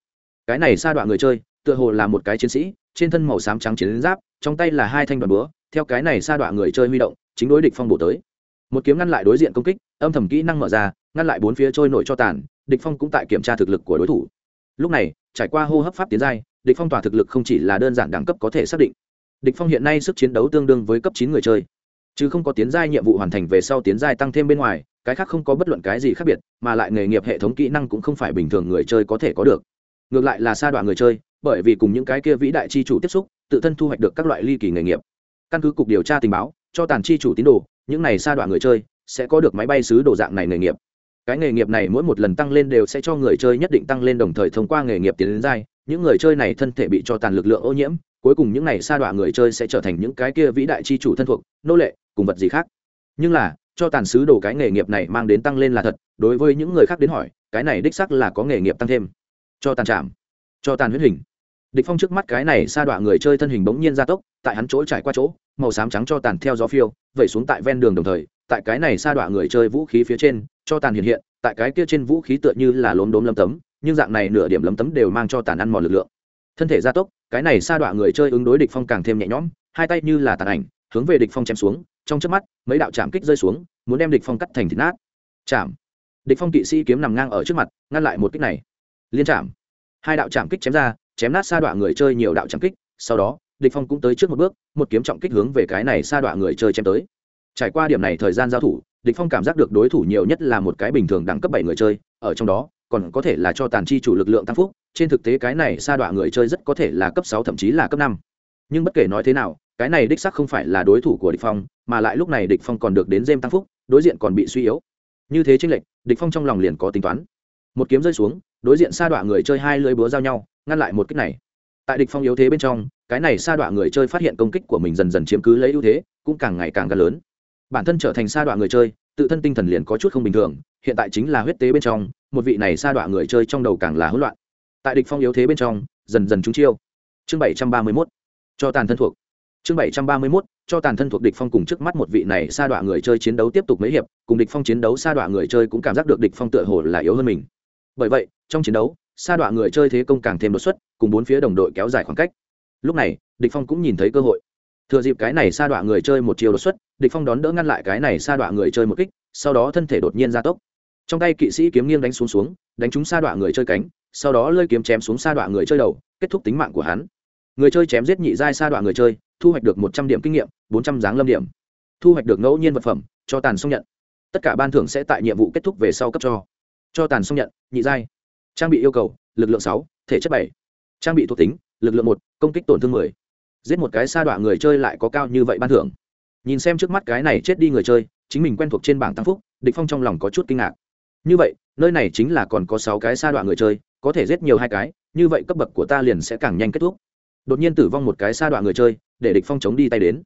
Cái này sa đọa người chơi, tựa hồ là một cái chiến sĩ, trên thân màu xám trắng chiến giáp, trong tay là hai thanh đoàn búa, theo cái này sa đọa người chơi huy động, chính đối địch phong bổ tới. Một kiếm ngăn lại đối diện công kích, âm thầm kỹ năng mở ra, ngăn lại bốn phía trôi nổi cho tàn, địch phong cũng tại kiểm tra thực lực của đối thủ lúc này, trải qua hô hấp pháp tiến giai, địch phong tỏa thực lực không chỉ là đơn giản đẳng cấp có thể xác định. Địch phong hiện nay sức chiến đấu tương đương với cấp chín người chơi. Chứ không có tiến giai nhiệm vụ hoàn thành về sau tiến giai tăng thêm bên ngoài, cái khác không có bất luận cái gì khác biệt, mà lại nghề nghiệp hệ thống kỹ năng cũng không phải bình thường người chơi có thể có được. Ngược lại là sa đoạn người chơi, bởi vì cùng những cái kia vĩ đại chi chủ tiếp xúc, tự thân thu hoạch được các loại ly kỳ nghề nghiệp. Căn cứ cục điều tra tình báo, cho tàn chi chủ tín đồ, những này sa đoạn người chơi sẽ có được máy bay sứ đồ dạng này nghề nghiệp cái nghề nghiệp này mỗi một lần tăng lên đều sẽ cho người chơi nhất định tăng lên đồng thời thông qua nghề nghiệp tiến đến dai những người chơi này thân thể bị cho tàn lực lượng ô nhiễm, cuối cùng những này sa đọa người chơi sẽ trở thành những cái kia vĩ đại chi chủ thân thuộc, nô lệ, cùng vật gì khác. Nhưng là, cho tàn sứ đồ cái nghề nghiệp này mang đến tăng lên là thật, đối với những người khác đến hỏi, cái này đích sắc là có nghề nghiệp tăng thêm. Cho tàn chạm, cho tàn huyết hình. Địch phong trước mắt cái này sa đọa người chơi thân hình bỗng nhiên gia tốc, tại hắn chỗ trải qua chỗ, màu xám trắng cho tàn theo gió phiêu, vẩy xuống tại ven đường đồng thời tại cái này sa đọa người chơi vũ khí phía trên, cho tàn hiện hiện, tại cái kia trên vũ khí tựa như là lốm đốm lấm tấm, nhưng dạng này nửa điểm lấm tấm đều mang cho tàn ăn mòn lực lượng. Thân thể gia tốc, cái này sa đọa người chơi ứng đối địch phong càng thêm nhẹ nhõm, hai tay như là tàn ảnh, hướng về địch phong chém xuống, trong chớp mắt, mấy đạo chạm kích rơi xuống, muốn đem địch phong cắt thành thịt nát. Chạm. Địch phong kỵ sĩ kiếm nằm ngang ở trước mặt, ngăn lại một kích này. Liên chạm. Hai đạo chạm kích chém ra, chém nát sa đọa người chơi nhiều đạo chạm kích, sau đó, địch phong cũng tới trước một bước, một kiếm trọng kích hướng về cái này sa đọa người chơi chém tới trải qua điểm này thời gian giao thủ, địch phong cảm giác được đối thủ nhiều nhất là một cái bình thường đẳng cấp bảy người chơi, ở trong đó, còn có thể là cho tàn chi chủ lực lượng tăng phúc, trên thực tế cái này sa đọa người chơi rất có thể là cấp sáu thậm chí là cấp năm. Nhưng bất kể nói thế nào, cái này đích sắc không phải là đối thủ của địch phong, mà lại lúc này địch phong còn được đến dêm tăng phúc, đối diện còn bị suy yếu. Như thế chênh lệch, địch phong trong lòng liền có tính toán. Một kiếm rơi xuống, đối diện sa đọa người chơi hai lưỡi búa giao nhau, ngăn lại một kích này. Tại địch phong yếu thế bên trong, cái này sa đọa người chơi phát hiện công kích của mình dần dần chiếm cứ lấy ưu thế, cũng càng ngày càng gần lớn bản thân trở thành sa đọa người chơi, tự thân tinh thần liền có chút không bình thường, hiện tại chính là huyết tế bên trong, một vị này sa đọa người chơi trong đầu càng là hỗn loạn. Tại địch phong yếu thế bên trong, dần dần trúng chiêu. Chương bảy trăm ba mươi 731 cho tàn thân thuộc. Chương bảy trăm ba mươi 731 cho tàn thân thuộc địch phong cùng trước mắt một vị này sa đọa người chơi chiến đấu tiếp tục mấy hiệp, cùng địch phong chiến đấu sa đọa người chơi cũng cảm giác được địch phong tựa hồ là yếu hơn mình. Bởi vậy, trong chiến đấu, sa đọa người chơi thế công càng thêm đột xuất, cùng bốn phía đồng đội kéo dài khoảng cách. Lúc này, địch phong cũng nhìn thấy cơ hội thừa dịp cái này sa đọa người chơi một chiều đột xuất, địch phong đón đỡ ngăn lại cái này sa đọa người chơi một kích, sau đó thân thể đột nhiên gia tốc. Trong tay kỵ sĩ kiếm nghiêng đánh xuống xuống, đánh trúng sa đọa người chơi cánh, sau đó lơi kiếm chém xuống sa đọa người chơi đầu, kết thúc tính mạng của hắn. Người chơi chém giết nhị giai sa đọa người chơi, thu hoạch được một trăm điểm kinh nghiệm, bốn trăm giáng lâm điểm. Thu hoạch được ngẫu nhiên vật phẩm, cho tàn xong nhận. Tất cả ban thưởng sẽ tại nhiệm vụ kết thúc về sau cấp cho. Cho tàn xong nhận, nhị giai. Trang bị yêu cầu, lực lượng sáu, thể chất bảy. Trang bị thuộc tính, lực lượng một, công kích tổn thương mười giết một cái sa đọa người chơi lại có cao như vậy ban thưởng. Nhìn xem trước mắt cái này chết đi người chơi, chính mình quen thuộc trên bảng tăng phúc, địch phong trong lòng có chút kinh ngạc. Như vậy, nơi này chính là còn có sáu cái sa đọa người chơi, có thể giết nhiều hai cái, như vậy cấp bậc của ta liền sẽ càng nhanh kết thúc. Đột nhiên tử vong một cái sa đọa người chơi, để địch phong chống đi tay đến.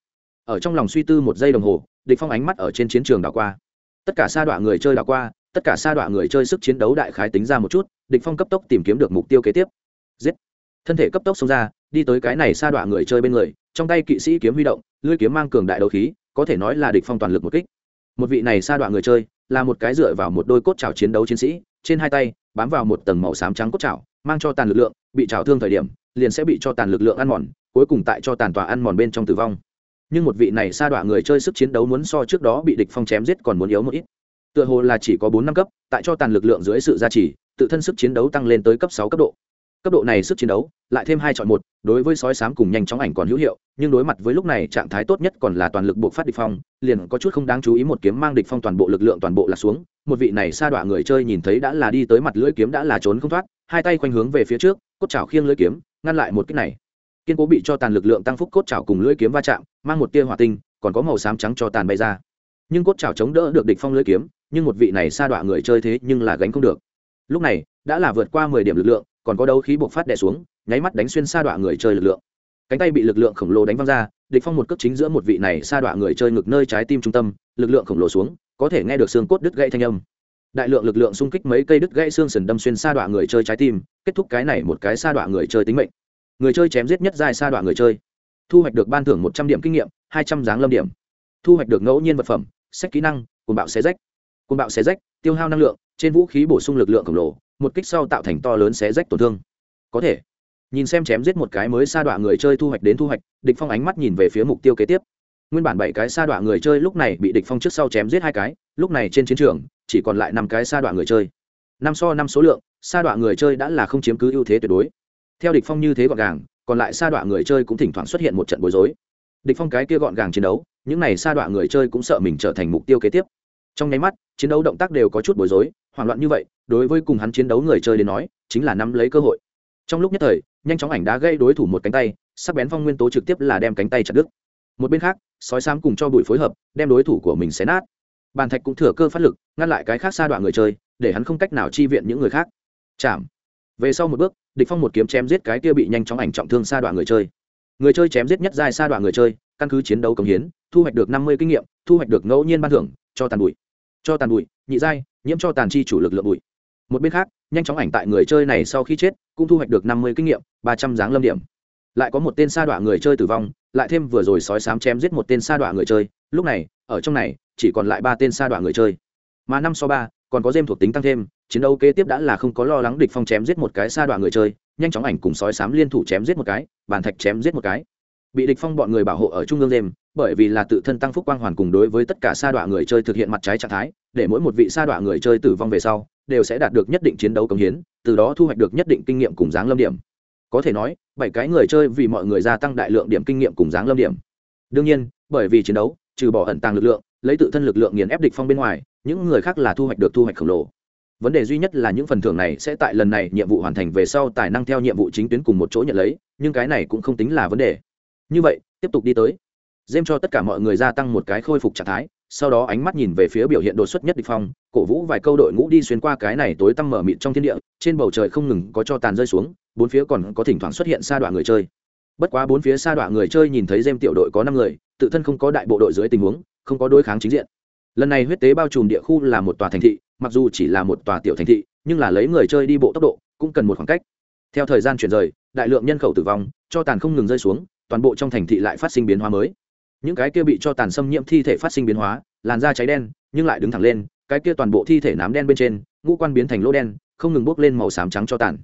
Ở trong lòng suy tư một giây đồng hồ, địch phong ánh mắt ở trên chiến trường đảo qua. Tất cả sa đọa người chơi đảo qua, tất cả sa đọa người chơi sức chiến đấu đại khái tính ra một chút, địch phong cấp tốc tìm kiếm được mục tiêu kế tiếp. Giết! Thân thể cấp tốc xông ra, đi tới cái này sa đọa người chơi bên người, trong tay kỵ sĩ kiếm huy động, lưỡi kiếm mang cường đại đấu khí, có thể nói là địch phong toàn lực một kích. Một vị này sa đọa người chơi, là một cái dựa vào một đôi cốt chảo chiến đấu chiến sĩ, trên hai tay, bám vào một tầng màu xám trắng cốt chảo, mang cho tàn lực lượng, bị chảo thương thời điểm, liền sẽ bị cho tàn lực lượng ăn mòn, cuối cùng tại cho tàn tòa ăn mòn bên trong tử vong. Nhưng một vị này sa đọa người chơi sức chiến đấu muốn so trước đó bị địch phong chém giết còn muốn yếu một ít. Tựa hồ là chỉ có bốn năm cấp, tại cho tàn lực lượng dưới sự gia trì, tự thân sức chiến đấu tăng lên tới cấp sáu cấp độ cấp độ này sức chiến đấu, lại thêm hai chọn một, đối với sói sám cùng nhanh chóng ảnh còn hữu hiệu, nhưng đối mặt với lúc này trạng thái tốt nhất còn là toàn lực buộc phát địch phong, liền có chút không đáng chú ý một kiếm mang địch phong toàn bộ lực lượng toàn bộ là xuống, một vị này sa đọa người chơi nhìn thấy đã là đi tới mặt lưỡi kiếm đã là trốn không thoát, hai tay khoanh hướng về phía trước, cốt chảo khiêng lưỡi kiếm, ngăn lại một kích này. Kiên cố bị cho tàn lực lượng tăng phúc cốt chảo cùng lưỡi kiếm va chạm, mang một tia hỏa tinh, còn có màu xám trắng cho tàn bay ra. Nhưng cốt chảo chống đỡ được địch phong lưỡi kiếm, nhưng một vị này sa đọa người chơi thế nhưng là gánh không được. Lúc này, đã là vượt qua mười điểm lực lượng còn có đấu khí bộc phát đè xuống, nháy mắt đánh xuyên sa đọa người chơi lực lượng. Cánh tay bị lực lượng khổng lồ đánh văng ra, địch phong một cước chính giữa một vị này sa đọa người chơi ngực nơi trái tim trung tâm, lực lượng khổng lồ xuống, có thể nghe được xương cốt đứt gãy thanh âm. Đại lượng lực lượng xung kích mấy cây đứt gãy xương sườn đâm xuyên sa đọa người chơi trái tim, kết thúc cái này một cái sa đọa người chơi tính mệnh. Người chơi chém giết nhất dài sa đọa người chơi. Thu hoạch được ban thưởng một trăm điểm kinh nghiệm, hai trăm giáng lâm điểm. Thu hoạch được ngẫu nhiên vật phẩm, sách kỹ năng, cuồng bạo xé rách. Cuồng bạo xé rách, tiêu hao năng lượng trên vũ khí bổ sung lực lượng khổng lồ, một kích sau tạo thành to lớn xé rách tổn thương. Có thể. Nhìn xem chém giết một cái mới sa đọa người chơi thu hoạch đến thu hoạch, địch phong ánh mắt nhìn về phía mục tiêu kế tiếp. Nguyên bản bảy cái sa đọa người chơi lúc này bị địch phong trước sau chém giết hai cái, lúc này trên chiến trường, chỉ còn lại năm cái sa đọa người chơi. Năm so năm số lượng, sa đọa người chơi đã là không chiếm cứ ưu thế tuyệt đối. Theo địch phong như thế gọn gàng, còn lại sa đọa người chơi cũng thỉnh thoảng xuất hiện một trận bối rối. Địch phong cái kia gọn gàng chiến đấu, những này sa đọa người chơi cũng sợ mình trở thành mục tiêu kế tiếp. Trong nháy mắt, chiến đấu động tác đều có chút bối rối hoảng loạn như vậy, đối với cùng hắn chiến đấu người chơi đến nói, chính là nắm lấy cơ hội. Trong lúc nhất thời, nhanh chóng ảnh đá gây đối thủ một cánh tay, sắc bén phong nguyên tố trực tiếp là đem cánh tay chặt đứt. Một bên khác, sói xám cùng cho bụi phối hợp, đem đối thủ của mình xé nát. Bàn thạch cũng thừa cơ phát lực, ngăn lại cái khác xa đoạn người chơi, để hắn không cách nào chi viện những người khác. Chạm. Về sau một bước, địch phong một kiếm chém giết cái kia bị nhanh chóng ảnh trọng thương xa đoạn người chơi. Người chơi chém giết nhất giai xa đoạn người chơi, căn cứ chiến đấu cống hiến, thu hoạch được năm mươi kinh nghiệm, thu hoạch được ngẫu nhiên ban thưởng, cho tàn bụi. Cho tàn bụi, nhị giai nhiễm cho tàn chi chủ lực lượng bụi. Một bên khác, nhanh chóng ảnh tại người chơi này sau khi chết, cũng thu hoạch được năm mươi kinh nghiệm, ba trăm dáng lâm điểm. Lại có một tên sa đọa người chơi tử vong, lại thêm vừa rồi sói sám chém giết một tên sa đọa người chơi, lúc này, ở trong này, chỉ còn lại ba tên sa đọa người chơi. Mà năm so ba, còn có dêm thuộc tính tăng thêm, chiến đấu kế tiếp đã là không có lo lắng địch phong chém giết một cái sa đọa người chơi, nhanh chóng ảnh cùng sói sám liên thủ chém giết một cái, bàn thạch chém giết một cái bị địch phong bọn người bảo hộ ở trung ương đêm bởi vì là tự thân tăng phúc quang hoàn cùng đối với tất cả sa đọa người chơi thực hiện mặt trái trạng thái, để mỗi một vị sa đọa người chơi tử vong về sau, đều sẽ đạt được nhất định chiến đấu công hiến, từ đó thu hoạch được nhất định kinh nghiệm cùng dáng lâm điểm. Có thể nói, bảy cái người chơi vì mọi người gia tăng đại lượng điểm kinh nghiệm cùng dáng lâm điểm. Đương nhiên, bởi vì chiến đấu, trừ bỏ ẩn tàng lực lượng, lấy tự thân lực lượng nghiền ép địch phong bên ngoài, những người khác là thu hoạch được thu hoạch khổng lồ. Vấn đề duy nhất là những phần thưởng này sẽ tại lần này nhiệm vụ hoàn thành về sau tài năng theo nhiệm vụ chính tuyến cùng một chỗ nhận lấy, nhưng cái này cũng không tính là vấn đề như vậy, tiếp tục đi tới. Dêm cho tất cả mọi người gia tăng một cái khôi phục trạng thái, sau đó ánh mắt nhìn về phía biểu hiện đột xuất nhất địch phong, cổ vũ vài câu đội ngũ đi xuyên qua cái này tối tăm mở mịt trong thiên địa, trên bầu trời không ngừng có cho tàn rơi xuống, bốn phía còn có thỉnh thoảng xuất hiện xa đoạn người chơi. Bất quá bốn phía xa đoạn người chơi nhìn thấy dêm tiểu đội có năm người, tự thân không có đại bộ đội dưới tình huống, không có đối kháng chính diện. Lần này huyết tế bao trùm địa khu là một tòa thành thị, mặc dù chỉ là một tòa tiểu thành thị, nhưng là lấy người chơi đi bộ tốc độ cũng cần một khoảng cách. Theo thời gian chuyển rời, đại lượng nhân khẩu tử vong, cho tàn không ngừng rơi xuống toàn bộ trong thành thị lại phát sinh biến hóa mới. Những cái kia bị cho tàn xâm nhiễm thi thể phát sinh biến hóa, làn da cháy đen, nhưng lại đứng thẳng lên, cái kia toàn bộ thi thể nám đen bên trên, ngũ quan biến thành lỗ đen, không ngừng bốc lên màu xám trắng cho tàn.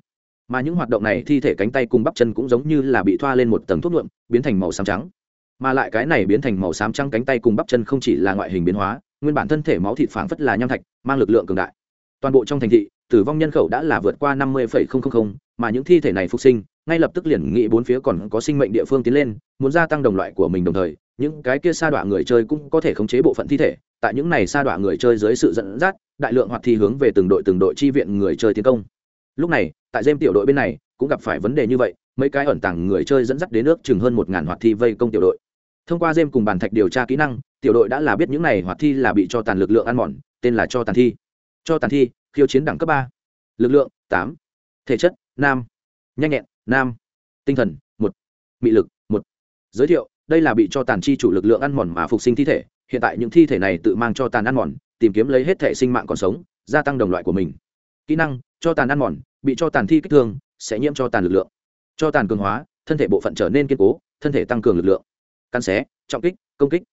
Mà những hoạt động này, thi thể cánh tay cùng bắp chân cũng giống như là bị thoa lên một tầng thuốc nhuộm, biến thành màu xám trắng. Mà lại cái này biến thành màu xám trắng cánh tay cùng bắp chân không chỉ là ngoại hình biến hóa, nguyên bản thân thể máu thịt phảng phất là nham thạch, mang lực lượng cường đại. Toàn bộ trong thành thị, tử vong nhân khẩu đã là vượt qua năm mươi mà những thi thể này phục sinh ngay lập tức liền nghĩ bốn phía còn có sinh mệnh địa phương tiến lên, muốn gia tăng đồng loại của mình đồng thời, những cái kia sa đọa người chơi cũng có thể khống chế bộ phận thi thể. Tại những này sa đọa người chơi dưới sự dẫn dắt, đại lượng hoạt thi hướng về từng đội từng đội chi viện người chơi tiến công. Lúc này, tại dêm tiểu đội bên này, cũng gặp phải vấn đề như vậy, mấy cái ẩn tàng người chơi dẫn dắt đến nước chừng hơn một ngàn hoạt thi vây công tiểu đội. Thông qua dêm cùng bàn thạch điều tra kỹ năng, tiểu đội đã là biết những này hoạt thi là bị cho tàn lực lượng ăn mòn, tên là cho tàn thi. Cho tàn thi, khiêu chiến đẳng cấp ba. Lực lượng, tám. Thể chất nam nhanh nhẹn nam. Tinh thần, một. Mị lực, một. Giới thiệu, đây là bị cho tàn chi chủ lực lượng ăn mòn mà phục sinh thi thể. Hiện tại những thi thể này tự mang cho tàn ăn mòn, tìm kiếm lấy hết thể sinh mạng còn sống, gia tăng đồng loại của mình. Kỹ năng, cho tàn ăn mòn, bị cho tàn thi kích thương, sẽ nhiễm cho tàn lực lượng. Cho tàn cường hóa, thân thể bộ phận trở nên kiên cố, thân thể tăng cường lực lượng. Căn xé, trọng kích, công kích.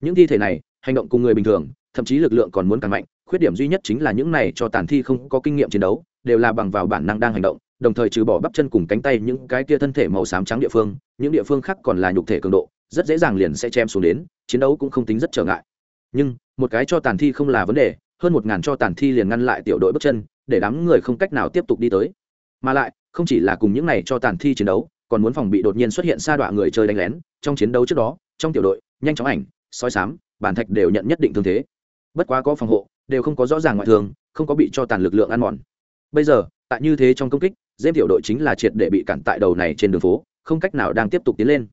Những thi thể này, hành động cùng người bình thường, thậm chí lực lượng còn muốn càng mạnh. Khuyết điểm duy nhất chính là những này cho tàn thi không có kinh nghiệm chiến đấu, đều là bằng vào bản năng đang hành động đồng thời trừ bỏ bắp chân cùng cánh tay những cái kia thân thể màu xám trắng địa phương, những địa phương khác còn là nhục thể cường độ, rất dễ dàng liền sẽ chém xuống đến, chiến đấu cũng không tính rất trở ngại. Nhưng, một cái cho tàn thi không là vấn đề, hơn một ngàn cho tàn thi liền ngăn lại tiểu đội bước chân, để đám người không cách nào tiếp tục đi tới. Mà lại, không chỉ là cùng những này cho tàn thi chiến đấu, còn muốn phòng bị đột nhiên xuất hiện sa đọa người chơi đánh lén, trong chiến đấu trước đó, trong tiểu đội, nhanh chóng ảnh, soi sám, bản thạch đều nhận nhất định thương thế. Bất quá có phòng hộ, đều không có rõ ràng ngoại thường không có bị cho tàn lực lượng ăn mòn. Bây giờ tại như thế trong công kích dêm tiểu đội chính là triệt để bị cản tại đầu này trên đường phố, không cách nào đang tiếp tục tiến lên.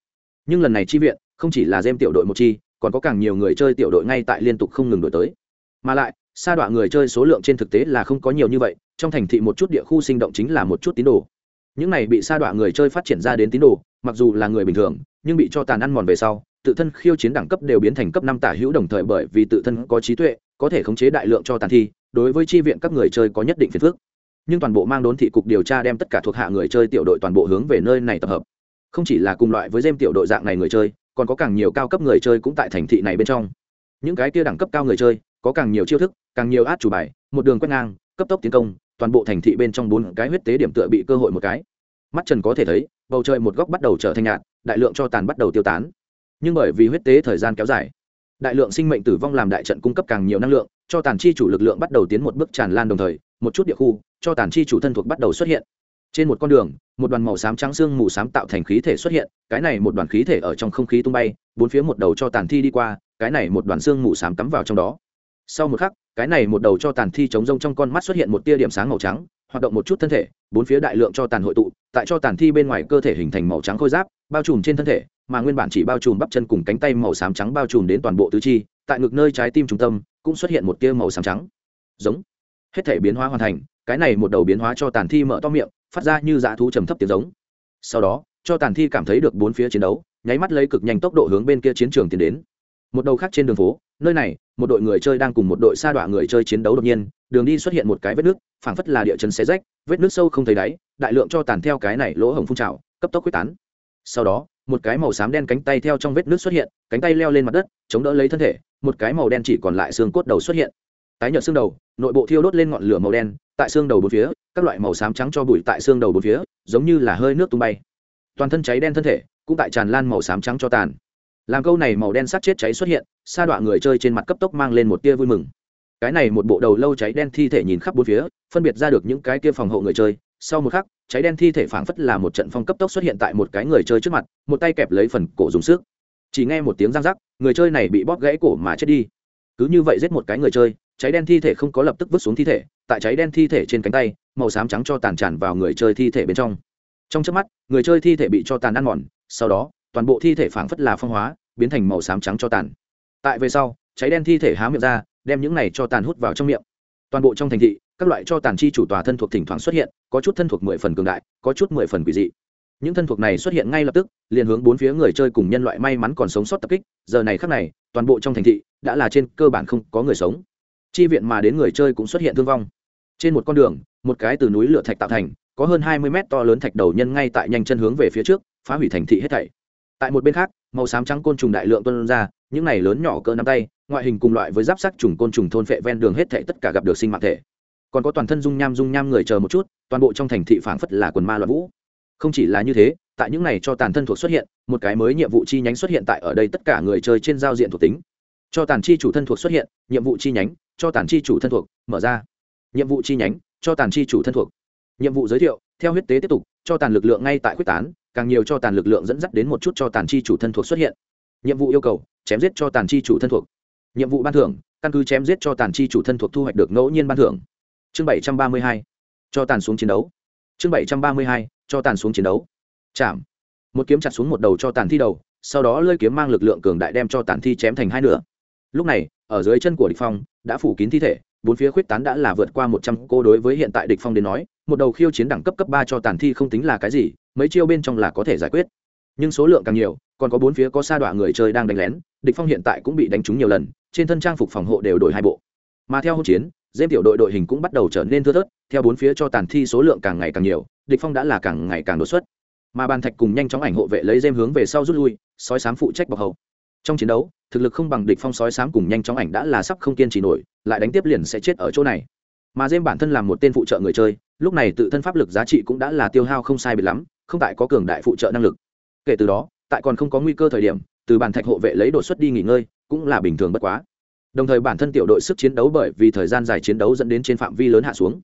Nhưng lần này chi viện, không chỉ là dêm tiểu đội một chi, còn có càng nhiều người chơi tiểu đội ngay tại liên tục không ngừng đổi tới. Mà lại, sa đọa người chơi số lượng trên thực tế là không có nhiều như vậy, trong thành thị một chút địa khu sinh động chính là một chút tín đồ. Những này bị sa đọa người chơi phát triển ra đến tín đồ, mặc dù là người bình thường, nhưng bị cho tàn ăn mòn về sau, tự thân khiêu chiến đẳng cấp đều biến thành cấp năm tả hữu đồng thời bởi vì tự thân có trí tuệ, có thể khống chế đại lượng cho tàn thi, đối với tri viện các người chơi có nhất định phiền phức nhưng toàn bộ mang đốn thị cục điều tra đem tất cả thuộc hạ người chơi tiểu đội toàn bộ hướng về nơi này tập hợp. Không chỉ là cùng loại với dêm tiểu đội dạng này người chơi, còn có càng nhiều cao cấp người chơi cũng tại thành thị này bên trong. Những cái kia đẳng cấp cao người chơi, có càng nhiều chiêu thức, càng nhiều át chủ bài, một đường quét ngang, cấp tốc tiến công, toàn bộ thành thị bên trong bốn cái huyết tế điểm tựa bị cơ hội một cái. Mắt trần có thể thấy, bầu trời một góc bắt đầu trở thành nhạt, đại lượng cho tàn bắt đầu tiêu tán. Nhưng bởi vì huyết tế thời gian kéo dài, đại lượng sinh mệnh tử vong làm đại trận cung cấp càng nhiều năng lượng, cho tàn chi chủ lực lượng bắt đầu tiến một bước tràn lan đồng thời một chút địa khu, cho tàn chi chủ thân thuộc bắt đầu xuất hiện. Trên một con đường, một đoàn màu xám trắng xương mù xám tạo thành khí thể xuất hiện, cái này một đoàn khí thể ở trong không khí tung bay, bốn phía một đầu cho tàn thi đi qua, cái này một đoàn xương mù xám cắm vào trong đó. Sau một khắc, cái này một đầu cho tàn thi chống rông trong con mắt xuất hiện một tia điểm sáng màu trắng, hoạt động một chút thân thể, bốn phía đại lượng cho tàn hội tụ, tại cho tàn thi bên ngoài cơ thể hình thành màu trắng khôi giáp, bao trùm trên thân thể, mà nguyên bản chỉ bao trùm bắp chân cùng cánh tay màu xám trắng bao trùm đến toàn bộ tứ chi, tại ngực nơi trái tim trung tâm, cũng xuất hiện một tia màu xám trắng. Giống hết thể biến hóa hoàn thành, cái này một đầu biến hóa cho tàn thi mở to miệng, phát ra như dã thú trầm thấp tiếng giống. Sau đó, cho tàn thi cảm thấy được bốn phía chiến đấu, nháy mắt lấy cực nhanh tốc độ hướng bên kia chiến trường tiến đến. Một đầu khác trên đường phố, nơi này, một đội người chơi đang cùng một đội sa đọa người chơi chiến đấu đột nhiên, đường đi xuất hiện một cái vết nước, phảng phất là địa chân xé rách, vết nước sâu không thấy đáy, đại lượng cho tàn theo cái này lỗ hổng phun trào, cấp tốc quyết tán. Sau đó, một cái màu xám đen cánh tay theo trong vết nước xuất hiện, cánh tay leo lên mặt đất, chống đỡ lấy thân thể, một cái màu đen chỉ còn lại xương cốt đầu xuất hiện. Tái nhợt xương đầu nội bộ thiêu đốt lên ngọn lửa màu đen, tại xương đầu bốn phía, các loại màu xám trắng cho bụi tại xương đầu bốn phía, giống như là hơi nước tung bay. Toàn thân cháy đen thân thể, cũng tại tràn lan màu xám trắng cho tàn. Làm câu này màu đen sát chết cháy xuất hiện, sa đọa người chơi trên mặt cấp tốc mang lên một tia vui mừng. Cái này một bộ đầu lâu cháy đen thi thể nhìn khắp bốn phía, phân biệt ra được những cái kia phòng hộ người chơi. Sau một khắc, cháy đen thi thể phảng phất là một trận phong cấp tốc xuất hiện tại một cái người chơi trước mặt, một tay kẹp lấy phần cổ dùng sức. Chỉ nghe một tiếng răng rắc, người chơi này bị bóp gãy cổ mà chết đi. Cứ như vậy giết một cái người chơi cháy đen thi thể không có lập tức vứt xuống thi thể, tại cháy đen thi thể trên cánh tay, màu xám trắng cho tàn tràn vào người chơi thi thể bên trong. Trong trước mắt, người chơi thi thể bị cho tàn ăn mòn, sau đó, toàn bộ thi thể phảng phất là phong hóa, biến thành màu xám trắng cho tàn. Tại về sau, cháy đen thi thể há miệng ra, đem những này cho tàn hút vào trong miệng. Toàn bộ trong thành thị, các loại cho tàn chi chủ tòa thân thuộc thỉnh thoảng xuất hiện, có chút thân thuộc mười phần cường đại, có chút mười phần quỷ dị. Những thân thuộc này xuất hiện ngay lập tức, liền hướng bốn phía người chơi cùng nhân loại may mắn còn sống sót tập kích. Giờ này khác này, toàn bộ trong thành thị, đã là trên cơ bản không có người sống chi viện mà đến người chơi cũng xuất hiện thương vong. Trên một con đường, một cái từ núi lửa thạch tạo thành, có hơn hai mươi mét to lớn thạch đầu nhân ngay tại nhanh chân hướng về phía trước, phá hủy thành thị hết thảy. Tại một bên khác, màu xám trắng côn trùng đại lượng tuân ra, những này lớn nhỏ cỡ nắm tay, ngoại hình cùng loại với giáp sắc trùng côn trùng thôn phệ ven đường hết thảy tất cả gặp được sinh mạng thể. Còn có toàn thân dung nham dung nham người chờ một chút, toàn bộ trong thành thị phảng phất là quần ma loạn vũ. Không chỉ là như thế, tại những này cho tàn thân thuộc xuất hiện, một cái mới nhiệm vụ chi nhánh xuất hiện tại ở đây tất cả người chơi trên giao diện thuộc tính. Cho tàn chi chủ thân thuộc xuất hiện, nhiệm vụ chi nhánh cho tàn chi chủ thân thuộc mở ra nhiệm vụ chi nhánh cho tàn chi chủ thân thuộc nhiệm vụ giới thiệu theo huyết tế tiếp tục cho tàn lực lượng ngay tại quyết tán càng nhiều cho tàn lực lượng dẫn dắt đến một chút cho tàn chi chủ thân thuộc xuất hiện nhiệm vụ yêu cầu chém giết cho tàn chi chủ thân thuộc nhiệm vụ ban thưởng căn cứ chém giết cho tàn chi chủ thân thuộc thu hoạch được ngẫu nhiên ban thưởng chương bảy trăm ba mươi hai cho tàn xuống chiến đấu chương bảy trăm ba mươi hai cho tàn xuống chiến đấu chạm một kiếm chặt xuống một đầu cho tàn thi đầu sau đó lơi kiếm mang lực lượng cường đại đem cho tàn thi chém thành hai nửa lúc này, ở dưới chân của địch phong, đã phủ kín thi thể, bốn phía khuyết tán đã là vượt qua một trăm cô đối với hiện tại địch phong đến nói, một đầu khiêu chiến đẳng cấp cấp ba cho tàn thi không tính là cái gì, mấy chiêu bên trong là có thể giải quyết. Nhưng số lượng càng nhiều, còn có bốn phía có sa đọa người chơi đang đánh lén, địch phong hiện tại cũng bị đánh trúng nhiều lần, trên thân trang phục phòng hộ đều đổi hai bộ. Mà theo hỗn chiến dêm tiểu đội đội hình cũng bắt đầu trở nên thưa thớt, theo bốn phía cho tàn thi số lượng càng ngày càng nhiều, địch phong đã là càng ngày càng đột xuất. Mà bàn thạch cùng nhanh chóng ảnh hộ vệ lấy dêm hướng về sau rút lui sói sám phụ trách bọc hậu. Trong chiến đấu thực lực không bằng địch phong sói sám cùng nhanh chóng ảnh đã là sắp không kiên trì nổi, lại đánh tiếp liền sẽ chết ở chỗ này. Mà Diêm bản thân làm một tên phụ trợ người chơi, lúc này tự thân pháp lực giá trị cũng đã là tiêu hao không sai biệt lắm, không tại có cường đại phụ trợ năng lực. Kể từ đó, tại còn không có nguy cơ thời điểm, từ bàn thạch hộ vệ lấy đột xuất đi nghỉ ngơi, cũng là bình thường bất quá. Đồng thời bản thân tiểu đội sức chiến đấu bởi vì thời gian dài chiến đấu dẫn đến trên phạm vi lớn hạ xuống.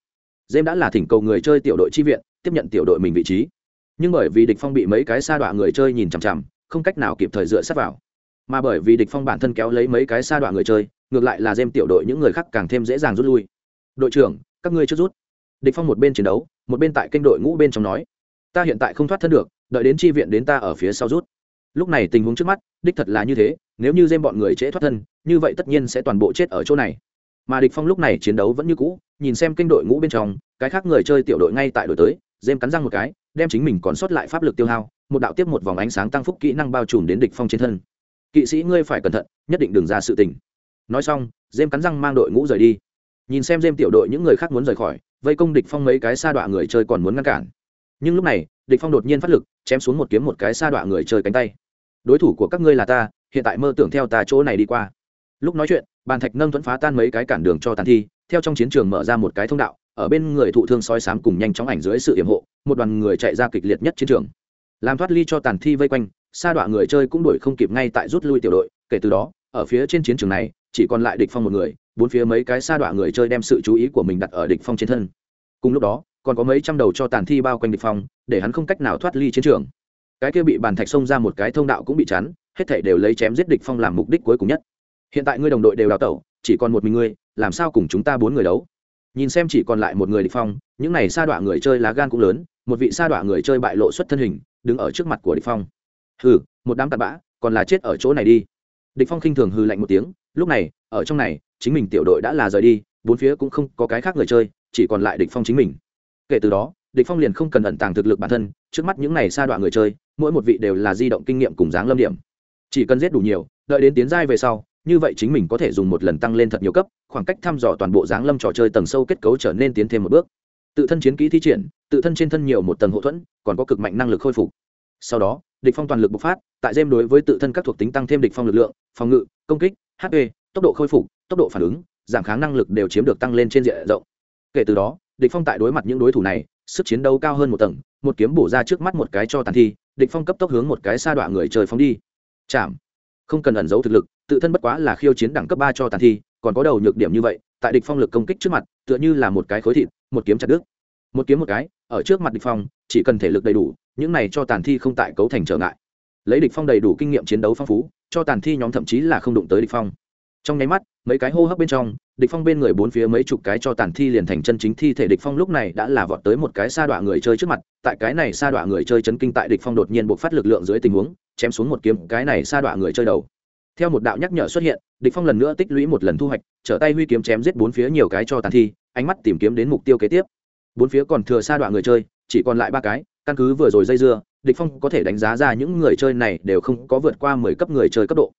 Diêm đã là thỉnh cầu người chơi tiểu đội chi viện, tiếp nhận tiểu đội mình vị trí. Nhưng bởi vì địch phong bị mấy cái sa đọa người chơi nhìn chằm chằm, không cách nào kịp thời dựa sát vào mà bởi vì địch phong bản thân kéo lấy mấy cái xa đoạn người chơi, ngược lại là dêm tiểu đội những người khác càng thêm dễ dàng rút lui. Đội trưởng, các ngươi chưa rút. Địch phong một bên chiến đấu, một bên tại kênh đội ngũ bên trong nói, ta hiện tại không thoát thân được, đợi đến chi viện đến ta ở phía sau rút. Lúc này tình huống trước mắt, đích thật là như thế, nếu như dêm bọn người trễ thoát thân, như vậy tất nhiên sẽ toàn bộ chết ở chỗ này. Mà địch phong lúc này chiến đấu vẫn như cũ, nhìn xem kênh đội ngũ bên trong, cái khác người chơi tiểu đội ngay tại đội tới dêm cắn răng một cái, đem chính mình còn sót lại pháp lực tiêu hao, một đạo tiếp một vòng ánh sáng tăng phúc kỹ năng bao trùm đến địch phong trên thân kỵ sĩ ngươi phải cẩn thận, nhất định đừng ra sự tình. Nói xong dêm cắn răng mang đội ngũ rời đi. Nhìn xem dêm tiểu đội những người khác muốn rời khỏi, vây công địch phong mấy cái sa đọa người chơi còn muốn ngăn cản. Nhưng lúc này, địch phong đột nhiên phát lực, chém xuống một kiếm một cái sa đọa người chơi cánh tay. Đối thủ của các ngươi là ta, hiện tại mơ tưởng theo ta chỗ này đi qua. Lúc nói chuyện, bàn thạch nâng thuẫn phá tan mấy cái cản đường cho tàn thi, theo trong chiến trường mở ra một cái thông đạo, ở bên người thụ thương soi sám cùng nhanh chóng ảnh dưới sự yểm hộ, một đoàn người chạy ra kịch liệt nhất chiến trường. Làm thoát ly cho tàn thi vây quanh sa đọa người chơi cũng đuổi không kịp ngay tại rút lui tiểu đội, kể từ đó, ở phía trên chiến trường này, chỉ còn lại địch phong một người, bốn phía mấy cái sa đọa người chơi đem sự chú ý của mình đặt ở địch phong trên thân. Cùng lúc đó, còn có mấy trăm đầu cho tàn thi bao quanh địch phong, để hắn không cách nào thoát ly chiến trường. Cái kia bị bàn thạch xông ra một cái thông đạo cũng bị chắn, hết thảy đều lấy chém giết địch phong làm mục đích cuối cùng nhất. Hiện tại ngươi đồng đội đều đào tẩu, chỉ còn một mình ngươi, làm sao cùng chúng ta bốn người đấu? Nhìn xem chỉ còn lại một người địch phong, những này sa đọa người chơi lá gan cũng lớn, một vị sa đọa người chơi bại lộ xuất thân hình, đứng ở trước mặt của địch phong hừ, một đám tạt bã, còn là chết ở chỗ này đi. Địch phong khinh thường hừ lạnh một tiếng, lúc này, ở trong này, chính mình tiểu đội đã là rời đi, bốn phía cũng không có cái khác người chơi, chỉ còn lại địch phong chính mình. Kể từ đó, địch phong liền không cần ẩn tàng thực lực bản thân, trước mắt những này xa đoạn người chơi, mỗi một vị đều là di động kinh nghiệm cùng dáng lâm điểm. Chỉ cần giết đủ nhiều, đợi đến tiến giai về sau, như vậy chính mình có thể dùng một lần tăng lên thật nhiều cấp, khoảng cách thăm dò toàn bộ dáng lâm trò chơi tầng sâu kết cấu trở nên tiến thêm một bước. Tự thân chiến kỹ thi triển, tự thân trên thân nhiều một tầng hậu thuẫn, còn có cực mạnh năng lực khôi phục sau đó, địch phong toàn lực bộc phát, tại dêm đối với tự thân các thuộc tính tăng thêm địch phong lực lượng, phòng ngự, công kích hp tốc độ khôi phục, tốc độ phản ứng, giảm kháng năng lực đều chiếm được tăng lên trên diện rộng. Kể từ đó, địch phong tại đối mặt những đối thủ này, sức chiến đấu cao hơn một tầng, một kiếm bổ ra trước mắt một cái cho tàn thi, địch phong cấp tốc hướng một cái xa đoạn người trời phóng đi. Chạm. Không cần ẩn giấu thực lực, tự thân bất quá là khiêu chiến đẳng cấp ba cho tàn thi, còn có đầu nhược điểm như vậy, tại địch phong lực công kích trước mặt, tựa như là một cái khối thịt, một kiếm chặt đứt. Một kiếm một cái, ở trước mặt địch phong, chỉ cần thể lực đầy đủ những này cho tàn thi không tại cấu thành trở ngại. Lấy địch phong đầy đủ kinh nghiệm chiến đấu phong phú, cho tàn thi nhóm thậm chí là không đụng tới địch phong. Trong nháy mắt, mấy cái hô hấp bên trong, địch phong bên người bốn phía mấy chục cái cho tàn thi liền thành chân chính thi thể địch phong lúc này đã là vọt tới một cái sa đọa người chơi trước mặt, tại cái này sa đọa người chơi chấn kinh tại địch phong đột nhiên buộc phát lực lượng dưới tình huống, chém xuống một kiếm, cái này sa đọa người chơi đầu. Theo một đạo nhắc nhở xuất hiện, địch phong lần nữa tích lũy một lần thu hoạch, trở tay huy kiếm chém giết bốn phía nhiều cái cho tàn thi, ánh mắt tìm kiếm đến mục tiêu kế tiếp. Bốn phía còn thừa sa đọa người chơi, chỉ còn lại ba cái căn cứ vừa rồi dây dưa, địch phong có thể đánh giá ra những người chơi này đều không có vượt qua mười cấp người chơi cấp độ.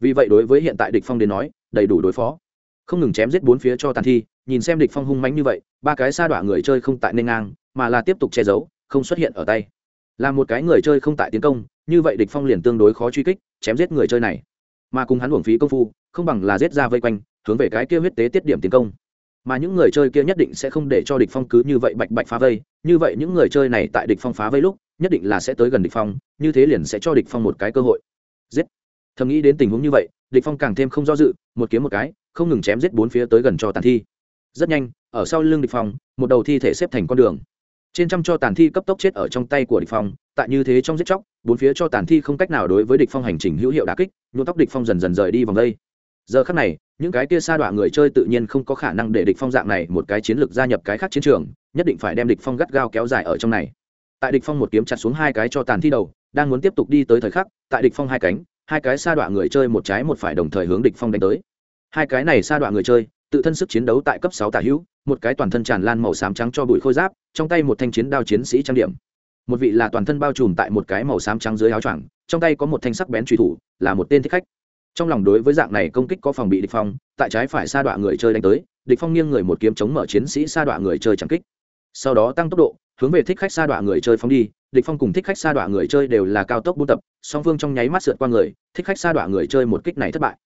Vì vậy đối với hiện tại địch phong đến nói, đầy đủ đối phó. Không ngừng chém giết bốn phía cho tàn thi, nhìn xem địch phong hung mãnh như vậy, ba cái sa đọa người chơi không tại nên ngang, mà là tiếp tục che giấu, không xuất hiện ở tay. Là một cái người chơi không tại tiến công, như vậy địch phong liền tương đối khó truy kích, chém giết người chơi này. Mà cùng hắn uổng phí công phu, không bằng là giết ra vây quanh, hướng về cái kia huyết tế tiết điểm tiến công mà những người chơi kia nhất định sẽ không để cho địch phong cứ như vậy bạch bạch phá vây. Như vậy những người chơi này tại địch phong phá vây lúc, nhất định là sẽ tới gần địch phong, như thế liền sẽ cho địch phong một cái cơ hội. Giết. Thầm nghĩ đến tình huống như vậy, địch phong càng thêm không do dự, một kiếm một cái, không ngừng chém giết bốn phía tới gần cho tàn thi. Rất nhanh, ở sau lưng địch phong, một đầu thi thể xếp thành con đường. Trên trăm cho tàn thi cấp tốc chết ở trong tay của địch phong, tại như thế trong giết chóc, bốn phía cho tàn thi không cách nào đối với địch phong hành trình hữu hiệu đả kích, nhuộm tóc địch phong dần dần rời đi vòng đây giờ khắc này, những cái kia sa đọa người chơi tự nhiên không có khả năng để địch phong dạng này một cái chiến lược gia nhập cái khác chiến trường, nhất định phải đem địch phong gắt gao kéo dài ở trong này. Tại địch phong một kiếm chặt xuống hai cái cho tàn thi đầu, đang muốn tiếp tục đi tới thời khắc, tại địch phong hai cánh, hai cái sa đọa người chơi một trái một phải đồng thời hướng địch phong đánh tới. Hai cái này sa đọa người chơi, tự thân sức chiến đấu tại cấp sáu tả hữu, một cái toàn thân tràn lan màu xám trắng cho bụi khôi giáp, trong tay một thanh chiến đao chiến sĩ trang điểm. Một vị là toàn thân bao trùm tại một cái màu xám trắng dưới áo choàng, trong tay có một thanh sắc bén truy thủ, là một tên thích khách trong lòng đối với dạng này công kích có phòng bị địch phong, tại trái phải sa đọa người chơi đánh tới, địch phong nghiêng người một kiếm chống mở chiến sĩ sa đọa người chơi chẳng kích. Sau đó tăng tốc độ, hướng về thích khách sa đọa người chơi phóng đi, địch phong cùng thích khách sa đọa người chơi đều là cao tốc buôn tập, song phương trong nháy mắt sượt qua người, thích khách sa đọa người chơi một kích này thất bại.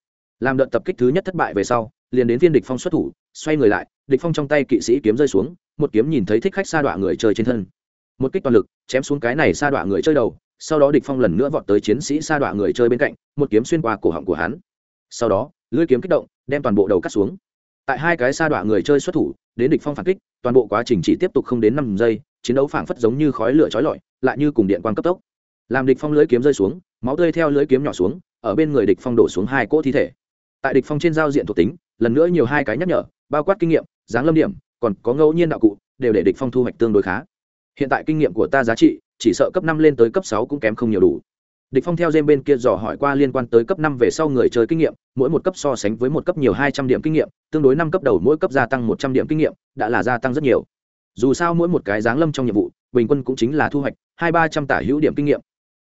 Làm đợt tập kích thứ nhất thất bại về sau, liền đến viên địch phong xuất thủ, xoay người lại, địch phong trong tay kỵ sĩ kiếm rơi xuống, một kiếm nhìn thấy thích khách sa đọa người chơi trên thân. Một kích toàn lực, chém xuống cái này sa đọa người chơi đầu sau đó địch phong lần nữa vọt tới chiến sĩ sa đọa người chơi bên cạnh, một kiếm xuyên qua cổ họng của hắn. Sau đó, lưỡi kiếm kích động, đem toàn bộ đầu cắt xuống. Tại hai cái sa đọa người chơi xuất thủ, đến địch phong phản kích, toàn bộ quá trình chỉ tiếp tục không đến năm giây, chiến đấu phảng phất giống như khói lửa chói lọi, lại như cùng điện quang cấp tốc. Làm địch phong lưỡi kiếm rơi xuống, máu tươi theo lưỡi kiếm nhỏ xuống, ở bên người địch phong đổ xuống hai cỗ thi thể. Tại địch phong trên giao diện thuộc tính, lần nữa nhiều hai cái nhắc nhở, bao quát kinh nghiệm, dáng lâm điểm, còn có ngẫu nhiên đạo cụ, đều để địch phong thu hoạch tương đối khá. Hiện tại kinh nghiệm của ta giá trị chỉ sợ cấp năm lên tới cấp sáu cũng kém không nhiều đủ. Địch phong theo dêm bên kia dò hỏi qua liên quan tới cấp năm về sau người chơi kinh nghiệm, mỗi một cấp so sánh với một cấp nhiều hai trăm điểm kinh nghiệm, tương đối năm cấp đầu mỗi cấp gia tăng một trăm điểm kinh nghiệm, đã là gia tăng rất nhiều. Dù sao mỗi một cái dáng lâm trong nhiệm vụ, bình quân cũng chính là thu hoạch hai ba trăm tả hữu điểm kinh nghiệm.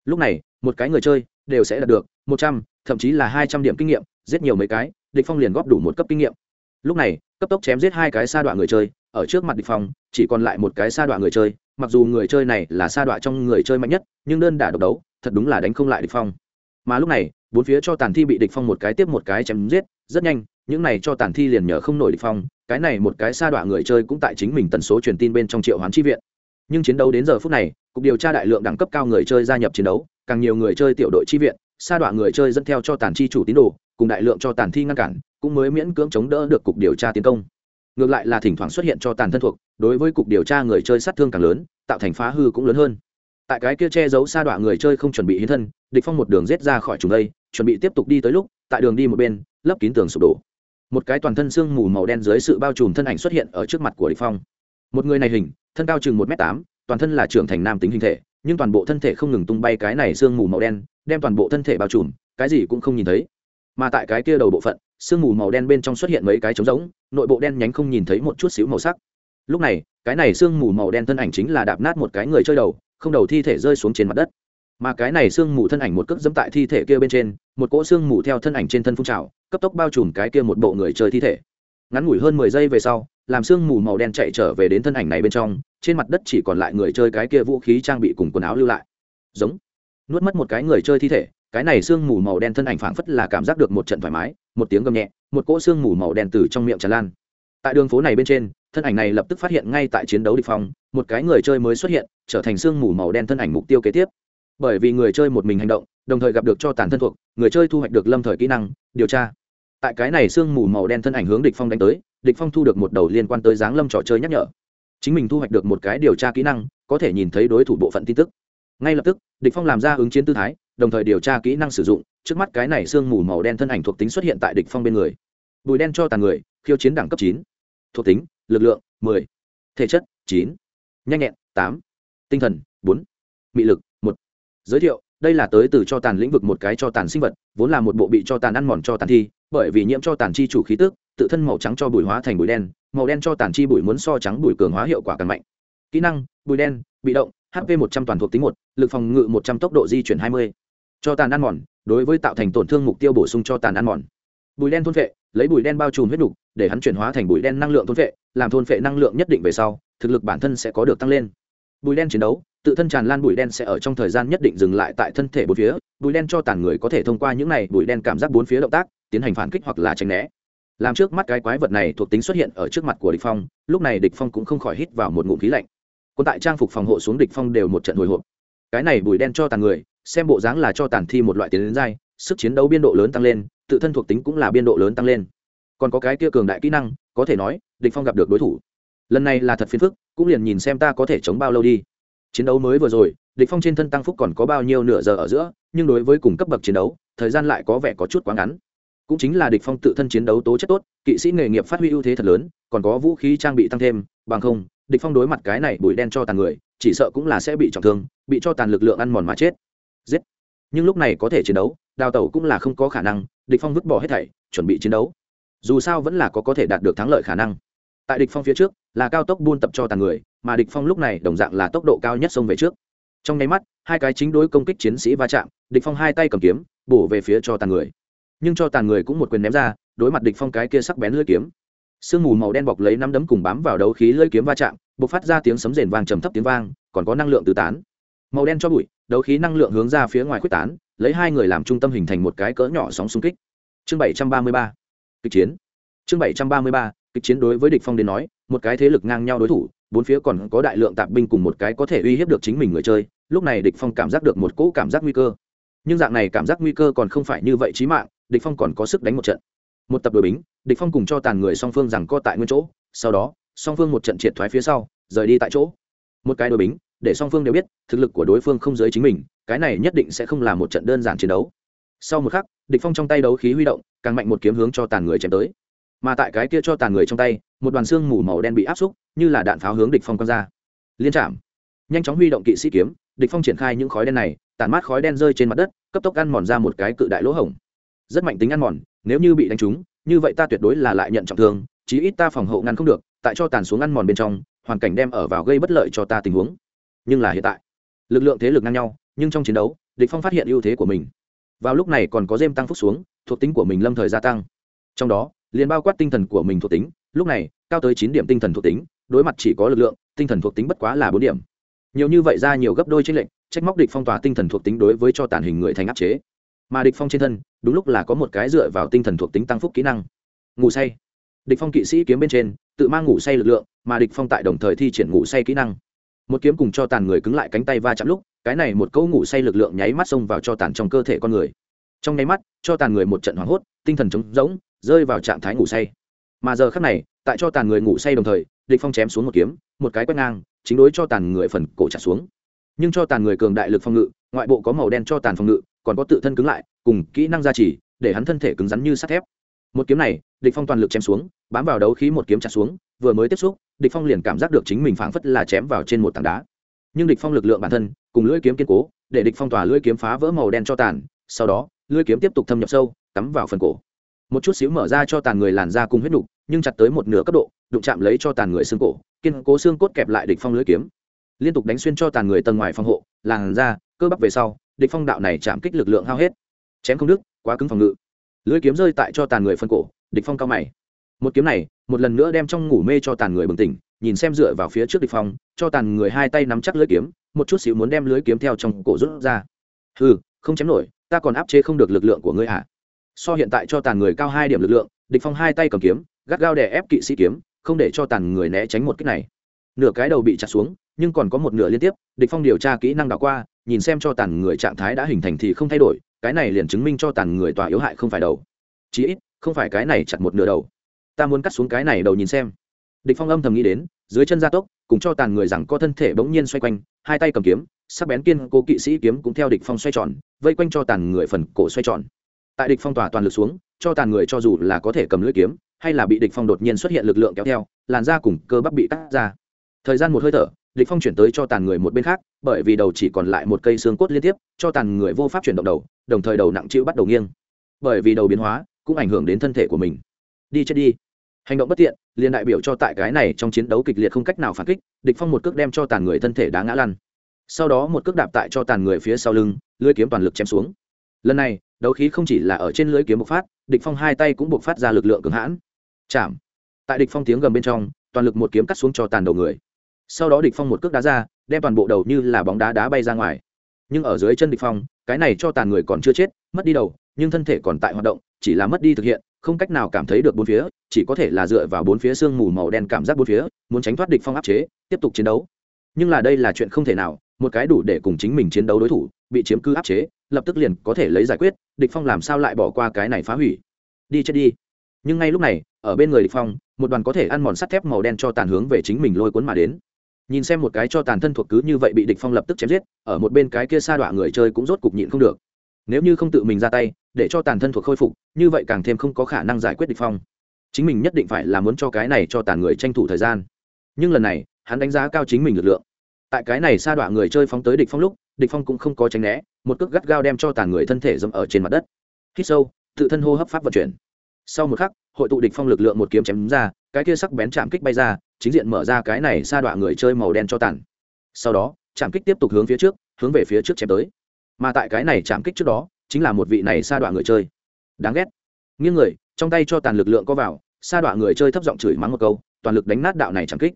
Lúc này, một cái người chơi đều sẽ đạt được một trăm, thậm chí là hai trăm điểm kinh nghiệm, giết nhiều mấy cái, địch phong liền góp đủ một cấp kinh nghiệm. Lúc này, cấp tốc chém giết hai cái sa đoạn người chơi, ở trước mặt địch phong, chỉ còn lại một cái sa đoạn người chơi mặc dù người chơi này là sa đoạn trong người chơi mạnh nhất, nhưng đơn đả độc đấu, thật đúng là đánh không lại địch phong. Mà lúc này, bốn phía cho tàn thi bị địch phong một cái tiếp một cái chém giết, rất nhanh, những này cho tàn thi liền nhờ không nổi địch phong, cái này một cái sa đoạn người chơi cũng tại chính mình tần số truyền tin bên trong triệu hoán chi viện. Nhưng chiến đấu đến giờ phút này, cục điều tra đại lượng đẳng cấp cao người chơi gia nhập chiến đấu, càng nhiều người chơi tiểu đội chi viện, sa đoạn người chơi dẫn theo cho tàn chi chủ tín đồ, cùng đại lượng cho tàn thi ngăn cản, cũng mới miễn cưỡng chống đỡ được cục điều tra tiến công. Ngược lại là thỉnh thoảng xuất hiện cho tàn thân thuộc đối với cục điều tra người chơi sát thương càng lớn, tạo thành phá hư cũng lớn hơn. Tại cái kia che giấu sa đoạn người chơi không chuẩn bị hiến thân, địch phong một đường rết ra khỏi trùng đây, chuẩn bị tiếp tục đi tới lúc, tại đường đi một bên, lấp kín tường sụp đổ. Một cái toàn thân xương mù màu đen dưới sự bao trùm thân ảnh xuất hiện ở trước mặt của địch phong. Một người này hình, thân cao chừng một m tám, toàn thân là trưởng thành nam tính hình thể, nhưng toàn bộ thân thể không ngừng tung bay cái này xương mù màu đen, đem toàn bộ thân thể bao trùm, cái gì cũng không nhìn thấy. Mà tại cái kia đầu bộ phận sương mù màu đen bên trong xuất hiện mấy cái trống rỗng, nội bộ đen nhánh không nhìn thấy một chút xíu màu sắc lúc này, cái này sương mù màu đen thân ảnh chính là đạp nát một cái người chơi đầu, không đầu thi thể rơi xuống trên mặt đất. Mà cái này sương mù thân ảnh một cước dẫm tại thi thể kia bên trên, một cỗ sương mù theo thân ảnh trên thân phun trào, cấp tốc bao trùm cái kia một bộ người chơi thi thể. Ngắn ngủi hơn mười giây về sau, làm sương mù màu đen chạy trở về đến thân ảnh này bên trong, trên mặt đất chỉ còn lại người chơi cái kia vũ khí trang bị cùng quần áo lưu lại. Giống. Nuốt mất một cái người chơi thi thể, cái này sương mù màu đen thân ảnh phảng phất là cảm giác được một trận thoải mái, một tiếng gầm nhẹ, một cỗ sương mù màu đen từ trong miệng tràn lan. Tại đường phố này bên trên thân ảnh này lập tức phát hiện ngay tại chiến đấu địch phong, một cái người chơi mới xuất hiện, trở thành xương mù màu đen thân ảnh mục tiêu kế tiếp. Bởi vì người chơi một mình hành động, đồng thời gặp được cho tàn thân thuộc, người chơi thu hoạch được lâm thời kỹ năng, điều tra. Tại cái này xương mù màu đen thân ảnh hướng địch phong đánh tới, địch phong thu được một đầu liên quan tới dáng lâm trò chơi nhắc nhở. Chính mình thu hoạch được một cái điều tra kỹ năng, có thể nhìn thấy đối thủ bộ phận tin tức. Ngay lập tức, địch phong làm ra ứng chiến tư thái, đồng thời điều tra kỹ năng sử dụng, trước mắt cái này xương mù màu đen thân ảnh thuộc tính xuất hiện tại địch phong bên người. Bùi đen cho tàn người, khiêu chiến đẳng cấp chín. Thuộc tính lực lượng 10. thể chất 9. nhanh nhẹn 8. tinh thần 4. mị lực 1. giới thiệu, đây là tới từ cho tàn lĩnh vực một cái cho tàn sinh vật, vốn là một bộ bị cho tàn ăn mòn cho tàn thi, bởi vì nhiễm cho tàn chi chủ khí tức, tự thân màu trắng cho bụi hóa thành bụi đen, màu đen cho tàn chi bụi muốn so trắng bụi cường hóa hiệu quả càng mạnh kỹ năng, bụi đen, bị động hp một trăm toàn thuộc tính một, lực phòng ngự một trăm tốc độ di chuyển hai mươi cho tàn ăn mòn, đối với tạo thành tổn thương mục tiêu bổ sung cho tàn ăn mòn bụi đen thôn vệ lấy bụi đen bao trùm huyết đục để hắn chuyển hóa thành bụi đen năng lượng thôn vệ làm thôn vệ năng lượng nhất định về sau, thực lực bản thân sẽ có được tăng lên. Bụi đen chiến đấu, tự thân tràn lan bụi đen sẽ ở trong thời gian nhất định dừng lại tại thân thể bốn phía bụi đen cho tàn người có thể thông qua những này bụi đen cảm giác bốn phía động tác, tiến hành phản kích hoặc là tránh né. Làm trước mắt cái quái vật này thuộc tính xuất hiện ở trước mặt của địch phong, lúc này địch phong cũng không khỏi hít vào một ngụm khí lạnh. Quân tại trang phục phòng hộ xuống địch phong đều một trận hồi hộp. Cái này bụi đen cho tàn người, xem bộ dáng là cho tàn thi một loại tiến đến dai sức chiến đấu biên độ lớn tăng lên, tự thân thuộc tính cũng là biên độ lớn tăng lên. Còn có cái kia cường đại kỹ năng, có thể nói, địch phong gặp được đối thủ. Lần này là thật phiền phức, cũng liền nhìn xem ta có thể chống bao lâu đi. Chiến đấu mới vừa rồi, địch phong trên thân tăng phúc còn có bao nhiêu nửa giờ ở giữa, nhưng đối với cùng cấp bậc chiến đấu, thời gian lại có vẻ có chút quá ngắn. Cũng chính là địch phong tự thân chiến đấu tố chất tốt, kỵ sĩ nghề nghiệp phát huy ưu thế thật lớn, còn có vũ khí trang bị tăng thêm, bằng không, địch phong đối mặt cái này bụi đen cho tàn người, chỉ sợ cũng là sẽ bị trọng thương, bị cho tàn lực lượng ăn mòn mà chết. Giết. Nhưng lúc này có thể chiến đấu đào tẩu cũng là không có khả năng, địch phong vứt bỏ hết thảy, chuẩn bị chiến đấu. Dù sao vẫn là có có thể đạt được thắng lợi khả năng. Tại địch phong phía trước, là cao tốc buôn tập cho tàn người, mà địch phong lúc này đồng dạng là tốc độ cao nhất xông về trước. Trong nháy mắt, hai cái chính đối công kích chiến sĩ va chạm, địch phong hai tay cầm kiếm, bổ về phía cho tàn người. Nhưng cho tàn người cũng một quyền ném ra, đối mặt địch phong cái kia sắc bén lưỡi kiếm. Sương mù màu đen bọc lấy năm đấm cùng bám vào đấu khí lưỡi kiếm va chạm, bộc phát ra tiếng sấm rền vang trầm thấp tiếng vang, còn có năng lượng tứ tán. Màu đen cho bụi đấu khí năng lượng hướng ra phía ngoài quyết tán, lấy hai người làm trung tâm hình thành một cái cỡ nhỏ sóng xung kích. Chương bảy trăm ba mươi ba, kịch chiến. Chương bảy trăm ba mươi ba, kịch chiến đối với địch phong đến nói, một cái thế lực ngang nhau đối thủ, bốn phía còn có đại lượng tạp binh cùng một cái có thể uy hiếp được chính mình người chơi, lúc này địch phong cảm giác được một cỗ cảm giác nguy cơ. Nhưng dạng này cảm giác nguy cơ còn không phải như vậy chí mạng, địch phong còn có sức đánh một trận. Một tập đội bính, địch phong cùng cho tàn người song phương rằng co tại nguyên chỗ, sau đó, song phương một trận triệt thoái phía sau, rời đi tại chỗ. Một cái đội bính để song phương đều biết, thực lực của đối phương không giới chính mình, cái này nhất định sẽ không là một trận đơn giản chiến đấu. Sau một khắc, địch phong trong tay đấu khí huy động, càng mạnh một kiếm hướng cho tàn người chém tới. Mà tại cái kia cho tàn người trong tay, một đoàn xương mù màu đen bị áp xúc, như là đạn pháo hướng địch phong quăng ra. Liên chạm nhanh chóng huy động kỵ sĩ kiếm, địch phong triển khai những khói đen này tàn mát khói đen rơi trên mặt đất, cấp tốc ăn mòn ra một cái cự đại lỗ hổng. Rất mạnh tính ăn mòn, nếu như bị đánh trúng, như vậy ta tuyệt đối là lại nhận trọng thương, chí ít ta phòng hộ ngăn không được, tại cho tàn xuống ăn mòn bên trong, hoàn cảnh đem ở vào gây bất lợi cho ta tình huống nhưng là hiện tại. Lực lượng thế lực ngang nhau, nhưng trong chiến đấu, địch phong phát hiện ưu thế của mình. Vào lúc này còn có dêm tăng phúc xuống, thuộc tính của mình lâm thời gia tăng. Trong đó, liền bao quát tinh thần của mình thuộc tính, lúc này, cao tới chín điểm tinh thần thuộc tính, đối mặt chỉ có lực lượng, tinh thần thuộc tính bất quá là bốn điểm. Nhiều như vậy ra nhiều gấp đôi trên lệnh trách móc địch phong tỏa tinh thần thuộc tính đối với cho tàn hình người thành áp chế. Mà địch phong trên thân, đúng lúc là có một cái dựa vào tinh thần thuộc tính tăng phúc kỹ năng. Ngủ say. Địch phong kỵ sĩ kiếm bên trên, tự mang ngủ say lực lượng, mà địch phong tại đồng thời thi triển ngủ say kỹ năng một kiếm cùng cho tàn người cứng lại cánh tay va chạm lúc, cái này một câu ngủ say lực lượng nháy mắt xông vào cho tàn trong cơ thể con người. Trong nháy mắt, cho tàn người một trận hoảng hốt, tinh thần trống rỗng, rơi vào trạng thái ngủ say. Mà giờ khắc này, tại cho tàn người ngủ say đồng thời, địch phong chém xuống một kiếm, một cái quét ngang, chính đối cho tàn người phần cổ trả xuống. Nhưng cho tàn người cường đại lực phòng ngự, ngoại bộ có màu đen cho tàn phòng ngự, còn có tự thân cứng lại, cùng kỹ năng gia trì, để hắn thân thể cứng rắn như sắt thép. Một kiếm này, địch phong toàn lực chém xuống, bám vào đấu khí một kiếm chặt xuống vừa mới tiếp xúc, địch phong liền cảm giác được chính mình phảng phất là chém vào trên một tảng đá. Nhưng địch phong lực lượng bản thân, cùng lưỡi kiếm kiên cố, để địch phong tỏa lưỡi kiếm phá vỡ màu đen cho tàn, sau đó, lưỡi kiếm tiếp tục thâm nhập sâu, cắm vào phần cổ. Một chút xíu mở ra cho tàn người làn ra cùng huyết đục, nhưng chặt tới một nửa cấp độ, đụng chạm lấy cho tàn người xương cổ, kiên cố xương cốt kẹp lại địch phong lưỡi kiếm. Liên tục đánh xuyên cho tàn người tầng ngoài phòng hộ, làn ra cơ bắp về sau, địch phong đạo này chạm kích lực lượng hao hết. Chém không đứt, quá cứng phòng ngự. Lưỡi kiếm rơi tại cho tàn người phân cổ, địch phong cao mày một kiếm này, một lần nữa đem trong ngủ mê cho tàn người bừng tỉnh, nhìn xem dựa vào phía trước địch phong, cho tàn người hai tay nắm chắc lưỡi kiếm, một chút xíu muốn đem lưỡi kiếm theo trong cổ rút ra. Hừ, không chém nổi, ta còn áp chế không được lực lượng của ngươi hả? So hiện tại cho tàn người cao hai điểm lực lượng, địch phong hai tay cầm kiếm, gắt gao đè ép kỵ sĩ kiếm, không để cho tàn người né tránh một kích này. Nửa cái đầu bị chặt xuống, nhưng còn có một nửa liên tiếp, địch phong điều tra kỹ năng đảo qua, nhìn xem cho tàn người trạng thái đã hình thành thì không thay đổi, cái này liền chứng minh cho tàn người tòa yếu hại không phải đầu. Chí ít, không phải cái này chặt một nửa đầu ta muốn cắt xuống cái này đầu nhìn xem. Địch phong âm thầm nghĩ đến, dưới chân gia tốc, cùng cho tàn người rằng có thân thể bỗng nhiên xoay quanh, hai tay cầm kiếm, sắc bén kiên cố kỵ sĩ kiếm cũng theo địch phong xoay tròn, vây quanh cho tàn người phần cổ xoay tròn. Tại địch phong tỏa toàn lực xuống, cho tàn người cho dù là có thể cầm lưỡi kiếm, hay là bị địch phong đột nhiên xuất hiện lực lượng kéo theo, làn da cùng cơ bắp bị cắt ra. Thời gian một hơi thở, địch phong chuyển tới cho tàn người một bên khác, bởi vì đầu chỉ còn lại một cây xương cốt liên tiếp, cho tàn người vô pháp chuyển động đầu, đồng thời đầu nặng chịu bắt đầu nghiêng. Bởi vì đầu biến hóa, cũng ảnh hưởng đến thân thể của mình. Đi chết đi hành động bất tiện, liền đại biểu cho tại cái này trong chiến đấu kịch liệt không cách nào phản kích, địch phong một cước đem cho tàn người thân thể đá ngã lăn. Sau đó một cước đạp tại cho tàn người phía sau lưng lưỡi kiếm toàn lực chém xuống. Lần này, đấu khí không chỉ là ở trên lưỡi kiếm bộc phát, địch phong hai tay cũng bộc phát ra lực lượng cường hãn. Chạm. Tại địch phong tiếng gầm bên trong, toàn lực một kiếm cắt xuống cho tàn đầu người. Sau đó địch phong một cước đá ra, đem toàn bộ đầu như là bóng đá đá bay ra ngoài. Nhưng ở dưới chân địch phong, cái này cho tàn người còn chưa chết, mất đi đầu, nhưng thân thể còn tại hoạt động, chỉ là mất đi thực hiện không cách nào cảm thấy được bốn phía, chỉ có thể là dựa vào bốn phía xương mù màu đen cảm giác bốn phía, muốn tránh thoát địch phong áp chế, tiếp tục chiến đấu. Nhưng là đây là chuyện không thể nào, một cái đủ để cùng chính mình chiến đấu đối thủ, bị chiếm cứ áp chế, lập tức liền có thể lấy giải quyết, địch phong làm sao lại bỏ qua cái này phá hủy? Đi chết đi. Nhưng ngay lúc này, ở bên người địch phong, một đoàn có thể ăn mòn sắt thép màu đen cho tàn hướng về chính mình lôi cuốn mà đến. Nhìn xem một cái cho tàn thân thuộc cứ như vậy bị địch phong lập tức chém giết, ở một bên cái kia xa đọa người chơi cũng rốt cục nhịn không được nếu như không tự mình ra tay, để cho tàn thân thuộc khôi phục, như vậy càng thêm không có khả năng giải quyết địch phong. Chính mình nhất định phải là muốn cho cái này cho tàn người tranh thủ thời gian. Nhưng lần này, hắn đánh giá cao chính mình lực lượng. Tại cái này sa đọa người chơi phóng tới địch phong lúc, địch phong cũng không có tránh né, một cước gắt gao đem cho tàn người thân thể dẫm ở trên mặt đất. Hít sâu, tự thân hô hấp pháp vận chuyển. Sau một khắc, hội tụ địch phong lực lượng một kiếm chém ra, cái kia sắc bén chạm kích bay ra, chính diện mở ra cái này sa đọa người chơi màu đen cho tàn. Sau đó, chạm kích tiếp tục hướng phía trước, hướng về phía trước chém tới mà tại cái này chạm kích trước đó, chính là một vị này sa đọa người chơi. Đáng ghét. Nghiêng người, trong tay cho tàn lực lượng có vào, sa đọa người chơi thấp giọng chửi mắng một câu, toàn lực đánh nát đạo này chạm kích.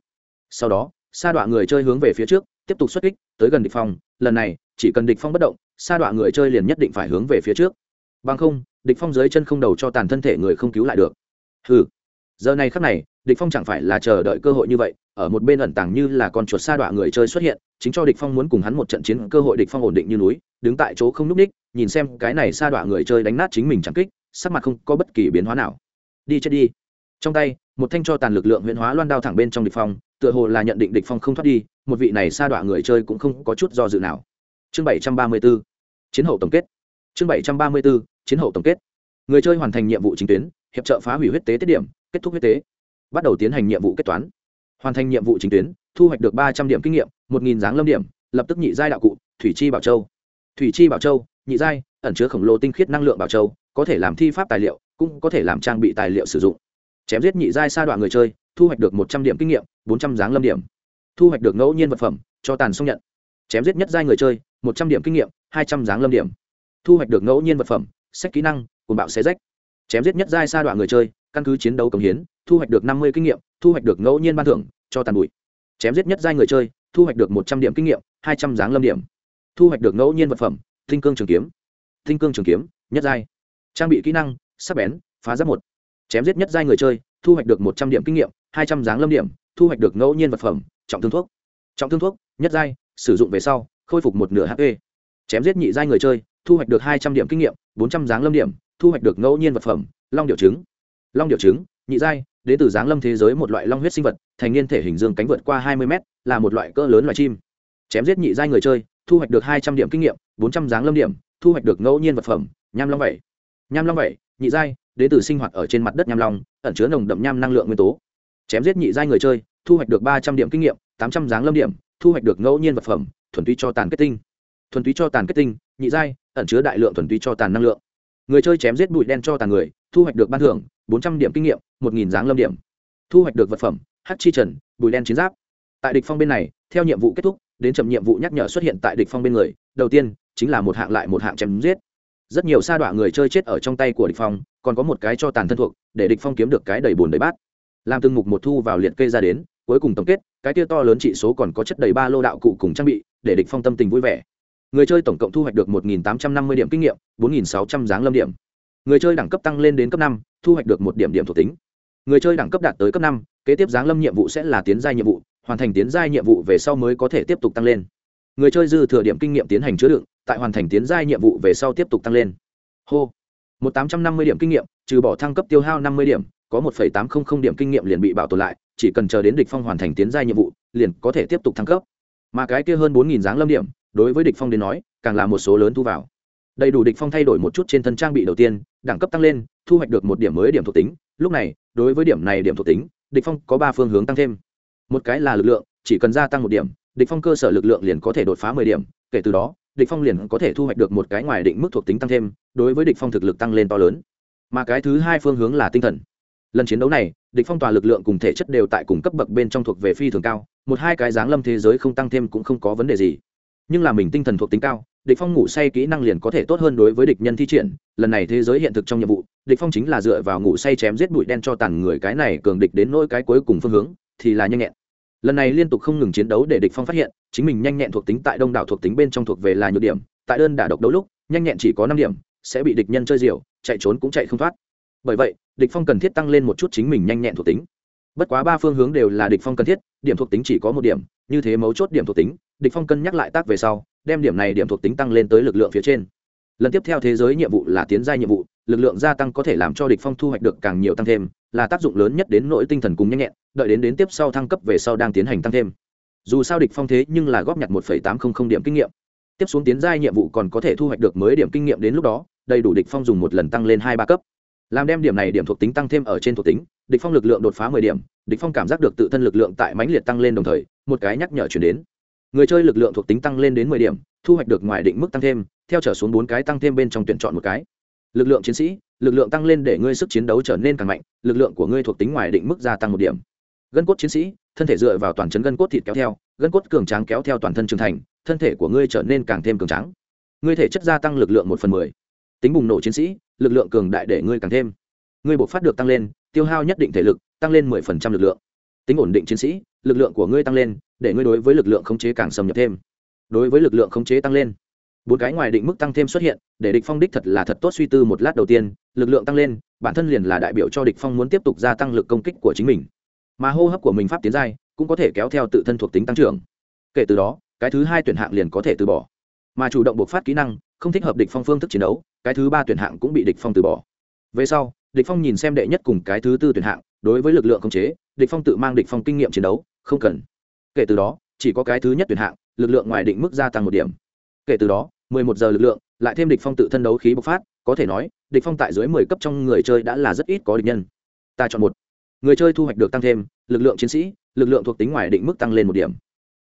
Sau đó, sa đọa người chơi hướng về phía trước, tiếp tục xuất kích, tới gần địch phong, lần này, chỉ cần địch phong bất động, sa đọa người chơi liền nhất định phải hướng về phía trước. Bằng không, địch phong dưới chân không đầu cho tàn thân thể người không cứu lại được. Hừ giờ này khắc này địch phong chẳng phải là chờ đợi cơ hội như vậy ở một bên ẩn tàng như là con chuột sa đọa người chơi xuất hiện chính cho địch phong muốn cùng hắn một trận chiến cơ hội địch phong ổn định như núi đứng tại chỗ không núp đích, nhìn xem cái này sa đọa người chơi đánh nát chính mình chẳng kích sắc mặt không có bất kỳ biến hóa nào. Đi chết đi. Trong tay một thanh cho tàn lực lượng huyễn hóa loan đao thẳng bên trong địch phong tựa hồ là nhận định địch phong không thoát đi một vị này sa đọa người chơi cũng không có chút do dự nào. Chương 734 chiến hậu tổng kết. Chương 734 chiến hậu tổng kết. Người chơi hoàn thành nhiệm vụ chính tuyến hiệp trợ phá hủy huyết tế tiết điểm kết thúc huyết tế. Bắt đầu tiến hành nhiệm vụ kết toán. Hoàn thành nhiệm vụ chính tuyến, thu hoạch được ba trăm điểm kinh nghiệm, một nghìn dáng lâm điểm, lập tức nhị giai đạo cụ, thủy chi bảo châu. Thủy chi bảo châu, nhị giai, ẩn chứa khổng lồ tinh khiết năng lượng bảo châu, có thể làm thi pháp tài liệu, cũng có thể làm trang bị tài liệu sử dụng. Chém giết nhị giai sa đoạn người chơi, thu hoạch được một trăm điểm kinh nghiệm, bốn trăm dáng lâm điểm. Thu hoạch được ngẫu nhiên vật phẩm, cho tàn song nhận. Chém giết nhất giai người chơi, một trăm điểm kinh nghiệm, hai trăm dáng lâm điểm. Thu hoạch được ngẫu nhiên vật phẩm, sách kỹ năng cùng bạo xé rách. Chém giết nhất giai sa đoạn người chơi căn cứ chiến đấu cống hiến, thu hoạch được năm mươi kinh nghiệm, thu hoạch được ngẫu nhiên ban thưởng, cho tàn bụi. Chém giết nhất giai người chơi, thu hoạch được một trăm điểm kinh nghiệm, hai trăm dáng lâm điểm. Thu hoạch được ngẫu nhiên vật phẩm, tinh cương trường kiếm. Tinh cương trường kiếm, nhất giai. Trang bị kỹ năng, sắc bén, phá giáp một. Chém giết nhất giai người chơi, thu hoạch được một trăm điểm kinh nghiệm, hai trăm dáng lâm điểm, thu hoạch được ngẫu nhiên vật phẩm, trọng thương thuốc. Trọng thương thuốc, nhất giai, sử dụng về sau, khôi phục một nửa hp chém giết nhị giai người chơi, thu hoạch được hai trăm điểm kinh nghiệm, bốn trăm dáng lâm điểm, thu hoạch được ngẫu nhiên vật phẩm, long điệu trứng long điệu trứng, nhị giai đến từ giáng lâm thế giới một loại long huyết sinh vật, thành niên thể hình dương cánh vượt qua hai mươi mét, là một loại cỡ lớn loài chim. Chém giết nhị giai người chơi, thu hoạch được hai trăm điểm kinh nghiệm, bốn trăm giáng lâm điểm, thu hoạch được ngẫu nhiên vật phẩm, nham long vẩy. Nham long vẩy, nhị giai đến từ sinh hoạt ở trên mặt đất nham long, ẩn chứa nồng đậm nham năng lượng nguyên tố. Chém giết nhị giai người chơi, thu hoạch được ba trăm điểm kinh nghiệm, tám trăm giáng lâm điểm, thu hoạch được ngẫu nhiên vật phẩm, thuần túy cho tàn kết tinh. Thuần túy cho tàn kết tinh, nhị giai, ẩn chứa đại lượng thuần túy cho tàn năng lượng người chơi chém giết bụi đen cho tàn người, thu hoạch được ban thưởng, bốn trăm điểm kinh nghiệm, một nghìn dáng lâm điểm. Thu hoạch được vật phẩm hát chi trần, bụi đen chiến giáp. Tại địch phong bên này, theo nhiệm vụ kết thúc, đến chậm nhiệm vụ nhắc nhở xuất hiện tại địch phong bên người, đầu tiên chính là một hạng lại một hạng chém giết. Rất nhiều sa đọa người chơi chết ở trong tay của địch phong, còn có một cái cho tàn thân thuộc, để địch phong kiếm được cái đầy bùn đầy bát. Làm từng mục một thu vào liệt kê ra đến, cuối cùng tổng kết, cái kia to lớn trị số còn có chất đầy ba lô đạo cụ cùng trang bị, để địch phong tâm tình vui vẻ người chơi tổng cộng thu hoạch được 1.850 điểm kinh nghiệm 4.600 dáng lâm điểm. Người chơi đẳng cấp tăng lên đến cấp năm, thu hoạch được một điểm điểm thuộc tính. Người chơi đẳng cấp đạt tới cấp năm, kế tiếp giáng lâm nhiệm vụ sẽ là tiến giai nhiệm vụ, hoàn thành tiến giai nhiệm vụ về sau mới có thể tiếp tục tăng lên. Người chơi dư thừa điểm kinh nghiệm tiến hành chứa đựng, tại hoàn thành tiến giai nhiệm vụ về sau tiếp tục tăng lên. Hô. một tám trăm năm mươi điểm kinh nghiệm, trừ bỏ thăng cấp tiêu hao năm mươi điểm, có một tám trăm linh điểm kinh nghiệm liền bị bảo tồn lại, chỉ cần chờ đến địch phong hoàn thành tiến giai nhiệm vụ, liền có thể tiếp tục thăng cấp. Mà cái kia hơn bốn nghìn dáng lâm điểm đối với địch phong đến nói, càng là một số lớn thu vào. Đầy đủ địch phong thay đổi một chút trên thân trang bị đầu tiên, đẳng cấp tăng lên, thu hoạch được một điểm mới điểm thuộc tính. Lúc này, đối với điểm này điểm thuộc tính, địch phong có ba phương hướng tăng thêm. Một cái là lực lượng, chỉ cần gia tăng một điểm, địch phong cơ sở lực lượng liền có thể đột phá mười điểm. Kể từ đó, địch phong liền có thể thu hoạch được một cái ngoài định mức thuộc tính tăng thêm, đối với địch phong thực lực tăng lên to lớn. Mà cái thứ hai phương hướng là tinh thần. Lần chiến đấu này, địch phong tòa lực lượng cùng thể chất đều tại cùng cấp bậc bên trong thuộc về phi thường cao, một hai cái dáng lâm thế giới không tăng thêm cũng không có vấn đề gì nhưng là mình tinh thần thuộc tính cao, địch phong ngủ say kỹ năng liền có thể tốt hơn đối với địch nhân thi triển. Lần này thế giới hiện thực trong nhiệm vụ, địch phong chính là dựa vào ngủ say chém giết bụi đen cho tàn người cái này cường địch đến nỗi cái cuối cùng phương hướng, thì là nhanh nhẹn. Lần này liên tục không ngừng chiến đấu để địch phong phát hiện, chính mình nhanh nhẹn thuộc tính tại đông đảo thuộc tính bên trong thuộc về là nhược điểm, tại đơn đả độc đấu lúc, nhanh nhẹn chỉ có năm điểm, sẽ bị địch nhân chơi diều, chạy trốn cũng chạy không thoát. Bởi vậy, địch phong cần thiết tăng lên một chút chính mình nhanh nhẹn thuộc tính bất quá ba phương hướng đều là địch phong cần thiết, điểm thuộc tính chỉ có một điểm, như thế mấu chốt điểm thuộc tính, địch phong cân nhắc lại tác về sau, đem điểm này điểm thuộc tính tăng lên tới lực lượng phía trên. Lần tiếp theo thế giới nhiệm vụ là tiến giai nhiệm vụ, lực lượng gia tăng có thể làm cho địch phong thu hoạch được càng nhiều tăng thêm, là tác dụng lớn nhất đến nỗi tinh thần cùng nhanh nhẹn, đợi đến đến tiếp sau thăng cấp về sau đang tiến hành tăng thêm. Dù sao địch phong thế nhưng là góp nhặt 1.800 điểm kinh nghiệm. Tiếp xuống tiến giai nhiệm vụ còn có thể thu hoạch được mới điểm kinh nghiệm đến lúc đó, đầy đủ địch phong dùng một lần tăng lên hai ba cấp làm đem điểm này điểm thuộc tính tăng thêm ở trên thuộc tính, địch phong lực lượng đột phá 10 điểm, địch phong cảm giác được tự thân lực lượng tại mãnh liệt tăng lên đồng thời, một cái nhắc nhở chuyển đến. Người chơi lực lượng thuộc tính tăng lên đến 10 điểm, thu hoạch được ngoài định mức tăng thêm, theo trở xuống bốn cái tăng thêm bên trong tuyển chọn một cái. Lực lượng chiến sĩ, lực lượng tăng lên để ngươi sức chiến đấu trở nên càng mạnh, lực lượng của ngươi thuộc tính ngoài định mức gia tăng một điểm. Gân cốt chiến sĩ, thân thể dựa vào toàn chấn gân cốt thịt kéo theo, gân cốt cường tráng kéo theo toàn thân trưởng thành, thân thể của ngươi trở nên càng thêm cường tráng. Ngươi thể chất gia tăng lực lượng một phần mười. Tính bùng nổ chiến sĩ lực lượng cường đại để ngươi càng thêm. Ngươi buộc phát được tăng lên, tiêu hao nhất định thể lực, tăng lên mười phần trăm lực lượng. Tính ổn định chiến sĩ, lực lượng của ngươi tăng lên, để ngươi đối với lực lượng khống chế càng xâm nhập thêm. Đối với lực lượng khống chế tăng lên. Bốn cái ngoài định mức tăng thêm xuất hiện, để địch phong đích thật là thật tốt suy tư một lát đầu tiên, lực lượng tăng lên, bản thân liền là đại biểu cho địch phong muốn tiếp tục gia tăng lực công kích của chính mình. Mà hô hấp của mình pháp tiến giai, cũng có thể kéo theo tự thân thuộc tính tăng trưởng. Kể từ đó, cái thứ hai tuyển hạng liền có thể từ bỏ. Mà chủ động buộc phát kỹ năng không thích hợp địch phong phương thức chiến đấu, cái thứ ba tuyển hạng cũng bị địch phong từ bỏ. Về sau, địch phong nhìn xem đệ nhất cùng cái thứ tư tuyển hạng, đối với lực lượng không chế, địch phong tự mang địch phong kinh nghiệm chiến đấu, không cần. Kể từ đó, chỉ có cái thứ nhất tuyển hạng, lực lượng ngoài định mức gia tăng một điểm. Kể từ đó 11 giờ lực lượng, lại thêm địch phong tự thân đấu khí bộc phát, có thể nói, địch phong tại dưới 10 cấp trong người chơi đã là rất ít có địch nhân. Ta chọn một. Người chơi thu hoạch được tăng thêm, lực lượng chiến sĩ, lực lượng thuộc tính ngoài định mức tăng lên một điểm.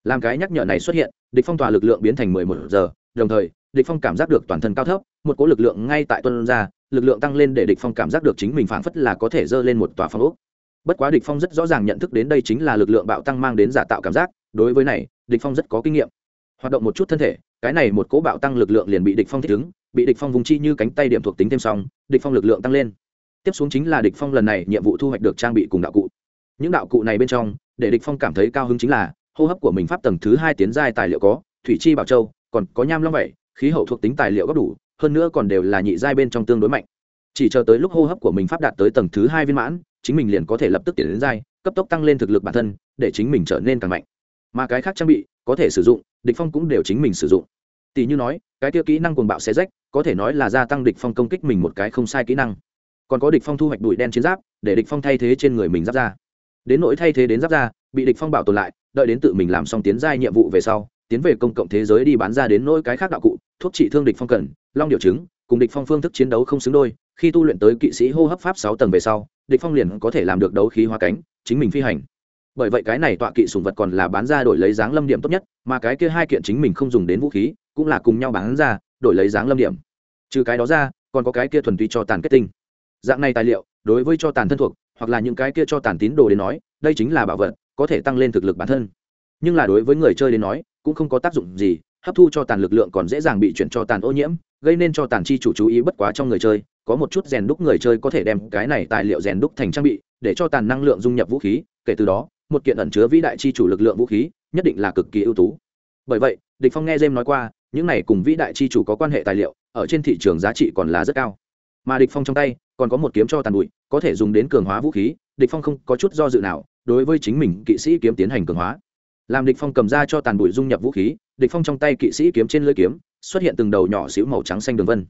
Làm cái nhắc nhở này xuất hiện, địch phong tỏa lực lượng biến thành 11 giờ, đồng thời địch phong cảm giác được toàn thân cao thấp, một cỗ lực lượng ngay tại tuân ra, lực lượng tăng lên để địch phong cảm giác được chính mình phảng phất là có thể dơ lên một tòa phong ốc. Bất quá địch phong rất rõ ràng nhận thức đến đây chính là lực lượng bạo tăng mang đến giả tạo cảm giác, đối với này, địch phong rất có kinh nghiệm. Hoạt động một chút thân thể, cái này một cỗ bạo tăng lực lượng liền bị địch phong thích ứng, bị địch phong vùng chi như cánh tay điểm thuộc tính thêm xong địch phong lực lượng tăng lên. Tiếp xuống chính là địch phong lần này nhiệm vụ thu hoạch được trang bị cùng đạo cụ. Những đạo cụ này bên trong, để địch phong cảm thấy cao hứng chính là, hô hấp của mình pháp tầng thứ hai tiến giai tài liệu có, thủy chi bảo châu, còn có nham long vậy khí hậu thuộc tính tài liệu góp đủ, hơn nữa còn đều là nhị giai bên trong tương đối mạnh. Chỉ chờ tới lúc hô hấp của mình pháp đạt tới tầng thứ hai viên mãn, chính mình liền có thể lập tức tiến đến giai, cấp tốc tăng lên thực lực bản thân, để chính mình trở nên càng mạnh. Mà cái khác trang bị, có thể sử dụng, địch phong cũng đều chính mình sử dụng. Tỷ như nói, cái tiêu kỹ năng cuồng bạo xé rách, có thể nói là gia tăng địch phong công kích mình một cái không sai kỹ năng. Còn có địch phong thu hoạch bụi đen chiến giáp, để địch phong thay thế trên người mình giáp ra đến nỗi thay thế đến giáp ra bị địch phong bảo tồn lại, đợi đến tự mình làm xong tiến giai nhiệm vụ về sau tiến về công cộng thế giới đi bán ra đến nỗi cái khác đạo cụ, thuốc trị thương địch phong cần, long điều chứng cùng địch phong phương thức chiến đấu không xứng đôi, khi tu luyện tới kỵ sĩ hô hấp pháp sáu tầng về sau, địch phong liền có thể làm được đấu khí hóa cánh, chính mình phi hành. Bởi vậy cái này tọa kỵ sùng vật còn là bán ra đổi lấy dáng lâm điểm tốt nhất, mà cái kia hai kiện chính mình không dùng đến vũ khí, cũng là cùng nhau bán ra, đổi lấy dáng lâm điểm. Trừ cái đó ra, còn có cái kia thuần túy cho tàn kết tinh. Dạng này tài liệu, đối với cho tàn thân thuộc, hoặc là những cái kia cho tàn tín đồ đến nói, đây chính là bảo vật, có thể tăng lên thực lực bản thân. Nhưng là đối với người chơi đến nói cũng không có tác dụng gì, hấp thu cho tàn lực lượng còn dễ dàng bị chuyển cho tàn ô nhiễm, gây nên cho tàn chi chủ chú ý bất quá trong người chơi, có một chút rèn đúc người chơi có thể đem cái này tài liệu rèn đúc thành trang bị, để cho tàn năng lượng dung nhập vũ khí, kể từ đó, một kiện ẩn chứa vĩ đại chi chủ lực lượng vũ khí, nhất định là cực kỳ ưu tú. Bởi vậy, địch phong nghe jem nói qua, những này cùng vĩ đại chi chủ có quan hệ tài liệu, ở trên thị trường giá trị còn là rất cao. Mà địch phong trong tay, còn có một kiếm cho tàn bụi, có thể dùng đến cường hóa vũ khí, địch phong không có chút do dự nào, đối với chính mình kỵ sĩ kiếm tiến hành cường hóa làm địch phong cầm ra cho tàn bụi dung nhập vũ khí, địch phong trong tay kỵ sĩ kiếm trên lưỡi kiếm, xuất hiện từng đầu nhỏ xíu màu trắng xanh đường vân.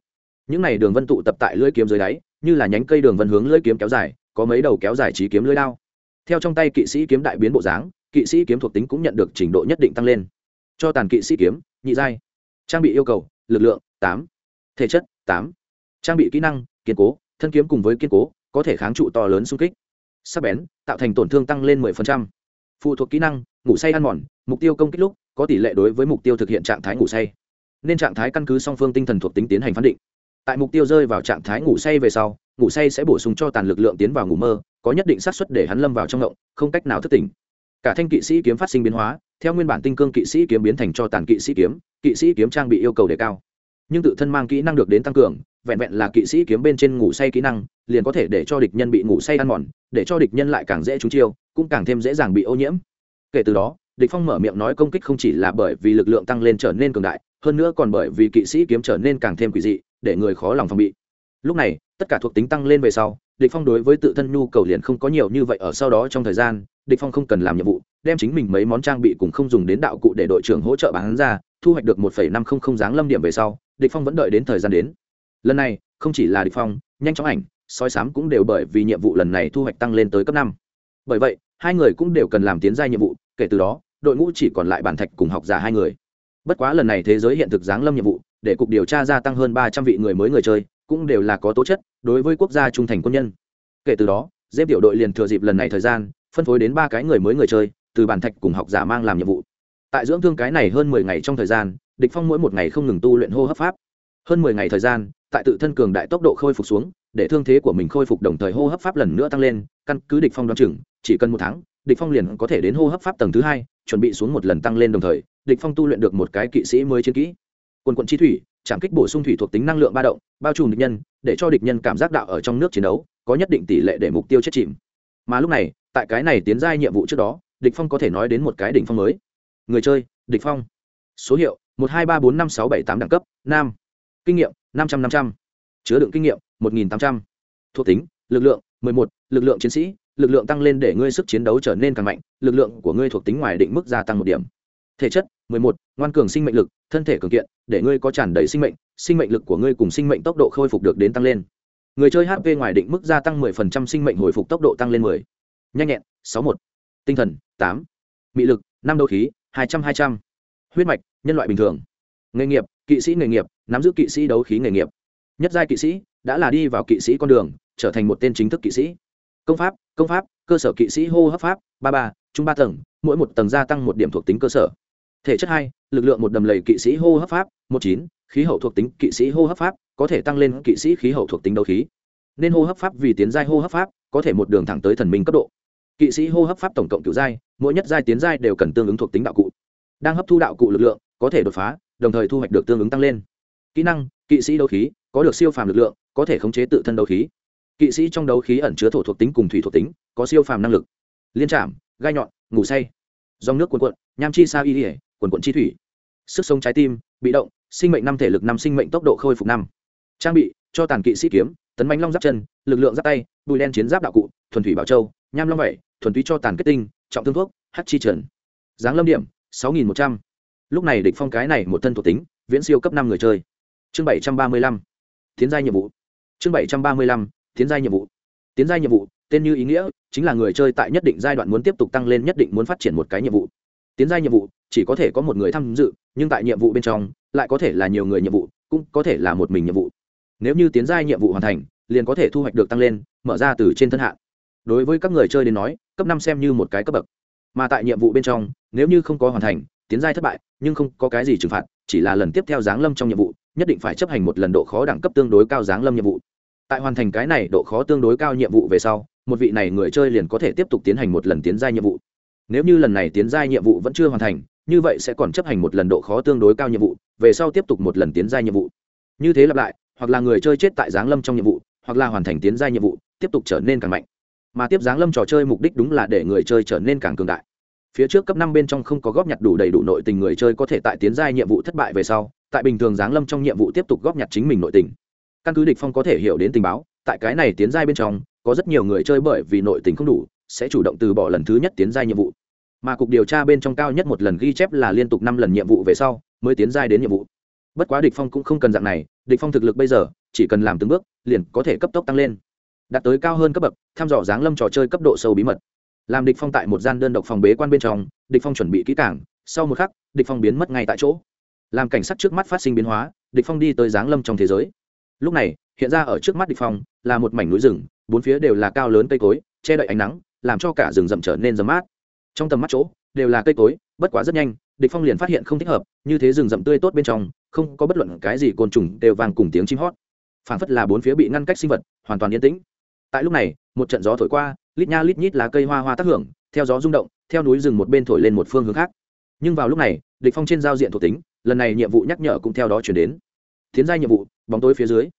Những này đường vân tụ tập tại lưỡi kiếm dưới đáy, như là nhánh cây đường vân hướng lưỡi kiếm kéo dài, có mấy đầu kéo dài trí kiếm lưỡi đao. Theo trong tay kỵ sĩ kiếm đại biến bộ dáng, kỵ sĩ kiếm thuộc tính cũng nhận được trình độ nhất định tăng lên. Cho tàn kỵ sĩ kiếm, nhị giai. Trang bị yêu cầu, lực lượng, tám. Thể chất, tám. Trang bị kỹ năng, kiên cố, thân kiếm cùng với kiên cố, có thể kháng trụ to lớn xung kích. Sắc bén, tạo thành tổn thương tăng lên 10%. phụ thuộc kỹ năng ngủ say ăn mòn, mục tiêu công kích lúc, có tỷ lệ đối với mục tiêu thực hiện trạng thái ngủ say. Nên trạng thái căn cứ song phương tinh thần thuộc tính tiến hành phán định. Tại mục tiêu rơi vào trạng thái ngủ say về sau, ngủ say sẽ bổ sung cho tàn lực lượng tiến vào ngủ mơ, có nhất định xác suất để hắn lâm vào trong ngộng, không cách nào thức tỉnh. Cả thanh kỵ sĩ kiếm phát sinh biến hóa, theo nguyên bản tinh cương kỵ sĩ kiếm biến thành cho tàn kỵ sĩ kiếm, kỵ sĩ kiếm trang bị yêu cầu đề cao. Nhưng tự thân mang kỹ năng được đến tăng cường, vẹn vẹn là kỵ sĩ kiếm bên trên ngủ say kỹ năng, liền có thể để cho địch nhân bị ngủ say ăn mòn, để cho địch nhân lại càng dễ trúng chiêu, cũng càng thêm dễ dàng bị ô nhiễm kể từ đó, địch phong mở miệng nói công kích không chỉ là bởi vì lực lượng tăng lên trở nên cường đại, hơn nữa còn bởi vì kỵ sĩ kiếm trở nên càng thêm quỷ dị, để người khó lòng phòng bị. Lúc này, tất cả thuộc tính tăng lên về sau, địch phong đối với tự thân nhu cầu liền không có nhiều như vậy ở sau đó trong thời gian, địch phong không cần làm nhiệm vụ, đem chính mình mấy món trang bị cùng không dùng đến đạo cụ để đội trưởng hỗ trợ bán ra, thu hoạch được 1.500 dáng lâm điểm về sau, địch phong vẫn đợi đến thời gian đến. Lần này, không chỉ là địch phong, nhanh chóng ảnh, soi sám cũng đều bởi vì nhiệm vụ lần này thu hoạch tăng lên tới cấp năm. Bởi vậy hai người cũng đều cần làm tiến giai nhiệm vụ, kể từ đó, đội ngũ chỉ còn lại bản thạch cùng học giả hai người. Bất quá lần này thế giới hiện thực giáng lâm nhiệm vụ, để cục điều tra gia tăng hơn ba trăm vị người mới người chơi, cũng đều là có tố chất, đối với quốc gia trung thành quân nhân. Kể từ đó dêm tiểu đội liền thừa dịp lần này thời gian, phân phối đến ba cái người mới người chơi, từ bản thạch cùng học giả mang làm nhiệm vụ. Tại dưỡng thương cái này hơn mười ngày trong thời gian, địch phong mỗi một ngày không ngừng tu luyện hô hấp pháp. Hơn mười ngày thời gian, tại tự thân cường đại tốc độ khôi phục xuống, để thương thế của mình khôi phục đồng thời hô hấp pháp lần nữa tăng lên, căn cứ địch phong đoán chừng chỉ cần một tháng, địch phong liền có thể đến hô hấp pháp tầng thứ hai, chuẩn bị xuống một lần tăng lên đồng thời, địch phong tu luyện được một cái kỵ sĩ mới chiến kỹ. Quần quận chi thủy chạm kích bổ sung thủy thuộc tính năng lượng ba động, bao trùm địch nhân, để cho địch nhân cảm giác đạo ở trong nước chiến đấu, có nhất định tỷ lệ để mục tiêu chết chìm. Mà lúc này, tại cái này tiến giai nhiệm vụ trước đó, địch phong có thể nói đến một cái đỉnh phong mới. Người chơi, địch phong. Số hiệu, một hai ba bốn năm sáu bảy tám đẳng cấp, nam. Kinh nghiệm, năm trăm năm trăm. Chứa đựng kinh nghiệm, một nghìn tám trăm. Thuộc tính, lực lượng, mười một, lực lượng chiến sĩ lực lượng tăng lên để ngươi sức chiến đấu trở nên càng mạnh, lực lượng của ngươi thuộc tính ngoài định mức gia tăng một điểm. Thể chất, mười một, ngoan cường sinh mệnh lực, thân thể cường kiện, để ngươi có tràn đầy sinh mệnh sinh mệnh lực của ngươi cùng sinh mệnh tốc độ khôi phục được đến tăng lên. Người chơi hp ngoài định mức gia tăng mười phần trăm sinh mệnh hồi phục tốc độ tăng lên mười. Nhanh nhẹn, sáu một. Tinh thần, tám. Mị lực, năm đấu khí, hai trăm hai trăm. Huyết mạch, nhân loại bình thường. Nghề nghiệp, kỵ sĩ nghề nghiệp, nắm giữ kỵ sĩ đấu khí nghề nghiệp. Nhất giai kỵ sĩ, đã là đi vào kỵ sĩ con đường, trở thành một tên chính thức kỵ sĩ công pháp công pháp, cơ sở kỵ sĩ hô hấp pháp, ba ba trung ba tầng, mỗi một tầng gia tăng một điểm thuộc tính cơ sở. Thể chất hai, lực lượng một đầm lầy kỵ sĩ hô hấp pháp, một chín, khí hậu thuộc tính kỵ sĩ hô hấp pháp, có thể tăng lên kỵ sĩ khí hậu thuộc tính đấu khí. Nên hô hấp pháp vì tiến giai hô hấp pháp, có thể một đường thẳng tới thần minh cấp độ. Kỵ sĩ hô hấp pháp tổng cộng cựu giai, mỗi nhất giai tiến giai đều cần tương ứng thuộc tính đạo cụ. Đang hấp thu đạo cụ lực lượng, có thể đột phá, đồng thời thu hoạch được tương ứng tăng lên. Kỹ năng, kỵ sĩ đấu khí, có được siêu phàm lực lượng, có thể khống chế tự thân đấu khí kỵ sĩ trong đấu khí ẩn chứa thổ thuộc tính cùng thủy thuộc tính, có siêu phàm năng lực. Liên trảm, gai nhọn, ngủ say. Dòng nước cuồn cuộn, nham chi sa y ỉa quần quận chi thủy. Sức sống trái tim, bị động, sinh mệnh năm thể lực năm, sinh mệnh tốc độ khôi phục năm. Trang bị, cho tàn kỵ sĩ kiếm, tấn bánh long giáp chân, lực lượng giáp tay, bùi đen chiến giáp đạo cụ, thuần thủy bảo châu, nham long vẩy, thuần túy cho tàn kết tinh, trọng thương thuốc hát chi trần. Giáng lâm điểm, sáu nghìn một trăm. Lúc này địch phong cái này một thân thuộc tính, viễn siêu cấp năm người chơi. Chương bảy trăm ba mươi lăm. Tiến giai nhiệm vụ. Chương bảy trăm ba mươi lăm tiến giai nhiệm vụ. Tiến giai nhiệm vụ, tên như ý nghĩa, chính là người chơi tại nhất định giai đoạn muốn tiếp tục tăng lên nhất định muốn phát triển một cái nhiệm vụ. Tiến giai nhiệm vụ, chỉ có thể có một người tham dự, nhưng tại nhiệm vụ bên trong, lại có thể là nhiều người nhiệm vụ, cũng có thể là một mình nhiệm vụ. Nếu như tiến giai nhiệm vụ hoàn thành, liền có thể thu hoạch được tăng lên, mở ra từ trên thân hạng đối với các người chơi đến nói, cấp năm xem như một cái cấp bậc. Mà tại nhiệm vụ bên trong, nếu như không có hoàn thành, tiến giai thất bại, nhưng không có cái gì trừng phạt, chỉ là lần tiếp theo giáng lâm trong nhiệm vụ, nhất định phải chấp hành một lần độ khó đẳng cấp tương đối cao giáng lâm nhiệm vụ tại hoàn thành cái này độ khó tương đối cao nhiệm vụ về sau, một vị này người chơi liền có thể tiếp tục tiến hành một lần tiến giai nhiệm vụ. Nếu như lần này tiến giai nhiệm vụ vẫn chưa hoàn thành, như vậy sẽ còn chấp hành một lần độ khó tương đối cao nhiệm vụ, về sau tiếp tục một lần tiến giai nhiệm vụ. Như thế lặp lại, hoặc là người chơi chết tại giáng lâm trong nhiệm vụ, hoặc là hoàn thành tiến giai nhiệm vụ, tiếp tục trở nên càng mạnh. Mà tiếp giáng lâm trò chơi mục đích đúng là để người chơi trở nên càng cường đại. Phía trước cấp năm bên trong không có góp nhặt đủ đầy đủ nội tình người chơi có thể tại tiến giai nhiệm vụ thất bại về sau, tại bình thường giáng lâm trong nhiệm vụ tiếp tục góp nhặt chính mình nội tình căn cứ địch phong có thể hiểu đến tình báo, tại cái này tiến giai bên trong, có rất nhiều người chơi bởi vì nội tình không đủ, sẽ chủ động từ bỏ lần thứ nhất tiến giai nhiệm vụ. Mà cục điều tra bên trong cao nhất một lần ghi chép là liên tục năm lần nhiệm vụ về sau, mới tiến giai đến nhiệm vụ. Bất quá địch phong cũng không cần dạng này, địch phong thực lực bây giờ, chỉ cần làm từng bước, liền có thể cấp tốc tăng lên. Đạt tới cao hơn cấp bậc, tham dò dáng lâm trò chơi cấp độ sâu bí mật. Làm địch phong tại một gian đơn độc phòng bế quan bên trong, địch phong chuẩn bị kỹ càng, sau một khắc, địch phong biến mất ngay tại chỗ. Làm cảnh sát trước mắt phát sinh biến hóa, địch phong đi tới dáng lâm trong thế giới lúc này, hiện ra ở trước mắt địch phong là một mảnh núi rừng, bốn phía đều là cao lớn cây cối, che đậy ánh nắng, làm cho cả rừng rậm trở nên rậm mát. Trong tầm mắt chỗ, đều là cây cối, bất quá rất nhanh, địch phong liền phát hiện không thích hợp, như thế rừng rậm tươi tốt bên trong, không có bất luận cái gì côn trùng đều vang cùng tiếng chim hót. Phảng phất là bốn phía bị ngăn cách sinh vật, hoàn toàn yên tĩnh. Tại lúc này, một trận gió thổi qua, lít nha lít nhít lá cây hoa hoa tác hưởng, theo gió rung động, theo núi rừng một bên thổi lên một phương hướng khác. Nhưng vào lúc này, địch phong trên giao diện thuộc tính, lần này nhiệm vụ nhắc nhở cũng theo đó chuyển đến tiến giai nhiệm vụ bóng tối phía dưới.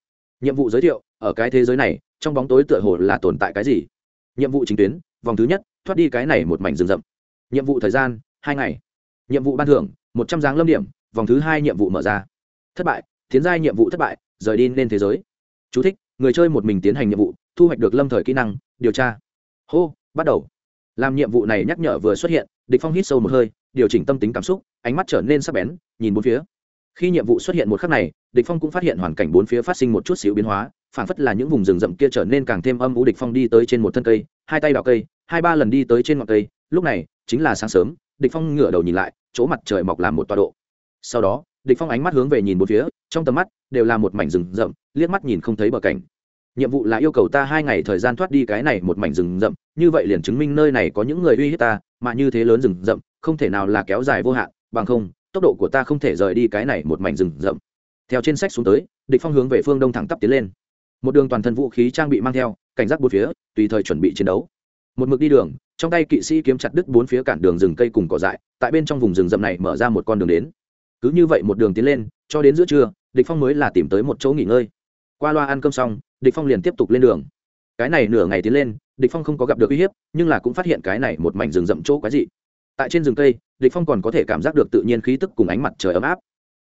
Nhiệm vụ giới thiệu ở cái thế giới này trong bóng tối tựa hồ là tồn tại cái gì? Nhiệm vụ chính tuyến vòng thứ nhất thoát đi cái này một mảnh rừng rậm. Nhiệm vụ thời gian hai ngày. Nhiệm vụ ban thưởng một trăm giáng lâm điểm vòng thứ hai nhiệm vụ mở ra. Thất bại tiến giai nhiệm vụ thất bại rời đi lên thế giới. Chú thích, người chơi một mình tiến hành nhiệm vụ thu hoạch được lâm thời kỹ năng điều tra. Hô bắt đầu. Làm nhiệm vụ này nhắc nhở vừa xuất hiện địch phong hít sâu một hơi điều chỉnh tâm tính cảm xúc ánh mắt trở nên sắc bén nhìn bốn phía khi nhiệm vụ xuất hiện một khắc này, địch phong cũng phát hiện hoàn cảnh bốn phía phát sinh một chút xíu biến hóa, phảng phất là những vùng rừng rậm kia trở nên càng thêm âm u. Địch phong đi tới trên một thân cây, hai tay đào cây, hai ba lần đi tới trên ngọn cây. Lúc này, chính là sáng sớm, địch phong ngửa đầu nhìn lại, chỗ mặt trời mọc làm một tọa độ. Sau đó, địch phong ánh mắt hướng về nhìn bốn phía, trong tầm mắt đều là một mảnh rừng rậm, liếc mắt nhìn không thấy bờ cảnh. Nhiệm vụ là yêu cầu ta hai ngày thời gian thoát đi cái này một mảnh rừng rậm, như vậy liền chứng minh nơi này có những người uy hiếp ta, mà như thế lớn rừng rậm, không thể nào là kéo dài vô hạn, bằng không tốc độ của ta không thể rời đi cái này một mảnh rừng rậm. Theo trên sách xuống tới, địch phong hướng về phương đông thẳng tắp tiến lên. Một đường toàn thân vũ khí trang bị mang theo, cảnh giác bốn phía, tùy thời chuẩn bị chiến đấu. Một mực đi đường, trong tay kỵ sĩ kiếm chặt đứt bốn phía cản đường rừng cây cùng cỏ dại, tại bên trong vùng rừng rậm này mở ra một con đường đến. Cứ như vậy một đường tiến lên, cho đến giữa trưa, địch phong mới là tìm tới một chỗ nghỉ ngơi. Qua loa ăn cơm xong, địch phong liền tiếp tục lên đường. Cái này nửa ngày tiến lên, địch phong không có gặp được uy hiếp, nhưng là cũng phát hiện cái này một mảnh rừng rậm chỗ quái dị tại trên rừng cây, địch phong còn có thể cảm giác được tự nhiên khí tức cùng ánh mặt trời ấm áp.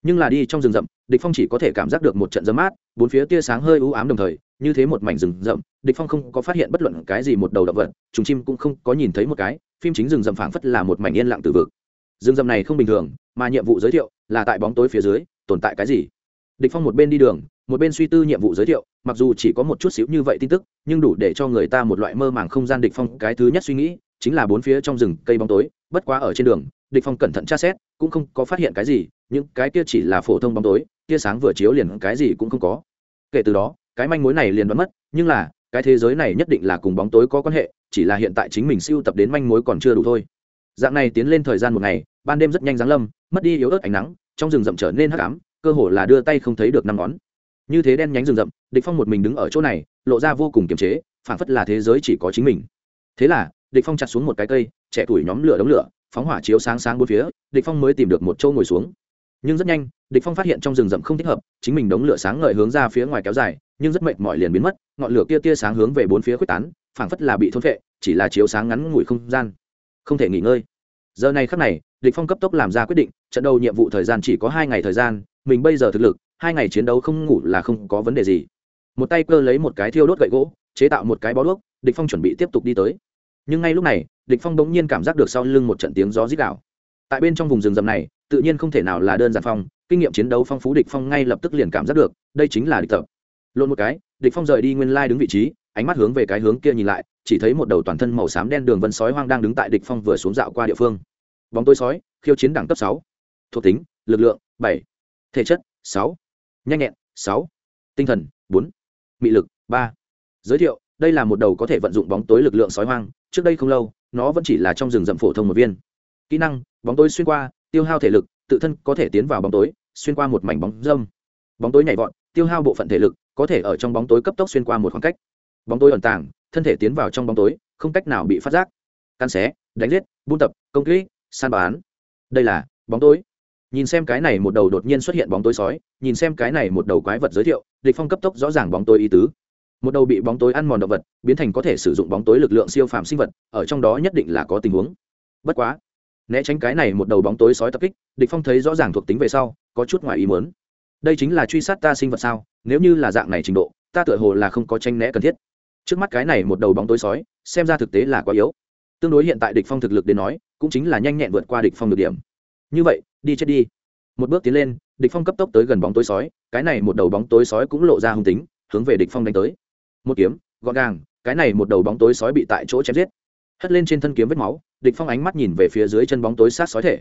Nhưng là đi trong rừng rậm, địch phong chỉ có thể cảm giác được một trận gió mát, bốn phía tia sáng hơi u ám đồng thời, như thế một mảnh rừng rậm, địch phong không có phát hiện bất luận cái gì một đầu động vật, trùng chim cũng không có nhìn thấy một cái, phim chính rừng rậm phảng phất là một mảnh yên lặng từ vực. Rừng rậm này không bình thường, mà nhiệm vụ giới thiệu là tại bóng tối phía dưới, tồn tại cái gì? Địch phong một bên đi đường, một bên suy tư nhiệm vụ giới thiệu, mặc dù chỉ có một chút xíu như vậy tin tức, nhưng đủ để cho người ta một loại mơ màng không gian địch phong cái thứ nhất suy nghĩ chính là bốn phía trong rừng cây bóng tối, bất quá ở trên đường, địch phong cẩn thận tra xét, cũng không có phát hiện cái gì, những cái kia chỉ là phổ thông bóng tối, tia sáng vừa chiếu liền cái gì cũng không có. Kể từ đó, cái manh mối này liền đoán mất, nhưng là, cái thế giới này nhất định là cùng bóng tối có quan hệ, chỉ là hiện tại chính mình siêu tập đến manh mối còn chưa đủ thôi. Dạng này tiến lên thời gian một ngày, ban đêm rất nhanh giáng lâm, mất đi yếu ớt ánh nắng, trong rừng rậm trở nên hắc ám, cơ hồ là đưa tay không thấy được năm ngón. Như thế đen nhánh rừng rậm, địch phong một mình đứng ở chỗ này, lộ ra vô cùng kiềm chế phản phất là thế giới chỉ có chính mình. Thế là địch phong chặt xuống một cái cây, trẻ tuổi nhóm lửa đống lửa, phóng hỏa chiếu sáng sáng bốn phía, địch phong mới tìm được một chỗ ngồi xuống. Nhưng rất nhanh, địch phong phát hiện trong rừng rậm không thích hợp, chính mình đống lửa sáng ngời hướng ra phía ngoài kéo dài, nhưng rất mệt mỏi liền biến mất, ngọn lửa kia tia sáng hướng về bốn phía khuếch tán, phảng phất là bị thôn phệ, chỉ là chiếu sáng ngắn ngủi không gian. Không thể nghỉ ngơi. Giờ này khắc này, địch phong cấp tốc làm ra quyết định, trận đầu nhiệm vụ thời gian chỉ có hai ngày thời gian, mình bây giờ thực lực, hai ngày chiến đấu không ngủ là không có vấn đề gì. Một tay cơ lấy một cái thiêu đốt gậy gỗ, chế tạo một cái bó đuốc, địch phong chuẩn bị tiếp tục đi tới nhưng ngay lúc này, địch phong bỗng nhiên cảm giác được sau lưng một trận tiếng gió rít đảo tại bên trong vùng rừng rậm này, tự nhiên không thể nào là đơn giản phong, kinh nghiệm chiến đấu phong phú địch phong ngay lập tức liền cảm giác được, đây chính là địch tập. Lộn một cái, địch phong rời đi nguyên lai đứng vị trí, ánh mắt hướng về cái hướng kia nhìn lại, chỉ thấy một đầu toàn thân màu xám đen đường vân sói hoang đang đứng tại địch phong vừa xuống dạo qua địa phương. Bóng tối sói, khiêu chiến đẳng cấp sáu. Thuộc tính, lực lượng, bảy. Thể chất, sáu. Nhanh nhẹn, sáu. Tinh thần, bốn. Mị lực, ba. Giới thiệu, đây là một đầu có thể vận dụng bóng tối lực lượng sói hoang trước đây không lâu, nó vẫn chỉ là trong rừng rậm phổ thông một viên. Kỹ năng, bóng tối xuyên qua, tiêu hao thể lực, tự thân có thể tiến vào bóng tối, xuyên qua một mảnh bóng dâm bóng tối nhảy vọt, tiêu hao bộ phận thể lực, có thể ở trong bóng tối cấp tốc xuyên qua một khoảng cách. Bóng tối ẩn tàng, thân thể tiến vào trong bóng tối, không cách nào bị phát giác. Căn xé, đánh giết, buôn tập, công kỹ san bán đây là bóng tối. Nhìn xem cái này một đầu đột nhiên xuất hiện bóng tối sói, nhìn xem cái này một đầu quái vật giới thiệu, địch phong cấp tốc rõ ràng bóng tối ý tứ một đầu bị bóng tối ăn mòn động vật, biến thành có thể sử dụng bóng tối lực lượng siêu phàm sinh vật, ở trong đó nhất định là có tình huống. Bất quá, né tránh cái này một đầu bóng tối sói tập kích, địch phong thấy rõ ràng thuộc tính về sau, có chút ngoài ý muốn. Đây chính là truy sát ta sinh vật sao? Nếu như là dạng này trình độ, ta tựa hồ là không có tranh né cần thiết. Trước mắt cái này một đầu bóng tối sói, xem ra thực tế là quá yếu. Tương đối hiện tại địch phong thực lực đến nói, cũng chính là nhanh nhẹn vượt qua địch phong được điểm. Như vậy, đi chết đi. Một bước tiến lên, địch phong cấp tốc tới gần bóng tối sói, cái này một đầu bóng tối sói cũng lộ ra hung tính, hướng về địch phong đánh tới một kiếm, gọn gàng, cái này một đầu bóng tối sói bị tại chỗ chém giết. Hất lên trên thân kiếm vết máu, địch phong ánh mắt nhìn về phía dưới chân bóng tối sát sói thể.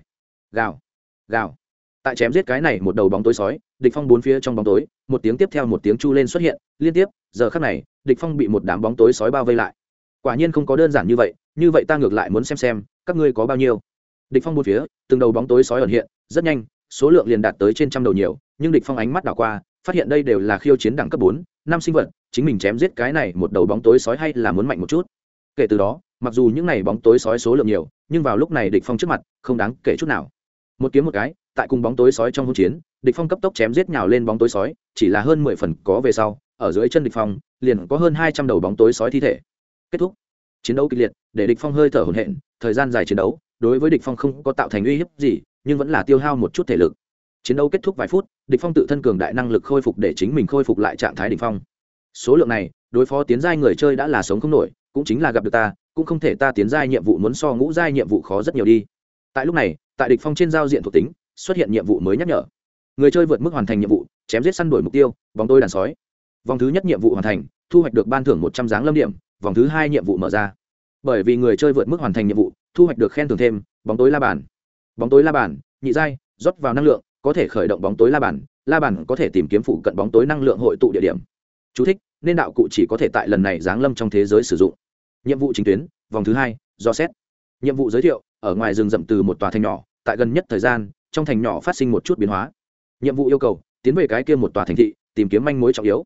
Gào gào. Tại chém giết cái này một đầu bóng tối sói, địch phong bốn phía trong bóng tối, một tiếng tiếp theo một tiếng chu lên xuất hiện, liên tiếp, giờ khắc này, địch phong bị một đám bóng tối sói bao vây lại. Quả nhiên không có đơn giản như vậy như vậy ta ngược lại muốn xem xem, các ngươi có bao nhiêu. Địch phong bốn phía, từng đầu bóng tối sói ẩn hiện, rất nhanh, số lượng liền đạt tới trên trăm đầu nhiều, nhưng địch phong ánh mắt đảo qua, phát hiện đây đều là khiêu chiến đẳng cấp bốn năm sinh vật, chính mình chém giết cái này một đầu bóng tối sói hay là muốn mạnh một chút. Kể từ đó, mặc dù những này bóng tối sói số lượng nhiều, nhưng vào lúc này địch phong trước mặt, không đáng kể chút nào. Một kiếm một cái, tại cùng bóng tối sói trong hỗn chiến, địch phong cấp tốc chém giết nhào lên bóng tối sói, chỉ là hơn mười phần có về sau, ở dưới chân địch phong, liền có hơn hai trăm đầu bóng tối sói thi thể. Kết thúc. Chiến đấu kịch liệt, để địch phong hơi thở hổn hển, thời gian dài chiến đấu, đối với địch phong không có tạo thành uy hiếp gì, nhưng vẫn là tiêu hao một chút thể lực. Chiến đấu kết thúc vài phút địch phong tự thân cường đại năng lực khôi phục để chính mình khôi phục lại trạng thái đỉnh phong. Số lượng này, đối phó tiến giai người chơi đã là sống không nổi, cũng chính là gặp được ta, cũng không thể ta tiến giai nhiệm vụ muốn so ngũ giai nhiệm vụ khó rất nhiều đi. Tại lúc này, tại địch phong trên giao diện thuộc tính, xuất hiện nhiệm vụ mới nhắc nhở. Người chơi vượt mức hoàn thành nhiệm vụ, chém giết săn đuổi mục tiêu, vòng tôi đàn sói. Vòng thứ nhất nhiệm vụ hoàn thành, thu hoạch được ban thưởng một trăm dáng lâm điểm, vòng thứ hai nhiệm vụ mở ra. Bởi vì người chơi vượt mức hoàn thành nhiệm vụ, thu hoạch được khen thưởng thêm, bóng tối la bàn. Bóng tối la bàn, nhị giai, rót vào năng lượng có thể khởi động bóng tối la bàn la bàn có thể tìm kiếm phụ cận bóng tối năng lượng hội tụ địa điểm. Chú thích, nên đạo cụ chỉ có thể tại lần này giáng lâm trong thế giới sử dụng. Nhiệm vụ chính tuyến vòng thứ hai do xét. Nhiệm vụ giới thiệu ở ngoài rừng rậm từ một tòa thành nhỏ tại gần nhất thời gian trong thành nhỏ phát sinh một chút biến hóa. Nhiệm vụ yêu cầu tiến về cái kia một tòa thành thị tìm kiếm manh mối trọng yếu.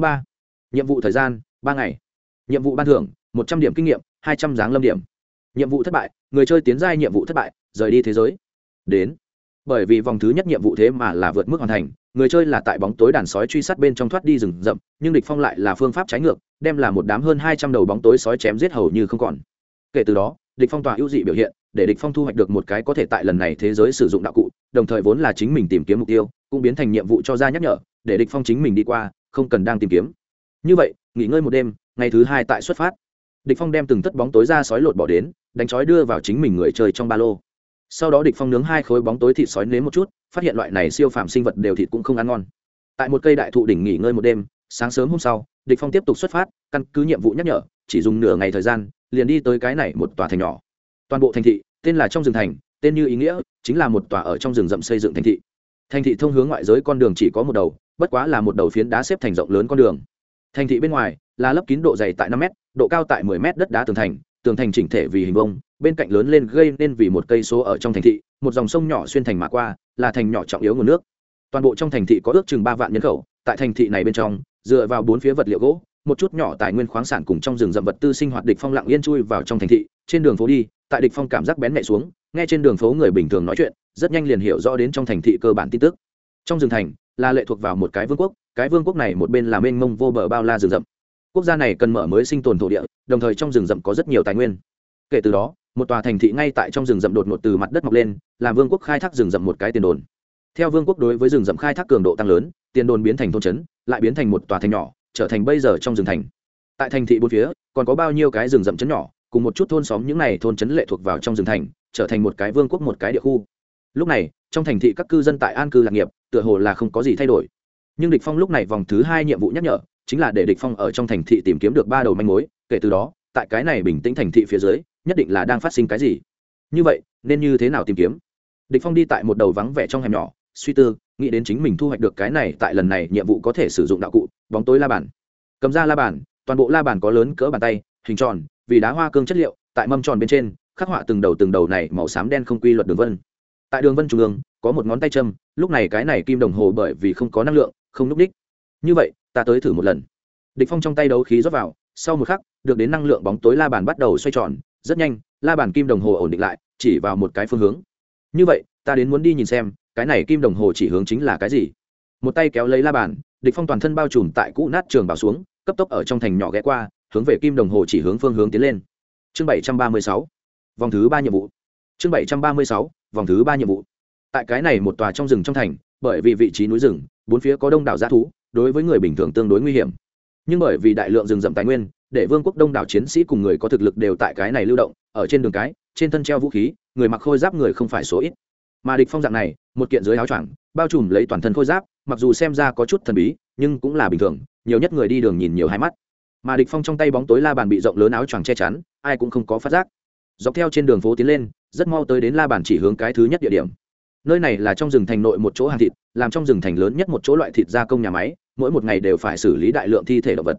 Ba. Nhiệm vụ thời gian ba ngày. Nhiệm vụ ban thưởng một trăm điểm kinh nghiệm hai trăm giáng lâm điểm. Nhiệm vụ thất bại người chơi tiến giai nhiệm vụ thất bại rời đi thế giới. Đến bởi vì vòng thứ nhất nhiệm vụ thế mà là vượt mức hoàn thành, người chơi là tại bóng tối đàn sói truy sát bên trong thoát đi rừng rậm, nhưng địch phong lại là phương pháp trái ngược, đem là một đám hơn hai trăm đầu bóng tối sói chém giết hầu như không còn. Kể từ đó, địch phong tỏa ưu dị biểu hiện, để địch phong thu hoạch được một cái có thể tại lần này thế giới sử dụng đạo cụ, đồng thời vốn là chính mình tìm kiếm mục tiêu, cũng biến thành nhiệm vụ cho ra nhắc nhở, để địch phong chính mình đi qua, không cần đang tìm kiếm. Như vậy, nghỉ ngơi một đêm, ngày thứ hai tại xuất phát. Địch phong đem từng tất bóng tối ra sói lột bỏ đến, đánh chói đưa vào chính mình người chơi trong ba lô sau đó địch phong nướng hai khối bóng tối thịt sói nếm một chút, phát hiện loại này siêu phàm sinh vật đều thịt cũng không ăn ngon. Tại một cây đại thụ đỉnh nghỉ ngơi một đêm, sáng sớm hôm sau, địch phong tiếp tục xuất phát, căn cứ nhiệm vụ nhắc nhở, chỉ dùng nửa ngày thời gian, liền đi tới cái này một tòa thành nhỏ. Toàn bộ thành thị, tên là trong rừng thành, tên như ý nghĩa, chính là một tòa ở trong rừng rậm xây dựng thành thị. Thành thị thông hướng ngoại giới con đường chỉ có một đầu, bất quá là một đầu phiến đá xếp thành rộng lớn con đường. Thành thị bên ngoài là lấp kín độ dày tại năm m độ cao tại 10 m đất đá tường thành tường thành chỉnh thể vì hình vông bên cạnh lớn lên gây nên vì một cây số ở trong thành thị, một dòng sông nhỏ xuyên thành mà qua, là thành nhỏ trọng yếu nguồn nước. Toàn bộ trong thành thị có ước chừng ba vạn nhân khẩu, tại thành thị này bên trong, dựa vào bốn phía vật liệu gỗ, một chút nhỏ tài nguyên khoáng sản cùng trong rừng rậm vật tư sinh hoạt địch phong lặng yên chui vào trong thành thị, trên đường phố đi, tại địch phong cảm giác bén mẹ xuống, nghe trên đường phố người bình thường nói chuyện, rất nhanh liền hiểu rõ đến trong thành thị cơ bản tin tức. Trong rừng thành, là lệ thuộc vào một cái vương quốc, cái vương quốc này một bên là mênh mông vô bờ bao la rừng rậm quốc gia này cần mở mới sinh tồn thổ địa, đồng thời trong rừng rậm có rất nhiều tài nguyên. Kể từ đó, một tòa thành thị ngay tại trong rừng rậm đột ngột từ mặt đất mọc lên, làm vương quốc khai thác rừng rậm một cái tiền đồn. Theo vương quốc đối với rừng rậm khai thác cường độ tăng lớn, tiền đồn biến thành thôn trấn, lại biến thành một tòa thành nhỏ, trở thành bây giờ trong rừng thành. Tại thành thị bốn phía, còn có bao nhiêu cái rừng rậm trấn nhỏ, cùng một chút thôn xóm những này thôn trấn lệ thuộc vào trong rừng thành, trở thành một cái vương quốc một cái địa khu. Lúc này, trong thành thị các cư dân tại an cư lạc nghiệp, tựa hồ là không có gì thay đổi. Nhưng địch phong lúc này vòng thứ hai nhiệm vụ nhắc nhở chính là để địch phong ở trong thành thị tìm kiếm được ba đầu manh mối, kể từ đó, tại cái này bình tĩnh thành thị phía dưới, nhất định là đang phát sinh cái gì. Như vậy, nên như thế nào tìm kiếm? Địch phong đi tại một đầu vắng vẻ trong hẻm nhỏ, suy tư, nghĩ đến chính mình thu hoạch được cái này tại lần này nhiệm vụ có thể sử dụng đạo cụ, bóng tối la bàn. Cầm ra la bàn, toàn bộ la bàn có lớn cỡ bàn tay, hình tròn, vì đá hoa cương chất liệu, tại mâm tròn bên trên, khắc họa từng đầu từng đầu này màu xám đen không quy luật đường vân. Tại đường vân trung ương, có một ngón tay châm, lúc này cái này kim đồng hồ bởi vì không có năng lượng, không núp đích. Như vậy ta tới thử một lần. Địch phong trong tay đấu khí rót vào, sau một khắc, được đến năng lượng bóng tối la bàn bắt đầu xoay tròn, rất nhanh, la bàn kim đồng hồ ổn định lại, chỉ vào một cái phương hướng. Như vậy, ta đến muốn đi nhìn xem, cái này kim đồng hồ chỉ hướng chính là cái gì. Một tay kéo lấy la bàn, địch phong toàn thân bao trùm tại cũ nát trường bảo xuống, cấp tốc ở trong thành nhỏ ghé qua, hướng về kim đồng hồ chỉ hướng phương hướng tiến lên. Chương 736 vòng thứ ba nhiệm vụ. Chương 736 vòng thứ ba nhiệm vụ. Tại cái này một tòa trong rừng trong thành, bởi vì vị trí núi rừng, bốn phía có đông đảo g thú đối với người bình thường tương đối nguy hiểm. Nhưng bởi vì đại lượng rừng rậm tài nguyên, để vương quốc đông đảo chiến sĩ cùng người có thực lực đều tại cái này lưu động, ở trên đường cái, trên thân treo vũ khí, người mặc khôi giáp người không phải số ít. Mà địch phong dạng này, một kiện dưới áo choàng, bao trùm lấy toàn thân khôi giáp, mặc dù xem ra có chút thần bí, nhưng cũng là bình thường, nhiều nhất người đi đường nhìn nhiều hai mắt. Mà địch phong trong tay bóng tối la bàn bị rộng lớn áo choàng che chắn, ai cũng không có phát giác. Dọc theo trên đường phố tiến lên, rất mau tới đến la bàn chỉ hướng cái thứ nhất địa điểm nơi này là trong rừng thành nội một chỗ hàng thịt, làm trong rừng thành lớn nhất một chỗ loại thịt gia công nhà máy, mỗi một ngày đều phải xử lý đại lượng thi thể động vật.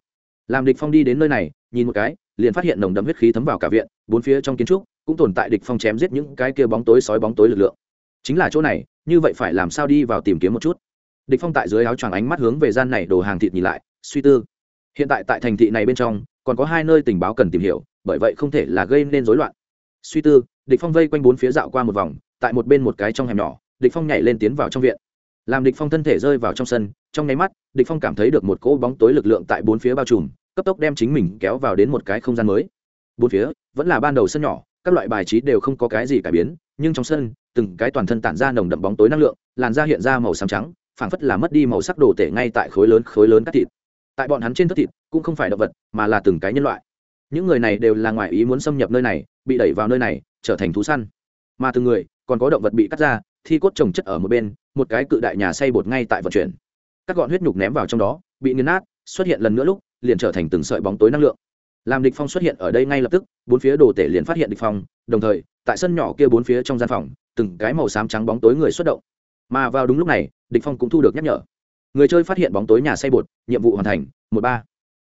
Làm địch phong đi đến nơi này, nhìn một cái, liền phát hiện nồng đậm huyết khí thấm vào cả viện, bốn phía trong kiến trúc cũng tồn tại địch phong chém giết những cái kia bóng tối sói bóng tối lực lượng. Chính là chỗ này, như vậy phải làm sao đi vào tìm kiếm một chút? Địch phong tại dưới áo choàng ánh mắt hướng về gian này đồ hàng thịt nhìn lại, suy tư. Hiện tại tại thành thị này bên trong, còn có hai nơi tình báo cần tìm hiểu, bởi vậy không thể là gây nên rối loạn. Suy tư, địch phong vây quanh bốn phía dạo qua một vòng tại một bên một cái trong hẻm nhỏ, địch phong nhảy lên tiến vào trong viện. Làm địch phong thân thể rơi vào trong sân, trong nháy mắt, địch phong cảm thấy được một cỗ bóng tối lực lượng tại bốn phía bao trùm, cấp tốc đem chính mình kéo vào đến một cái không gian mới. Bốn phía, vẫn là ban đầu sân nhỏ, các loại bài trí đều không có cái gì cải biến, nhưng trong sân, từng cái toàn thân tản ra nồng đậm bóng tối năng lượng, làn da hiện ra màu xám trắng, phảng phất là mất đi màu sắc đồ tể ngay tại khối lớn khối lớn cắt thịt. Tại bọn hắn trên thất thịt, cũng không phải động vật, mà là từng cái nhân loại. Những người này đều là ngoài ý muốn xâm nhập nơi này, bị đẩy vào nơi này, trở thành thú săn. Mà từng người còn có động vật bị cắt ra, thi cốt trồng chất ở một bên, một cái cự đại nhà xây bột ngay tại vận chuyển. Các gọn huyết nhục ném vào trong đó, bị nghiền nát, xuất hiện lần nữa lúc, liền trở thành từng sợi bóng tối năng lượng. Làm địch phong xuất hiện ở đây ngay lập tức, bốn phía đồ tể liền phát hiện địch phong, đồng thời, tại sân nhỏ kia bốn phía trong gian phòng, từng cái màu xám trắng bóng tối người xuất động. Mà vào đúng lúc này, địch phong cũng thu được nhắc nhở. Người chơi phát hiện bóng tối nhà xây bột, nhiệm vụ hoàn thành, một ba.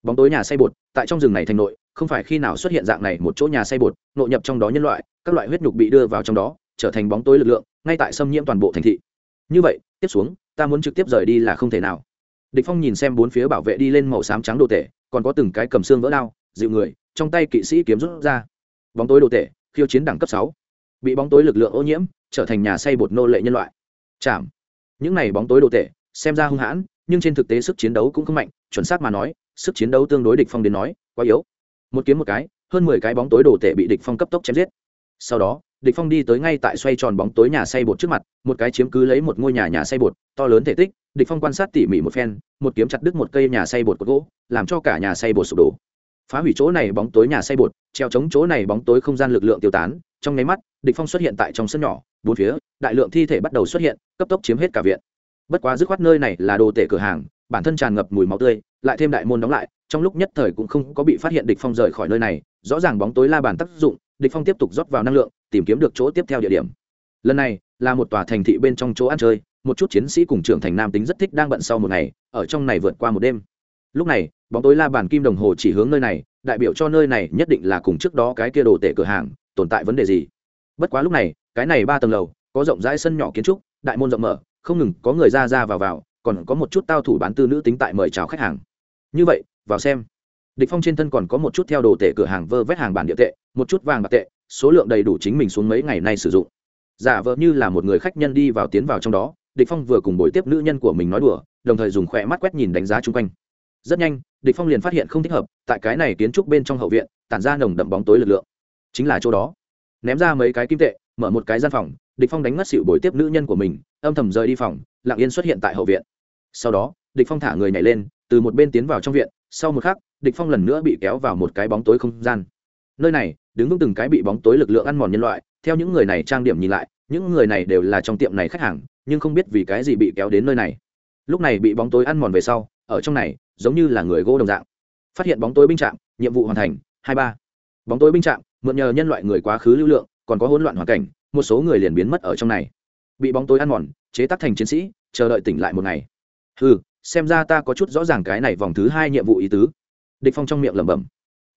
Bóng tối nhà xây bột, tại trong rừng này thành nội, không phải khi nào xuất hiện dạng này một chỗ nhà xây bột, nội nhập trong đó nhân loại, các loại huyết nhục bị đưa vào trong đó trở thành bóng tối lực lượng, ngay tại xâm nhiễm toàn bộ thành thị. Như vậy, tiếp xuống, ta muốn trực tiếp rời đi là không thể nào. Địch phong nhìn xem bốn phía bảo vệ đi lên màu xám trắng đồ tể, còn có từng cái cầm xương vỡ đao, dịu người, trong tay kỵ sĩ kiếm rút ra. Bóng tối đồ tể, khiêu chiến đẳng cấp sáu. Bị bóng tối lực lượng ô nhiễm, trở thành nhà xây bột nô lệ nhân loại. Chạm. Những này bóng tối đồ tể, xem ra hung hãn, nhưng trên thực tế sức chiến đấu cũng không mạnh, chuẩn xác mà nói, sức chiến đấu tương đối địch phong đến nói, quá yếu. Một kiếm một cái, hơn mười cái bóng tối đồ tể bị địch phong cấp tốc chém giết. Sau đó địch phong đi tới ngay tại xoay tròn bóng tối nhà xây bột trước mặt, một cái chiếm cứ lấy một ngôi nhà nhà xây bột, to lớn thể tích, địch phong quan sát tỉ mỉ một phen, một kiếm chặt đứt một cây nhà xây bột cột gỗ, làm cho cả nhà xây bột sụp đổ. Phá hủy chỗ này bóng tối nhà xây bột, treo chống chỗ này bóng tối không gian lực lượng tiêu tán, trong nháy mắt, địch phong xuất hiện tại trong sân nhỏ, bốn phía, đại lượng thi thể bắt đầu xuất hiện, cấp tốc chiếm hết cả viện. Bất quá dứt khoát nơi này là đồ tể cửa hàng, bản thân tràn ngập mùi máu tươi, lại thêm đại môn đóng lại, trong lúc nhất thời cũng không có bị phát hiện địch phong rời khỏi nơi này, rõ ràng bóng tối la bàn tác dụng, địch phong tiếp tục rót vào năng lượng tìm kiếm được chỗ tiếp theo địa điểm. Lần này, là một tòa thành thị bên trong chỗ ăn chơi, một chút chiến sĩ cùng trưởng thành nam tính rất thích đang bận sau một ngày, ở trong này vượt qua một đêm. Lúc này, bóng tối la bàn kim đồng hồ chỉ hướng nơi này, đại biểu cho nơi này nhất định là cùng trước đó cái kia đồ tể cửa hàng, tồn tại vấn đề gì. Bất quá lúc này, cái này ba tầng lầu, có rộng rãi sân nhỏ kiến trúc, đại môn rộng mở, không ngừng có người ra ra vào vào, còn có một chút tao thủ bán tư nữ tính tại mời chào khách hàng. Như vậy, vào xem. Địch phong trên thân còn có một chút theo đồ tể cửa hàng vơ vét hàng bản địa tệ, một chút vàng bạc tệ số lượng đầy đủ chính mình xuống mấy ngày nay sử dụng. Giả vờ như là một người khách nhân đi vào tiến vào trong đó, địch phong vừa cùng buổi tiếp nữ nhân của mình nói đùa, đồng thời dùng khỏe mắt quét nhìn đánh giá chung quanh. Rất nhanh, địch phong liền phát hiện không thích hợp, tại cái này kiến trúc bên trong hậu viện, tản ra nồng đậm bóng tối lực lượng. Chính là chỗ đó. Ném ra mấy cái kim tệ, mở một cái gian phòng, địch phong đánh mất xỉu buổi tiếp nữ nhân của mình, âm thầm rời đi phòng, lặng yên xuất hiện tại hậu viện. Sau đó, địch phong thả người nhảy lên, từ một bên tiến vào trong viện, sau một khắc, địch phong lần nữa bị kéo vào một cái bóng tối không gian nơi này, đứng vững từng cái bị bóng tối lực lượng ăn mòn nhân loại, theo những người này trang điểm nhìn lại, những người này đều là trong tiệm này khách hàng, nhưng không biết vì cái gì bị kéo đến nơi này. Lúc này bị bóng tối ăn mòn về sau, ở trong này, giống như là người gỗ đồng dạng. Phát hiện bóng tối binh trạm nhiệm vụ hoàn thành, hai ba. Bóng tối binh trạm mượn nhờ nhân loại người quá khứ lưu lượng, còn có hỗn loạn hoàn cảnh, một số người liền biến mất ở trong này. Bị bóng tối ăn mòn, chế tác thành chiến sĩ, chờ đợi tỉnh lại một ngày. Ừ xem ra ta có chút rõ ràng cái này vòng thứ hai nhiệm vụ ý tứ. Địch phong trong miệng lẩm bẩm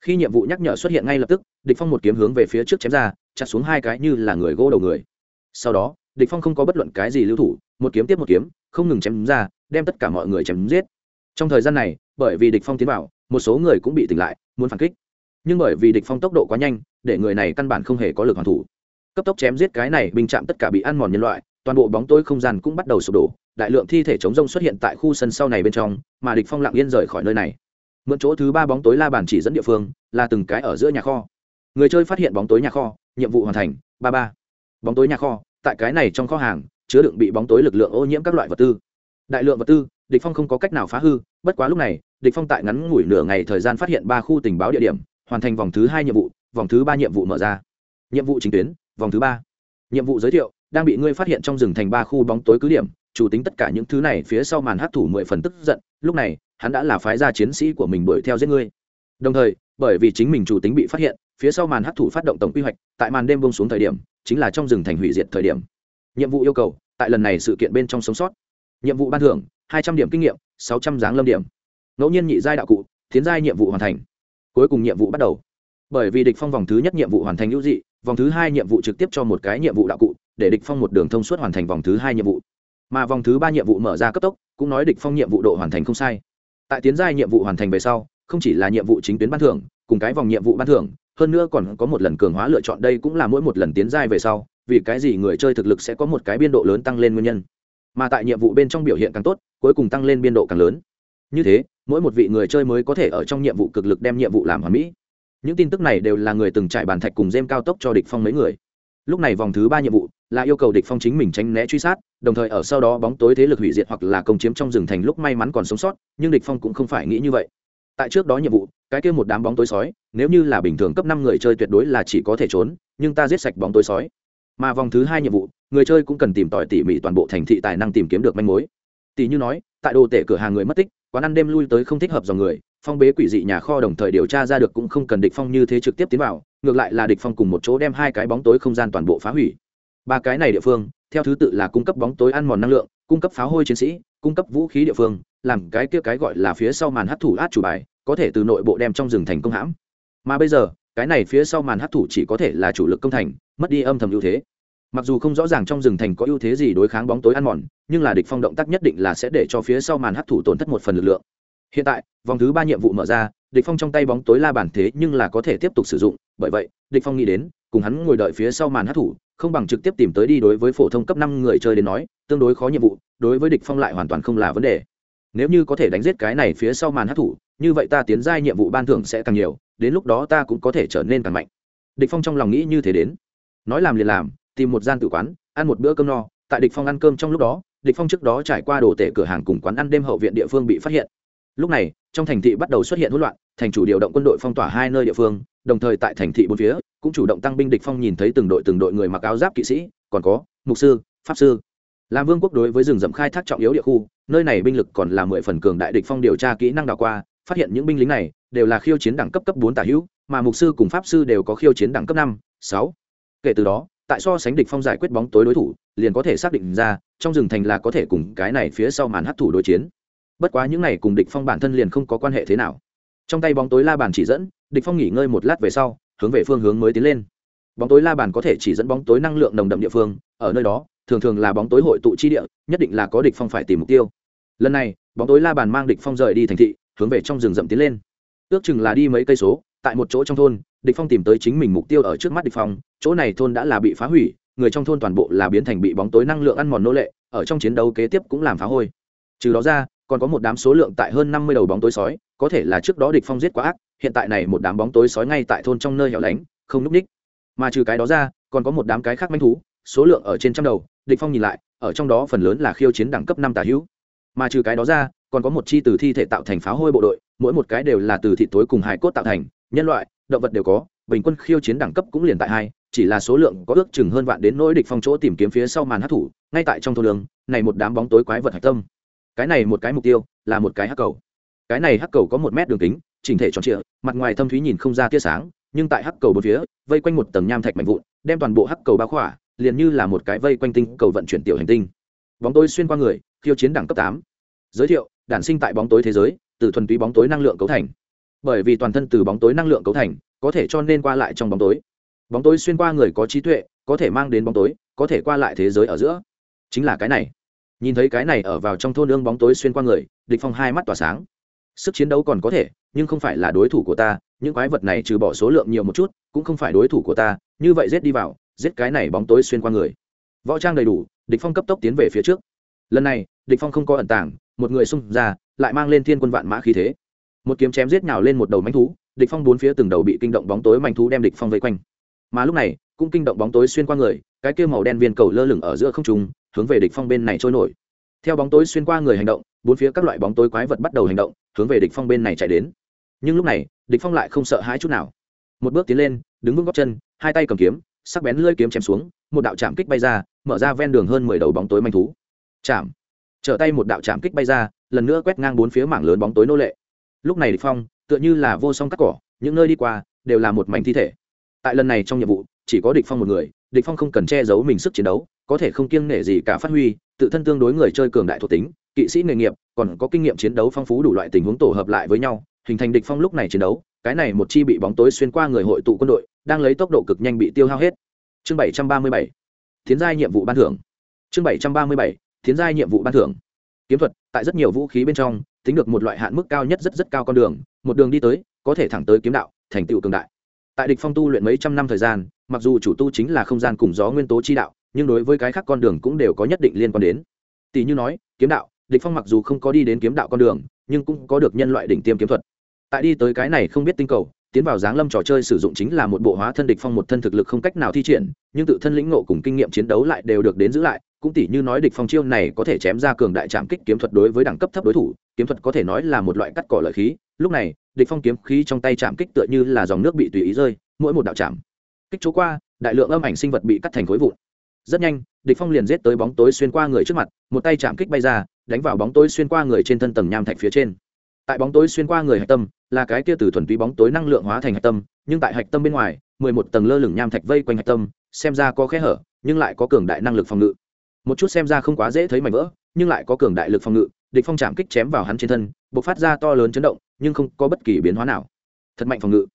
khi nhiệm vụ nhắc nhở xuất hiện ngay lập tức, địch phong một kiếm hướng về phía trước chém ra, chặt xuống hai cái như là người gỗ đầu người. Sau đó, địch phong không có bất luận cái gì lưu thủ, một kiếm tiếp một kiếm, không ngừng chém ra, đem tất cả mọi người chém giết. Trong thời gian này, bởi vì địch phong tiến vào, một số người cũng bị tỉnh lại, muốn phản kích. Nhưng bởi vì địch phong tốc độ quá nhanh, để người này căn bản không hề có lực hoàn thủ. Cấp tốc chém giết cái này bình chạm tất cả bị ăn mòn nhân loại, toàn bộ bóng tối không gian cũng bắt đầu sụp đổ, đại lượng thi thể chống rông xuất hiện tại khu sân sau này bên trong, mà địch phong lặng yên rời khỏi nơi này mượn chỗ thứ ba bóng tối la bàn chỉ dẫn địa phương, là từng cái ở giữa nhà kho. Người chơi phát hiện bóng tối nhà kho, nhiệm vụ hoàn thành, ba ba. Bóng tối nhà kho, tại cái này trong kho hàng, chứa đựng bị bóng tối lực lượng ô nhiễm các loại vật tư. Đại lượng vật tư, địch phong không có cách nào phá hư, bất quá lúc này, địch phong tại ngắn ngủi nửa ngày thời gian phát hiện ba khu tình báo địa điểm, hoàn thành vòng thứ hai nhiệm vụ, vòng thứ ba nhiệm vụ mở ra. Nhiệm vụ chính tuyến, vòng thứ ba. Nhiệm vụ giới thiệu, đang bị ngươi phát hiện trong rừng thành ba khu bóng tối cứ điểm, chủ tính tất cả những thứ này phía sau màn hát thủ mười phần tức giận, lúc này hắn đã là phái gia chiến sĩ của mình đuổi theo giết ngươi. Đồng thời, bởi vì chính mình chủ tính bị phát hiện, phía sau màn hấp thủ phát động tổng quy hoạch, tại màn đêm bông xuống thời điểm, chính là trong rừng thành hủy diệt thời điểm. Nhiệm vụ yêu cầu, tại lần này sự kiện bên trong sống sót. Nhiệm vụ ban thưởng, hai trăm điểm kinh nghiệm, sáu trăm giáng lâm điểm. Ngẫu nhiên nhị giai đạo cụ, tiến giai nhiệm vụ hoàn thành. Cuối cùng nhiệm vụ bắt đầu. Bởi vì địch phong vòng thứ nhất nhiệm vụ hoàn thành hữu dị, vòng thứ hai nhiệm vụ trực tiếp cho một cái nhiệm vụ đạo cụ, để địch phong một đường thông suốt hoàn thành vòng thứ hai nhiệm vụ. Mà vòng thứ ba nhiệm vụ mở ra cấp tốc, cũng nói địch phong nhiệm vụ độ hoàn thành không sai tại tiến giai nhiệm vụ hoàn thành về sau, không chỉ là nhiệm vụ chính tuyến ban thưởng, cùng cái vòng nhiệm vụ ban thưởng, hơn nữa còn có một lần cường hóa lựa chọn đây cũng là mỗi một lần tiến giai về sau, vì cái gì người chơi thực lực sẽ có một cái biên độ lớn tăng lên nguyên nhân. Mà tại nhiệm vụ bên trong biểu hiện càng tốt, cuối cùng tăng lên biên độ càng lớn. Như thế, mỗi một vị người chơi mới có thể ở trong nhiệm vụ cực lực đem nhiệm vụ làm hoàn mỹ. Những tin tức này đều là người từng trải bàn thạch cùng dêm cao tốc cho địch phong mấy người lúc này vòng thứ ba nhiệm vụ là yêu cầu địch phong chính mình tránh né truy sát, đồng thời ở sau đó bóng tối thế lực hủy diệt hoặc là công chiếm trong rừng thành lúc may mắn còn sống sót, nhưng địch phong cũng không phải nghĩ như vậy. Tại trước đó nhiệm vụ, cái kia một đám bóng tối sói, nếu như là bình thường cấp năm người chơi tuyệt đối là chỉ có thể trốn, nhưng ta giết sạch bóng tối sói. Mà vòng thứ hai nhiệm vụ, người chơi cũng cần tìm tòi tỉ mỉ toàn bộ thành thị tài năng tìm kiếm được manh mối. Tỷ như nói tại đồ tể cửa hàng người mất tích, quán ăn đêm lui tới không thích hợp dòng người, phong bế quỷ dị nhà kho đồng thời điều tra ra được cũng không cần địch phong như thế trực tiếp tiến vào, ngược lại là địch phong cùng một chỗ đem hai cái bóng tối không gian toàn bộ phá hủy. Ba cái này địa phương, theo thứ tự là cung cấp bóng tối ăn mòn năng lượng, cung cấp pháo hôi chiến sĩ, cung cấp vũ khí địa phương, làm cái kia cái gọi là phía sau màn hấp thủ át chủ bài, có thể từ nội bộ đem trong rừng thành công hãm. Mà bây giờ, cái này phía sau màn hấp thủ chỉ có thể là chủ lực công thành, mất đi âm thầm ưu thế mặc dù không rõ ràng trong rừng thành có ưu thế gì đối kháng bóng tối ăn mòn, nhưng là địch phong động tác nhất định là sẽ để cho phía sau màn hấp thủ tổn thất một phần lực lượng. Hiện tại, vòng thứ ba nhiệm vụ mở ra, địch phong trong tay bóng tối la bàn thế nhưng là có thể tiếp tục sử dụng, bởi vậy, địch phong nghĩ đến, cùng hắn ngồi đợi phía sau màn hấp thủ không bằng trực tiếp tìm tới đi đối với phổ thông cấp năm người chơi đến nói, tương đối khó nhiệm vụ, đối với địch phong lại hoàn toàn không là vấn đề. Nếu như có thể đánh giết cái này phía sau màn hấp thủ như vậy ta tiến giai nhiệm vụ ban thưởng sẽ càng nhiều, đến lúc đó ta cũng có thể trở nên càng mạnh. Địch phong trong lòng nghĩ như thế đến. Nói làm liền làm tìm một gian tử quán, ăn một bữa cơm no. Tại địch phong ăn cơm trong lúc đó, địch phong trước đó trải qua đồ tể cửa hàng cùng quán ăn đêm hậu viện địa phương bị phát hiện. Lúc này, trong thành thị bắt đầu xuất hiện hỗn loạn, thành chủ điều động quân đội phong tỏa hai nơi địa phương, đồng thời tại thành thị bốn phía, cũng chủ động tăng binh địch phong nhìn thấy từng đội từng đội người mặc áo giáp kỵ sĩ, còn có mục sư, pháp sư. Làm vương quốc đối với rừng rậm khai thác trọng yếu địa khu, nơi này binh lực còn là mười phần cường đại địch phong điều tra kỹ năng đào qua, phát hiện những binh lính này đều là khiêu chiến đẳng cấp cấp bốn tả hữu, mà mục sư cùng pháp sư đều có khiêu chiến đẳng cấp năm, sáu. Kể từ đó tại so sánh địch phong giải quyết bóng tối đối thủ, liền có thể xác định ra, trong rừng thành là có thể cùng cái này phía sau màn hấp thủ đối chiến. Bất quá những này cùng địch phong bản thân liền không có quan hệ thế nào. Trong tay bóng tối la bàn chỉ dẫn, địch phong nghỉ ngơi một lát về sau, hướng về phương hướng mới tiến lên. Bóng tối la bàn có thể chỉ dẫn bóng tối năng lượng nồng đậm địa phương, ở nơi đó, thường thường là bóng tối hội tụ chi địa, nhất định là có địch phong phải tìm mục tiêu. Lần này, bóng tối la bàn mang địch phong rời đi thành thị, hướng về trong rừng rậm tiến lên. Ước chừng là đi mấy cây số tại một chỗ trong thôn, địch phong tìm tới chính mình mục tiêu ở trước mắt địch phong, chỗ này thôn đã là bị phá hủy, người trong thôn toàn bộ là biến thành bị bóng tối năng lượng ăn mòn nô lệ, ở trong chiến đấu kế tiếp cũng làm phá hôi. Trừ đó ra, còn có một đám số lượng tại hơn năm mươi đầu bóng tối sói, có thể là trước đó địch phong giết quá ác, hiện tại này một đám bóng tối sói ngay tại thôn trong nơi hẻo lánh, không núp ních. Mà trừ cái đó ra, còn có một đám cái khác manh thú, số lượng ở trên trăm đầu, địch phong nhìn lại, ở trong đó phần lớn là khiêu chiến đẳng cấp năm tà hữu. Mà trừ cái đó ra, còn có một chi từ thi thể tạo thành pháo hôi bộ đội, mỗi một cái đều là từ thị tối cùng hài cốt tạo thành nhân loại, động vật đều có, bình quân khiêu chiến đẳng cấp cũng liền tại hai, chỉ là số lượng có ước chừng hơn vạn đến nỗi địch phong chỗ tìm kiếm phía sau màn hắc thủ ngay tại trong thôn đường này một đám bóng tối quái vật hạch tâm. Cái này một cái mục tiêu, là một cái hắc cầu. Cái này hắc cầu có một mét đường kính, chỉnh thể tròn trịa, mặt ngoài thâm thúy nhìn không ra tia sáng, nhưng tại hắc cầu bốn phía, vây quanh một tầng nham thạch mạnh vụn, đem toàn bộ hắc cầu bao khỏa, liền như là một cái vây quanh tinh cầu vận chuyển tiểu hành tinh. Bóng tối xuyên qua người, khiêu chiến đẳng cấp tám. Giới thiệu, đản sinh tại bóng tối thế giới, từ thuần túy bóng tối năng lượng cấu thành bởi vì toàn thân từ bóng tối năng lượng cấu thành, có thể cho nên qua lại trong bóng tối. Bóng tối xuyên qua người có trí tuệ, có thể mang đến bóng tối, có thể qua lại thế giới ở giữa. Chính là cái này. Nhìn thấy cái này ở vào trong thôn ương bóng tối xuyên qua người, địch phong hai mắt tỏa sáng. Sức chiến đấu còn có thể, nhưng không phải là đối thủ của ta, những quái vật này trừ bỏ số lượng nhiều một chút, cũng không phải đối thủ của ta, như vậy giết đi vào, giết cái này bóng tối xuyên qua người. Võ trang đầy đủ, địch phong cấp tốc tiến về phía trước. Lần này, địch phong không có ẩn tàng, một người xung ra, lại mang lên thiên quân vạn mã khí thế một kiếm chém giết nhào lên một đầu manh thú, địch phong bốn phía từng đầu bị kinh động bóng tối manh thú đem địch phong vây quanh. Mà lúc này, cũng kinh động bóng tối xuyên qua người, cái kia màu đen viên cầu lơ lửng ở giữa không trung, hướng về địch phong bên này trôi nổi. Theo bóng tối xuyên qua người hành động, bốn phía các loại bóng tối quái vật bắt đầu hành động, hướng về địch phong bên này chạy đến. Nhưng lúc này, địch phong lại không sợ hãi chút nào. Một bước tiến lên, đứng vững gót chân, hai tay cầm kiếm, sắc bén lưỡi kiếm chém xuống, một đạo chạm kích bay ra, mở ra ven đường hơn mười đầu bóng tối manh thú. Chạm. Trở tay một đạo chạm kích bay ra, lần nữa quét ngang bốn phía mảng lớn bóng tối nô lệ lúc này địch phong, tựa như là vô song cắt cỏ, những nơi đi qua đều là một mảnh thi thể. Tại lần này trong nhiệm vụ, chỉ có địch phong một người, địch phong không cần che giấu mình sức chiến đấu, có thể không kiêng nể gì cả phát huy, tự thân tương đối người chơi cường đại thuộc tính, kỵ sĩ nghề nghiệp, còn có kinh nghiệm chiến đấu phong phú đủ loại tình huống tổ hợp lại với nhau, hình thành địch phong lúc này chiến đấu, cái này một chi bị bóng tối xuyên qua người hội tụ quân đội, đang lấy tốc độ cực nhanh bị tiêu hao hết. Chương 737 tiến giai nhiệm vụ ban thưởng. Chương 737 tiến giai nhiệm vụ ban thưởng. Kiếm thuật, tại rất nhiều vũ khí bên trong tính được một loại hạn mức cao nhất rất rất cao con đường, một đường đi tới, có thể thẳng tới kiếm đạo, thành tựu cường đại. Tại địch phong tu luyện mấy trăm năm thời gian, mặc dù chủ tu chính là không gian cùng gió nguyên tố chi đạo, nhưng đối với cái khác con đường cũng đều có nhất định liên quan đến. Tỷ như nói, kiếm đạo, địch phong mặc dù không có đi đến kiếm đạo con đường, nhưng cũng có được nhân loại đỉnh tiêm kiếm thuật. Tại đi tới cái này không biết tinh cầu tiến vào giáng lâm trò chơi sử dụng chính là một bộ hóa thân địch phong một thân thực lực không cách nào thi triển, nhưng tự thân lĩnh ngộ cùng kinh nghiệm chiến đấu lại đều được đến giữ lại, cũng tỷ như nói địch phong chiêu này có thể chém ra cường đại trạm kích kiếm thuật đối với đẳng cấp thấp đối thủ, kiếm thuật có thể nói là một loại cắt cỏ lợi khí, lúc này, địch phong kiếm khí trong tay chạm kích tựa như là dòng nước bị tùy ý rơi, mỗi một đạo chạm kích chỗ qua, đại lượng âm ảnh sinh vật bị cắt thành khối vụn. Rất nhanh, địch phong liền giết tới bóng tối xuyên qua người trước mặt, một tay chạm kích bay ra, đánh vào bóng tối xuyên qua người trên thân tầng nham thạch phía trên. Tại bóng tối xuyên qua người hạch tâm là cái kia từ thuần túy bóng tối năng lượng hóa thành hạch tâm, nhưng tại hạch tâm bên ngoài, mười một tầng lơ lửng nham thạch vây quanh hạch tâm, xem ra có khe hở, nhưng lại có cường đại năng lực phòng ngự. Một chút xem ra không quá dễ thấy mảnh vỡ, nhưng lại có cường đại lực phòng ngự, địch phong chạm kích chém vào hắn trên thân, bộc phát ra to lớn chấn động, nhưng không có bất kỳ biến hóa nào. Thật mạnh phòng ngự.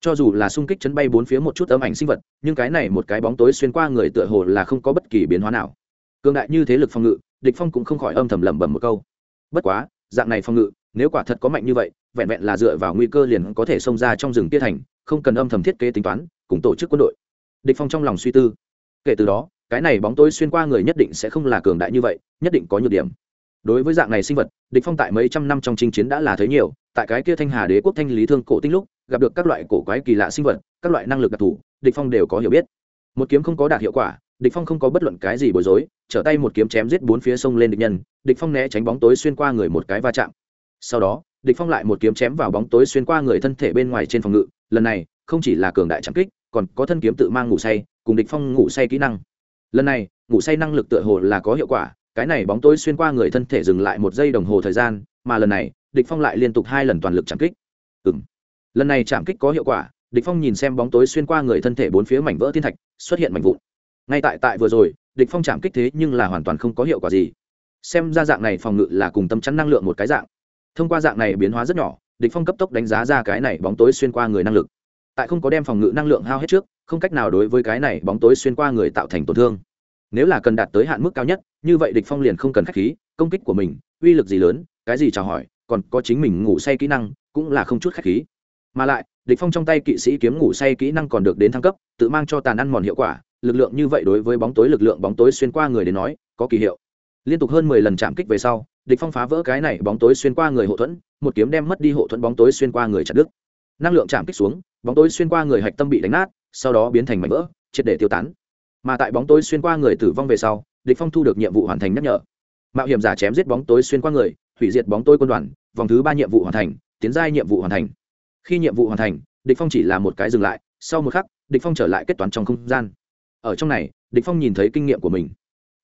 Cho dù là xung kích chấn bay bốn phía một chút ấm ảnh sinh vật, nhưng cái này một cái bóng tối xuyên qua người tựa hồ là không có bất kỳ biến hóa nào. Cường đại như thế lực phòng ngự, địch phong cũng không khỏi âm thầm lẩm bẩm một câu. Bất quá, dạng này phòng ngự, nếu quả thật có mạnh như vậy vẹn vẹn là dựa vào nguy cơ liền có thể xông ra trong rừng tiết thành, không cần âm thầm thiết kế tính toán, cùng tổ chức quân đội. Địch phong trong lòng suy tư. Kể từ đó, cái này bóng tối xuyên qua người nhất định sẽ không là cường đại như vậy, nhất định có nhược điểm. Đối với dạng này sinh vật, địch phong tại mấy trăm năm trong chinh chiến đã là thấy nhiều, tại cái kia thanh hà đế quốc thanh lý thương cổ tinh lúc, gặp được các loại cổ quái kỳ lạ sinh vật, các loại năng lực đặc thù, địch phong đều có hiểu biết. Một kiếm không có đạt hiệu quả, địch phong không có bất luận cái gì bối rối, trở tay một kiếm chém giết bốn phía sông lên địch nhân, địch phong né tránh bóng tối xuyên qua người một cái va chạm. Sau đó địch phong lại một kiếm chém vào bóng tối xuyên qua người thân thể bên ngoài trên phòng ngự, lần này, không chỉ là cường đại chẳng kích, còn có thân kiếm tự mang ngủ say, cùng địch phong ngủ say kỹ năng. Lần này, ngủ say năng lực tựa hồ là có hiệu quả, cái này bóng tối xuyên qua người thân thể dừng lại một giây đồng hồ thời gian, mà lần này, địch phong lại liên tục hai lần toàn lực chạm kích. Ừm. Lần này chạm kích có hiệu quả, địch phong nhìn xem bóng tối xuyên qua người thân thể bốn phía mảnh vỡ thiên thạch, xuất hiện mảnh vụn. Ngay tại tại vừa rồi, địch phong chạm kích thế nhưng là hoàn toàn không có hiệu quả gì. Xem ra dạng này phòng ngự là cùng tâm chắn năng lượng một cái dạng thông qua dạng này biến hóa rất nhỏ, địch phong cấp tốc đánh giá ra cái này bóng tối xuyên qua người năng lực. Tại không có đem phòng ngự năng lượng hao hết trước, không cách nào đối với cái này bóng tối xuyên qua người tạo thành tổn thương. Nếu là cần đạt tới hạn mức cao nhất, như vậy địch phong liền không cần khách khí, công kích của mình, uy lực gì lớn, cái gì chào hỏi, còn có chính mình ngủ say kỹ năng, cũng là không chút khách khí. Mà lại, địch phong trong tay kỵ sĩ kiếm ngủ say kỹ năng còn được đến thăng cấp, tự mang cho tàn ăn mòn hiệu quả, lực lượng như vậy đối với bóng tối, lực lượng bóng tối xuyên qua người đến nói, có kỳ hiệu. Liên tục hơn mười lần chạm kích về sau địch phong phá vỡ cái này bóng tối xuyên qua người hộ thuẫn, một kiếm đem mất đi hộ thuẫn bóng tối xuyên qua người chặt đứt. Năng lượng chạm kích xuống, bóng tối xuyên qua người hạch tâm bị đánh nát, sau đó biến thành mảnh vỡ, triệt để tiêu tán. Mà tại bóng tối xuyên qua người tử vong về sau, địch phong thu được nhiệm vụ hoàn thành nhắc nhở. Mạo hiểm giả chém giết bóng tối xuyên qua người, hủy diệt bóng tối quân đoàn, vòng thứ ba nhiệm vụ hoàn thành, tiến giai nhiệm vụ hoàn thành. Khi nhiệm vụ hoàn thành, địch phong chỉ là một cái dừng lại, sau một khắc, địch phong trở lại kết toán trong không gian. Ở trong này, địch phong nhìn thấy kinh nghiệm của mình.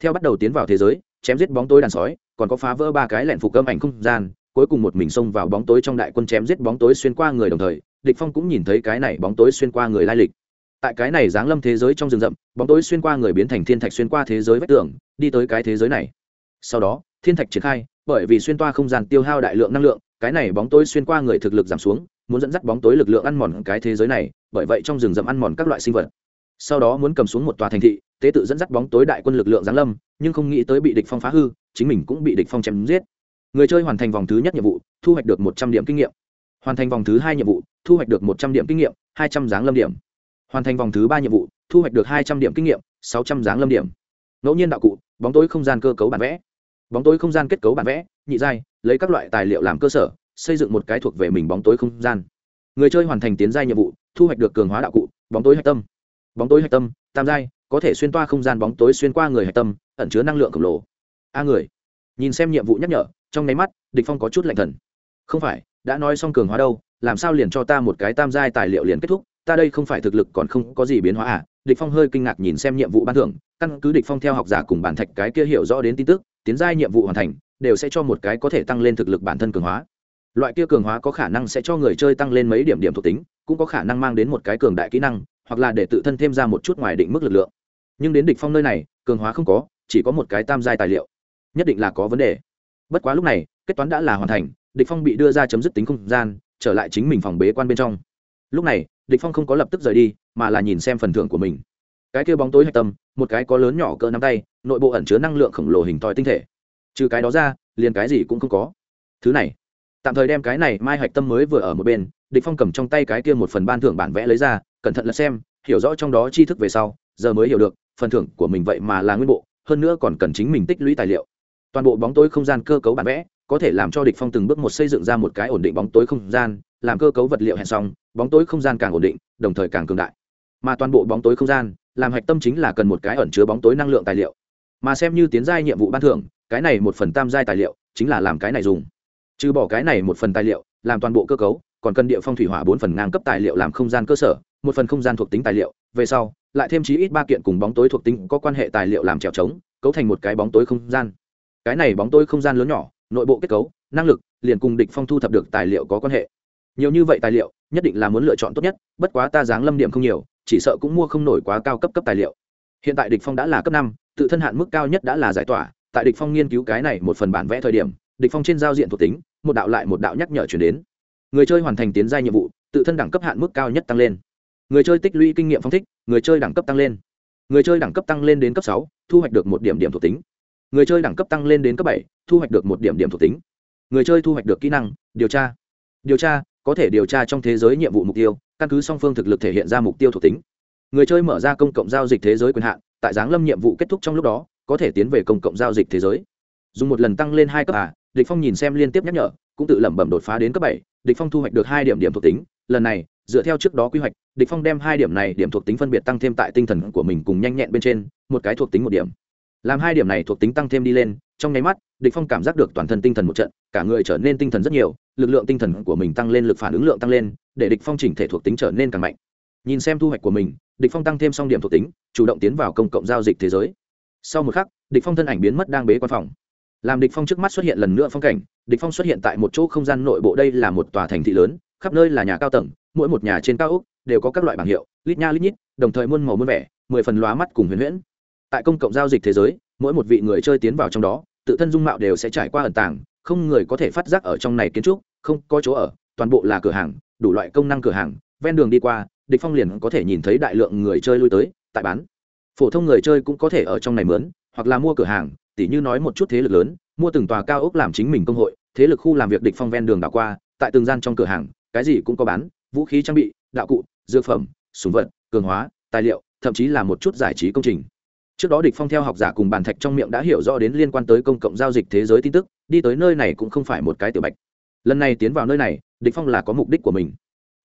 Theo bắt đầu tiến vào thế giới, chém giết bóng tối đàn sói còn có phá vỡ ba cái lẹn phục cơm ảnh không gian, cuối cùng một mình xông vào bóng tối trong đại quân chém giết bóng tối xuyên qua người đồng thời, địch phong cũng nhìn thấy cái này bóng tối xuyên qua người lai lịch. Tại cái này giáng lâm thế giới trong rừng rậm, bóng tối xuyên qua người biến thành thiên thạch xuyên qua thế giới vách tường, đi tới cái thế giới này. Sau đó, thiên thạch triển khai, bởi vì xuyên toa không gian tiêu hao đại lượng năng lượng, cái này bóng tối xuyên qua người thực lực giảm xuống, muốn dẫn dắt bóng tối lực lượng ăn mòn cái thế giới này, bởi vậy trong rừng rậm ăn mòn các loại sinh vật. Sau đó muốn cầm xuống một tòa thành thị tế tự dẫn dắt bóng tối đại quân lực lượng giáng lâm, nhưng không nghĩ tới bị địch phong phá hư, chính mình cũng bị địch phong chém giết. Người chơi hoàn thành vòng thứ nhất nhiệm vụ, thu hoạch được một trăm điểm kinh nghiệm. Hoàn thành vòng thứ hai nhiệm vụ, thu hoạch được một trăm điểm kinh nghiệm, hai trăm giáng lâm điểm. Hoàn thành vòng thứ ba nhiệm vụ, thu hoạch được hai trăm điểm kinh nghiệm, sáu trăm giáng lâm điểm. Ngẫu nhiên đạo cụ, bóng tối không gian cơ cấu bản vẽ. Bóng tối không gian kết cấu bản vẽ, nhị giai, lấy các loại tài liệu làm cơ sở, xây dựng một cái thuộc về mình bóng tối không gian. Người chơi hoàn thành tiến giai nhiệm vụ, thu hoạch được cường hóa đạo cụ, bóng tối hạch tâm. Bóng tối hạch tâm, tam giai có thể xuyên toa không gian bóng tối xuyên qua người hạch tâm, ẩn chứa năng lượng khổng lồ. A người, nhìn xem nhiệm vụ nhắc nhở, trong nháy mắt, địch phong có chút lạnh thần. Không phải, đã nói xong cường hóa đâu, làm sao liền cho ta một cái tam giai tài liệu liền kết thúc, ta đây không phải thực lực còn không có gì biến hóa à? Địch phong hơi kinh ngạc nhìn xem nhiệm vụ ban thưởng, căn cứ địch phong theo học giả cùng bản thạch cái kia hiểu rõ đến tin tức, tiến giai nhiệm vụ hoàn thành, đều sẽ cho một cái có thể tăng lên thực lực bản thân cường hóa. Loại kia cường hóa có khả năng sẽ cho người chơi tăng lên mấy điểm điểm thuộc tính, cũng có khả năng mang đến một cái cường đại kỹ năng, hoặc là để tự thân thêm ra một chút ngoài định mức lực lượng nhưng đến địch phong nơi này, cường hóa không có, chỉ có một cái tam giai tài liệu. Nhất định là có vấn đề. Bất quá lúc này, kết toán đã là hoàn thành, địch phong bị đưa ra chấm dứt tính không gian, trở lại chính mình phòng bế quan bên trong. Lúc này, địch phong không có lập tức rời đi, mà là nhìn xem phần thưởng của mình. Cái kia bóng tối hạch tâm, một cái có lớn nhỏ cỡ nắm tay, nội bộ ẩn chứa năng lượng khổng lồ hình thoi tinh thể. Trừ cái đó ra, liền cái gì cũng không có. Thứ này, tạm thời đem cái này mai hạch tâm mới vừa ở một bên, địch phong cầm trong tay cái kia một phần ban thưởng bản vẽ lấy ra, cẩn thận lật xem, hiểu rõ trong đó tri thức về sau, giờ mới hiểu được phần thưởng của mình vậy mà là nguyên bộ, hơn nữa còn cần chính mình tích lũy tài liệu. Toàn bộ bóng tối không gian cơ cấu bản vẽ, có thể làm cho địch phong từng bước một xây dựng ra một cái ổn định bóng tối không gian, làm cơ cấu vật liệu hẹn xong, bóng tối không gian càng ổn định, đồng thời càng cường đại. Mà toàn bộ bóng tối không gian, làm hạch tâm chính là cần một cái ẩn chứa bóng tối năng lượng tài liệu. Mà xem như tiến giai nhiệm vụ ban thưởng, cái này một phần tam giai tài liệu, chính là làm cái này dùng. Trừ bỏ cái này một phần tài liệu, làm toàn bộ cơ cấu, còn cần địa phong thủy hỏa bốn phần ngang cấp tài liệu làm không gian cơ sở một phần không gian thuộc tính tài liệu, về sau, lại thêm chí ít ba kiện cùng bóng tối thuộc tính có quan hệ tài liệu làm trèo trống, cấu thành một cái bóng tối không gian. Cái này bóng tối không gian lớn nhỏ, nội bộ kết cấu, năng lực, liền cùng địch phong thu thập được tài liệu có quan hệ. Nhiều như vậy tài liệu, nhất định là muốn lựa chọn tốt nhất, bất quá ta dáng lâm điểm không nhiều, chỉ sợ cũng mua không nổi quá cao cấp cấp tài liệu. Hiện tại địch phong đã là cấp năm, tự thân hạn mức cao nhất đã là giải tỏa, tại địch phong nghiên cứu cái này một phần bản vẽ thời điểm, địch phong trên giao diện thuộc tính, một đạo lại một đạo nhắc nhở chuyển đến. Người chơi hoàn thành tiến giai nhiệm vụ, tự thân đẳng cấp hạn mức cao nhất tăng lên người chơi tích lũy kinh nghiệm phong thích, người chơi đẳng cấp tăng lên. Người chơi đẳng cấp tăng lên đến cấp sáu, thu hoạch được một điểm điểm thuộc tính. Người chơi đẳng cấp tăng lên đến cấp bảy, thu hoạch được một điểm điểm thuộc tính. Người chơi thu hoạch được kỹ năng, điều tra. Điều tra, có thể điều tra trong thế giới nhiệm vụ mục tiêu, căn cứ song phương thực lực thể hiện ra mục tiêu thuộc tính. Người chơi mở ra công cộng giao dịch thế giới quyền hạn, tại giáng lâm nhiệm vụ kết thúc trong lúc đó, có thể tiến về công cộng giao dịch thế giới. Dùng một lần tăng lên hai cấp à địch phong nhìn xem liên tiếp nhắc nhở, cũng tự lẩm bẩm đột phá đến cấp bảy, địch phong thu hoạch được hai điểm điểm thuộc tính, lần này dựa theo trước đó quy hoạch, địch phong đem hai điểm này điểm thuộc tính phân biệt tăng thêm tại tinh thần của mình cùng nhanh nhẹn bên trên, một cái thuộc tính một điểm. Làm hai điểm này thuộc tính tăng thêm đi lên, trong nháy mắt, địch phong cảm giác được toàn thân tinh thần một trận, cả người trở nên tinh thần rất nhiều, lực lượng tinh thần của mình tăng lên, lực phản ứng lượng tăng lên, để địch phong chỉnh thể thuộc tính trở nên càng mạnh. Nhìn xem thu hoạch của mình, địch phong tăng thêm xong điểm thuộc tính, chủ động tiến vào công cộng giao dịch thế giới. Sau một khắc, địch phong thân ảnh biến mất đang bế quan phòng. Làm địch phong trước mắt xuất hiện lần nữa phong cảnh, địch phong xuất hiện tại một chỗ không gian nội bộ, đây là một tòa thành thị lớn, khắp nơi là nhà cao tầng mỗi một nhà trên cao ốc đều có các loại bảng hiệu, lít nha lít nhít, đồng thời muôn màu muôn vẻ, mười phần lóa mắt cùng huyền huyễn. Tại công cộng giao dịch thế giới, mỗi một vị người chơi tiến vào trong đó, tự thân dung mạo đều sẽ trải qua ẩn tàng, không người có thể phát giác ở trong này kiến trúc, không có chỗ ở, toàn bộ là cửa hàng, đủ loại công năng cửa hàng, ven đường đi qua, địch phong liền có thể nhìn thấy đại lượng người chơi lui tới, tại bán. Phổ thông người chơi cũng có thể ở trong này mướn, hoặc là mua cửa hàng, tỉ như nói một chút thế lực lớn, mua từng tòa cao ốc làm chính mình công hội, thế lực khu làm việc địch phong ven đường đảo qua, tại từng gian trong cửa hàng, cái gì cũng có bán vũ khí trang bị, đạo cụ, dược phẩm, súng vật, cường hóa, tài liệu, thậm chí là một chút giải trí công trình. Trước đó địch phong theo học giả cùng bàn thạch trong miệng đã hiểu rõ đến liên quan tới công cộng giao dịch thế giới tin tức, đi tới nơi này cũng không phải một cái tiểu bạch. Lần này tiến vào nơi này, địch phong là có mục đích của mình.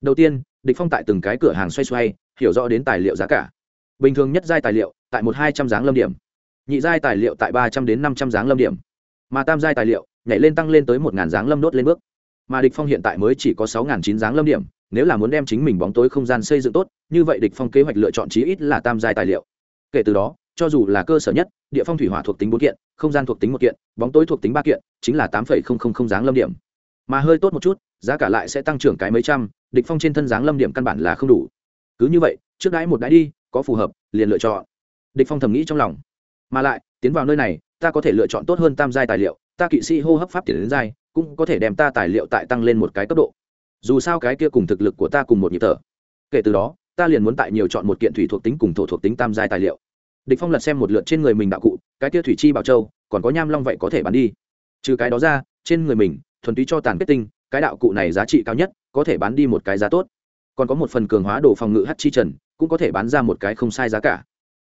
Đầu tiên, địch phong tại từng cái cửa hàng xoay xoay, hiểu rõ đến tài liệu giá cả. Bình thường nhất giai tài liệu, tại một hai trăm dáng lâm điểm. Nhị giai tài liệu tại ba trăm đến năm trăm dáng lâm điểm. Mà tam giai tài liệu, nhảy lên tăng lên tới một ngàn dáng lâm đốt lên bước. Mà địch phong hiện tại mới chỉ có sáu ngàn chín dáng lâm điểm nếu là muốn đem chính mình bóng tối không gian xây dựng tốt, như vậy địch phong kế hoạch lựa chọn chí ít là tam giai tài liệu. Kể từ đó, cho dù là cơ sở nhất, địa phong thủy hỏa thuộc tính bốn kiện, không gian thuộc tính một kiện, bóng tối thuộc tính ba kiện, chính là tám phẩy không không không dáng lâm điểm. Mà hơi tốt một chút, giá cả lại sẽ tăng trưởng cái mấy trăm, địch phong trên thân dáng lâm điểm căn bản là không đủ. Cứ như vậy, trước đãi một đãi đi, có phù hợp, liền lựa chọn. Địch phong thầm nghĩ trong lòng. Mà lại, tiến vào nơi này, ta có thể lựa chọn tốt hơn tam giai tài liệu, ta kỵ sĩ hô hấp pháp tiền đến giai, cũng có thể đem ta tài liệu tại tăng lên một cái cấp độ dù sao cái kia cùng thực lực của ta cùng một nhịp thở. Kể từ đó, ta liền muốn tại nhiều chọn một kiện thủy thuộc tính cùng thổ thuộc tính tam giai tài liệu. Địch phong lật xem một lượt trên người mình đạo cụ, cái kia thủy chi bảo châu, còn có nham long vậy có thể bán đi. Trừ cái đó ra, trên người mình, thuần túy cho tàn kết tinh, cái đạo cụ này giá trị cao nhất, có thể bán đi một cái giá tốt. Còn có một phần cường hóa đồ phòng ngự hắc chi trần, cũng có thể bán ra một cái không sai giá cả.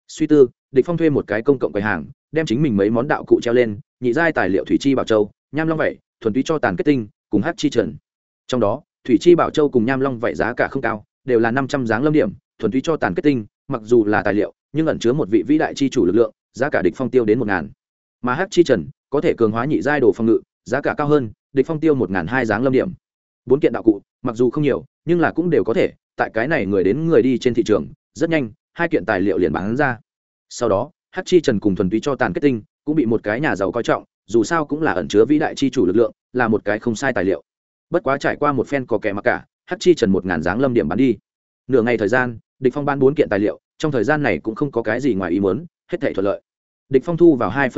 Suy tư, địch phong thuê một cái công cộng quầy hàng, đem chính mình mấy món đạo cụ treo lên, nhị giai tài liệu thủy chi bảo châu, nham long vậy, thuần túy cho tàn kết tinh, cùng hắc chi trần. Trong đó thủy chi bảo châu cùng nham long vậy giá cả không cao, đều là năm trăm dáng lâm điểm, thuần túy cho tàn kết tinh, mặc dù là tài liệu, nhưng ẩn chứa một vị vĩ đại chi chủ lực lượng, giá cả địch phong tiêu đến một ngàn. Mà hát chi trần, có thể cường hóa nhị giai đồ phòng ngự, giá cả cao hơn, địch phong tiêu một ngàn hai dáng lâm điểm. Bốn kiện đạo cụ, mặc dù không nhiều, nhưng là cũng đều có thể, tại cái này người đến người đi trên thị trường, rất nhanh, hai kiện tài liệu liền bán ra. Sau đó hát chi trần cùng thuần túy cho tàn kết tinh, cũng bị một cái nhà giàu coi trọng, dù sao cũng là ẩn chứa vĩ đại chi chủ lực lượng, là một cái không sai tài liệu bất quá trải qua một phen có kẻ mặc cả hát chi trần một ngàn dáng lâm điểm bán đi. Nửa ngày thời gian, địch phong ban bốn kiện tài liệu, trong thời gian này cũng không có cái gì ngoài ý muốn, hết thảy thuận lợi. Địch phong thu vào hai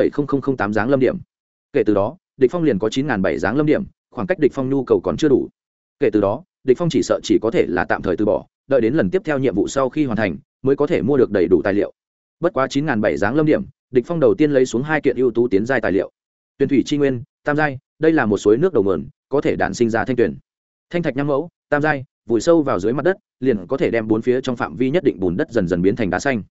tám dáng lâm điểm. Kể từ đó, địch phong liền có chín bảy dáng lâm điểm, khoảng cách địch phong nhu cầu còn chưa đủ. Kể từ đó, địch phong chỉ sợ chỉ có thể là tạm thời từ bỏ, đợi đến lần tiếp theo nhiệm vụ sau khi hoàn thành, mới có thể mua được đầy đủ tài liệu. Bất quá chín bảy dáng lâm điểm, địch phong đầu tiên lấy xuống hai kiện ưu tú tiến giai tài liệu. Tuyển thủy chi nguyên, tam giai, đây là một suối nước đầu nguồn có thể đản sinh ra thanh tuyển. Thanh thạch nham mẫu, tam giai, vùi sâu vào dưới mặt đất, liền có thể đem bốn phía trong phạm vi nhất định bùn đất dần dần biến thành đá xanh.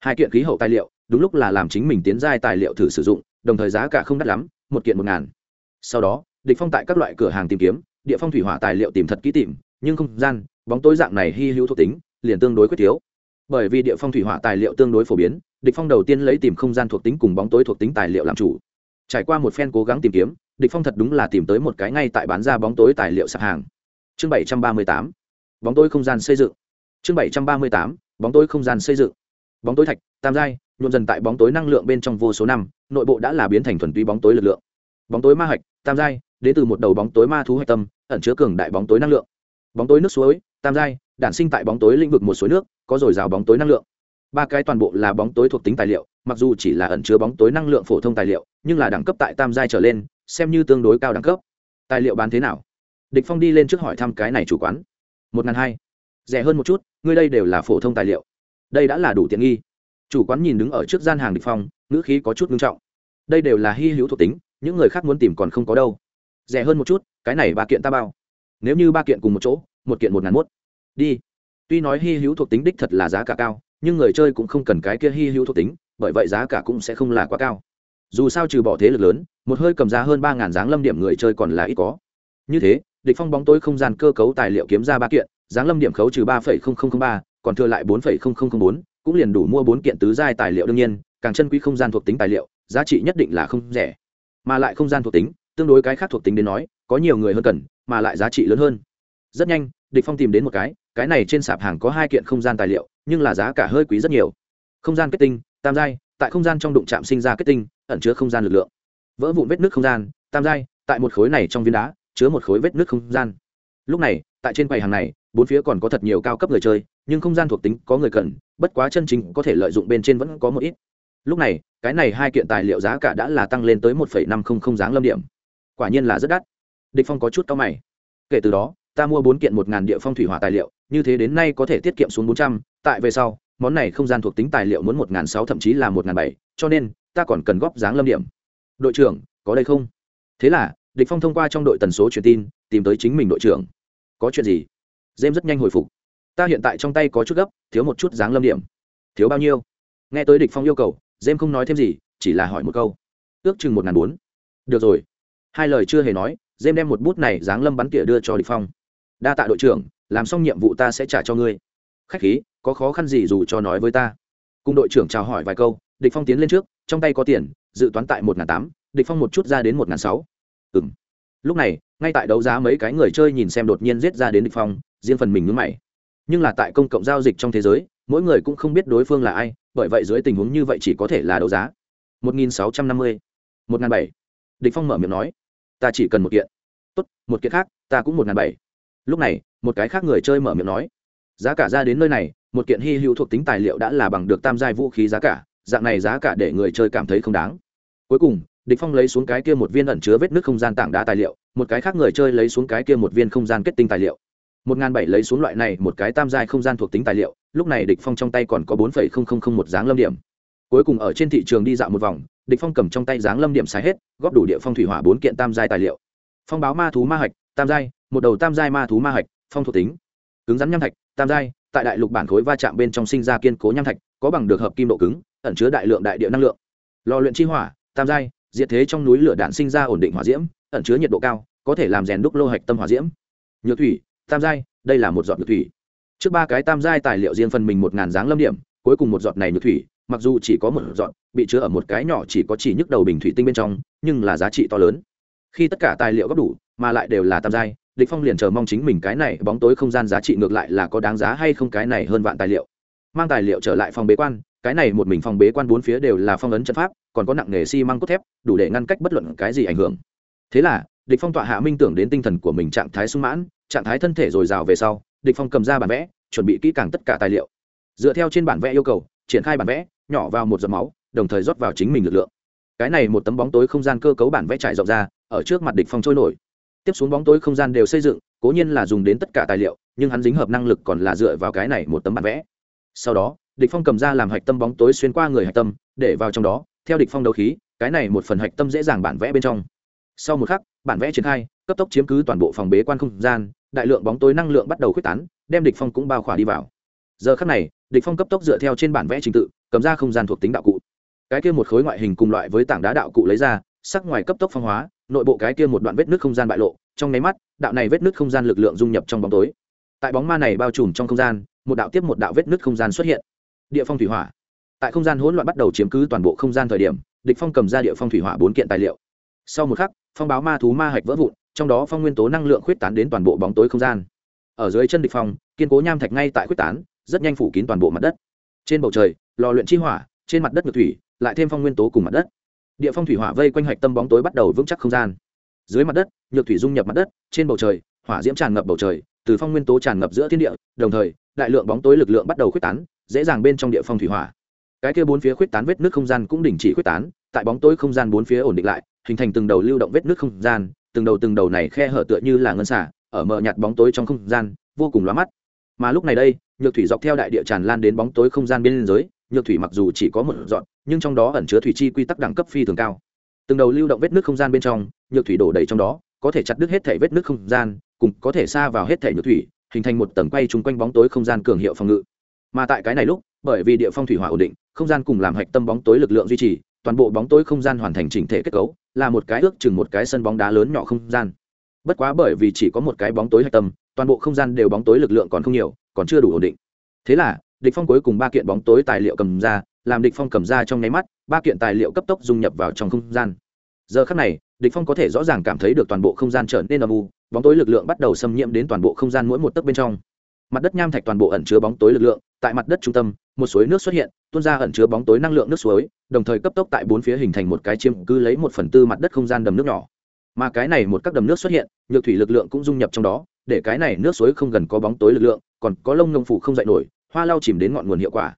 Hai kiện khí hậu tài liệu, đúng lúc là làm chính mình tiến giai tài liệu thử sử dụng, đồng thời giá cả không đắt lắm, một kiện một ngàn. Sau đó, địch phong tại các loại cửa hàng tìm kiếm, địa phong thủy hỏa tài liệu tìm thật kỹ tìm, nhưng không gian, bóng tối dạng này hy hữu thuộc tính, liền tương đối quyết thiếu. Bởi vì địa phong thủy hỏa tài liệu tương đối phổ biến, địch phong đầu tiên lấy tìm không gian thuộc tính cùng bóng tối thuộc tính tài liệu làm chủ. Trải qua một phen cố gắng tìm kiếm địch phong thật đúng là tìm tới một cái ngay tại bán ra bóng tối tài liệu sạp hàng chương bảy trăm ba mươi tám bóng tối không gian xây dựng chương bảy trăm ba mươi tám bóng tối không gian xây dựng bóng tối thạch tam giai nhuộm dần tại bóng tối năng lượng bên trong vô số năm nội bộ đã là biến thành thuần túy bóng tối lực lượng bóng tối ma hạch tam giai đến từ một đầu bóng tối ma thú hạch tâm ẩn chứa cường đại bóng tối năng lượng bóng tối nước suối tam giai đản sinh tại bóng tối lĩnh vực một suối nước có dồi dào bóng tối năng lượng ba cái toàn bộ là bóng tối thuộc tính tài liệu mặc dù chỉ là ẩn chứa bóng tối năng lượng phổ thông tài liệu nhưng là đẳng cấp tại tam giai trở lên xem như tương đối cao đẳng cấp. Tài liệu bán thế nào? Địch phong đi lên trước hỏi thăm cái này chủ quán. Một ngàn hai. Rẻ hơn một chút, ngươi đây đều là phổ thông tài liệu. Đây đã là đủ tiện nghi. Chủ quán nhìn đứng ở trước gian hàng địch phong, ngữ khí có chút nghiêm trọng. Đây đều là hy hữu thuộc tính, những người khác muốn tìm còn không có đâu. Rẻ hơn một chút, cái này ba kiện ta bao. Nếu như ba kiện cùng một chỗ, một kiện một ngàn mốt. Đi. Tuy nói hy hữu thuộc tính đích thật là giá cả cao, nhưng người chơi cũng không cần cái kia hy hữu thuộc tính, bởi vậy giá cả cũng sẽ không là quá cao dù sao trừ bỏ thế lực lớn, một hơi cầm ra hơn ba ngàn dáng lâm điểm người chơi còn là ít có. Như thế, địch phong bóng tối không gian cơ cấu tài liệu kiếm ra ba kiện, dáng lâm điểm khấu trừ ba ba, còn thừa lại bốn bốn, cũng liền đủ mua bốn kiện tứ giai tài liệu đương nhiên, càng chân quý không gian thuộc tính tài liệu, giá trị nhất định là không rẻ. Mà lại không gian thuộc tính, tương đối cái khác thuộc tính đến nói, có nhiều người hơn cần, mà lại giá trị lớn hơn. Rất nhanh, địch phong tìm đến một cái cái này trên sạp hàng có hai kiện không gian tài liệu, nhưng là giá cả hơi quý rất nhiều. Không gian kết tinh, tam giai tại không gian trong đụng chạm sinh ra kết tinh, ẩn chứa không gian lực lượng. Vỡ vụn vết nước không gian, tam giai, tại một khối này trong viên đá, chứa một khối vết nước không gian. Lúc này, tại trên quầy hàng này, bốn phía còn có thật nhiều cao cấp người chơi, nhưng không gian thuộc tính có người cần, bất quá chân chính có thể lợi dụng bên trên vẫn có một ít. Lúc này, cái này hai kiện tài liệu giá cả đã là tăng lên tới một năm không không dáng lâm điểm. Quả nhiên là rất đắt. Địch phong có chút cao mày. Kể từ đó ta mua bốn kiện một ngàn địa phong thủy hỏa tài liệu, như thế đến nay có thể tiết kiệm xuống bốn trăm, tại về sau, món này không gian thuộc tính tài liệu muốn một ngàn sáu thậm chí là một ngàn bảy, cho nên, ta còn cần góp dáng lâm điểm. Đội trưởng, có đây không? Thế là, địch phong thông qua trong đội tần số truyền tin, tìm tới chính mình đội trưởng. Có chuyện gì? James rất nhanh hồi phục. Ta hiện tại trong tay có chút gấp, thiếu một chút dáng lâm điểm. Thiếu bao nhiêu? Nghe tới địch phong yêu cầu, James không nói thêm gì, chỉ là hỏi một câu. Ước chừng một ngàn bốn. Được rồi. Hai lời chưa hề nói, James đem một bút này dáng lâm bắn tỉa đưa cho địch phong đa tạ đội trưởng, làm xong nhiệm vụ ta sẽ trả cho ngươi. Khách khí, có khó khăn gì dù cho nói với ta. Cùng đội trưởng chào hỏi vài câu, địch phong tiến lên trước, trong tay có tiền, dự toán tại một ngàn tám, địch phong một chút ra đến một ngàn sáu. Ừm. Lúc này, ngay tại đấu giá mấy cái người chơi nhìn xem đột nhiên giết ra đến địch phong, riêng phần mình nhướng mày. Nhưng là tại công cộng giao dịch trong thế giới, mỗi người cũng không biết đối phương là ai, bởi vậy dưới tình huống như vậy chỉ có thể là đấu giá. một nghìn sáu trăm năm mươi, một ngàn bảy. Địch phong mở miệng nói, ta chỉ cần một kiện. Tốt, một kiện khác, ta cũng một ngàn bảy lúc này, một cái khác người chơi mở miệng nói, giá cả ra đến nơi này, một kiện hy hữu thuộc tính tài liệu đã là bằng được tam giai vũ khí giá cả, dạng này giá cả để người chơi cảm thấy không đáng. Cuối cùng, địch phong lấy xuống cái kia một viên ẩn chứa vết nứt không gian tảng đá tài liệu, một cái khác người chơi lấy xuống cái kia một viên không gian kết tinh tài liệu. Một ngàn bảy lấy xuống loại này một cái tam giai không gian thuộc tính tài liệu, lúc này địch phong trong tay còn có bốn phẩy không không không một dáng lâm điểm. Cuối cùng ở trên thị trường đi dạo một vòng, địch phong cầm trong tay dáng lâm điểm xài hết, góp đủ địa phong thủy hỏa bốn kiện tam giai tài liệu. Phong báo ma thú ma hạch, tam giai một đầu tam giai ma thú ma hạch, phong thuộc tính. Cứng rắn nham thạch, tam giai, tại đại lục bản khối va chạm bên trong sinh ra kiên cố nham thạch, có bằng được hợp kim độ cứng, ẩn chứa đại lượng đại địa năng lượng. Lò luyện chi hỏa, tam giai, diệt thế trong núi lửa đạn sinh ra ổn định hỏa diễm, ẩn chứa nhiệt độ cao, có thể làm rèn đúc lô hạch tâm hỏa diễm. Nhược thủy, tam giai, đây là một giọt nhược thủy. Trước ba cái tam giai tài liệu riêng phần mình một ngàn dáng lâm điểm, cuối cùng một giọt này nhược thủy, mặc dù chỉ có một giọt, bị chứa ở một cái nhỏ chỉ có chỉ nhức đầu bình thủy tinh bên trong, nhưng là giá trị to lớn. Khi tất cả tài liệu góp đủ, mà lại đều là tam giai địch phong liền chờ mong chính mình cái này bóng tối không gian giá trị ngược lại là có đáng giá hay không cái này hơn vạn tài liệu. Mang tài liệu trở lại phòng bế quan, cái này một mình phòng bế quan bốn phía đều là phong ấn trận pháp, còn có nặng nghề xi măng cốt thép, đủ để ngăn cách bất luận cái gì ảnh hưởng. Thế là địch phong tọa hạ minh tưởng đến tinh thần của mình trạng thái sung mãn, trạng thái thân thể dồi dào về sau địch phong cầm ra bản vẽ, chuẩn bị kỹ càng tất cả tài liệu. Dựa theo trên bản vẽ yêu cầu, triển khai bản vẽ, nhỏ vào một giọt máu, đồng thời rót vào chính mình lực lượng. Cái này một tấm bóng tối không gian cơ cấu bản vẽ trải rộng ra, ở trước mặt địch phong trôi nổi tiếp xuống bóng tối không gian đều xây dựng, cố nhiên là dùng đến tất cả tài liệu, nhưng hắn dính hợp năng lực còn là dựa vào cái này một tấm bản vẽ. Sau đó, địch phong cầm ra làm hạch tâm bóng tối xuyên qua người hạch tâm, để vào trong đó, theo địch phong đấu khí, cái này một phần hạch tâm dễ dàng bản vẽ bên trong. Sau một khắc, bản vẽ triển khai, cấp tốc chiếm cứ toàn bộ phòng bế quan không gian, đại lượng bóng tối năng lượng bắt đầu khuếch tán, đem địch phong cũng bao khỏa đi vào. Giờ khắc này, địch phong cấp tốc dựa theo trên bản vẽ trình tự, cầm ra không gian thuộc tính đạo cụ. Cái kia một khối ngoại hình cùng loại với tảng đá đạo cụ lấy ra, sắc ngoài cấp tốc phong hóa nội bộ cái kia một đoạn vết nước không gian bại lộ, trong nháy mắt, đạo này vết nước không gian lực lượng dung nhập trong bóng tối. Tại bóng ma này bao trùm trong không gian, một đạo tiếp một đạo vết nước không gian xuất hiện. Địa phong thủy hỏa. Tại không gian hỗn loạn bắt đầu chiếm cứ toàn bộ không gian thời điểm, địch phong cầm ra địa phong thủy hỏa bốn kiện tài liệu. Sau một khắc, phong báo ma thú ma hạch vỡ vụn, trong đó phong nguyên tố năng lượng khuyết tán đến toàn bộ bóng tối không gian. Ở dưới chân địch phong, kiên cố nham thạch ngay tại khuyết tán, rất nhanh phủ kín toàn bộ mặt đất. Trên bầu trời, lò luyện chi hỏa, trên mặt đất ngược thủy, lại thêm phong nguyên tố cùng mặt đất địa phong thủy hỏa vây quanh hạch tâm bóng tối bắt đầu vững chắc không gian. Dưới mặt đất, nhược thủy dung nhập mặt đất, trên bầu trời, hỏa diễm tràn ngập bầu trời, từ phong nguyên tố tràn ngập giữa thiên địa, đồng thời, đại lượng bóng tối lực lượng bắt đầu khuếch tán, dễ dàng bên trong địa phong thủy hỏa. Cái kia bốn phía khuếch tán vết nước không gian cũng đình chỉ khuếch tán, tại bóng tối không gian bốn phía ổn định lại, hình thành từng đầu lưu động vết nước không gian, từng đầu từng đầu này khe hở tựa như là ngân xả ở mờ nhạt bóng tối trong không gian, vô cùng lóa mắt. Mà lúc này đây, nhược thủy dọc theo đại địa tràn lan đến bóng tối không gian bên giới nhược thủy mặc dù chỉ có một dọn, nhưng trong đó ẩn chứa thủy chi quy tắc đẳng cấp phi thường cao. Từng đầu lưu động vết nước không gian bên trong, nhược thủy đổ đầy trong đó, có thể chặt đứt hết thể vết nước không gian, cùng có thể xa vào hết thể nhược thủy, hình thành một tầng quay chung quanh bóng tối không gian cường hiệu phòng ngự. Mà tại cái này lúc, bởi vì địa phong thủy hỏa ổn định, không gian cùng làm hạch tâm bóng tối lực lượng duy trì, toàn bộ bóng tối không gian hoàn thành chỉnh thể kết cấu, là một cái ước chừng một cái sân bóng đá lớn nhỏ không gian. Bất quá bởi vì chỉ có một cái bóng tối hạch tâm, toàn bộ không gian đều bóng tối lực lượng còn không nhiều, còn chưa đủ ổn định. Thế là địch phong cuối cùng ba kiện bóng tối tài liệu cầm ra, làm địch phong cầm ra trong nháy mắt, ba kiện tài liệu cấp tốc dung nhập vào trong không gian. Giờ khắc này, địch phong có thể rõ ràng cảm thấy được toàn bộ không gian trở nên âm u, bóng tối lực lượng bắt đầu xâm nhiễm đến toàn bộ không gian mỗi một tấc bên trong. Mặt đất nham thạch toàn bộ ẩn chứa bóng tối lực lượng, tại mặt đất trung tâm, một suối nước xuất hiện, tuôn ra ẩn chứa bóng tối năng lượng nước suối, đồng thời cấp tốc tại bốn phía hình thành một cái chiếm cứ lấy một phần tư mặt đất không gian đầm nước nhỏ. Mà cái này một các đầm nước xuất hiện, nhược thủy lực lượng cũng dung nhập trong đó, để cái này nước suối không gần có bóng tối lực lượng, còn có lông ngông phủ không dậy nổi hoa lau chìm đến ngọn nguồn hiệu quả.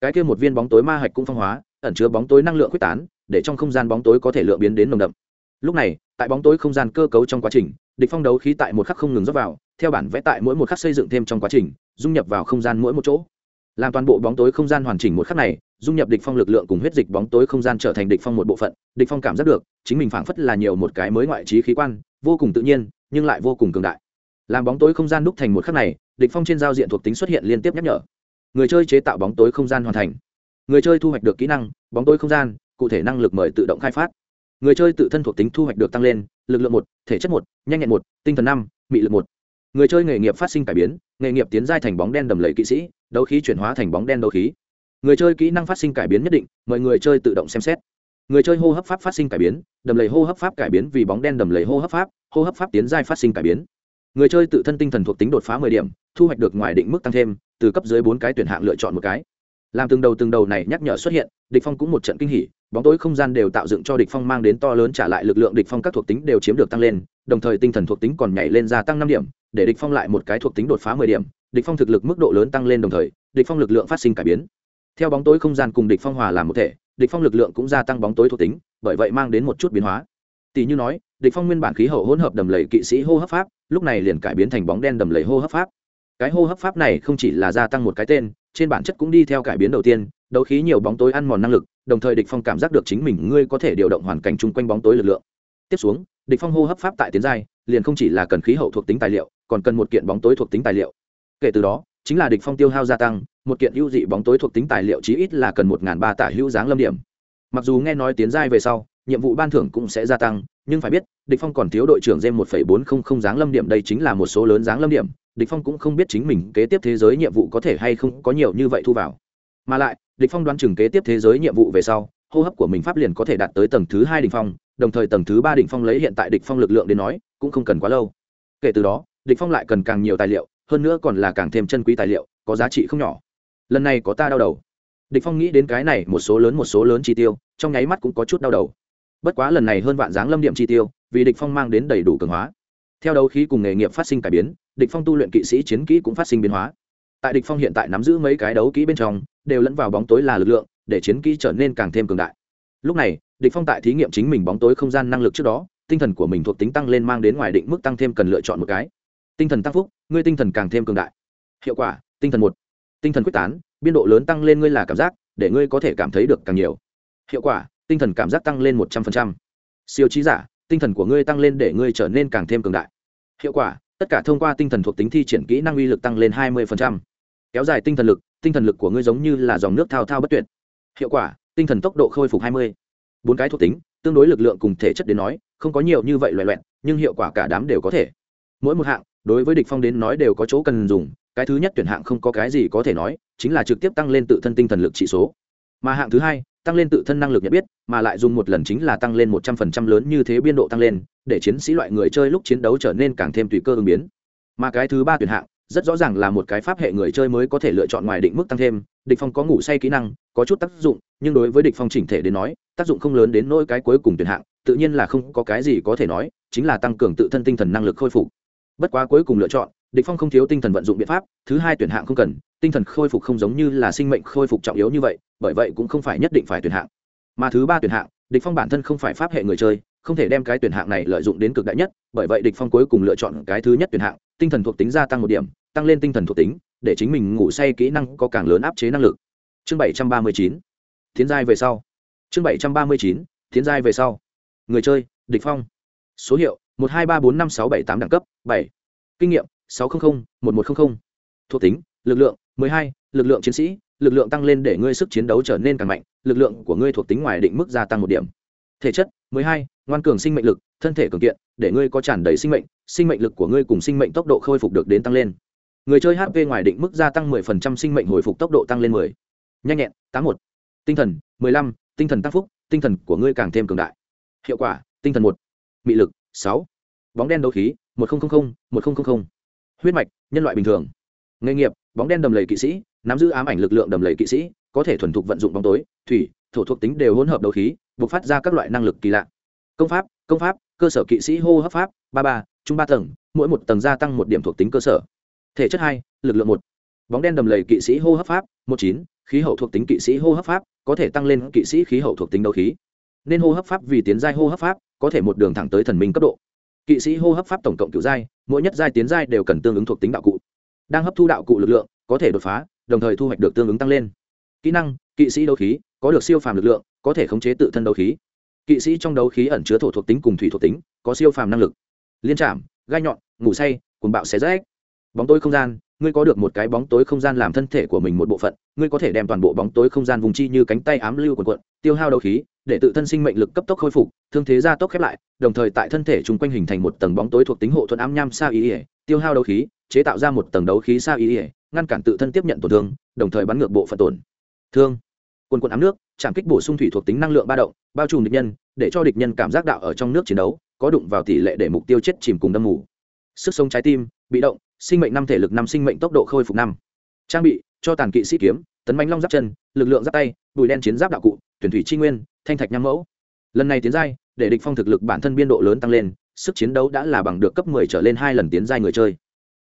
Cái kia một viên bóng tối ma hạch cũng phong hóa, ẩn chứa bóng tối năng lượng quyết tán, để trong không gian bóng tối có thể lượng biến đến nồng đậm. Lúc này, tại bóng tối không gian cơ cấu trong quá trình, địch phong đấu khí tại một khắc không ngừng rót vào, theo bản vẽ tại mỗi một khắc xây dựng thêm trong quá trình, dung nhập vào không gian mỗi một chỗ. Làm toàn bộ bóng tối không gian hoàn chỉnh một khắc này, dung nhập địch phong lực lượng cùng huyết dịch bóng tối không gian trở thành địch phong một bộ phận. Địch phong cảm giác được, chính mình phảng phất là nhiều một cái mới ngoại trí khí quan, vô cùng tự nhiên, nhưng lại vô cùng cường đại. Làm bóng tối không gian đúc thành một khắc này, địch phong trên giao diện thuộc tính xuất hiện liên tiếp nhắc nhở người chơi chế tạo bóng tối không gian hoàn thành. Người chơi thu hoạch được kỹ năng, bóng tối không gian, cụ thể năng lực mời tự động khai phát. Người chơi tự thân thuộc tính thu hoạch được tăng lên, lực lượng một, thể chất một, nhanh nhẹn một, tinh thần năm, mị lực một. Người chơi nghề nghiệp phát sinh cải biến, nghề nghiệp tiến giai thành bóng đen đầm lầy kỵ sĩ, đấu khí chuyển hóa thành bóng đen đấu khí. Người chơi kỹ năng phát sinh cải biến nhất định, mời người chơi tự động xem xét. Người chơi hô hấp pháp phát sinh cải biến, đầm lầy hô hấp pháp cải biến vì bóng đen đầm lầy hô hấp pháp, hô hấp pháp tiến giai phát sinh cải biến người chơi tự thân tinh thần thuộc tính đột phá mười điểm, thu hoạch được ngoài định mức tăng thêm, từ cấp dưới bốn cái tuyển hạng lựa chọn một cái. Làm từng đầu từng đầu này nhắc nhở xuất hiện, địch phong cũng một trận kinh hỉ, bóng tối không gian đều tạo dựng cho địch phong mang đến to lớn trả lại lực lượng địch phong các thuộc tính đều chiếm được tăng lên, đồng thời tinh thần thuộc tính còn nhảy lên gia tăng năm điểm, để địch phong lại một cái thuộc tính đột phá mười điểm, địch phong thực lực mức độ lớn tăng lên đồng thời, địch phong lực lượng phát sinh cải biến. Theo bóng tối không gian cùng địch phong hòa làm một thể, địch phong lực lượng cũng gia tăng bóng tối thuộc tính, bởi vậy mang đến một chút biến hóa. Tỷ như nói, địch phong nguyên bản khí hậu hỗn hợp đầm lầy kỵ sĩ hô hấp pháp lúc này liền cải biến thành bóng đen đầm lầy hô hấp pháp. Cái hô hấp pháp này không chỉ là gia tăng một cái tên, trên bản chất cũng đi theo cải biến đầu tiên, đấu khí nhiều bóng tối ăn mòn năng lực, đồng thời địch phong cảm giác được chính mình ngươi có thể điều động hoàn cảnh chung quanh bóng tối lực lượng. Tiếp xuống, địch phong hô hấp pháp tại tiến giai, liền không chỉ là cần khí hậu thuộc tính tài liệu, còn cần một kiện bóng tối thuộc tính tài liệu. Kể từ đó, chính là địch phong tiêu hao gia tăng, một kiện ưu dị bóng tối thuộc tính tài liệu chí ít là cần một ba tả hữu dáng lâm điểm. Mặc dù nghe nói tiến giai về sau, nhiệm vụ ban thưởng cũng sẽ gia tăng nhưng phải biết, địch phong còn thiếu đội trưởng dêm một bốn không dáng lâm điểm, đây chính là một số lớn dáng lâm điểm. Địch phong cũng không biết chính mình kế tiếp thế giới nhiệm vụ có thể hay không có nhiều như vậy thu vào. Mà lại, địch phong đoán chừng kế tiếp thế giới nhiệm vụ về sau, hô hấp của mình pháp liền có thể đạt tới tầng thứ hai đỉnh phong, đồng thời tầng thứ ba đỉnh phong lấy hiện tại địch phong lực lượng đến nói, cũng không cần quá lâu. Kể từ đó, địch phong lại cần càng nhiều tài liệu, hơn nữa còn là càng thêm chân quý tài liệu, có giá trị không nhỏ. Lần này có ta đau đầu. Địch phong nghĩ đến cái này, một số lớn, một số lớn chi tiêu, trong nháy mắt cũng có chút đau đầu bất quá lần này hơn vạn dáng lâm điểm chi tiêu, vì địch phong mang đến đầy đủ cường hóa. Theo đấu khí cùng nghề nghiệp phát sinh cải biến, địch phong tu luyện kỵ sĩ chiến kỹ cũng phát sinh biến hóa. Tại địch phong hiện tại nắm giữ mấy cái đấu kỹ bên trong, đều lẫn vào bóng tối là lực lượng, để chiến kỹ trở nên càng thêm cường đại. Lúc này, địch phong tại thí nghiệm chính mình bóng tối không gian năng lực trước đó, tinh thần của mình thuộc tính tăng lên mang đến ngoài định mức tăng thêm cần lựa chọn một cái. Tinh thần tăng phúc, ngươi tinh thần càng thêm cường đại. Hiệu quả, tinh thần một. Tinh thần quyết tán, biên độ lớn tăng lên ngươi là cảm giác, để ngươi có thể cảm thấy được càng nhiều. Hiệu quả tinh thần cảm giác tăng lên một trăm linh siêu trí giả, tinh thần của ngươi tăng lên để ngươi trở nên càng thêm cường đại. Hiệu quả, tất cả thông qua tinh thần thuộc tính thi triển kỹ năng uy lực tăng lên hai mươi kéo dài tinh thần lực, tinh thần lực của ngươi giống như là dòng nước thao thao bất tuyệt. Hiệu quả, tinh thần tốc độ khôi phục hai mươi. Bốn cái thuộc tính, tương đối lực lượng cùng thể chất đến nói, không có nhiều như vậy loại loẹn nhưng hiệu quả cả đám đều có thể. Mỗi một hạng, đối với địch phong đến nói đều có chỗ cần dùng, cái thứ nhất tuyển hạng không có cái gì có thể nói, chính là trực tiếp tăng lên tự thân tinh thần lực trị số. Mà hạng thứ hai tăng lên tự thân năng lực nhận biết, mà lại dùng một lần chính là tăng lên một trăm phần trăm lớn như thế biên độ tăng lên, để chiến sĩ loại người chơi lúc chiến đấu trở nên càng thêm tùy cơ ứng biến. Mà cái thứ ba tuyển hạng, rất rõ ràng là một cái pháp hệ người chơi mới có thể lựa chọn ngoài định mức tăng thêm, địch phong có ngủ say kỹ năng, có chút tác dụng, nhưng đối với địch phong chỉnh thể đến nói, tác dụng không lớn đến nỗi cái cuối cùng tuyển hạng, tự nhiên là không có cái gì có thể nói, chính là tăng cường tự thân tinh thần năng lực khôi phục. Bất quá cuối cùng lựa chọn địch phong không thiếu tinh thần vận dụng biện pháp, thứ hai tuyển hạng không cần, tinh thần khôi phục không giống như là sinh mệnh khôi phục trọng yếu như vậy, bởi vậy cũng không phải nhất định phải tuyển hạng. Mà thứ ba tuyển hạng, địch phong bản thân không phải pháp hệ người chơi, không thể đem cái tuyển hạng này lợi dụng đến cực đại nhất, bởi vậy địch phong cuối cùng lựa chọn cái thứ nhất tuyển hạng, tinh thần thuộc tính gia tăng một điểm, tăng lên tinh thần thuộc tính, để chính mình ngủ say kỹ năng có càng lớn áp chế năng lực. Chương 739 tiến giai về sau. Chương 739 tiến giai về sau. Người chơi, địch phong. Số hiệu, một hai ba bốn năm sáu bảy tám đẳng cấp, bảy. Kinh nghiệm sáu trăm linh một một trăm linh thuộc tính, lực lượng, mười hai, lực lượng chiến sĩ, lực lượng tăng lên để ngươi sức chiến đấu trở nên càng mạnh, lực lượng của ngươi thuộc tính ngoài định mức gia tăng một điểm thể chất, mười hai, ngoan cường sinh mệnh lực, thân thể cường kiện, để ngươi có tràn đầy sinh mệnh sinh mệnh lực của ngươi cùng sinh mệnh tốc độ khôi phục được đến tăng lên người chơi hp ngoài định mức gia tăng 10% sinh mệnh hồi phục tốc độ tăng lên 10. nhanh nhẹn 81. tinh thần 15. tinh thần tăng phúc, tinh thần của ngươi càng thêm cường đại hiệu quả, tinh thần một mị lực 6. bóng đen đấu khí 1000 1000 huyết mạch, nhân loại bình thường. Nghề nghiệp, bóng đen đầm lầy kỵ sĩ, nắm giữ ám ảnh lực lượng đầm lầy kỵ sĩ, có thể thuần thục vận dụng bóng tối, thủy, thổ thuộc tính đều hỗn hợp đấu khí buộc phát ra các loại năng lực kỳ lạ. Công pháp công pháp, cơ sở kỵ sĩ hô hấp pháp, ba ba, trung ba tầng, mỗi một tầng gia tăng một điểm thuộc tính cơ sở. Thể chất hai, lực lượng một. Bóng đen đầm lầy kỵ sĩ hô hấp pháp, một chín, khí hậu thuộc tính kỵ sĩ hô hấp pháp, có thể tăng lên kỵ sĩ khí hậu thuộc tính đấu khí. Nên hô hấp pháp vì tiến giai hô hấp pháp, có thể một đường thẳng tới thần minh cấp độ kỵ sĩ hô hấp pháp tổng cộng cựu giai, mỗi nhất giai tiến giai đều cần tương ứng thuộc tính đạo cụ. Đang hấp thu đạo cụ lực lượng, có thể đột phá, đồng thời thu hoạch được tương ứng tăng lên. Kỹ năng, kỵ sĩ đấu khí, có được siêu phàm lực lượng, có thể khống chế tự thân đấu khí. Kỵ sĩ trong đấu khí ẩn chứa thổ thuộc tính cùng thủy thuộc tính, có siêu phàm năng lực. Liên trạm, gai nhọn, ngủ say, cuồng bạo xé rách. Bóng tối không gian, ngươi có được một cái bóng tối không gian làm thân thể của mình một bộ phận, ngươi có thể đem toàn bộ bóng tối không gian vùng chi như cánh tay ám lưu quần quận, tiêu hao đấu khí để tự thân sinh mệnh lực cấp tốc khôi phục, thương thế gia tốc khép lại, đồng thời tại thân thể chung quanh hình thành một tầng bóng tối thuộc tính hộ thuận ám nham sa ý ỉa tiêu hao đấu khí, chế tạo ra một tầng đấu khí sa ý ỉa ngăn cản tự thân tiếp nhận tổn thương, đồng thời bắn ngược bộ phận tổn thương. Quần quần ám nước chạm kích bổ sung thủy thuộc tính năng lượng ba động, bao trùm địch nhân, để cho địch nhân cảm giác đạo ở trong nước chiến đấu, có đụng vào tỷ lệ để mục tiêu chết chìm cùng đâm mù. Sức sống trái tim, bị động, sinh mệnh năm thể lực năm sinh mệnh tốc độ khôi phục năm. Trang bị, cho tàn kỵ sĩ kiếm, tấn bánh long giáp chân, lực lượng giáp tay, bùi đen chiến giáp đạo cụ, tuyển thủy tri nguyên thanh thạch nham mẫu. Lần này tiến giai, để địch phong thực lực bản thân biên độ lớn tăng lên, sức chiến đấu đã là bằng được cấp 10 trở lên hai lần tiến giai người chơi.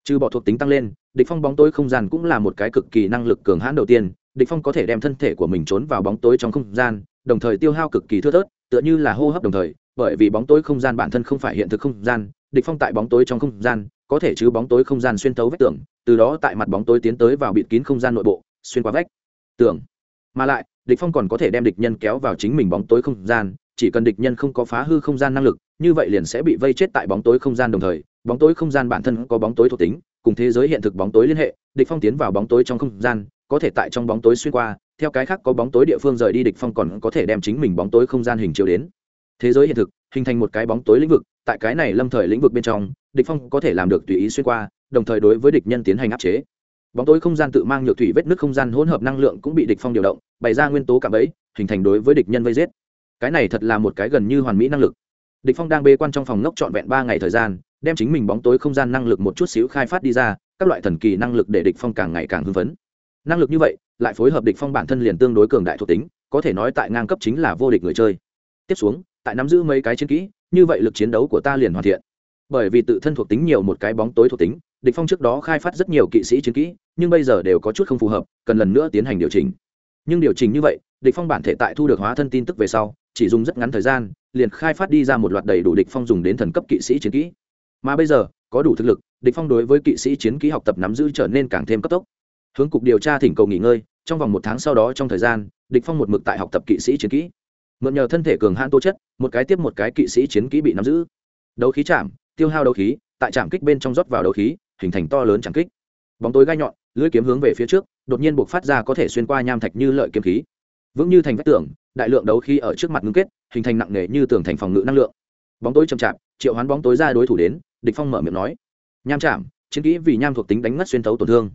Trừ bỏ thuộc tính tăng lên, địch phong bóng tối không gian cũng là một cái cực kỳ năng lực cường hãn đầu tiên, địch phong có thể đem thân thể của mình trốn vào bóng tối trong không gian, đồng thời tiêu hao cực kỳ thưa thớt, tựa như là hô hấp đồng thời, bởi vì bóng tối không gian bản thân không phải hiện thực không gian, địch phong tại bóng tối trong không gian, có thể chứ bóng tối không gian xuyên thấu vách tường, từ đó tại mặt bóng tối tiến tới vào bịt kín không gian nội bộ, xuyên qua vách tường. Mà lại địch phong còn có thể đem địch nhân kéo vào chính mình bóng tối không gian, chỉ cần địch nhân không có phá hư không gian năng lực, như vậy liền sẽ bị vây chết tại bóng tối không gian đồng thời. Bóng tối không gian bản thân có bóng tối thuộc tính, cùng thế giới hiện thực bóng tối liên hệ, địch phong tiến vào bóng tối trong không gian, có thể tại trong bóng tối xuyên qua, theo cái khác có bóng tối địa phương rời đi, địch phong còn có thể đem chính mình bóng tối không gian hình chiếu đến. Thế giới hiện thực, hình thành một cái bóng tối lĩnh vực, tại cái này lâm thời lĩnh vực bên trong, địch phong có thể làm được tùy ý xuyên qua, đồng thời đối với địch nhân tiến hành áp chế bóng tối không gian tự mang nhược thủy vết nứt không gian hỗn hợp năng lượng cũng bị địch phong điều động, bày ra nguyên tố cảm ấy hình thành đối với địch nhân vây giết. Cái này thật là một cái gần như hoàn mỹ năng lực. Địch phong đang bê quan trong phòng ngốc trọn vẹn ba ngày thời gian, đem chính mình bóng tối không gian năng lực một chút xíu khai phát đi ra, các loại thần kỳ năng lực để địch phong càng ngày càng hưng phấn. Năng lực như vậy, lại phối hợp địch phong bản thân liền tương đối cường đại thuộc tính, có thể nói tại ngang cấp chính là vô địch người chơi. Tiếp xuống, tại nắm giữ mấy cái chiến kỹ, như vậy lực chiến đấu của ta liền hoàn thiện. Bởi vì tự thân thuộc tính nhiều một cái bóng tối thuộc tính địch phong trước đó khai phát rất nhiều kỵ sĩ chiến kỹ, nhưng bây giờ đều có chút không phù hợp, cần lần nữa tiến hành điều chỉnh. Nhưng điều chỉnh như vậy, địch phong bản thể tại thu được hóa thân tin tức về sau, chỉ dùng rất ngắn thời gian, liền khai phát đi ra một loạt đầy đủ địch phong dùng đến thần cấp kỵ sĩ chiến kỹ. Mà bây giờ, có đủ thực lực, địch phong đối với kỵ sĩ chiến kỹ học tập nắm giữ trở nên càng thêm cấp tốc. Hướng cục điều tra thỉnh cầu nghỉ ngơi, trong vòng một tháng sau đó trong thời gian, địch phong một mực tại học tập kỵ sĩ chiến kỹ. Mượn nhờ thân thể cường hãn tố chất, một cái tiếp một cái kỵ sĩ chiến kỹ bị nắm giữ. Đấu khí chạm, tiêu hao đấu khí, tại trạm kích bên trong rót vào đấu khí hình thành to lớn chẳng kích. Bóng tối gai nhọn, lưỡi kiếm hướng về phía trước, đột nhiên buộc phát ra có thể xuyên qua nham thạch như lợi kiếm khí. Vững như thành vách tường, đại lượng đấu khí ở trước mặt ngưng kết, hình thành nặng nề như tường thành phòng ngự năng lượng. Bóng tối chậm chạp, triệu hoán bóng tối ra đối thủ đến, địch phong mở miệng nói. Nham chạm, chiến kỹ vì nham thuộc tính đánh ngất xuyên thấu tổn thương.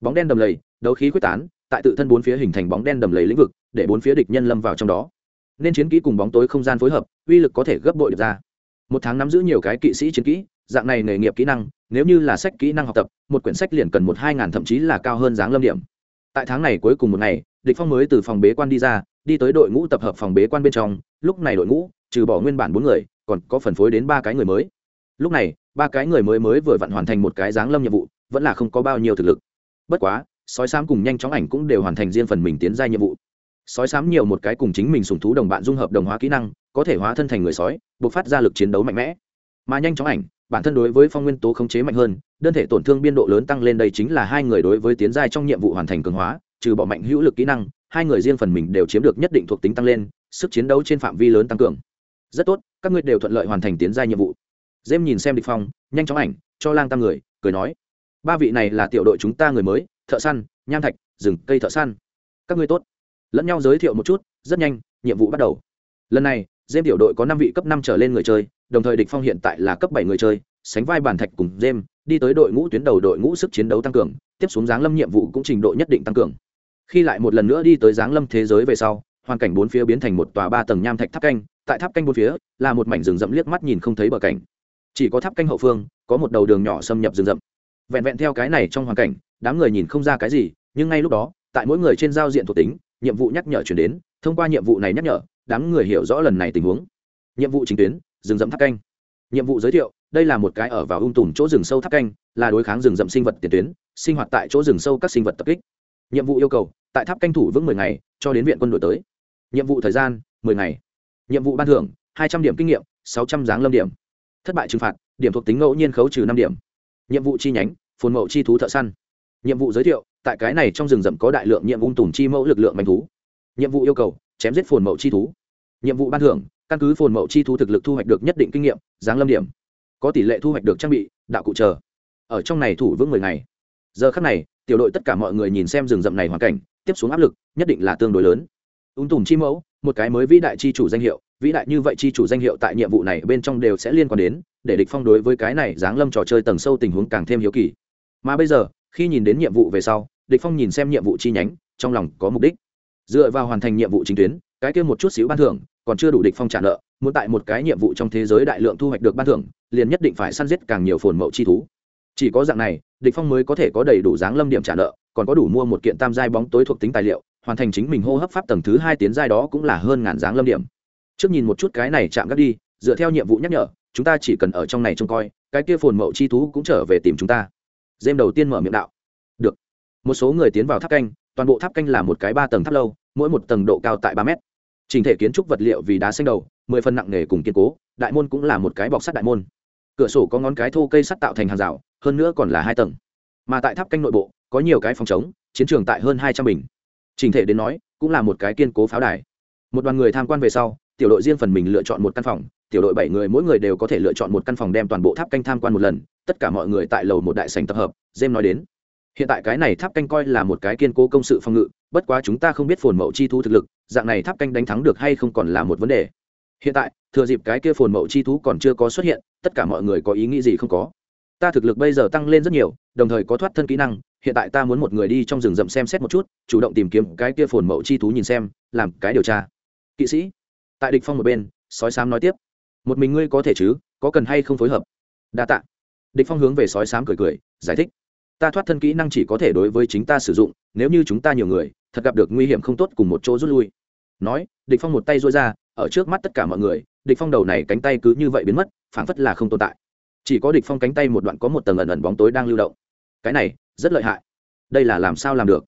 Bóng đen đầm lầy, đấu khí quyết tán, tại tự thân bốn phía hình thành bóng đen đầm lầy lĩnh vực, để bốn phía địch nhân lâm vào trong đó. Nên chiến kỹ cùng bóng tối không gian phối hợp, uy lực có thể gấp bội được ra. Một tháng nắm giữ nhiều cái kỵ sĩ chiến kỹ dạng này nghề nghiệp kỹ năng, nếu như là sách kỹ năng học tập, một quyển sách liền cần một hai ngàn thậm chí là cao hơn dáng lâm điểm. Tại tháng này cuối cùng một ngày, địch phong mới từ phòng bế quan đi ra, đi tới đội ngũ tập hợp phòng bế quan bên trong. Lúc này đội ngũ, trừ bỏ nguyên bản bốn người, còn có phần phối đến ba cái người mới. Lúc này, ba cái người mới mới vừa vặn hoàn thành một cái dáng lâm nhiệm vụ, vẫn là không có bao nhiêu thực lực. Bất quá, sói xám cùng nhanh chóng ảnh cũng đều hoàn thành riêng phần mình tiến ra nhiệm vụ. Sói xám nhiều một cái cùng chính mình sùng thú đồng bạn dung hợp đồng hóa kỹ năng, có thể hóa thân thành người sói buộc phát ra lực chiến đấu mạnh mẽ. Mà nhanh chóng ảnh bản thân đối với phong nguyên tố khống chế mạnh hơn, đơn thể tổn thương biên độ lớn tăng lên đây chính là hai người đối với tiến giai trong nhiệm vụ hoàn thành cường hóa, trừ bỏ mạnh hữu lực kỹ năng, hai người riêng phần mình đều chiếm được nhất định thuộc tính tăng lên, sức chiến đấu trên phạm vi lớn tăng cường. Rất tốt, các ngươi đều thuận lợi hoàn thành tiến giai nhiệm vụ. Dêm nhìn xem địch phong, nhanh chóng ảnh, cho lang tam người, cười nói, ba vị này là tiểu đội chúng ta người mới, thợ săn, nham thạch, rừng, cây thợ săn. Các ngươi tốt. Lẫn nhau giới thiệu một chút, rất nhanh, nhiệm vụ bắt đầu. Lần này dêm tiểu đội có năm vị cấp năm trở lên người chơi đồng thời địch phong hiện tại là cấp bảy người chơi, sánh vai bản thạch cùng gem, đi tới đội ngũ tuyến đầu đội ngũ sức chiến đấu tăng cường, tiếp xuống giáng lâm nhiệm vụ cũng trình độ nhất định tăng cường. Khi lại một lần nữa đi tới giáng lâm thế giới về sau, hoàn cảnh bốn phía biến thành một tòa ba tầng nham thạch tháp canh, tại tháp canh bốn phía, là một mảnh rừng rậm liếc mắt nhìn không thấy bờ cảnh. Chỉ có tháp canh hậu phương, có một đầu đường nhỏ xâm nhập rừng rậm. Vẹn vẹn theo cái này trong hoàn cảnh, đám người nhìn không ra cái gì, nhưng ngay lúc đó, tại mỗi người trên giao diện thuộc tính, nhiệm vụ nhắc nhở chuyển đến, thông qua nhiệm vụ này nhắc nhở, đám người hiểu rõ lần này tình huống. Nhiệm vụ chính tuyến rừng rậm tháp canh. Nhiệm vụ giới thiệu, đây là một cái ở vào ung tùm chỗ rừng sâu tháp canh, là đối kháng rừng rậm sinh vật tiền tuyến, sinh hoạt tại chỗ rừng sâu các sinh vật tập kích. Nhiệm vụ yêu cầu, tại tháp canh thủ vững mười ngày, cho đến viện quân đội tới. Nhiệm vụ thời gian, mười ngày. Nhiệm vụ ban thưởng, hai trăm điểm kinh nghiệm, sáu trăm giáng lâm điểm. Thất bại trừng phạt, điểm thuộc tính ngẫu nhiên khấu trừ năm điểm. Nhiệm vụ chi nhánh, phồn mậu chi thú thợ săn. Nhiệm vụ giới thiệu, tại cái này trong rừng rậm có đại lượng nhiệm vụ tùm chi mẫu lực lượng manh thú. Nhiệm vụ yêu cầu, chém giết phồn mậu chi thú nhiệm vụ ban thưởng, căn cứ phồn mậu chi thú thực lực thu hoạch được nhất định kinh nghiệm giáng lâm điểm. Có tỷ lệ thu hoạch được trang bị, đạo cụ chờ. Ở trong này thủ vững mười ngày. Giờ khắc này, tiểu đội tất cả mọi người nhìn xem rừng rậm này hoàn cảnh, tiếp xuống áp lực, nhất định là tương đối lớn. Ung tùm chi mẫu, một cái mới vĩ đại chi chủ danh hiệu, vĩ đại như vậy chi chủ danh hiệu tại nhiệm vụ này bên trong đều sẽ liên quan đến, để địch phong đối với cái này giáng lâm trò chơi tầng sâu tình huống càng thêm hiếu kỳ. Mà bây giờ, khi nhìn đến nhiệm vụ về sau, địch phong nhìn xem nhiệm vụ chi nhánh, trong lòng có mục đích. Dựa vào hoàn thành nhiệm vụ chính tuyến, cái kia một chút xíu ban thưởng còn chưa đủ địch phong trả nợ, muốn tại một cái nhiệm vụ trong thế giới đại lượng thu hoạch được ban thưởng, liền nhất định phải săn giết càng nhiều phồn mậu chi thú. Chỉ có dạng này, địch phong mới có thể có đầy đủ dáng lâm điểm trả nợ, còn có đủ mua một kiện tam giai bóng tối thuộc tính tài liệu, hoàn thành chính mình hô hấp pháp tầng thứ hai tiến giai đó cũng là hơn ngàn dáng lâm điểm. Trước nhìn một chút cái này chạm gác đi, dựa theo nhiệm vụ nhắc nhở, chúng ta chỉ cần ở trong này trông coi, cái kia phồn mậu chi thú cũng trở về tìm chúng ta. Dêm đầu tiên mở miệng đạo. Được. Một số người tiến vào tháp canh, toàn bộ tháp canh là một cái ba tầng tháp lâu, mỗi một tầng độ cao tại ba mét trình thể kiến trúc vật liệu vì đá xanh đầu, mười phần nặng nề cùng kiên cố, đại môn cũng là một cái bọc sắt đại môn. Cửa sổ có ngón cái thô cây sắt tạo thành hàng rào, hơn nữa còn là hai tầng. Mà tại tháp canh nội bộ, có nhiều cái phòng chống chiến trường tại hơn hai trăm bình. Trình thể đến nói, cũng là một cái kiên cố pháo đài. Một đoàn người tham quan về sau, tiểu đội riêng phần mình lựa chọn một căn phòng, tiểu đội bảy người mỗi người đều có thể lựa chọn một căn phòng đem toàn bộ tháp canh tham quan một lần, tất cả mọi người tại lầu một đại sành tập hợp jem nói đến. Hiện tại cái này tháp canh coi là một cái kiên cố công sự phòng ngự bất quá chúng ta không biết phồn mậu chi thú thực lực, dạng này tháp canh đánh thắng được hay không còn là một vấn đề. Hiện tại, thừa dịp cái kia phồn mậu chi thú còn chưa có xuất hiện, tất cả mọi người có ý nghĩ gì không có. Ta thực lực bây giờ tăng lên rất nhiều, đồng thời có thoát thân kỹ năng, hiện tại ta muốn một người đi trong rừng rậm xem xét một chút, chủ động tìm kiếm cái kia phồn mậu chi thú nhìn xem, làm cái điều tra. Kỵ sĩ, tại địch phong một bên, sói xám nói tiếp. Một mình ngươi có thể chứ, có cần hay không phối hợp? Đa tạ. Địch phong hướng về sói xám cười cười, giải thích. Ta thoát thân kỹ năng chỉ có thể đối với chính ta sử dụng, nếu như chúng ta nhiều người thật gặp được nguy hiểm không tốt cùng một chỗ rút lui. Nói, địch phong một tay duỗi ra, ở trước mắt tất cả mọi người, địch phong đầu này cánh tay cứ như vậy biến mất, phảng phất là không tồn tại. Chỉ có địch phong cánh tay một đoạn có một tầng ẩn ẩn bóng tối đang lưu động. Cái này, rất lợi hại. Đây là làm sao làm được?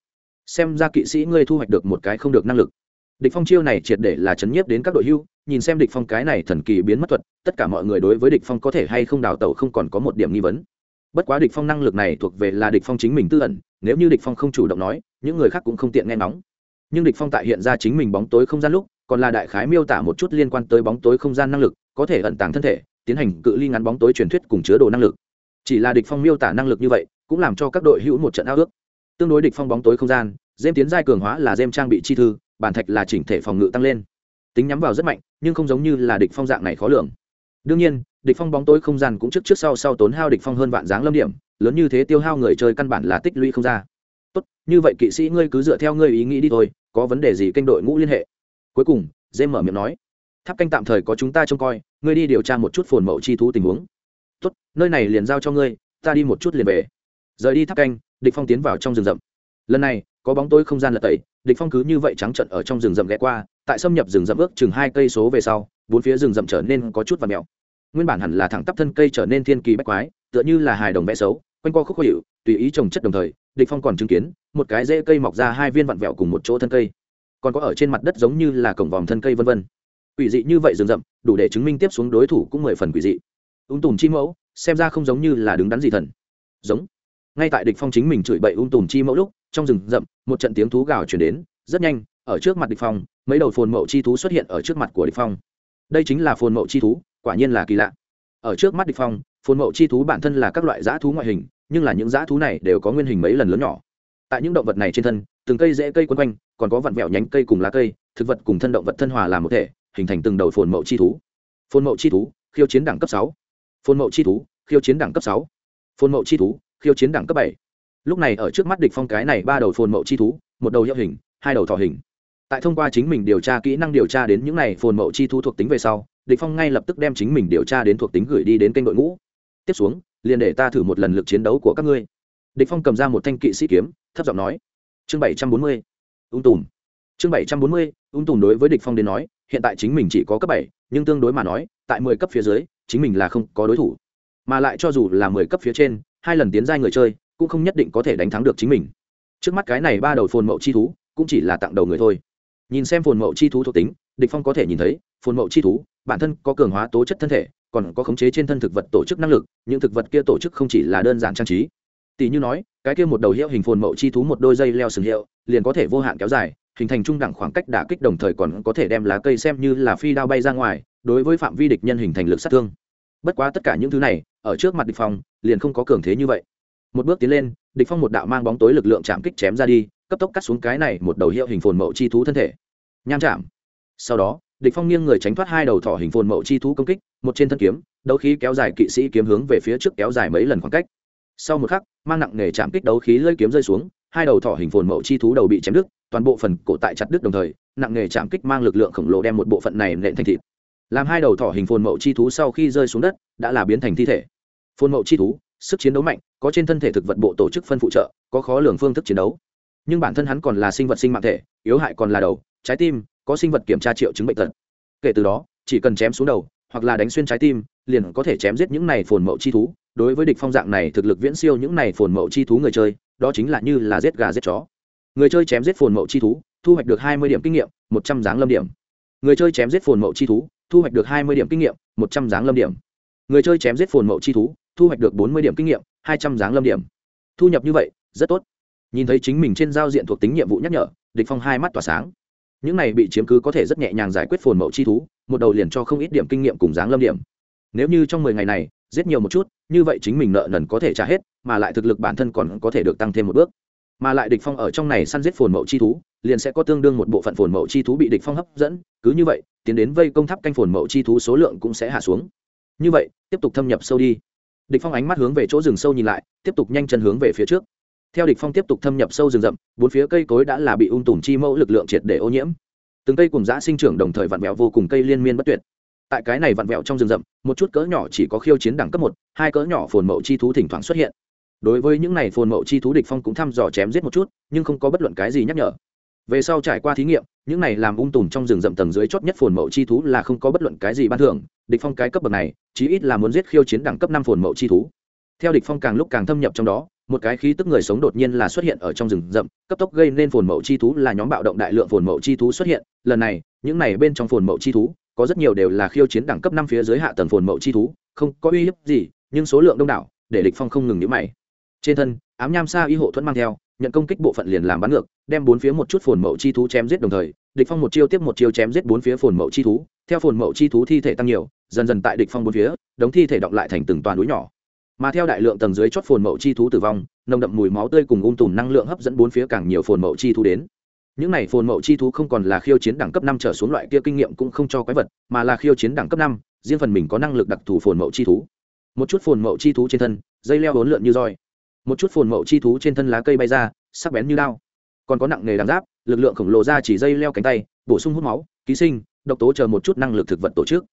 Xem ra kỵ sĩ ngươi thu hoạch được một cái không được năng lực. Địch phong chiêu này triệt để là chấn nhiếp đến các đội hưu, nhìn xem địch phong cái này thần kỳ biến mất thuật, tất cả mọi người đối với địch phong có thể hay không đào tẩu không còn có một điểm nghi vấn. Bất quá địch phong năng lực này thuộc về là địch phong chính mình tư ẩn, nếu như địch phong không chủ động nói những người khác cũng không tiện nghe nóng nhưng địch phong tại hiện ra chính mình bóng tối không gian lúc, còn là đại khái miêu tả một chút liên quan tới bóng tối không gian năng lực, có thể ẩn tàng thân thể, tiến hành cự ly ngắn bóng tối truyền thuyết cùng chứa đồ năng lực. Chỉ là địch phong miêu tả năng lực như vậy, cũng làm cho các đội hữu một trận ao ước. Tương đối địch phong bóng tối không gian dêm tiến giai cường hóa là dêm trang bị chi thư, bản thạch là chỉnh thể phòng ngự tăng lên. Tính nhắm vào rất mạnh, nhưng không giống như là địch phong dạng này khó lường. Đương nhiên, địch phong bóng tối không gian cũng trước trước sau sau tốn hao địch phong hơn vạn dáng lâm điểm, lớn như thế tiêu hao người chơi căn bản là tích lũy không ra tốt, như vậy kỵ sĩ ngươi cứ dựa theo ngươi ý nghĩ đi thôi, có vấn đề gì kênh đội ngũ liên hệ. Cuối cùng dê mở miệng nói, tháp canh tạm thời có chúng ta trông coi, ngươi đi điều tra một chút phồn mậu chi thú tình huống. Tốt, nơi này liền giao cho ngươi, ta đi một chút liền về. Rời đi tháp canh, địch phong tiến vào trong rừng rậm. Lần này, có bóng tối không gian lật tẩy, địch phong cứ như vậy trắng trận ở trong rừng rậm ghé qua, tại xâm nhập rừng rậm ước chừng hai cây số về sau, bốn phía rừng rậm trở nên có chút và mèo. Nguyên bản hẳn là thẳng tắp thân cây trở nên thiên kỳ bách quái, tựa như là hài đồng vẽ xấu quanh co khúc khó hiệu tùy ý trồng chất đồng thời, địch phong còn chứng kiến, một cái rễ cây mọc ra hai viên vặn vẹo cùng một chỗ thân cây. Còn có ở trên mặt đất giống như là cổng vòm thân cây vân vân. Quỷ dị như vậy rừng rậm, đủ để chứng minh tiếp xuống đối thủ cũng mười phần quỷ dị. Ung tùm chi mẫu, xem ra không giống như là đứng đắn gì thần. Giống. Ngay tại địch phong chính mình chửi bậy ung tùm chi mẫu lúc, trong rừng rậm, một trận tiếng thú gào truyền đến, rất nhanh, ở trước mặt địch phong, mấy đầu phồn mậu chi thú xuất hiện ở trước mặt của địch phong. Đây chính là phồn mậu chi thú, quả nhiên là kỳ lạ. Ở trước mắt địch phong, phồn mậu chi thú bản thân là các loại dã thú ngoại hình nhưng là những dã thú này đều có nguyên hình mấy lần lớn nhỏ. Tại những động vật này trên thân, từng cây rễ cây quấn quanh, còn có vặn vẹo nhánh cây cùng lá cây, thực vật cùng thân động vật thân hòa làm một thể, hình thành từng đầu phồn mậu chi thú. Phồn mậu chi thú, khiêu chiến đẳng cấp sáu. Phồn mậu chi thú, khiêu chiến đẳng cấp sáu. Phồn mậu chi thú, khiêu chiến đẳng cấp bảy. Lúc này ở trước mắt địch phong cái này ba đầu phồn mậu chi thú, một đầu hiệu hình, hai đầu thỏ hình. Tại thông qua chính mình điều tra kỹ năng điều tra đến những này phồn mậu chi thú thuộc tính về sau, địch phong ngay lập tức đem chính mình điều tra đến thuộc tính gửi đi đến kênh đội ngũ. Tiếp xuống liền để ta thử một lần lực chiến đấu của các ngươi. Địch phong cầm ra một thanh kỵ sĩ kiếm thấp giọng nói. Chương 740 ung tùm. Chương 740 ung tùm đối với địch phong đến nói hiện tại chính mình chỉ có cấp 7, nhưng tương đối mà nói tại 10 cấp phía dưới chính mình là không có đối thủ. Mà lại cho dù là 10 cấp phía trên hai lần tiến giai người chơi cũng không nhất định có thể đánh thắng được chính mình. Trước mắt cái này ba đầu phồn mậu chi thú cũng chỉ là tặng đầu người thôi. Nhìn xem phồn mậu chi thú thuộc tính địch phong có thể nhìn thấy phồn mậu chi thú bản thân có cường hóa tố chất thân thể còn có khống chế trên thân thực vật tổ chức năng lực, những thực vật kia tổ chức không chỉ là đơn giản trang trí. Tỷ như nói, cái kia một đầu hiệu hình phồn mậu chi thú một đôi dây leo sừng hiệu, liền có thể vô hạn kéo dài, hình thành trung đẳng khoảng cách đả kích đồng thời còn có thể đem lá cây xem như là phi đao bay ra ngoài, đối với phạm vi địch nhân hình thành lực sát thương. Bất quá tất cả những thứ này, ở trước mặt địch phong, liền không có cường thế như vậy. Một bước tiến lên, địch phong một đạo mang bóng tối lực lượng chạm kích chém ra đi, cấp tốc cắt xuống cái này một đầu hiệu hình phồn mậu chi thú thân thể. Nham chạm. Sau đó địch phong nghiêng người tránh thoát hai đầu thỏ hình phồn mậu chi thú công kích, một trên thân kiếm, đấu khí kéo dài kỵ sĩ kiếm hướng về phía trước kéo dài mấy lần khoảng cách. Sau một khắc, mang nặng nghề chạm kích đấu khí lơi kiếm rơi xuống, hai đầu thỏ hình phồn mậu chi thú đầu bị chém đứt, toàn bộ phần cổ tại chặt đứt đồng thời, nặng nghề chạm kích mang lực lượng khổng lồ đem một bộ phận này nện thành thịt. Làm hai đầu thỏ hình phồn mậu chi thú sau khi rơi xuống đất, đã là biến thành thi thể. Phồn mậu chi thú, sức chiến đấu mạnh, có trên thân thể thực vật bộ tổ chức phân phụ trợ, có khó lường phương thức chiến đấu. Nhưng bản thân hắn còn là sinh vật sinh mạng thể, yếu hại còn là đầu, trái tim có sinh vật kiểm tra triệu chứng bệnh tật. Kể từ đó, chỉ cần chém xuống đầu, hoặc là đánh xuyên trái tim, liền có thể chém giết những này phồn mậu chi thú. Đối với địch phong dạng này thực lực viễn siêu những này phồn mậu chi thú người chơi, đó chính là như là giết gà giết chó. Người chơi chém giết phồn mậu chi thú, thu hoạch được hai mươi điểm kinh nghiệm, một trăm dáng lâm điểm. Người chơi chém giết phồn mậu chi thú, thu hoạch được hai mươi điểm kinh nghiệm, một trăm dáng lâm điểm. Người chơi chém giết phồn mậu chi thú, thu hoạch được bốn mươi điểm kinh nghiệm, hai trăm dáng lâm điểm. Thu nhập như vậy, rất tốt. Nhìn thấy chính mình trên giao diện thuộc tính nhiệm vụ nhắc nhở, địch phong hai mắt tỏa sáng những này bị chiếm cứ có thể rất nhẹ nhàng giải quyết phồn mậu chi thú, một đầu liền cho không ít điểm kinh nghiệm cùng dáng lâm điểm. Nếu như trong mười ngày này, giết nhiều một chút, như vậy chính mình nợ nần có thể trả hết, mà lại thực lực bản thân còn có thể được tăng thêm một bước. Mà lại địch phong ở trong này săn giết phồn mậu chi thú, liền sẽ có tương đương một bộ phận phồn mậu chi thú bị địch phong hấp dẫn, cứ như vậy, tiến đến vây công tháp canh phồn mậu chi thú số lượng cũng sẽ hạ xuống. Như vậy, tiếp tục thâm nhập sâu đi. Địch phong ánh mắt hướng về chỗ rừng sâu nhìn lại, tiếp tục nhanh chân hướng về phía trước theo địch phong tiếp tục thâm nhập sâu rừng rậm, bốn phía cây cối đã là bị ung tùm chi mẫu lực lượng triệt để ô nhiễm. Từng cây cùng dã sinh trưởng đồng thời vặn vẹo vô cùng cây liên miên bất tuyệt. Tại cái này vặn vẹo trong rừng rậm, một chút cỡ nhỏ chỉ có khiêu chiến đẳng cấp một, hai cỡ nhỏ phồn mậu chi thú thỉnh thoảng xuất hiện. Đối với những này phồn mậu chi thú địch phong cũng thăm dò chém giết một chút, nhưng không có bất luận cái gì nhắc nhở. Về sau trải qua thí nghiệm, những này làm ung tùm trong rừng rậm tầng dưới chót nhất phồn mậu chi thú là không có bất luận cái gì ban thưởng, địch phong cái cấp bậc này, chí ít là muốn giết khiêu chiến đẳng cấp năm phồn mậu chi thú. Theo địch phong càng lúc càng thâm nhập trong đó một cái khí tức người sống đột nhiên là xuất hiện ở trong rừng rậm, cấp tốc gây nên phồn mậu chi thú là nhóm bạo động đại lượng phồn mậu chi thú xuất hiện. Lần này, những này bên trong phồn mậu chi thú, có rất nhiều đều là khiêu chiến đẳng cấp năm phía dưới hạ tầng phồn mậu chi thú, không có uy hiếp gì, nhưng số lượng đông đảo, để địch phong không ngừng nhíu mày. Trên thân, ám nham sa y hộ thuẫn mang theo, nhận công kích bộ phận liền làm bắn ngược, đem bốn phía một chút phồn mậu chi thú chém giết đồng thời, địch phong một chiêu tiếp một chiêu chém giết bốn phía phồn mậu chi thú. Theo phồn mậu chi thú thi thể tăng nhiều, dần dần tại địch phong bốn phía, đống thi thể động lại thành từng toàn núi nhỏ mà theo đại lượng tầng dưới chót phồn mậu chi thú tử vong, nồng đậm mùi máu tươi cùng ung tùm năng lượng hấp dẫn bốn phía càng nhiều phồn mậu chi thú đến. Những này phồn mậu chi thú không còn là khiêu chiến đẳng cấp năm trở xuống loại kia kinh nghiệm cũng không cho quái vật, mà là khiêu chiến đẳng cấp năm, riêng phần mình có năng lực đặc thù phồn mậu chi thú. Một chút phồn mậu chi thú trên thân, dây leo hốn lượn như roi. Một chút phồn mậu chi thú trên thân lá cây bay ra, sắc bén như lao còn có nặng nghề đằng giáp, lực lượng khổng lồ ra chỉ dây leo cánh tay, bổ sung hút máu, ký sinh, độc tố chờ một chút năng lực thực vật tổ chức.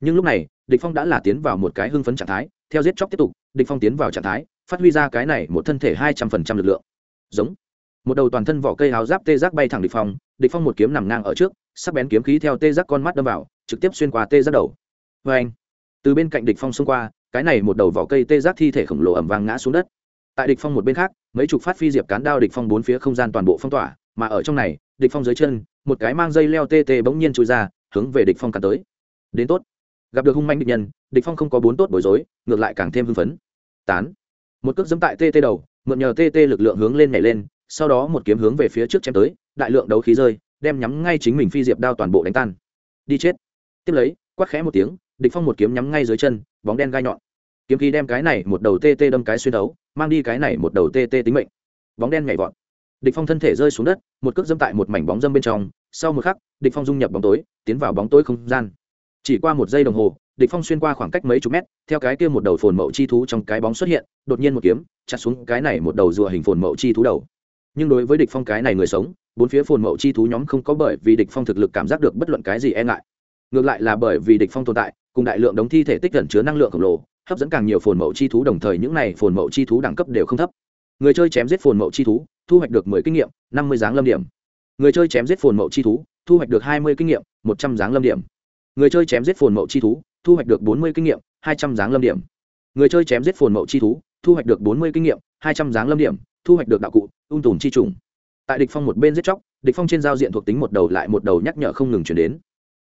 Nhưng lúc này địch phong đã là tiến vào một cái hưng phấn trạng thái, theo giết chóc tiếp tục, địch phong tiến vào trạng thái, phát huy ra cái này một thân thể hai trăm phần trăm lực lượng. Giống. Một đầu toàn thân vỏ cây áo giáp tê giác bay thẳng địch phong địch phong một kiếm nằm ngang ở trước, sắc bén kiếm khí theo tê giác con mắt đâm vào, trực tiếp xuyên qua tê giác đầu. Với anh, từ bên cạnh địch phong xông qua, cái này một đầu vỏ cây tê giác thi thể khổng lồ ẩm vang ngã xuống đất. Tại địch phong một bên khác, mấy chục phát phi diệp cán đao địch phong bốn phía không gian toàn bộ phong tỏa, mà ở trong này, địch phong dưới chân, một cái mang dây leo tê tê bỗng nhiên chui ra, hướng về địch phong cắn tới. Đến tốt gặp được hung manh địch nhân, địch phong không có bốn tốt bối rối, ngược lại càng thêm hưng phấn. Tán. Một cước dẫm tại tê tê đầu, mượn nhờ tê tê lực lượng hướng lên nhảy lên, sau đó một kiếm hướng về phía trước chém tới, đại lượng đấu khí rơi, đem nhắm ngay chính mình phi diệp đao toàn bộ đánh tan. Đi chết. Tiếp lấy, quát khẽ một tiếng, địch phong một kiếm nhắm ngay dưới chân, bóng đen gai nhọn. Kiếm khí đem cái này một đầu tê tê đâm cái xuyên đấu, mang đi cái này một đầu tê tê tính mệnh. Bóng đen nhảy vọt. Địch phong thân thể rơi xuống đất, một cước dâm tại một mảnh bóng dâm bên trong, sau một khắc, địch phong dung nhập bóng tối, tiến vào bóng tối không gian chỉ qua một giây đồng hồ, địch phong xuyên qua khoảng cách mấy chục mét, theo cái kia một đầu phồn mậu chi thú trong cái bóng xuất hiện, đột nhiên một kiếm, chặt xuống cái này một đầu rùa hình phồn mậu chi thú đầu. Nhưng đối với địch phong cái này người sống, bốn phía phồn mậu chi thú nhóm không có bởi vì địch phong thực lực cảm giác được bất luận cái gì e ngại. Ngược lại là bởi vì địch phong tồn tại, cùng đại lượng đống thi thể tích gần chứa năng lượng khổng lồ, hấp dẫn càng nhiều phồn mậu chi thú đồng thời những này phồn mậu chi thú đẳng cấp đều không thấp. Người chơi chém giết phồn mậu chi thú, thu hoạch được mười kinh nghiệm, năm mươi dáng lâm điểm. Người chơi chém giết phồn mậu chi thú, thu hoạch được hai mươi kinh nghiệm, một trăm dáng lâm điểm người chơi chém giết phồn mậu chi thú, thu hoạch được bốn mươi kinh nghiệm, hai trăm dáng lâm điểm. Người chơi chém giết phồn mậu chi thú, thu hoạch được bốn mươi kinh nghiệm, hai trăm dáng lâm điểm, thu hoạch được đạo cụ, ung tùn chi trùng. Tại địch phong một bên giết chóc, địch phong trên giao diện thuộc tính một đầu lại một đầu nhắc nhở không ngừng chuyển đến.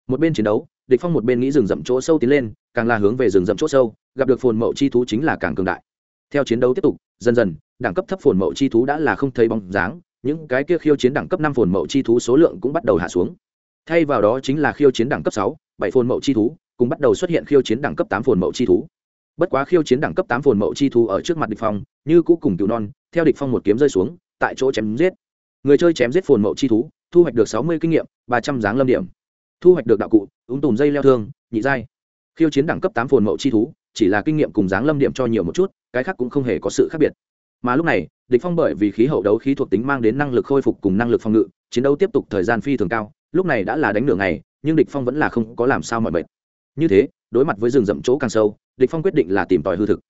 Một bên chiến đấu, địch phong một bên nghĩ rừng rậm chỗ sâu tiến lên, càng là hướng về rừng rậm chỗ sâu, gặp được phồn mậu chi thú chính là càng cường đại. Theo chiến đấu tiếp tục, dần dần, đẳng cấp thấp phồn mậu chi thú đã là không thấy bóng dáng, những cái kia khiêu chiến đẳng cấp năm phồn mậu chi thú số lượng cũng bắt đầu hạ xuống. Thay vào đó chính là khiêu chiến đẳng cấp sáu bảy phồn mậu chi thú, cùng bắt đầu xuất hiện khiêu chiến đẳng cấp tám phồn mậu chi thú. Bất quá khiêu chiến đẳng cấp tám phồn mậu chi thú ở trước mặt địch phong, như cũ cùng cứu non, theo địch phong một kiếm rơi xuống, tại chỗ chém giết. Người chơi chém giết phồn mậu chi thú, thu hoạch được sáu mươi kinh nghiệm, ba trăm dáng lâm điểm. Thu hoạch được đạo cụ ứng tùm dây leo thương, nhị giai. Khiêu chiến đẳng cấp tám phồn mậu chi thú, chỉ là kinh nghiệm cùng dáng lâm điểm cho nhiều một chút, cái khác cũng không hề có sự khác biệt. Mà lúc này, địch phong bởi vì khí hậu đấu khí thuộc tính mang đến năng lực khôi phục cùng năng lực phòng ngự, chiến đấu tiếp tục thời gian phi thường cao lúc này đã là đánh nửa ngày, nhưng địch phong vẫn là không có làm sao mọi bệnh như thế, đối mặt với rừng rậm chỗ càng sâu, địch phong quyết định là tìm tòi hư thực.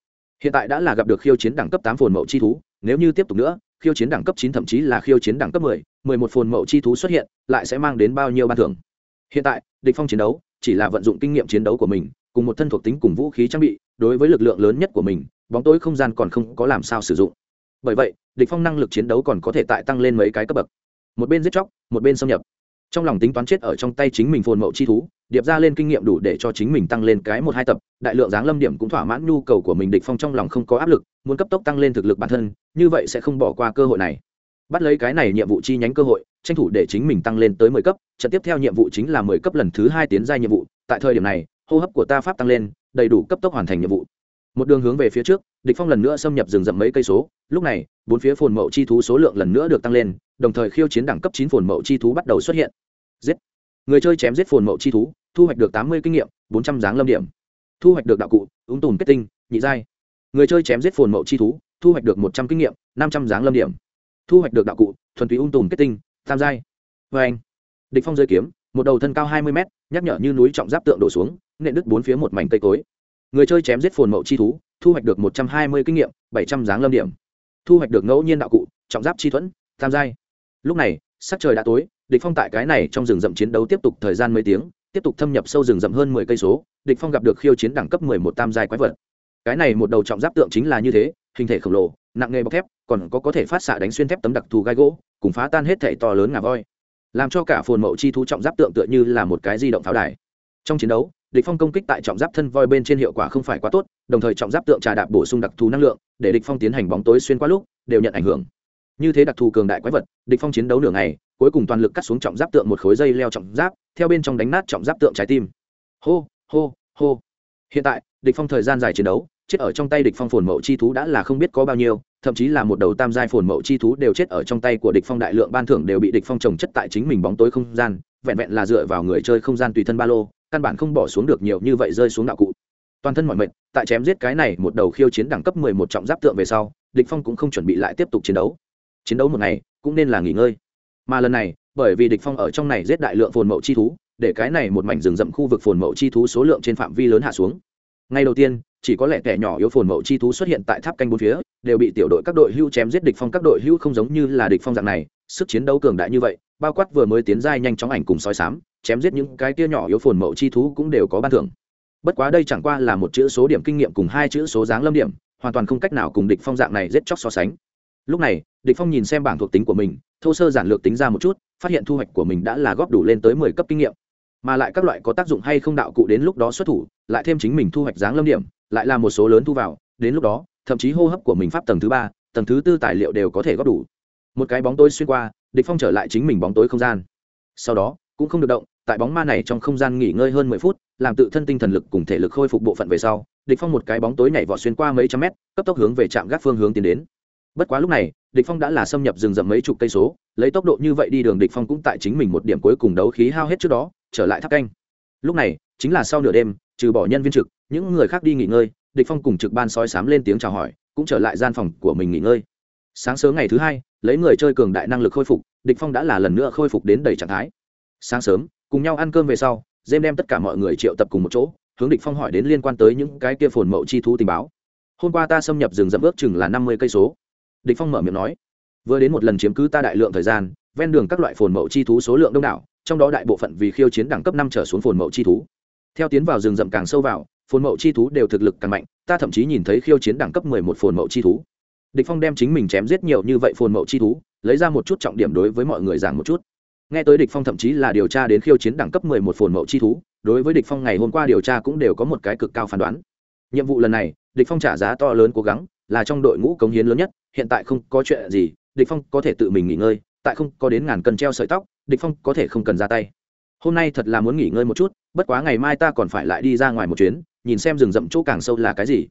Hiện tại đã là gặp được khiêu chiến đẳng cấp tám phồn mậu chi thú, nếu như tiếp tục nữa, khiêu chiến đẳng cấp chín thậm chí là khiêu chiến đẳng cấp mười mười một phồn mậu chi thú xuất hiện, lại sẽ mang đến bao nhiêu ban thưởng? Hiện tại, địch phong chiến đấu chỉ là vận dụng kinh nghiệm chiến đấu của mình, cùng một thân thuộc tính cùng vũ khí trang bị, đối với lực lượng lớn nhất của mình, bóng tối không gian còn không có làm sao sử dụng. Bởi vậy, địch phong năng lực chiến đấu còn có thể tại tăng lên mấy cái cấp bậc. Một bên giết chóc, một bên xâm nhập trong lòng tính toán chết ở trong tay chính mình phồn mậu chi thú, điệp ra lên kinh nghiệm đủ để cho chính mình tăng lên cái một hai tập, đại lượng giáng lâm điểm cũng thỏa mãn nhu cầu của mình địch phong trong lòng không có áp lực, muốn cấp tốc tăng lên thực lực bản thân, như vậy sẽ không bỏ qua cơ hội này. Bắt lấy cái này nhiệm vụ chi nhánh cơ hội, tranh thủ để chính mình tăng lên tới mười cấp, trận tiếp theo nhiệm vụ chính là mười cấp lần thứ hai tiến gia nhiệm vụ, tại thời điểm này, hô hấp của ta pháp tăng lên, đầy đủ cấp tốc hoàn thành nhiệm vụ một đường hướng về phía trước, địch phong lần nữa xâm nhập rừng rậm mấy cây số. Lúc này, bốn phía phồn mậu chi thú số lượng lần nữa được tăng lên, đồng thời khiêu chiến đẳng cấp chín phồn mậu chi thú bắt đầu xuất hiện. Giết! Người chơi chém giết phồn mậu chi thú, thu hoạch được tám mươi kinh nghiệm, bốn trăm dáng lâm điểm. Thu hoạch được đạo cụ ứng tùn kết tinh, nhị giai. Người chơi chém giết phồn mậu chi thú, thu hoạch được một trăm kinh nghiệm, năm trăm dáng lâm điểm. Thu hoạch được đạo cụ, thuần túy ung tùn kết tinh, tam giai. Vê anh, địch phong rơi kiếm, một đầu thân cao hai mươi mét, nhắc nhở như núi trọng giáp tượng đổ xuống, nện đứt bốn phía một mảnh cây cối người chơi chém giết phồn mậu chi thú, thu hoạch được một trăm hai mươi kinh nghiệm, bảy trăm dáng lâm điểm. Thu hoạch được ngẫu nhiên đạo cụ, trọng giáp chi thuẫn, tam giai. Lúc này, sắc trời đã tối, địch phong tại cái này trong rừng rậm chiến đấu tiếp tục thời gian mấy tiếng, tiếp tục thâm nhập sâu rừng rậm hơn mười cây số, địch phong gặp được khiêu chiến đẳng cấp mười một tam giai quái vật. Cái này một đầu trọng giáp tượng chính là như thế, hình thể khổng lồ, nặng nghề bọc thép, còn có có thể phát xạ đánh xuyên thép tấm đặc thù gai gỗ, cùng phá tan hết thể to lớn ngà voi. Làm cho cả phồn mậu chi thú trọng giáp tượng tựa như là một cái di động pháo đài. Trong chiến đấu địch phong công kích tại trọng giáp thân voi bên trên hiệu quả không phải quá tốt, đồng thời trọng giáp tượng trà đạp bổ sung đặc thù năng lượng, để địch phong tiến hành bóng tối xuyên qua lúc, đều nhận ảnh hưởng. Như thế đặc thù cường đại quái vật, địch phong chiến đấu nửa ngày, cuối cùng toàn lực cắt xuống trọng giáp tượng một khối dây leo trọng giáp, theo bên trong đánh nát trọng giáp tượng trái tim. Hô hô hô. Hiện tại, địch phong thời gian dài chiến đấu, chết ở trong tay địch phong phồn mậu chi thú đã là không biết có bao nhiêu, thậm chí là một đầu tam giai phồn mậu chi thú đều chết ở trong tay của địch phong đại lượng ban thưởng đều bị địch phong trồng chất tại chính mình bóng tối không gian, vẹn vẹn là dựa vào người chơi không gian tùy thân ba lô căn bản không bỏ xuống được nhiều như vậy rơi xuống đạo cụ. Toàn thân mọi mệnh tại chém giết cái này một đầu khiêu chiến đẳng cấp mười một trọng giáp tượng về sau, địch phong cũng không chuẩn bị lại tiếp tục chiến đấu. Chiến đấu một ngày, cũng nên là nghỉ ngơi. Mà lần này, bởi vì địch phong ở trong này giết đại lượng phồn mậu chi thú, để cái này một mảnh rừng rậm khu vực phồn mậu chi thú số lượng trên phạm vi lớn hạ xuống. Ngay đầu tiên, chỉ có lẽ kẻ nhỏ yếu phồn mậu chi thú xuất hiện tại tháp canh bốn phía, đều bị tiểu đội các đội hưu chém giết địch phong các đội hưu không giống như là địch phong dạng này, sức chiến đấu cường đại như vậy, bao quát vừa mới tiến giai nhanh chóng ảnh cùng sói sám chém giết những cái kia nhỏ yếu phồn mậu chi thú cũng đều có ban thưởng. Bất quá đây chẳng qua là một chữ số điểm kinh nghiệm cùng hai chữ số dáng lâm điểm, hoàn toàn không cách nào cùng địch phong dạng này giết chóc so sánh. Lúc này, địch phong nhìn xem bảng thuộc tính của mình, thô sơ giản lược tính ra một chút, phát hiện thu hoạch của mình đã là góp đủ lên tới mười cấp kinh nghiệm. Mà lại các loại có tác dụng hay không đạo cụ đến lúc đó xuất thủ, lại thêm chính mình thu hoạch dáng lâm điểm, lại là một số lớn thu vào, đến lúc đó, thậm chí hô hấp của mình pháp tầng thứ ba, tầng thứ tư tài liệu đều có thể góp đủ. Một cái bóng tối xuyên qua, địch phong trở lại chính mình bóng tối không gian. Sau đó cũng không được động, tại bóng ma này trong không gian nghỉ ngơi hơn mười phút, làm tự thân tinh thần lực cùng thể lực khôi phục bộ phận về sau, địch phong một cái bóng tối nhảy vọt xuyên qua mấy trăm mét, cấp tốc hướng về trạm gác phương hướng tiến đến. Bất quá lúc này, địch phong đã là xâm nhập rừng rậm mấy chục cây số, lấy tốc độ như vậy đi đường địch phong cũng tại chính mình một điểm cuối cùng đấu khí hao hết trước đó, trở lại tháp canh. Lúc này, chính là sau nửa đêm, trừ bỏ nhân viên trực, những người khác đi nghỉ ngơi, địch phong cùng trực ban sói sám lên tiếng chào hỏi, cũng trở lại gian phòng của mình nghỉ ngơi. Sáng sớm ngày thứ hai, lấy người chơi cường đại năng lực khôi phục, địch phong đã là lần nữa khôi phục đến đầy trạng thái sáng sớm, cùng nhau ăn cơm về sau dêm đem tất cả mọi người triệu tập cùng một chỗ, hướng địch phong hỏi đến liên quan tới những cái kia phồn mậu chi thú tình báo. Hôm qua ta xâm nhập rừng rậm ước chừng là năm mươi cây số. Địch phong mở miệng nói, vừa đến một lần chiếm cứ ta đại lượng thời gian, ven đường các loại phồn mậu chi thú số lượng đông đảo, trong đó đại bộ phận vì khiêu chiến đẳng cấp năm trở xuống phồn mậu chi thú. Theo tiến vào rừng rậm càng sâu vào, phồn mậu chi thú đều thực lực càng mạnh, ta thậm chí nhìn thấy khiêu chiến đẳng cấp mười một phồn mậu chi thú. Địch phong đem chính mình chém giết nhiều như vậy phồn mậu chi thú, lấy ra một chút trọng điểm đối với mọi người giảng một chút nghe tới địch phong thậm chí là điều tra đến khiêu chiến đẳng cấp mười một phồn mậu chi thú, đối với địch phong ngày hôm qua điều tra cũng đều có một cái cực cao phán đoán. Nhiệm vụ lần này, địch phong trả giá to lớn cố gắng, là trong đội ngũ cống hiến lớn nhất, hiện tại không có chuyện gì, địch phong có thể tự mình nghỉ ngơi, tại không có đến ngàn cân treo sợi tóc, địch phong có thể không cần ra tay. Hôm nay thật là muốn nghỉ ngơi một chút, bất quá ngày mai ta còn phải lại đi ra ngoài một chuyến, nhìn xem rừng rậm chỗ càng sâu là cái gì.